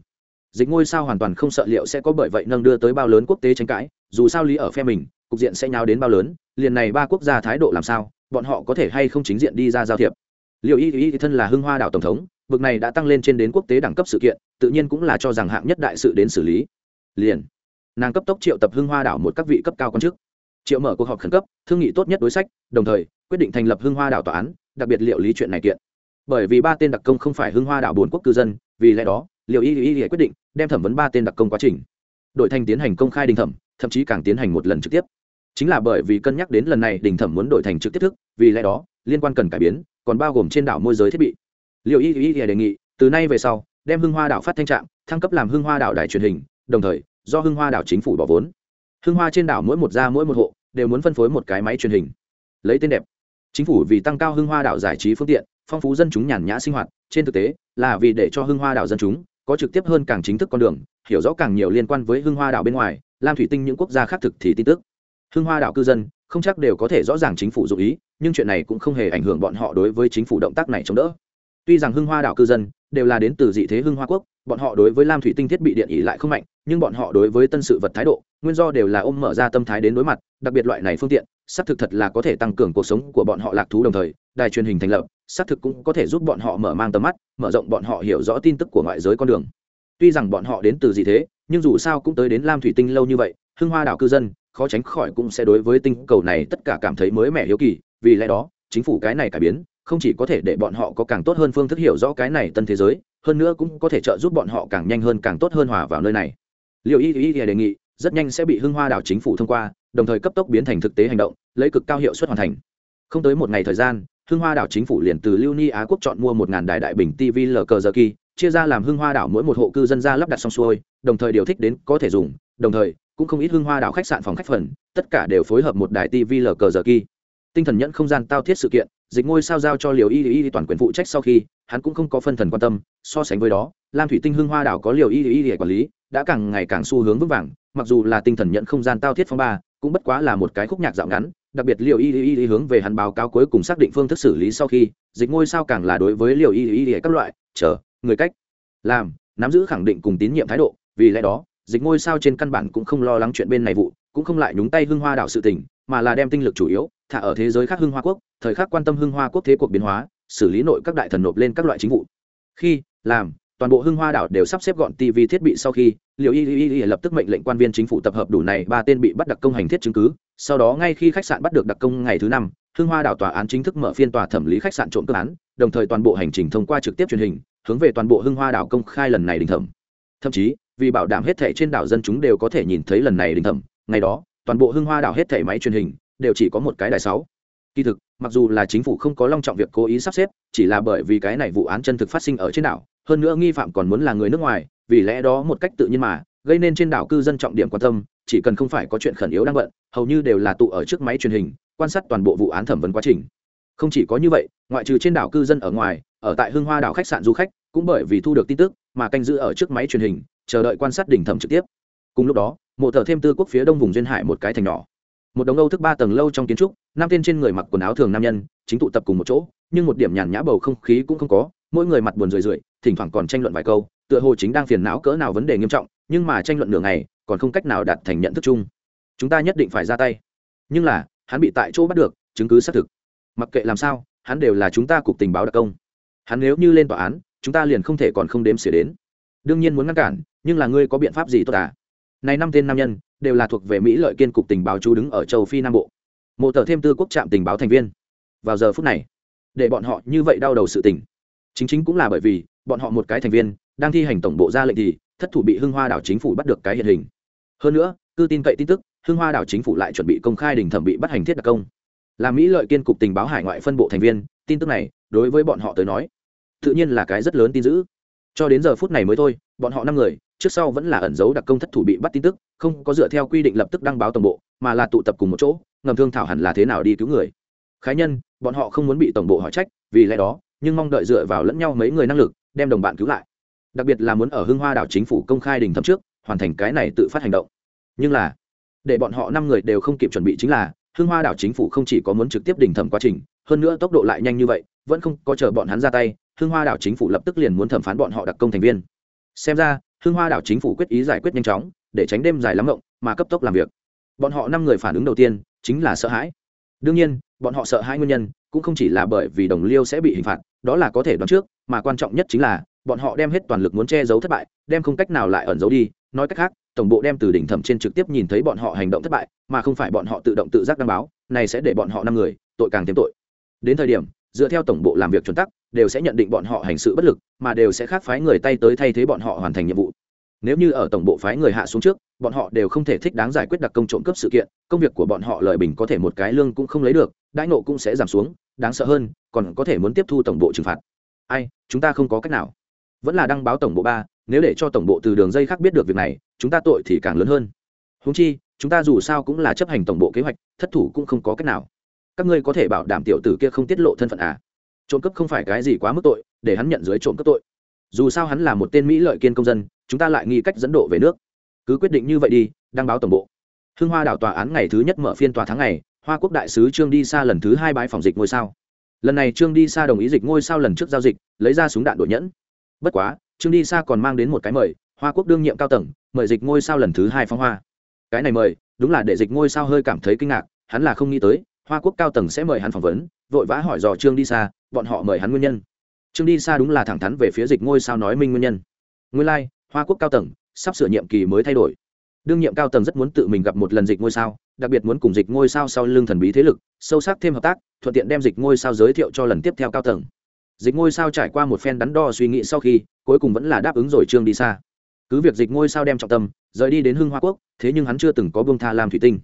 Dịch ngôi sao hoàn toàn không sợ liệu sẽ có bởi vậy nâng đưa tới bao lớn quốc tế tranh cãi, dù sao lý ở phe mình, cục diện sẽ nhào đến bao lớn, liền này ba quốc gia thái độ làm sao, bọn họ có thể hay không chính diện đi ra giao thiệp. Liệu y y thân là hưng hoa đảo tổng thống, vực này đã tăng lên trên đến quốc tế đẳng cấp sự kiện, tự nhiên cũng là cho rằng hạng nhất đại sự đến xử lý. Liền, nàng cấp tốc triệu tập hưng hoa đảo một các vị cấp cao quan chức. Triệu mở cuộc họp khẩn cấp, thương nghị tốt nhất đối sách, đồng thời, quyết định thành lập hưng hoa đảo tòa án, đặc biệt liệu lý chuyện này kiện. Bởi vì ba tên đặc công không phải hưng hoa đảo bốn quốc cư dân vì lẽ đó liệu y y quyết định đem thẩm vấn ba tên đặc công quá trình. Đội thành tiến hành công khai đình thẩm, thậm chí càng tiến hành một lần trực tiếp. Chính là bởi vì cân nhắc đến lần này đình thẩm muốn đổi thành trực tiếp thức, vì lẽ đó, liên quan cần cải biến, còn bao gồm trên đảo môi giới thiết bị. Liệu y y đề nghị, từ nay về sau, đem hưng hoa đảo phát thanh trạm, thăng cấp làm hưng hoa đảo đài truyền hình, đồng thời, do hưng hoa đảo chính phủ bỏ vốn. Hưng hoa trên đảo mỗi một gia mỗi một hộ, đều muốn phân phối một cái máy truyền hình. Lấy tên đẹp, chính phủ vì tăng cao hưng hoa đảo giải trí phương tiện phong phú dân chúng nhàn nhã sinh hoạt, trên thực tế, là vì để cho hưng hoa đảo dân chúng có trực tiếp hơn càng chính thức con đường, hiểu rõ càng nhiều liên quan với hưng hoa đảo bên ngoài, lam thủy tinh những quốc gia khác thực thì tin tức. Hưng hoa đảo cư dân, không chắc đều có thể rõ ràng chính phủ dụ ý, nhưng chuyện này cũng không hề ảnh hưởng bọn họ đối với chính phủ động tác này chống đỡ. Tuy rằng hưng hoa đảo cư dân đều là đến từ dị thế hưng hoa quốc, bọn họ đối với lam thủy tinh thiết bị điện ỉ lại không mạnh, nhưng bọn họ đối với tân sự vật thái độ, nguyên do đều là ôm mở ra tâm thái đến đối mặt, đặc biệt loại này phương tiện xác thực thật là có thể tăng cường cuộc sống của bọn họ lạc thú đồng thời, đài truyền hình thành lập, xác thực cũng có thể giúp bọn họ mở mang tầm mắt, mở rộng bọn họ hiểu rõ tin tức của ngoại giới con đường. Tuy rằng bọn họ đến từ gì thế, nhưng dù sao cũng tới đến lam thủy tinh lâu như vậy, hưng hoa đảo cư dân, khó tránh khỏi cũng sẽ đối với tinh cầu này tất cả cảm thấy mới mẻ hiếu kỳ, vì lẽ đó, chính phủ cái này cải biến, không chỉ có thể để bọn họ có càng tốt hơn phương thức hiểu rõ cái này tân thế giới, hơn nữa cũng có thể trợ giúp bọn họ càng nhanh hơn càng tốt hơn hòa vào nơi này. Liệu y y đề nghị, rất nhanh sẽ bị hưng hoa đảo chính phủ thông qua đồng thời cấp tốc biến thành thực tế hành động, lấy cực cao hiệu suất hoàn thành. Không tới một ngày thời gian, hưng hoa đảo chính phủ liền từ lưu ni á quốc chọn mua một ngàn đài đại bình tv lờ cờ giờ kỳ chia ra làm hưng hoa đảo mỗi một hộ cư dân ra lắp đặt xong xuôi, đồng thời điều thích đến có thể dùng, đồng thời, cũng không ít hưng hoa đảo khách sạn phòng khách phần, tất cả đều phối hợp một đài tv lờ cờ giờ kỳ tinh thần nhẫn không gian tao thiết sự kiện, dịch ngôi sao giao cho liều y y toàn quyền phụ trách sau khi, hắn cũng không có phân thần quan tâm, so sánh với đó, lam thủy tinh hưng hoa đảo có liều y y y quản lý, đã càng ngày càng xu hướng vững vàng, mặc dù là tinh thần nhận không gian tao thiết phong ba cũng bất quá là một cái khúc nhạc dạo ngắn, đặc biệt liều y y y hướng về hắn báo cáo cuối cùng xác định phương thức xử lý sau khi, dịch ngôi sao càng là đối với liều y y y các loại, chờ, người cách, làm, nắm giữ khẳng định cùng tín nhiệm thái độ, vì lẽ đó, dịch ngôi sao trên căn bản cũng không lo lắng chuyện bên này vụ, cũng không lại nhúng tay hưng hoa đảo sự tình, mà là đem tinh lực chủ yếu, thả ở thế giới khác hưng hoa quốc, thời khắc quan tâm hưng hoa quốc thế cuộc biến hóa, xử lý nội các đại thần nộp lên các loại chính vụ. Khi, làm toàn bộ hưng hoa đảo đều sắp xếp gọn tv thiết bị sau khi, liệu y y y lập tức mệnh lệnh quan viên chính phủ tập hợp đủ này ba tên bị bắt đặc công hành thiết chứng cứ. Sau đó ngay khi khách sạn bắt được đặc công ngày thứ năm, hưng hoa đảo tòa án chính thức mở phiên tòa thẩm lý khách sạn trộm cướp án, đồng thời toàn bộ hành trình thông qua trực tiếp truyền hình, hướng về toàn bộ hưng hoa đảo công khai lần này đình thẩm. Thậm chí, vì bảo đảm hết thể trên đảo dân chúng đều có thể nhìn thấy lần này đình thẩm, ngày đó, toàn bộ hưng hoa đảo hết thể máy truyền hình đều chỉ có một cái đài sáu kỳ thực, mặc dù là chính phủ không có long trọng việc cố ý sắp xếp, chỉ là bởi vì cái này vụ án chân thực phát sinh ở trên đảo, hơn nữa nghi phạm còn muốn là người nước ngoài, vì lẽ đó một cách tự nhiên mà, gây nên trên đảo cư dân trọng điểm quan tâm, chỉ cần không phải có chuyện khẩn yếu đang bận, hầu như đều là tụ ở trước máy truyền hình, quan sát toàn bộ vụ án thẩm vấn quá trình. Không chỉ có như vậy, ngoại trừ trên đảo cư dân ở ngoài, ở tại Hương hoa đảo khách sạn du khách, cũng bởi vì thu được tin tức, mà canh giữ ở trước máy truyền hình, chờ đợi quan sát đỉnh thẩm trực tiếp. Cùng lúc đó, mộ thờ thêm tư quốc phía đông vùng duyên hải một cái thành nhỏ. Một đống âu thức ba tầng lâu trong kiến trúc năm tên trên người mặc quần áo thường nam nhân, chính tụ tập cùng một chỗ, nhưng một điểm nhàn nhã bầu không khí cũng không có, mỗi người mặt buồn rười rượi, thỉnh thoảng còn tranh luận vài câu, tựa hồ chính đang phiền não cỡ nào vấn đề nghiêm trọng, nhưng mà tranh luận nửa ngày, còn không cách nào đạt thành nhận thức chung. Chúng ta nhất định phải ra tay. Nhưng là, hắn bị tại chỗ bắt được, chứng cứ xác thực. Mặc kệ làm sao, hắn đều là chúng ta cục tình báo đặc công. Hắn nếu như lên tòa án, chúng ta liền không thể còn không đếm xỉa đến. Đương nhiên muốn ngăn cản, nhưng là ngươi có biện pháp gì tốt à? Này năm tên nam nhân, đều là thuộc về mỹ lợi kiên cục tình báo chú đứng ở châu phi nam bộ mộ tờ thêm tư quốc trạm tình báo thành viên. Vào giờ phút này, để bọn họ như vậy đau đầu sự tình. Chính chính cũng là bởi vì, bọn họ một cái thành viên, đang thi hành tổng bộ ra lệnh thì, thất thủ bị hưng hoa đảo chính phủ bắt được cái hiện hình. Hơn nữa cư tin cậy tin tức, hưng hoa đảo chính phủ lại chuẩn bị công khai đình thẩm bị bắt hành thiết đặc công. Là mỹ lợi kiên cục tình báo hải ngoại phân bộ thành viên, tin tức này, đối với bọn họ tới nói, tự nhiên là cái rất lớn tin dữ. Cho đến giờ phút này mới thôi, bọn họ năm người, trước sau vẫn là ẩn giấu đặc công thất thủ bị bắt tin tức, không có dựa theo quy định lập tức đăng báo tổng bộ, mà là tụ tập cùng một chỗ ngầm thương thảo hẳn là thế nào đi cứu người. Khái nhân, bọn họ không muốn bị tổng bộ hỏi trách, vì lẽ đó, nhưng mong đợi dựa vào lẫn nhau mấy người năng lực, đem đồng bạn cứu lại. Đặc biệt là muốn ở hưng hoa đảo chính phủ công khai đình thẩm trước, hoàn thành cái này tự phát hành động. Nhưng là, để bọn họ năm người đều không kịp chuẩn bị chính là, hưng hoa đảo chính phủ không chỉ có muốn trực tiếp đình thẩm quá trình, hơn nữa tốc độ lại nhanh như vậy, vẫn không có chờ bọn hắn ra tay, hưng hoa đảo chính phủ lập tức liền muốn thẩm phán bọn họ đặc công thành viên. Xem ra, hưng hoa đảo chính phủ quyết ý giải quyết nhanh chóng, để tránh đêm dài lắm rộng mà cấp tốc làm việc. Bọn họ năm người phản ứng đầu tiên chính là sợ hãi. Đương nhiên, bọn họ sợ hãi nguyên nhân cũng không chỉ là bởi vì đồng liêu sẽ bị hình phạt, đó là có thể đoán trước, mà quan trọng nhất chính là bọn họ đem hết toàn lực muốn che giấu thất bại, đem không cách nào lại ẩn giấu đi. Nói cách khác, tổng bộ đem từ đỉnh thẩm trên trực tiếp nhìn thấy bọn họ hành động thất bại, mà không phải bọn họ tự động tự giác đăng báo, này sẽ để bọn họ năm người tội càng thêm tội. Đến thời điểm, dựa theo tổng bộ làm việc chuẩn tắc, đều sẽ nhận định bọn họ hành sự bất lực, mà đều sẽ khác phái người tay tới thay thế bọn họ hoàn thành nhiệm vụ nếu như ở tổng bộ phái người hạ xuống trước, bọn họ đều không thể thích đáng giải quyết đặc công trộm cướp sự kiện, công việc của bọn họ lợi bình có thể một cái lương cũng không lấy được, đãi nộ cũng sẽ giảm xuống, đáng sợ hơn, còn có thể muốn tiếp thu tổng bộ trừng phạt. Ai, chúng ta không có cách nào. Vẫn là đăng báo tổng bộ ba, nếu để cho tổng bộ từ đường dây khác biết được việc này, chúng ta tội thì càng lớn hơn. Húng chi, chúng ta dù sao cũng là chấp hành tổng bộ kế hoạch, thất thủ cũng không có cách nào. Các ngươi có thể bảo đảm tiểu tử kia không tiết lộ thân phận à? Trộm cướp không phải cái gì quá mức tội, để hắn nhận dưới trộm cướp tội. Dù sao hắn là một tên mỹ lợi kiên công dân chúng ta lại nghi cách dẫn độ về nước. Cứ quyết định như vậy đi đăng báo tổng bộ. Hưng hoa đảo tòa án ngày thứ nhất mở phiên tòa tháng ngày hoa quốc đại sứ trương đi xa lần thứ hai bãi phòng dịch ngôi sao. Lần này trương đi xa đồng ý dịch ngôi sao lần trước giao dịch lấy ra súng đạn đội nhẫn. Bất quá trương đi xa còn mang đến một cái mời hoa quốc đương nhiệm cao tầng mời dịch ngôi sao lần thứ hai phong hoa. Cái này mời đúng là để dịch ngôi sao hơi cảm thấy kinh ngạc hắn là không nghĩ tới hoa quốc cao tầng sẽ mời hắn phỏng vấn vội vã hỏi dò trương đi xa bọn họ mời hắn nguyên nhân. Trương đi xa đúng là thẳng thắn về phía dịch ngôi sao nói minh nguyên nhân. Nguyên lai、like, hoa quốc cao tầng, sắp sửa nhiệm kỳ mới thay đổi. Đương nhiệm cao tầng rất muốn tự mình gặp một lần dịch ngôi sao, đặc biệt muốn cùng dịch ngôi sao sau lưng thần bí thế lực, sâu sắc thêm hợp tác, thuận tiện đem dịch ngôi sao giới thiệu cho lần tiếp theo cao tầng. Dịch ngôi sao trải qua một phen đắn đo suy nghĩ sau khi, cuối cùng vẫn là đáp ứng rồi trương đi xa. Cứ việc dịch ngôi sao đem trọng tâm, rời đi đến hưng hoa quốc, thế nhưng hắn chưa từng có bông tha Lam thủy tinh.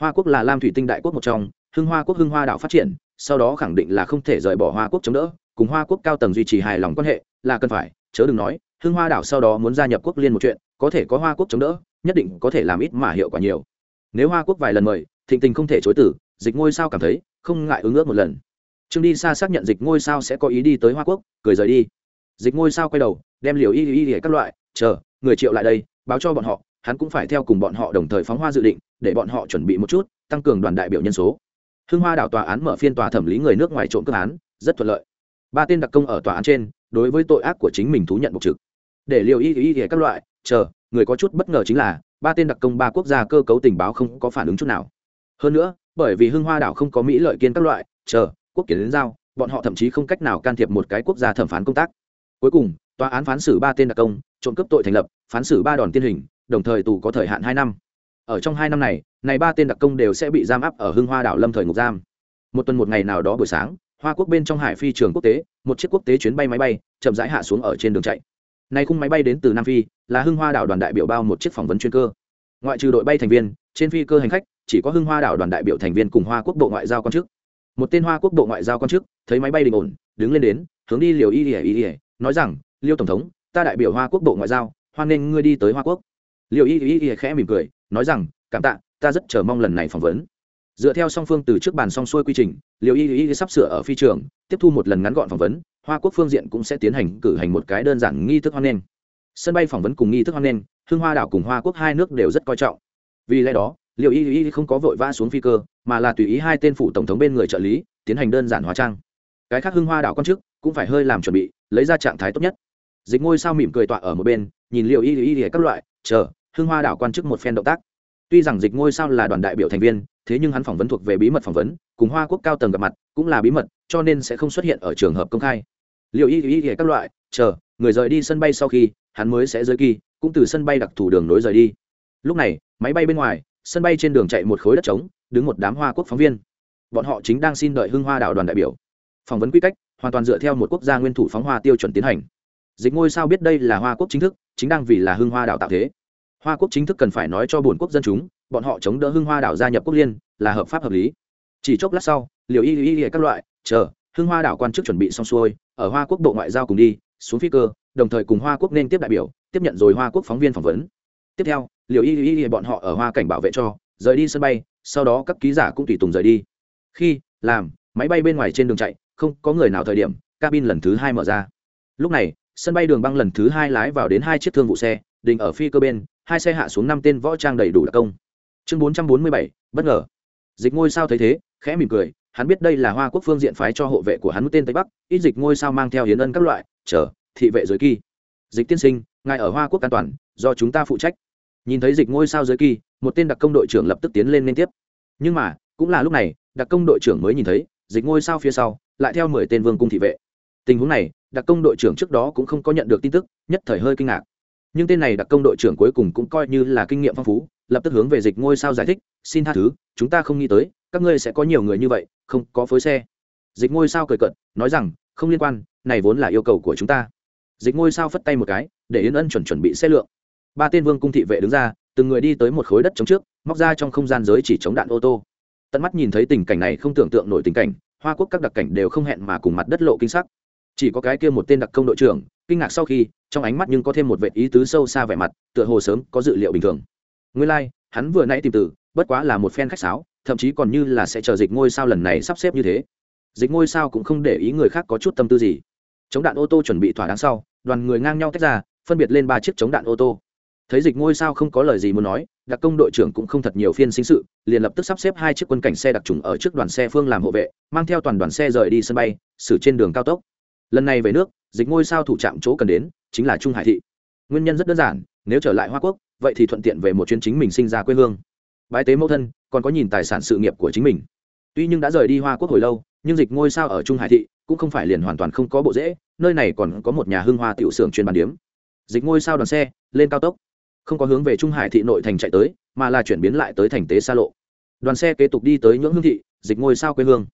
Hoa quốc là lam thủy tinh đại quốc một trong, hưng hoa quốc hưng hoa đạo phát triển, sau đó khẳng định là không thể rời bỏ hoa quốc chống đỡ, cùng hoa quốc cao tầng duy trì hài lòng quan hệ, là cần phải, chớ đừng nói hưng hoa đảo sau đó muốn gia nhập quốc liên một chuyện, có thể có hoa quốc chống đỡ, nhất định có thể làm ít mà hiệu quả nhiều. Nếu hoa quốc vài lần mời, thịnh tình không thể chối tử dịch ngôi sao cảm thấy, không ngại ứng ước một lần. Trương đi xa xác nhận dịch ngôi sao sẽ có ý đi tới hoa quốc, cười rời đi. Dịch ngôi sao quay đầu, đem liều y y y các loại, chờ, người triệu lại đây, báo cho bọn họ, hắn cũng phải theo cùng bọn họ đồng thời phóng hoa dự định, để bọn họ chuẩn bị một chút, tăng cường đoàn đại biểu nhân số. Hưng hoa đảo tòa án mở phiên tòa thẩm lý người nước ngoài trộm cướp án, rất thuận lợi. Ba tên đặc công ở tòa án trên, đối với tội ác của chính mình thú nhận bộc trực để liều y y y các loại, chờ, người có chút bất ngờ chính là, ba tên đặc công ba quốc gia cơ cấu tình báo không có phản ứng chút nào. Hơn nữa, bởi vì hưng hoa đảo không có mỹ lợi kiên các loại, chờ, quốc kiến đến giao, bọn họ thậm chí không cách nào can thiệp một cái quốc gia thẩm phán công tác. Cuối cùng, tòa án phán xử ba tên đặc công, trộm cướp tội thành lập, phán xử ba đòn tiên hình, đồng thời tù có thời hạn hai năm. Ở trong hai năm này này ba tên đặc công đều sẽ bị giam áp ở hưng hoa đảo lâm thời ngục giam. Một tuần một ngày nào đó buổi sáng, hoa quốc bên trong hải phi trường quốc tế, một chiếc quốc tế chuyến bay máy bay, chậm rãi hạ xuống ở trên đường chạy nay khung máy bay đến từ nam phi, là hưng hoa đảo đoàn đại biểu bao một chiếc phỏng vấn chuyên cơ. Ngoại trừ đội bay thành viên, trên phi cơ hành khách, chỉ có hưng hoa đảo đoàn đại biểu thành viên cùng hoa quốc bộ ngoại giao quan chức. Một tên hoa quốc bộ ngoại giao quan chức, thấy máy bay đình ổn, đứng lên đến, hướng đi liều y ỉa y ỉa nói rằng, liêu tổng thống, ta đại biểu hoa quốc bộ ngoại giao, hoan nghênh ngươi đi tới hoa quốc. Liều y y y khẽ mỉm cười, nói rằng, cảm tạ, ta rất chờ mong lần này phỏng vấn dựa theo song phương từ trước bàn song xuôi quy trình Liệu y y sắp sửa ở phi trường, tiếp thu một lần ngắn gọn phỏng vấn, hoa quốc phương diện cũng sẽ tiến hành cử hành một cái đơn giản nghi thức hoan nghênh. Sân bay phỏng vấn cùng nghi thức hoan nghênh Hương hoa đảo cùng hoa quốc hai nước đều rất coi trọng. Vì lẽ đó liệu y y không có vội vã xuống phi cơ, mà là tùy ý hai tên phủ tổng thống bên người trợ lý, tiến hành đơn giản hóa trang. Cái khác Hương hoa đảo quan chức cũng phải hơi làm chuẩn bị, lấy ra trạng thái tốt nhất. Dịch ngôi sao mỉm cười tọa ở một bên, nhìn liệu y y các loại, chờ Hương hoa đảo quan chức một phen động tác. Tuy rằng dịch ngôi sao là đoàn đại biểu thành viên thế nhưng hắn phỏng vấn thuộc về bí mật phỏng vấn, cùng hoa quốc cao tầng gặp mặt cũng là bí mật, cho nên sẽ không xuất hiện ở trường hợp công khai. Liệu y y y, các loại, chờ, người rời đi sân bay sau khi, hắn mới sẽ rời kỳ, cũng từ sân bay đặc thù đường nối rời đi. Lúc này, máy bay bên ngoài, sân bay trên đường chạy một khối đất trống, đứng một đám hoa quốc phóng viên. Bọn họ chính đang xin đợi hưng hoa đảo đoàn đại biểu. Phỏng vấn quy cách, hoàn toàn dựa theo một quốc gia nguyên thủ phóng hoa tiêu chuẩn tiến hành. Dịch ngôi sao biết đây là hoa quốc chính thức, chính đang vì là hưng hoa đảo tạo thế. Hoa quốc chính thức cần phải nói cho bổn quốc dân chúng bọn họ chống đỡ hưng hoa đảo gia nhập quốc liên là hợp pháp hợp lý. Chỉ chốc lát sau liều y y y các loại, chờ, hưng hoa đảo quan chức chuẩn bị xong xuôi, ở hoa quốc bộ ngoại giao cùng đi, xuống phi cơ, đồng thời cùng hoa quốc nên tiếp đại biểu, tiếp nhận rồi hoa quốc phóng viên phỏng vấn. Tiếp theo liều y y y bọn họ ở hoa cảnh bảo vệ cho, rời đi sân bay, sau đó các ký giả cũng tùy tùng rời đi. Khi, làm, máy bay bên ngoài trên đường chạy, không có người nào thời điểm, cabin lần thứ hai mở ra. Lúc này, sân bay đường băng lần thứ hai lái vào đến hai chiếc thương vụ xe, đình ở phi cơ bên, hai xe hạ xuống năm tên võ trang đầy đủ đặc công chương bốn trăm bốn mươi bảy, bất ngờ. Dịch ngôi sao thấy thế, khẽ mỉm cười, hắn biết đây là hoa quốc phương diện phái cho hộ vệ của hắn tên tây bắc, ít dịch ngôi sao mang theo hiến ân các loại, chờ, thị vệ giới kỳ. Dịch tiên sinh, ngài ở hoa quốc an toàn, do chúng ta phụ trách. Nhìn thấy dịch ngôi sao giới kỳ, một tên đặc công đội trưởng lập tức tiến lên liên tiếp. Nhưng mà, cũng là lúc này, đặc công đội trưởng mới nhìn thấy, dịch ngôi sao phía sau, lại theo mười tên vương cung thị vệ. Tình huống này, đặc công đội trưởng trước đó cũng không có nhận được tin tức, nhất thời hơi kinh ngạc. Nhưng tên này đặc công đội trưởng cuối cùng cũng coi như là kinh nghiệm phong phú lập tức hướng về dịch ngôi sao giải thích, xin tha thứ, chúng ta không nghĩ tới, các ngươi sẽ có nhiều người như vậy, không có phối xe. Dịch ngôi sao cười cận nói rằng, không liên quan, này vốn là yêu cầu của chúng ta. Dịch ngôi sao phất tay một cái, để yến ân chuẩn chuẩn bị xe lượng. Ba tên vương cung thị vệ đứng ra, từng người đi tới một khối đất chống trước, móc ra trong không gian giới chỉ chống đạn ô tô. Tận mắt nhìn thấy tình cảnh này không tưởng tượng nổi tình cảnh, hoa quốc các đặc cảnh đều không hẹn mà cùng mặt đất lộ kinh sắc. Chỉ có cái kia một tên đặc công đội trưởng, kinh ngạc sau khi, trong ánh mắt nhưng có thêm một vệ ý tứ sâu xa vẻ mặt, tựa hồ sớm có dự liệu bình thường nguyên lai、like, hắn vừa nãy tìm từ bất quá là một phen khách sáo thậm chí còn như là sẽ chờ dịch ngôi sao lần này sắp xếp như thế. Dịch ngôi sao cũng không để ý người khác có chút tâm tư gì. Chống đạn ô tô chuẩn bị thỏa đáng sau đoàn người ngang nhau tách ra phân biệt lên ba chiếc chống đạn ô tô. Thấy dịch ngôi sao không có lời gì muốn nói đặc công đội trưởng cũng không thật nhiều phiên sinh sự liền lập tức sắp xếp hai chiếc quân cảnh xe đặc trùng ở trước đoàn xe phương làm hộ vệ mang theo toàn đoàn xe rời đi sân bay xử trên đường cao tốc. Lần này về nước dịch ngôi sao thủ trạm chỗ cần đến chính là trung hải thị. Nguyên nhân rất đơn giản nếu trở lại hoa quốc vậy thì thuận tiện về một chuyến chính mình sinh ra quê hương. Bái tế mẫu thân, còn có nhìn tài sản sự nghiệp của chính mình. Tuy nhưng đã rời đi hoa quốc hồi lâu, nhưng dịch ngôi sao ở trung hải thị cũng không phải liền hoàn toàn không có bộ dễ, nơi này còn có một nhà hương hoa tiểu xưởng chuyên bàn điếm. Dịch ngôi sao đoàn xe, lên cao tốc. Không có hướng về trung hải thị nội thành chạy tới, mà là chuyển biến lại tới thành tế xa lộ. Đoàn xe kế tục đi tới nhưỡng hương thị, dịch ngôi sao quê hương.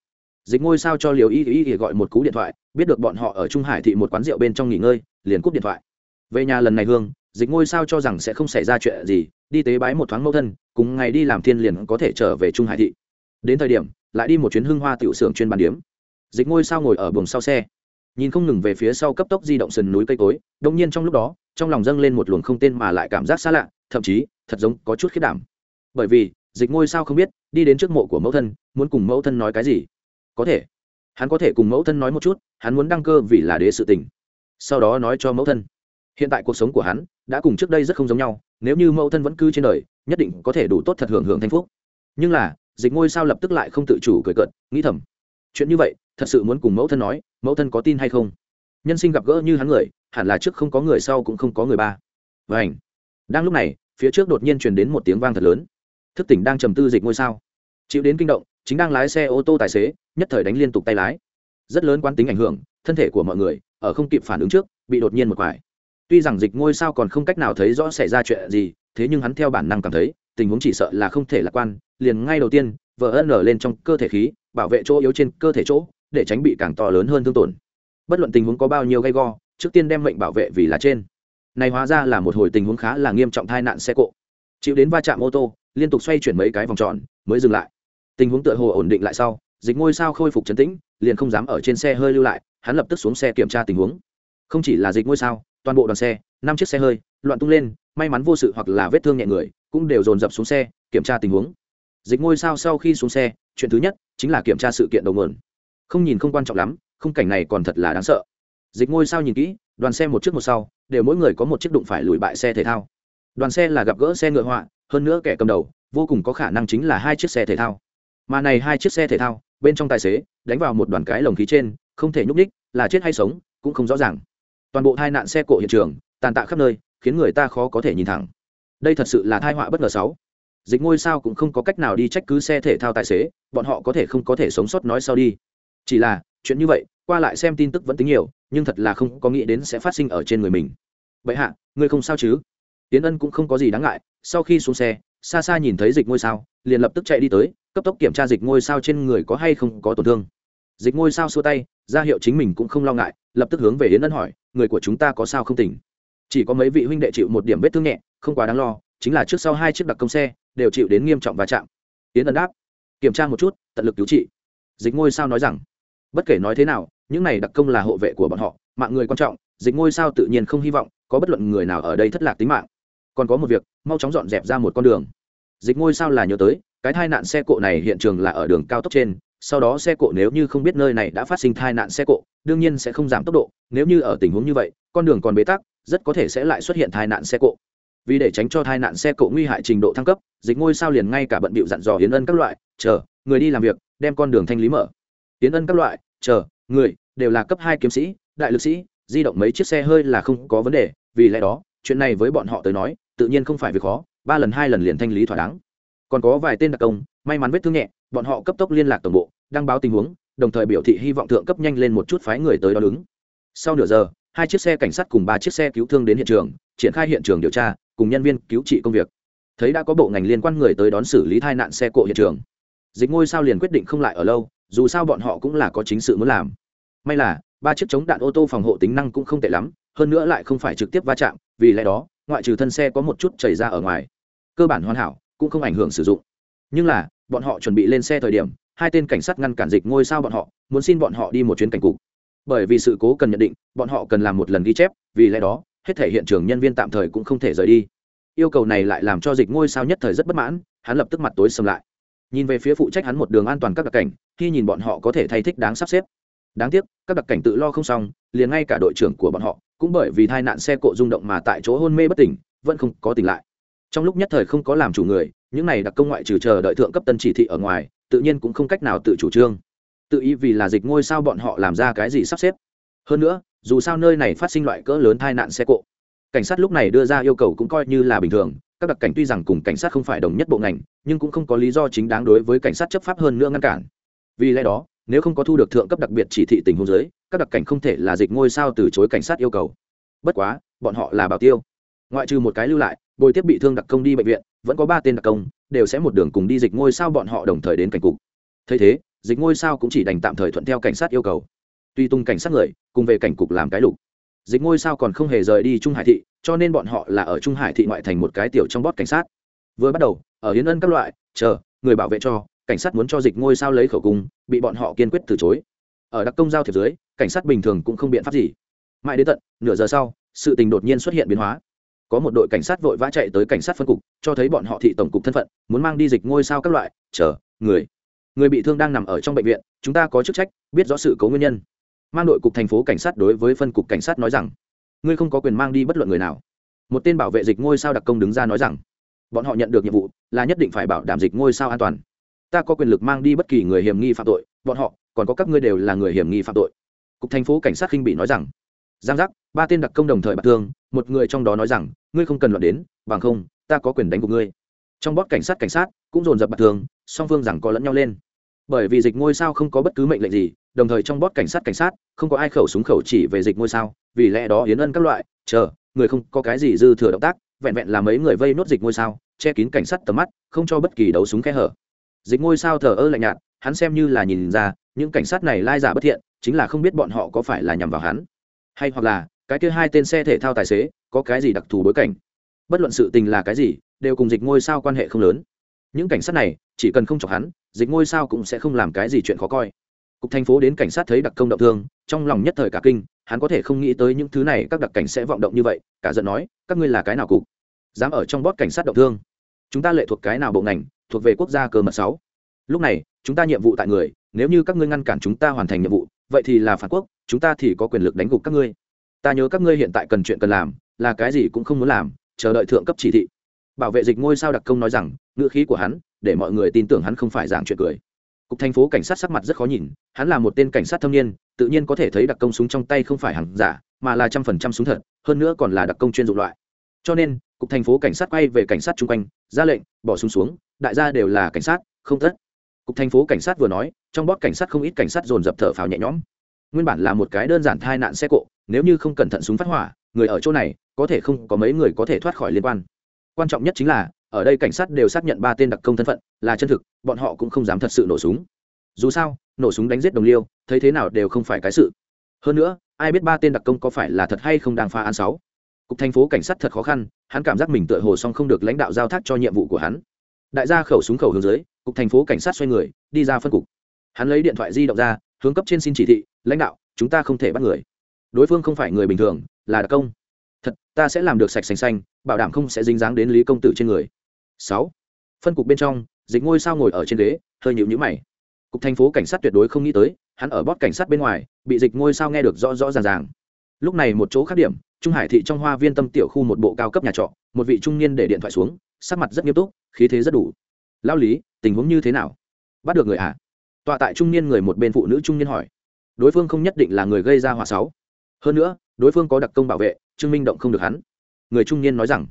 Dịch ngôi sao cho liều y y y gọi một cú điện thoại, biết được bọn họ ở trung hải thị một quán rượu bên trong nghỉ ngơi, liền cúp điện thoại. Về nhà lần này hương dịch ngôi sao cho rằng sẽ không xảy ra chuyện gì, đi tế bái một thoáng mẫu thân, cùng ngày đi làm thiên liền có thể trở về trung hải thị. Đến thời điểm, lại đi một chuyến hưng hoa tiểu xưởng chuyên bàn điếm. Dịch ngôi sao ngồi ở buồng sau xe, nhìn không ngừng về phía sau cấp tốc di động sườn núi cây cối đông nhiên trong lúc đó, trong lòng dâng lên một luồng không tên mà lại cảm giác xa lạ, thậm chí, thật giống có chút khiết đảm. Bởi vì, dịch ngôi sao không biết, đi đến trước mộ của mẫu thân, muốn cùng mẫu thân nói cái gì. Có thể. Hắn có thể cùng mẫu thân nói một chút, hắn muốn đăng cơ vì là đế sự tình. Sau đó nói cho mẫu thân. Hiện tại cuộc sống của hắn đã cùng trước đây rất không giống nhau, nếu như mẫu thân vẫn cư trên đời, nhất định có thể đủ tốt thật hưởng hưởng thanh phúc. Nhưng là, dịch ngôi sao lập tức lại không tự chủ cười cợt, nghĩ thầm, chuyện như vậy, thật sự muốn cùng mẫu thân nói, mẫu thân có tin hay không? Nhân sinh gặp gỡ như hắn người, hẳn là trước không có người sau cũng không có người ba. Vảnh đang lúc này, phía trước đột nhiên truyền đến một tiếng vang thật lớn. Thức tỉnh đang trầm tư dịch ngôi sao. Chịu đến kinh động, chính đang lái xe ô tô tài xế, nhất thời đánh liên tục tay lái. Rất lớn quán tính ảnh hưởng, thân thể của mọi người, ở không kịp phản ứng trước, bị đột nhiên một quải tuy rằng dịch ngôi sao còn không cách nào thấy rõ xảy ra chuyện gì, thế nhưng hắn theo bản năng cảm thấy, tình huống chỉ sợ là không thể lạc quan, liền ngay đầu tiên vợ ân nở lên trong cơ thể khí, bảo vệ chỗ yếu trên cơ thể chỗ, để tránh bị càng to lớn hơn thương tổn. Bất luận tình huống có bao nhiêu gay go, trước tiên đem mệnh bảo vệ vì là trên. Này hóa ra là một hồi tình huống khá là nghiêm trọng tai nạn xe cộ. Chịu đến va chạm ô tô, liên tục xoay chuyển mấy cái vòng tròn, mới dừng lại. Tình huống tựa hồ ổn định lại sau, dịch ngôi sao khôi phục chấn tĩnh, liền không dám ở trên xe hơi lưu lại, hắn lập tức xuống xe kiểm tra tình huống. Không chỉ là dịch ngôi sao toàn bộ đoàn xe, năm chiếc xe hơi, loạn tung lên, may mắn vô sự hoặc là vết thương nhẹ người, cũng đều dồn dập xuống xe, kiểm tra tình huống. Dịch ngôi sao sau khi xuống xe, chuyện thứ nhất chính là kiểm tra sự kiện đầu nguồn. Không nhìn không quan trọng lắm, khung cảnh này còn thật là đáng sợ. Dịch ngôi sao nhìn kỹ, đoàn xe một trước một sau, đều mỗi người có một chiếc đụng phải lùi bại xe thể thao. Đoàn xe là gặp gỡ xe ngựa họa, hơn nữa kẻ cầm đầu, vô cùng có khả năng chính là hai chiếc xe thể thao. Mà này hai chiếc xe thể thao, bên trong tài xế, đánh vào một đoàn cái lồng khí trên, không thể nhúc ních là chết hay sống, cũng không rõ ràng toàn bộ tai nạn xe cộ hiện trường, tàn tạ khắp nơi, khiến người ta khó có thể nhìn thẳng. Đây thật sự là tai họa bất ngờ sáu. Dịch ngôi sao cũng không có cách nào đi trách cứ xe thể thao tài xế, bọn họ có thể không có thể sống sót nói sau đi. Chỉ là, chuyện như vậy, qua lại xem tin tức vẫn tính nhiều, nhưng thật là không có nghĩ đến sẽ phát sinh ở trên người mình. Vậy hạ, ngươi không sao chứ? Tiến ân cũng không có gì đáng ngại, sau khi xuống xe, xa xa nhìn thấy dịch ngôi sao, liền lập tức chạy đi tới, cấp tốc kiểm tra dịch ngôi sao trên người có hay không có tổn thương dịch ngôi sao xua tay, ra hiệu chính mình cũng không lo ngại, lập tức hướng về yến ân hỏi, người của chúng ta có sao không tỉnh? Chỉ có mấy vị huynh đệ chịu một điểm vết thương nhẹ, không quá đáng lo, chính là trước sau hai chiếc đặc công xe, đều chịu đến nghiêm trọng va chạm. Yến ân đáp, kiểm tra một chút, tận lực cứu trị. Dịch ngôi sao nói rằng, bất kể nói thế nào, những này đặc công là hộ vệ của bọn họ, mạng người quan trọng, dịch ngôi sao tự nhiên không hy vọng có bất luận người nào ở đây thất lạc tính mạng. Còn có một việc, mau chóng dọn dẹp ra một con đường. Dịch ngôi sao là nhớ tới, cái tai nạn xe cộ này hiện trường là ở đường cao tốc trên sau đó xe cộ nếu như không biết nơi này đã phát sinh tai nạn xe cộ, đương nhiên sẽ không giảm tốc độ. Nếu như ở tình huống như vậy, con đường còn bế tắc, rất có thể sẽ lại xuất hiện tai nạn xe cộ. Vì để tránh cho tai nạn xe cộ nguy hại trình độ thăng cấp, dịch ngôi sao liền ngay cả bận bịu dặn dò hiến ân các loại, chờ, người đi làm việc, đem con đường thanh lý mở. Hiến ân các loại, chờ, người, đều là cấp hai kiếm sĩ, đại lực sĩ, di động mấy chiếc xe hơi là không có vấn đề, vì lẽ đó, chuyện này với bọn họ tới nói, tự nhiên không phải việc khó, ba lần hai lần liền thanh lý thỏa đáng. Còn có vài tên đặc công may mắn vết thương nhẹ, bọn họ cấp tốc liên lạc tổng bộ, đăng báo tình huống, đồng thời biểu thị hy vọng thượng cấp nhanh lên một chút phái người tới đó đứng sau nửa giờ, hai chiếc xe cảnh sát cùng ba chiếc xe cứu thương đến hiện trường, triển khai hiện trường điều tra, cùng nhân viên cứu trị công việc. Thấy đã có bộ ngành liên quan người tới đón xử lý tai nạn xe cộ hiện trường. Dịch ngôi sao liền quyết định không lại ở lâu, dù sao bọn họ cũng là có chính sự muốn làm. May là, ba chiếc chống đạn ô tô phòng hộ tính năng cũng không tệ lắm, hơn nữa lại không phải trực tiếp va chạm, vì lẽ đó, ngoại trừ thân xe có một chút chảy ra ở ngoài. Cơ bản hoàn hảo, cũng không ảnh hưởng sử dụng. Nhưng là bọn họ chuẩn bị lên xe thời điểm, hai tên cảnh sát ngăn cản dịch ngôi sao bọn họ, muốn xin bọn họ đi một chuyến cảnh cục. Bởi vì sự cố cần nhận định, bọn họ cần làm một lần ghi chép, vì lẽ đó, hết thể hiện trường nhân viên tạm thời cũng không thể rời đi. Yêu cầu này lại làm cho dịch ngôi sao nhất thời rất bất mãn, hắn lập tức mặt tối sầm lại. Nhìn về phía phụ trách hắn một đường an toàn các đặc cảnh, khi nhìn bọn họ có thể thay thích đáng sắp xếp. Đáng tiếc, các đặc cảnh tự lo không xong, liền ngay cả đội trưởng của bọn họ, cũng bởi vì tai nạn xe cộ rung động mà tại chỗ hôn mê bất tỉnh, vẫn không có tỉnh lại trong lúc nhất thời không có làm chủ người, những này đặc công ngoại trừ chờ đợi thượng cấp tân chỉ thị ở ngoài, tự nhiên cũng không cách nào tự chủ trương. Tự ý vì là dịch ngôi sao bọn họ làm ra cái gì sắp xếp. Hơn nữa, dù sao nơi này phát sinh loại cỡ lớn tai nạn xe cộ. Cảnh sát lúc này đưa ra yêu cầu cũng coi như là bình thường, các đặc cảnh tuy rằng cùng cảnh sát không phải đồng nhất bộ ngành, nhưng cũng không có lý do chính đáng đối với cảnh sát chấp pháp hơn nữa ngăn cản. Vì lẽ đó, nếu không có thu được thượng cấp đặc biệt chỉ thị tình huống giới các đặc cảnh không thể là dịch ngôi sao từ chối cảnh sát yêu cầu. Bất quá, bọn họ là bảo tiêu. Ngoại trừ một cái lưu lại bồi tiếp bị thương đặc công đi bệnh viện, vẫn có ba tên đặc công, đều sẽ một đường cùng đi dịch ngôi sao bọn họ đồng thời đến cảnh cục. Thấy thế, dịch ngôi sao cũng chỉ đành tạm thời thuận theo cảnh sát yêu cầu. Tuy tung cảnh sát người, cùng về cảnh cục làm cái lục. Dịch ngôi sao còn không hề rời đi trung hải thị, cho nên bọn họ là ở trung hải thị ngoại thành một cái tiểu trong bót cảnh sát. Vừa bắt đầu, ở hiến ân các loại, chờ, người bảo vệ cho, cảnh sát muốn cho dịch ngôi sao lấy khẩu cung, bị bọn họ kiên quyết từ chối. Ở đặc công giao thiệp dưới, cảnh sát bình thường cũng không biện pháp gì. Mãi đến tận nửa giờ sau, sự tình đột nhiên xuất hiện biến hóa có một đội cảnh sát vội vã chạy tới cảnh sát phân cục, cho thấy bọn họ thị tổng cục thân phận, muốn mang đi dịch ngôi sao các loại. Chờ, người người bị thương đang nằm ở trong bệnh viện, chúng ta có chức trách, biết rõ sự cố nguyên nhân. Mang đội cục thành phố cảnh sát đối với phân cục cảnh sát nói rằng, ngươi không có quyền mang đi bất luận người nào. Một tên bảo vệ dịch ngôi sao đặc công đứng ra nói rằng, bọn họ nhận được nhiệm vụ là nhất định phải bảo đảm dịch ngôi sao an toàn. Ta có quyền lực mang đi bất kỳ người hiểm nghi phạm tội, bọn họ, còn có các ngươi đều là người hiểm nghi phạm tội. Cục thành phố cảnh sát khinh bị nói rằng giang giác, ba tên đặc công đồng thời bạc thương, một người trong đó nói rằng, ngươi không cần loạn đến, bằng không, ta có quyền đánh của ngươi. Trong bót cảnh sát cảnh sát cũng dồn dập bạc thương, song phương rằng có lẫn nhau lên. Bởi vì dịch ngôi sao không có bất cứ mệnh lệnh gì, đồng thời trong bót cảnh sát cảnh sát, không có ai khẩu súng khẩu chỉ về dịch ngôi sao, vì lẽ đó hiến ân các loại, chờ, người không có cái gì dư thừa động tác, vẹn vẹn là mấy người vây nốt dịch ngôi sao, che kín cảnh sát tầm mắt, không cho bất kỳ đấu súng khe hở. Dịch ngôi sao thờ ơ lạnh nhạt, hắn xem như là nhìn ra, những cảnh sát này lai giả bất thiện, chính là không biết bọn họ có phải là nhằm vào hắn hay hoặc là, cái kia hai tên xe thể thao tài xế, có cái gì đặc thù bối cảnh? Bất luận sự tình là cái gì, đều cùng dịch ngôi sao quan hệ không lớn. Những cảnh sát này, chỉ cần không chọc hắn, dịch ngôi sao cũng sẽ không làm cái gì chuyện khó coi. Cục thành phố đến cảnh sát thấy đặc công động thương, trong lòng nhất thời cả kinh, hắn có thể không nghĩ tới những thứ này, các đặc cảnh sẽ vọng động như vậy, cả giận nói, các ngươi là cái nào cục? Dám ở trong bót cảnh sát động thương. Chúng ta lệ thuộc cái nào bộ ngành, thuộc về quốc gia cơ mật sáu. Lúc này, chúng ta nhiệm vụ tại người, nếu như các ngươi ngăn cản chúng ta hoàn thành nhiệm vụ vậy thì là phản quốc, chúng ta thì có quyền lực đánh gục các ngươi. Ta nhớ các ngươi hiện tại cần chuyện cần làm, là cái gì cũng không muốn làm, chờ đợi thượng cấp chỉ thị. Bảo vệ dịch ngôi sao đặc công nói rằng, ngữ khí của hắn, để mọi người tin tưởng hắn không phải giảng chuyện cười. Cục thành phố cảnh sát sắc mặt rất khó nhìn, hắn là một tên cảnh sát thâm niên, tự nhiên có thể thấy đặc công súng trong tay không phải hàng giả, mà là trăm phần trăm súng thật, hơn nữa còn là đặc công chuyên dụng loại. Cho nên, cục thành phố cảnh sát quay về cảnh sát chung quanh, ra lệnh, bỏ súng xuống, đại gia đều là cảnh sát, không tất cục thành phố cảnh sát vừa nói, trong bót cảnh sát không ít cảnh sát dồn dập thở phào nhẹ nhõm. Nguyên bản là một cái đơn giản thai nạn xe cộ, nếu như không cẩn thận súng phát hỏa, người ở chỗ này, có thể không có mấy người có thể thoát khỏi liên quan. Quan trọng nhất chính là, ở đây cảnh sát đều xác nhận ba tên đặc công thân phận, là chân thực, bọn họ cũng không dám thật sự nổ súng. Dù sao, nổ súng đánh giết đồng liêu, thấy thế nào đều không phải cái sự. Hơn nữa, ai biết ba tên đặc công có phải là thật hay không đang phá án sáu. Cục thành phố cảnh sát thật khó khăn, hắn cảm giác mình tựa hồ song không được lãnh đạo giao thác cho nhiệm vụ của hắn. Đại gia khẩu súng khẩu hướng dưới cục thành phố cảnh sát xoay người, đi ra phân cục. Hắn lấy điện thoại di động ra, hướng cấp trên xin chỉ thị, lãnh đạo, chúng ta không thể bắt người. Đối phương không phải người bình thường, là đặc công. Thật, ta sẽ làm được sạch xanh xanh, bảo đảm không sẽ dính dáng đến lý công tử trên người. Sáu. Phân cục bên trong, dịch ngôi sao ngồi ở trên ghế, hơi nhịu nhữ mày. Cục thành phố cảnh sát tuyệt đối không nghĩ tới, hắn ở bót cảnh sát bên ngoài, bị dịch ngôi sao nghe được rõ rõ ràng ràng. Lúc này một chỗ khác điểm, trung hải thị trong hoa viên tâm tiểu khu một bộ cao cấp nhà trọ, một vị trung niên để điện thoại xuống, sắc mặt rất nghiêm túc, khí thế rất đủ lao lý, tình huống như thế nào? Bắt được người à? Tọa tại trung niên người một bên phụ nữ trung niên hỏi. Đối phương không nhất định là người gây ra hỏa sáu hơn nữa, đối phương có đặc công bảo vệ, chứng minh động không được hắn. Người trung niên nói rằng,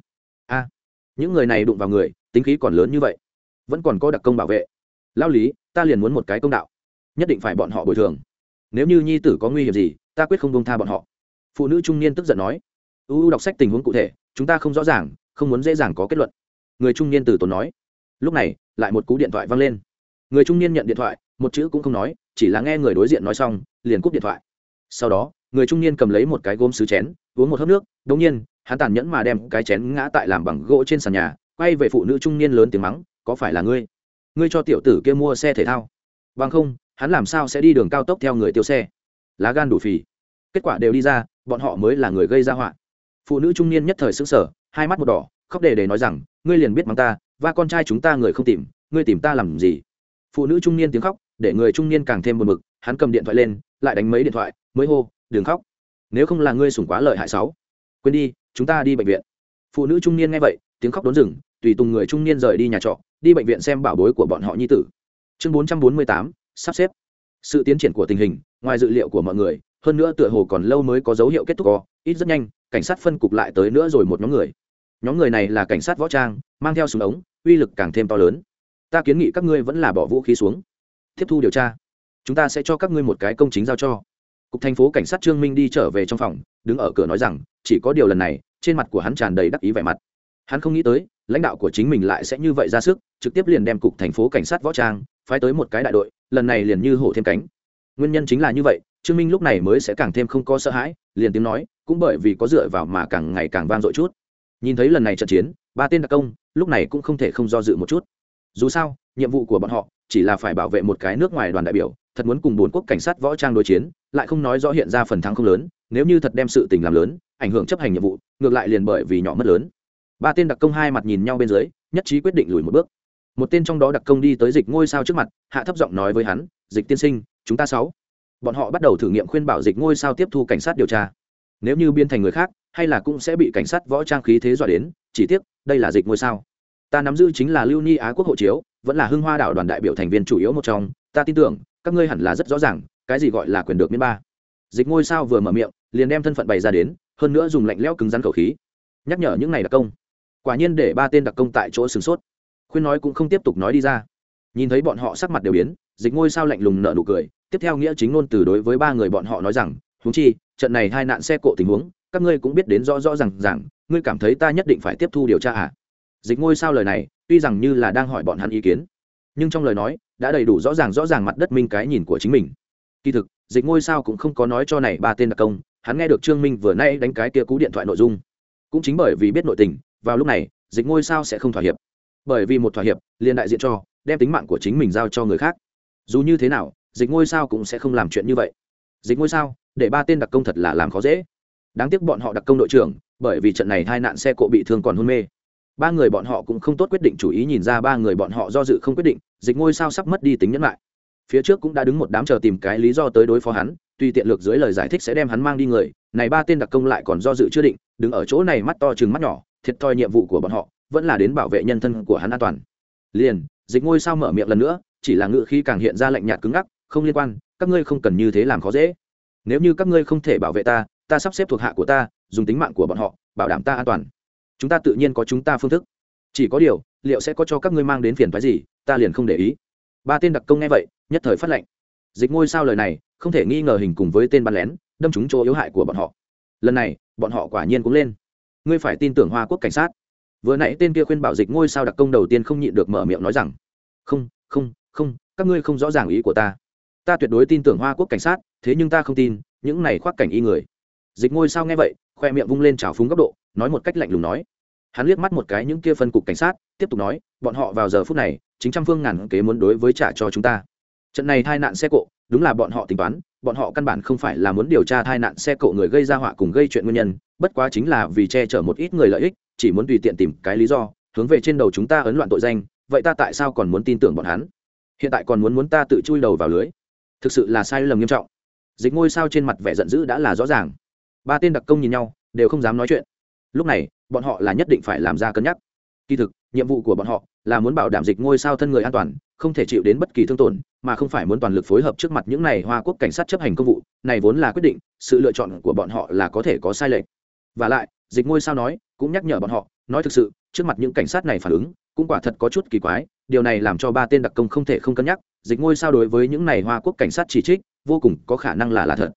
a, những người này đụng vào người, tính khí còn lớn như vậy, vẫn còn có đặc công bảo vệ. Lao lý, ta liền muốn một cái công đạo, nhất định phải bọn họ bồi thường. Nếu như nhi tử có nguy hiểm gì, ta quyết không công tha bọn họ. Phụ nữ trung niên tức giận nói. Uu đọc sách tình huống cụ thể, chúng ta không rõ ràng, không muốn dễ dàng có kết luận. Người trung niên từ tốn nói lúc này, lại một cú điện thoại vang lên. Người trung niên nhận điện thoại, một chữ cũng không nói, chỉ là nghe người đối diện nói xong, liền cúp điện thoại. Sau đó, người trung niên cầm lấy một cái gốm sứ chén, uống một hớp nước, đống nhiên, hắn tàn nhẫn mà đem cái chén ngã tại làm bằng gỗ trên sàn nhà, quay về phụ nữ trung niên lớn tiếng mắng, có phải là ngươi? Ngươi cho tiểu tử kia mua xe thể thao. Bằng không, hắn làm sao sẽ đi đường cao tốc theo người tiêu xe? Lá gan đủ phì. Kết quả đều đi ra, bọn họ mới là người gây ra họa. Phụ nữ trung niên nhất thời xứng sở hai mắt một đỏ, khóc đề để nói rằng, ngươi liền biết mắng ta và con trai chúng ta người không tìm, ngươi tìm ta làm gì? Phụ nữ trung niên tiếng khóc, để người trung niên càng thêm buồn bực, hắn cầm điện thoại lên, lại đánh mấy điện thoại, mới hô, đừng khóc. Nếu không là ngươi sủng quá lợi hại sáu, quên đi, chúng ta đi bệnh viện. Phụ nữ trung niên nghe vậy, tiếng khóc đốn rừng, tùy tùng người trung niên rời đi nhà trọ, đi bệnh viện xem bảo bối của bọn họ nhi tử. Chương bốn trăm bốn mươi tám, sắp xếp. Sự tiến triển của tình hình, ngoài dự liệu của mọi người, hơn nữa tựa hồ còn lâu mới có dấu hiệu kết thúc co ít rất nhanh, cảnh sát phân cục lại tới nữa rồi một nhóm người. Nhóm người này là cảnh sát võ trang, mang theo súng ống uy lực càng thêm to lớn. Ta kiến nghị các ngươi vẫn là bỏ vũ khí xuống. Tiếp thu điều tra. Chúng ta sẽ cho các ngươi một cái công chính giao cho. Cục thành phố cảnh sát trương minh đi trở về trong phòng, đứng ở cửa nói rằng, chỉ có điều lần này, trên mặt của hắn tràn đầy đắc ý vẻ mặt. Hắn không nghĩ tới, lãnh đạo của chính mình lại sẽ như vậy ra sức, trực tiếp liền đem cục thành phố cảnh sát võ trang, phái tới một cái đại đội, lần này liền như hổ thêm cánh. Nguyên nhân chính là như vậy, trương minh lúc này mới sẽ càng thêm không có sợ hãi, liền tiếng nói, cũng bởi vì có dựa vào mà càng ngày càng vang dội chút. Nhìn thấy lần này trận chiến, ba tên đặc công lúc này cũng không thể không do dự một chút. Dù sao, nhiệm vụ của bọn họ chỉ là phải bảo vệ một cái nước ngoài đoàn đại biểu, thật muốn cùng bốn quốc cảnh sát võ trang đối chiến, lại không nói rõ hiện ra phần thắng không lớn, nếu như thật đem sự tình làm lớn, ảnh hưởng chấp hành nhiệm vụ, ngược lại liền bởi vì nhỏ mất lớn. Ba tên đặc công hai mặt nhìn nhau bên dưới, nhất trí quyết định lùi một bước. Một tên trong đó đặc công đi tới dịch ngôi sao trước mặt, hạ thấp giọng nói với hắn, dịch tiên sinh, chúng ta sáu. Bọn họ bắt đầu thử nghiệm khuyên bảo dịch ngôi sao tiếp thu cảnh sát điều tra. Nếu như biên thành người khác, hay là cũng sẽ bị cảnh sát võ trang khí thế dọa đến, chỉ tiếc, đây là dịch ngôi sao ta nắm giữ chính là lưu ni á quốc hộ chiếu, vẫn là hưng hoa đảo đoàn đại biểu thành viên chủ yếu một trong. Ta tin tưởng, các ngươi hẳn là rất rõ ràng, cái gì gọi là quyền được miên ba. Dịch ngôi sao vừa mở miệng, liền đem thân phận bày ra đến, hơn nữa dùng lạnh lẽo cứng rắn khẩu khí. Nhắc nhở những này đặc công. Quả nhiên để ba tên đặc công tại chỗ sửng sốt. Khuyên nói cũng không tiếp tục nói đi ra. Nhìn thấy bọn họ sắc mặt đều biến, dịch ngôi sao lạnh lùng nở nụ cười, tiếp theo nghĩa chính ngôn từ đối với ba người bọn họ nói rằng, huống chi, trận này hai nạn xe cộ tình huống, các ngươi cũng biết đến rõ rõ rằng rằng ngươi cảm thấy ta nhất định phải tiếp thu điều tra à? Dịch ngôi sao lời này, tuy rằng như là đang hỏi bọn hắn ý kiến, nhưng trong lời nói, đã đầy đủ rõ ràng rõ ràng mặt đất minh cái nhìn của chính mình. Kỳ thực, dịch ngôi sao cũng không có nói cho này ba tên đặc công, hắn nghe được trương minh vừa nay đánh cái kia cú điện thoại nội dung. Cũng chính bởi vì biết nội tình, vào lúc này, dịch ngôi sao sẽ không thỏa hiệp. Bởi vì một thỏa hiệp, liền đại diện cho, đem tính mạng của chính mình giao cho người khác. Dù như thế nào, dịch ngôi sao cũng sẽ không làm chuyện như vậy. Dịch ngôi sao, để ba tên đặc công thật là làm khó dễ. Đáng tiếc bọn họ đặc công đội trưởng, bởi vì trận này hai nạn xe cộ bị thương còn hôn mê ba người bọn họ cũng không tốt quyết định chủ ý nhìn ra ba người bọn họ do dự không quyết định, dịch ngôi sao sắp mất đi tính nhẫn lại. Phía trước cũng đã đứng một đám chờ tìm cái lý do tới đối phó hắn, tuy tiện lược dưới lời giải thích sẽ đem hắn mang đi người, này ba tên đặc công lại còn do dự chưa định, đứng ở chỗ này mắt to chừng mắt nhỏ, thiệt thòi nhiệm vụ của bọn họ, vẫn là đến bảo vệ nhân thân của hắn an toàn. Liền, dịch ngôi sao mở miệng lần nữa, chỉ là ngự khí càng hiện ra lạnh nhạt cứng ngắc, không liên quan, các ngươi không cần như thế làm khó dễ. Nếu như các ngươi không thể bảo vệ ta ta sắp xếp thuộc hạ của ta, dùng tính mạng của bọn họ, bảo đảm ta an toàn chúng ta tự nhiên có chúng ta phương thức. Chỉ có điều, liệu sẽ có cho các ngươi mang đến phiền phái gì, ta liền không để ý. Ba tên đặc công nghe vậy, nhất thời phát lệnh. Dịch ngôi sao lời này, không thể nghi ngờ hình cùng với tên bắn lén, đâm trúng chỗ yếu hại của bọn họ. Lần này, bọn họ quả nhiên cũng lên. Ngươi phải tin tưởng hoa quốc cảnh sát. Vừa nãy tên kia khuyên bảo dịch ngôi sao đặc công đầu tiên không nhịn được mở miệng nói rằng, không không không, các ngươi không rõ ràng ý của ta. Ta tuyệt đối tin tưởng hoa quốc cảnh sát, thế nhưng ta không tin, những này khoác cảnh y người. Dịch ngôi sao nghe vậy khoe miệng vung lên trào phúng góc độ, nói một cách lạnh lùng nói. Hắn liếc mắt một cái những kia phân cục cảnh sát, tiếp tục nói, bọn họ vào giờ phút này, chính trăm phương ngàn kế muốn đối với trả cho chúng ta. Trận này tai nạn xe cộ, đúng là bọn họ tính toán, bọn họ căn bản không phải là muốn điều tra tai nạn xe cộ người gây ra họa cùng gây chuyện nguyên nhân, bất quá chính là vì che chở một ít người lợi ích, chỉ muốn tùy tiện tìm cái lý do, hướng về trên đầu chúng ta ấn loạn tội danh, vậy ta tại sao còn muốn tin tưởng bọn hắn? Hiện tại còn muốn muốn ta tự chui đầu vào lưới. Thực sự là sai lầm nghiêm trọng. Dịch ngôi sao trên mặt vẻ giận dữ đã là rõ ràng ba tên đặc công nhìn nhau, đều không dám nói chuyện. Lúc này, bọn họ là nhất định phải làm ra cân nhắc. Kỳ thực, nhiệm vụ của bọn họ là muốn bảo đảm dịch ngôi sao thân người an toàn, không thể chịu đến bất kỳ thương tổn, mà không phải muốn toàn lực phối hợp trước mặt những này hoa quốc cảnh sát chấp hành công vụ. Này vốn là quyết định, sự lựa chọn của bọn họ là có thể có sai lệch. Và lại, dịch ngôi sao nói, cũng nhắc nhở bọn họ, nói thực sự, trước mặt những cảnh sát này phản ứng, cũng quả thật có chút kỳ quái, điều này làm cho ba tên đặc công không thể không cân nhắc. Dịch ngôi sao đối với những này hoa quốc cảnh sát chỉ trích, vô cùng có khả năng là là thật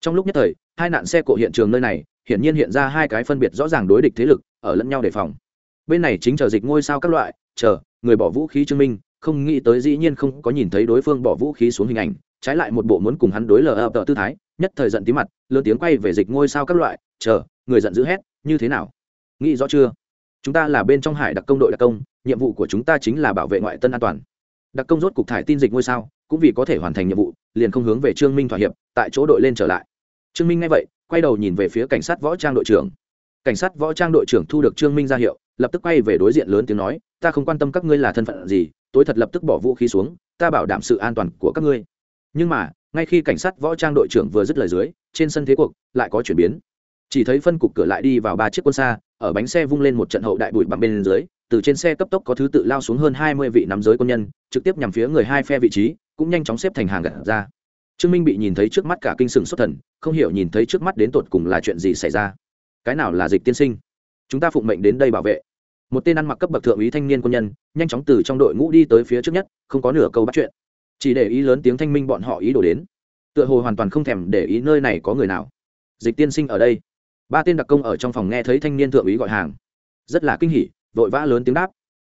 trong lúc nhất thời, hai nạn xe cộ hiện trường nơi này, hiển nhiên hiện ra hai cái phân biệt rõ ràng đối địch thế lực, ở lẫn nhau đề phòng. Bên này chính chờ dịch ngôi sao các loại, chờ, người bỏ vũ khí chứng minh, không nghĩ tới dĩ nhiên không có nhìn thấy đối phương bỏ vũ khí xuống hình ảnh, trái lại một bộ muốn cùng hắn đối lờ ập tư thái, nhất thời giận tí mặt, lớn tiếng quay về dịch ngôi sao các loại, chờ, người giận dữ hét, như thế nào? Nghĩ rõ chưa? Chúng ta là bên trong hải đặc công đội đặc công, nhiệm vụ của chúng ta chính là bảo vệ ngoại tân an toàn. Đặc công rốt cục thải tin dịch ngôi sao, cũng vì có thể hoàn thành nhiệm vụ liền không hướng về trương minh thỏa hiệp, tại chỗ đội lên trở lại. Trương minh nghe vậy, quay đầu nhìn về phía cảnh sát võ trang đội trưởng. Cảnh sát võ trang đội trưởng thu được trương minh ra hiệu, lập tức quay về đối diện lớn tiếng nói, ta không quan tâm các ngươi là thân phận gì, tối thật lập tức bỏ vũ khí xuống, ta bảo đảm sự an toàn của các ngươi. Nhưng mà, ngay khi cảnh sát võ trang đội trưởng vừa dứt lời dưới, trên sân thế cuộc lại có chuyển biến. Chỉ thấy phân cục cửa lại đi vào ba chiếc quân xa, ở bánh xe vung lên một trận hậu đại bụi bằng bên dưới, từ trên xe cấp tốc có thứ tự lao xuống hơn hai mươi vị nắm giới quân nhân, trực tiếp nhằm phía người hai phe vị trí cũng nhanh chóng xếp thành hàng gặt ra. Trương minh bị nhìn thấy trước mắt cả kinh sừng xuất thần, không hiểu nhìn thấy trước mắt đến tột cùng là chuyện gì xảy ra. Cái nào là dịch tiên sinh? Chúng ta phụng mệnh đến đây bảo vệ. Một tên ăn mặc cấp bậc thượng úy thanh niên quân nhân, nhanh chóng từ trong đội ngũ đi tới phía trước nhất, không có nửa câu bắt chuyện. Chỉ để ý lớn tiếng thanh minh bọn họ ý đổ đến. Tựa hồ hoàn toàn không thèm để ý nơi này có người nào. Dịch tiên sinh ở đây. Ba tên đặc công ở trong phòng nghe thấy thanh niên thượng úy gọi hàng. Rất là kinh hỉ, vội vã lớn tiếng đáp.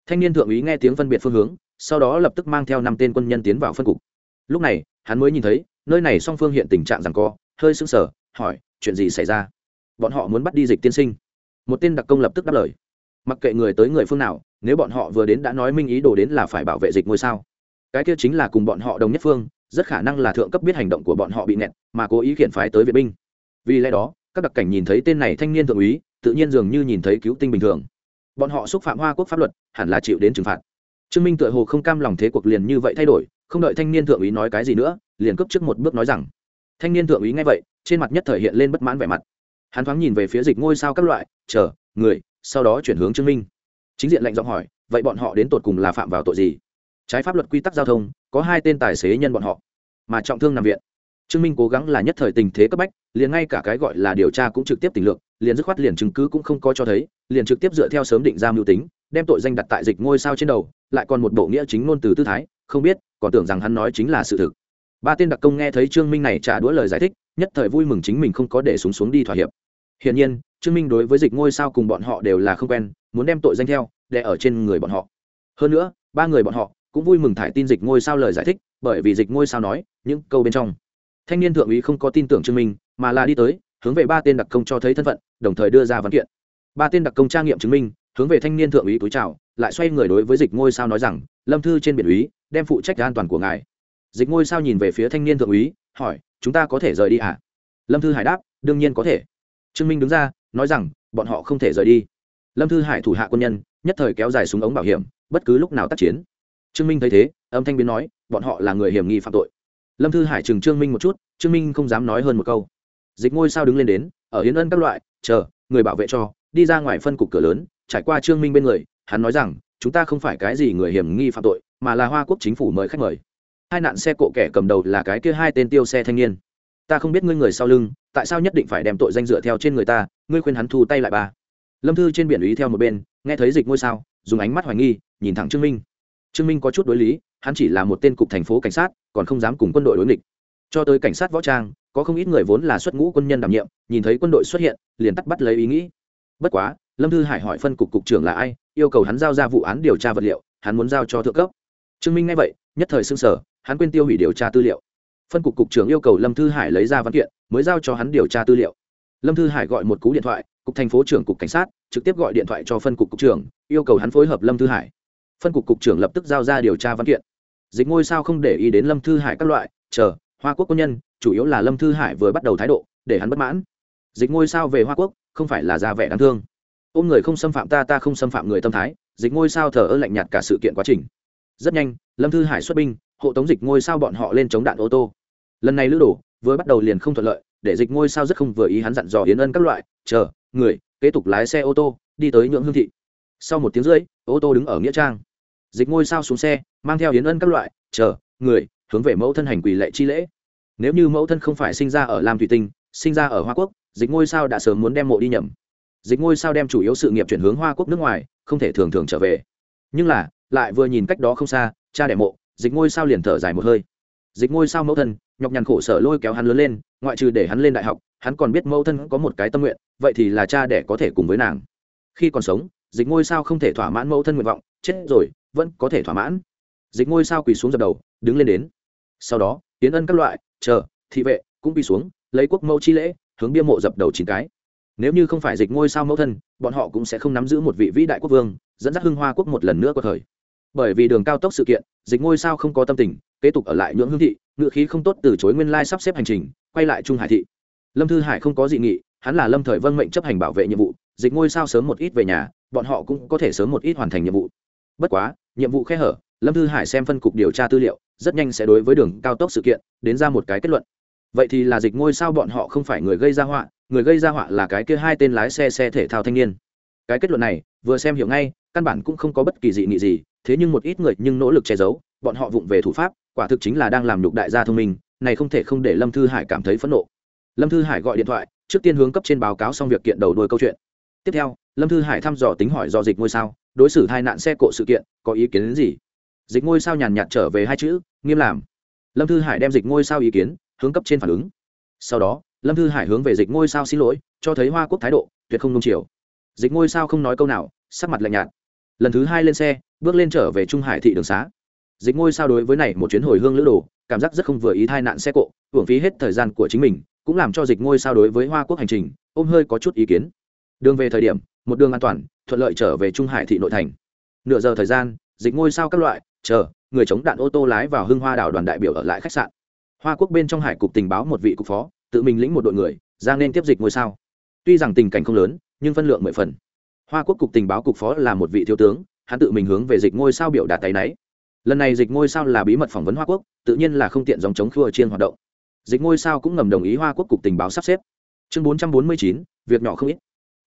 Thanh niên thượng úy nghe tiếng phân biệt phương hướng sau đó lập tức mang theo năm tên quân nhân tiến vào phân cục. Lúc này, hắn mới nhìn thấy, nơi này song phương hiện tình trạng rằng co, hơi sững sờ, hỏi, chuyện gì xảy ra? Bọn họ muốn bắt đi dịch tiên sinh. Một tên đặc công lập tức đáp lời, mặc kệ người tới người phương nào, nếu bọn họ vừa đến đã nói minh ý đồ đến là phải bảo vệ dịch ngôi sao. Cái kia chính là cùng bọn họ đồng nhất phương, rất khả năng là thượng cấp biết hành động của bọn họ bị nẹt, mà cố ý khiển phái tới viện binh. Vì lẽ đó, các đặc cảnh nhìn thấy tên này thanh niên thượng úy, tự nhiên dường như nhìn thấy cứu tinh bình thường. Bọn họ xúc phạm hoa quốc pháp luật, hẳn là chịu đến trừng phạt trương minh tựa hồ không cam lòng thế cuộc liền như vậy thay đổi, không đợi thanh niên thượng úy nói cái gì nữa, liền cấp trước một bước nói rằng, thanh niên thượng úy nghe vậy, trên mặt nhất thời hiện lên bất mãn vẻ mặt. Hắn thoáng nhìn về phía dịch ngôi sao các loại, chờ, người, sau đó chuyển hướng trương minh. Chính diện lệnh giọng hỏi, vậy bọn họ đến tột cùng là phạm vào tội gì? Trái pháp luật quy tắc giao thông, có hai tên tài xế nhân bọn họ, mà trọng thương nằm viện. Trương minh cố gắng là nhất thời tình thế cấp bách, liền ngay cả cái gọi là điều tra cũng trực tiếp tình lượng liền dứt khoát liền chứng cứ cũng không có cho thấy, liền trực tiếp dựa theo sớm định ra mưu tính, đem tội danh đặt tại dịch ngôi sao trên đầu lại còn một bộ nghĩa chính ngôn từ tư thái, không biết, còn tưởng rằng hắn nói chính là sự thực. Ba tên đặc công nghe thấy trương minh này trả đũa lời giải thích, nhất thời vui mừng chính mình không có để súng xuống đi thỏa hiệp. Hiển nhiên, trương minh đối với dịch ngôi sao cùng bọn họ đều là không quen, muốn đem tội danh theo để ở trên người bọn họ. Hơn nữa, ba người bọn họ cũng vui mừng thải tin dịch ngôi sao lời giải thích, bởi vì dịch ngôi sao nói những câu bên trong. Thanh niên thượng úy không có tin tưởng trương minh, mà là đi tới, hướng về ba tên đặc công cho thấy thân phận, đồng thời đưa ra văn kiện. Ba tên đặc công tra nghiệm chứng minh hướng về thanh niên thượng úy túi chào, lại xoay người đối với dịch ngôi sao nói rằng, lâm thư trên biển úy, đem phụ trách an toàn của ngài. Dịch ngôi sao nhìn về phía thanh niên thượng úy, hỏi, chúng ta có thể rời đi à? Lâm thư hải đáp, đương nhiên có thể. Trương minh đứng ra, nói rằng, bọn họ không thể rời đi. Lâm thư hải thủ hạ quân nhân, nhất thời kéo dài súng ống bảo hiểm, bất cứ lúc nào tác chiến. Trương minh thấy thế, âm thanh biến nói, bọn họ là người hiểm nghi phạm tội. Lâm thư hải chừng trương minh một chút, trương minh không dám nói hơn một câu. Dịch ngôi sao đứng lên đến, ở hiến ân các loại, chờ, người bảo vệ cho, đi ra ngoài phân cục cửa lớn trải qua trương minh bên người, hắn nói rằng, chúng ta không phải cái gì người hiểm nghi phạm tội, mà là hoa quốc chính phủ mời khách mời. Hai nạn xe cộ kẻ cầm đầu là cái kia hai tên tiêu xe thanh niên. Ta không biết ngươi người sau lưng, tại sao nhất định phải đem tội danh dựa theo trên người ta, ngươi khuyên hắn thu tay lại ba. Lâm thư trên biển ý theo một bên, nghe thấy dịch ngôi sao, dùng ánh mắt hoài nghi, nhìn thẳng trương minh. Trương minh có chút đối lý, hắn chỉ là một tên cục thành phố cảnh sát, còn không dám cùng quân đội đối nghịch. Cho tới cảnh sát võ trang, có không ít người vốn là xuất ngũ quân nhân đảm nhiệm, nhìn thấy quân đội xuất hiện, liền tắt bắt lấy ý nghĩ. Bất quá lâm thư hải hỏi phân cục cục trưởng là ai, yêu cầu hắn giao ra vụ án điều tra vật liệu, hắn muốn giao cho thượng cấp. Trương minh nghe vậy, nhất thời xưng sở hắn quên tiêu hủy điều tra tư liệu. Phân cục cục trưởng yêu cầu lâm thư hải lấy ra văn kiện, mới giao cho hắn điều tra tư liệu. Lâm thư hải gọi một cú điện thoại, cục thành phố trưởng cục cảnh sát, trực tiếp gọi điện thoại cho phân cục cục trưởng, yêu cầu hắn phối hợp lâm thư hải. Phân cục cục trưởng lập tức giao ra điều tra văn kiện. Dịch ngôi sao không để ý đến lâm thư hải các loại, chờ, hoa quốc quân nhân, chủ yếu là lâm thư hải vừa bắt đầu thái độ, để hắn bất mãn. Dịch ngôi sao về hoa quốc, không phải là ra vẻ đáng thương ôm người không xâm phạm ta ta không xâm phạm người tâm thái, dịch ngôi sao thờ ơ lạnh nhạt cả sự kiện quá trình. Rất nhanh, lâm thư hải xuất binh, hộ tống dịch ngôi sao bọn họ lên chống đạn ô tô. Lần này lữ đồ, vừa bắt đầu liền không thuận lợi, để dịch ngôi sao rất không vừa ý hắn dặn dò hiến ân các loại, chờ, người, kế tục lái xe ô tô, đi tới nhượng hương thị. Sau một tiếng rưỡi, ô tô đứng ở nghĩa trang. Dịch ngôi sao xuống xe, mang theo hiến ân các loại, chờ, người, hướng về mẫu thân hành quỳ lệ chi lễ. Nếu như mẫu thân không phải sinh ra ở lam thủy tinh, sinh ra ở hoa quốc, dịch ngôi sao đã sớm muốn đem mộ đi nhầm dịch ngôi sao đem chủ yếu sự nghiệp chuyển hướng hoa quốc nước ngoài, không thể thường thường trở về. Nhưng là, lại vừa nhìn cách đó không xa, cha đẻ mộ, dịch ngôi sao liền thở dài một hơi. Dịch ngôi sao mẫu thân, nhọc nhằn khổ sở lôi kéo hắn lớn lên, ngoại trừ để hắn lên đại học, hắn còn biết mẫu thân có một cái tâm nguyện, vậy thì là cha đẻ có thể cùng với nàng. Khi còn sống, dịch ngôi sao không thể thỏa mãn mẫu thân nguyện vọng, chết rồi, vẫn có thể thỏa mãn. Dịch ngôi sao quỳ xuống dập đầu, đứng lên đến. Sau đó tiến ân các loại, chờ, thị vệ, cũng quỳ xuống, lấy quốc mẫu chi lễ, hướng bia mộ dập đầu chín cái nếu như không phải dịch ngôi sao mẫu thân, bọn họ cũng sẽ không nắm giữ một vị vĩ đại quốc vương, dẫn dắt hưng hoa quốc một lần nữa cuộc thời. Bởi vì đường cao tốc sự kiện, dịch ngôi sao không có tâm tình, kế tục ở lại nhưỡng hương thị ngự khí không tốt từ chối nguyên lai sắp xếp hành trình, quay lại trung hải thị. Lâm thư hải không có dị nghị, hắn là lâm thời vân mệnh chấp hành bảo vệ nhiệm vụ, dịch ngôi sao sớm một ít về nhà, bọn họ cũng có thể sớm một ít hoàn thành nhiệm vụ. Bất quá, nhiệm vụ khe hở, lâm thư hải xem phân cục điều tra tư liệu, rất nhanh sẽ đối với đường cao tốc sự kiện, đến ra một cái kết luận. Vậy thì là dịch ngôi sao bọn họ không phải người gây ra họa người gây ra họa là cái kia hai tên lái xe xe thể thao thanh niên. Cái kết luận này, vừa xem hiểu ngay, căn bản cũng không có bất kỳ dị nghị gì, thế nhưng một ít người nhưng nỗ lực che giấu, bọn họ vụng về thủ pháp, quả thực chính là đang làm nhục đại gia thông minh, này không thể không để lâm thư hải cảm thấy phẫn nộ. Lâm thư hải gọi điện thoại, trước tiên hướng cấp trên báo cáo xong việc kiện đầu đuôi câu chuyện. Tiếp theo, lâm thư hải thăm dò tính hỏi do dịch ngôi sao, đối xử hai nạn xe cộ sự kiện, có ý kiến đến gì? Dịch ngôi sao nhàn nhạt trở về hai chữ, nghiêm làm. Lâm thư hải đem dịch ngôi sao ý kiến, hướng cấp trên phản ứng. Sau đó lâm thư hải hướng về dịch ngôi sao xin lỗi, cho thấy hoa quốc thái độ, tuyệt không nung chiều. Dịch ngôi sao không nói câu nào, sắc mặt lạnh nhạt. Lần thứ hai lên xe, bước lên trở về trung hải thị đường xá. Dịch ngôi sao đối với này một chuyến hồi hương lữ đồ, cảm giác rất không vừa ý thai nạn xe cộ, hưởng phí hết thời gian của chính mình, cũng làm cho dịch ngôi sao đối với hoa quốc hành trình, ôm hơi có chút ý kiến. Đường về thời điểm, một đường an toàn, thuận lợi trở về trung hải thị nội thành. Nửa giờ thời gian, dịch ngôi sao các loại, chờ, người chống đạn ô tô lái vào hưng hoa đảo đoàn đại biểu ở lại khách sạn. Hoa quốc bên trong hải cục tình báo một vị cục phó tự mình lĩnh một đội người, ra nên tiếp dịch ngôi sao. Tuy rằng tình cảnh không lớn, nhưng phân lượng mười phần. Hoa quốc cục tình báo cục phó là một vị thiếu tướng, hắn tự mình hướng về dịch ngôi sao biểu đạt tay náy. Lần này dịch ngôi sao là bí mật phỏng vấn hoa quốc, tự nhiên là không tiện dòng chống khua chiên hoạt động. Dịch ngôi sao cũng ngầm đồng ý hoa quốc cục tình báo sắp xếp. Chương bốn trăm bốn mươi chín, việc nhỏ không ít.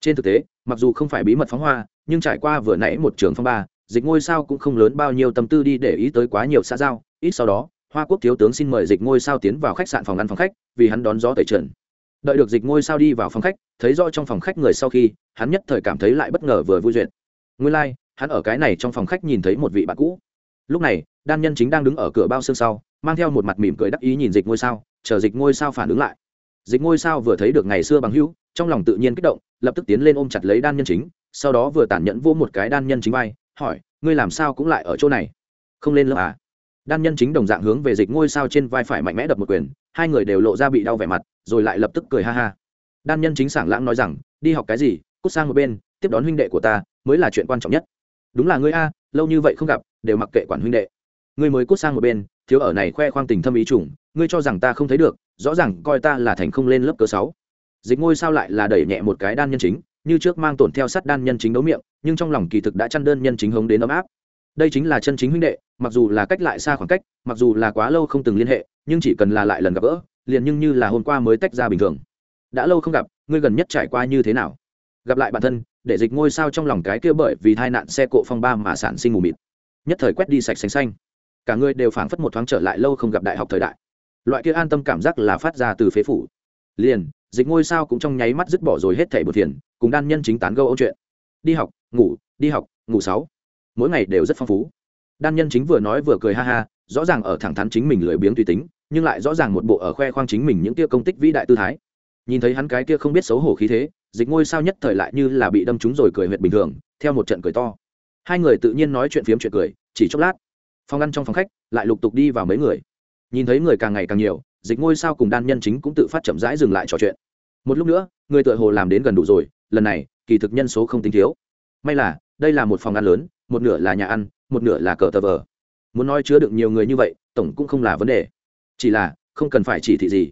Trên thực tế, mặc dù không phải bí mật phóng hoa, nhưng trải qua vừa nãy một trường phong ba, dịch ngôi sao cũng không lớn bao nhiêu tâm tư đi để ý tới quá nhiều xã giao, ít sau đó hoa quốc thiếu tướng xin mời dịch ngôi sao tiến vào khách sạn phòng ăn phòng khách vì hắn đón gió tẩy trần. Đợi được dịch ngôi sao đi vào phòng khách thấy rõ trong phòng khách người sau khi hắn nhất thời cảm thấy lại bất ngờ vừa vui duyệt. Nguyên lai、like, hắn ở cái này trong phòng khách nhìn thấy một vị bạn cũ. Lúc này đan nhân chính đang đứng ở cửa bao xương sau mang theo một mặt mỉm cười đắc ý nhìn dịch ngôi sao chờ dịch ngôi sao phản ứng lại. Dịch ngôi sao vừa thấy được ngày xưa bằng hữu trong lòng tự nhiên kích động lập tức tiến lên ôm chặt lấy đan nhân chính sau đó vừa tản nhẫn vô một cái đan nhân chính vai hỏi ngươi làm sao cũng lại ở chỗ này? Không lên lớp à? Đan nhân chính đồng dạng hướng về dịch ngôi sao trên vai phải mạnh mẽ đập một quyền, hai người đều lộ ra bị đau vẻ mặt, rồi lại lập tức cười ha ha. Đan nhân chính sảng lãng nói rằng, đi học cái gì, cút sang một bên, tiếp đón huynh đệ của ta, mới là chuyện quan trọng nhất. Đúng là ngươi a, lâu như vậy không gặp, đều mặc kệ quản huynh đệ. Ngươi mới cút sang một bên, thiếu ở này khoe khoang tình thâm ý chủng ngươi cho rằng ta không thấy được, rõ ràng coi ta là thành không lên lớp cơ sáu. Dịch ngôi sao lại là đẩy nhẹ một cái đan nhân chính, như trước mang tổn theo sát đan nhân chính đấu miệng, nhưng trong lòng kỳ thực đã chăn đơn nhân chính hống đến ấm áp đây chính là chân chính huynh đệ mặc dù là cách lại xa khoảng cách mặc dù là quá lâu không từng liên hệ nhưng chỉ cần là lại lần gặp gỡ liền nhưng như là hôm qua mới tách ra bình thường. Đã lâu không gặp ngươi gần nhất trải qua như thế nào? Gặp lại bản thân để dịch ngôi sao trong lòng cái kia bởi vì tai nạn xe cộ phong ba mà sản sinh mù mịt. Nhất thời quét đi sạch xanh xanh. Cả người đều phảng phất một thoáng trở lại lâu không gặp đại học thời đại. Loại kia an tâm cảm giác là phát ra từ phế phủ. Liền dịch ngôi sao cũng trong nháy mắt dứt bỏ rồi hết thảy bột thiền, cùng đan nhân chính tán gâu ôn chuyện. Đi học ngủ đi học ngủ sáu mỗi ngày đều rất phong phú. Đan nhân chính vừa nói vừa cười ha ha, rõ ràng ở thẳng thắn chính mình lười biếng tùy tính, nhưng lại rõ ràng một bộ ở khoe khoang chính mình những kia công tích vĩ đại tư thái. Nhìn thấy hắn cái kia không biết xấu hổ khí thế, dịch ngôi sao nhất thời lại như là bị đâm trúng rồi cười huyệt bình thường, theo một trận cười to. Hai người tự nhiên nói chuyện phiếm chuyện cười, chỉ chốc lát, phòng ăn trong phòng khách lại lục tục đi vào mấy người. Nhìn thấy người càng ngày càng nhiều, dịch ngôi sao cùng đan nhân chính cũng tự phát chậm rãi dừng lại trò chuyện. Một lúc nữa, người tựa hồ làm đến gần đủ rồi, lần này, kỳ thực nhân số không tính thiếu. May là đây là một phòng ăn lớn, một nửa là nhà ăn, một nửa là cờ tờ vờ. Muốn nói chứa được nhiều người như vậy, tổng cũng không là vấn đề. Chỉ là, không cần phải chỉ thị gì.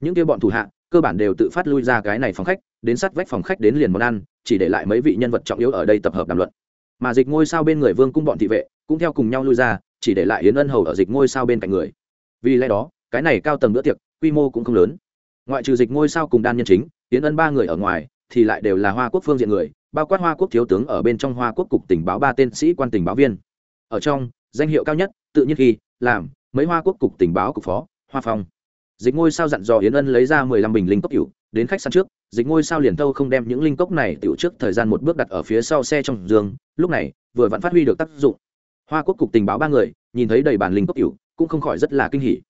Những kia bọn thủ hạ, cơ bản đều tự phát lui ra cái này phòng khách, đến sát vách phòng khách đến liền món ăn, chỉ để lại mấy vị nhân vật trọng yếu ở đây tập hợp đàm luận. Mà dịch ngôi sao bên người vương cung bọn thị vệ, cũng theo cùng nhau lui ra, chỉ để lại yến ân hầu ở dịch ngôi sao bên cạnh người. Vì lẽ đó, cái này cao tầng bữa tiệc, quy mô cũng không lớn. Ngoại trừ dịch ngôi sao cùng đan nhân chính, yến ân ba người ở ngoài, thì lại đều là hoa quốc phương diện người bao quát hoa quốc thiếu tướng ở bên trong hoa quốc cục tình báo ba tên sĩ quan tình báo viên. Ở trong, danh hiệu cao nhất, tự nhiên khi, làm, mấy hoa quốc cục tình báo cục phó, hoa phong. Dịch ngôi sao dặn dò yến ân lấy ra mười lăm bình linh cốc cựu đến khách sạn trước, dịch ngôi sao liền thâu không đem những linh cốc này tiểu trước thời gian một bước đặt ở phía sau xe trong giường, lúc này, vừa vẫn phát huy được tác dụng. Hoa quốc cục tình báo ba người, nhìn thấy đầy bản linh cốc cựu cũng không khỏi rất là kinh hỉ.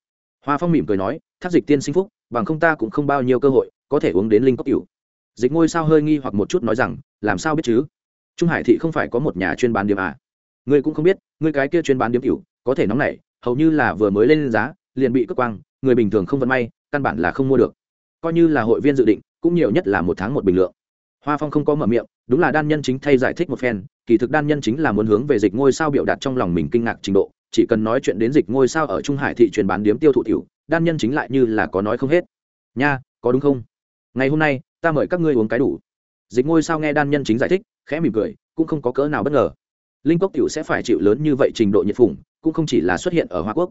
Hoa phong mỉm cười nói, thác dịch tiên sinh phúc, bằng không ta cũng không bao nhiêu cơ hội có thể uống đến linh cốc cựu dịch ngôi sao hơi nghi hoặc một chút nói rằng làm sao biết chứ? Trung hải thị không phải có một nhà chuyên bán điểm à? Ngươi cũng không biết, ngươi cái kia chuyên bán điểm cựu có thể nóng này hầu như là vừa mới lên giá, liền bị cướp quang, người bình thường không vận may, căn bản là không mua được. Coi như là hội viên dự định, cũng nhiều nhất là một tháng một bình lượng. Hoa phong không có mở miệng, đúng là đan nhân chính thay giải thích một phen, kỳ thực đan nhân chính là muốn hướng về dịch ngôi sao biểu đạt trong lòng mình kinh ngạc trình độ, chỉ cần nói chuyện đến dịch ngôi sao ở trung hải thị truyền bán điếm tiêu thụ tiểu, đan nhân chính lại như là có nói không hết. Nha, có đúng không? Ngày hôm nay, ta mời các ngươi uống cái đủ dịch ngôi sao nghe đan nhân chính giải thích, khẽ mỉm cười, cũng không có cỡ nào bất ngờ. Linh cốc tiểu sẽ phải chịu lớn như vậy trình độ nhiệt phủng cũng không chỉ là xuất hiện ở hoa quốc.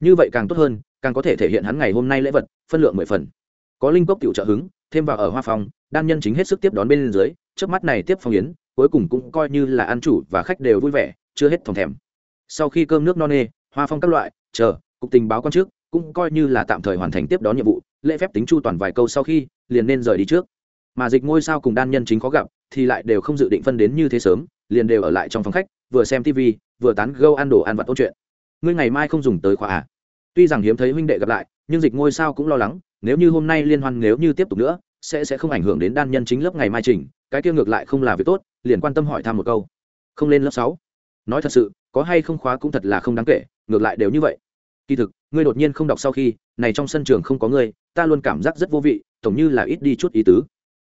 Như vậy càng tốt hơn, càng có thể thể hiện hắn ngày hôm nay lễ vật, phân lượng mười phần. Có linh cốc tiểu trợ hứng, thêm vào ở hoa phong, đan nhân chính hết sức tiếp đón bên dưới trước mắt này tiếp phong yến, cuối cùng cũng coi như là ăn chủ và khách đều vui vẻ, chưa hết thòng thèm. Sau khi cơm nước no nê, hoa phong các loại, chờ, cục tình báo quan trước, cũng coi như là tạm thời hoàn thành tiếp đón nhiệm vụ, lễ phép tính chu toàn vài câu sau khi, liền nên rời đi trước mà dịch ngôi sao cùng đan nhân chính khó gặp, thì lại đều không dự định phân đến như thế sớm, liền đều ở lại trong phòng khách, vừa xem tv vừa tán gâu ăn đồ ăn vặt ôn chuyện. Ngươi ngày mai không dùng tới khóa à? Tuy rằng hiếm thấy huynh đệ gặp lại, nhưng dịch ngôi sao cũng lo lắng, nếu như hôm nay liên hoan nếu như tiếp tục nữa, sẽ sẽ không ảnh hưởng đến đan nhân chính lớp ngày mai trình, cái kia ngược lại không là việc tốt, liền quan tâm hỏi thăm một câu. Không lên lớp sáu. Nói thật sự, có hay không khóa cũng thật là không đáng kể, ngược lại đều như vậy. Kỳ thực, ngươi đột nhiên không đọc sau khi, này trong sân trường không có ngươi, ta luôn cảm giác rất vô vị, tổng như là ít đi chút ý tứ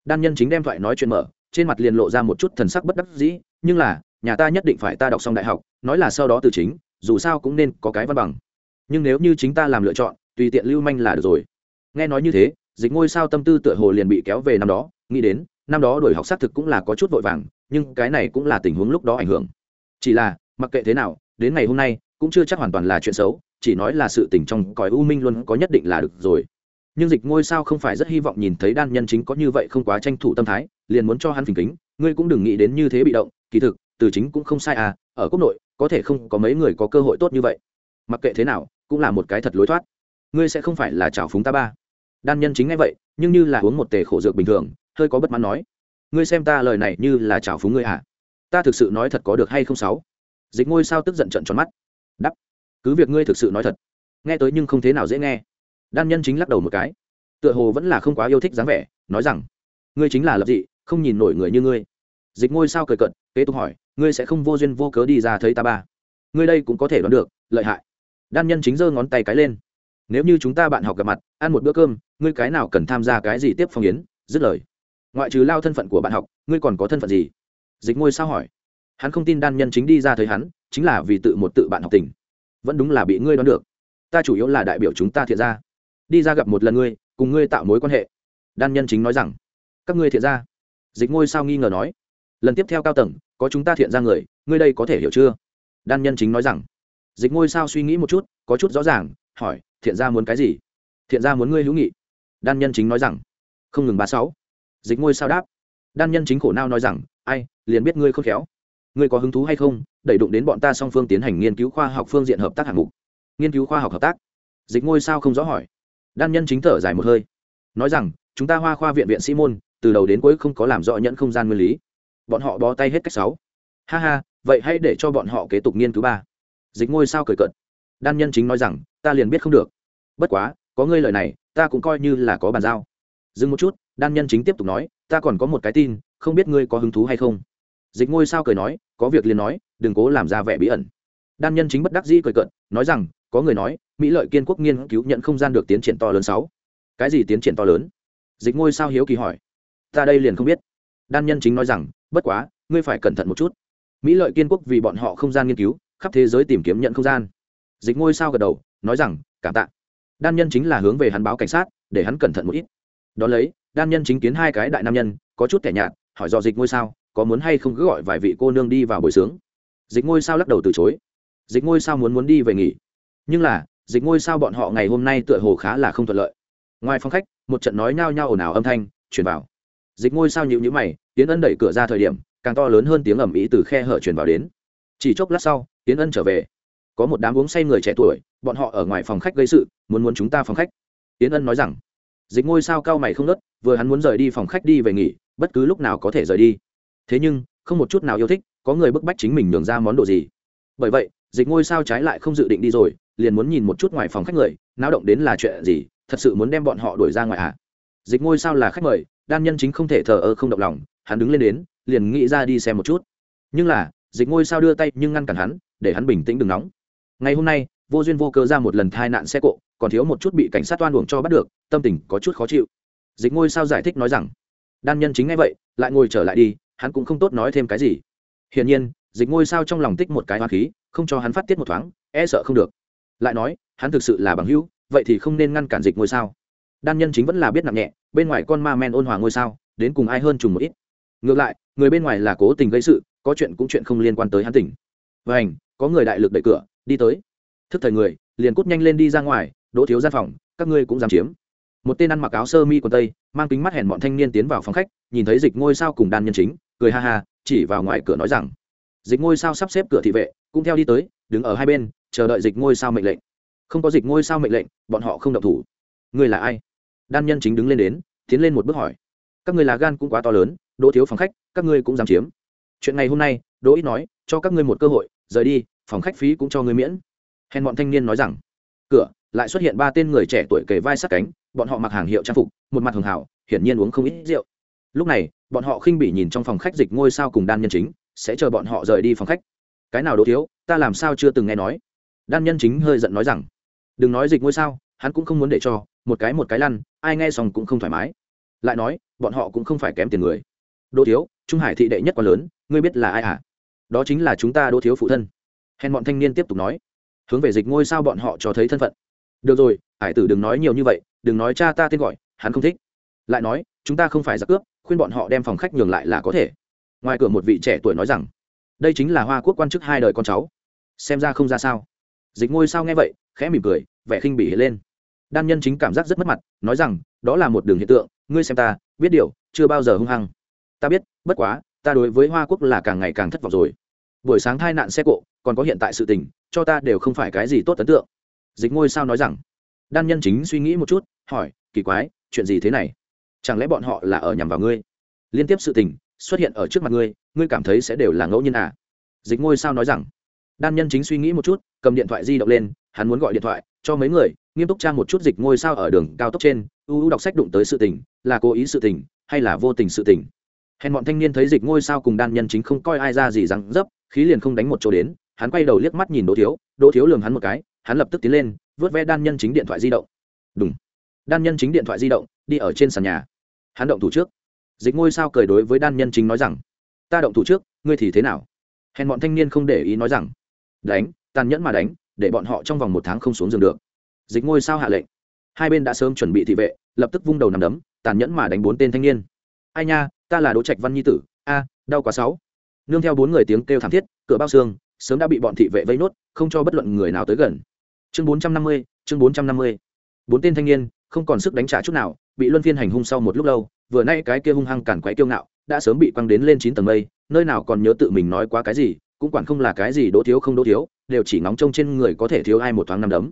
đan nhân chính đem thoại nói chuyện mở, trên mặt liền lộ ra một chút thần sắc bất đắc dĩ, nhưng là, nhà ta nhất định phải ta đọc xong đại học, nói là sau đó từ chính, dù sao cũng nên có cái văn bằng. Nhưng nếu như chính ta làm lựa chọn, tùy tiện lưu manh là được rồi. Nghe nói như thế, dịch ngôi sao tâm tư tựa hồ liền bị kéo về năm đó, nghĩ đến, năm đó đổi học xác thực cũng là có chút vội vàng, nhưng cái này cũng là tình huống lúc đó ảnh hưởng. Chỉ là, mặc kệ thế nào, đến ngày hôm nay, cũng chưa chắc hoàn toàn là chuyện xấu, chỉ nói là sự tình trong cõi u minh luôn có nhất định là được rồi nhưng dịch ngôi sao không phải rất hy vọng nhìn thấy đan nhân chính có như vậy không quá tranh thủ tâm thái, liền muốn cho hắn phình kính, ngươi cũng đừng nghĩ đến như thế bị động, kỳ thực, từ chính cũng không sai à ở quốc nội, có thể không có mấy người có cơ hội tốt như vậy. Mặc kệ thế nào, cũng là một cái thật lối thoát. Ngươi sẽ không phải là trào phúng ta ba. Đan nhân chính ngay vậy, nhưng như là uống một tề khổ dược bình thường, hơi có bất mãn nói. Ngươi xem ta lời này như là trào phúng ngươi à. Ta thực sự nói thật có được hay không sáu? Dịch ngôi sao tức giận trận tròn mắt. Đắp. Cứ việc ngươi thực sự nói thật. Nghe tới nhưng không thế nào dễ nghe đan nhân chính lắc đầu một cái. Tựa hồ vẫn là không quá yêu thích dáng vẻ, nói rằng, ngươi chính là lập dị, không nhìn nổi người như ngươi. Dịch ngôi sao cười cận kế tục hỏi, ngươi sẽ không vô duyên vô cớ đi ra thấy ta ba? Ngươi đây cũng có thể đoán được, lợi hại. Đan nhân chính giơ ngón tay cái lên, nếu như chúng ta bạn học gặp mặt, ăn một bữa cơm, ngươi cái nào cần tham gia cái gì tiếp phong yến? Dứt lời, ngoại trừ lao thân phận của bạn học, ngươi còn có thân phận gì? Dịch ngôi sao hỏi, hắn không tin đan nhân chính đi ra thấy hắn, chính là vì tự một tự bạn học tình. Vẫn đúng là bị ngươi đoán được. Ta chủ yếu là đại biểu chúng ta thiện ra đi ra gặp một lần ngươi, cùng ngươi tạo mối quan hệ. Đan nhân chính nói rằng. Các ngươi thiện ra dịch ngôi sao nghi ngờ nói. Lần tiếp theo cao tầng, có chúng ta thiện ra người, ngươi đây có thể hiểu chưa? Đan nhân chính nói rằng. Dịch ngôi sao suy nghĩ một chút, có chút rõ ràng, hỏi, thiện ra muốn cái gì? Thiện ra muốn ngươi hữu nghị? Đan nhân chính nói rằng. Không ngừng ba sáu. Dịch ngôi sao đáp. Đan nhân chính khổ nao nói rằng. Ai, liền biết ngươi khôn khéo. Ngươi có hứng thú hay không, đẩy đụng đến bọn ta song phương tiến hành nghiên cứu khoa học phương diện hợp tác hạng mục. Nghiên cứu khoa học hợp tác. Dịch ngôi sao không rõ hỏi đan nhân chính thở dài một hơi. Nói rằng, chúng ta hoa khoa viện viện sĩ môn từ đầu đến cuối không có làm rõ nhận không gian nguyên lý. Bọn họ bó tay hết cách sáu. Ha ha, vậy hãy để cho bọn họ kế tục nghiên cứu ba. Dịch ngôi sao cười cận đan nhân chính nói rằng, ta liền biết không được. Bất quá, có ngươi lời này, ta cũng coi như là có bàn giao. Dừng một chút, đan nhân chính tiếp tục nói, ta còn có một cái tin, không biết ngươi có hứng thú hay không? Dịch ngôi sao cười nói, có việc liền nói, đừng cố làm ra vẻ bí ẩn. Đan nhân chính bất đắc dĩ cười cận nói rằng, có người nói mỹ lợi kiên quốc nghiên cứu nhận không gian được tiến triển to lớn sáu. Cái gì tiến triển to lớn? Dịch ngôi sao hiếu kỳ hỏi. Ta đây liền không biết. Đan nhân chính nói rằng, bất quá, ngươi phải cẩn thận một chút. Mỹ lợi kiên quốc vì bọn họ không gian nghiên cứu, khắp thế giới tìm kiếm nhận không gian. Dịch ngôi sao gật đầu, nói rằng, cảm tạ. Đan nhân chính là hướng về hắn báo cảnh sát, để hắn cẩn thận một ít. Đón lấy, đan nhân chính kiến hai cái đại nam nhân, có chút kẻ nhạt, hỏi dò dịch ngôi sao, có muốn hay không cứ gọi vài vị cô nương đi vào buổi sướng? Dịch ngôi sao lắc đầu từ chối. Dịch ngôi sao muốn muốn đi về nghỉ. Nhưng là dịch ngôi sao bọn họ ngày hôm nay tựa hồ khá là không thuận lợi. Ngoài phòng khách, một trận nói nhao nhao ồn ào âm thanh truyền vào. Dịch ngôi sao nhịu nhữ mày tiến ân đẩy cửa ra thời điểm, càng to lớn hơn tiếng ầm ĩ từ khe hở truyền vào đến. Chỉ chốc lát sau tiến ân trở về. Có một đám uống say người trẻ tuổi, bọn họ ở ngoài phòng khách gây sự, muốn muốn chúng ta phòng khách. Tiến ân nói rằng, dịch ngôi sao cao mày không nớt, vừa hắn muốn rời đi phòng khách đi về nghỉ, bất cứ lúc nào có thể rời đi. Thế nhưng, không một chút nào yêu thích, có người bức bách chính mình nhường ra món đồ gì. Bởi vậy, dịch ngôi sao trái lại không dự định đi rồi liền muốn nhìn một chút ngoài phòng khách người, náo động đến là chuyện gì, thật sự muốn đem bọn họ đuổi ra ngoài ạ à? dịch ngôi sao là khách mời, đan nhân chính không thể thờ ơ không động lòng, hắn đứng lên đến, liền nghĩ ra đi xem một chút. Nhưng là, dịch ngôi sao đưa tay nhưng ngăn cản hắn, để hắn bình tĩnh đừng nóng. Ngày hôm nay, vô duyên vô cơ ra một lần tai nạn xe cộ, còn thiếu một chút bị cảnh sát toan uổng cho bắt được, tâm tình có chút khó chịu. Dịch ngôi sao giải thích nói rằng, đan nhân chính ngay vậy, lại ngồi trở lại đi, hắn cũng không tốt nói thêm cái gì. Hiển nhiên, dịch ngôi sao trong lòng tích một cái hoa khí, không cho hắn phát tiết một thoáng e sợ không được lại nói, hắn thực sự là bằng hữu, vậy thì không nên ngăn cản dịch ngôi sao. Đan nhân chính vẫn là biết nặng nhẹ, bên ngoài con ma men ôn hòa ngôi sao, đến cùng ai hơn trùng một ít. Ngược lại, người bên ngoài là cố tình gây sự, có chuyện cũng chuyện không liên quan tới hắn tỉnh. Và ảnh có người đại lực đẩy cửa, đi tới. Thức thời người, liền cút nhanh lên đi ra ngoài, đỗ thiếu gian phòng, các ngươi cũng dám chiếm. Một tên ăn mặc áo sơ mi quần tây, mang kính mắt hèn bọn thanh niên tiến vào phòng khách, nhìn thấy dịch ngôi sao cùng đan nhân chính, cười ha ha, chỉ vào ngoài cửa nói rằng, dịch ngôi sao sắp xếp cửa thị vệ, cũng theo đi tới, đứng ở hai bên chờ đợi dịch ngôi sao mệnh lệnh. Không có dịch ngôi sao mệnh lệnh, bọn họ không động thủ. Ngươi là ai? Đan nhân chính đứng lên đến, tiến lên một bước hỏi. Các ngươi là gan cũng quá to lớn, đỗ thiếu phòng khách, các ngươi cũng dám chiếm. Chuyện ngày hôm nay, đỗ ít nói, cho các ngươi một cơ hội, rời đi, phòng khách phí cũng cho ngươi miễn. Hèn bọn thanh niên nói rằng, cửa, lại xuất hiện ba tên người trẻ tuổi kề vai sát cánh, bọn họ mặc hàng hiệu trang phục, một mặt hường hảo, hiển nhiên uống không ít rượu. Lúc này, bọn họ khinh bỉ nhìn trong phòng khách dịch ngôi sao cùng đan nhân chính, sẽ chờ bọn họ rời đi phòng khách. Cái nào đỗ thiếu, ta làm sao chưa từng nghe nói đan nhân chính hơi giận nói rằng, đừng nói dịch ngôi sao, hắn cũng không muốn để cho, một cái một cái lăn, ai nghe xong cũng không thoải mái. Lại nói, bọn họ cũng không phải kém tiền người. Đỗ thiếu, trung hải thị đệ nhất quá lớn, ngươi biết là ai à đó chính là chúng ta đỗ thiếu phụ thân. Hèn bọn thanh niên tiếp tục nói, hướng về dịch ngôi sao bọn họ cho thấy thân phận. Được rồi, hải tử đừng nói nhiều như vậy, đừng nói cha ta tên gọi, hắn không thích. Lại nói, chúng ta không phải giặc cướp, khuyên bọn họ đem phòng khách nhường lại là có thể. Ngoài cửa một vị trẻ tuổi nói rằng, đây chính là hoa quốc quan chức hai đời con cháu. Xem ra không ra sao dịch ngôi sao nghe vậy, khẽ mỉm cười, vẻ khinh bỉ lên. Đan nhân chính cảm giác rất mất mặt, nói rằng, đó là một đường hiện tượng, ngươi xem ta, biết điều, chưa bao giờ hung hăng. Ta biết, bất quá, ta đối với hoa quốc là càng ngày càng thất vọng rồi. Buổi sáng thai nạn xe cộ, còn có hiện tại sự tình, cho ta đều không phải cái gì tốt ấn tượng. Dịch ngôi sao nói rằng. Đan nhân chính suy nghĩ một chút, hỏi, kỳ quái, chuyện gì thế này? Chẳng lẽ bọn họ là ở nhằm vào ngươi? Liên tiếp sự tình, xuất hiện ở trước mặt ngươi ngươi cảm thấy sẽ đều là ngẫu nhiên à? Dịch ngôi sao nói rằng đan nhân chính suy nghĩ một chút, cầm điện thoại di động lên, hắn muốn gọi điện thoại, cho mấy người, nghiêm túc tra một chút dịch ngôi sao ở đường cao tốc trên, u u đọc sách đụng tới sự tình, là cố ý sự tình, hay là vô tình sự tình. Hèn bọn thanh niên thấy dịch ngôi sao cùng đan nhân chính không coi ai ra gì rằng dấp, khí liền không đánh một chỗ đến, hắn quay đầu liếc mắt nhìn đỗ thiếu đỗ thiếu lường hắn một cái, hắn lập tức tiến lên, vớt ve đan nhân chính điện thoại di động. Đúng đan nhân chính điện thoại di động, đi ở trên sàn nhà. Hắn động thủ trước. Dịch ngôi sao cười đối với đan nhân chính nói rằng, ta động thủ trước, ngươi thì thế nào? Hèn bọn thanh niên không để ý nói rằng đánh, tàn nhẫn mà đánh, để bọn họ trong vòng một tháng không xuống giường được. Dịch ngôi sao hạ lệnh. Hai bên đã sớm chuẩn bị thị vệ, lập tức vung đầu nằm đấm, tàn nhẫn mà đánh bốn tên thanh niên. Ai nha, ta là đỗ trạch văn nhi tử, a, đau quá sáu. Nương theo bốn người tiếng kêu thảm thiết, cửa bao xương, sớm đã bị bọn thị vệ vây nốt, không cho bất luận người nào tới gần. Chương bốn trăm năm mươi, chương bốn trăm năm mươi. Bốn tên thanh niên, không còn sức đánh trả chút nào, bị luân phiên hành hung sau một lúc lâu, vừa nay cái kia hung hăng cản quấy kiêu ngạo, đã sớm bị quăng đến lên chín tầng mây, nơi nào còn nhớ tự mình nói quá cái gì cũng quản không là cái gì đỗ thiếu không đỗ thiếu, đều chỉ ngóng trông trên người có thể thiếu ai một thoáng năm đấm.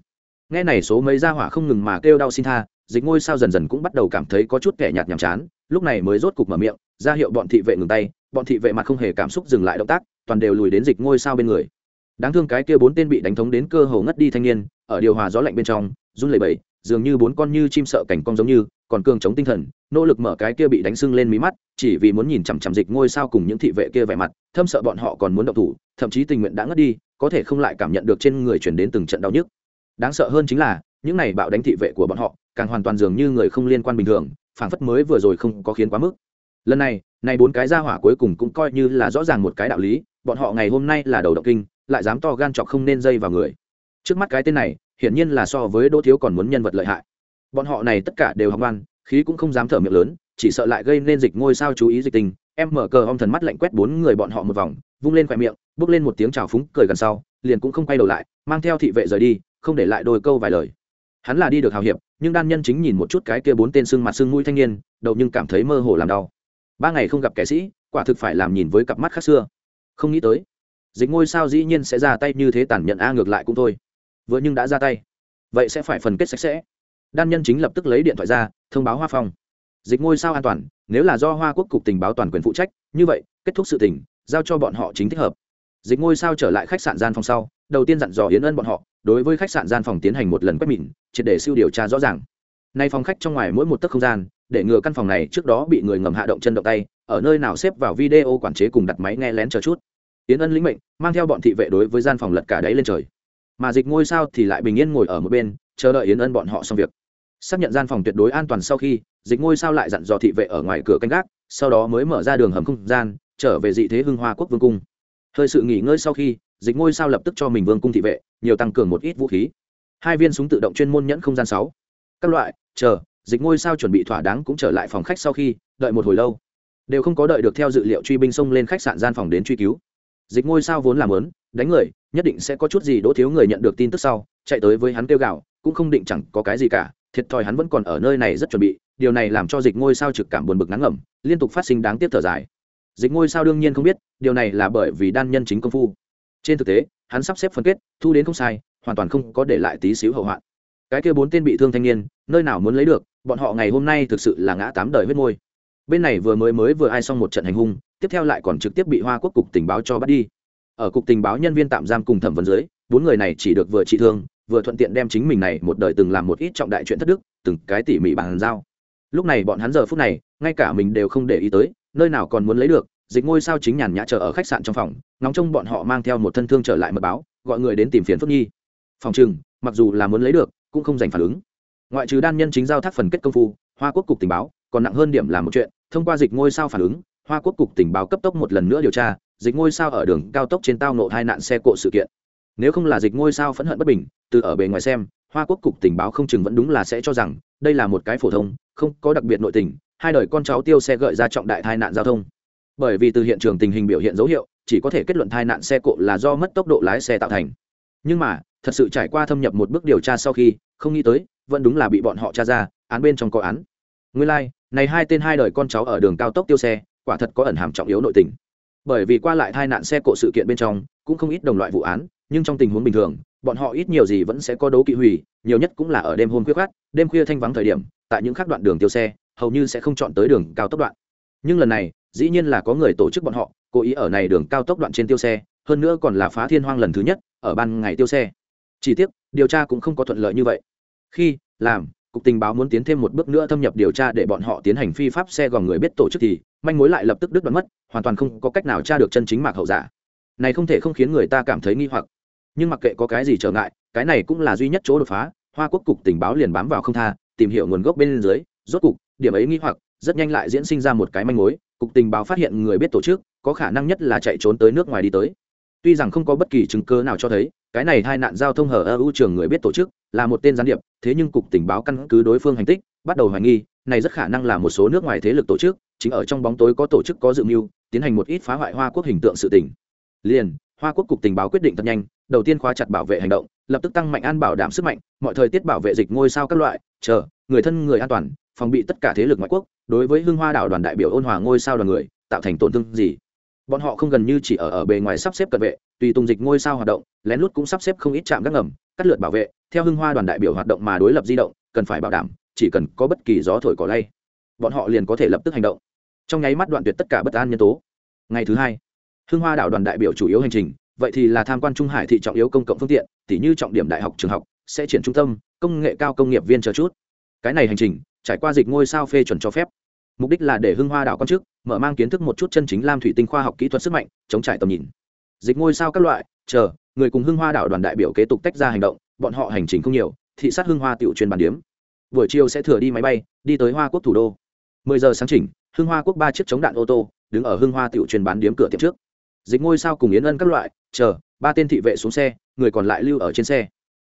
Nghe này số mấy gia hỏa không ngừng mà kêu đau xin tha, dịch ngôi sao dần dần cũng bắt đầu cảm thấy có chút kẻ nhạt nhàm chán, lúc này mới rốt cục mở miệng, ra hiệu bọn thị vệ ngừng tay, bọn thị vệ mặt không hề cảm xúc dừng lại động tác, toàn đều lùi đến dịch ngôi sao bên người. Đáng thương cái kia bốn tên bị đánh thống đến cơ hồ ngất đi thanh niên, ở điều hòa gió lạnh bên trong, run lẩy bẩy dường như bốn con như chim sợ cảnh cong giống như, còn cường chống tinh thần, nỗ lực mở cái kia bị đánh sưng lên mí mắt, chỉ vì muốn nhìn chằm chằm dịch ngôi sao cùng những thị vệ kia vẻ mặt, thâm sợ bọn họ còn muốn động thủ, thậm chí tình nguyện đã ngất đi, có thể không lại cảm nhận được trên người chuyển đến từng trận đau nhức. Đáng sợ hơn chính là, những này bạo đánh thị vệ của bọn họ, càng hoàn toàn dường như người không liên quan bình thường, phảng phất mới vừa rồi không có khiến quá mức. Lần này này bốn cái ra hỏa cuối cùng cũng coi như là rõ ràng một cái đạo lý, bọn họ ngày hôm nay là đầu động kinh, lại dám to gan chọc không nên dây vào người trước mắt cái tên này, hiển nhiên là so với đỗ thiếu còn muốn nhân vật lợi hại. Bọn họ này tất cả đều học ngoan, khí cũng không dám thở miệng lớn, chỉ sợ lại gây nên dịch ngôi sao chú ý dịch tình. Em mở cờ om thần mắt lạnh quét bốn người bọn họ một vòng, vung lên khoe miệng, bước lên một tiếng chào phúng, cười gần sau, liền cũng không quay đầu lại, mang theo thị vệ rời đi, không để lại đôi câu vài lời. Hắn là đi được hào hiệp, nhưng đan nhân chính nhìn một chút cái kia bốn tên xương mặt xương mũi thanh niên, đầu nhưng cảm thấy mơ hồ làm đau. Ba ngày không gặp kẻ sĩ, quả thực phải làm nhìn với cặp mắt khác xưa. Không nghĩ tới, dịch ngôi sao dĩ nhiên sẽ ra tay như thế tàn nhẫn, a ngược lại cũng thôi vừa nhưng đã ra tay. Vậy sẽ phải phần kết sạch sẽ. Đan nhân chính lập tức lấy điện thoại ra, thông báo hoa phong. Dịch ngôi sao an toàn, nếu là do hoa quốc cục tình báo toàn quyền phụ trách, như vậy, kết thúc sự tình, giao cho bọn họ chính thích hợp. Dịch ngôi sao trở lại khách sạn gian phòng sau, đầu tiên dặn dò yến ân bọn họ, đối với khách sạn gian phòng tiến hành một lần quét mìn, triệt để siêu điều tra rõ ràng. Nay phòng khách trong ngoài mỗi một tấc không gian, để ngừa căn phòng này trước đó bị người ngầm hạ động chân động tay, ở nơi nào xếp vào video quản chế cùng đặt máy nghe lén chờ chút. Yến ân lĩnh mệnh, mang theo bọn thị vệ đối với gian phòng lật cả đáy lên trời mà dịch ngôi sao thì lại bình yên ngồi ở một bên, chờ đợi yến ân bọn họ xong việc. Xác nhận gian phòng tuyệt đối an toàn sau khi, dịch ngôi sao lại dặn dò thị vệ ở ngoài cửa canh gác, sau đó mới mở ra đường hầm không gian, trở về dị thế hưng hoa quốc vương cung. Hơi sự nghỉ ngơi sau khi, dịch ngôi sao lập tức cho mình vương cung thị vệ, nhiều tăng cường một ít vũ khí. Hai viên súng tự động chuyên môn nhẫn không gian sáu. Các loại, chờ, dịch ngôi sao chuẩn bị thỏa đáng cũng trở lại phòng khách sau khi, đợi một hồi lâu. Đều không có đợi được theo dự liệu truy binh xông lên khách sạn gian phòng đến truy cứu. Dịch ngôi sao vốn làm lớn đánh người, nhất định sẽ có chút gì đỗ thiếu người nhận được tin tức sau, chạy tới với hắn kêu gào, cũng không định chẳng có cái gì cả, thiệt thòi hắn vẫn còn ở nơi này rất chuẩn bị, điều này làm cho dịch ngôi sao trực cảm buồn bực ngắn ngẩm, liên tục phát sinh đáng tiếc thở dài. Dịch ngôi sao đương nhiên không biết, điều này là bởi vì đan nhân chính công phu. Trên thực tế, hắn sắp xếp phân kết, thu đến không sai, hoàn toàn không có để lại tí xíu hậu hoạn. Cái kia bốn tên bị thương thanh niên, nơi nào muốn lấy được, bọn họ ngày hôm nay thực sự là ngã tám đời huyết môi. Bên này vừa mới mới vừa ai xong một trận hành hung, tiếp theo lại còn trực tiếp bị hoa quốc cục tình báo cho bắt đi ở cục tình báo nhân viên tạm giam cùng thẩm vấn dưới, bốn người này chỉ được vừa trị thương, vừa thuận tiện đem chính mình này một đời từng làm một ít trọng đại chuyện thất đức, từng cái tỉ mỉ bàn giao. Lúc này bọn hắn giờ phút này, ngay cả mình đều không để ý tới, nơi nào còn muốn lấy được, dịch ngôi sao chính nhàn nhã chờ ở khách sạn trong phòng, ngóng trông bọn họ mang theo một thân thương trở lại mật báo, gọi người đến tìm phiền phước nhi phòng trừng, mặc dù là muốn lấy được, cũng không dành phản ứng. Ngoại trừ đan nhân chính giao thác phần kết công phu, hoa quốc cục tình báo, còn nặng hơn điểm là một chuyện, thông qua dịch ngôi sao phản ứng, hoa quốc cục tình báo cấp tốc một lần nữa điều tra dịch ngôi sao ở đường cao tốc trên tao nộ hai nạn xe cộ sự kiện. Nếu không là dịch ngôi sao phẫn hận bất bình từ ở bề ngoài xem hoa quốc cục tình báo không chừng vẫn đúng là sẽ cho rằng đây là một cái phổ thông không có đặc biệt nội tình hai đời con cháu tiêu xe gợi ra trọng đại tai nạn giao thông. Bởi vì từ hiện trường tình hình biểu hiện dấu hiệu chỉ có thể kết luận tai nạn xe cộ là do mất tốc độ lái xe tạo thành. Nhưng mà thật sự trải qua thâm nhập một bước điều tra sau khi không nghĩ tới vẫn đúng là bị bọn họ tra ra án bên trong có án. Nguyên lai、like, này hai tên hai đời con cháu ở đường cao tốc tiêu xe quả thật có ẩn hàm trọng yếu nội tình bởi vì qua lại tai nạn xe cộ sự kiện bên trong, cũng không ít đồng loại vụ án, nhưng trong tình huống bình thường, bọn họ ít nhiều gì vẫn sẽ có đấu kỵ hủy, nhiều nhất cũng là ở đêm hôm khuya khát đêm khuya thanh vắng thời điểm, tại những khác đoạn đường tiêu xe, hầu như sẽ không chọn tới đường cao tốc đoạn. Nhưng lần này, dĩ nhiên là có người tổ chức bọn họ, cố ý ở này đường cao tốc đoạn trên tiêu xe, hơn nữa còn là phá thiên hoang lần thứ nhất, ở ban ngày tiêu xe. Chỉ tiếc, điều tra cũng không có thuận lợi như vậy. Khi, làm cục tình báo muốn tiến thêm một bước nữa thâm nhập điều tra để bọn họ tiến hành phi pháp xe gòng người biết tổ chức thì manh mối lại lập tức đứt đoạn mất, hoàn toàn không có cách nào tra được chân chính mạc hậu giả. Này không thể không khiến người ta cảm thấy nghi hoặc. Nhưng mặc kệ có cái gì trở ngại, cái này cũng là duy nhất chỗ đột phá, hoa quốc cục tình báo liền bám vào không tha, tìm hiểu nguồn gốc bên dưới, rốt cục, điểm ấy nghi hoặc, rất nhanh lại diễn sinh ra một cái manh mối, cục tình báo phát hiện người biết tổ chức, có khả năng nhất là chạy trốn tới nước ngoài đi tới tuy rằng không có bất kỳ chứng cơ nào cho thấy, cái này hai nạn giao thông hở ở ưu trường người biết tổ chức là một tên gián điệp, thế nhưng cục tình báo căn cứ đối phương hành tích, bắt đầu hoài nghi, này rất khả năng là một số nước ngoài thế lực tổ chức, chính ở trong bóng tối có tổ chức có dự mưu, tiến hành một ít phá hoại hoa quốc hình tượng sự tỉnh liền, hoa quốc cục tình báo quyết định thật nhanh, đầu tiên khóa chặt bảo vệ hành động, lập tức tăng mạnh an bảo đảm sức mạnh, mọi thời tiết bảo vệ dịch ngôi sao các loại, chờ, người thân người an toàn, phòng bị tất cả thế lực ngoại quốc, đối với hương hoa đảo đoàn đại biểu ôn hòa ngôi sao đoàn người, tạo thành tổn thương gì? Bọn họ không gần như chỉ ở ở bề ngoài sắp xếp cận vệ, tùy tùng dịch ngôi sao hoạt động, lén lút cũng sắp xếp không ít trạm gác ngầm, cắt lượt bảo vệ, theo hưng hoa đoàn đại biểu hoạt động mà đối lập di động, cần phải bảo đảm, chỉ cần có bất kỳ gió thổi cỏ lay, bọn họ liền có thể lập tức hành động. Trong nháy mắt đoạn tuyệt tất cả bất an nhân tố. Ngày thứ hai, hưng hoa đảo đoàn đại biểu chủ yếu hành trình, vậy thì là tham quan trung hải thị trọng yếu công cộng phương tiện, tỉ như trọng điểm đại học, trường học, sẽ triển trung tâm, công nghệ cao công nghiệp viên chờ chút. Cái này hành trình, trải qua dịch ngôi sao phê chuẩn cho phép. Mục đích là để hưng hoa đảo con chức mở mang kiến thức một chút chân chính lam thủy tinh khoa học kỹ thuật sức mạnh, chống trải tầm nhìn. Dịch ngôi sao các loại, chờ, người cùng hưng hoa đảo đoàn đại biểu kế tục tách ra hành động, bọn họ hành trình không nhiều, thị sát hưng hoa tiểu truyền bản điếm. Buổi chiều sẽ thừa đi máy bay, đi tới hoa quốc thủ đô. Mười giờ sáng chỉnh, hưng hoa quốc ba chiếc chống đạn ô tô, đứng ở hưng hoa tiểu truyền bán điếm cửa tiệm trước. Dịch ngôi sao cùng yến ân các loại, chờ, ba tên thị vệ xuống xe, người còn lại lưu ở trên xe.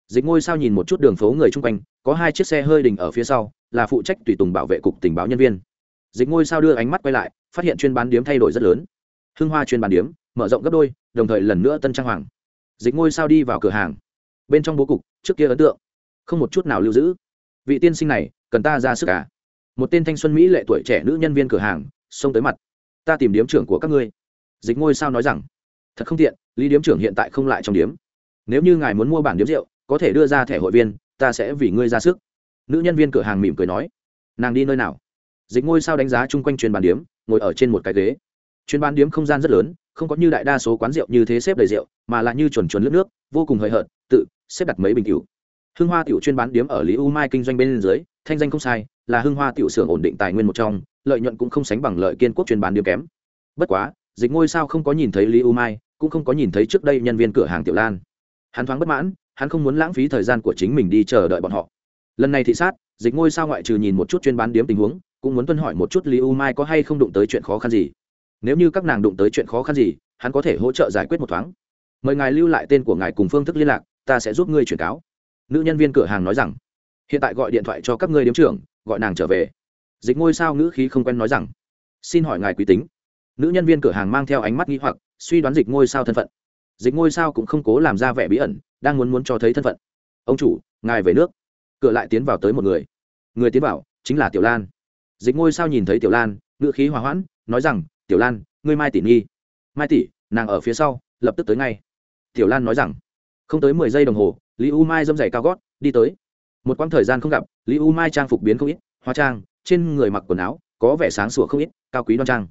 Dịch ngôi sao nhìn một chút đường phố người chung quanh, có hai chiếc xe hơi đình ở phía sau, là phụ trách tùy tùng bảo vệ cục tình báo nhân viên dịch ngôi sao đưa ánh mắt quay lại, phát hiện chuyên bán điếm thay đổi rất lớn. Hưng hoa chuyên bán điếm, mở rộng gấp đôi, đồng thời lần nữa tân trang hoàng. Dịch ngôi sao đi vào cửa hàng. Bên trong bố cục, trước kia ấn tượng. Không một chút nào lưu giữ. Vị tiên sinh này, cần ta ra sức cả một tên thanh xuân mỹ lệ tuổi trẻ nữ nhân viên cửa hàng, xông tới mặt. Ta tìm điếm trưởng của các ngươi. Dịch ngôi sao nói rằng, thật không tiện, lý điếm trưởng hiện tại không lại trong điếm. Nếu như ngài muốn mua bản điếm rượu, có thể đưa ra thẻ hội viên, ta sẽ vì ngươi ra sức. Nữ nhân viên cửa hàng mỉm cười nói, nàng đi nơi nào? Dịch ngôi sao đánh giá chung quanh chuyên bàn điếm, ngồi ở trên một cái ghế. Chuyên bán điếm không gian rất lớn, không có như đại đa số quán rượu như thế xếp đầy rượu, mà là như chuẩn chuẩn nước nước, vô cùng hời hợt, tự, xếp đặt mấy bình cựu hưng hoa tiểu chuyên bán điếm ở lý u mai kinh doanh bên dưới, thanh danh không sai, là hưng hoa tiểu xưởng ổn định tài nguyên một trong, lợi nhuận cũng không sánh bằng lợi kiên quốc chuyên bán điếm kém. Bất quá, dịch ngôi sao không có nhìn thấy lý u mai, cũng không có nhìn thấy trước đây nhân viên cửa hàng tiểu lan. Hắn thoáng bất mãn, hắn không muốn lãng phí thời gian của chính mình đi chờ đợi bọn họ. Lần này thị sát, dịch ngôi sao ngoại trừ nhìn một chút chuyên bán điếm tình huống cũng muốn tuân hỏi một chút lý u mai có hay không đụng tới chuyện khó khăn gì. Nếu như các nàng đụng tới chuyện khó khăn gì, hắn có thể hỗ trợ giải quyết một thoáng. Mời ngài lưu lại tên của ngài cùng phương thức liên lạc, ta sẽ giúp ngươi chuyển cáo. Nữ nhân viên cửa hàng nói rằng. Hiện tại gọi điện thoại cho các ngươi điếm trưởng, gọi nàng trở về. Dịch ngôi sao ngữ khí không quen nói rằng. Xin hỏi ngài quý tính. Nữ nhân viên cửa hàng mang theo ánh mắt nghĩ hoặc, suy đoán dịch ngôi sao thân phận. Dịch ngôi sao cũng không cố làm ra vẻ bí ẩn, đang muốn muốn cho thấy thân phận. Ông chủ, ngài về nước. Cửa lại tiến vào tới một người. Người tiến vào chính là tiểu lan dịch ngôi sao nhìn thấy tiểu lan, ngữ khí hòa hoãn, nói rằng, tiểu lan, ngươi mai tỷ nghi mai tỷ, nàng ở phía sau, lập tức tới ngay. Tiểu lan nói rằng, không tới mười giây đồng hồ, lý u mai dâm dày cao gót, đi tới. Một quãng thời gian không gặp, lý u mai trang phục biến không ít, hóa trang, trên người mặc quần áo, có vẻ sáng sủa không ít, cao quý đoan trang.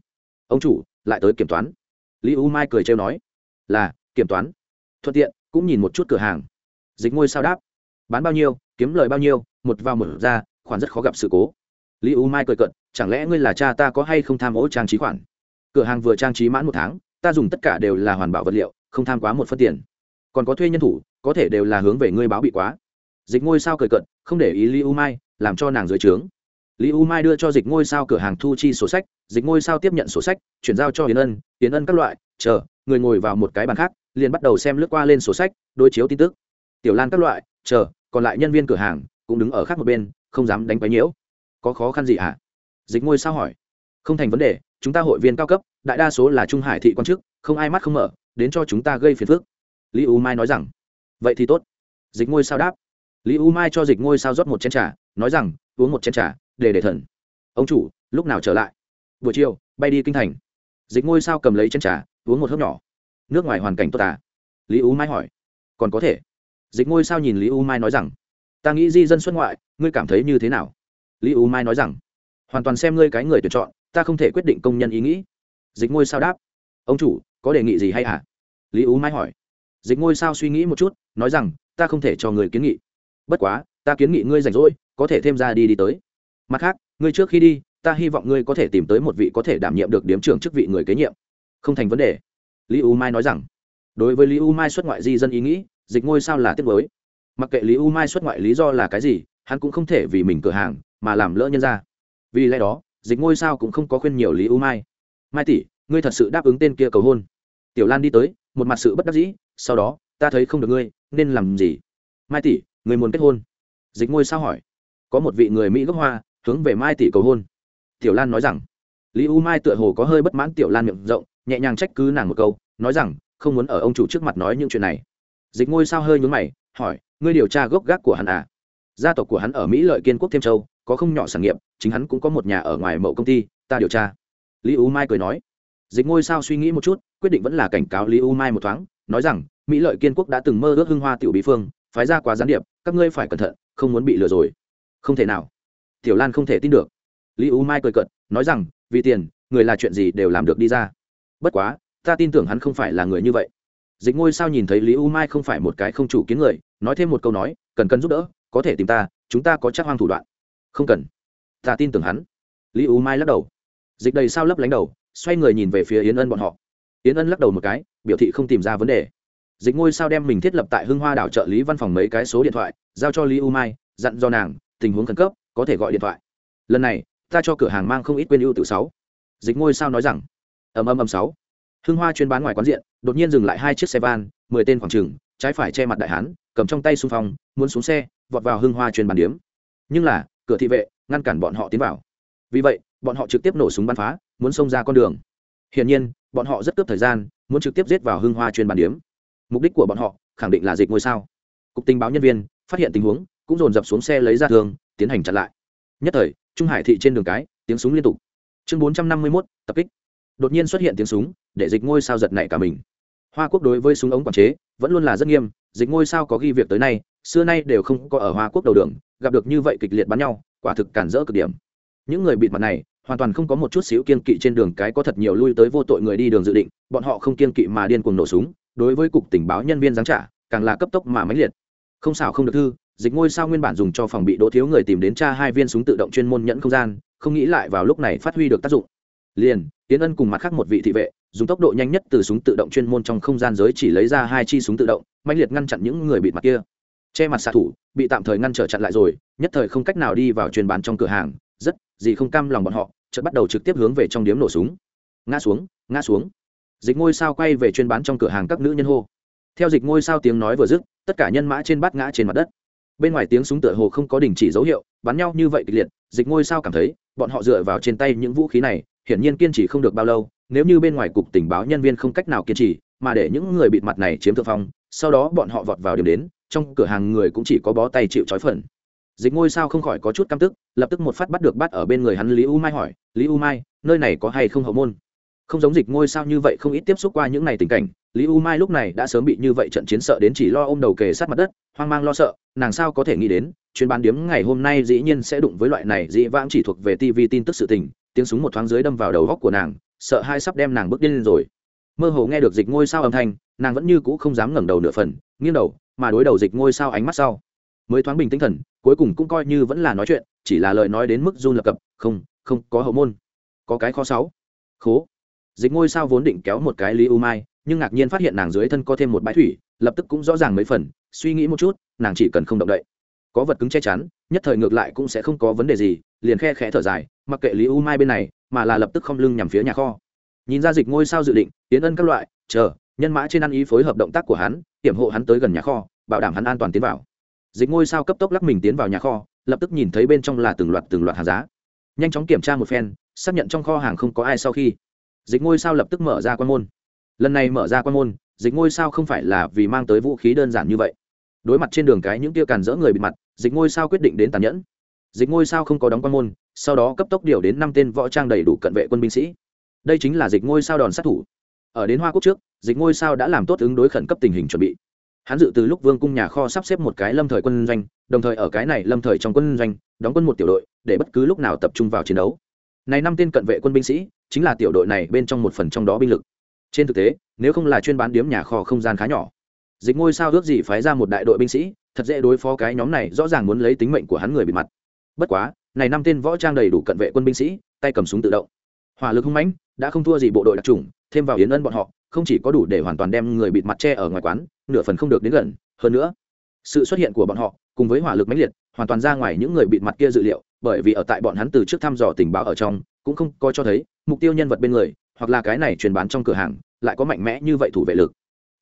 Ông chủ, lại tới kiểm toán. Lý u mai cười trêu nói, là, kiểm toán. Thuận tiện, cũng nhìn một chút cửa hàng. Dịch ngôi sao đáp, bán bao nhiêu, kiếm lời bao nhiêu, một vào một ra, khoản rất khó gặp sự cố lý u mai cười cận chẳng lẽ ngươi là cha ta có hay không tham ô trang trí khoản? Cửa hàng vừa trang trí mãn một tháng, ta dùng tất cả đều là hoàn bảo vật liệu, không tham quá một phân tiền. Còn có thuê nhân thủ, có thể đều là hướng về ngươi báo bị quá. Dịch ngôi sao cười cận không để ý lý u mai, làm cho nàng dưới trướng. Lý u mai đưa cho dịch ngôi sao cửa hàng thu chi sổ sách, dịch ngôi sao tiếp nhận sổ sách, chuyển giao cho hiến ân hiến ân các loại, chờ, người ngồi vào một cái bàn khác, liền bắt đầu xem lướt qua lên sổ sách, đối chiếu tin tức. Tiểu lan các loại, chờ, còn lại nhân viên cửa hàng cũng đứng ở khác một bên, không dám đánh quấy nhiễu có khó khăn gì à? dịch ngôi sao hỏi. Không thành vấn đề, chúng ta hội viên cao cấp, đại đa số là trung hải thị quan chức, không ai mắt không mở, đến cho chúng ta gây phiền phức. Lý u mai nói rằng. Vậy thì tốt. Dịch ngôi sao đáp. Lý u mai cho dịch ngôi sao rót một chén trà, nói rằng, uống một chén trà, để để thần. Ông chủ, lúc nào trở lại? Buổi chiều, bay đi kinh thành. Dịch ngôi sao cầm lấy chén trà, uống một hớp nhỏ. Nước ngoài hoàn cảnh tốt à? Lý u mai hỏi. Còn có thể. Dịch ngôi sao nhìn lý u mai nói rằng. Ta nghĩ di dân xuất ngoại, ngươi cảm thấy như thế nào? Lý u mai nói rằng, hoàn toàn xem ngươi cái người tuyển chọn, ta không thể quyết định công nhân ý nghĩ. Dịch ngôi sao đáp, ông chủ, có đề nghị gì hay hả? Lý u mai hỏi. Dịch ngôi sao suy nghĩ một chút, nói rằng, ta không thể cho người kiến nghị. Bất quá, ta kiến nghị ngươi rảnh rỗi, có thể thêm ra đi đi tới. Mặt khác, ngươi trước khi đi, ta hy vọng ngươi có thể tìm tới một vị có thể đảm nhiệm được điếm trưởng chức vị người kế nhiệm. Không thành vấn đề. Lý u mai nói rằng, đối với lý u mai xuất ngoại di dân ý nghĩ, dịch ngôi sao là tiếp với mặc kệ lý u mai xuất ngoại lý do là cái gì, hắn cũng không thể vì mình cửa hàng mà làm lỡ nhân ra. Vì lẽ đó, dịch ngôi sao cũng không có khuyên nhiều lý u mai. Mai tỷ, ngươi thật sự đáp ứng tên kia cầu hôn. Tiểu lan đi tới, một mặt sự bất đắc dĩ, sau đó, ta thấy không được ngươi, nên làm gì? Mai tỷ người muốn kết hôn? Dịch ngôi sao hỏi. Có một vị người mỹ gốc hoa, hướng về mai tỷ cầu hôn. Tiểu lan nói rằng. Lý u mai tựa hồ có hơi bất mãn tiểu lan miệng rộng, nhẹ nhàng trách cứ nàng một câu, nói rằng, không muốn ở ông chủ trước mặt nói những chuyện này. Dịch ngôi sao hơi nhún mày, hỏi, ngươi điều tra gốc gác của hắn à? Gia tộc của hắn ở mỹ lợi kiên quốc thêm châu có không nhỏ sản nghiệp, chính hắn cũng có một nhà ở ngoài mậu công ty, ta điều tra. Lý u mai cười nói. Dịch ngôi sao suy nghĩ một chút, quyết định vẫn là cảnh cáo lý u mai một thoáng, nói rằng, mỹ lợi kiên quốc đã từng mơ ước hưng hoa tiểu bí phương, phái ra quá gián điệp, các ngươi phải cẩn thận, không muốn bị lừa rồi. Không thể nào. Tiểu lan không thể tin được. Lý u mai cười cận nói rằng, vì tiền, người là chuyện gì đều làm được đi ra. Bất quá, ta tin tưởng hắn không phải là người như vậy. Dịch ngôi sao nhìn thấy lý u mai không phải một cái không chủ kiến người, nói thêm một câu nói, cần cần giúp đỡ, có thể tìm ta, chúng ta có chắc hoang thủ đoạn không cần. Ta tin tưởng hắn. Lý u mai lắc đầu. Dịch đầy sao lấp lánh đầu, xoay người nhìn về phía yến ân bọn họ. Yến ân lắc đầu một cái, biểu thị không tìm ra vấn đề. Dịch ngôi sao đem mình thiết lập tại hưng hoa đảo trợ lý văn phòng mấy cái số điện thoại, giao cho lý u mai, dặn do nàng, tình huống khẩn cấp, có thể gọi điện thoại. Lần này, ta cho cửa hàng mang không ít quên ưu tự sáu. Dịch ngôi sao nói rằng, ầm ầm ầm sáu. Hưng hoa chuyên bán ngoài quán diện, đột nhiên dừng lại hai chiếc xe van, mười tên khoảng trừng trái phải che mặt đại hán, cầm trong tay xung phong, muốn xuống xe, vọt vào hưng hoa chuyên bán điếm. Nhưng là cửa thị vệ, ngăn cản bọn họ tiến vào. Vì vậy, bọn họ trực tiếp nổ súng bắn phá, muốn xông ra con đường. Hiển nhiên, bọn họ rất cướp thời gian, muốn trực tiếp giết vào hưng hoa chuyên bàn điếm. Mục đích của bọn họ, khẳng định là dịch ngôi sao. Cục tình báo nhân viên, phát hiện tình huống, cũng dồn dập xuống xe lấy ra thương, tiến hành chặn lại. Nhất thời, trung hải thị trên đường cái, tiếng súng liên tục. Chương bốn trăm năm mươi mốt, tập kích. Đột nhiên xuất hiện tiếng súng, để dịch ngôi sao giật nảy cả mình. Hoa quốc đối với súng ống quản chế, vẫn luôn là rất nghiêm, dịch ngôi sao có ghi việc tới nay xưa nay đều không có ở hoa quốc đầu đường, gặp được như vậy kịch liệt bắn nhau, quả thực cản rỡ cực điểm. Những người bịt mặt này, hoàn toàn không có một chút xíu kiên kỵ trên đường cái có thật nhiều lui tới vô tội người đi đường dự định, bọn họ không kiên kỵ mà điên cuồng nổ súng, đối với cục tình báo nhân viên giáng trả, càng là cấp tốc mà mãnh liệt. Không xảo không được thư, dịch ngôi sao nguyên bản dùng cho phòng bị đỗ thiếu người tìm đến tra hai viên súng tự động chuyên môn nhẫn không gian, không nghĩ lại vào lúc này phát huy được tác dụng. Liền, tiến ân cùng mặt khác một vị thị vệ, dùng tốc độ nhanh nhất từ súng tự động chuyên môn trong không gian giới chỉ lấy ra hai chi súng tự động mạnh liệt ngăn chặn những người bị mặt kia che mặt xạ thủ, bị tạm thời ngăn trở chặn lại rồi, nhất thời không cách nào đi vào chuyên bán trong cửa hàng, rất, gì không cam lòng bọn họ, chợt bắt đầu trực tiếp hướng về trong điếm nổ súng. Ngã xuống ngã xuống. Dịch ngôi sao quay về chuyên bán trong cửa hàng các nữ nhân hô. Theo dịch ngôi sao tiếng nói vừa dứt, tất cả nhân mã trên bát ngã trên mặt đất. Bên ngoài tiếng súng tựa hồ không có đình chỉ dấu hiệu, bắn nhau như vậy kịch liệt, dịch ngôi sao cảm thấy, bọn họ dựa vào trên tay những vũ khí này, hiển nhiên kiên trì không được bao lâu, nếu như bên ngoài cục tình báo nhân viên không cách nào kiên trì, mà để những người bịt mặt này chiếm thượng phong, sau đó bọn họ vọt vào điểm đến trong cửa hàng người cũng chỉ có bó tay chịu trói phần. Dịch ngôi sao không khỏi có chút căm tức, lập tức một phát bắt được bắt ở bên người hắn lý u mai hỏi, lý u mai, nơi này có hay không hậu môn? Không giống dịch ngôi sao như vậy không ít tiếp xúc qua những này tình cảnh, lý u mai lúc này đã sớm bị như vậy trận chiến sợ đến chỉ lo ôm đầu kề sát mặt đất, hoang mang lo sợ, nàng sao có thể nghĩ đến, chuyến bán điếm ngày hôm nay dĩ nhiên sẽ đụng với loại này dĩ vãng chỉ thuộc về tv tin tức sự tình, tiếng súng một thoáng dưới đâm vào đầu góc của nàng, sợ hai sắp đem nàng bước điên lên rồi. Mơ hồ nghe được dịch ngôi sao âm thanh, nàng vẫn như cũ không dám ngẩng đầu nửa phần, nghiêng đầu mà đối đầu dịch ngôi sao ánh mắt sau. Mới thoáng bình tinh thần, cuối cùng cũng coi như vẫn là nói chuyện, chỉ là lời nói đến mức run lập cập, không không, có hậu môn. Có cái khó sáu. Khố. Dịch ngôi sao vốn định kéo một cái lý u mai, nhưng ngạc nhiên phát hiện nàng dưới thân có thêm một bãi thủy, lập tức cũng rõ ràng mấy phần, suy nghĩ một chút, nàng chỉ cần không động đậy. Có vật cứng che chắn, nhất thời ngược lại cũng sẽ không có vấn đề gì, liền khe khẽ thở dài, mặc kệ lý u mai bên này, mà là lập tức không lưng nhằm phía nhà kho. Nhìn ra dịch ngôi sao dự định tiến ân các loại, chờ nhân mã trên ăn ý phối hợp động tác của hắn, hiểm hộ hắn tới gần nhà kho, bảo đảm hắn an toàn tiến vào. Dịch ngôi sao cấp tốc lắc mình tiến vào nhà kho, lập tức nhìn thấy bên trong là từng loạt từng loạt hàng giá. Nhanh chóng kiểm tra một phen, xác nhận trong kho hàng không có ai sau khi. Dịch ngôi sao lập tức mở ra quan môn. Lần này mở ra quan môn, dịch ngôi sao không phải là vì mang tới vũ khí đơn giản như vậy. Đối mặt trên đường cái những tia càn dỡ người bị mặt, dịch ngôi sao quyết định đến tàn nhẫn. Dịch ngôi sao không có đóng quan môn, sau đó cấp tốc điều đến năm tên võ trang đầy đủ cận vệ quân binh sĩ. Đây chính là dịch ngôi sao đòn sát thủ. Ở đến hoa quốc trước dịch ngôi sao đã làm tốt ứng đối khẩn cấp tình hình chuẩn bị. Hắn dự từ lúc vương cung nhà kho sắp xếp một cái lâm thời quân doanh, đồng thời ở cái này lâm thời trong quân doanh, đóng quân một tiểu đội, để bất cứ lúc nào tập trung vào chiến đấu. Này năm tên cận vệ quân binh sĩ, chính là tiểu đội này bên trong một phần trong đó binh lực. Trên thực tế, nếu không là chuyên bán điếm nhà kho không gian khá nhỏ. Dịch ngôi sao ước gì phái ra một đại đội binh sĩ, thật dễ đối phó cái nhóm này, rõ ràng muốn lấy tính mệnh của hắn người bị mặt. Bất quá, này năm tên võ trang đầy đủ cận vệ quân binh sĩ, tay cầm súng tự động. Hỏa lực hung mãnh, đã không thua gì bộ đội đặc trùng thêm vào yến ân bọn họ không chỉ có đủ để hoàn toàn đem người bịt mặt che ở ngoài quán, nửa phần không được đến gần. Hơn nữa, sự xuất hiện của bọn họ cùng với hỏa lực mãnh liệt, hoàn toàn ra ngoài những người bịt mặt kia dự liệu, bởi vì ở tại bọn hắn từ trước thăm dò tình báo ở trong, cũng không coi cho thấy mục tiêu nhân vật bên người, hoặc là cái này truyền bán trong cửa hàng, lại có mạnh mẽ như vậy thủ vệ lực.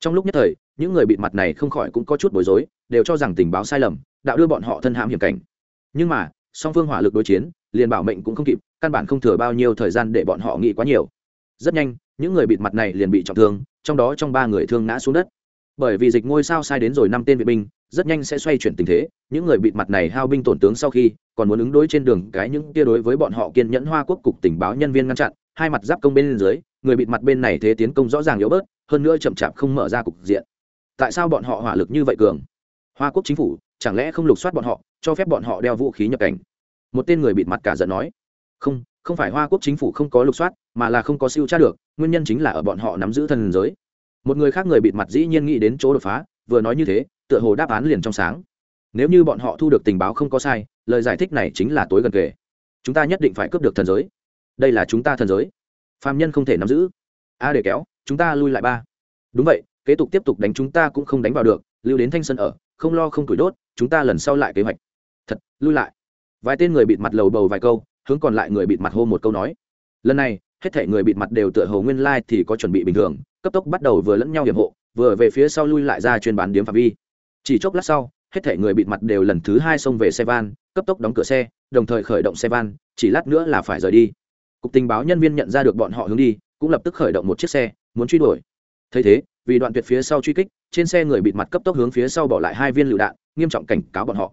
Trong lúc nhất thời, những người bịt mặt này không khỏi cũng có chút bối rối, đều cho rằng tình báo sai lầm, đạo đưa bọn họ thân hãm hiểm cảnh. Nhưng mà, song phương hỏa lực đối chiến, liền bảo mệnh cũng không kịp, căn bản không thừa bao nhiêu thời gian để bọn họ nghĩ quá nhiều. Rất nhanh những người bịt mặt này liền bị trọng thương, trong đó trong ba người thương ngã xuống đất. Bởi vì dịch ngôi sao sai đến rồi năm tên vệ binh, rất nhanh sẽ xoay chuyển tình thế, những người bịt mặt này hao binh tổn tướng sau khi, còn muốn ứng đối trên đường cái những tia đối với bọn họ kiên nhẫn hoa quốc cục tình báo nhân viên ngăn chặn, hai mặt giáp công bên dưới, người bịt mặt bên này thế tiến công rõ ràng yếu bớt, hơn nữa chậm chạp không mở ra cục diện. Tại sao bọn họ hỏa lực như vậy cường? Hoa quốc chính phủ, chẳng lẽ không lục soát bọn họ, cho phép bọn họ đeo vũ khí nhập cảnh? Một tên người bịt mặt cả giận nói. Không không phải hoa quốc chính phủ không có lục soát, mà là không có siêu tra được nguyên nhân chính là ở bọn họ nắm giữ thần giới. Một người khác người bịt mặt dĩ nhiên nghĩ đến chỗ đột phá, vừa nói như thế, tựa hồ đáp án liền trong sáng. Nếu như bọn họ thu được tình báo không có sai, lời giải thích này chính là tối gần kề. Chúng ta nhất định phải cướp được thần giới. Đây là chúng ta thần giới. Phạm nhân không thể nắm giữ. A để kéo, chúng ta lui lại ba. Đúng vậy, kế tục tiếp tục đánh chúng ta cũng không đánh vào được, lưu đến thanh sân ở, không lo không tuổi đốt, chúng ta lần sau lại kế hoạch. Thật, lui lại. Vài tên người bịt mặt lầu bầu vài câu, hướng còn lại người bịt mặt hô một câu nói. Lần này hết thể người bịt mặt đều tựa hồ nguyên lai thì có chuẩn bị bình thường, cấp tốc bắt đầu vừa lẫn nhau hiểm hộ, vừa về phía sau lui lại ra chuyên bán điếm phạm vi. Chỉ chốc lát sau, hết thể người bịt mặt đều lần thứ hai xông về xe van, cấp tốc đóng cửa xe, đồng thời khởi động xe van, chỉ lát nữa là phải rời đi. Cục tình báo nhân viên nhận ra được bọn họ hướng đi, cũng lập tức khởi động một chiếc xe, muốn truy đuổi. Thấy thế, vì đoạn tuyệt phía sau truy kích, trên xe người bịt mặt cấp tốc hướng phía sau bỏ lại hai viên lựu đạn, nghiêm trọng cảnh cáo bọn họ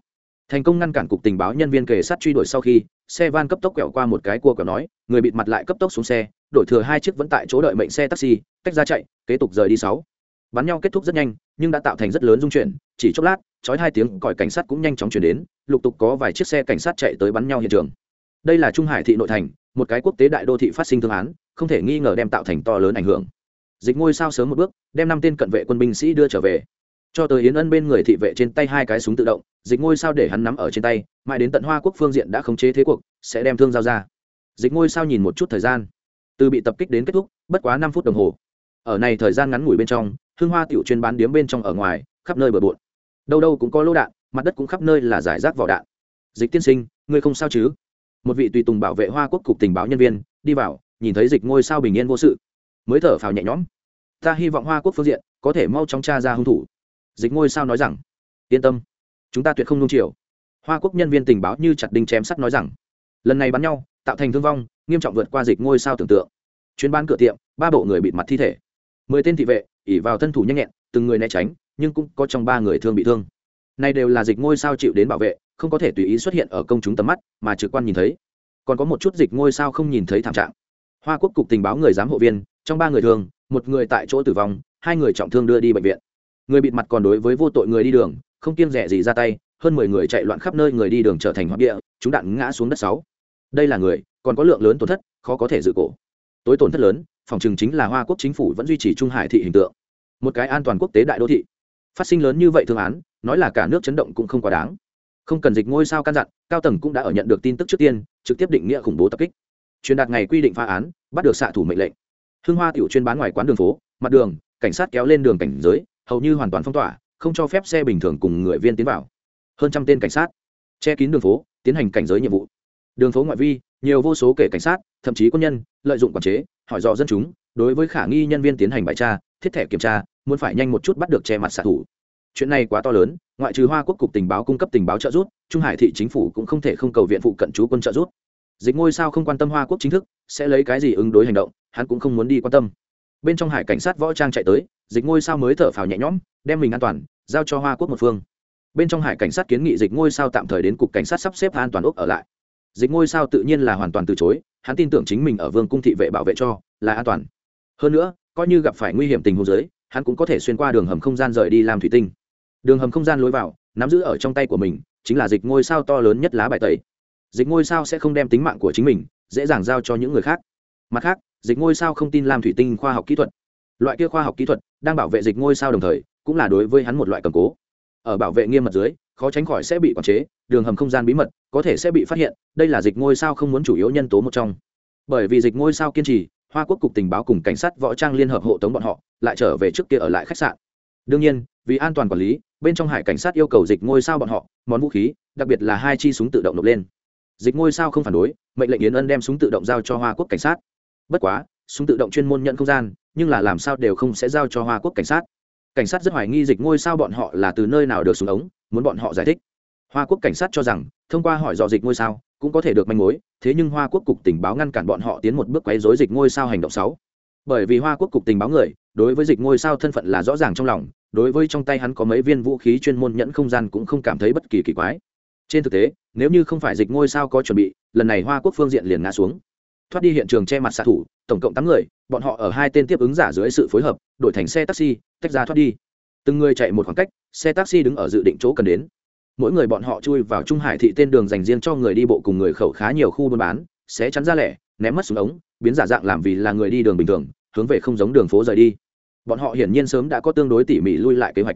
thành công ngăn cản cục tình báo nhân viên kề sát truy đuổi sau khi, xe van cấp tốc quẹo qua một cái cua quẹo nói, người bịt mặt lại cấp tốc xuống xe, đổi thừa hai chiếc vẫn tại chỗ đợi mệnh xe taxi cách ra chạy, kế tục rời đi sáu. Bắn nhau kết thúc rất nhanh, nhưng đã tạo thành rất lớn dung chuyển, chỉ chốc lát, chói hai tiếng, còi cảnh sát cũng nhanh chóng chuyển đến, lục tục có vài chiếc xe cảnh sát chạy tới bắn nhau hiện trường. Đây là trung hải thị nội thành, một cái quốc tế đại đô thị phát sinh thương án, không thể nghi ngờ đem tạo thành to lớn ảnh hưởng. Dịch ngôi sao sớm một bước, đem năm tên cận vệ quân binh sĩ đưa trở về cho tới yến ân bên người thị vệ trên tay hai cái súng tự động, dịch ngôi sao để hắn nắm ở trên tay, mãi đến tận hoa quốc phương diện đã khống chế thế cuộc, sẽ đem thương giao ra. Dịch ngôi sao nhìn một chút thời gian. Từ bị tập kích đến kết thúc, bất quá năm phút đồng hồ. Ở này thời gian ngắn ngủi bên trong hương hoa tiểu chuyên bán điếm bên trong ở ngoài, khắp nơi bờ bộn. Đâu đâu cũng có lô đạn, mặt đất cũng khắp nơi là giải rác vỏ đạn. Dịch tiên sinh, ngươi không sao chứ? Một vị tùy tùng bảo vệ hoa quốc cục tình báo nhân viên, đi vào, nhìn thấy dịch ngôi sao bình yên vô sự. Mới thở phào nhẹ nhõm. Ta hy vọng hoa quốc phương diện có thể mau chóng tra ra hung thủ dịch ngôi sao nói rằng, yên tâm, chúng ta tuyệt không nung chiều. Hoa quốc nhân viên tình báo như chặt đinh chém sắt nói rằng, lần này bắn nhau, tạo thành thương vong, nghiêm trọng vượt qua dịch ngôi sao tưởng tượng. Chuyến bán cửa tiệm, ba bộ người bịt mặt thi thể. Mười tên thị vệ, ỉ vào thân thủ nhanh nhẹn, từng người né tránh, nhưng cũng có trong ba người thương bị thương. Này đều là dịch ngôi sao chịu đến bảo vệ, không có thể tùy ý xuất hiện ở công chúng tầm mắt, mà trực quan nhìn thấy. Còn có một chút dịch ngôi sao không nhìn thấy thảm trạng. Hoa quốc cục tình báo người giám hộ viên, trong ba người thương, một người tại chỗ tử vong, hai người trọng thương đưa đi bệnh viện người bịt mặt còn đối với vô tội người đi đường, không kiêng rẻ gì ra tay, hơn mười người chạy loạn khắp nơi người đi đường trở thành hoặc địa, chúng đạn ngã xuống đất sáu. Đây là người, còn có lượng lớn tổn thất, khó có thể dự cổ. Tối tổn thất lớn, phòng chừng chính là hoa quốc chính phủ vẫn duy trì trung hải thị hình tượng. Một cái an toàn quốc tế đại đô thị. Phát sinh lớn như vậy thương án, nói là cả nước chấn động cũng không quá đáng. Không cần dịch ngôi sao căn dặn, cao tầng cũng đã ở nhận được tin tức trước tiên, trực tiếp định nghĩa khủng bố tập kích. Truyền đạt ngày quy định phá án, bắt được xạ thủ mệnh lệnh. Hương hoa tiểu chuyên bán ngoài quán đường phố, mặt đường, cảnh sát kéo lên đường cảnh giới hầu như hoàn toàn phong tỏa, không cho phép xe bình thường cùng người viên tiến vào. Hơn trăm tên cảnh sát che kín đường phố, tiến hành cảnh giới nhiệm vụ. Đường phố ngoại vi, nhiều vô số kể cảnh sát, thậm chí quân nhân, lợi dụng quản chế, hỏi dò dân chúng, đối với khả nghi nhân viên tiến hành bài tra, thiết thẻ kiểm tra, muốn phải nhanh một chút bắt được che mặt xạ thủ. Chuyện này quá to lớn, ngoại trừ hoa quốc cục tình báo cung cấp tình báo trợ giúp, trung hải thị chính phủ cũng không thể không cầu viện phụ cận trú quân trợ giúp. Dịch ngôi sao không quan tâm hoa quốc chính thức, sẽ lấy cái gì ứng đối hành động, hắn cũng không muốn đi quan tâm bên trong hải cảnh sát võ trang chạy tới, dịch ngôi sao mới thở phào nhẹ nhõm, đem mình an toàn, giao cho hoa quốc một phương. Bên trong hải cảnh sát kiến nghị dịch ngôi sao tạm thời đến cục cảnh sát sắp xếp an toàn úc ở lại. Dịch ngôi sao tự nhiên là hoàn toàn từ chối, hắn tin tưởng chính mình ở vương cung thị vệ bảo vệ cho, là an toàn. Hơn nữa, coi như gặp phải nguy hiểm tình huống giới hắn cũng có thể xuyên qua đường hầm không gian rời đi làm thủy tinh. Đường hầm không gian lối vào, nắm giữ ở trong tay của mình, chính là dịch ngôi sao to lớn nhất lá bài tẩy. Dịch ngôi sao sẽ không đem tính mạng của chính mình, dễ dàng giao cho những người khác. Mặt khác dịch ngôi sao không tin làm thủy tinh khoa học kỹ thuật. Loại kia khoa học kỹ thuật đang bảo vệ dịch ngôi sao đồng thời, cũng là đối với hắn một loại cầm cố. Ở bảo vệ nghiêm mật dưới, khó tránh khỏi sẽ bị quản chế, đường hầm không gian bí mật có thể sẽ bị phát hiện, đây là dịch ngôi sao không muốn chủ yếu nhân tố một trong. Bởi vì dịch ngôi sao kiên trì, hoa quốc cục tình báo cùng cảnh sát võ trang liên hợp hộ tống bọn họ, lại trở về trước kia ở lại khách sạn. Đương nhiên, vì an toàn quản lý, bên trong hải cảnh sát yêu cầu dịch ngôi sao bọn họ món vũ khí, đặc biệt là hai chi súng tự động nộp lên. Dịch ngôi sao không phản đối, mệnh lệnh yến ân đem súng tự động giao cho hoa quốc cảnh sát bất quá, súng tự động chuyên môn nhận không gian, nhưng là làm sao đều không sẽ giao cho hoa quốc cảnh sát. Cảnh sát rất hoài nghi dịch ngôi sao bọn họ là từ nơi nào được súng ống, muốn bọn họ giải thích. Hoa quốc cảnh sát cho rằng, thông qua hỏi dò dịch ngôi sao, cũng có thể được manh mối, thế nhưng hoa quốc cục tình báo ngăn cản bọn họ tiến một bước quấy dối dịch ngôi sao hành động sáu. Bởi vì hoa quốc cục tình báo người, đối với dịch ngôi sao thân phận là rõ ràng trong lòng, đối với trong tay hắn có mấy viên vũ khí chuyên môn nhẫn không gian cũng không cảm thấy bất kỳ kỳ quái. Trên thực tế, nếu như không phải dịch ngôi sao có chuẩn bị, lần này hoa quốc phương diện liền ngã xuống thoát đi hiện trường che mặt xạ thủ, tổng cộng tám người, bọn họ ở hai tên tiếp ứng giả dưới sự phối hợp, đổi thành xe taxi, tách ra thoát đi. Từng người chạy một khoảng cách, xe taxi đứng ở dự định chỗ cần đến. Mỗi người bọn họ chui vào trung hải thị tên đường dành riêng cho người đi bộ cùng người khẩu khá nhiều khu buôn bán sẽ chắn ra lẻ, ném mất xuống ống, biến giả dạng làm vì là người đi đường bình thường, hướng về không giống đường phố rời đi. Bọn họ hiển nhiên sớm đã có tương đối tỉ mỉ lui lại kế hoạch.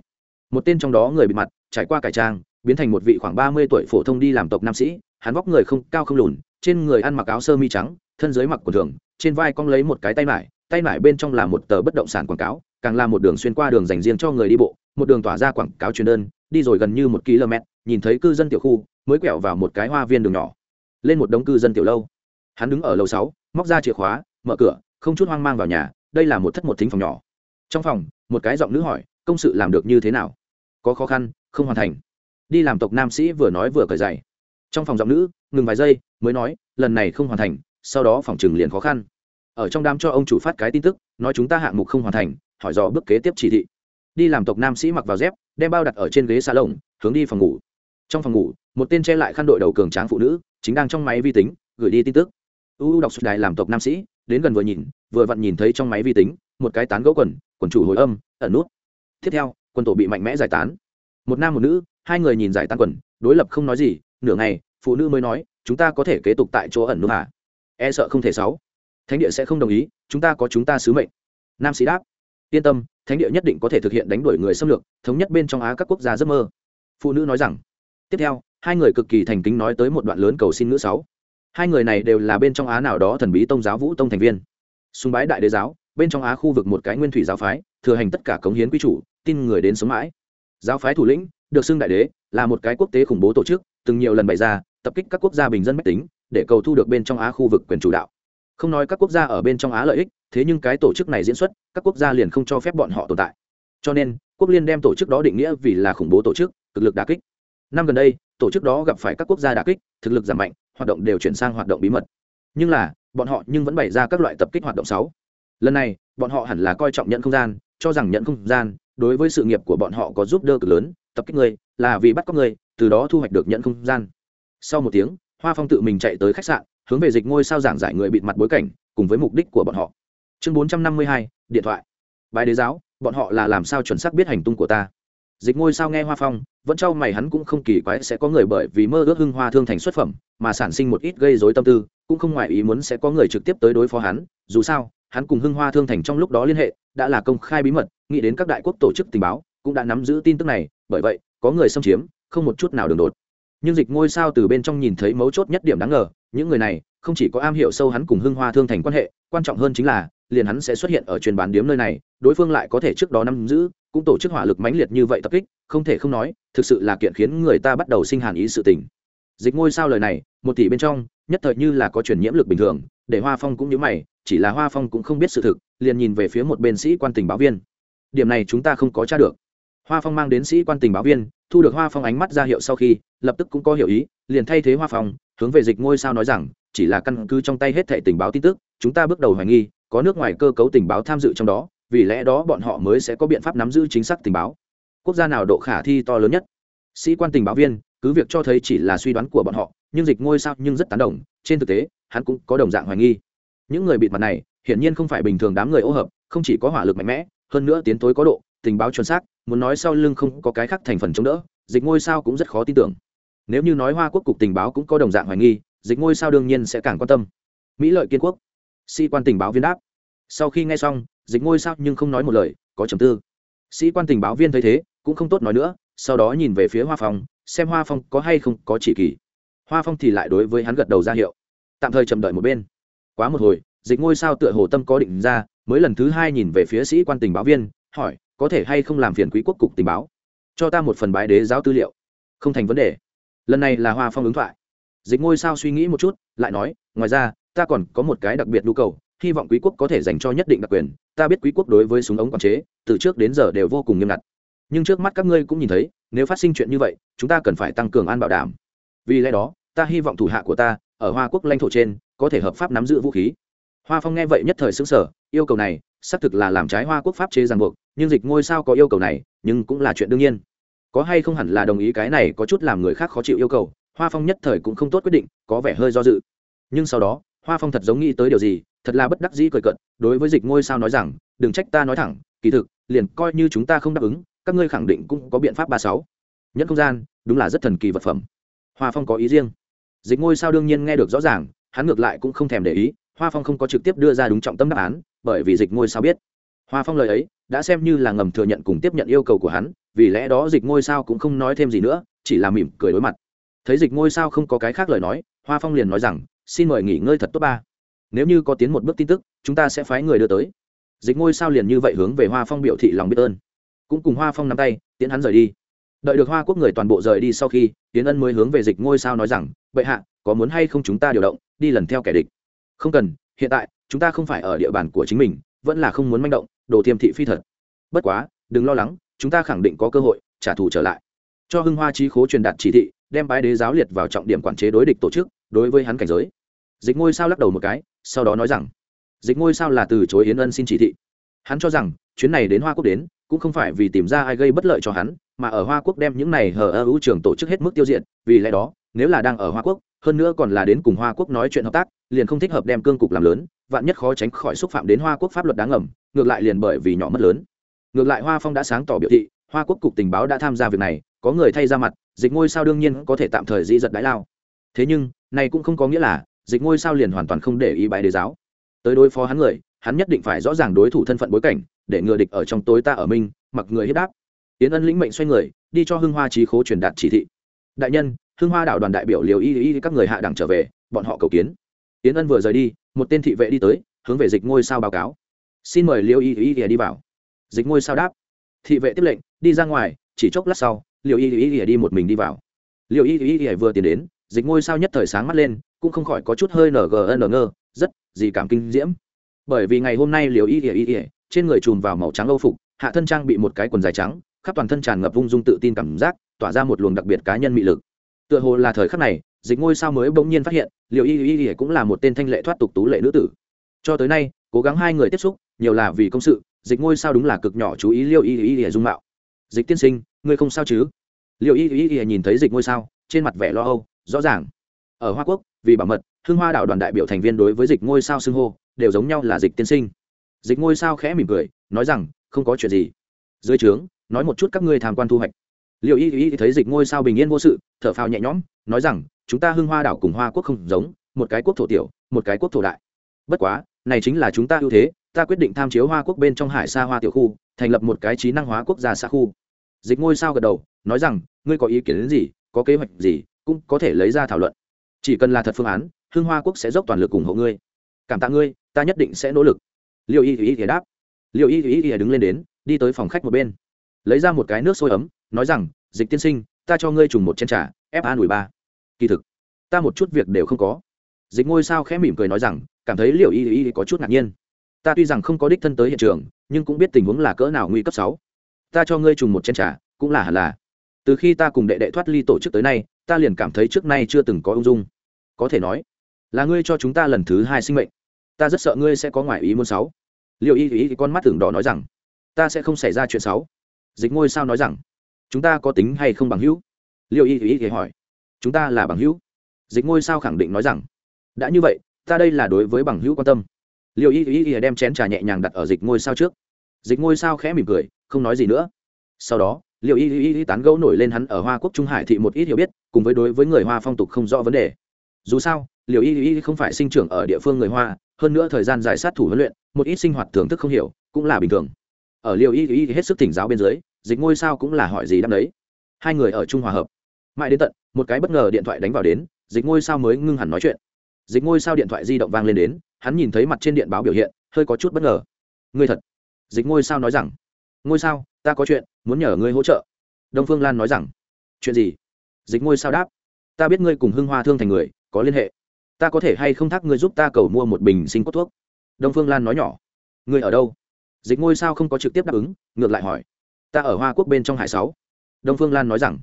Một tên trong đó người bị mặt, trải qua cải trang, biến thành một vị khoảng ba mươi tuổi phổ thông đi làm tộc nam sĩ, hắn vóc người không cao không lùn, trên người ăn mặc áo sơ mi trắng thân dưới mặc quần thường, trên vai cong lấy một cái tay mải tay mải bên trong là một tờ bất động sản quảng cáo, càng là một đường xuyên qua đường dành riêng cho người đi bộ, một đường tỏa ra quảng cáo truyền đơn, đi rồi gần như một km, nhìn thấy cư dân tiểu khu, mới quẹo vào một cái hoa viên đường nhỏ. Lên một đống cư dân tiểu lâu. Hắn đứng ở lầu sáu, móc ra chìa khóa, mở cửa, không chút hoang mang vào nhà, đây là một thất một thính phòng nhỏ. Trong phòng, một cái giọng nữ hỏi, công sự làm được như thế nào? Có khó khăn, không hoàn thành. Đi làm tộc nam sĩ vừa nói vừa cởi dày trong phòng giọng nữ, ngừng vài giây, mới nói, lần này không hoàn thành sau đó phòng trừng liền khó khăn. Ở trong đám cho ông chủ phát cái tin tức, nói chúng ta hạng mục không hoàn thành, hỏi dò bước kế tiếp chỉ thị. Đi làm tộc nam sĩ mặc vào dép, đem bao đặt ở trên ghế xa lồng, hướng đi phòng ngủ. Trong phòng ngủ, một tên che lại khăn đội đầu cường tráng phụ nữ, chính đang trong máy vi tính, gửi đi tin tức. U đọc đài làm tộc nam sĩ, đến gần vừa nhìn, vừa vặn nhìn thấy trong máy vi tính, một cái tán gỗ quần quần chủ hồi âm, ẩn nút. Tiếp theo, quân tổ bị mạnh mẽ giải tán. Một nam một nữ, hai người nhìn giải tán quần, đối lập không nói gì, nửa ngày, phụ nữ mới nói, chúng ta có thể kế tục tại chỗ ẩn nút à e sợ không thể sáu. Thánh địa sẽ không đồng ý, chúng ta có chúng ta sứ mệnh. Nam sĩ đáp. Yên tâm, thánh địa nhất định có thể thực hiện đánh đuổi người xâm lược, thống nhất bên trong á các quốc gia giấc mơ. Phụ nữ nói rằng. Tiếp theo, hai người cực kỳ thành kính nói tới một đoạn lớn cầu xin nữ sáu. Hai người này đều là bên trong á nào đó thần bí tông giáo vũ tông thành viên. Sùng bái đại đế giáo, bên trong á khu vực một cái nguyên thủy giáo phái, thừa hành tất cả cống hiến quy chủ, tin người đến sống mãi. Giáo phái thủ lĩnh, được xưng đại đế, là một cái quốc tế khủng bố tổ chức, từng nhiều lần bày ra, tập kích các quốc gia bình dân mách tính để cầu thu được bên trong á khu vực quyền chủ đạo. Không nói các quốc gia ở bên trong á lợi ích, thế nhưng cái tổ chức này diễn xuất, các quốc gia liền không cho phép bọn họ tồn tại. Cho nên, quốc liên đem tổ chức đó định nghĩa vì là khủng bố tổ chức, thực lực đà kích. Năm gần đây, tổ chức đó gặp phải các quốc gia đà kích, thực lực giảm mạnh, hoạt động đều chuyển sang hoạt động bí mật. Nhưng là, bọn họ nhưng vẫn bày ra các loại tập kích hoạt động sáu lần này, bọn họ hẳn là coi trọng nhận không gian, cho rằng nhận không gian, đối với sự nghiệp của bọn họ có giúp đỡ cực lớn, tập kích người, là vì bắt cóc người, từ đó thu hoạch được nhận không gian. Sau một tiếng hoa phong tự mình chạy tới khách sạn, hướng về dịch ngôi sao giảng giải người bịt mặt bối cảnh, cùng với mục đích của bọn họ. Chương bốn trăm năm mươi hai, điện thoại. Bài đế giáo, bọn họ là làm sao chuẩn xác biết hành tung của ta? Dịch ngôi sao nghe hoa phong, vẫn trao mày hắn cũng không kỳ quái sẽ có người bởi vì mơ ước hưng hoa thương thành xuất phẩm, mà sản sinh một ít gây dối tâm tư, cũng không ngoài ý muốn sẽ có người trực tiếp tới đối phó hắn. Dù sao, hắn cùng hưng hoa thương thành trong lúc đó liên hệ, đã là công khai bí mật, nghĩ đến các đại quốc tổ chức tình báo, cũng đã nắm giữ tin tức này, bởi vậy, có người xâm chiếm, không một chút nào đường đột nhưng dịch ngôi sao từ bên trong nhìn thấy mấu chốt nhất điểm đáng ngờ, những người này, không chỉ có am hiểu sâu hắn cùng hưng hoa thương thành quan hệ, quan trọng hơn chính là, liền hắn sẽ xuất hiện ở truyền bán điếm nơi này, đối phương lại có thể trước đó nắm giữ, cũng tổ chức hỏa lực mãnh liệt như vậy tập kích, không thể không nói, thực sự là kiện khiến người ta bắt đầu sinh hàn ý sự tình. Dịch ngôi sao lời này, một tỷ bên trong, nhất thời như là có truyền nhiễm lực bình thường, để hoa phong cũng như mày, chỉ là hoa phong cũng không biết sự thực, liền nhìn về phía một bên sĩ quan tình báo viên. Điểm này chúng ta không có t r a được. Hoa phong mang đến sĩ quan tình báo viên thu được hoa phong ánh mắt ra hiệu sau khi, lập tức cũng có hiểu ý, liền thay thế hoa phong, hướng về dịch ngôi sao nói rằng, chỉ là căn cứ trong tay hết thệ tình báo tin tức, chúng ta bước đầu hoài nghi, có nước ngoài cơ cấu tình báo tham dự trong đó, vì lẽ đó bọn họ mới sẽ có biện pháp nắm giữ chính xác tình báo. Quốc gia nào độ khả thi to lớn nhất? Sĩ quan tình báo viên, cứ việc cho thấy chỉ là suy đoán của bọn họ, nhưng dịch ngôi sao nhưng rất tán đồng, trên thực tế, hắn cũng có đồng dạng hoài nghi. Những người bịt mặt này, hiển nhiên không phải bình thường đám người ô hợp, không chỉ có hỏa lực mạnh mẽ, hơn nữa tiến tối có độ, tình báo chuẩn xác muốn nói sau lưng không có cái khác thành phần chống đỡ, dịch ngôi sao cũng rất khó tin tưởng. Nếu như nói hoa quốc cục tình báo cũng có đồng dạng hoài nghi, dịch ngôi sao đương nhiên sẽ càng quan tâm. Mỹ lợi kiên quốc. Sĩ quan tình báo viên đáp. Sau khi nghe xong, dịch ngôi sao nhưng không nói một lời, có trầm tư. Sĩ quan tình báo viên thấy thế, cũng không tốt nói nữa, sau đó nhìn về phía hoa phong, xem hoa phong có hay không có chỉ kỳ. Hoa phong thì lại đối với hắn gật đầu ra hiệu. Tạm thời chậm đợi một bên. Quá một hồi, dịch ngôi sao tựa hồ tâm có định ra, mới lần thứ hai nhìn về phía sĩ quan tình báo viên, hỏi có thể hay không làm phiền quý quốc cục tình báo? Cho ta một phần bái đế giáo tư liệu. Không thành vấn đề. Lần này là hoa phong ứng thoại. Dịch ngôi sao suy nghĩ một chút, lại nói, ngoài ra, ta còn có một cái đặc biệt nhu cầu, hy vọng quý quốc có thể dành cho nhất định đặc quyền. Ta biết quý quốc đối với súng ống quản chế, từ trước đến giờ đều vô cùng nghiêm ngặt. Nhưng trước mắt các ngươi cũng nhìn thấy, nếu phát sinh chuyện như vậy, chúng ta cần phải tăng cường an bảo đảm. Vì lẽ đó, ta hy vọng thủ hạ của ta, ở hoa quốc lãnh thổ trên, có thể hợp pháp nắm giữ vũ khí hoa phong nghe vậy nhất thời xứng sở yêu cầu này xác thực là làm trái hoa quốc pháp chế ràng buộc, nhưng dịch ngôi sao có yêu cầu này, nhưng cũng là chuyện đương nhiên. Có hay không hẳn là đồng ý cái này có chút làm người khác khó chịu yêu cầu, hoa phong nhất thời cũng không tốt quyết định, có vẻ hơi do dự. Nhưng sau đó, hoa phong thật giống nghĩ tới điều gì, thật là bất đắc dĩ cười cận đối với dịch ngôi sao nói rằng, đừng trách ta nói thẳng, kỳ thực, liền coi như chúng ta không đáp ứng, các ngươi khẳng định cũng có biện pháp ba sáu. Nhất không gian, đúng là rất thần kỳ vật phẩm. Hoa phong có ý riêng. Dịch ngôi sao đương nhiên nghe được rõ ràng, hắn ngược lại cũng không thèm để ý hoa phong không có trực tiếp đưa ra đúng trọng tâm đáp án, bởi vì dịch ngôi sao biết. Hoa phong lời ấy đã xem như là ngầm thừa nhận cùng tiếp nhận yêu cầu của hắn, vì lẽ đó dịch ngôi sao cũng không nói thêm gì nữa, chỉ là mỉm cười đối mặt. Thấy dịch ngôi sao không có cái khác lời nói, hoa phong liền nói rằng, xin mời nghỉ ngơi thật tốt ba. Nếu như có tiến một bước tin tức, chúng ta sẽ phái người đưa tới. Dịch ngôi sao liền như vậy hướng về hoa phong biểu thị lòng biết ơn. Cũng cùng hoa phong nắm tay tiến hắn rời đi. Đợi được hoa quốc người toàn bộ rời đi sau khi tiến ân mới hướng về dịch ngôi sao nói rằng, bệ hạ, có muốn hay không chúng ta điều động, đi lần theo kẻ địch? Không cần, hiện tại, chúng ta không phải ở địa bàn của chính mình, vẫn là không muốn manh động, đồ thiêm thị phi thật. Bất quá, đừng lo lắng, chúng ta khẳng định có cơ hội, trả thù trở lại. Cho hưng hoa trí khố truyền đạt chỉ thị, đem bái đế giáo liệt vào trọng điểm quản chế đối địch tổ chức, đối với hắn cảnh giới. Dịch ngôi sao lắc đầu một cái, sau đó nói rằng, dịch ngôi sao là từ chối yến ân xin chỉ thị. Hắn cho rằng, chuyến này đến hoa quốc đến, cũng không phải vì tìm ra ai gây bất lợi cho hắn, mà ở hoa quốc đem những này hờ ơ hữu trường tổ chức hết mức tiêu diệt, vì lẽ đó, nếu là đang ở hoa quốc hơn nữa còn là đến cùng hoa quốc nói chuyện hợp tác, liền không thích hợp đem cương cục làm lớn, vạn nhất khó tránh khỏi xúc phạm đến hoa quốc pháp luật đáng ngầm, ngược lại liền bởi vì nhỏ mất lớn. Ngược lại hoa phong đã sáng tỏ biểu thị, hoa quốc cục tình báo đã tham gia việc này, có người thay ra mặt, dịch ngôi sao đương nhiên có thể tạm thời di giật đái lao. Thế nhưng, này cũng không có nghĩa là, dịch ngôi sao liền hoàn toàn không để ý bãi đế giáo. Tới đối phó hắn người, hắn nhất định phải rõ ràng đối thủ thân phận bối cảnh, để ngừa địch ở trong tối ta ở minh mặc người hiếp đáp. Tiến ân lĩnh mệnh xoay người, đi cho hưng hoa trí khố truyền đạt chỉ thị. Đại nhân hưng hoa đạo đoàn đại biểu liều y y các người hạ đẳng trở về, bọn họ cầu kiến. Tiến ân vừa rời đi, một tên thị vệ đi tới, hướng về dịch ngôi sao báo cáo. Xin mời liêu y y đi vào. Dịch ngôi sao đáp. Thị vệ tiếp lệnh, đi ra ngoài, chỉ chốc lát sau, liều y y đi một mình đi vào. Liều y y vừa tiến đến, dịch ngôi sao nhất thời sáng mắt lên, cũng không khỏi có chút hơi ngn ngơ, rất gì cảm kinh diễm. Bởi vì ngày hôm nay liều y y y trên người trùm vào màu trắng âu phục, hạ thân trang bị một cái quần dài trắng, khắp toàn thân tràn ngập vung dung tự tin cảm giác, tỏa ra một luồng đặc biệt cá nhân mị lực tựa hồ là thời khắc này, dịch ngôi sao mới bỗng nhiên phát hiện liệu y y y cũng là một tên thanh lệ thoát tục tú lệ nữ tử. Cho tới nay, cố gắng hai người tiếp xúc, nhiều là vì công sự, dịch ngôi sao đúng là cực nhỏ chú ý liệu y y y dung mạo. Dịch tiên sinh, ngươi không sao chứ? Liệu y y y nhìn thấy dịch ngôi sao, trên mặt vẻ lo âu, rõ ràng. Ở hoa quốc, vì bảo mật hương hoa đạo đoàn đại biểu thành viên đối với dịch ngôi sao xưng hô, đều giống nhau là dịch tiên sinh. Dịch ngôi sao khẽ mỉm cười, nói rằng, không có chuyện gì. Dưới trướng, nói một chút các ngươi tham quan thu hoạch liệu y y thấy dịch ngôi sao bình yên vô sự, thở phào nhẹ nhõm, nói rằng, chúng ta hưng hoa đảo cùng hoa quốc không giống, một cái quốc thổ tiểu, một cái quốc thổ đại. Bất quá, này chính là chúng ta ưu thế, ta quyết định tham chiếu hoa quốc bên trong hải xa hoa tiểu khu, thành lập một cái trí năng hóa quốc gia xa khu. Dịch ngôi sao gật đầu, nói rằng, ngươi có ý kiến đến gì, có kế hoạch gì, cũng có thể lấy ra thảo luận. Chỉ cần là thật phương án, hưng hoa quốc sẽ dốc toàn lực ủng hộ ngươi. Cảm tạ ngươi, ta nhất định sẽ nỗ lực. Liệu y y y đáp. Liệu y y y đứng lên đến, đi tới phòng khách một bên. Lấy ra một cái nước sôi ấm nói rằng, dịch tiên sinh, ta cho ngươi trùng một chén trà, ép an ủi ba. Kỳ thực, ta một chút việc đều không có. Dịch ngôi sao khẽ mỉm cười nói rằng, cảm thấy liệu y y có chút ngạc nhiên. Ta tuy rằng không có đích thân tới hiện trường, nhưng cũng biết tình huống là cỡ nào nguy cấp sáu. Ta cho ngươi trùng một chén trà, cũng là hẳn là. Từ khi ta cùng đệ đệ thoát ly tổ chức tới nay, ta liền cảm thấy trước nay chưa từng có ung dung. Có thể nói, là ngươi cho chúng ta lần thứ hai sinh mệnh. Ta rất sợ ngươi sẽ có ngoại ý muốn sáu. Liệu y y con mắt tưởng đỏ nói rằng, ta sẽ không xảy ra chuyện sáu. Dịch ngôi sao nói rằng chúng ta có tính hay không bằng hữu? Liệu y y y hỏi. Chúng ta là bằng hữu. Dịch ngôi sao khẳng định nói rằng, đã như vậy, ta đây là đối với bằng hữu quan tâm. Liệu y y y đem chén trà nhẹ nhàng đặt ở dịch ngôi sao trước. Dịch ngôi sao khẽ mỉm cười, không nói gì nữa. Sau đó liệu y y y tán gẫu nổi lên hắn ở hoa quốc trung hải thị một ít hiểu biết, cùng với đối với người hoa phong tục không rõ vấn đề. Dù sao liệu y y không phải sinh trưởng ở địa phương người hoa, hơn nữa thời gian dài sát thủ huấn luyện, một ít sinh hoạt thưởng thức không hiểu, cũng là bình thường ở liều y y hết sức thỉnh giáo bên dưới, dịch ngôi sao cũng là hỏi gì đáp đấy hai người ở trung hòa hợp. Mãi đến tận, một cái bất ngờ điện thoại đánh vào đến, dịch ngôi sao mới ngưng hẳn nói chuyện. Dịch ngôi sao điện thoại di động vang lên đến, hắn nhìn thấy mặt trên điện báo biểu hiện, hơi có chút bất ngờ. Ngươi thật. Dịch ngôi sao nói rằng, ngôi sao, ta có chuyện, muốn nhờ ngươi hỗ trợ. Đông phương lan nói rằng, chuyện gì? Dịch ngôi sao đáp, ta biết ngươi cùng hưng hoa thương thành người, có liên hệ. Ta có thể hay không thắc ngươi giúp ta cầu mua một bình sinh cốt thuốc? Đông phương lan nói nhỏ, ngươi ở đâu? Dịch ngôi sao không có trực tiếp đáp ứng ngược lại hỏi ta ở hoa quốc bên trong hải sáu đông phương lan nói rằng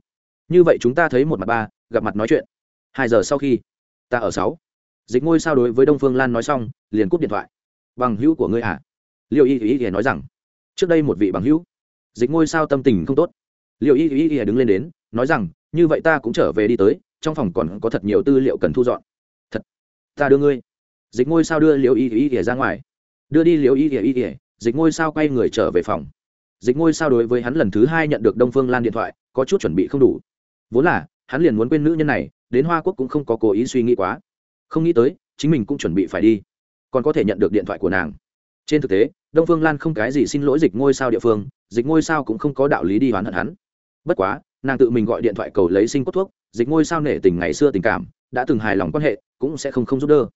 như vậy chúng ta thấy một mặt ba gặp mặt nói chuyện hai giờ sau khi ta ở sáu dịch ngôi sao đối với đông phương lan nói xong liền cúp điện thoại bằng hữu của ngươi à liệu y y y nói rằng trước đây một vị bằng hữu dịch ngôi sao tâm tình không tốt liệu y y y đứng lên đến nói rằng như vậy ta cũng trở về đi tới trong phòng còn có thật nhiều tư liệu cần thu dọn thật ta đưa ngươi dịch ngôi sao đưa liệu y y y ra ngoài đưa đi liệu y y y dịch ngôi sao quay người trở về phòng. Dịch ngôi sao đối với hắn lần thứ hai nhận được đông phương lan điện thoại, có chút chuẩn bị không đủ. Vốn là, hắn liền muốn quên nữ nhân này, đến hoa quốc cũng không có cố ý suy nghĩ quá. Không nghĩ tới, chính mình cũng chuẩn bị phải đi. Còn có thể nhận được điện thoại của nàng. Trên thực tế, đông phương lan không cái gì xin lỗi dịch ngôi sao địa phương, dịch ngôi sao cũng không có đạo lý đi hoán hận hắn. Bất quá, nàng tự mình gọi điện thoại cầu lấy sinh cốt thuốc, dịch ngôi sao nể tình ngày xưa tình cảm, đã từng hài lòng quan hệ, cũng sẽ không không giúp đỡ.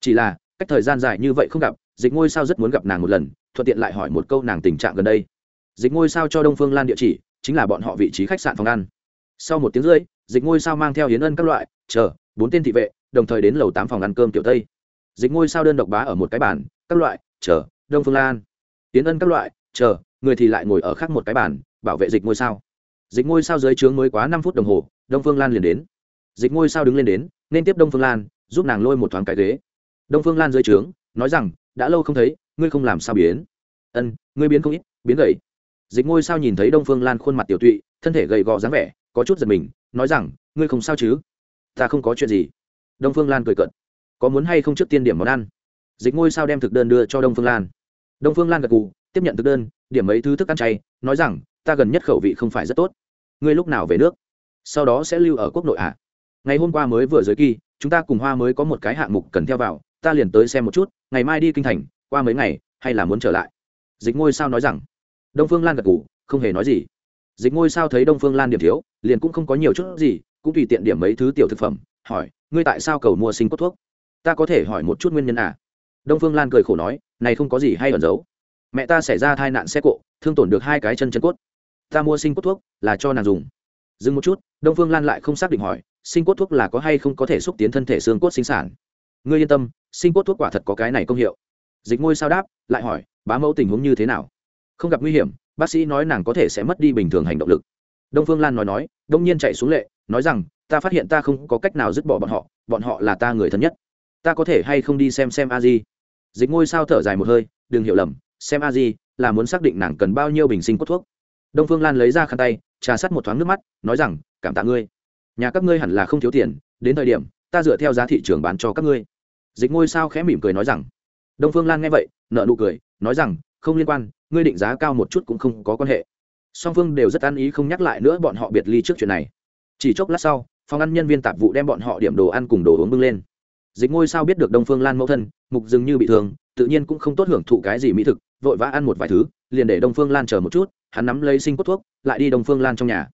Chỉ là, cách thời gian dài như vậy không gặp, dịch ngôi sao rất muốn gặp nàng một lần thuận tiện lại hỏi một câu nàng tình trạng gần đây. Dịch ngôi sao cho đông phương lan địa chỉ, chính là bọn họ vị trí khách sạn phòng ăn. Sau một tiếng rưỡi, dịch ngôi sao mang theo hiến ân các loại, chờ, bốn tên thị vệ, đồng thời đến lầu tám phòng ăn cơm tiểu tây. Dịch ngôi sao đơn độc bá ở một cái bàn, các loại, chờ, đông phương lan. Hiến ân các loại, chờ, người thì lại ngồi ở khác một cái bàn, bảo vệ dịch ngôi sao. Dịch ngôi sao dưới trướng mới quá năm phút đồng hồ, đông phương lan liền đến. Dịch ngôi sao đứng lên đến, nên tiếp đông phương lan, giúp nàng lôi một thoáng cái ghế. Đông phương lan dưới trướng, nói rằng, đã lâu không thấy ngươi không làm sao biến? Ân, ngươi biến không ít, biến gầy. Dịch ngôi sao nhìn thấy đông phương lan khuôn mặt tiểu tụy, thân thể gầy gò dáng vẻ, có chút giật mình, nói rằng, ngươi không sao chứ? Ta không có chuyện gì. Đông phương lan cười cận có muốn hay không trước tiên điểm món ăn? Dịch ngôi sao đem thực đơn đưa cho đông phương lan. Đông phương lan gật gù, tiếp nhận thực đơn, điểm mấy thứ thức ăn chay, nói rằng, ta gần nhất khẩu vị không phải rất tốt. Ngươi lúc nào về nước? Sau đó sẽ lưu ở quốc nội ạ à? ngày hôm qua mới vừa giới kỳ, chúng ta cùng hoa mới có một cái hạng mục cần theo vào, ta liền tới xem một chút, ngày mai đi kinh thành qua mấy ngày, hay là muốn trở lại? Dịch ngôi sao nói rằng, đông phương lan gật gù, không hề nói gì. Dịch ngôi sao thấy đông phương lan điểm thiếu, liền cũng không có nhiều chút gì, cũng tùy tiện điểm mấy thứ tiểu thực phẩm, hỏi, ngươi tại sao cầu mua sinh cốt thuốc? Ta có thể hỏi một chút nguyên nhân à? Đông phương lan cười khổ nói, này không có gì hay ẩn giấu. Mẹ ta xảy ra tai nạn xe cộ, thương tổn được hai cái chân chân cốt. Ta mua sinh cốt thuốc là cho nàng dùng. Dừng một chút, đông phương lan lại không xác định hỏi, sinh cốt thuốc là có hay không có thể xúc tiến thân thể xương cốt sinh sản? Ngươi yên tâm, sinh cốt thuốc quả thật có cái này công hiệu dịch ngôi sao đáp, lại hỏi, bá mẫu tình huống như thế nào? Không gặp nguy hiểm, bác sĩ nói nàng có thể sẽ mất đi bình thường hành động lực. Đông phương lan nói nói, đông nhiên chạy xuống lệ, nói rằng, ta phát hiện ta không có cách nào dứt bỏ bọn họ bọn họ là ta người thân nhất. Ta có thể hay không đi xem xem a di? Dịch ngôi sao thở dài một hơi, đừng hiểu lầm, xem a di là muốn xác định nàng cần bao nhiêu bình sinh cốt thuốc. Đông phương lan lấy ra khăn tay, trà sắt một thoáng nước mắt, nói rằng, cảm tạ ngươi. Nhà các ngươi hẳn là không thiếu tiền, đến thời điểm, ta dựa theo giá thị trường bán cho các ngươi. Dịch ngôi sao khẽ mỉm cười nói rằng đông phương lan nghe vậy nợ nụ cười, nói rằng, không liên quan, ngươi định giá cao một chút cũng không có quan hệ. Song phương đều rất an ý không nhắc lại nữa bọn họ biệt ly trước chuyện này. Chỉ chốc lát sau, phòng ăn nhân viên tạp vụ đem bọn họ điểm đồ ăn cùng đồ uống bưng lên. Dịch ngôi sao biết được đông phương lan mẫu thân, mục dường như bị thương, tự nhiên cũng không tốt hưởng thụ cái gì mỹ thực, vội vã ăn một vài thứ, liền để đông phương lan chờ một chút, hắn nắm lấy sinh cốt thuốc, lại đi đông phương lan trong nhà.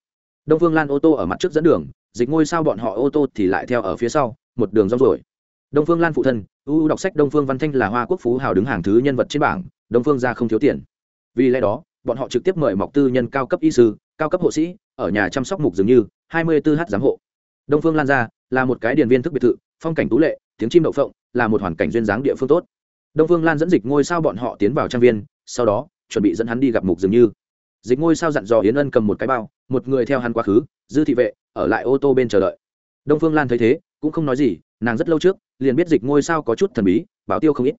Đông phương lan ô tô ở mặt trước dẫn đường, dịch ngôi sao bọn họ ô tô thì lại theo ở phía sau, một đường rong rồi đông phương lan phụ thân ưu đọc sách đông phương văn thanh là hoa quốc phú hào đứng hàng thứ nhân vật trên bảng, đông phương ra không thiếu tiền. Vì lẽ đó, bọn họ trực tiếp mời mọc tư nhân cao cấp y sư, cao cấp hộ sĩ, ở nhà chăm sóc mục dường như, hai mươi 24h giám hộ. Đông phương lan gia là một cái điển viên thức biệt thự, phong cảnh tú lệ, tiếng chim đậu phộng, là một hoàn cảnh duyên dáng địa phương tốt. Đông phương lan dẫn dịch ngôi sao bọn họ tiến vào trang viên, sau đó, chuẩn bị dẫn hắn đi gặp mục dường như. Dịch ngôi sao dặn dò yến ân cầm một cái bao, một người theo hắn quá khứ, dư thị vệ, ở lại ô tô bên chờ đợi. Đông phương lan thấy thế, cũng không nói gì nàng rất lâu trước liền biết dịch ngôi sao có chút thần bí, bảo tiêu không ít.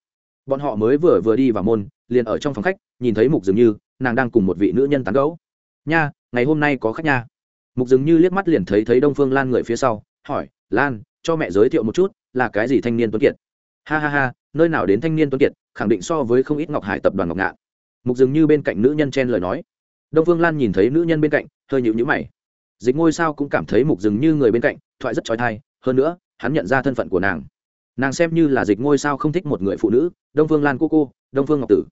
Bọn họ mới vừa vừa đi vào môn, liền ở trong phòng khách, nhìn thấy mục dường như, nàng đang cùng một vị nữ nhân tán gẫu. Nha, ngày hôm nay có khách nha. Mục dường như liếc mắt liền thấy thấy đông phương lan người phía sau, hỏi, lan, cho mẹ giới thiệu một chút, là cái gì thanh niên tuấn kiệt? Ha ha ha, nơi nào đến thanh niên tuấn kiệt, khẳng định so với không ít ngọc hải tập đoàn ngọc ngạn. Mục dường như bên cạnh nữ nhân chen lời nói. Đông phương lan nhìn thấy nữ nhân bên cạnh, hơi nhịu nhữ mày. Dịch ngôi sao cũng cảm thấy mục dường như người bên cạnh, thoại rất trói thai. Hơn nữa hắn nhận ra thân phận của nàng. Nàng xem như là dịch ngôi sao không thích một người phụ nữ, đông phương lan cô cô, đông phương ngọc tử.